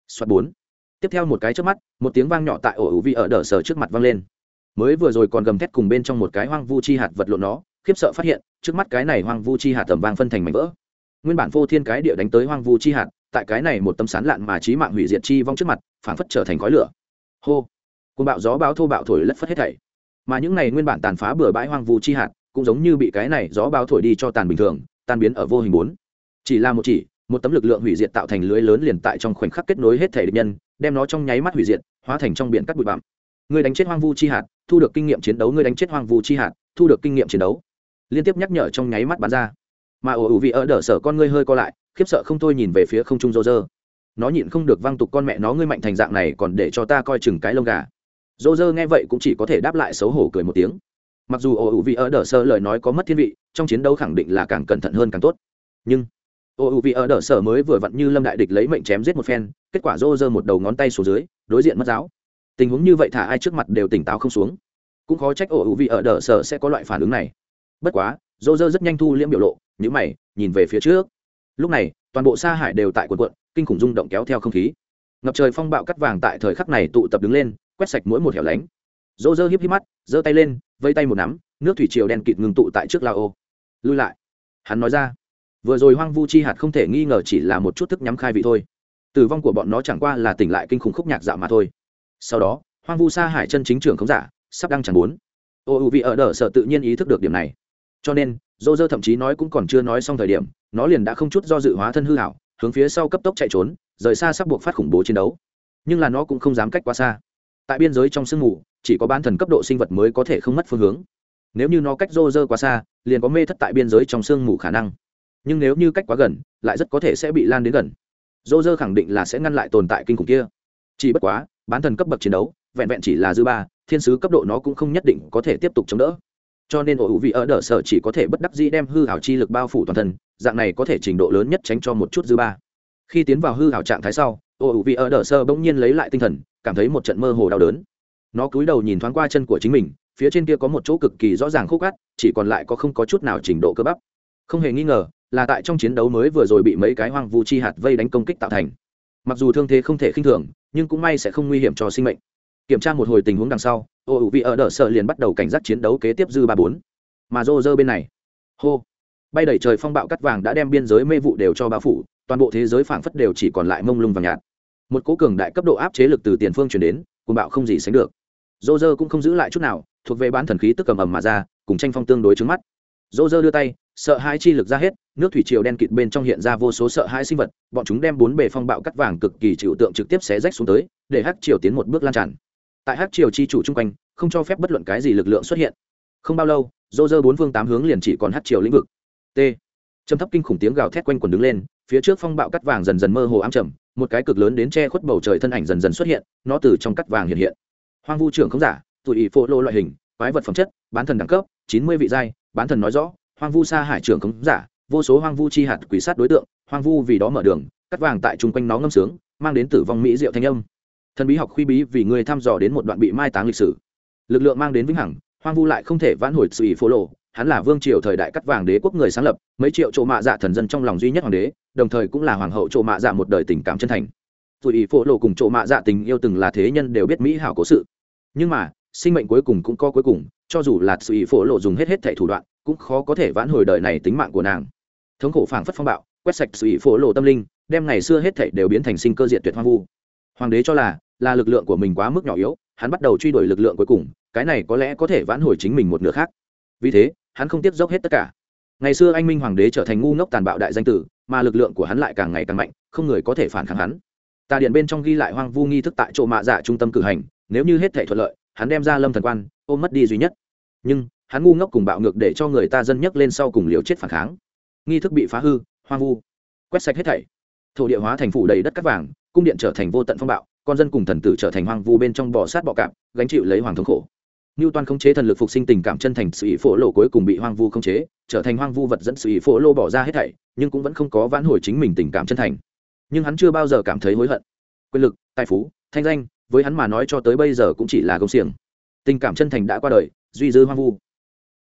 Soạt bốn. Tiếp theo một cái trước mắt, một tiếng vang nhỏ tại ổ hữu vị ở đỡ sở trước mặt vang lên. Mới vừa rồi còn gầm thét cùng bên trong một cái hoang vu chi hạt vật lộn nó khiếp sợ phát hiện, trước mắt cái này hoang vu chi hạt tầm vang phân thành mảnh vỡ. Nguyên bản vô thiên cái địa đánh tới hoang vu chi hạt, tại cái này một tấm sán lạn mà trí mạng hủy diệt chi vong trước mặt, phảng phất trở thành khói lửa. Hô! Cuồng bạo gió báo thô bạo thổi lất phất hết thảy. Mà những này nguyên bản tàn phá bừa bãi hoang vu chi hạt, cũng giống như bị cái này gió báo thổi đi cho tàn bình thường, tan biến ở vô hình bốn. Chỉ là một chỉ, một tấm lực lượng hủy diệt tạo thành lưới lớn liền tại trong khoảnh khắc kết nối hết thể địch nhân, đem nó trong nháy mắt hủy diệt, hóa thành trong biển cắt bụi bặm. Người đánh chết hoang vu chi hạt, thu được kinh nghiệm chiến đấu người đánh chết hoang vu chi hạt, thu được kinh nghiệm chiến đấu liên tiếp nhắc nhở trong nháy mắt bắn ra. Mà ồ ủ vị ở đỡ sở con ngươi hơi co lại, khiếp sợ không thôi nhìn về phía không trung rô rơ nó nhịn không được văng tục con mẹ nó ngươi mạnh thành dạng này còn để cho ta coi chừng cái lông gà. Rô rơ nghe vậy cũng chỉ có thể đáp lại xấu hổ cười một tiếng. Mặc dù ồ ủ vị ở đỡ sở lời nói có mất thiên vị, trong chiến đấu khẳng định là càng cẩn thận hơn càng tốt. Nhưng ồ ủ vị ở đỡ sở mới vừa vặn như lâm đại địch lấy mệnh chém giết một phen, kết quả rô rơ một đầu ngón tay xuống dưới, đối diện mất giáo. Tình huống như vậy thả ai trước mặt đều tỉnh táo không xuống. Cũng khó trách ổ ủ vị ở đỡ sở sẽ có loại phản ứng này bất quá, dô dơ rất nhanh thu liễm biểu lộ nhữ mày, nhìn về phía trước. Lúc này, toàn bộ sa hải đều tại quần quận kinh khủng rung động kéo theo không khí. Ngập trời phong bạo cắt vàng tại thời khắc này tụ tập đứng lên, quét sạch mỗi một hẻo lánh. Dô dơ hiếp hiếp mắt, giơ tay lên, vây tay một nắm, nước thủy triều đen kịt ngừng tụ tại trước La ô. Lui lại. Hắn nói ra, vừa rồi hoang vu chi hạt không thể nghi ngờ chỉ là một chút thức nhắm khai vị thôi. Tử vong của bọn nó chẳng qua là tỉnh lại kinh khủng khúc nhạc dạo mà thôi. Sau đó, hoang vu sa hải chân chính trưởng không giả, sắp đăng chẳng bốn ô u vị ở đờ sợ tự nhiên ý thức được điểm này cho nên dô dơ thậm chí nói cũng còn chưa nói xong thời điểm, nó liền đã không chút do dự hóa thân hư hảo hướng phía sau cấp tốc chạy trốn, rời xa sắp buộc phát khủng bố chiến đấu. Nhưng là nó cũng không dám cách quá xa. Tại biên giới trong sương mù, chỉ có ban thần cấp độ sinh vật mới có thể không mất phương hướng. Nếu như nó cách rô rơ quá xa, liền có mê thất tại biên giới trong sương mù khả năng. Nhưng nếu như cách quá gần, lại rất có thể sẽ bị lan đến gần. Rô rơ khẳng định là sẽ ngăn lại tồn tại kinh khủng kia. Chỉ bất quá, bán thần cấp bậc chiến đấu, vẹn vẹn chỉ là dư ba, thiên sứ cấp độ nó cũng không nhất định có thể tiếp tục chống đỡ cho nên ổ hữu vị ở đỡ sở chỉ có thể bất đắc dĩ đem hư hảo chi lực bao phủ toàn thân, dạng này có thể trình độ lớn nhất tránh cho một chút dư ba. Khi tiến vào hư hảo trạng thái sau, ổ hữu vị ở đỡ sơ bỗng nhiên lấy lại tinh thần, cảm thấy một trận mơ hồ đau đớn. Nó cúi đầu nhìn thoáng qua chân của chính mình, phía trên kia có một chỗ cực kỳ rõ ràng khúc gắt, chỉ còn lại có không có chút nào trình độ cơ bắp. Không hề nghi ngờ, là tại trong chiến đấu mới vừa rồi bị mấy cái hoang vu chi hạt vây đánh công kích tạo thành. Mặc dù thương thế không thể khinh thường, nhưng cũng may sẽ không nguy hiểm cho sinh mệnh kiểm tra một hồi tình huống đằng sau, ô ủ vị ở đỡ sợ liền bắt đầu cảnh giác chiến đấu kế tiếp dư ba bốn. Mà rô rơ bên này, hô, bay đẩy trời phong bạo cắt vàng đã đem biên giới mê vụ đều cho bao phủ, toàn bộ thế giới phảng phất đều chỉ còn lại mông lung vàng nhạt. Một cố cường đại cấp độ áp chế lực từ tiền phương chuyển đến cùng bạo không gì sánh được. Rô rơ cũng không giữ lại chút nào, thuộc về bán thần khí tức cầm ầm mà ra, cùng tranh phong tương đối trứng mắt. Rô rơ đưa tay, sợ hai chi lực ra hết, nước thủy triều đen kịt bên trong hiện ra vô số sợ hai sinh vật, bọn chúng đem bốn bề phong bạo cắt vàng cực kỳ chịu tượng trực tiếp xé rách xuống tới, để hắc triều tiến một bước lan tràn tại hát triều chi chủ chung quanh, không cho phép bất luận cái gì lực lượng xuất hiện. Không bao lâu dô dơ bốn phương tám hướng liền chỉ còn hát triều lĩnh vực. T. Trầm thấp kinh khủng tiếng gào thét quanh quần đứng lên, phía trước phong bạo cắt vàng dần dần mơ hồ ám trầm, một cái cực lớn đến che khuất bầu trời thân ảnh dần dần xuất hiện, nó từ trong cắt vàng hiện hiện. Hoang vu trưởng không giả tùy ý phô lô loại hình, quái vật phẩm chất, bán thần đẳng cấp, chín mươi vị giai, bán thần nói rõ, hoang vu sa hải trưởng không giả, vô số hoang vu chi hạt quỷ sát đối tượng, hoang vu vì đó mở đường, cắt vàng tại chung quanh nó ngâm sướng, mang đến tử vong mỹ diệu thanh âm thần bí học khuy bí vì người thăm dò đến một đoạn bị mai táng lịch sử. Lực lượng mang đến vĩnh hằng, hoang vu lại không thể vãn hồi sự ý phô lộ. Hắn là vương triều thời đại cắt vàng đế quốc người sáng lập, mấy triệu chỗ mạ dạ thần dân trong lòng duy nhất hoàng đế, đồng thời cũng là hoàng hậu chỗ mạ dạ một đời tình cảm chân thành. Dù ý phô lộ cùng chỗ mạ dạ tình yêu từng là thế nhân đều biết mỹ hảo cố sự. Nhưng mà, sinh mệnh cuối cùng cũng có cuối cùng, cho dù là sự ý phô lộ dùng hết hết thẻ thủ đoạn, cũng khó có thể vãn hồi đời này tính mạng của nàng. Thống khổ phảng phất phong bạo, quét sạch sự ý phô lộ tâm linh, đem ngày xưa hết thảy đều biến thành sinh cơ diệt tuyệt hoang vu. Hoàng đế cho là là lực lượng của mình quá mức nhỏ yếu, hắn bắt đầu truy đuổi lực lượng cuối cùng, cái này có lẽ có thể vãn hồi chính mình một nửa khác. Vì thế, hắn không tiếp dốc hết tất cả. Ngày xưa anh minh hoàng đế trở thành ngu ngốc tàn bạo đại danh tử, mà lực lượng của hắn lại càng ngày càng mạnh, không người có thể phản kháng hắn. Tà điện bên trong ghi lại hoang vu nghi thức tại chỗ mạ dạ trung tâm cử hành, nếu như hết thể thuận lợi, hắn đem ra lâm thần quan, ôm mất đi duy nhất. Nhưng, hắn ngu ngốc cùng bạo ngược để cho người ta dân nhấc lên sau cùng liều chết phản kháng. Nghi thức bị phá hư, hoang vu, quét sạch hết thảy. Thổ địa hóa thành phủ đầy đất cắt vàng, cung điện trở thành vô tận phong bạo con dân cùng thần tử trở thành hoang vu bên trong bò sát bọ cạp gánh chịu lấy hoàng thống khổ Nưu Toàn khống chế thần lực phục sinh tình cảm chân thành sự ý phổ lộ cuối cùng bị hoang vu khống chế, trở thành hoang vu vật dẫn sự ý phổ lộ bỏ ra hết thảy, nhưng cũng vẫn không có vãn hồi chính mình tình cảm chân thành. Nhưng hắn chưa bao giờ cảm thấy hối hận. Quyền lực, tài phú, thanh danh, với hắn mà nói cho tới bây giờ cũng chỉ là công xiềng. Tình cảm chân thành đã qua đời, duy dư hoang vu.